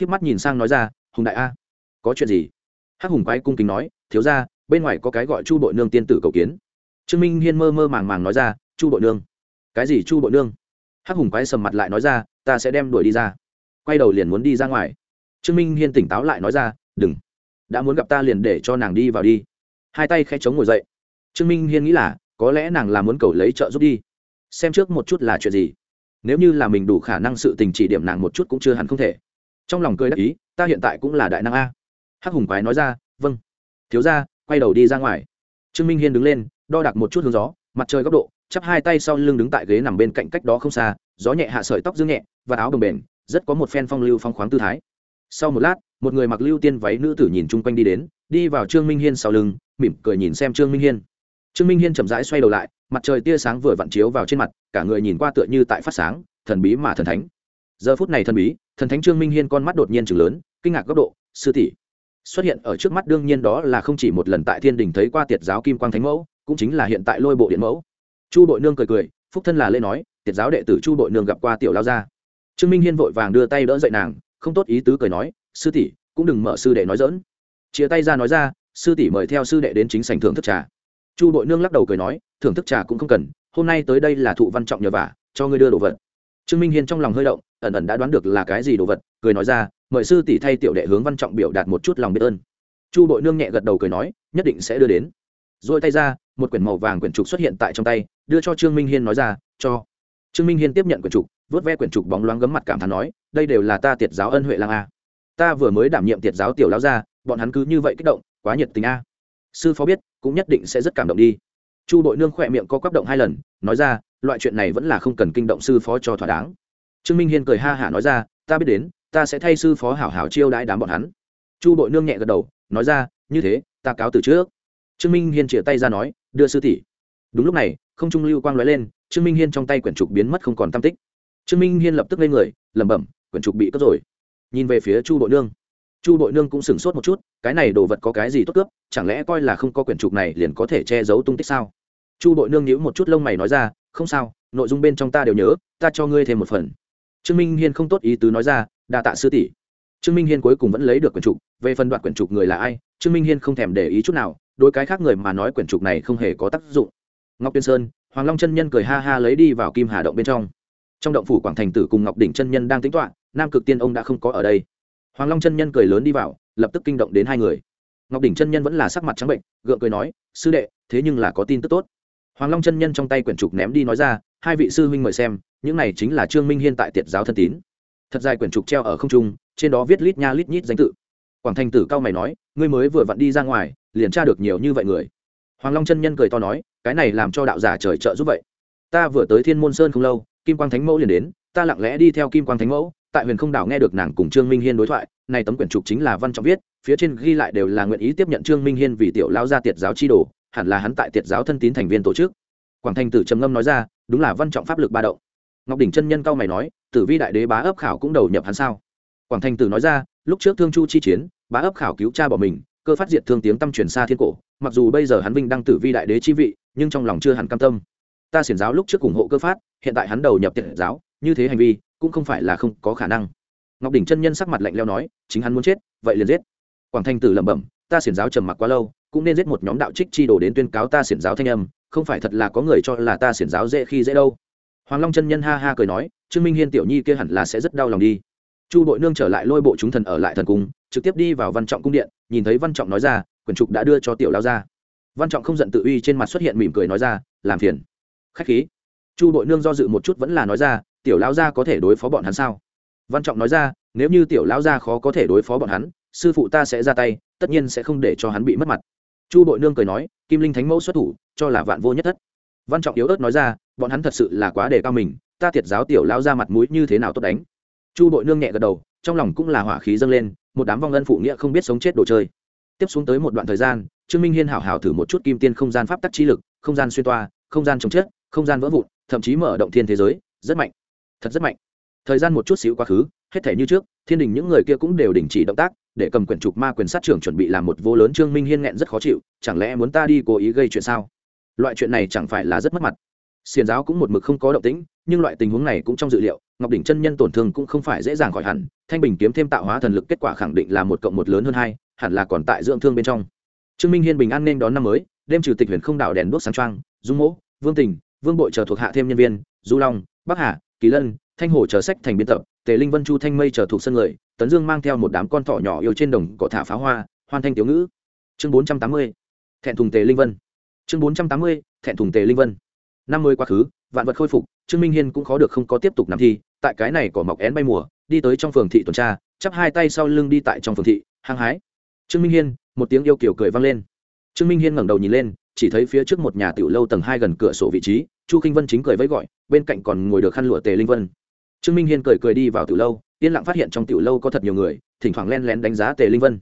K mắt nhìn sang nói ra, hùng đại a, có chuyện gì? Hắc hùng quái cung kính nói, thiếu gia, bên ngoài có cái gọi chu bội nương tiên tử cầu kiến. Trương minh hiên mơ mơ màng màng nói ra, chu bội nương. Cái gì chu bội nương? Hắc hùng quái sầm mặt lại nói ra, ta sẽ đem đuổi đi ra. Quay đầu liền muốn đi ra ngoài. Trương minh hiên tỉnh táo lại nói ra, đừng. Đã muốn gặp ta liền để cho nàng đi vào đi. Hai tay khe chống ngồi dậy. Trương minh hiên nghĩ là, có lẽ nàng là muốn cầu lấy trợ giúp đi. Xem trước một chút là chuyện gì. Nếu như là mình đủ khả năng sự tình chỉ điểm nàng một chút cũng chưa hẳn không thể. Trong lòng cười đắc ý, ta hiện tại cũng là đại năng a. Hắc hùng quái nói ra vâng. Thiếu ra quay đầu đi ra ngoài. Trương minh hiên đứng lên, đo đạc một chút hướng gió, mặt trời góc độ chắp hai tay sau lưng đứng tại ghế nằm bên cạnh cách đó không xa, gió nhẹ hạ sợi tóc dương nhẹ và áo bồng bềnh rất có một phen phong lưu phong khoáng tư thái. Sau một lát, một người mặc lưu tiên váy nữ tử nhìn chung quanh đi đến, đi vào trương minh hiên sau lưng, mỉm cười nhìn xem trương minh hiên. Trương minh hiên chậm rãi xoay đầu lại, mặt trời tia sáng vừa vặn chiếu vào trên mặt, cả người nhìn qua tựa như tại phát sáng, thần bí mà thần thánh. Giờ phút này thần bí, thần thánh trương minh hiên con mắt đột nhiên chừng lớn, kinh ngạc góc độ, sư tỷ, xuất hiện ở trước mắt đương nhiên đó là không chỉ một lần tại thiên đình thấy qua tiệt giáo kim quang thánh mẫu, cũng chính là hiện tại lôi bộ điện mẫu chu bội nương cười cười, phúc thân là lê nói, tiệt giáo đệ tử chu bội nương gặp qua tiểu lao gia. Trương minh hiên vội vàng đưa tay đỡ dậy nàng, không tốt ý tứ cười nói, sư tỷ, cũng đừng mở sư đệ nói dỡn chia tay ra nói ra, sư tỷ mời theo sư đệ đến chính sảnh thưởng thức trà. Chu bội nương lắc đầu cười nói, thưởng thức trà cũng không cần, hôm nay tới đây là thụ văn trọng nhờ vả, cho ngươi đưa đồ vật. Trương minh hiên trong lòng hơi động, ẩn ẩn đã đoán được là cái gì đồ vật, cười nói ra, mời sư tỷ thay tiểu đệ hướng văn trọng biểu đạt một chút lòng biết ơn. Chu bội nương nhẹ gật đầu cười nói, nhất định sẽ đưa đến. Rồi tay ra một quyển màu vàng quyển trục xuất hiện tại trong tay, đưa cho trương minh hiên nói ra, cho. Trương minh hiên tiếp nhận quyển trục vớt ve quyển trục bóng loáng gấm mặt cảm thán nói, đây đều là ta tiệt giáo ân huệ lang a. Ta vừa mới đảm nhiệm tiệt giáo tiểu lão gia, bọn hắn cứ như vậy kích động, quá nhiệt tình a. Sư phó biết, cũng nhất định sẽ rất cảm động đi. Chu đội nương khỏe miệng có quắp động hai lần, nói ra, loại chuyện này vẫn là không cần kinh động sư phó cho thỏa đáng. Trương minh hiên cười ha hả nói ra, ta biết đến, ta sẽ thay sư phó hảo hảo chiêu đãi đám bọn hắn. Chu đội nương nhẹ gật đầu, nói ra, như thế, ta cáo từ trước. Trương minh hiên chĩa tay ra nói đưa sư tỷ. Đúng lúc này, không trung lưu quang lóe lên, trương minh hiên trong tay quyển trục biến mất không còn tam tích. Trương minh hiên lập tức lên người, lẩm bẩm, quyển trục bị cướp rồi. Nhìn về phía chu bội nương. Chu bội nương cũng sửng sốt một chút, cái này đồ vật có cái gì tốt cướp, chẳng lẽ coi là không có quyển trục này liền có thể che giấu tung tích sao? Chu bội nương nhíu một chút lông mày nói ra, không sao, nội dung bên trong ta đều nhớ, ta cho ngươi thêm một phần. Trương minh hiên không tốt ý tứ nói ra, đa tạ sư tỷ. Trương minh hiên cuối cùng vẫn lấy được quyển trục, về phần đoạt quyển trục người là ai, trương minh hiên không thèm để ý chút nào đối cái khác người mà nói quyển trục này không hề có tác dụng. Ngọc tiên sơn, hoàng long chân nhân cười ha ha lấy đi vào kim hà động bên trong. Trong động phủ quảng thành tử cùng ngọc đỉnh chân nhân đang tính toán nam cực tiên ông đã không có ở đây. Hoàng long chân nhân cười lớn đi vào, lập tức kinh động đến hai người. Ngọc đỉnh chân nhân vẫn là sắc mặt trắng bệnh, gượng cười nói, sư đệ, thế nhưng là có tin tức tốt. Hoàng long chân nhân trong tay quyển trục ném đi nói ra, hai vị sư huynh mời xem, những này chính là trương minh hiên tại tiệt giáo thân tín. Thật dài quyển trục treo ở không trung, trên đó viết lít nha lít nhít danh tự. Quảng thành tử cao mày nói, ngươi mới vừa vặn đi ra ngoài liền tra được nhiều như vậy người. Hoàng long chân nhân cười to nói, cái này làm cho đạo giả trời trợ giúp vậy. Ta vừa tới thiên môn sơn không lâu, kim quang thánh mẫu liền đến, ta lặng lẽ đi theo kim quang thánh mẫu, tại huyền không đảo nghe được nàng cùng trương minh hiên đối thoại, này tấm quyển trục chính là văn trọng viết, phía trên ghi lại đều là nguyện ý tiếp nhận trương minh hiên vì tiểu lao ra tiệt giáo chi đồ, hẳn là hắn tại tiệt giáo thân tín thành viên tổ chức. Quảng thành tử trầm ngâm nói ra, đúng là văn trọng pháp lực ba động. Ngọc đỉnh chân nhân cao mày nói, tử vi đại đế bá ấp khảo cũng đầu nhập hắn sao? Quảng thành tử nói ra, lúc trước thương chu chi chiến, bá ấp khảo cứu cha bỏ mình cơ phát diệt thương tiếng tâm truyền xa thiên cổ, mặc dù bây giờ hắn vinh đang tử vi đại đế chi vị, nhưng trong lòng chưa hẳn cam tâm. Ta xiển giáo lúc trước ủng hộ cơ phát, hiện tại hắn đầu nhập tiện giáo, như thế hành vi, cũng không phải là không có khả năng. Ngọc đỉnh chân nhân sắc mặt lạnh leo nói, chính hắn muốn chết, vậy liền giết. Quảng thanh tử lẩm bẩm, ta xiển giáo trầm mặc quá lâu, cũng nên giết một nhóm đạo trích chi đồ đến tuyên cáo ta xiển giáo thanh âm, không phải thật là có người cho là ta xiển giáo dễ khi dễ đâu. Hoàng long chân nhân ha ha cười nói, trương minh hiên tiểu nhi kia hẳn là sẽ rất đau lòng đi chu bội nương trở lại lôi bộ chúng thần ở lại thần cung, trực tiếp đi vào văn trọng cung điện, nhìn thấy văn trọng nói ra quyển trục đã đưa cho tiểu lao ra văn trọng không giận tự uy trên mặt xuất hiện mỉm cười nói ra, làm phiền. Khách khí. Chu bội nương do dự một chút vẫn là nói ra, tiểu lao gia có thể đối phó bọn hắn sao? Văn trọng nói ra, nếu như tiểu lao gia khó có thể đối phó bọn hắn, sư phụ ta sẽ ra tay, tất nhiên sẽ không để cho hắn bị mất mặt. Chu bội nương cười nói, kim linh thánh mẫu xuất thủ, cho là vạn vô nhất thất. Văn trọng yếu ớt nói ra, bọn hắn thật sự là quá đề cao mình, ta thiệt giáo tiểu lao ra mặt mũi như thế nào tốt đánh? Chu bội nương nhẹ gật đầu, trong lòng cũng là hỏa khí dâng lên, một đám vong ân phụ nghĩa không biết sống chết đồ chơi. Tiếp xuống tới một đoạn thời gian, trương minh hiên hảo hảo thử một chút kim tiên không gian pháp tắc trí lực, không gian xuyên toa, không gian chống chết, không gian vỡ vụn, thậm chí mở động thiên thế giới, rất mạnh. Thật rất mạnh. Thời gian một chút xíu quá khứ, hết thể như trước, thiên đình những người kia cũng đều đình chỉ động tác, để cầm quyển trục ma quyền sát trưởng chuẩn bị làm một vô lớn trương minh hiên nghẹn rất khó chịu, chẳng lẽ muốn ta đi cố ý gây chuyện sao? Loại chuyện này chẳng phải là rất mất mặt. Xiền giáo cũng một mực không có động tĩnh, nhưng loại tình huống này cũng trong dự liệu ngọc đỉnh chân nhân tổn thương cũng không phải dễ dàng khỏi hẳn, thanh bình kiếm thêm tạo hóa thần lực kết quả khẳng định là một cộng một lớn hơn hai, hẳn là còn tại dưỡng thương bên trong. Trương minh hiên bình an nên đón năm mới, đêm trừ tịch huyền không đạo đèn đuốc sáng trăng dung mỗ, vương tình, vương bội chờ thuộc hạ thêm nhân viên, du long, bắc hà, kỳ lân, thanh hồ chờ sách thành biên tập, tề linh vân chu thanh mây chờ thuộc sân người, tấn dương mang theo một đám con thỏ nhỏ yêu trên đồng cỏ thả pháo hoa, hoan thanh tiểu ngữ. Chương bốn trăm tám mươi, thẹn thùng tề linh vân. Chương bốn trăm tám mươi, thẹn thùng tề linh vân. Năm mươi quá khứ, vạn vật khôi phục, trương minh hiên cũng khó được không có tiếp tục nằm thi tại cái này cỏ mọc én bay mùa, đi tới trong phường thị tuần tra, chắp hai tay sau lưng đi tại trong phường thị, hăng hái. Trương minh hiên, một tiếng yêu kiểu cười vang lên. Trương minh hiên ngẩng đầu nhìn lên, chỉ thấy phía trước một nhà tiểu lâu tầng hai gần cửa sổ vị trí, chu k i n h vân chính cười với gọi, bên cạnh còn ngồi được khăn lụa tề linh vân. Trương minh hiên cười cười đi vào tiểu lâu, yên lặng phát hiện trong tiểu lâu có thật nhiều người, thỉnh thoảng len lén đánh giá tề linh vân.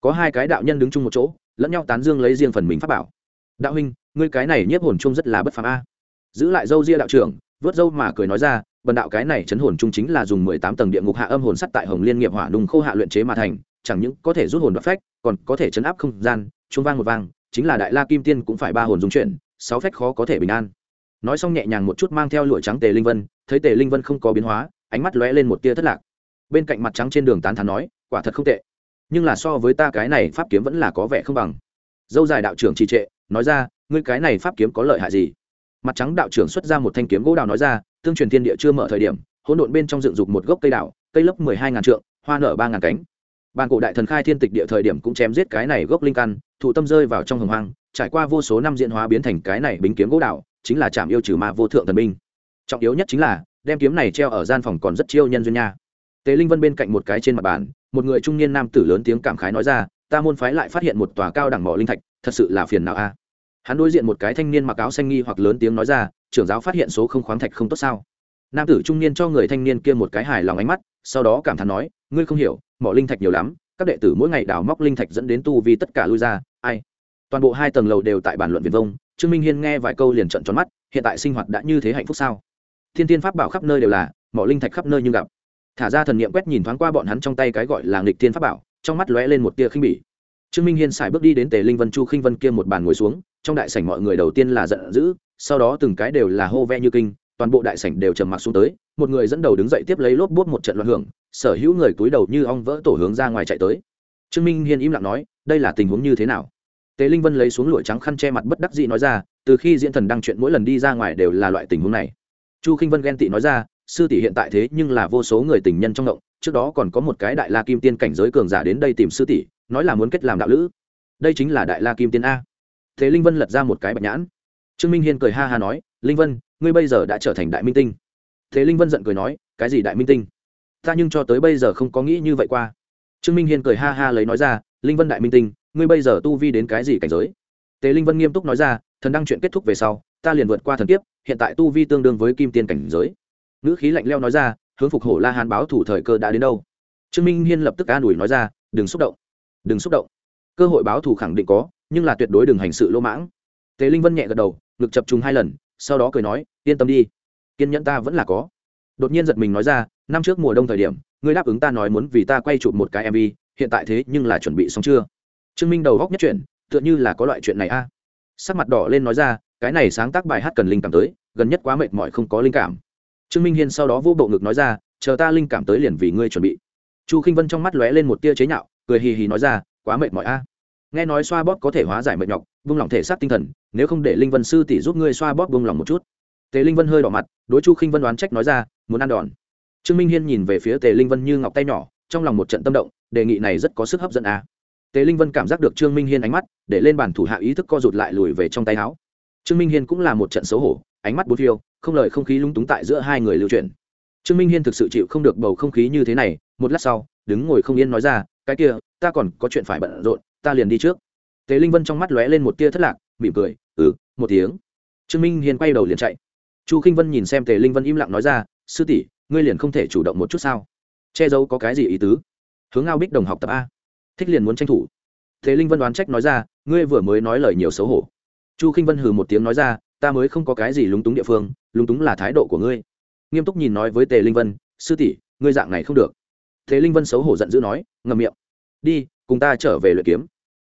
Có hai cái đạo nhân đứng chung một chỗ, lẫn nhau tán dương lấy riêng phần mình pháp bảo. Đạo huynh, ngươi cái này nhiếp hồn chung rất là bất phàm a. Giữ lại dâu ria đạo trưởng vớt dâu mà cười nói ra, bần đạo cái này chấn hồn chung chính là dùng mười tám tầng địa ngục hạ âm hồn sắt tại hồng liên nghiệp hỏa nung khô hạ luyện chế mà thành, chẳng những có thể rút hồn đoạt phách, còn có thể chấn áp không gian trung vang một vang, chính là đại la kim tiên cũng phải ba hồn dung chuyển, sáu phách khó có thể bình an. Nói xong nhẹ nhàng một chút mang theo lụa trắng tề linh vân, thấy tề linh vân không có biến hóa, ánh mắt lóe lên một tia thất lạc. Bên cạnh mặt trắng trên đường tán thán nói, quả thật không tệ, nhưng là so với ta cái này pháp kiếm vẫn là có vẻ không bằng. Dâu dài đạo trưởng trì trệ, nói ra, ngươi cái này pháp kiếm có lợi hại gì? Mặt trắng đạo trưởng xuất ra một thanh kiếm gỗ đào nói ra, tương truyền thiên địa chưa mở thời điểm, hỗn độn bên trong dựng dục một gốc cây đào, cây lấp mười hai ngàn trượng, hoa nở ba ngàn cánh. Bàn cổ đại thần khai thiên tịch địa thời điểm cũng chém giết cái này gốc linh căn, thụ tâm rơi vào trong hồng hoang, trải qua vô số năm diễn hóa biến thành cái này bính kiếm gỗ đào, chính là chạm yêu trừ ma vô thượng thần binh trọng yếu nhất chính là, đem kiếm này treo ở gian phòng còn rất chiêu nhân duyên nha. Tế linh vân bên cạnh một cái trên mặt bàn, một người trung niên nam tử lớn tiếng cảm khái nói ra, ta môn phái lại phát hiện một tòa cao đẳng mỏ linh thạch, thật sự là phiền nào a hắn đối diện một cái thanh niên mặc áo xanh nghi hoặc lớn tiếng nói ra, trưởng giáo phát hiện số không khoáng thạch không tốt sao? Nam tử trung niên cho người thanh niên kia một cái hài lòng ánh mắt, sau đó cảm thán nói, ngươi không hiểu, mỏ linh thạch nhiều lắm, các đệ tử mỗi ngày đào móc linh thạch dẫn đến tu vì tất cả lui ra, ai? Toàn bộ hai tầng lầu đều tại bàn luận viền vông, trương minh hiên nghe vài câu liền trận tròn mắt, hiện tại sinh hoạt đã như thế hạnh phúc sao? Thiên tiên pháp bảo khắp nơi đều là, mỏ linh thạch khắp nơi như gặp. Thả ra thần niệm quét nhìn thoáng qua bọn hắn trong tay cái gọi là nghịch thiên pháp bảo, trong mắt lóe lên một tia khinh bỉ. Trương minh hiên xài bước đi đến tề linh vân chu khinh vân kia một bàn ngồi xuống trong đại sảnh mọi người đầu tiên là giận dữ, sau đó từng cái đều là hô ve như kinh, toàn bộ đại sảnh đều trầm mặc xuống tới, một người dẫn đầu đứng dậy tiếp lấy lốp bốt một trận loạn hưởng, sở hữu người túi đầu như ong vỡ tổ hướng ra ngoài chạy tới. Trương minh hiên im lặng nói, đây là tình huống như thế nào? Tề linh vân lấy xuống lụa trắng khăn che mặt bất đắc dĩ nói ra, từ khi diễn thần đăng chuyện mỗi lần đi ra ngoài đều là loại tình huống này. Chu Khinh vân ghen tị nói ra, sư tỷ hiện tại thế nhưng là vô số người tình nhân trong động, trước đó còn có một cái đại la kim tiên cảnh giới cường giả đến đây tìm sư tỷ, nói là muốn kết làm đạo lữ. Đây chính là đại la kim tiên a thế linh vân lật ra một cái bạch nhãn. Trương minh hiên cười ha ha nói, linh vân, ngươi bây giờ đã trở thành đại minh tinh. Thế linh vân giận cười nói, cái gì đại minh tinh? Ta nhưng cho tới bây giờ không có nghĩ như vậy qua. Trương minh hiên cười ha ha lấy nói ra, linh vân đại minh tinh, ngươi bây giờ tu vi đến cái gì cảnh giới? Tề linh vân nghiêm túc nói ra, thần đăng chuyện kết thúc về sau, ta liền vượt qua thần kiếp, hiện tại tu vi tương đương với kim tiên cảnh giới. Ngữ khí lạnh leo nói ra, hướng phục hổ la hán báo thủ thời cơ đã đến đâu? Trương minh hiên lập tức an ủi nói ra, đừng xúc động, đừng xúc động. Cơ hội báo thù khẳng định có nhưng là tuyệt đối đừng hành sự lỗ mãng. Tề linh vân nhẹ gật đầu, ngực chập trùng hai lần, sau đó cười nói, yên tâm đi, kiên nhẫn ta vẫn là có. Đột nhiên giật mình nói ra, năm trước mùa đông thời điểm, ngươi đáp ứng ta nói muốn vì ta quay chụp một cái mv hiện tại thế nhưng là chuẩn bị xong chưa? Trương minh đầu góc nhất chuyện tựa như là có loại chuyện này a. Sắc mặt đỏ lên nói ra, cái này sáng tác bài hát cần linh cảm tới, gần nhất quá mệt mỏi không có linh cảm. Trương minh hiên sau đó vô bộ ngực nói ra, chờ ta linh cảm tới liền vì ngươi chuẩn bị. Chu k i n h vân trong mắt lóe lên một tia chế nhạo, cười hì hì nói ra, quá mệt mỏi a nghe nói xoa bóp có thể hóa giải mệt nhọc, vung lòng thể xác tinh thần, nếu không để linh vân sư tỷ giúp ngươi xoa bóp vung lòng một chút. Tề linh vân hơi đỏ mặt, đối chu khinh vân đoán trách nói ra, muốn ăn đòn. Trương minh hiên nhìn về phía tề linh vân như ngọc tay nhỏ, trong lòng một trận tâm động, đề nghị này rất có sức hấp dẫn à? tề linh vân cảm giác được trương minh hiên ánh mắt, để lên bàn thủ hạ ý thức co rụt lại lùi về trong tay áo. Trương minh hiên cũng là một trận xấu hổ, ánh mắt bốn phiêu, không lời không khí lúng túng tại giữa hai người lưu truyền trương minh hiên thực sự chịu không được bầu không khí như thế này, một lát sau, đứng ngồi không yên nói ra, cái kia, ta còn có chuyện phải bận rộn ta liền đi trước. Tề linh vân trong mắt lóe lên một tia thất lạc, mỉm cười ừ một tiếng. Trương minh hiên quay đầu liền chạy. Chu k i n h vân nhìn xem tề linh vân im lặng nói ra, sư tỷ, ngươi liền không thể chủ động một chút sao? Che giấu có cái gì ý tứ? Hướng ngao bích đồng học tập a. Thích liền muốn tranh thủ. Thế linh vân đoán trách nói ra, ngươi vừa mới nói lời nhiều xấu hổ. Chu k i n h vân hừ một tiếng nói ra, ta mới không có cái gì lúng túng địa phương, lúng túng là thái độ của ngươi. Nghiêm túc nhìn nói với tề linh vân, sư tỷ, ngươi dạng này không được. Tề linh vân xấu hổ giận dữ nói ngầm miệng. Đi cùng ta trở về luyện kiếm.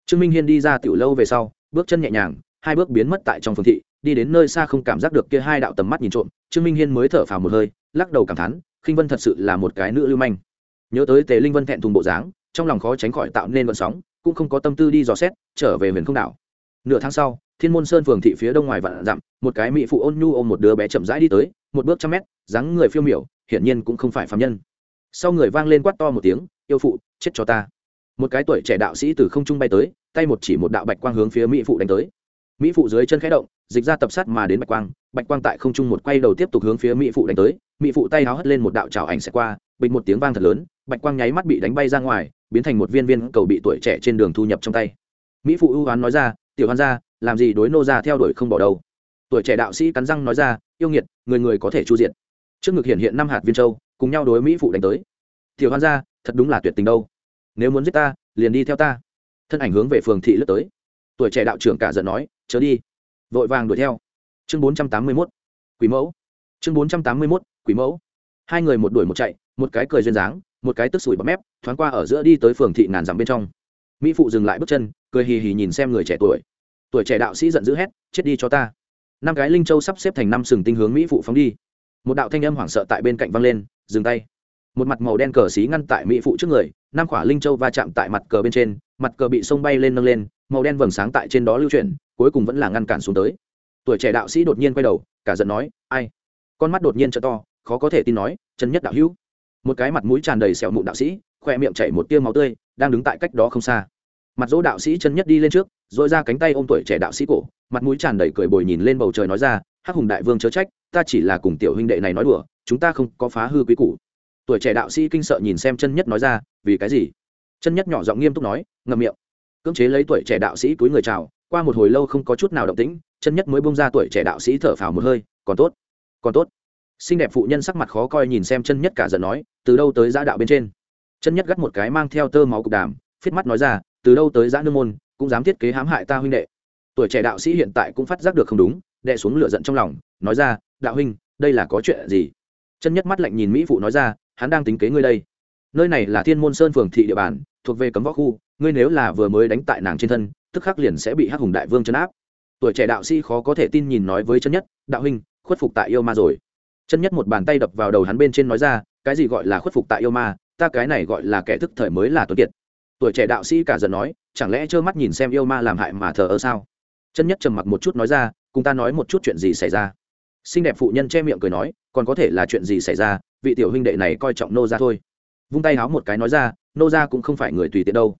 Trương minh hiên đi ra tiểu lâu về sau, bước chân nhẹ nhàng, hai bước biến mất tại trong phương thị, đi đến nơi xa không cảm giác được kia hai đạo tầm mắt nhìn trộm, trương minh hiên mới thở phào một hơi, lắc đầu cảm thán, khinh vân thật sự là một cái nữ lưu manh. Nhớ tới tề linh vân thẹn thùng bộ dáng, trong lòng khó tránh khỏi tạo nên vận sóng, cũng không có tâm tư đi dò xét, trở về huyền không đảo. Nửa tháng sau, thiên môn sơn phường thị phía đông ngoài vạn dặm, một cái mỹ phụ ôn nhu ôm một đứa bé chậm rãi đi tới, một bước trăm mét, dáng người phiêu miểu, hiển nhiên cũng không phải phạm nhân. Sau người vang lên quát to một tiếng, yêu phụ, chết cho ta một cái tuổi trẻ đạo sĩ từ không trung bay tới, tay một chỉ một đạo bạch quang hướng phía mỹ phụ đánh tới. Mỹ phụ dưới chân khẽ động, dịch ra tập sát mà đến bạch quang bạch quang tại không trung một quay đầu tiếp tục hướng phía mỹ phụ đánh tới. Mỹ phụ tay háo hất lên một đạo trào ảnh sẽ qua, bình một tiếng vang thật lớn, bạch quang nháy mắt bị đánh bay ra ngoài, biến thành một viên viên cầu bị tuổi trẻ trên đường thu nhập trong tay. Mỹ phụ ưu hoán nói ra, tiểu hoan gia, làm gì đối nô ra theo đuổi không bỏ đâu? Tuổi trẻ đạo sĩ cắn răng nói ra, yêu nghiệt, người người có thể chu diện trước ngực hiện hiện năm hạt viên châu, cùng nhau đối mỹ phụ đánh tới. Tiểu hoan gia, thật đúng là tuyệt tình đâu nếu muốn giết ta, liền đi theo ta. Thân ảnh hướng về phường thị lướt tới. Tuổi trẻ đạo trưởng cả giận nói, chớ đi. Vội vàng đuổi theo. Chương bốn trăm tám mươi mốt, quỷ mẫu. Chương bốn trăm tám mươi mốt, quỷ mẫu. Hai người một đuổi một chạy, một cái cười duyên dáng, một cái tức sủi bọt mép, thoáng qua ở giữa đi tới phường thị ngàn dặm bên trong. Mỹ phụ dừng lại bước chân, cười hì hì nhìn xem người trẻ tuổi. Tuổi trẻ đạo sĩ giận dữ hét, chết đi cho ta. Năm cái linh châu sắp xếp thành năm sừng tinh hướng mỹ phụ phóng đi. Một đạo thanh âm hoảng sợ tại bên cạnh văng lên, dừng tay. Một mặt màu đen cờ xí ngăn tại mỹ phụ trước người năm khỏa linh châu va chạm tại mặt cờ bên trên, mặt cờ bị sông bay lên nâng lên, màu đen vầng sáng tại trên đó lưu chuyển, cuối cùng vẫn là ngăn cản xuống tới. Tuổi trẻ đạo sĩ đột nhiên quay đầu, cả giận nói, ai? Con mắt đột nhiên trợ to, khó có thể tin nói, chân nhất đạo hữu. Một cái mặt mũi tràn đầy sẹo mụn đạo sĩ khoe miệng chảy một tiêu máu tươi, đang đứng tại cách đó không xa. Mặt dỗ đạo sĩ chân nhất đi lên trước dội ra cánh tay ôm tuổi trẻ đạo sĩ cổ, mặt mũi tràn đầy cười bồi nhìn lên bầu trời nói ra, hắc hùng đại vương chớ trách, ta chỉ là cùng tiểu huynh đệ này nói đùa, chúng ta không có phá hư quý củ tuổi trẻ đạo sĩ kinh sợ nhìn xem chân nhất nói ra, vì cái gì? Chân nhất nhỏ giọng nghiêm túc nói, ngậm miệng. Cưỡng chế lấy tuổi trẻ đạo sĩ túi người chào, qua một hồi lâu không có chút nào động tĩnh, chân nhất mới bông ra tuổi trẻ đạo sĩ thở phào một hơi, còn tốt còn tốt. Xinh đẹp phụ nhân sắc mặt khó coi nhìn xem chân nhất cả giận nói, từ đâu tới giã đạo bên trên? Chân nhất gắt một cái mang theo tơ máu cục đàm phiết mắt nói ra, từ đâu tới giã nương môn, cũng dám thiết kế hãm hại ta huynh đệ. Tuổi trẻ đạo sĩ hiện tại cũng phát giác được không đúng đệ xuống lửa giận trong lòng, nói ra, đạo huynh, đây là có chuyện gì? Chân nhất mắt lạnh nhìn mỹ phụ nói ra hắn đang tính kế ngươi đây. Nơi này là thiên môn sơn phường thị địa bàn, thuộc về cấm võ khu, ngươi nếu là vừa mới đánh tại nàng trên thân, tức khắc liền sẽ bị hắc hùng đại vương chấn áp. Tuổi trẻ đạo sĩ khó có thể tin nhìn nói với chân nhất, đạo huynh, khuất phục tại yêu ma rồi. Chân nhất một bàn tay đập vào đầu hắn bên trên nói ra, cái gì gọi là khuất phục tại yêu ma? Ta cái này gọi là kẻ thức thời mới là tuấn kiệt. Tuổi trẻ đạo sĩ cả giận nói, chẳng lẽ trơ mắt nhìn xem yêu ma làm hại mà thờ ơ sao? Chân nhất trầm mặc một chút nói ra, cùng ta nói một chút chuyện gì xảy ra. Xinh đẹp phụ nhân che miệng cười nói, còn có thể là chuyện gì xảy ra vị tiểu huynh đệ này coi trọng nô ra thôi. Vung tay háo một cái nói ra, nô ra cũng không phải người tùy tiện đâu.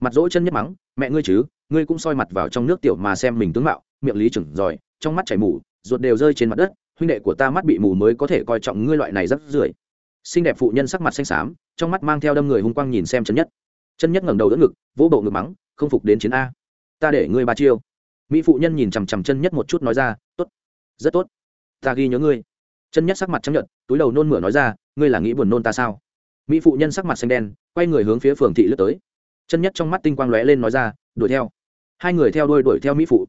Mặt dỗ chân nhất mắng, mẹ ngươi chứ, ngươi cũng soi mặt vào trong nước tiểu mà xem mình tướng mạo, miệng lý chừng giỏi, trong mắt chảy mù, ruột đều rơi trên mặt đất, huynh đệ của ta mắt bị mù mới có thể coi trọng ngươi loại này rất rưởi. Xinh đẹp phụ nhân sắc mặt xanh xám, trong mắt mang theo đâm người hung quang nhìn xem chân nhất. Chân nhất ngẩng đầu đỡ ngực, vỗ bộ ngực mắng, không phục đến chiến a. Ta để ngươi ba chiêu. Mỹ phụ nhân nhìn chằm chằm chân nhất một chút nói ra, tốt, rất tốt. Ta ghi nhớ ngươi chân nhất sắc mặt chấp nhận túi đầu nôn mửa nói ra, ngươi là nghĩ buồn nôn ta sao? Mỹ phụ nhân sắc mặt xanh đen, quay người hướng phía phường thị lướt tới. Chân nhất trong mắt tinh quang lóe lên nói ra, đuổi theo. Hai người theo đuôi đuổi theo mỹ phụ.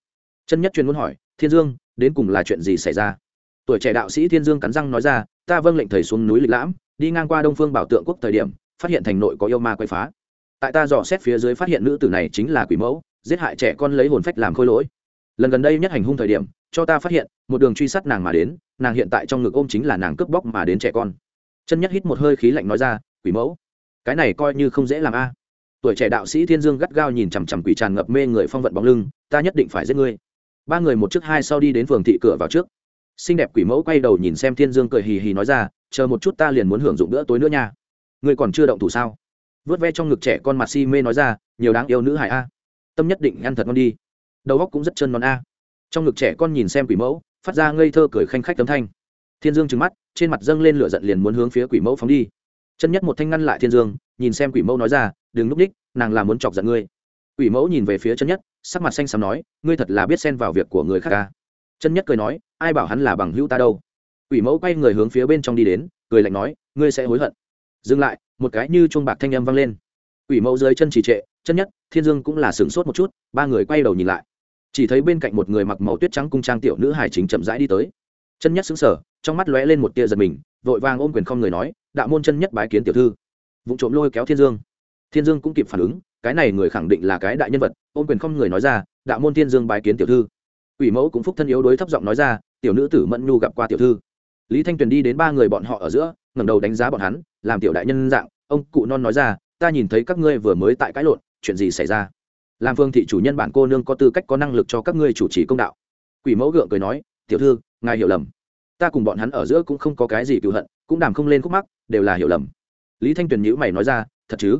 Chân nhất chuyên muốn hỏi, thiên dương, đến cùng là chuyện gì xảy ra? Tuổi trẻ đạo sĩ thiên dương cắn răng nói ra, ta vâng lệnh thầy xuống núi lịch lãm, đi ngang qua đông phương bảo tượng quốc thời điểm, phát hiện thành nội có yêu ma quay phá. Tại ta dò xét phía dưới phát hiện nữ tử này chính là quỷ mẫu, giết hại trẻ con lấy hồn phách làm khôi lỗi. Lần gần đây nhất hành hung thời điểm cho ta phát hiện, một đường truy sát nàng mà đến, nàng hiện tại trong ngực ôm chính là nàng cướp bóc mà đến trẻ con. Chân nhất hít một hơi khí lạnh nói ra, quỷ mẫu, cái này coi như không dễ làm a. Tuổi trẻ đạo sĩ thiên dương gắt gao nhìn chằm chằm quỷ tràn ngập mê người phong vận bóng lưng, ta nhất định phải giết ngươi. Ba người một trước hai sau đi đến phường thị cửa vào trước. Xinh đẹp quỷ mẫu quay đầu nhìn xem thiên dương cười hì hì nói ra, chờ một chút ta liền muốn hưởng dụng bữa tối nữa nha. Ngươi còn chưa động thủ sao? Vớt ve trong ngực trẻ con mặt si mê nói ra, nhiều đáng yêu nữ hải a. Tâm nhất định ăn thật ngon đi. Đầu óc cũng rất chân non a trong ngực trẻ con nhìn xem quỷ mẫu, phát ra ngây thơ cười khanh khách tấm thanh. Thiên dương trừng mắt, trên mặt dâng lên lửa giận liền muốn hướng phía quỷ mẫu phóng đi. Chân nhất một thanh ngăn lại thiên dương, nhìn xem quỷ mẫu nói ra, đừng núp ních nàng là muốn chọc giận ngươi. Quỷ mẫu nhìn về phía chân nhất, sắc mặt xanh xám nói, ngươi thật là biết xen vào việc của người khác ca chân nhất cười nói, ai bảo hắn là bằng hữu ta đâu? Quỷ mẫu quay người hướng phía bên trong đi đến, cười lạnh nói, ngươi sẽ hối hận. Dừng lại, một cái như chuông bạc thanh âm vang lên. Quỷ mẫu dưới chân trì trệ, chân nhất, thiên dương cũng là sửng sốt một chút, ba người quay đầu nhìn lại chỉ thấy bên cạnh một người mặc màu tuyết trắng cung trang tiểu nữ hải chính chậm rãi đi tới. Chân nhất xứng sở trong mắt lóe lên một tia giật mình, vội vàng ôm quyền không người nói, đạo môn chân nhất bái kiến tiểu thư. Vụ trộm lôi kéo thiên dương. Thiên dương cũng kịp phản ứng, cái này người khẳng định là cái đại nhân vật, ôm quyền không người nói ra, đạo môn thiên dương bái kiến tiểu thư. Ủy mẫu cũng phúc thân yếu đối thấp giọng nói ra, tiểu nữ tử mẫn nhu gặp qua tiểu thư. Lý thanh tuyền đi đến ba người bọn họ ở giữa, ngẩng đầu đánh giá bọn hắn, làm tiểu đại nhân dạng, ông cụ non nói ra, ta nhìn thấy các ngươi vừa mới tại cãi lộn, chuyện gì xảy ra? Làm phương thị chủ nhân bản cô nương có tư cách có năng lực cho các ngươi chủ trì công đạo. Quỷ mẫu gượng cười nói, tiểu thư, ngài hiểu lầm. Ta cùng bọn hắn ở giữa cũng không có cái gì cựu hận, cũng đàm không lên khúc mắc, đều là hiểu lầm. Lý thanh tuyền nhữ mày nói ra, thật chứ?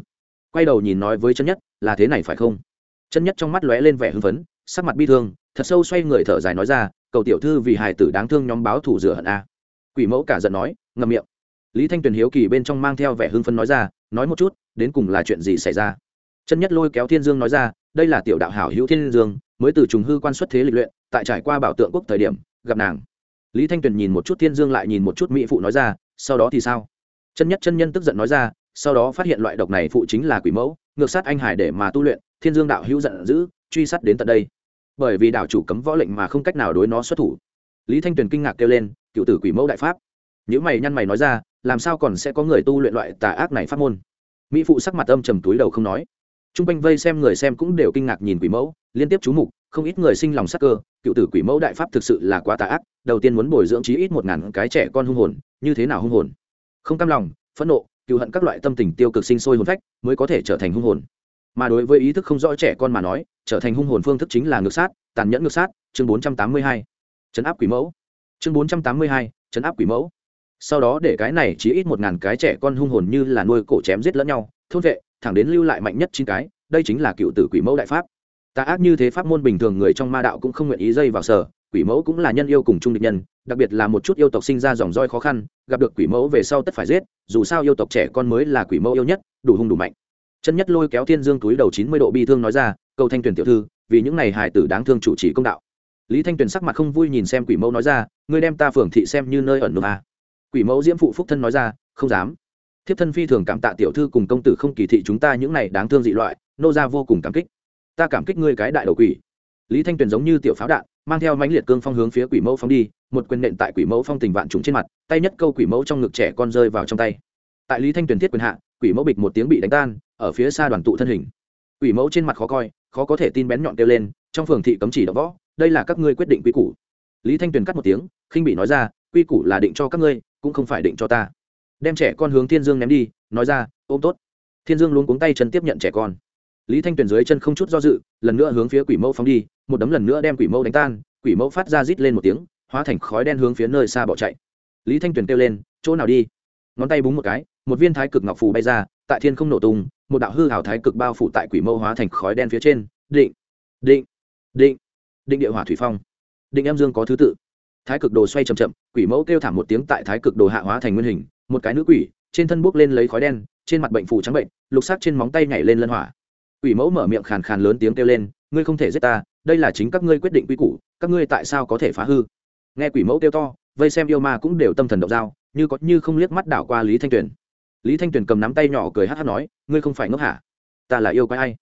Quay đầu nhìn nói với chân nhất, là thế này phải không? Chân nhất trong mắt lóe lên vẻ hưng phấn, sắc mặt bi thương, thật sâu xoay người thở dài nói ra, cầu tiểu thư vì hài tử đáng thương nhóm báo thủ rửa hận a. Quỷ mẫu cả giận nói, ngậm miệng. Lý thanh tuyền hiếu kỳ bên trong mang theo vẻ hưng phấn nói ra, nói một chút, đến cùng là chuyện gì xảy ra? Chân nhất lôi kéo thiên dương nói ra, đây là tiểu đạo hảo hữu thiên dương, mới từ trùng hư quan xuất thế lịch luyện, tại trải qua bảo tượng quốc thời điểm, gặp nàng. Lý thanh tuyền nhìn một chút thiên dương lại nhìn một chút mỹ phụ nói ra, sau đó thì sao? Chân nhất chân nhân tức giận nói ra, sau đó phát hiện loại độc này phụ chính là quỷ mẫu, ngược sát anh hải để mà tu luyện, thiên dương đạo hữu giận dữ, truy sát đến tận đây. Bởi vì đạo chủ cấm võ lệnh mà không cách nào đối nó xuất thủ. Lý thanh tuyền kinh ngạc kêu lên, cựu tử quỷ mẫu đại pháp. Những mày nhăn mày nói ra, làm sao còn sẽ có người tu luyện loại tà ác này pháp môn? Mỹ phụ sắc mặt âm trầm túi đầu không nói t r u n g quanh vây xem người xem cũng đều kinh ngạc nhìn quỷ mẫu, liên tiếp chú mục, không ít người sinh lòng sắc cơ, cựu tử quỷ mẫu đại pháp thực sự là quá tà ác, đầu tiên muốn bồi dưỡng chí ít một ngàn cái trẻ con hung hồn, như thế nào hung hồn? Không cam lòng, phẫn nộ cựu hận các loại tâm tình tiêu cực sinh sôi hồn phách mới có thể trở thành hung hồn. Mà đối với ý thức không rõ trẻ con mà nói, trở thành hung hồn phương thức chính là ngược sát, tàn nhẫn ngược sát, chương bốn trăm tám mươi hai. Chấn áp quỷ mẫu. Chương bốn trăm tám mươi hai, chấn áp quỷ mẫu. Sau đó để cái này chỉ ít một ngàn cái trẻ con hung hồn như là nuôi cổ chém giết lẫn nhau, thôn vệ thẳng đến lưu lại mạnh nhất chín cái, đây chính là cựu tử quỷ mẫu đại pháp. Tà ác như thế pháp môn bình thường người trong ma đạo cũng không nguyện ý dây vào sở, quỷ mẫu cũng là nhân yêu cùng chung địch nhân, đặc biệt là một chút yêu tộc sinh ra dòng roi khó khăn, gặp được quỷ mẫu về sau tất phải giết, dù sao yêu tộc trẻ con mới là quỷ mẫu yêu nhất, đủ hung đủ mạnh. Chân nhất lôi kéo thiên dương túi đầu chín mươi độ bi thương nói ra câu thanh tuyền tiểu thư, vì những này hải tử đáng thương chủ trì công đạo. Lý thanh tuyền sắc mặt không vui nhìn xem quỷ mẫu nói ra, ngươi đem ta phường thị xem như nơi ẩn nộp à. quỷ mẫu diễm phụ phúc thân nói ra, không dám thiếp thân phi thường cảm tạ tiểu thư cùng công tử không kỳ thị chúng ta những này đáng thương dị loại, nô ra vô cùng cảm kích. Ta cảm kích ngươi cái đại đầu quỷ. Lý thanh tuyền giống như tiểu pháo đạn, mang theo mãnh liệt cương phong hướng phía quỷ mẫu phong đi, một quyền nện tại quỷ mẫu phong tình vạn trùng trên mặt, tay nhất câu quỷ mẫu trong ngực trẻ con rơi vào trong tay. Tại lý thanh tuyền thiết quyền hạ, quỷ mẫu bịch một tiếng bị đánh tan, ở phía xa đoàn tụ thân hình. Quỷ mẫu trên mặt khó coi, khó có thể tin bén nhọn kêu lên, trong phường thị cấm chỉ đ võ, đây là các ngươi quyết định quy củ. Lý thanh tuyền cắt một tiếng, khinh bị nói ra, quy củ là định cho các ngươi, cũng không phải định cho ta đem trẻ con hướng thiên dương ném đi, nói ra, ôm tốt. Thiên dương luôn cuống tay chân tiếp nhận trẻ con. Lý thanh tuyền dưới chân không chút do dự, lần nữa hướng phía quỷ mẫu phóng đi, một đấm lần nữa đem quỷ mẫu đánh tan, quỷ mẫu phát ra rít lên một tiếng, hóa thành khói đen hướng phía nơi xa bỏ chạy. Lý thanh tuyền kêu lên, chỗ nào đi? Ngón tay búng một cái, một viên thái cực ngọc phù bay ra, tại thiên không nổ tung, một đạo hư hào thái cực bao phủ tại quỷ mẫu hóa thành khói đen phía trên. Định định định định địa hỏa thủy phong. Định em dương có thứ tự. Thái cực đồ xoay c h ậ m chậm, quỷ mẫu kêu thảm một tiếng tại thái cực đồ hạ hóa thành nguyên hình một cái nữ quỷ, trên thân buốc lên lấy khói đen, trên mặt bệnh phù trắng bệnh, lục sắc trên móng tay nhảy lên lân hỏa. Quỷ mẫu mở miệng khàn khàn lớn tiếng kêu lên, ngươi không thể giết ta, đây là chính các ngươi quyết định quy củ, các ngươi tại sao có thể phá hư? Nghe quỷ mẫu kêu to, vây xem yêu ma cũng đều tâm thần động dao như có như không liếc mắt đảo qua lý thanh tuyền. Lý thanh tuyền cầm nắm tay nhỏ cười hát hát nói, ngươi không phải ngốc hả? Ta là yêu quái ai?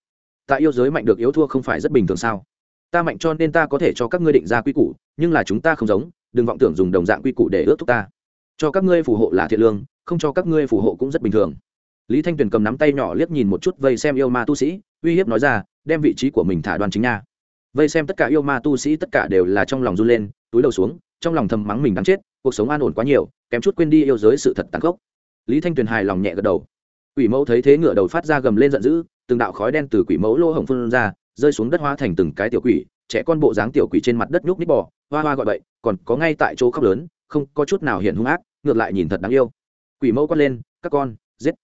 Ta yêu giới mạnh được yếu thua không phải rất bình thường sao? Ta mạnh cho nên ta có thể cho các ngươi định ra quy củ, nhưng là chúng ta không giống, đừng vọng tưởng dùng đồng dạng quy củ để ước thúc ta cho các ngươi phù hộ là thiện lương, không cho các ngươi phù hộ cũng rất bình thường. Lý thanh tuyền cầm nắm tay nhỏ liếc nhìn một chút vây xem yêu ma tu sĩ, uy hiếp nói ra, đem vị trí của mình thả đoàn chính nha. Vây xem tất cả yêu ma tu sĩ tất cả đều là trong lòng run lên, túi đầu xuống, trong lòng thầm mắng mình đáng chết, cuộc sống an ổn quá nhiều, kém chút quên đi yêu giới sự thật tàn khốc. Lý thanh tuyền hài lòng nhẹ gật đầu. Quỷ mẫu thấy thế ngựa đầu phát ra gầm lên giận dữ, từng đạo khói đen từ quỷ mẫu lô hồng phun ra, rơi xuống đất hóa thành từng cái tiểu quỷ, trẻ con bộ dáng tiểu quỷ trên mặt đất nhúc nít bò, hoa hoa gọi bậy, còn có ngay tại chỗ khóc lớn, không có chút nào hiện hung ác ngược lại nhìn thật đáng yêu. Quỷ mẫu quát lên, các con, giết.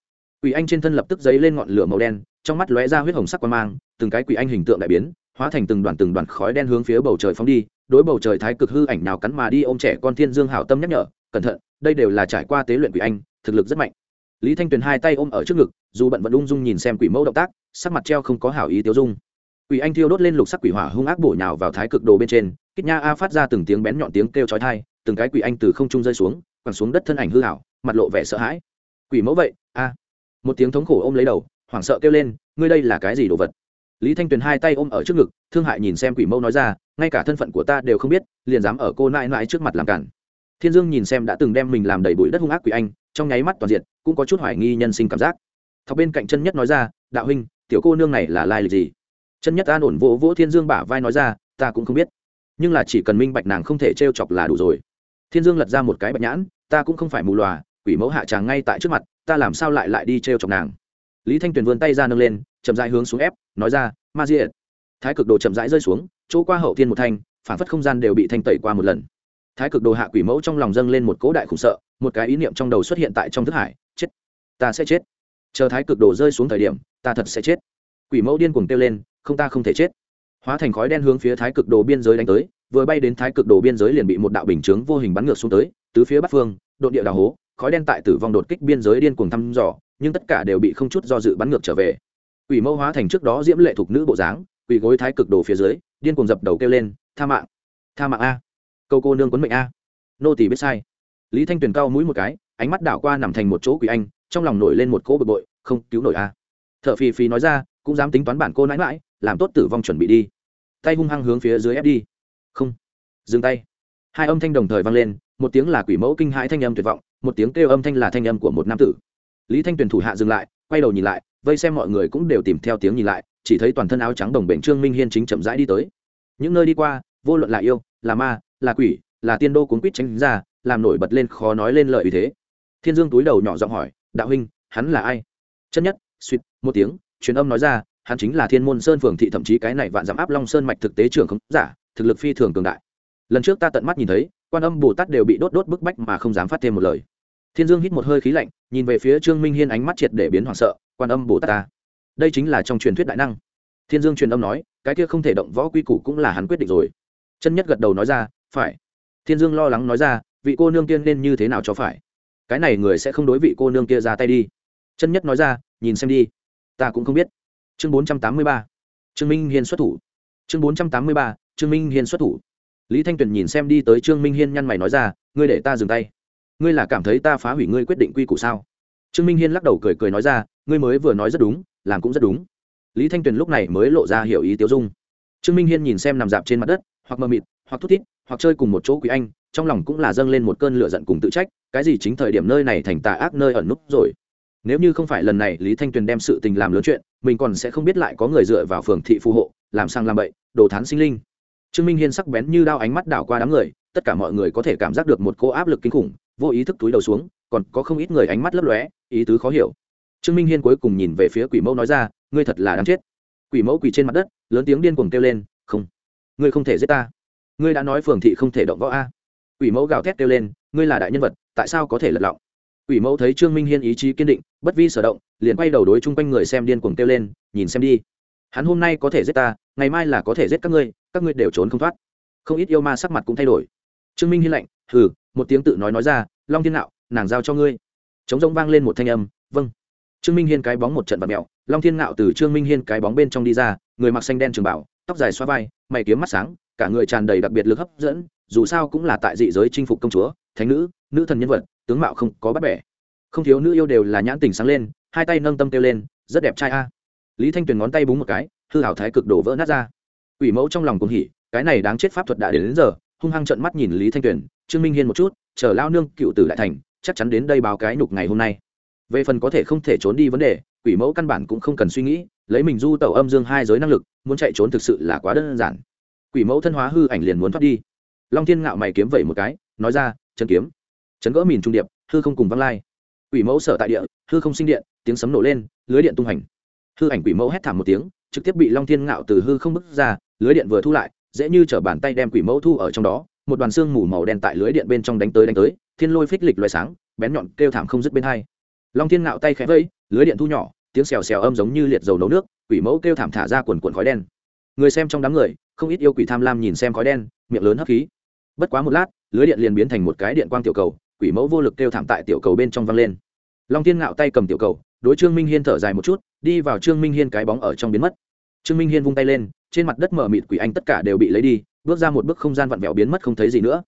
Quỷ anh trên thân lập tức dấy lên ngọn lửa màu đen, trong mắt lóe ra huyết hồng sắc quan mang, từng cái quỷ anh hình tượng đại biến, hóa thành từng đoàn từng đoàn khói đen hướng phía bầu trời phóng đi, đối bầu trời thái cực hư ảnh nào cắn mà đi, ôm trẻ con thiên dương hảo tâm nhắc nhở, cẩn thận, đây đều là trải qua tế luyện quỷ anh, thực lực rất mạnh. Lý thanh tuyền hai tay ôm ở trước ngực, dù bận vẫn ung dung nhìn xem quỷ mẫu động tác, sắc mặt treo không có hảo ý tiêu dung. Quỷ anh thiêu đốt lên lục sắc quỷ hỏa hung ác bổ nhào vào thái cực đồ bên trên, kích nha a phát ra từng tiếng bén nhọn tiếng kêu chói thai từng cái quỷ anh từ không trung rơi xuống quẳng xuống đất thân ảnh hư hảo, mặt lộ vẻ sợ hãi. Quỷ mẫu vậy? A một tiếng thống khổ ôm lấy đầu, hoảng sợ kêu lên, ngươi đây là cái gì đồ vật? Lý thanh tuyền hai tay ôm ở trước ngực, thương hại nhìn xem quỷ mẫu nói ra, ngay cả thân phận của ta đều không biết, liền dám ở cô nãi nãi trước mặt làm cản. Thiên dương nhìn xem đã từng đem mình làm đầy bụi đất hung ác quỷ anh, trong nháy mắt toàn diện, cũng có chút hoài nghi nhân sinh cảm giác. Thọc bên cạnh chân nhất nói ra, đạo huynh, tiểu cô nương này là lai lịch gì? Chân nhất an ổn vỗ vỗ thiên dương bả vai nói ra, ta cũng không biết, nhưng là chỉ cần minh bạch nàng không thể t r e o chọc là đủ rồi thiên dương lật ra một cái bạch nhãn, ta cũng không phải mù lòa quỷ mẫu hạ tràng ngay tại trước mặt, ta làm sao lại lại đi t r e o chọc nàng? Lý thanh tuyền vươn tay ra nâng lên, chậm rãi hướng xuống ép, nói ra, ma diệt. Thái cực đồ chậm rãi rơi xuống, chỗ qua hậu thiên một thanh, phản phất không gian đều bị thanh tẩy qua một lần. Thái cực đồ hạ quỷ mẫu trong lòng dâng lên một cỗ đại khủng sợ, một cái ý niệm trong đầu xuất hiện tại trong thức hải, chết, ta sẽ chết. Chờ thái cực đồ rơi xuống thời điểm, ta thật sẽ chết. Quỷ mẫu điên cuồng kêu lên, không, ta không thể chết. Hóa thành khói đen hướng phía thái cực đồ biên giới đánh tới vừa bay đến thái cực đồ biên giới liền bị một đạo bình chướng vô hình bắn ngược xuống tới, tứ phía bắc phương độ địa đào hố, khói đen tại tử vong đột kích biên giới điên cuồng thăm dò, nhưng tất cả đều bị không chút do dự bắn ngược trở về. Quỷ mẫu hóa thành trước đó diễm lệ thuộc nữ bộ dáng quỷ gối thái cực đồ phía dưới, điên cuồng dập đầu kêu lên, tha mạng! Tha mạng a! Câu cô nương quấn mệnh a! Nô tỳ biết sai. Lý thanh tuyền cao mũi một cái, ánh mắt đảo qua nằm thành một chỗ quỷ anh, trong lòng nổi lên một cỗ bực bội, không cứu nổi a! Thợ phì phì nói ra, cũng dám tính toán bản cô nãi mãi, làm tốt tử vong chuẩn bị đi. Tay hung hăng hướng phía dưới ép đi không. Dừng tay. Hai âm thanh đồng thời vang lên, một tiếng là quỷ mẫu kinh hãi thanh âm tuyệt vọng, một tiếng kêu âm thanh là thanh âm của một nam tử. Lý thanh tuyền thủ hạ dừng lại, quay đầu nhìn lại, vây xem mọi người cũng đều tìm theo tiếng nhìn lại, chỉ thấy toàn thân áo trắng đồng bệnh trương minh hiên chính chậm rãi đi tới. Những nơi đi qua, vô luận là yêu, là ma, là quỷ, là tiên đô cuốn quýt tránh ra, làm nổi bật lên khó nói lên lợi ý thế. Thiên dương túi đầu nhỏ giọng hỏi, đạo huynh, hắn là ai? Chân nhất, suýt, một tiếng, truyền âm nói ra, hắn chính là thiên môn sơn phường thị thậm chí cái này vạn giảm áp long sơn mạch thực tế trưởng không giả thực lực phi thường cường đại. Lần trước ta tận mắt nhìn thấy, quan âm bồ tát đều bị đốt đốt bức bách mà không dám phát thêm một lời. Thiên dương hít một hơi khí lạnh, nhìn về phía trương minh hiên ánh mắt triệt để biến hoảng sợ, quan âm bồ tát ta. Đây chính là trong truyền thuyết đại năng. Thiên dương truyền âm nói, cái kia không thể động võ quy củ cũng là hắn quyết định rồi. Chân nhất gật đầu nói ra, phải. Thiên dương lo lắng nói ra, vị cô nương kia nên như thế nào cho phải? Cái này người sẽ không đối vị cô nương kia ra tay đi. Chân nhất nói ra, nhìn xem đi. Ta cũng không biết. Chương bốn trăm tám mươi ba. Trương minh hiên xuất thủ. Chương bốn trăm tám mươi ba trương minh hiên xuất thủ. Lý thanh tuyền nhìn xem đi tới trương minh hiên nhăn mày nói ra, ngươi để ta dừng tay. Ngươi là cảm thấy ta phá hủy ngươi quyết định quy củ sao? Trương minh hiên lắc đầu cười cười nói ra, ngươi mới vừa nói rất đúng, làm cũng rất đúng. Lý thanh tuyền lúc này mới lộ ra hiểu ý tiêu dung. Trương minh hiên nhìn xem nằm dạp trên mặt đất, hoặc mờ mịt, hoặc thút thít, hoặc chơi cùng một chỗ quý anh, trong lòng cũng là dâng lên một cơn lửa giận cùng tự trách, cái gì chính thời điểm nơi này thành tà ác nơi ẩn núp rồi? Nếu như không phải lần này lý thanh tuyền đem sự tình làm lớn chuyện, mình còn sẽ không biết lại có người dựa vào phường thị phù hộ, làm sang làm bậy, đồ thán sinh linh trương minh hiên sắc bén như đao ánh mắt đảo qua đám người, tất cả mọi người có thể cảm giác được một cô áp lực kinh khủng, vô ý thức túi đầu xuống, còn có không ít người ánh mắt lấp lóe, ý tứ khó hiểu. Trương minh hiên cuối cùng nhìn về phía quỷ mẫu nói ra, ngươi thật là đáng chết. Quỷ mẫu quỳ trên mặt đất, lớn tiếng điên cuồng kêu lên, không, ngươi không thể giết ta. Ngươi đã nói phường thị không thể động võ a. Quỷ mẫu gào thét kêu lên, ngươi là đại nhân vật, tại sao có thể lật lọng? Quỷ mẫu thấy trương minh hiên ý chí kiên định, bất vi sở động, liền quay đầu đối chung quanh người xem điên cuồng kêu lên, nhìn xem đi. Hắn hôm nay có thể giết ta, ngày mai là có thể giết các ngươi các ngươi đều trốn không thoát. Không ít yêu ma sắc mặt cũng thay đổi. Trương minh hiên lạnh, hừ, một tiếng tự nói nói ra, long thiên nạo, nàng giao cho ngươi. Chống rông vang lên một thanh âm vâng. Trương minh hiên cái bóng một trận vật mẹo long thiên nạo từ trương minh hiên cái bóng bên trong đi ra, người mặc xanh đen trường bảo, tóc dài xoa vai, mày kiếm mắt sáng, cả người tràn đầy đặc biệt lực hấp dẫn, dù sao cũng là tại dị giới chinh phục công chúa, thánh nữ nữ thần nhân vật, tướng mạo không có bắt bẻ. Không thiếu nữ yêu đều là nhãn tình sáng lên, hai tay nâng tâm kêu lên, rất đẹp trai a. Lý thanh tuyền ngón tay búng một cái, hư hảo thái cực đổ vỡ nát ra quỷ mẫu trong lòng cũng hỉ cái này đáng chết pháp thuật đã đến, đến giờ hung hăng trợn mắt nhìn lý thanh tuyền trương minh hiên một chút chờ lao nương cựu tử đại thành chắc chắn đến đây báo cái nhục ngày hôm nay. Về phần có thể không thể trốn đi vấn đề quỷ mẫu căn bản cũng không cần suy nghĩ lấy mình du tẩu âm dương hai giới năng lực muốn chạy trốn thực sự là quá đơn giản. Quỷ mẫu thân hóa hư ảnh liền muốn thoát đi. Long thiên ngạo mày kiếm vẩy một cái nói ra chân kiếm chấn gỡ mìn trung điệp hư không cùng văng lai. Quỷ mẫu sở tại địa hư không sinh điện tiếng sấm nổ lên lưới điện tung hành. Hư ảnh quỷ mẫu hét thảm một tiếng trực tiếp bị long thiên ngạo từ hư không bức ra, lưới điện vừa thu lại, dễ như trở bàn tay đem quỷ mẫu thu ở trong đó, một đoàn xương mù màu đen tại lưới điện bên trong đánh tới đánh tới, thiên lôi phích lịch loài sáng, bén nhọn kêu thảm không dứt bên hai. Long thiên ngạo tay khẽ vẫy, lưới điện thu nhỏ, tiếng xèo xèo âm giống như liệt dầu nấu nước, quỷ mẫu kêu thảm thả ra quần quần khói đen. Người xem trong đám người, không ít yêu quỷ tham lam nhìn xem khói đen, miệng lớn hấp khí. Bất quá một lát, lưới điện liền biến thành một cái điện quang tiểu cầu, quỷ mẫu vô lực kêu thảm tại tiểu cầu bên trong văng lên. Long thiên ngạo tay cầm tiểu cầu đối trương minh hiên thở dài một chút, đi vào trương minh hiên cái bóng ở trong biến mất. Trương minh hiên vung tay lên, trên mặt đất mở mịt quỷ anh tất cả đều bị lấy đi, bước ra một bước không gian vặn vẹo biến mất không thấy gì nữa.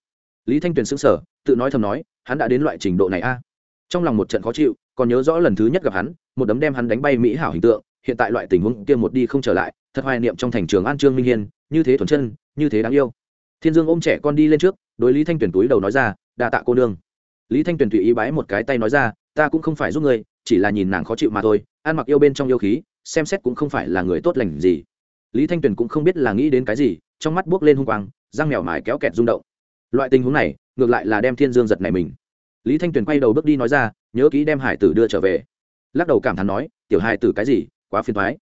Lý thanh tuyền sững sờ, tự nói thầm nói, hắn đã đến loại trình độ này a. Trong lòng một trận khó chịu, còn nhớ rõ lần thứ nhất gặp hắn, một đấm đem hắn đánh bay mỹ hảo hình tượng, hiện tại loại tình huống kia một đi không trở lại, thật hoài niệm trong thành trường an trương minh hiên, như thế thuần chân, như thế đáng yêu. Thiên dương ôm trẻ con đi lên trước, đối lý thanh tuyền túi đầu nói ra, đa tạ cô nương. Lý thanh tuyền tùy ý bái một cái tay nói ra, ta cũng không phải giúp người chỉ là nhìn nàng khó chịu mà thôi, ăn mặc yêu bên trong yêu khí, xem xét cũng không phải là người tốt lành gì. Lý thanh tuyền cũng không biết là nghĩ đến cái gì, trong mắt buốc lên hung quang, răng mèo mài kéo kẹt rung động. Loại tình huống này, ngược lại là đem thiên dương giật này mình. Lý thanh tuyền quay đầu bước đi nói ra, nhớ kỹ đem hải tử đưa trở về. Lắc đầu cảm thán nói, tiểu hải tử cái gì, quá phiền thoái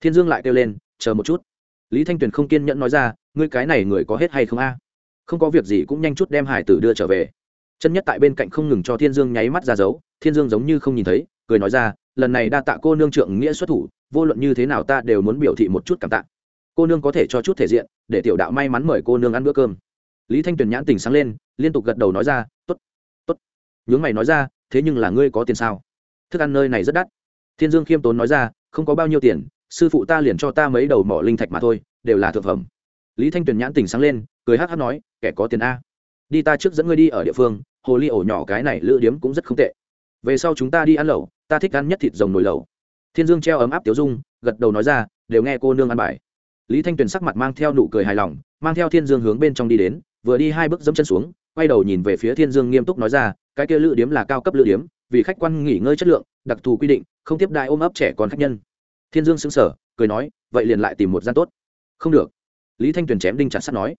thiên dương lại kêu lên, chờ một chút. Lý thanh tuyền không kiên nhẫn nói ra, ngươi cái này người có hết hay không a? Không có việc gì cũng nhanh chút đem hải tử đưa trở về. Chân nhất tại bên cạnh không ngừng cho thiên dương nháy mắt ra dấu, thiên dương giống như không nhìn thấy cười nói ra, lần này đa tạ cô nương trượng nghĩa xuất thủ, vô luận như thế nào ta đều muốn biểu thị một chút cảm tạ. Cô nương có thể cho chút thể diện, để tiểu đạo may mắn mời cô nương ăn bữa cơm. Lý thanh tuyền nhãn tình sáng lên, liên tục gật đầu nói ra t ố t t ố t nhướng mày nói ra, thế nhưng là ngươi có tiền sao? Thức ăn nơi này rất đắt. Thiên dương khiêm tốn nói ra, không có bao nhiêu tiền, sư phụ ta liền cho ta mấy đầu mỏ linh thạch mà thôi, đều là thượng phẩm. Lý thanh tuyền nhãn tình sáng lên, cười hát hát nói, kẻ có tiền a. Đi ta trước dẫn ngươi đi ở địa phương, hồ ly ổ nhỏ cái này lữ điếm cũng rất không tệ về sau chúng ta đi ăn lẩu, ta thích ăn nhất thịt rồng nồi lẩu. Thiên dương treo ấm áp tiếu dung, gật đầu nói ra, đều nghe cô nương ăn bài. Lý thanh tuyền sắc mặt mang theo nụ cười hài lòng, mang theo thiên dương hướng bên trong đi đến, vừa đi hai bước dẫm chân xuống, quay đầu nhìn về phía thiên dương nghiêm túc nói ra, cái kia lữ điếm là cao cấp lữ điếm, vì khách quan nghỉ ngơi chất lượng, đặc thù quy định, không tiếp đại ôm ấp trẻ con khách nhân. Thiên dương xứng sở cười nói, vậy liền lại tìm một gian tốt. Không được. Lý thanh tuyền chém đinh chặt sắt nói.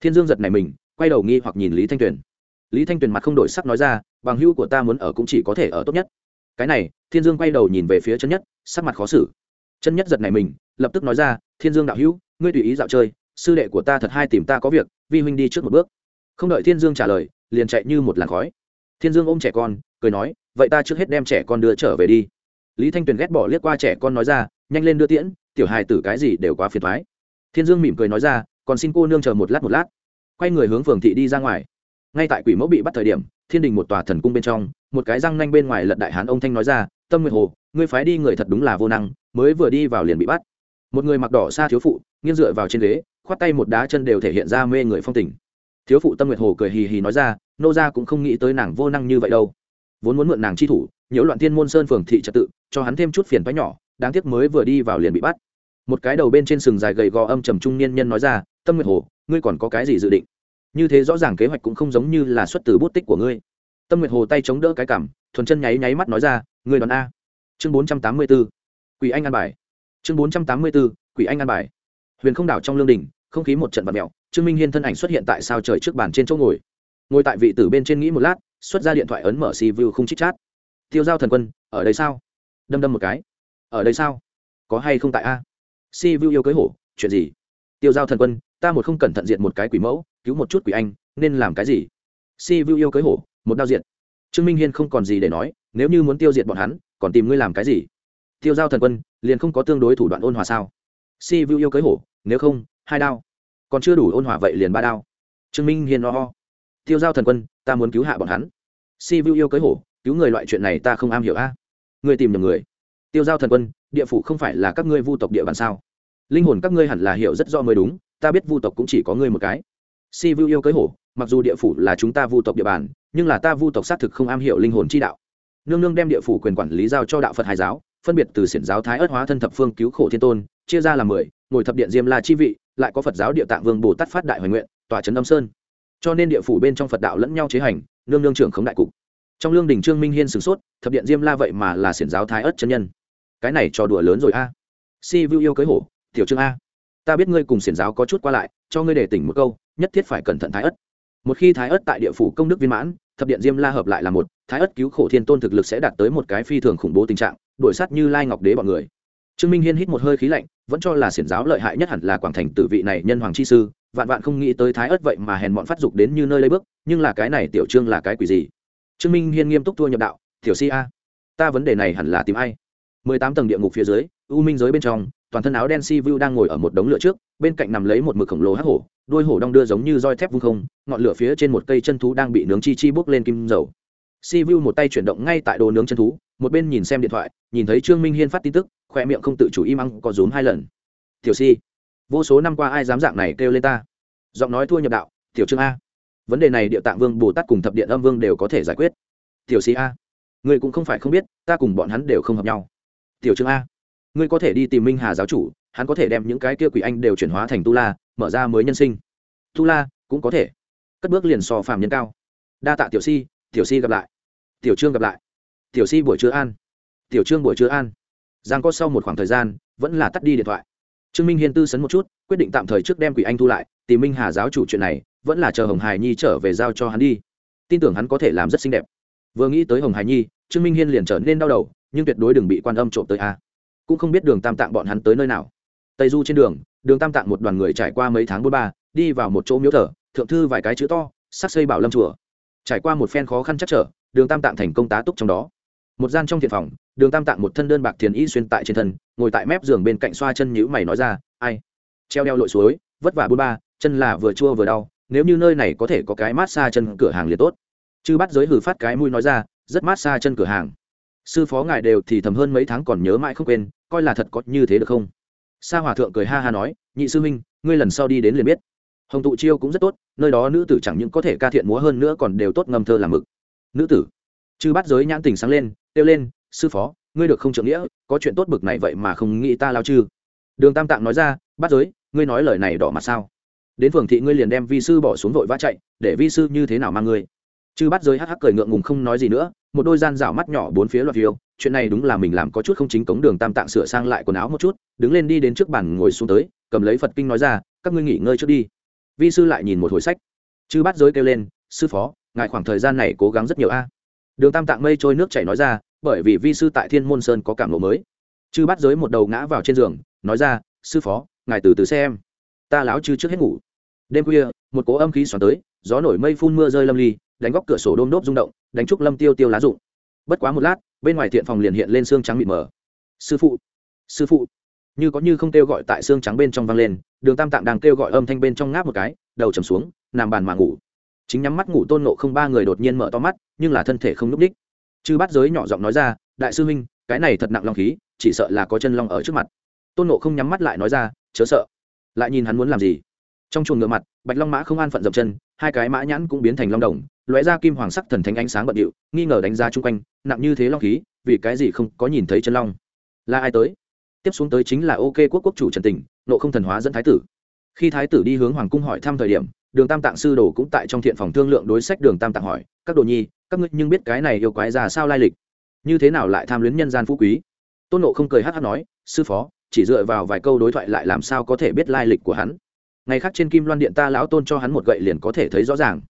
Thiên dương giật này mình, quay đầu nghi hoặc nhìn lý thanh tuyền lý thanh tuyền mặt không đổi sắc nói ra, bằng hữu của ta muốn ở cũng chỉ có thể ở tốt nhất. Cái này, thiên dương quay đầu nhìn về phía chân nhất, sắc mặt khó xử. Chân nhất giật này mình, lập tức nói ra, thiên dương đạo hữu, ngươi tùy ý dạo chơi, sư đệ của ta thật hay tìm ta có việc, vi huynh đi trước một bước. Không đợi thiên dương trả lời, liền chạy như một làn khói. Thiên dương ôm trẻ con, cười nói, vậy ta trước hết đem trẻ con đưa trở về đi. Lý thanh tuyền ghét bỏ liếc qua trẻ con nói ra, nhanh lên đưa tiễn, tiểu hài tử cái gì đều quá phiền thoái. Thiên dương mỉm cười nói ra, còn xin cô nương chờ một lát một lát. Quay người hướng phường thị đi ra ngoài ngay tại quỷ mẫu bị bắt thời điểm, thiên đình một tòa thần cung bên trong, một cái răng nanh bên ngoài lật đại hán ông thanh nói ra, tâm nguyện hồ, ngươi phái đi người thật đúng là vô năng, mới vừa đi vào liền bị bắt. Một người mặc đỏ xa thiếu phụ, nghiêng dựa vào trên ghế, khoát tay một đá chân đều thể hiện ra mê người phong tình. Thiếu phụ tâm nguyệt hồ cười hì hì nói ra, nô gia cũng không nghĩ tới nàng vô năng như vậy đâu. Vốn muốn mượn nàng chi thủ, nhiễu loạn thiên môn sơn phường thị trật tự, cho hắn thêm chút phiền toái nhỏ, đáng tiếc mới vừa đi vào liền bị bắt. Một cái đầu bên trên sừng dài gầy gò âm trầm trung niên nhân nói ra, tâm nguyệt hồ, ngươi còn có cái gì dự định? Như thế rõ ràng kế hoạch cũng không giống như là xuất từ bút tích của ngươi. Tâm nguyệt hồ tay chống đỡ cái cảm, thuần chân nháy nháy mắt nói ra, ngươi đoán a. Chương bốn trăm tám mươi b ố quỷ anh an bài. Chương bốn trăm tám mươi b ố quỷ anh an bài. Huyền không đảo trong lương đình không khí một trận vật mẹo trương minh hiên thân ảnh xuất hiện tại sao trời trước bàn trên chỗ ngồi. Ngồi tại vị tử bên trên nghĩ một lát, xuất ra điện thoại ấn mở si vu không chích chát. Tiêu giao thần quân, ở đây sao? Đâm đâm một cái. Ở đây sao? Có hay không tại a? Si vu yêu cưới hổ, chuyện gì? Tiêu giao thần quân, ta một không cẩn thận diện một cái quỷ mẫu cứu một chút quỷ anh, nên làm cái gì? Si vu yêu cưới hổ, một đao diện trương minh hiên không còn gì để nói, nếu như muốn tiêu diệt bọn hắn, còn tìm ngươi làm cái gì? Tiêu giao thần quân, liền không có tương đối thủ đoạn ôn hòa sao? Si vu yêu cưới hổ, nếu không, hai đao. Còn chưa đủ ôn hòa vậy liền ba đao. Trương minh hiên lo ho. Tiêu giao thần quân, ta muốn cứu hạ bọn hắn. Si vu yêu cưới hổ, cứu người loại chuyện này ta không am hiểu a. Người tìm nhầm người. Tiêu giao thần quân, địa phủ không phải là các ngươi vu tộc địa bàn sao? Linh hồn các ngươi hẳn là hiểu rất rõ mới đúng, ta biết vu tộc cũng chỉ có ngươi một cái si vu yêu cưới hổ, mặc dù địa phủ là chúng ta vu tộc địa bàn, nhưng là ta vu tộc xác thực không am hiểu linh hồn chi đạo. Nương nương đem địa phủ quyền quản lý giao cho đạo phật hải giáo, phân biệt từ xiển giáo thái ất hóa thân thập phương cứu khổ thiên tôn, chia ra làm mười, ngồi thập điện diêm la chi vị, lại có phật giáo địa tạng vương bồ tát phát đại hoài nguyện tòa trấn âm sơn. Cho nên địa phủ bên trong phật đạo lẫn nhau chế hành, nương nương trưởng khống đại cục. Trong lương đình trương minh hiên sửng sốt, thập điện diêm la vậy mà là xiển giáo thái ất chân nhân. Cái này trò đùa lớn rồi a. Si vu yêu cưới hổ, tiểu trương a. Ta biết ngươi cùng xiển giáo có chút qua lại, cho ngươi để tỉnh một câu nhất thiết phải cẩn thận thái ất một khi thái ất tại địa phủ công đức viên mãn, thập điện diêm la hợp lại là một, thái ất cứu khổ thiên tôn thực lực sẽ đạt tới một cái phi thường khủng bố tình trạng, đuổi sát như lai ngọc đế bọn người. Trương minh hiên hít một hơi khí lạnh, vẫn cho là xiển giáo lợi hại nhất hẳn là quảng thành tử vị này nhân hoàng chi sư, vạn vạn không nghĩ tới thái ất vậy mà hèn bọn phát dục đến như nơi lấy bước, nhưng là cái này tiểu trương là cái quỷ gì? Trương minh hiên nghiêm túc thua nhập đạo, tiểu si a, ta vấn đề này hẳn là tìm ai? Mười tám tầng địa ngục phía dưới, u minh giới bên trong, toàn thân áo đen si vu đang ngồi ở một đống lửa trước, bên cạnh nằm lấy một mực khổng lồ hắc hổ đôi hổ đong đưa giống như roi thép vung không, ngọn lửa phía trên một cây chân thú đang bị nướng chi chi bốc lên kim dầu. Si vu một tay chuyển động ngay tại đồ nướng chân thú, một bên nhìn xem điện thoại, nhìn thấy trương minh hiên phát tin tức, khoe miệng không tự chủ im ăng có rúm hai lần. Tiểu si, vô số năm qua ai dám dạng này kêu lên ta? Giọng nói thua nhập đạo, tiểu trương a, vấn đề này địa tạng vương, bồ tát cùng thập điện âm vương đều có thể giải quyết. Tiểu si a người cũng không phải không biết, ta cùng bọn hắn đều không hợp nhau. Tiểu trương a, ngươi có thể đi tìm minh hà giáo chủ, hắn có thể đem những cái kia quỷ anh đều chuyển hóa thành tu la mở ra mới nhân sinh. Tu la, cũng có thể. Cất bước liền so phàm nhân cao. Đa tạ tiểu si tiểu si gặp lại. Tiểu trương gặp lại. Tiểu si buổi trưa an. Tiểu trương buổi trưa an. Giang có sau một khoảng thời gian, vẫn là tắt đi điện thoại. Trương minh hiên tư sấn một chút, quyết định tạm thời trước đem quỷ anh thu lại, tìm minh hà giáo chủ chuyện này, vẫn là chờ hồng hải nhi trở về giao cho hắn đi. Tin tưởng hắn có thể làm rất xinh đẹp. Vừa nghĩ tới hồng hải nhi, trương minh hiên liền trở nên đau đầu, nhưng tuyệt đối đừng bị quan âm trộm tới a. Cũng không biết đường tam tạng bọn hắn tới nơi nào. Tây du trên đường đường tam tạng một đoàn người trải qua mấy tháng bốn ba, đi vào một chỗ miếu thờ, thượng thư vài cái chữ to, sắc xây bảo lâm chùa. Trải qua một phen khó khăn chắc trở, đường tam tạng thành công tá túc trong đó. Một gian trong thiện phòng, đường tam tạng một thân đơn bạc thiền y xuyên tại trên thân, ngồi tại mép giường bên cạnh xoa chân nhữ mày nói ra, ai? Treo đeo lội suối, vất vả bôn ba, chân là vừa chua vừa đau, nếu như nơi này có thể có cái mát xa chân cửa hàng liền tốt. Chư bắt giới hử phát cái mũi nói ra, rất mát xa chân cửa hàng. Sư phó ngài đều thì thầm hơn mấy tháng còn nhớ mãi không quên, coi là thật có như thế được không? Sa hòa thượng cười ha ha nói, nhị sư minh ngươi lần sau đi đến liền biết. Hồng tụ chiêu cũng rất tốt, nơi đó nữ tử chẳng những có thể ca thiện múa hơn nữa còn đều tốt ngâm thơ làm mực. Nữ tử? Chư bắt giới nhãn tình sáng lên, kêu lên, sư phó, ngươi được không trượng nghĩa, có chuyện tốt bực này vậy mà không nghĩ ta lao chư. Đường tam tạng nói ra bắt giới, ngươi nói lời này đỏ mặt sao? Đến phường thị ngươi liền đem vi sư bỏ xuống vội vã chạy, để vi sư như thế nào mang ngươi? Chư bắt giới hắc hắc cười ngượng ngùng không nói gì nữa, một đôi gian rảo mắt nhỏ bốn phía loạt phiêu chuyện này đúng là mình làm có chút không chính cống đường tam tạng sửa sang lại quần áo một chút, đứng lên đi đến trước bàn ngồi xuống tới, cầm lấy phật kinh nói ra, các ngươi nghỉ ngơi trước đi. Vi sư lại nhìn một hồi sách. Chư bắt giới kêu lên, sư phó, ngài khoảng thời gian này cố gắng rất nhiều a. Đường tam tạng mây trôi nước chảy nói ra, bởi vì vi sư tại thiên môn sơn có cảm lộ mới. Chư bắt giới một đầu ngã vào trên giường, nói ra, sư phó, ngài từ từ xem. Ta láo chư trước hết ngủ. Đêm khuya, một cố âm khí xoắn tới, gió nổi mây phun mưa rơi lâm ly, đánh góc cửa sổ đôm đốp rung động, đánh trúc lâm tiêu tiêu lá rụng bất quá một lát, bên ngoài thiện phòng liền hiện lên xương trắng mịt mờ. Sư phụ sư phụ. Như có như không kêu gọi tại xương trắng bên trong vang lên, đường tam tạng đang kêu gọi âm thanh bên trong ngáp một cái, đầu trầm xuống, nằm bàn mà ngủ. Chính nhắm mắt ngủ tôn nộ không ba người đột nhiên mở to mắt, nhưng là thân thể không núp đích chư bắt giới nhỏ giọng nói ra, đại sư huynh, cái này thật nặng lòng khí, chỉ sợ là có chân long ở trước mặt. Tôn nộ không nhắm mắt lại nói ra, chớ sợ. Lại nhìn hắn muốn làm gì? Trong chuồng ngựa mặt, bạch long mã không an phận dập chân, hai cái mã nhãn cũng biến thành long đồng lóe ra kim hoàng sắc thần thánh ánh sáng bận điệu, nghi ngờ đánh giá chung quanh, nặng như thế long khí, vì cái gì không có nhìn thấy chân long? Là ai tới? Tiếp xuống tới chính là ok quốc quốc chủ trần tình, nộ không thần hóa dẫn thái tử. Khi thái tử đi hướng hoàng cung hỏi thăm thời điểm, đường tam tạng sư đồ cũng tại trong thiện phòng thương lượng đối sách đường tam tạng hỏi, các đồ nhi, các ngươi nhưng biết cái này yêu quái ra sao lai lịch? Như thế nào lại tham luyến nhân gian phú quý? Tôn nộ không cười hát hát nói, sư phó, chỉ dựa vào vài câu đối thoại lại làm sao có thể biết lai lịch của hắn? Ngày khác trên kim loan điện ta lão tôn cho hắn một gậy liền có thể thấy rõ ràng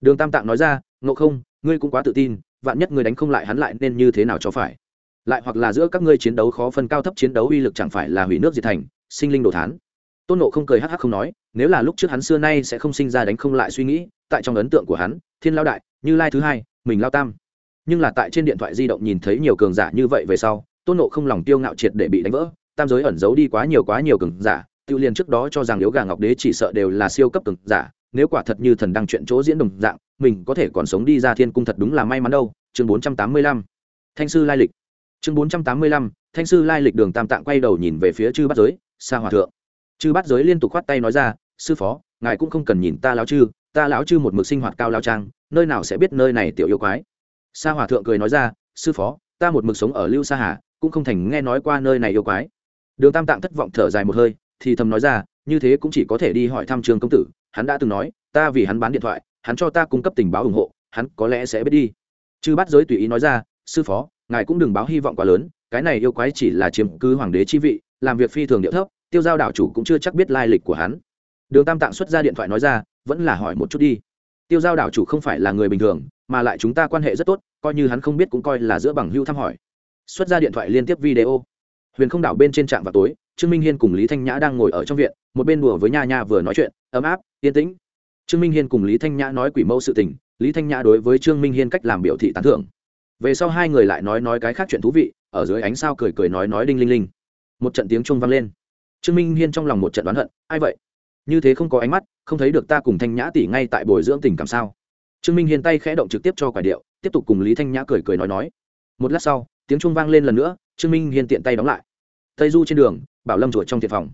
đường tam tạng nói ra, ngộ không, ngươi cũng quá tự tin, vạn nhất ngươi đánh không lại hắn lại nên như thế nào cho phải? Lại hoặc là giữa các ngươi chiến đấu khó phân cao thấp chiến đấu uy lực chẳng phải là hủy nước diệt thành, sinh linh đồ thán? Tôn nộ không cười hắc hắc không nói, nếu là lúc trước hắn xưa nay sẽ không sinh ra đánh không lại suy nghĩ, tại trong ấn tượng của hắn, thiên lao đại, như lai thứ hai, mình lao tam. Nhưng là tại trên điện thoại di động nhìn thấy nhiều cường giả như vậy về sau, tôn nộ không lòng tiêu ngạo triệt để bị đánh vỡ, tam giới ẩn giấu đi quá nhiều quá nhiều cường giả tiêu liền trước đó cho rằng yếu gà ngọc đế chỉ sợ đều là siêu cấp cường giả nếu quả thật như thần đang chuyện chỗ diễn đồng dạng, mình có thể còn sống đi ra thiên cung thật đúng là may mắn đâu. Chương bốn trăm tám mươi lăm. Thanh sư lai lịch. Chương bốn trăm tám mươi lăm. Thanh sư lai lịch đường tam tạng quay đầu nhìn về phía chư bát giới, sa hòa thượng. Chư bát giới liên tục khoát tay nói ra, sư phó, ngài cũng không cần nhìn ta lão chư, ta lão chư một mực sinh hoạt cao lao trang, nơi nào sẽ biết nơi này tiểu yêu quái? Sa hòa thượng cười nói ra, sư phó, ta một mực sống ở lưu sa hà, cũng không thành nghe nói qua nơi này yêu quái. Đường tam tạng thất vọng thở dài một hơi, thì thầm nói ra như thế cũng chỉ có thể đi hỏi thăm trường công tử, hắn đã từng nói, ta vì hắn bán điện thoại, hắn cho ta cung cấp tình báo ủng hộ, hắn có lẽ sẽ biết đi. Chư bắt giới tùy ý nói ra, sư phó, ngài cũng đừng báo hy vọng quá lớn, cái này yêu quái chỉ là chiếm cứ hoàng đế chi vị, làm việc phi thường địa thấp, tiêu giao đảo chủ cũng chưa chắc biết lai lịch của hắn. Đường tam tạng xuất ra điện thoại nói ra, vẫn là hỏi một chút đi. Tiêu giao đảo chủ không phải là người bình thường, mà lại chúng ta quan hệ rất tốt, coi như hắn không biết cũng coi là giữa bằng hưu thăm hỏi. Xuất ra điện thoại liên tiếp video. Huyền không đảo bên trên trạm vào tối trương minh hiên cùng lý thanh nhã đang ngồi ở trong viện, một bên đùa với nha nha vừa nói chuyện, ấm áp, yên tĩnh. Trương minh hiên cùng lý thanh nhã nói quỷ mẫu sự tình, lý thanh nhã đối với trương minh hiên cách làm biểu thị tán thưởng. Về sau hai người lại nói nói cái khác chuyện thú vị, ở dưới ánh sao cười cười nói nói đinh linh linh. Một trận tiếng trung vang lên. Trương minh hiên trong lòng một trận đoán hận, ai vậy? Như thế không có ánh mắt, không thấy được ta cùng thanh nhã tỷ ngay tại bồi dưỡng tình cảm sao? Trương minh hiên tay khẽ động trực tiếp cho quả điệu, tiếp tục cùng lý thanh nhã cười cười nói nói. Một lát sau, tiếng trung vang lên lần nữa, trương minh hiên tiện tay đóng lại. Tây du trên đường bảo lâm chuột trong thiệt phòng.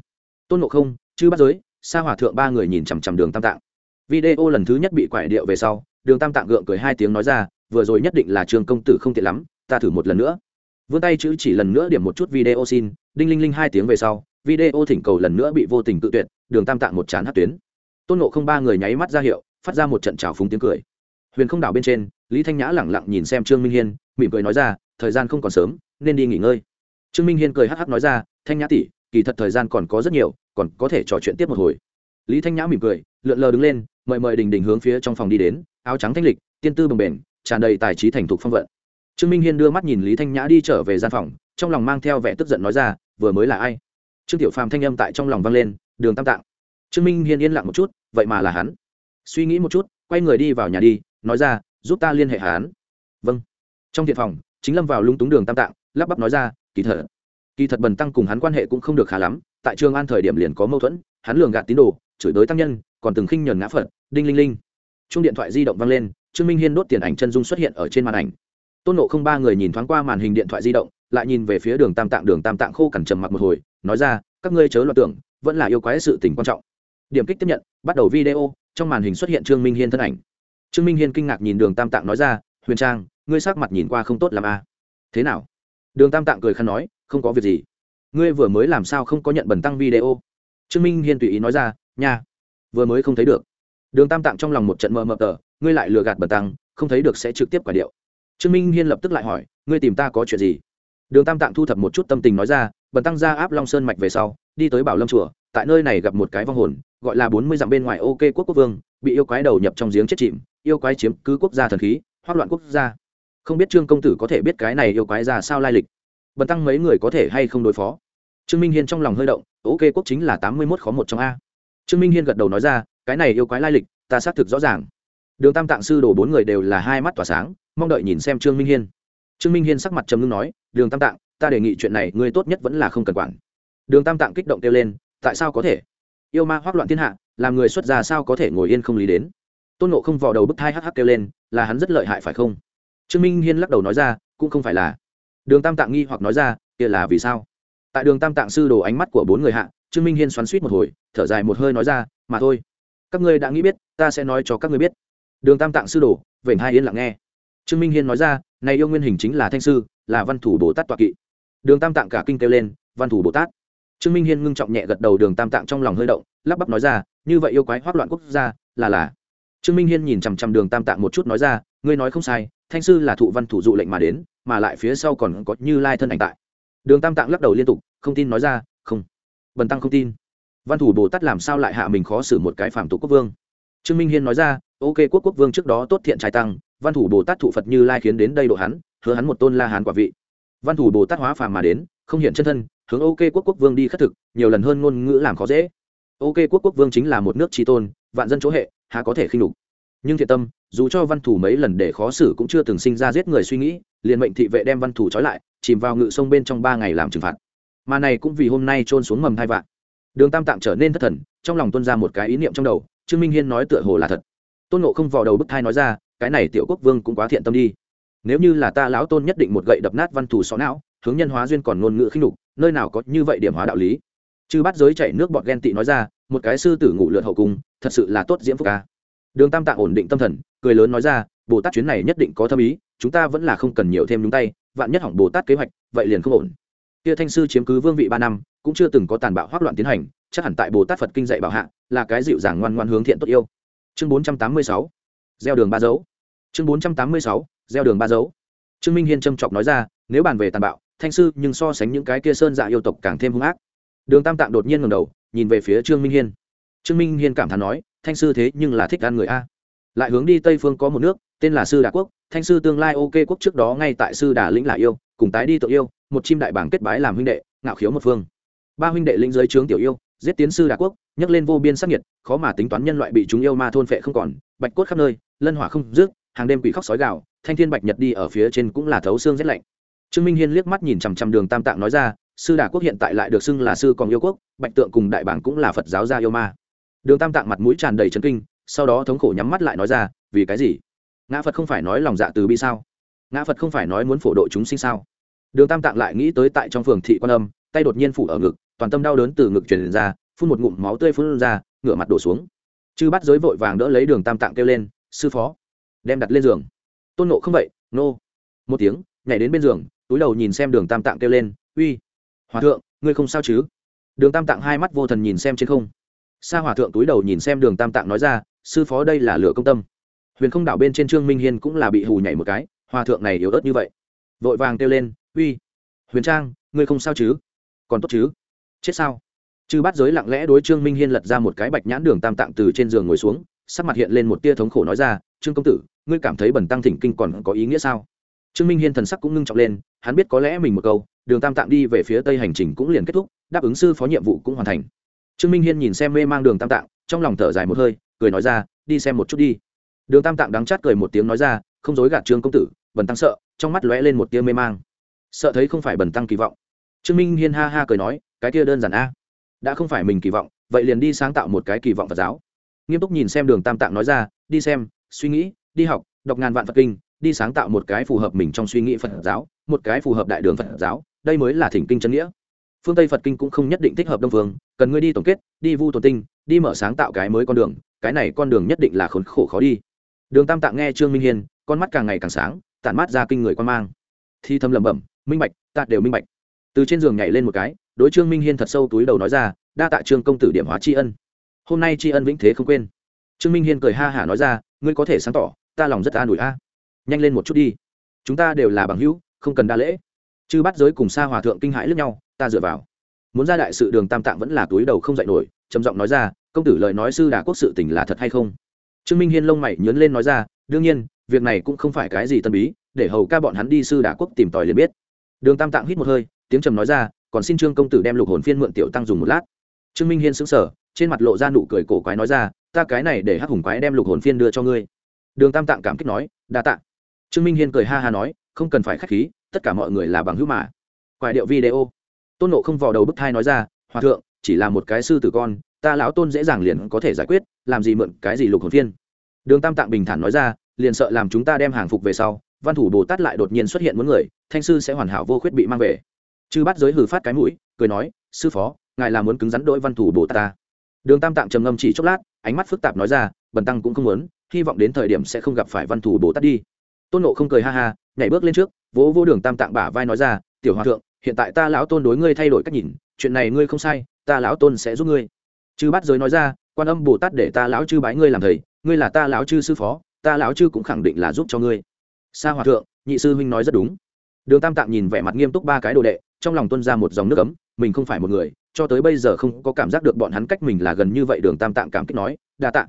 Tôn ngộ không, chư bắt giới, sa hòa thượng ba người nhìn chằm chằm đường tam tạng. Video lần thứ nhất bị quải điệu về sau, đường tam tạng gượng cười hai tiếng nói ra, vừa rồi nhất định là trường công tử không tiện lắm, ta thử một lần nữa. Vươn tay chữ chỉ lần nữa điểm một chút video xin, đinh linh linh hai tiếng về sau, video thỉnh cầu lần nữa bị vô tình tự tuyệt, đường tam tạng một chán hát tuyến. Tôn nộ không ba người nháy mắt ra hiệu, phát ra một trận trào phúng tiếng cười. Huyền không đảo bên trên, lý thanh nhã lẳng lặng nhìn xem trương minh hiên, mỉm cười nói ra, thời gian không còn sớm, nên đi nghỉ ngơi. Trương minh hiên cười hắc hắc nói ra, thanh nhã tỷ kỳ thật thời gian còn có rất nhiều, còn có thể trò chuyện tiếp một hồi. Lý thanh nhã mỉm cười, lượn lờ đứng lên, mời mời đình đình hướng phía trong phòng đi đến, áo trắng thanh lịch, tiên tư bồng bềnh tràn đầy tài trí thành thục phong vận. Trương minh hiên đưa mắt nhìn lý thanh nhã đi trở về gian phòng, trong lòng mang theo vẻ tức giận nói ra, vừa mới là ai? Trương tiểu phàm thanh âm tại trong lòng vang lên, đường tam tạng. Trương minh hiên yên lặng một chút, vậy mà là hắn. Suy nghĩ một chút, quay người đi vào nhà đi, nói ra, giúp ta liên hệ hắn. Vâng. Trong thiện phòng, chính lâm vào lung túng đường tam tạng, lắp bắp nói ra, kỳ thở kỳ thật bần tăng cùng hắn quan hệ cũng không được khá lắm, tại trường an thời điểm liền có mâu thuẫn, hắn lường gạt tín đồ, chửi bới tăng nhân, còn từng khinh nhờn ngã phật, đinh linh linh. Chung điện thoại di động vang lên, trương minh hiên đốt tiền ảnh chân dung xuất hiện ở trên màn ảnh. Tôn nộ không ba người nhìn thoáng qua màn hình điện thoại di động, lại nhìn về phía đường tam tạng, đường tam tạng khô cằn trầm mặc một hồi, nói ra, các ngươi chớ loạt tưởng, vẫn là yêu quái sự tình quan trọng. Điểm kích tiếp nhận, bắt đầu video, trong màn hình xuất hiện trương minh hiên thân ảnh. Trương minh hiên kinh ngạc nhìn đường tam tạng nói ra, huyền trang, ngươi sắc mặt nhìn qua không tốt làm a à? thế nào? Đường tam tạng cười khăn nói không có việc gì. Ngươi vừa mới làm sao không có nhận bẩn tăng video? Trương minh hiên tùy ý nói ra, nha, vừa mới không thấy được. Đường tam tạng trong lòng một trận mờ mờ tờ, ngươi lại lừa gạt bẩn tăng, không thấy được sẽ trực tiếp quả điệu. Trương minh hiên lập tức lại hỏi, ngươi tìm ta có chuyện gì? Đường tam tạng thu thập một chút tâm tình nói ra bần tăng ra áp long sơn mạch về sau, đi tới bảo lâm chùa, tại nơi này gặp một cái vong hồn, gọi là bốn mươi dặm bên ngoài ok quốc quốc vương, bị yêu quái đầu nhập trong giếng chết chìm, yêu quái chiếm cứ quốc gia thần khí, hoác loạn quốc gia. Không biết trương công tử có thể biết cái này yêu quái ra sao lai lịch bần tăng mấy người có thể hay không đối phó? Trương minh hiên trong lòng hơi động, ok, quốc chính là tám mươi mốt khó một trong a. Trương minh hiên gật đầu nói ra, cái này yêu quái lai lịch, ta xác thực rõ ràng. Đường tam tạng sư đồ bốn người đều là hai mắt tỏa sáng, mong đợi nhìn xem trương minh hiên. Trương minh hiên sắc mặt trầm ngưng nói, đường tam tạng, ta đề nghị chuyện này ngươi tốt nhất vẫn là không cần quản. Đường tam tạng kích động kêu lên, tại sao có thể? Yêu ma hoác loạn thiên hạ, làm người xuất gia sao có thể ngồi yên không lý đến? Tôn nộ không vò đầu bức thai hắc hắc kêu lên, là hắn rất lợi hại phải không? Trương minh hiên lắc đầu nói ra, cũng không phải là đường tam tạng nghi hoặc nói ra, kia là vì sao? Tại đường tam tạng sư đồ ánh mắt của bốn người hạ, trương minh hiên xoắn suýt một hồi, thở dài một hơi nói ra, mà thôi, các ngươi đã nghĩ biết, ta sẽ nói cho các ngươi biết. Đường tam tạng sư đồ, vểnh hai yên lặng nghe. Trương minh hiên nói ra, này yêu nguyên hình chính là thanh sư, là văn thủ bồ tát toạ kỵ. Đường tam tạng cả kinh kêu lên, văn thủ bồ tát. Trương minh hiên ngưng trọng nhẹ gật đầu, đường tam tạng trong lòng hơi động, lắp bắp nói ra, như vậy yêu quái hoác loạn quốc gia, là là trương minh hiên nhìn chằm chằm đường tam tạng một chút nói ra, ngươi nói không sai, thanh sư là thụ văn thủ dụ lệnh mà đến, mà lại phía sau còn có như lai thân ảnh tại. Đường tam tạng lắc đầu liên tục, không tin nói ra, không. Bần tăng không tin. Văn thủ bồ tát làm sao lại hạ mình khó xử một cái phạm tục quốc vương? Trương minh hiên nói ra, ok, quốc quốc vương trước đó tốt thiện trai tăng, văn thủ bồ tát thụ phật như lai khiến đến đây độ hắn, hứa hắn một tôn la hán quả vị. Văn thủ bồ tát hóa phàm mà đến, không hiện chân thân, hướng ok quốc quốc vương đi khất thực, nhiều lần hơn ngôn ngữ làm khó dễ. Ok, quốc quốc vương chính là một nước tri tôn, vạn dân chỗ hệ há có thể khinh đục nhưng thiện tâm, dù cho văn thủ mấy lần để khó xử cũng chưa từng sinh ra giết người suy nghĩ, liền mệnh thị vệ đem văn thủ trói lại, chìm vào ngự sông bên trong ba ngày làm trừng phạt. Mà này cũng vì hôm nay trôn xuống mầm hai vạn. Đường tam tạng trở nên thất thần, trong lòng tuân ra một cái ý niệm trong đầu, trương minh hiên nói tựa hồ là thật. Tôn nộ không vò đầu bức thai nói ra, cái này tiểu quốc vương cũng quá thiện tâm đi. Nếu như là ta lão tôn nhất định một gậy đập nát văn thủ xó não, hướng nhân hóa duyên còn ngôn ngữ khinh đục nơi nào có như vậy điểm hóa đạo lý? Chư bắt giới chảy nước bọt ghen tị nói ra, một cái sư tử ngủ lượn hậu cung thật sự là tốt diễm phúc ca. Đường tam tạng ổn định tâm thần, cười lớn nói ra, bồ tát chuyến này nhất định có thâm ý, chúng ta vẫn là không cần nhiều thêm nhúng tay, vạn nhất hỏng bồ tát kế hoạch, vậy liền không ổn. Kia thanh sư chiếm cứ vương vị ba năm, cũng chưa từng có tàn bạo hoác loạn tiến hành, chắc hẳn tại bồ tát phật kinh dạy bảo hạ, là cái dịu dàng ngoan ngoan hướng thiện tốt yêu. Chương bốn trăm tám mươi sáu, gieo đường ba dấu. Chương bốn trăm tám mươi sáu, gieo đường ba dấu. Trương minh hiên trâm trọng nói ra, nếu bàn về tàn bạo, thanh sư nhưng so sánh những cái kia sơn dạ yêu tộc càng thêm hung ác. Đường tam tạng đột nhiên ngầm đầu, nhìn về phía trương minh hiên trương minh hiên cảm thán nói, thanh sư thế nhưng là thích ăn người a. Lại hướng đi tây phương có một nước, tên là sư đà quốc, thanh sư tương lai ok quốc trước đó ngay tại sư đà lĩnh là yêu, cùng tái đi tự yêu, một chim đại bảng kết bái làm huynh đệ, ngạo khiếu một phương. Ba huynh đệ lĩnh giới trướng tiểu yêu, giết tiến sư đà quốc, nhấc lên vô biên sắc nhiệt khó mà tính toán nhân loại bị chúng yêu ma thôn phệ không còn, bạch cốt khắp nơi, lân hỏa không rước hàng đêm quỷ khóc sói gạo thanh thiên bạch nhật đi ở phía trên cũng là thấu xương rét lạnh. Trương minh hiên liếc mắt nhìn chằm chằm đường tam tạng nói ra, sư đà quốc hiện tại lại được xưng là sư còn yêu quốc, bạch tượng cùng đại bảng cũng là phật giáo gia yêu ma đường tam tạng mặt mũi tràn đầy trấn kinh, sau đó thống khổ nhắm mắt lại nói ra, vì cái gì? Ngã phật không phải nói lòng dạ từ bi sao? Ngã phật không phải nói muốn phổ độ chúng sinh sao? Đường tam tạng lại nghĩ tới tại trong phường thị quan âm, tay đột nhiên phủ ở ngực, toàn tâm đau đớn từ ngực truyền ra, phun một ngụm máu tươi phun ra, ngửa mặt đổ xuống. Chư bắt giới vội vàng đỡ lấy đường tam tạng kêu lên, sư phó, đem đặt lên giường. Tôn nộ không vậy, nô. Một tiếng, nhảy đến bên giường, túi đầu nhìn xem đường tam tạng kêu lên, uy, hòa thượng, ngươi không sao chứ? Đường tam tạng hai mắt vô thần nhìn xem trên không sa hòa thượng túi đầu nhìn xem đường tam tạng nói ra, sư phó, đây là lửa công tâm. Huyền không đảo bên trên trương minh hiên cũng là bị hù nhảy một cái, hòa thượng này yếu ớt như vậy. Vội vàng kêu lên, uy, huyền trang, ngươi không sao chứ? Còn tốt chứ? Chết sao? Chư bắt giới lặng lẽ đối trương minh hiên lật ra một cái bạch nhãn đường tam tạng từ trên giường ngồi xuống, sắc mặt hiện lên một tia thống khổ nói ra, trương công tử, ngươi cảm thấy bẩn tăng thỉnh kinh còn có ý nghĩa sao? Trương minh hiên thần sắc cũng ngưng trọng lên, hắn biết có lẽ mình một câu, đường tam tạng đi về phía tây hành trình cũng liền kết thúc, đáp ứng sư phó nhiệm vụ cũng hoàn thành trương minh hiên nhìn xem mê mang đường tam tạng, trong lòng thở dài một hơi, cười nói ra, đi xem một chút đi. Đường tam tạng đắng chát cười một tiếng nói ra, không dối gạt trương công tử, bần tăng sợ. Trong mắt lóe lên một tia mê mang. Sợ thấy không phải bần tăng kỳ vọng. Trương minh hiên ha ha cười nói, cái kia đơn giản a. Đã không phải mình kỳ vọng, vậy liền đi sáng tạo một cái kỳ vọng phật giáo. Nghiêm túc nhìn xem đường tam tạng nói ra, đi xem, suy nghĩ, đi học, đọc ngàn vạn phật kinh, đi sáng tạo một cái phù hợp mình trong suy nghĩ phật giáo, một cái phù hợp đại đường phật giáo. Đây mới là thỉnh kinh chân nghĩa phương tây phật kinh cũng không nhất định thích hợp đông phương, cần ngươi đi tổng kết, đi vu tồn tinh, đi mở sáng tạo cái mới con đường, cái này con đường nhất định là khốn khổ khó đi. Đường tam tạng nghe trương minh hiên, con mắt càng ngày càng sáng, tản mát ra kinh người quan mang. Thi thâm lẩm bẩm, minh bạch tạt đều minh bạch. Từ trên giường nhảy lên một cái, đối trương minh hiên thật sâu túi đầu nói ra, đa tạ trương công tử điểm hóa tri ân. Hôm nay tri ân vĩnh thế không quên. Trương minh hiên cười ha hả nói ra, ngươi có thể sáng tỏ, ta lòng rất an ủi a. Nhanh lên một chút đi. Chúng ta đều là bằng hữu, không cần đa lễ. Chư bắt giới cùng xa hòa thượng kinh hãi lẫn nhau ta dựa vào. Muốn ra đại sự đường tam tạng vẫn là túi đầu không dạy nổi, trầm giọng nói ra, công tử lời nói sư đà quốc sự tình là thật hay không? Trương minh hiên lông mày nhớn lên nói ra, đương nhiên, việc này cũng không phải cái gì tân bí, để hầu ca bọn hắn đi sư đà quốc tìm tòi liền biết. Đường tam tạng hít một hơi, tiếng trầm nói ra, còn xin trương công tử đem lục hồn phiên mượn tiểu tăng dùng một lát. Trương minh hiên sững sờ, trên mặt lộ ra nụ cười cổ quái nói ra, ta cái này để hắc hùng quái đem lục hồn phiên đưa cho ngươi. Đường tam tạng cảm kích nói, đa tạ. Trương minh hiên cười ha ha nói, không cần phải k h á c h khí, tất cả mọi người là bằng hữu mà. Quại điệu video tôn nộ không vào đầu bức thai nói ra, hòa thượng, chỉ là một cái sư tử con, ta lão tôn dễ dàng liền có thể giải quyết, làm gì mượn cái gì lục hồn phiên. Đường tam tạng bình thản nói ra, liền sợ làm chúng ta đem hàng phục về sau, văn thủ bồ tát lại đột nhiên xuất hiện muốn người, thanh sư sẽ hoàn hảo vô khuyết bị mang về. Chư bắt giới hử phát cái mũi, cười nói, sư phó, ngài là muốn cứng rắn đội văn thủ bồ tát ta. Đường tam tạng trầm ngâm chỉ chốc lát, ánh mắt phức tạp nói ra, bần tăng cũng không muốn, hy vọng đến thời điểm sẽ không gặp phải văn thủ bồ tát đi. Tôn nộ không cười ha ha, nhảy bước lên trước, vỗ vô đường tam tạng bả vai nói ra, tiểu hòa thượng hiện tại ta lão tôn đối ngươi thay đổi cách nhìn, chuyện này ngươi không sai, ta lão tôn sẽ giúp ngươi. Chư Bát giới nói ra, quan âm bồ tát để ta lão chư bái ngươi làm thầy, ngươi là ta lão chư sư phó, ta lão chư cũng khẳng định là giúp cho ngươi. Sa hòa thượng, nhị sư huynh nói rất đúng. Đường tam tạng nhìn vẻ mặt nghiêm túc ba cái đồ đệ, trong lòng tuân ra một dòng nước ấm, mình không phải một người, cho tới bây giờ không có cảm giác được bọn hắn cách mình là gần như vậy, đường tam tạng cảm kích nói, đa tạng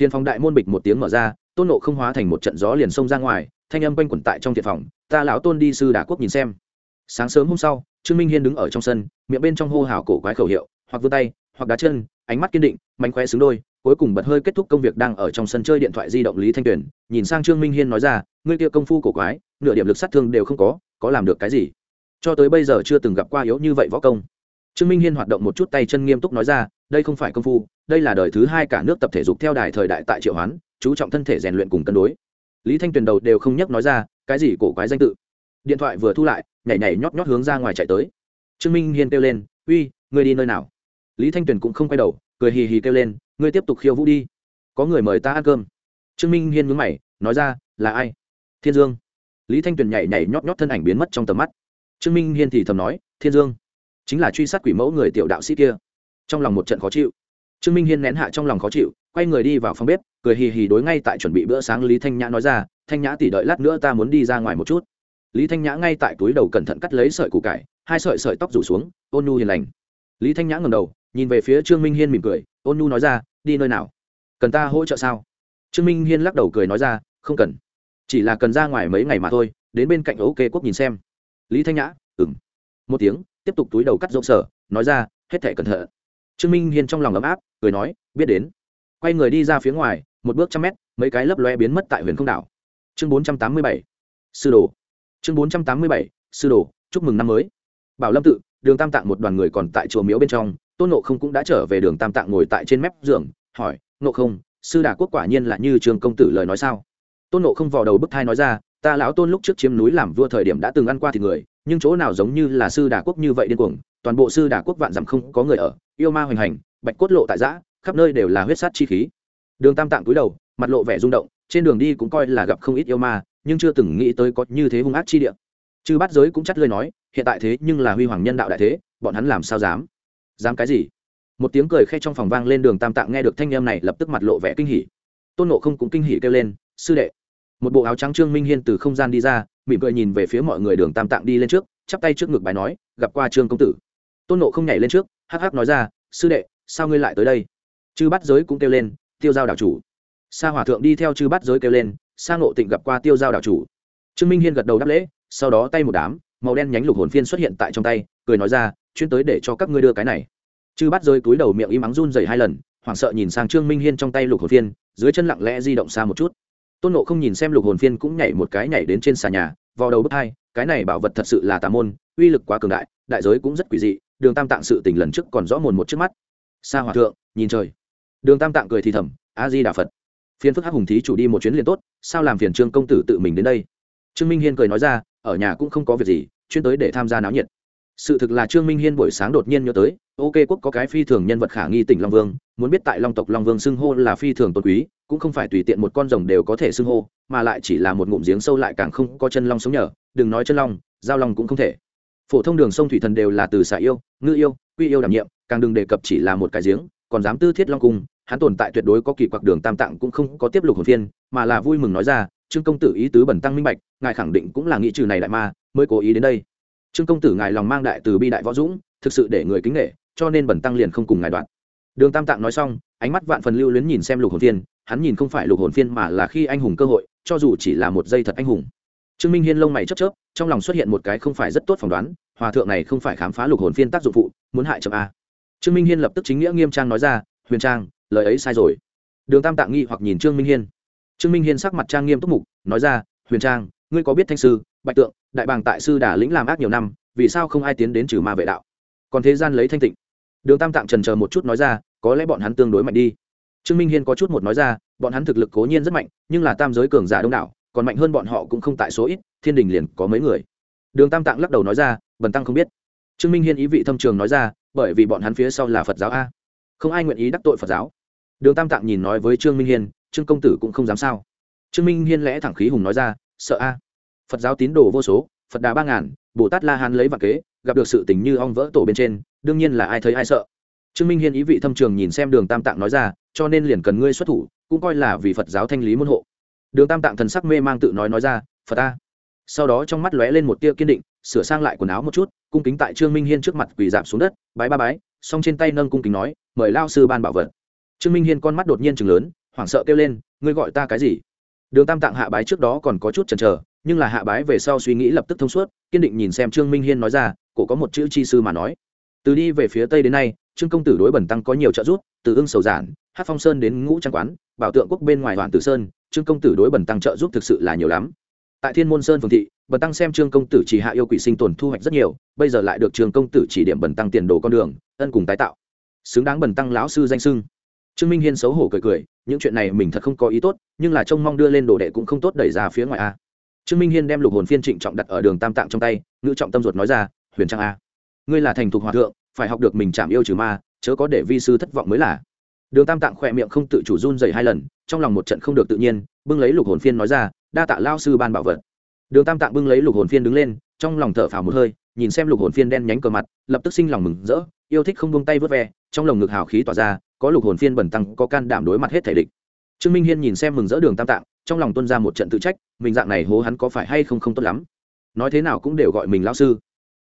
thiên phong đại môn bịch một tiếng mở ra, tôn nộ không hóa thành một trận gió liền xông ra ngoài, thanh âm quanh quẩn tại trong thiện phòng, ta lão tôn đi sư đà quốc nhìn xem sáng sớm hôm sau, trương minh hiên đứng ở trong sân, miệng bên trong hô hào cổ quái khẩu hiệu, hoặc vươn tay, hoặc đá chân, ánh mắt kiên định mánh khóe xứng đôi, cuối cùng bật hơi kết thúc công việc đang ở trong sân chơi điện thoại di động lý thanh tuyền, nhìn sang trương minh hiên nói ra, ngươi kia công phu cổ quái, nửa điểm lực sát thương đều không có có làm được cái gì? Cho tới bây giờ chưa từng gặp qua yếu như vậy võ công. Trương minh hiên hoạt động một chút tay chân nghiêm túc nói ra, đây không phải công phu, đây là đời thứ hai cả nước tập thể dục theo đài thời đại tại triệu hoán, chú trọng thân thể rèn luyện cùng cân đối. Lý thanh tuyền đầu đều không nhắc nói ra, cái gì cổ quái danh tự? Điện thoại vừa thu lại nhảy nhảy nhót nhót hướng ra ngoài chạy tới. Trương minh hiên kêu lên, uy, ngươi đi nơi nào? Lý thanh tuyền cũng không quay đầu, cười hì hì kêu lên, ngươi tiếp tục khiêu vũ đi. Có người mời ta ăn cơm. Trương minh hiên mướn mày, nói ra, là ai? Thiên dương. Lý thanh tuyền nhảy nhảy nhót nhót thân ảnh biến mất trong tầm mắt. Trương minh hiên thì thầm nói, thiên dương, chính là truy sát quỷ mẫu người tiểu đạo sĩ kia. Trong lòng một trận khó chịu. Trương minh hiên nén hạ trong lòng khó chịu, quay người đi vào phòng bếp, cười hì hì đối ngay tại chuẩn bị bữa sáng lý thanh nhã nói ra, thanh nhã tỉ đợi lát nữa ta muốn đi ra ngoài một chút lý thanh nhã ngay tại túi đầu cẩn thận cắt lấy sợi củ cải, hai sợi sợi tóc rủ xuống, ôn nhu hiền lành. Lý thanh nhã ngầm đầu, nhìn về phía trương minh hiên mỉm cười, ôn nhu nói ra, đi nơi nào? Cần ta hỗ trợ sao? Trương minh hiên lắc đầu cười nói ra, không cần. Chỉ là cần ra ngoài mấy ngày mà thôi, đến bên cạnh ấu kê quốc nhìn xem. Lý thanh nhã ừng một tiếng, tiếp tục túi đầu cắt rộng sở, nói ra, hết thể cẩn thận. Trương minh hiên trong lòng ấm áp, cười nói, biết đến. Quay người đi ra phía ngoài, một bước trăm mét, mấy cái lấp loe biến mất tại huyền không đảo. Chương bốn trăm tám mươi bảy. Sư đồ chương bốn trăm tám mươi bảy, sư đồ, chúc mừng năm mới. Bảo lâm tự, đường tam tạng một đoàn người còn tại chùa miếu bên trong, tôn nộ không cũng đã trở về đường tam tạng ngồi tại trên mép giường, hỏi nộ không, sư đà quốc quả nhiên là như trường công tử lời nói sao? Tôn nộ không vò đầu bức thai nói ra, ta lão tôn lúc trước chiếm núi làm vua thời điểm đã từng ăn qua thịt người, nhưng chỗ nào giống như là sư đà quốc như vậy điên cuồng, toàn bộ sư đà quốc vạn dặm không có người ở, yêu ma hoành hành, bạch cốt lộ tại giã khắp nơi đều là huyết sát chi khí. Đường tam tạng cúi đầu, mặt lộ vẻ rung động, trên đường đi cũng coi là gặp không ít yêu ma nhưng chưa từng nghĩ tới có như thế hung ác chi địa. Chư bát giới cũng chắt lơi nói, hiện tại thế nhưng là huy hoàng nhân đạo đại thế, bọn hắn làm sao dám? Dám cái gì? Một tiếng cười khe trong phòng vang lên đường tam tạng nghe được thanh em này lập tức mặt lộ vẻ kinh hỉ. Tôn nộ không cũng kinh hỉ kêu lên, sư đệ. Một bộ áo trắng trương minh hiên từ không gian đi ra, mỉm cười nhìn về phía mọi người đường tam tạng đi lên trước, chắp tay trước ngực bài nói, gặp qua trương công tử. Tôn nộ không nhảy lên trước, hắc hắc nói ra, sư đệ, sao ngươi lại tới đây? Chư bát giới cũng kêu lên, tiêu giao đảo chủ. Sa hòa thượng đi theo chư bát giới kêu lên Sang ngộ tịnh gặp qua tiêu giao đạo chủ. Trương minh hiên gật đầu đáp lễ, sau đó tay một đám, màu đen nhánh lục hồn phiên xuất hiện tại trong tay, cười nói ra, chuyên tới để cho các ngươi đưa cái này. Chư bắt rơi túi đầu miệng im ắng run dày hai lần, hoảng sợ nhìn sang trương minh hiên trong tay lục hồn phiên, dưới chân lặng lẽ di động xa một chút. Tôn nộ không nhìn xem lục hồn phiên cũng nhảy một cái nhảy đến trên xà nhà vào đầu bước hai, cái này bảo vật thật sự là tà môn, uy lực quá cường đại đại giới cũng rất quỷ dị, đường tam tạng sự tình lần trước còn rõ mồn một trước mắt. Sa hòa thượng, nhìn trời. Đường tam tạng cười thì thầm, a di đà phật phiền phức hắc hùng thí chủ đi một chuyến liền tốt, sao làm phiền trương công tử tự mình đến đây? Trương minh hiên cười nói ra, ở nhà cũng không có việc gì, chuyên tới để tham gia náo nhiệt. Sự thực là trương minh hiên buổi sáng đột nhiên nhớ tới, ok quốc có cái phi thường nhân vật khả nghi tỉnh long vương, muốn biết tại long tộc long vương xưng hô là phi thường tôn quý, cũng không phải tùy tiện một con rồng đều có thể xưng hô, mà lại chỉ là một ngụm giếng sâu lại càng không có chân long sống nhở đừng nói chân long, giao long cũng không thể. Phổ thông đường sông thủy thần đều là từ xạ yêu, ngư yêu, quy yêu đảm nhiệm, càng đừng đề cập chỉ là một cái giếng, còn dám tư thiết long cung hắn tồn tại tuyệt đối có kỳ quặc đường tam tạng cũng không có tiếp lục hồn phiên, mà là vui mừng nói ra, trương công tử ý tứ bẩn tăng minh bạch, ngài khẳng định cũng là nghị trừ này đại ma, mới cố ý đến đây. Trương công tử ngài lòng mang đại từ bi đại võ dũng, thực sự để người kính nghệ cho nên bẩn tăng liền không cùng ngài đoạn. Đường tam tạng nói xong, ánh mắt vạn phần lưu luyến nhìn xem lục hồn phiên, hắn nhìn không phải lục hồn phiên mà là khi anh hùng cơ hội, cho dù chỉ là một giây thật anh hùng. Trương minh hiên lông mày chớp chớp, trong lòng xuất hiện một cái không phải rất tốt phỏng đoán, hòa thượng này không phải khám phá lục hồn phiên tác dụng phụ, muốn hại chậm a. Trương minh hiên lập tức chính nghĩa nghiêm trang nói ra, huyền trang lời ấy sai rồi. Đường tam tạng nghi hoặc nhìn trương minh hiên. Trương minh hiên sắc mặt trang nghiêm túc mục, nói ra, huyền trang, ngươi có biết thanh sư, bạch tượng, đại bàng tại sư đà lĩnh làm ác nhiều năm, vì sao không ai tiến đến trừ ma vệ đạo? Còn thế gian lấy thanh tịnh. Đường tam tạng trần chờ một chút nói ra, có lẽ bọn hắn tương đối mạnh đi. Trương minh hiên có chút một nói ra, bọn hắn thực lực cố nhiên rất mạnh, nhưng là tam giới cường giả đông đảo, còn mạnh hơn bọn họ cũng không tại số ít, thiên đình liền có mấy người. Đường tam tạng lắc đầu nói ra, bần tăng không biết. Trương minh hiên ý vị thâm trường nói ra, bởi vì bọn hắn phía sau là phật giáo a. Không ai nguyện ý đắc tội phật giáo đường tam tạng nhìn nói với trương minh hiên, trương công tử cũng không dám sao? Trương minh hiên lẽ thẳng khí hùng nói ra, sợ a. Phật giáo tín đồ vô số, phật đà ba ngàn, bồ tát la hán lấy vạn kế, gặp được sự tình như ong vỡ tổ bên trên, đương nhiên là ai thấy ai sợ. Trương minh hiên ý vị thâm trường nhìn xem đường tam tạng nói ra, cho nên liền cần ngươi xuất thủ, cũng coi là vì phật giáo thanh lý môn hộ. Đường tam tạng thần sắc mê mang tự nói nói ra, phật ta sau đó trong mắt lóe lên một tia kiên định, sửa sang lại quần áo một chút, cung kính tại trương minh hiên trước mặt quỳ giảm xuống đất, bái ba bái xong trên tay nâng cung kính nói, mời lao sư ban bảo vật trương minh hiên con mắt đột nhiên chừng lớn, hoảng sợ kêu lên, ngươi gọi ta cái gì? Đường tam tạng hạ bái trước đó còn có chút chần chờ, nhưng là hạ bái về sau suy nghĩ lập tức thông suốt, kiên định nhìn xem trương minh hiên nói ra, cổ có một chữ chi sư mà nói. Từ đi về phía tây đến nay, trương công tử đối bẩn tăng có nhiều trợ giúp, từ ưng sầu giản hát phong sơn đến ngũ trang quán, bảo tượng quốc bên ngoài hoàn tử sơn, trương công tử đối bẩn tăng trợ giúp thực sự là nhiều lắm. Tại thiên môn sơn phường thị, bẩn tăng xem trương công tử chỉ hạ yêu quỷ sinh tồn thu hoạch rất nhiều, bây giờ lại được trương công tử chỉ điểm bẩn tăng tiền đồ con đường, ân cùng tái tạo. Xứng đáng bẩn tăng lão sư danh sưng trương minh hiên xấu hổ cười cười, những chuyện này mình thật không có ý tốt, nhưng là trông mong đưa lên đồ đệ cũng không tốt đẩy ra phía ngoài a. Trương minh hiên đem lục hồn phiên trịnh trọng đặt ở đường tam tạng trong tay, ngữ trọng tâm ruột nói ra, huyền trang a, ngươi là thành thục hòa thượng, phải học được mình chạm yêu trừ ma, chớ có để vi sư thất vọng mới là. Đường tam tạng khỏe miệng không tự chủ run dày hai lần, trong lòng một trận không được tự nhiên, bưng lấy lục hồn phiên nói ra, đa tạ lao sư ban bảo vật. Đường tam tạng bưng lấy lục hồn phiên đứng lên, trong lòng thở phào một hơi, nhìn xem lục hồn phiên đen nhánh cờ mặt, lập tức sinh lòng mừng rỡ, yêu thích không buông tay vớt ve, trong lồng ngực hào khí tỏa ra có lục hồn phiên bẩn tăng, có can đảm đối mặt hết thể địch. Trương minh hiên nhìn xem mừng rỡ đường tam tạng, trong lòng tuân ra một trận tự trách, mình dạng này hố hắn có phải hay không không tốt lắm. Nói thế nào cũng đều gọi mình lão sư.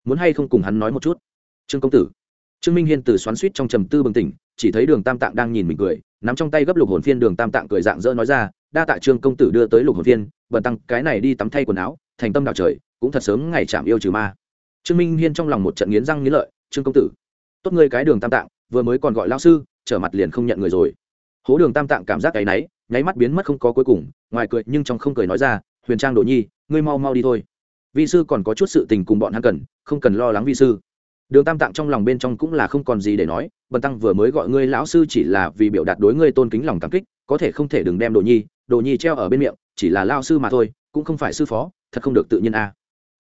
Muốn hay không cùng hắn nói một chút? Trương công tử. Trương minh hiên từ xoắn suýt trong trầm tư bừng tỉnh, chỉ thấy đường tam tạng đang nhìn mình cười, nắm trong tay gấp lục hồn phiên đường tam tạng cười dạng dỡ nói ra, đa tạ trương công tử đưa tới lục hồn phiên bần tăng, cái này đi tắm thay quần áo, thành tâm đào trời, cũng thật sớm ngày chạm yêu trừ ma. Trương minh hiên trong lòng một trận nghiến răng nghiến lợi, trương công tử, tốt ngươi cái đường tam tạng, vừa mới còn gọi lao sư trở mặt liền không nhận người rồi. Hố đường tam tạng cảm giác cái náy, nháy mắt biến mất không có cuối cùng, ngoài cười nhưng trong không cười nói ra, huyền trang đồ nhi, ngươi mau mau đi thôi. Vi sư còn có chút sự tình cùng bọn hắn cần, không cần lo lắng vi sư. Đường tam tạng trong lòng bên trong cũng là không còn gì để nói, bần tăng vừa mới gọi ngươi lão sư chỉ là vì biểu đạt đối ngươi tôn kính lòng cảm kích, có thể không thể đừng đem đồ nhi đồ nhi treo ở bên miệng, chỉ là lao sư mà thôi, cũng không phải sư phó, thật không được tự nhiên a. À.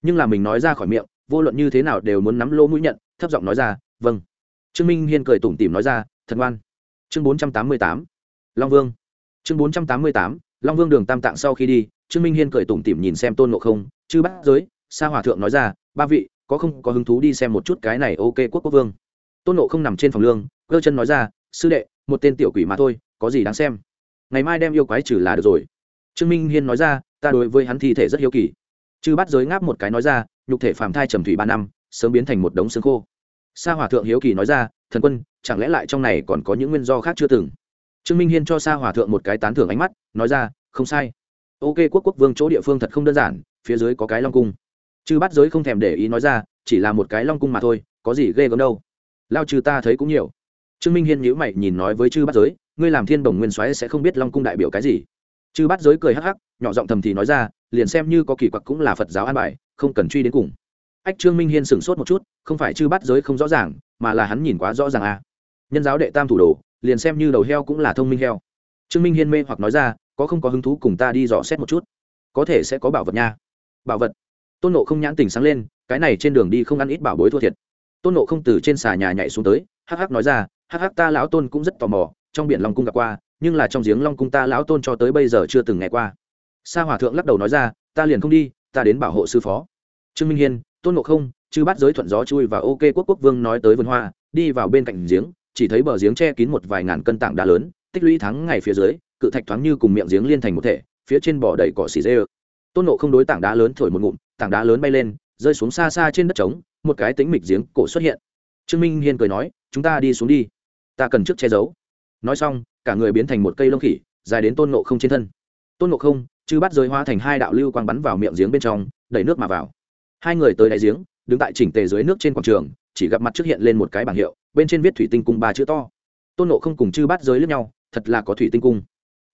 nhưng là mình nói ra khỏi miệng, vô luận như thế nào đều muốn nắm lỗ mũi nhận, thấp giọng nói ra vâng. Trương minh hiên cười tủm tỉm nói ra thần ngoan chương bốn trăm tám mươi tám, long vương. Chương bốn trăm tám mươi tám, long vương đường tam tạng sau khi đi, trương minh hiên cười tủm tỉm nhìn xem tôn ngộ không, chư bắt giới, sa hòa thượng nói ra, ba vị, có không có hứng thú đi xem một chút cái này ok quốc quốc vương? Tôn ngộ không nằm trên phòng lương, cơ chân nói ra, sư đệ, một tên tiểu quỷ mà thôi, có gì đáng xem? Ngày mai đem yêu quái trừ là được rồi. Trương minh hiên nói ra, ta đối với hắn thi thể rất hiếu kỳ. Chư bắt giới ngáp một cái nói ra, nhục thể phàm thai trầm thủy ba năm, sớm biến thành một đống xương khô. Sa hòa thượng hiếu kỳ nói ra, thần quân chẳng lẽ lại trong này còn có những nguyên do khác chưa từng? Trương minh hiên cho sa hòa thượng một cái tán thưởng ánh mắt, nói ra, không sai. Ok, quốc quốc vương chỗ địa phương thật không đơn giản, phía dưới có cái long cung. Chư bắt giới không thèm để ý nói ra, chỉ là một cái long cung mà thôi, có gì ghê gớm đâu. Lao trừ ta thấy cũng nhiều. Trương minh hiên nhữ mày nhìn nói với chư bắt giới, ngươi làm thiên đồng nguyên soái sẽ không biết long cung đại biểu cái gì. Chư bắt giới cười hắc hắc, nhỏ giọng thầm thì nói ra, liền xem như có kỳ quặc cũng là phật giáo an bài, không cần truy đến cùng. Ách, trương minh hiên sửng sốt một chút, không phải chư bắt giới không rõ ràng, mà là hắn nhìn quá rõ ràng à nhân giáo đệ tam thủ đồ, liền xem như đầu heo cũng là thông minh heo. Trương minh hiên mê hoặc nói ra, có không có hứng thú cùng ta đi dò xét một chút? Có thể sẽ có bảo vật nha. Bảo vật. Tôn nộ không nhãn tình sáng lên, cái này trên đường đi không ăn ít bảo bối thua thiệt. Tôn nộ không từ trên xà nhà nhảy xuống tới, hắc hắc nói ra, hắc hắc, ta lão tôn cũng rất tò mò, trong biển long cung gặp qua, nhưng là trong giếng long cung ta lão tôn cho tới bây giờ chưa từng nghe qua. Sa hòa thượng lắc đầu nói ra, ta liền không đi, ta đến bảo hộ sư phó. Trương minh hiên, tôn ngộ không, chư bắt giới thuận gió chui và ok quốc quốc vương nói tới vườn hoa, đi vào bên cạnh giếng chỉ thấy bờ giếng che kín một vài ngàn cân tảng đá lớn, tích lũy thắng ngày phía dưới, cự thạch thoáng như cùng miệng giếng liên thành một thể, phía trên bỏ đầy cỏ xì dê tôn nộ không đối tảng đá lớn thổi một ngụm, tảng đá lớn bay lên, rơi xuống xa xa trên đất trống, một cái tính mịch giếng cổ xuất hiện. Trương minh hiên cười nói, chúng ta đi xuống đi, ta cần trước che giấu. Nói xong, cả người biến thành một cây lông khỉ, dài đến tôn nộ không trên thân. Tôn nộ không, chư bắt giới hóa thành hai đạo lưu quang bắn vào miệng giếng bên trong, đẩy nước mà vào. Hai người tới đáy giếng, đứng tại chỉnh tề dưới nước trên quảng trường, chỉ gặp mặt trước hiện lên một cái bảng hiệu bên trên viết thủy tinh cung ba chữ to. Tôn nộ không cùng chư bắt giới lướt nhau, thật là có thủy tinh cung.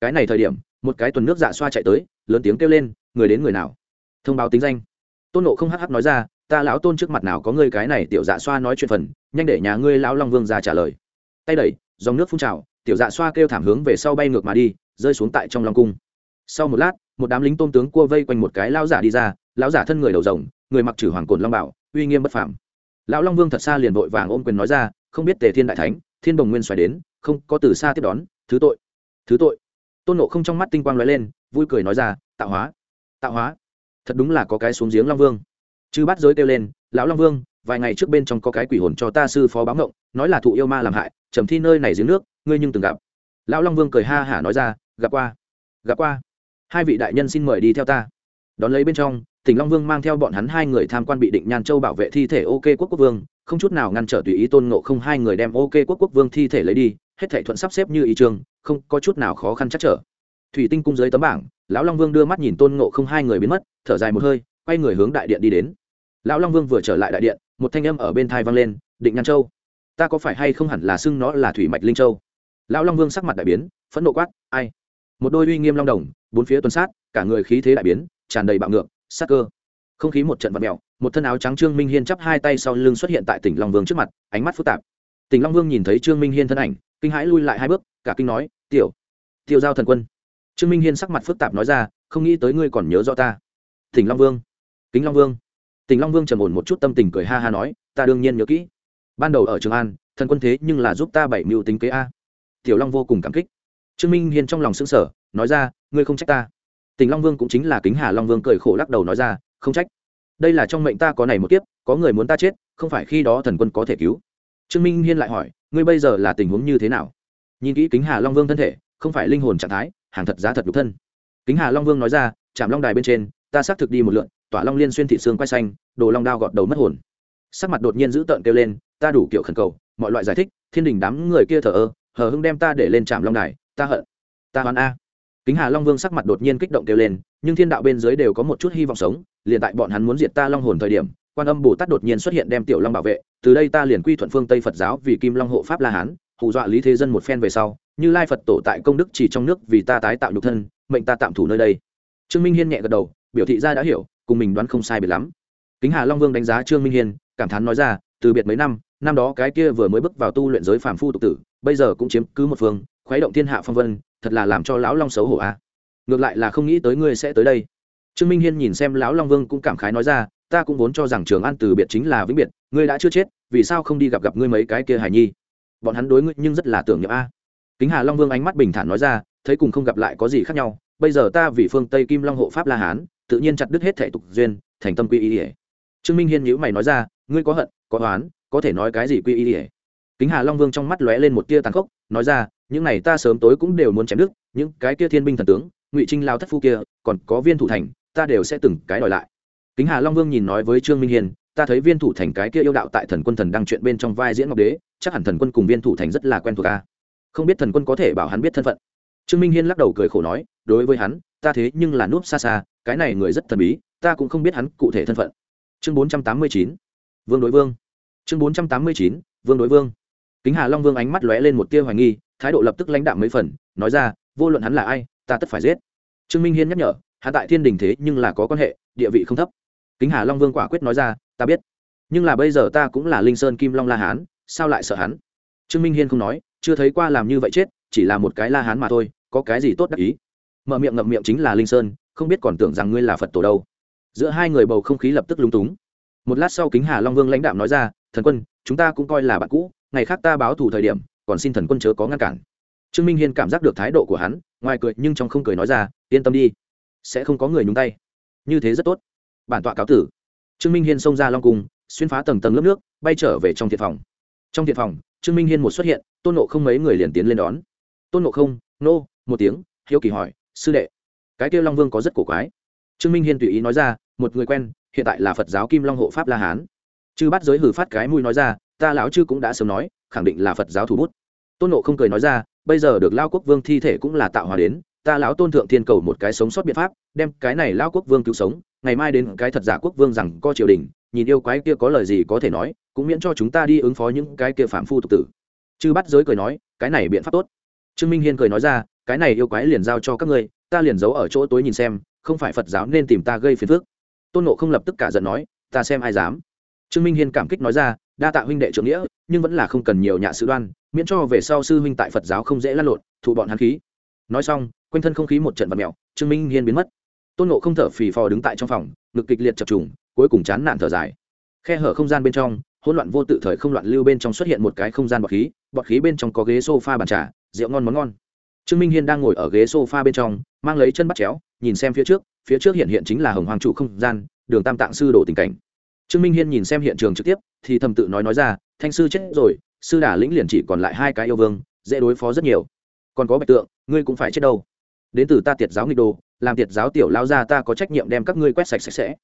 Cái này thời điểm, một cái tuần nước dạ xoa chạy tới, lớn tiếng kêu lên, người đến người nào? Thông báo tính danh. Tôn nộ không hắc hắc nói ra, ta lão tôn trước mặt nào có ngươi cái này tiểu dạ xoa nói chuyện phần, nhanh để nhà ngươi lão long vương ra trả lời. Tay đẩy, dòng nước phun trào, tiểu dạ xoa kêu thảm hướng về sau bay ngược mà đi, rơi xuống tại trong long cung. Sau một lát, một đám lính tôm tướng cua vây quanh một cái lão giả đi ra, lão giả thân người đầu rồng, người mặc trừ hoàng cồn long bảo, uy nghiêm bất phàm. Lão long vương thật xa liền vội vàng ôm quyền nói ra không biết tề thiên đại thánh, thiên đồng nguyên xoài đến, không có từ xa tiếp đón, thứ tội thứ tội. Tôn nộ không trong mắt tinh quang lóe lên, vui cười nói ra, tạo hóa tạo hóa, thật đúng là có cái xuống giếng long vương. Chư bắt giới kêu lên, lão long vương, vài ngày trước bên trong có cái quỷ hồn cho ta sư phó báo ngộng, nói là thụ yêu ma làm hại, trầm thi nơi này giếng nước, ngươi nhưng từng gặp. Lão long vương cười ha hả nói ra, gặp qua gặp qua. Hai vị đại nhân xin mời đi theo ta. Đón lấy bên trong tỉnh long vương mang theo bọn hắn hai người tham quan bị định nhan châu bảo vệ thi thể ok quốc quốc vương không chút nào ngăn trở tùy ý tôn ngộ không hai người đem ok quốc quốc vương thi thể lấy đi, hết thảy thuận sắp xếp như ý trường, không có chút nào khó khăn chắc trở. Thủy tinh cung dưới tấm bảng, lão long vương đưa mắt nhìn tôn ngộ không hai người biến mất, thở dài một hơi, quay người hướng đại điện đi đến. Lão long vương vừa trở lại đại điện, một thanh âm ở bên thai vang lên, định ngăn châu, ta có phải hay không hẳn là xưng nó là thủy mạch linh châu? Lão long vương sắc mặt đại biến, phẫn nộ quát, ai? Một đôi uy nghiêm long đồng, bốn phía tuần sát, cả người khí thế đại biến, tràn đầy bạo ngược sắc cơ không khí một trận vật mèo, một thân áo trắng trương minh hiên chắp hai tay sau lưng xuất hiện tại tỉnh long vương trước mặt, ánh mắt phức tạp. Tỉnh long vương nhìn thấy trương minh hiên thân ảnh, kinh hãi lui lại hai bước, cả kinh nói, tiểu tiêu giao thần quân. Trương minh hiên sắc mặt phức tạp nói ra, không nghĩ tới ngươi còn nhớ rõ ta. Tỉnh long vương, kính long vương. Tỉnh long vương trầm ổn một chút tâm tình cười ha ha nói, ta đương nhiên nhớ kỹ. Ban đầu ở trường an, thần quân thế nhưng là giúp ta bảy mưu tính kế a. Tiểu long vô cùng cảm kích. Trương minh hiên trong lòng xứng sở nói ra, ngươi không trách ta. Tỉnh long vương cũng chính là kính hà long vương cười khổ lắc đầu nói ra không trách. Đây là trong mệnh ta có này một kiếp, có người muốn ta chết, không phải khi đó thần quân có thể cứu. Trương minh hiên lại hỏi, ngươi bây giờ là tình huống như thế nào? Nhìn kỹ kính hà long vương thân thể, không phải linh hồn trạng thái, hàng thật giá thật nhục thân. Kính hà long vương nói ra, chạm long đài bên trên, ta xác thực đi một lượn, tỏa long liên xuyên thị xương quay xanh, đồ long đao gọt đầu mất hồn. Sắc mặt đột nhiên giữ tợn kêu lên, ta đủ kiểu khẩn cầu, mọi loại giải thích, thiên đình đám người kia thờ ơ, hờ hưng đem ta để lên trạm long đài, ta hận, ta hoán a. Kính hà long vương sắc mặt đột nhiên kích động kêu lên, nhưng thiên đạo bên dưới đều có một chút hy vọng sống liền tại bọn hắn muốn diệt ta long hồn thời điểm, quan âm bồ tát đột nhiên xuất hiện đem tiểu long bảo vệ, từ đây ta liền quy thuận phương tây phật giáo vì kim long hộ pháp la hán, hù dọa lý thế dân một phen về sau, như lai phật tổ tại công đức chỉ trong nước vì ta tái tạo nhục thân, mệnh ta tạm thủ nơi đây. Trương minh hiên nhẹ gật đầu, biểu thị ra đã hiểu, cùng mình đoán không sai biệt lắm. Kính hà long vương đánh giá trương minh hiên, cảm thán nói ra, từ biệt mấy năm năm đó cái kia vừa mới bước vào tu luyện giới phàm phu tục tử, bây giờ cũng chiếm cứ một phương, khuấy động thiên hạ phong vân, thật là làm cho lão long xấu hổ a. Ngược lại là không nghĩ tới ngươi sẽ tới đây trương minh hiên nhìn xem lão long vương cũng cảm khái nói ra, ta cũng vốn cho rằng trường an từ biệt chính là vĩnh biệt, ngươi đã chưa chết, vì sao không đi gặp gặp ngươi mấy cái kia Hải nhi? Bọn hắn đối ngươi nhưng rất là tưởng niệm a. Kính hà long vương ánh mắt bình thản nói ra, thấy cùng không gặp lại có gì khác nhau, bây giờ ta vì phương tây kim long hộ pháp la hán, tự nhiên chặt đứt hết thể tục duyên, thành tâm quy y ỉa trương minh hiên nhữ mày nói ra, ngươi có hận, có oán, có thể nói cái gì quy y ỉa kính hà long vương trong mắt lóe lên một tia tàn khốc, nói ra, những này ta sớm tối cũng đều muốn chém đứt, những cái kia thiên binh thần tướng, ngụy trinh lao thất phu kia, còn có viên thủ thành ta đều sẽ từng cái đòi lại. Kính hà long vương nhìn nói với trương minh hiền ta thấy viên thủ thành cái kia yêu đạo tại thần quân thần đang chuyện bên trong vai diễn ngọc đế, chắc hẳn thần quân cùng viên thủ thành rất là quen thuộc ta không biết thần quân có thể bảo hắn biết thân phận. Trương minh hiên lắc đầu cười khổ nói, đối với hắn, ta thế nhưng là núp xa xa, cái này người rất thần bí, ta cũng không biết hắn cụ thể thân phận. Chương bốn trăm tám mươi chín, vương đối vương. Chương bốn trăm tám mươi chín, vương đối vương. Kính hà long vương ánh mắt lóe lên một tia hoài nghi, thái độ lập tức lãnh đạm mấy phần, nói ra, vô luận hắn là ai, ta tất phải giết. Trương minh hiên nhắc nhở hắn tại thiên đình thế nhưng là có quan hệ, địa vị không thấp. Kính hà long vương quả quyết nói ra, ta biết. Nhưng là bây giờ ta cũng là linh sơn kim long la hán, sao lại sợ hắn? Trương minh hiên không nói, chưa thấy qua làm như vậy chết, chỉ là một cái la hán mà thôi, có cái gì tốt đắc ý? Mở miệng ngậm miệng chính là linh sơn, không biết còn tưởng rằng ngươi là phật tổ đâu. Giữa hai người bầu không khí lập tức lúng túng. Một lát sau kính hà long vương lãnh đạo nói ra, thần quân, chúng ta cũng coi là bạn cũ, ngày khác ta báo thù thời điểm, còn xin thần quân chớ có ngăn cản. Trương minh hiên cảm giác được thái độ của hắn, ngoài cười nhưng trong không cười nói ra, yên tâm đi sẽ không có người nhúng tay. Như thế rất tốt. Bản tọa cáo tử. Trương minh hiên xông ra long cung, xuyên phá tầng tầng lớp nước, bay trở về trong thiện phòng. Trong thiện phòng, trương minh hiên một xuất hiện, tôn nộ không mấy người liền tiến lên đón. Tôn nộ không, nô, một tiếng, hiếu kỳ hỏi, sư đệ, cái kêu long vương có rất cổ quái. Trương minh hiên tùy ý nói ra, một người quen, hiện tại là phật giáo kim long hộ pháp la hán. Chư bắt giới hử phát cái mùi nói ra, ta lão chư cũng đã sớm nói, khẳng định là phật giáo thủ bút. Tôn nộ không cười nói ra, bây giờ được lao quốc vương thi thể cũng là tạo hòa đến ta lão tôn thượng thiên cầu một cái sống sót biện pháp, đem cái này lão quốc vương cứu sống, ngày mai đến cái thật giả quốc vương rằng co triều đình, nhìn yêu quái kia có lời gì có thể nói, cũng miễn cho chúng ta đi ứng phó những cái kia phạm phu tục tử. Chư bắt giới cười nói, cái này biện pháp tốt. Trương minh hiên cười nói ra, cái này yêu quái liền giao cho các ngươi, ta liền giấu ở chỗ tối nhìn xem, không phải phật giáo nên tìm ta gây phiền phức. Tôn nộ không lập tức cả giận nói, ta xem ai dám. Trương minh hiên cảm kích nói ra, đa tạ huynh đệ trưởng nghĩa, nhưng vẫn là không cần nhiều nhạ sự đoan, miễn cho về sau sư huynh tại phật giáo không dễ lăn lộn, thụ bọn hắn khí nói xong, quanh thân không khí một trận vật mèo, trương minh hiên biến mất. Tôn nộ không thở phì phò đứng tại trong phòng, ngực kịch liệt chập trùng, cuối cùng chán nản thở dài. Khe hở không gian bên trong, hỗn loạn vô tự thời không loạn lưu bên trong xuất hiện một cái không gian bọt khí bọt khí bên trong có ghế sofa bàn trà, rượu ngon món ngon. Trương minh hiên đang ngồi ở ghế sofa bên trong, mang lấy chân bắt chéo, nhìn xem phía trước phía trước hiện hiện chính là hồng hoàng trụ không gian, đường tam tạng sư đổ tình cảnh. Trương minh hiên nhìn xem hiện trường trực tiếp, thì thầm tự nói nói ra, thanh sư chết rồi, sư đà lĩnh liền chỉ còn lại hai cái yêu vương, dễ đối phó rất nhiều. Còn có bạch tượng ngươi cũng phải chết đâu. Đến từ ta tiệt giáo nghịch đồ, làm tiệt giáo tiểu lao ra ta có trách nhiệm đem các ngươi quét sạch sạch sẽ.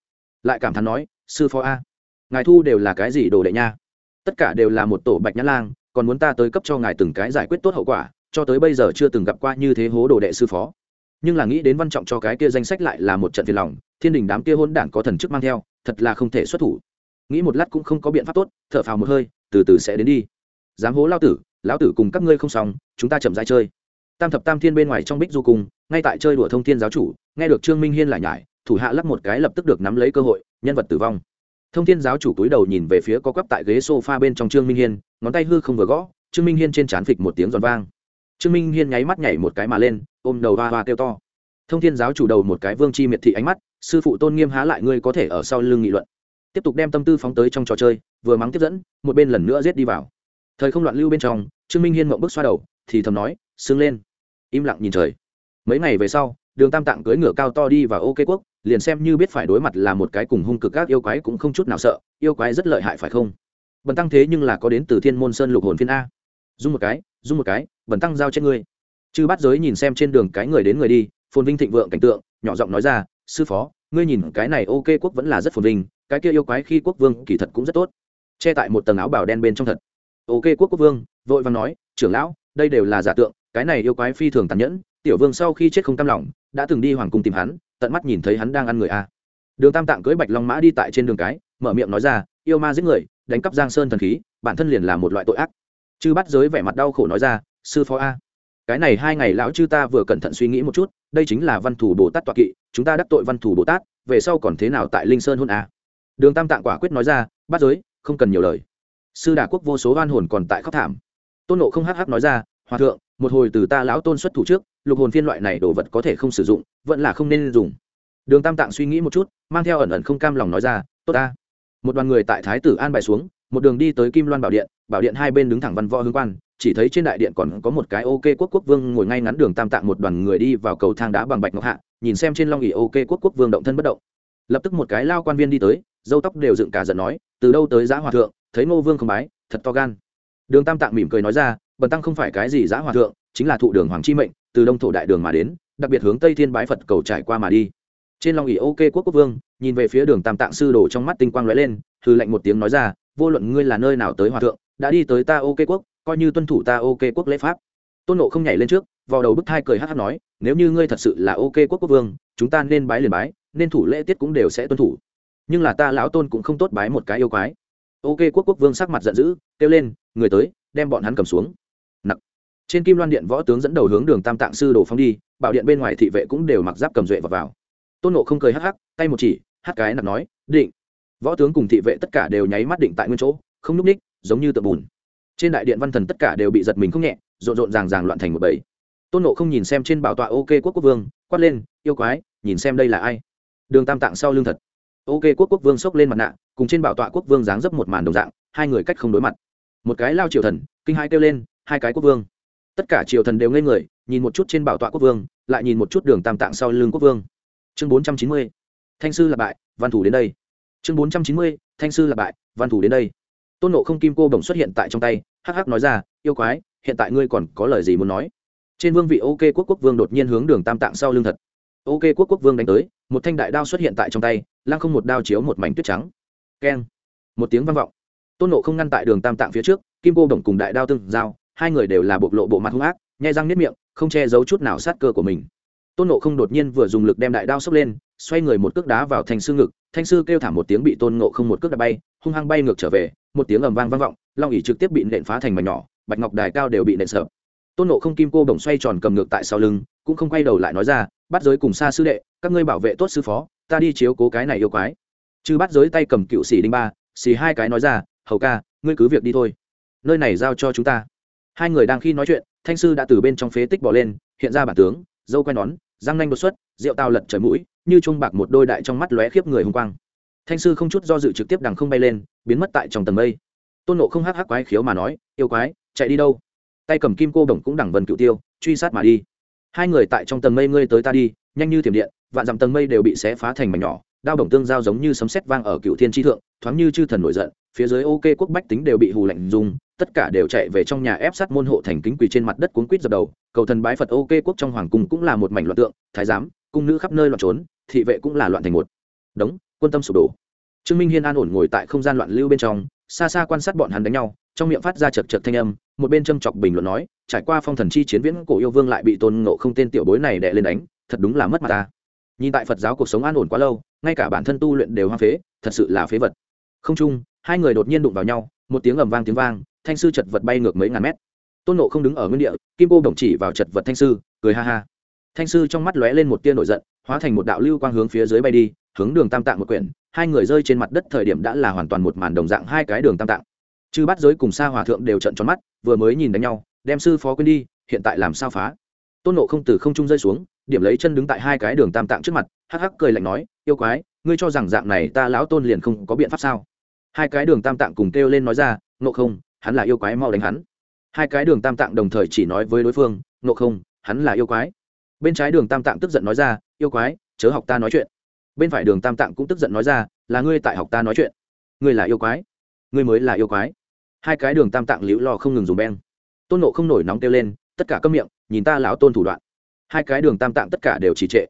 Lại cảm thán nói, sư phó a, ngài thu đều là cái gì đồ đệ nha? Tất cả đều là một tổ bạch nhã lang, còn muốn ta tới cấp cho ngài từng cái giải quyết tốt hậu quả, cho tới bây giờ chưa từng gặp qua như thế hố đồ đệ sư phó. Nhưng là nghĩ đến văn trọng cho cái kia danh sách lại là một trận phiền lòng, thiên đình đám kia hôn đảng có thần chức mang theo, thật là không thể xuất thủ. Nghĩ một lát cũng không có biện pháp tốt, thở phào một hơi, từ từ sẽ đến đi. Dám hố lao tử, lão tử cùng các ngươi không xong, chúng ta chậm dãi chơi tam thập tam thiên bên ngoài trong bích du cung, ngay tại chơi đùa thông thiên giáo chủ, nghe được trương minh hiên lại nhải, thủ hạ lắp một cái lập tức được nắm lấy cơ hội, nhân vật tử vong. Thông thiên giáo chủ túi đầu nhìn về phía có quắp tại ghế s o f a bên trong trương minh hiên, ngón tay hư không vừa gõ, trương minh hiên trên trán phịch một tiếng giòn vang. Trương minh hiên nháy mắt nhảy một cái mà lên, ôm đầu va va kêu to. Thông thiên giáo chủ đầu một cái vương chi miệt thị ánh mắt, sư phụ tôn nghiêm há lại ngươi có thể ở sau lưng nghị luận. Tiếp tục đem tâm tư phóng tới trong trò chơi, vừa mắng tiếp dẫn, một bên lần nữa giết đi vào. Thời không loạn lưu bên trong, trương minh hiên mộng bức xoa đầu, thì thầm nói sưng lên im lặng nhìn trời. Mấy ngày về sau, đường tam tạng cưỡi ngựa cao to đi vào ok quốc, liền xem như biết phải đối mặt là một cái cùng hung cực các yêu quái cũng không chút nào sợ, yêu quái rất lợi hại phải không? Bần tăng thế nhưng là có đến từ thiên môn sơn lục hồn phiên a. Dung một cái, dung một cái, bần tăng giao trên ngươi. Chư bắt giới nhìn xem trên đường cái người đến người đi, phồn vinh thịnh vượng cảnh tượng, nhỏ giọng nói ra, sư phó, ngươi nhìn cái này ok quốc vẫn là rất phồn vinh, cái kia yêu quái khi quốc vương kỳ thật cũng rất tốt. Che tại một tầng áo bào đen bên trong thật. Ok quốc quốc vương, vội vàng nói, trưởng lão, đây đều là giả tượng cái này yêu quái phi thường tàn nhẫn, tiểu vương sau khi chết không cam lòng, đã từng đi hoàng cung tìm hắn, tận mắt nhìn thấy hắn đang ăn người a. Đường tam tạng cưới bạch long mã đi tại trên đường cái, mở miệng nói ra, yêu ma giết người, đánh cắp giang sơn thần khí, bản thân liền là một loại tội ác. Chư bắt giới vẻ mặt đau khổ nói ra, sư phó a, cái này hai ngày lão chư ta vừa cẩn thận suy nghĩ một chút, đây chính là văn thủ bồ tát toạ kỵ, chúng ta đắc tội văn thủ bồ tát, về sau còn thế nào tại linh sơn hôn a? Đường tam tạng quả quyết nói ra, bắt giới, không cần nhiều lời. Sư đà quốc vô số oan hồn còn tại khóc thảm. Tôn nộ không hắc hắc nói ra, hòa thượng một hồi từ ta lão tôn xuất thủ trước, lục hồn phiên loại này đồ vật có thể không sử dụng, vẫn là không nên dùng. Đường tam tạng suy nghĩ một chút, mang theo ẩn ẩn không cam lòng nói ra, tốt ta. Một đoàn người tại thái tử an bài xuống, một đường đi tới kim loan bảo điện bảo điện hai bên đứng thẳng văn võ hương quan, chỉ thấy trên đại điện còn có một cái ok quốc quốc vương ngồi ngay ngắn đường tam tạng một đoàn người đi vào cầu thang đá bằng bạch ngọc hạ, nhìn xem trên long ỉ ok quốc quốc vương động thân bất động. Lập tức một cái lao quan viên đi tới dâu tóc đều dựng cả giận nói, từ đâu tới giã hòa thượng, thấy ngô vương không bái, thật to gan. Đường tam tạng mỉm cười nói ra bần tăng không phải cái gì giã hòa thượng, chính là thụ đường hoàng chi mệnh, từ đông thổ đại đường mà đến, đặc biệt hướng tây thiên bái phật cầu trải qua mà đi. Trên long ỉ ok quốc quốc vương, nhìn về phía đường tam tạng sư đồ trong mắt tinh quang lóe lên thư lệnh một tiếng nói ra, vô luận ngươi là nơi nào tới hòa thượng, đã đi tới ta ok quốc, coi như tuân thủ ta ok quốc lễ pháp. Tôn nộ không nhảy lên trước, vào đầu bức thai cười hát hát nói, nếu như ngươi thật sự là ok quốc quốc vương, chúng ta nên bái liền bái, nên thủ lễ tiết cũng đều sẽ tuân thủ. Nhưng là ta lão tôn cũng không tốt bái một cái yêu quái. Ok quốc quốc vương sắc mặt giận dữ, kêu lên, người tới, đem bọn hắn cầm xuống trên kim loan điện võ tướng dẫn đầu hướng đường tam tạng sư đổ phong đi bảo điện bên ngoài thị vệ cũng đều mặc giáp cầm duệ vào, vào. tôn nộ không cười hắc hắc tay một chỉ hắc cái nặc nói định. Võ tướng cùng thị vệ tất cả đều nháy mắt định tại nguyên chỗ không núp ních giống như tượng bùn. Trên đại điện văn thần tất cả đều bị giật mình không nhẹ rộn rộn ràng ràng loạn thành một bầy. Tôn nộ không nhìn xem trên bảo tọa ok quốc quốc vương quát lên yêu quái nhìn xem đây là ai? Đường tam tạng sau lưng thật. Ok quốc quốc vương xốc lên mặt nạ cùng trên bảo tọa quốc vương dáng dấp một màn đồng dạng hai người cách không đối mặt. Một cái lao triều thần kinh hai kêu lên hai cái quốc vương tất cả triều thần đều ngây người, nhìn một chút trên bảo tọa quốc vương, lại nhìn một chút đường tam tạng sau lưng quốc vương. Chương bốn trăm chín mươi, thanh sư là bại, văn thủ đến đây. Chương bốn trăm chín mươi, thanh sư là bại, văn thủ đến đây. Tôn nộ không kim cô bồng xuất hiện tại trong tay, hắc hắc nói ra, yêu quái, hiện tại ngươi còn có lời gì muốn nói? Trên vương vị ok quốc quốc vương đột nhiên hướng đường tam tạng sau lưng thật. Ok quốc quốc vương đánh tới, một thanh đại đao xuất hiện tại trong tay, lăng không một đao chiếu một mảnh tuyết trắng. Keng. Một tiếng vang vọng. Tôn nộ không ngăn tại đường tam tạng phía trước, kim cô đồng cùng đại đao tương giao hai người đều là bộc lộ bộ mặt hung ác, nhai răng nếp miệng, không che giấu chút nào sát cơ của mình. Tôn nộ không đột nhiên vừa dùng lực đem đại đao xốc lên, xoay người một cước đá vào thành sư ngực, thanh sư kêu thảm một tiếng bị tôn nộ không một cước đá bay, hung hăng bay ngược trở về, một tiếng ầm vang vang vọng, long ỉ trực tiếp bị nện phá thành mảnh nhỏ, bạch ngọc đài cao đều bị nện sợ. Tôn nộ không kim cô đồng xoay tròn cầm ngược tại sau lưng, cũng không quay đầu lại nói ra, bắt giới cùng xa sư đệ, các ngươi bảo vệ tốt sư phó, ta đi chiếu cố cái này yêu quái. Chư bắt giới tay cầm cựu xỉ đinh ba, xì hai cái nói ra, hầu ca, ngươi cứ việc đi thôi. Nơi này giao cho chúng ta hai người đang khi nói chuyện, thanh sư đã từ bên trong phế tích bỏ lên, hiện ra bản tướng, dâu quay nón răng nanh đột xuất, rượu tao lật trời mũi, như chuông bạc một đôi đại trong mắt lóe khiếp người hùng quang. Thanh sư không chút do dự trực tiếp đằng không bay lên, biến mất tại trong tầng mây. Tôn nộ không hắc hắc quái khiếu mà nói, yêu quái, chạy đi đâu? Tay cầm kim cô đồng cũng đằng vần cựu tiêu, truy sát mà đi. Hai người tại trong tầng mây ngươi tới ta đi, nhanh như thiểm điện, vạn dặm tầng mây đều bị xé phá thành mảnh nhỏ, đao đồng tương giao giống như sấm sét vang ở cựu thiên tri thượng, thoáng như chư thần nổi giận, phía dưới ok quốc bách tính đều bị hù lạnh dùng tất cả đều chạy về trong nhà ép sát môn hộ thành kính quỳ trên mặt đất cuốn quýt dập đầu, cầu thần bái phật ok quốc trong hoàng cung cũng là một mảnh loạn tượng, thái giám, cung nữ khắp nơi loạn trốn, thị vệ cũng là loạn thành một. Đống, quân tâm sụp đổ. Trương minh hiên an ổn ngồi tại không gian loạn lưu bên trong, xa xa quan sát bọn hắn đánh nhau, trong miệng phát ra chật chật thanh âm, một bên châm chọc bình luận nói, trải qua phong thần chi chiến viễn cổ yêu vương lại bị tôn ngộ không tên tiểu bối này đè lên đánh, thật đúng là mất mặt ta. Nhìn tại phật giáo cuộc sống an ổn quá lâu, ngay cả bản thân tu luyện đều hoang phế, thật sự là phế vật. Không chung, hai người đột nhiên đụng vào nhau, một tiếng ầm vang tiếng vang thanh sư chật vật bay ngược mấy ngàn mét. Tôn nộ không đứng ở nguyên địa, kim cô đồng chỉ vào chật vật thanh sư, cười ha ha. Thanh sư trong mắt lóe lên một tia nổi giận, hóa thành một đạo lưu quang hướng phía dưới bay đi, hướng đường tam tạng một quyển, hai người rơi trên mặt đất thời điểm đã là hoàn toàn một màn đồng dạng hai cái đường tam tạng. Chư bắt giới cùng xa hòa thượng đều trận tròn mắt, vừa mới nhìn đánh nhau, đem sư phó quên đi, hiện tại làm sao phá? Tôn nộ không từ không trung rơi xuống, điểm lấy chân đứng tại hai cái đường tam tạng trước mặt, hắc hắc cười lạnh nói, yêu quái, ngươi cho rằng dạng này ta lão tôn liền không có biện pháp sao? Hai cái đường tam tạng cùng kêu lên nói ra nộ không hắn là yêu quái mau đánh hắn. Hai cái đường tam tạng đồng thời chỉ nói với đối phương nộ không, hắn là yêu quái. Bên trái đường tam tạng tức giận nói ra, yêu quái, chớ học ta nói chuyện. Bên phải đường tam tạng cũng tức giận nói ra, là ngươi tại học ta nói chuyện. Ngươi là yêu quái. Ngươi mới là yêu quái. Hai cái đường tam tạng liễu lo không ngừng dùng beng. Tôn nộ không nổi nóng kêu lên, tất cả câm miệng, nhìn ta lão tôn thủ đoạn. Hai cái đường tam tạng tất cả đều trì trệ.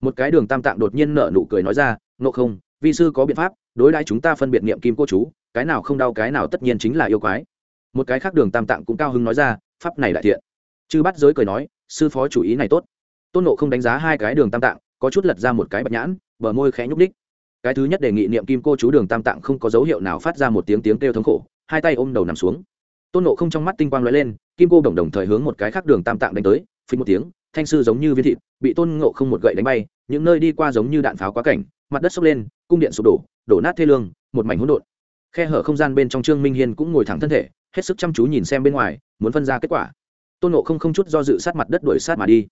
Một cái đường tam tạng đột nhiên nở nụ cười nói ra nộ không, vi sư có biện pháp, đối đãi chúng ta phân biệt niệm kim cô chú, cái nào không đau cái nào tất nhiên chính là yêu quái một cái khác đường tam tạng cũng cao hứng nói ra, pháp này đại thiện. Chư bắt giới cười nói, sư phó chủ ý này tốt. Tôn nộ không đánh giá hai cái đường tam tạng, có chút lật ra một cái bạch nhãn, bờ môi khẽ nhúc ních cái thứ nhất đề nghị niệm kim cô chú đường tam tạng không có dấu hiệu nào phát ra một tiếng tiếng kêu thống khổ, hai tay ôm đầu nằm xuống. Tôn nộ không trong mắt tinh quang lóe lên, kim cô đồng đồng thời hướng một cái khác đường tam tạng đánh tới phí một tiếng, thanh sư giống như viên thịt, bị tôn ngộ không một gậy đánh bay, những nơi đi qua giống như đạn pháo quá cảnh, mặt đất sốc lên, cung điện sụp đổ đổ nát thê lương, một mảnh hỗn độn. Khe hở không gian bên trong trương minh hiên cũng ngồi thẳng thân thể hết sức chăm chú nhìn xem bên ngoài, muốn phân ra kết quả. Tôn nộ không không chút do dự sát mặt đất đuổi sát mà đi.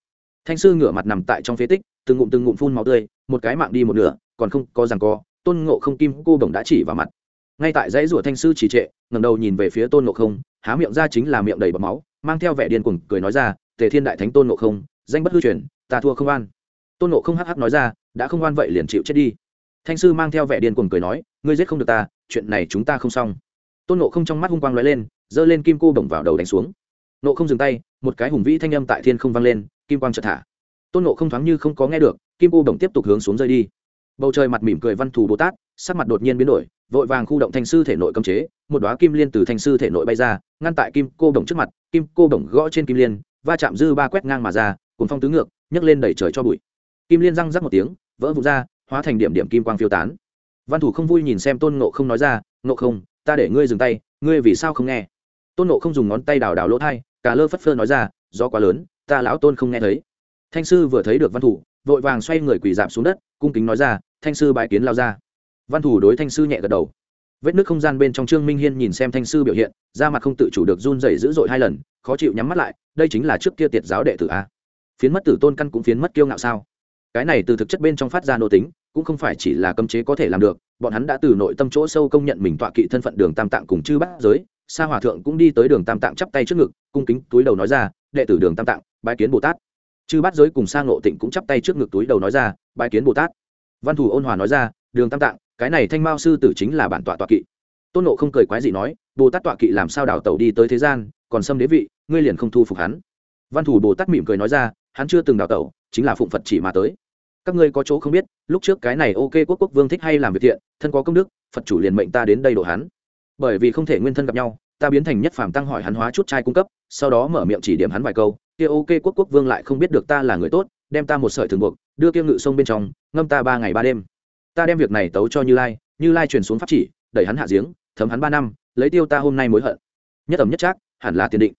Thanh sư ngửa mặt nằm tại trong phế tích, từng ngụm từng ngụm phun máu tươi, một cái mạng đi một nửa, còn không có rằng co, tôn ngộ không kim cô đồng đã chỉ vào mặt. Ngay tại dãy rủa thanh sư trì trệ ngầm đầu nhìn về phía tôn ngộ không, há miệng ra chính là miệng đầy bọc máu, mang theo vẻ điên cuồng cười nói ra, tề thiên đại thánh tôn ngộ không, danh bất hư truyền, ta thua không an tôn ngộ không hắc hắc nói ra, đã không oan vậy liền chịu chết đi. Thanh sư mang theo vẻ điên cuồng cười nói, ngươi giết không được ta, chuyện này chúng ta không xong tôn ngộ không trong mắt hung quang lóe lên, giơ lên kim cô bổng vào đầu đánh xuống. Nộ không dừng tay, một cái hùng vĩ thanh âm tại thiên không vang lên, kim quang chợt thả. Tôn nộ không thoáng như không có nghe được, kim cô bổng tiếp tục hướng xuống rơi đi. Bầu trời mặt mỉm cười văn thù bồ tát, sắc mặt đột nhiên biến đổi, vội vàng khu động thanh sư thể nội cấm chế, một đoá kim liên từ thanh sư thể nội bay ra, ngăn tại kim cô bổng trước mặt, kim cô bổng gõ trên kim liên, va chạm dư ba quét ngang mà ra cùng phong tứ ngược, nhấc lên đẩy trời cho bụi. Kim liên răng rắc một tiếng, vỡ vụt ra, hóa thành điểm điểm kim quang phiêu tán. Văn thủ không vui nhìn xem tôn nộ không nói ra, nộ không ta để ngươi dừng tay, ngươi vì sao không nghe? Tôn nộ không dùng ngón tay đào đào lỗ thai, cả lơ phất phơ nói ra do quá lớn, ta lão tôn không nghe thấy. Thanh sư vừa thấy được văn thủ, vội vàng xoay người quỳ dạp xuống đất, cung kính nói ra, thanh sư bãi kiến lao ra văn thủ đối thanh sư nhẹ gật đầu. Vết nước không gian bên trong trương minh hiên nhìn xem thanh sư biểu hiện, da mặt không tự chủ được run rẩy dữ dội hai lần, khó chịu nhắm mắt lại, đây chính là trước kia tiệt giáo đệ tử a. Phiến mất tử tôn căn cũng phiến mất kiêu ngạo sao? Cái này từ thực chất bên trong phát ra nô tính, cũng không phải chỉ là cấm chế có thể làm được bọn hắn đã từ nội tâm chỗ sâu công nhận mình tọa kỵ thân phận đường tam tạng cùng chư bát giới, sa hòa thượng cũng đi tới đường tam tạng chắp tay trước ngực, cung kính túi đầu nói ra, đệ tử đường tam tạng, bái kiến bồ tát. Chư bát giới cùng sa ngộ tịnh cũng chắp tay trước ngực túi đầu nói ra, bái kiến bồ tát. Văn thủ ôn hòa nói ra, đường tam tạng, cái này thanh mao sư tử chính là bản tọa tọa kỵ. Tôn nộ không cười quái gì nói, bồ tát tọa kỵ làm sao đào tẩu đi tới thế gian, còn xâm đế vị, ngươi liền không thu phục hắn. Văn thủ bồ tát mỉm cười nói ra, hắn chưa từng đào tẩu, chính là phụng phật chỉ mà tới các ngươi có chỗ không biết, lúc trước cái này ok quốc quốc vương thích hay làm việc thiện, thân có công đức, phật chủ liền mệnh ta đến đây độ hắn. Bởi vì không thể nguyên thân gặp nhau, ta biến thành nhất phàm tăng hỏi hắn hóa chút trai cung cấp, sau đó mở miệng chỉ điểm hắn vài câu, kia ok quốc quốc vương lại không biết được ta là người tốt, đem ta một sợi thường buộc, đưa kia ngự sông bên trong, ngâm ta ba ngày ba đêm. Ta đem việc này tấu cho như lai như lai truyền xuống pháp chỉ, đẩy hắn hạ giếng, thấm hắn ba năm, lấy tiêu ta hôm nay mối hận. Nhất ẩm nhất trác, hẳn là tiền định.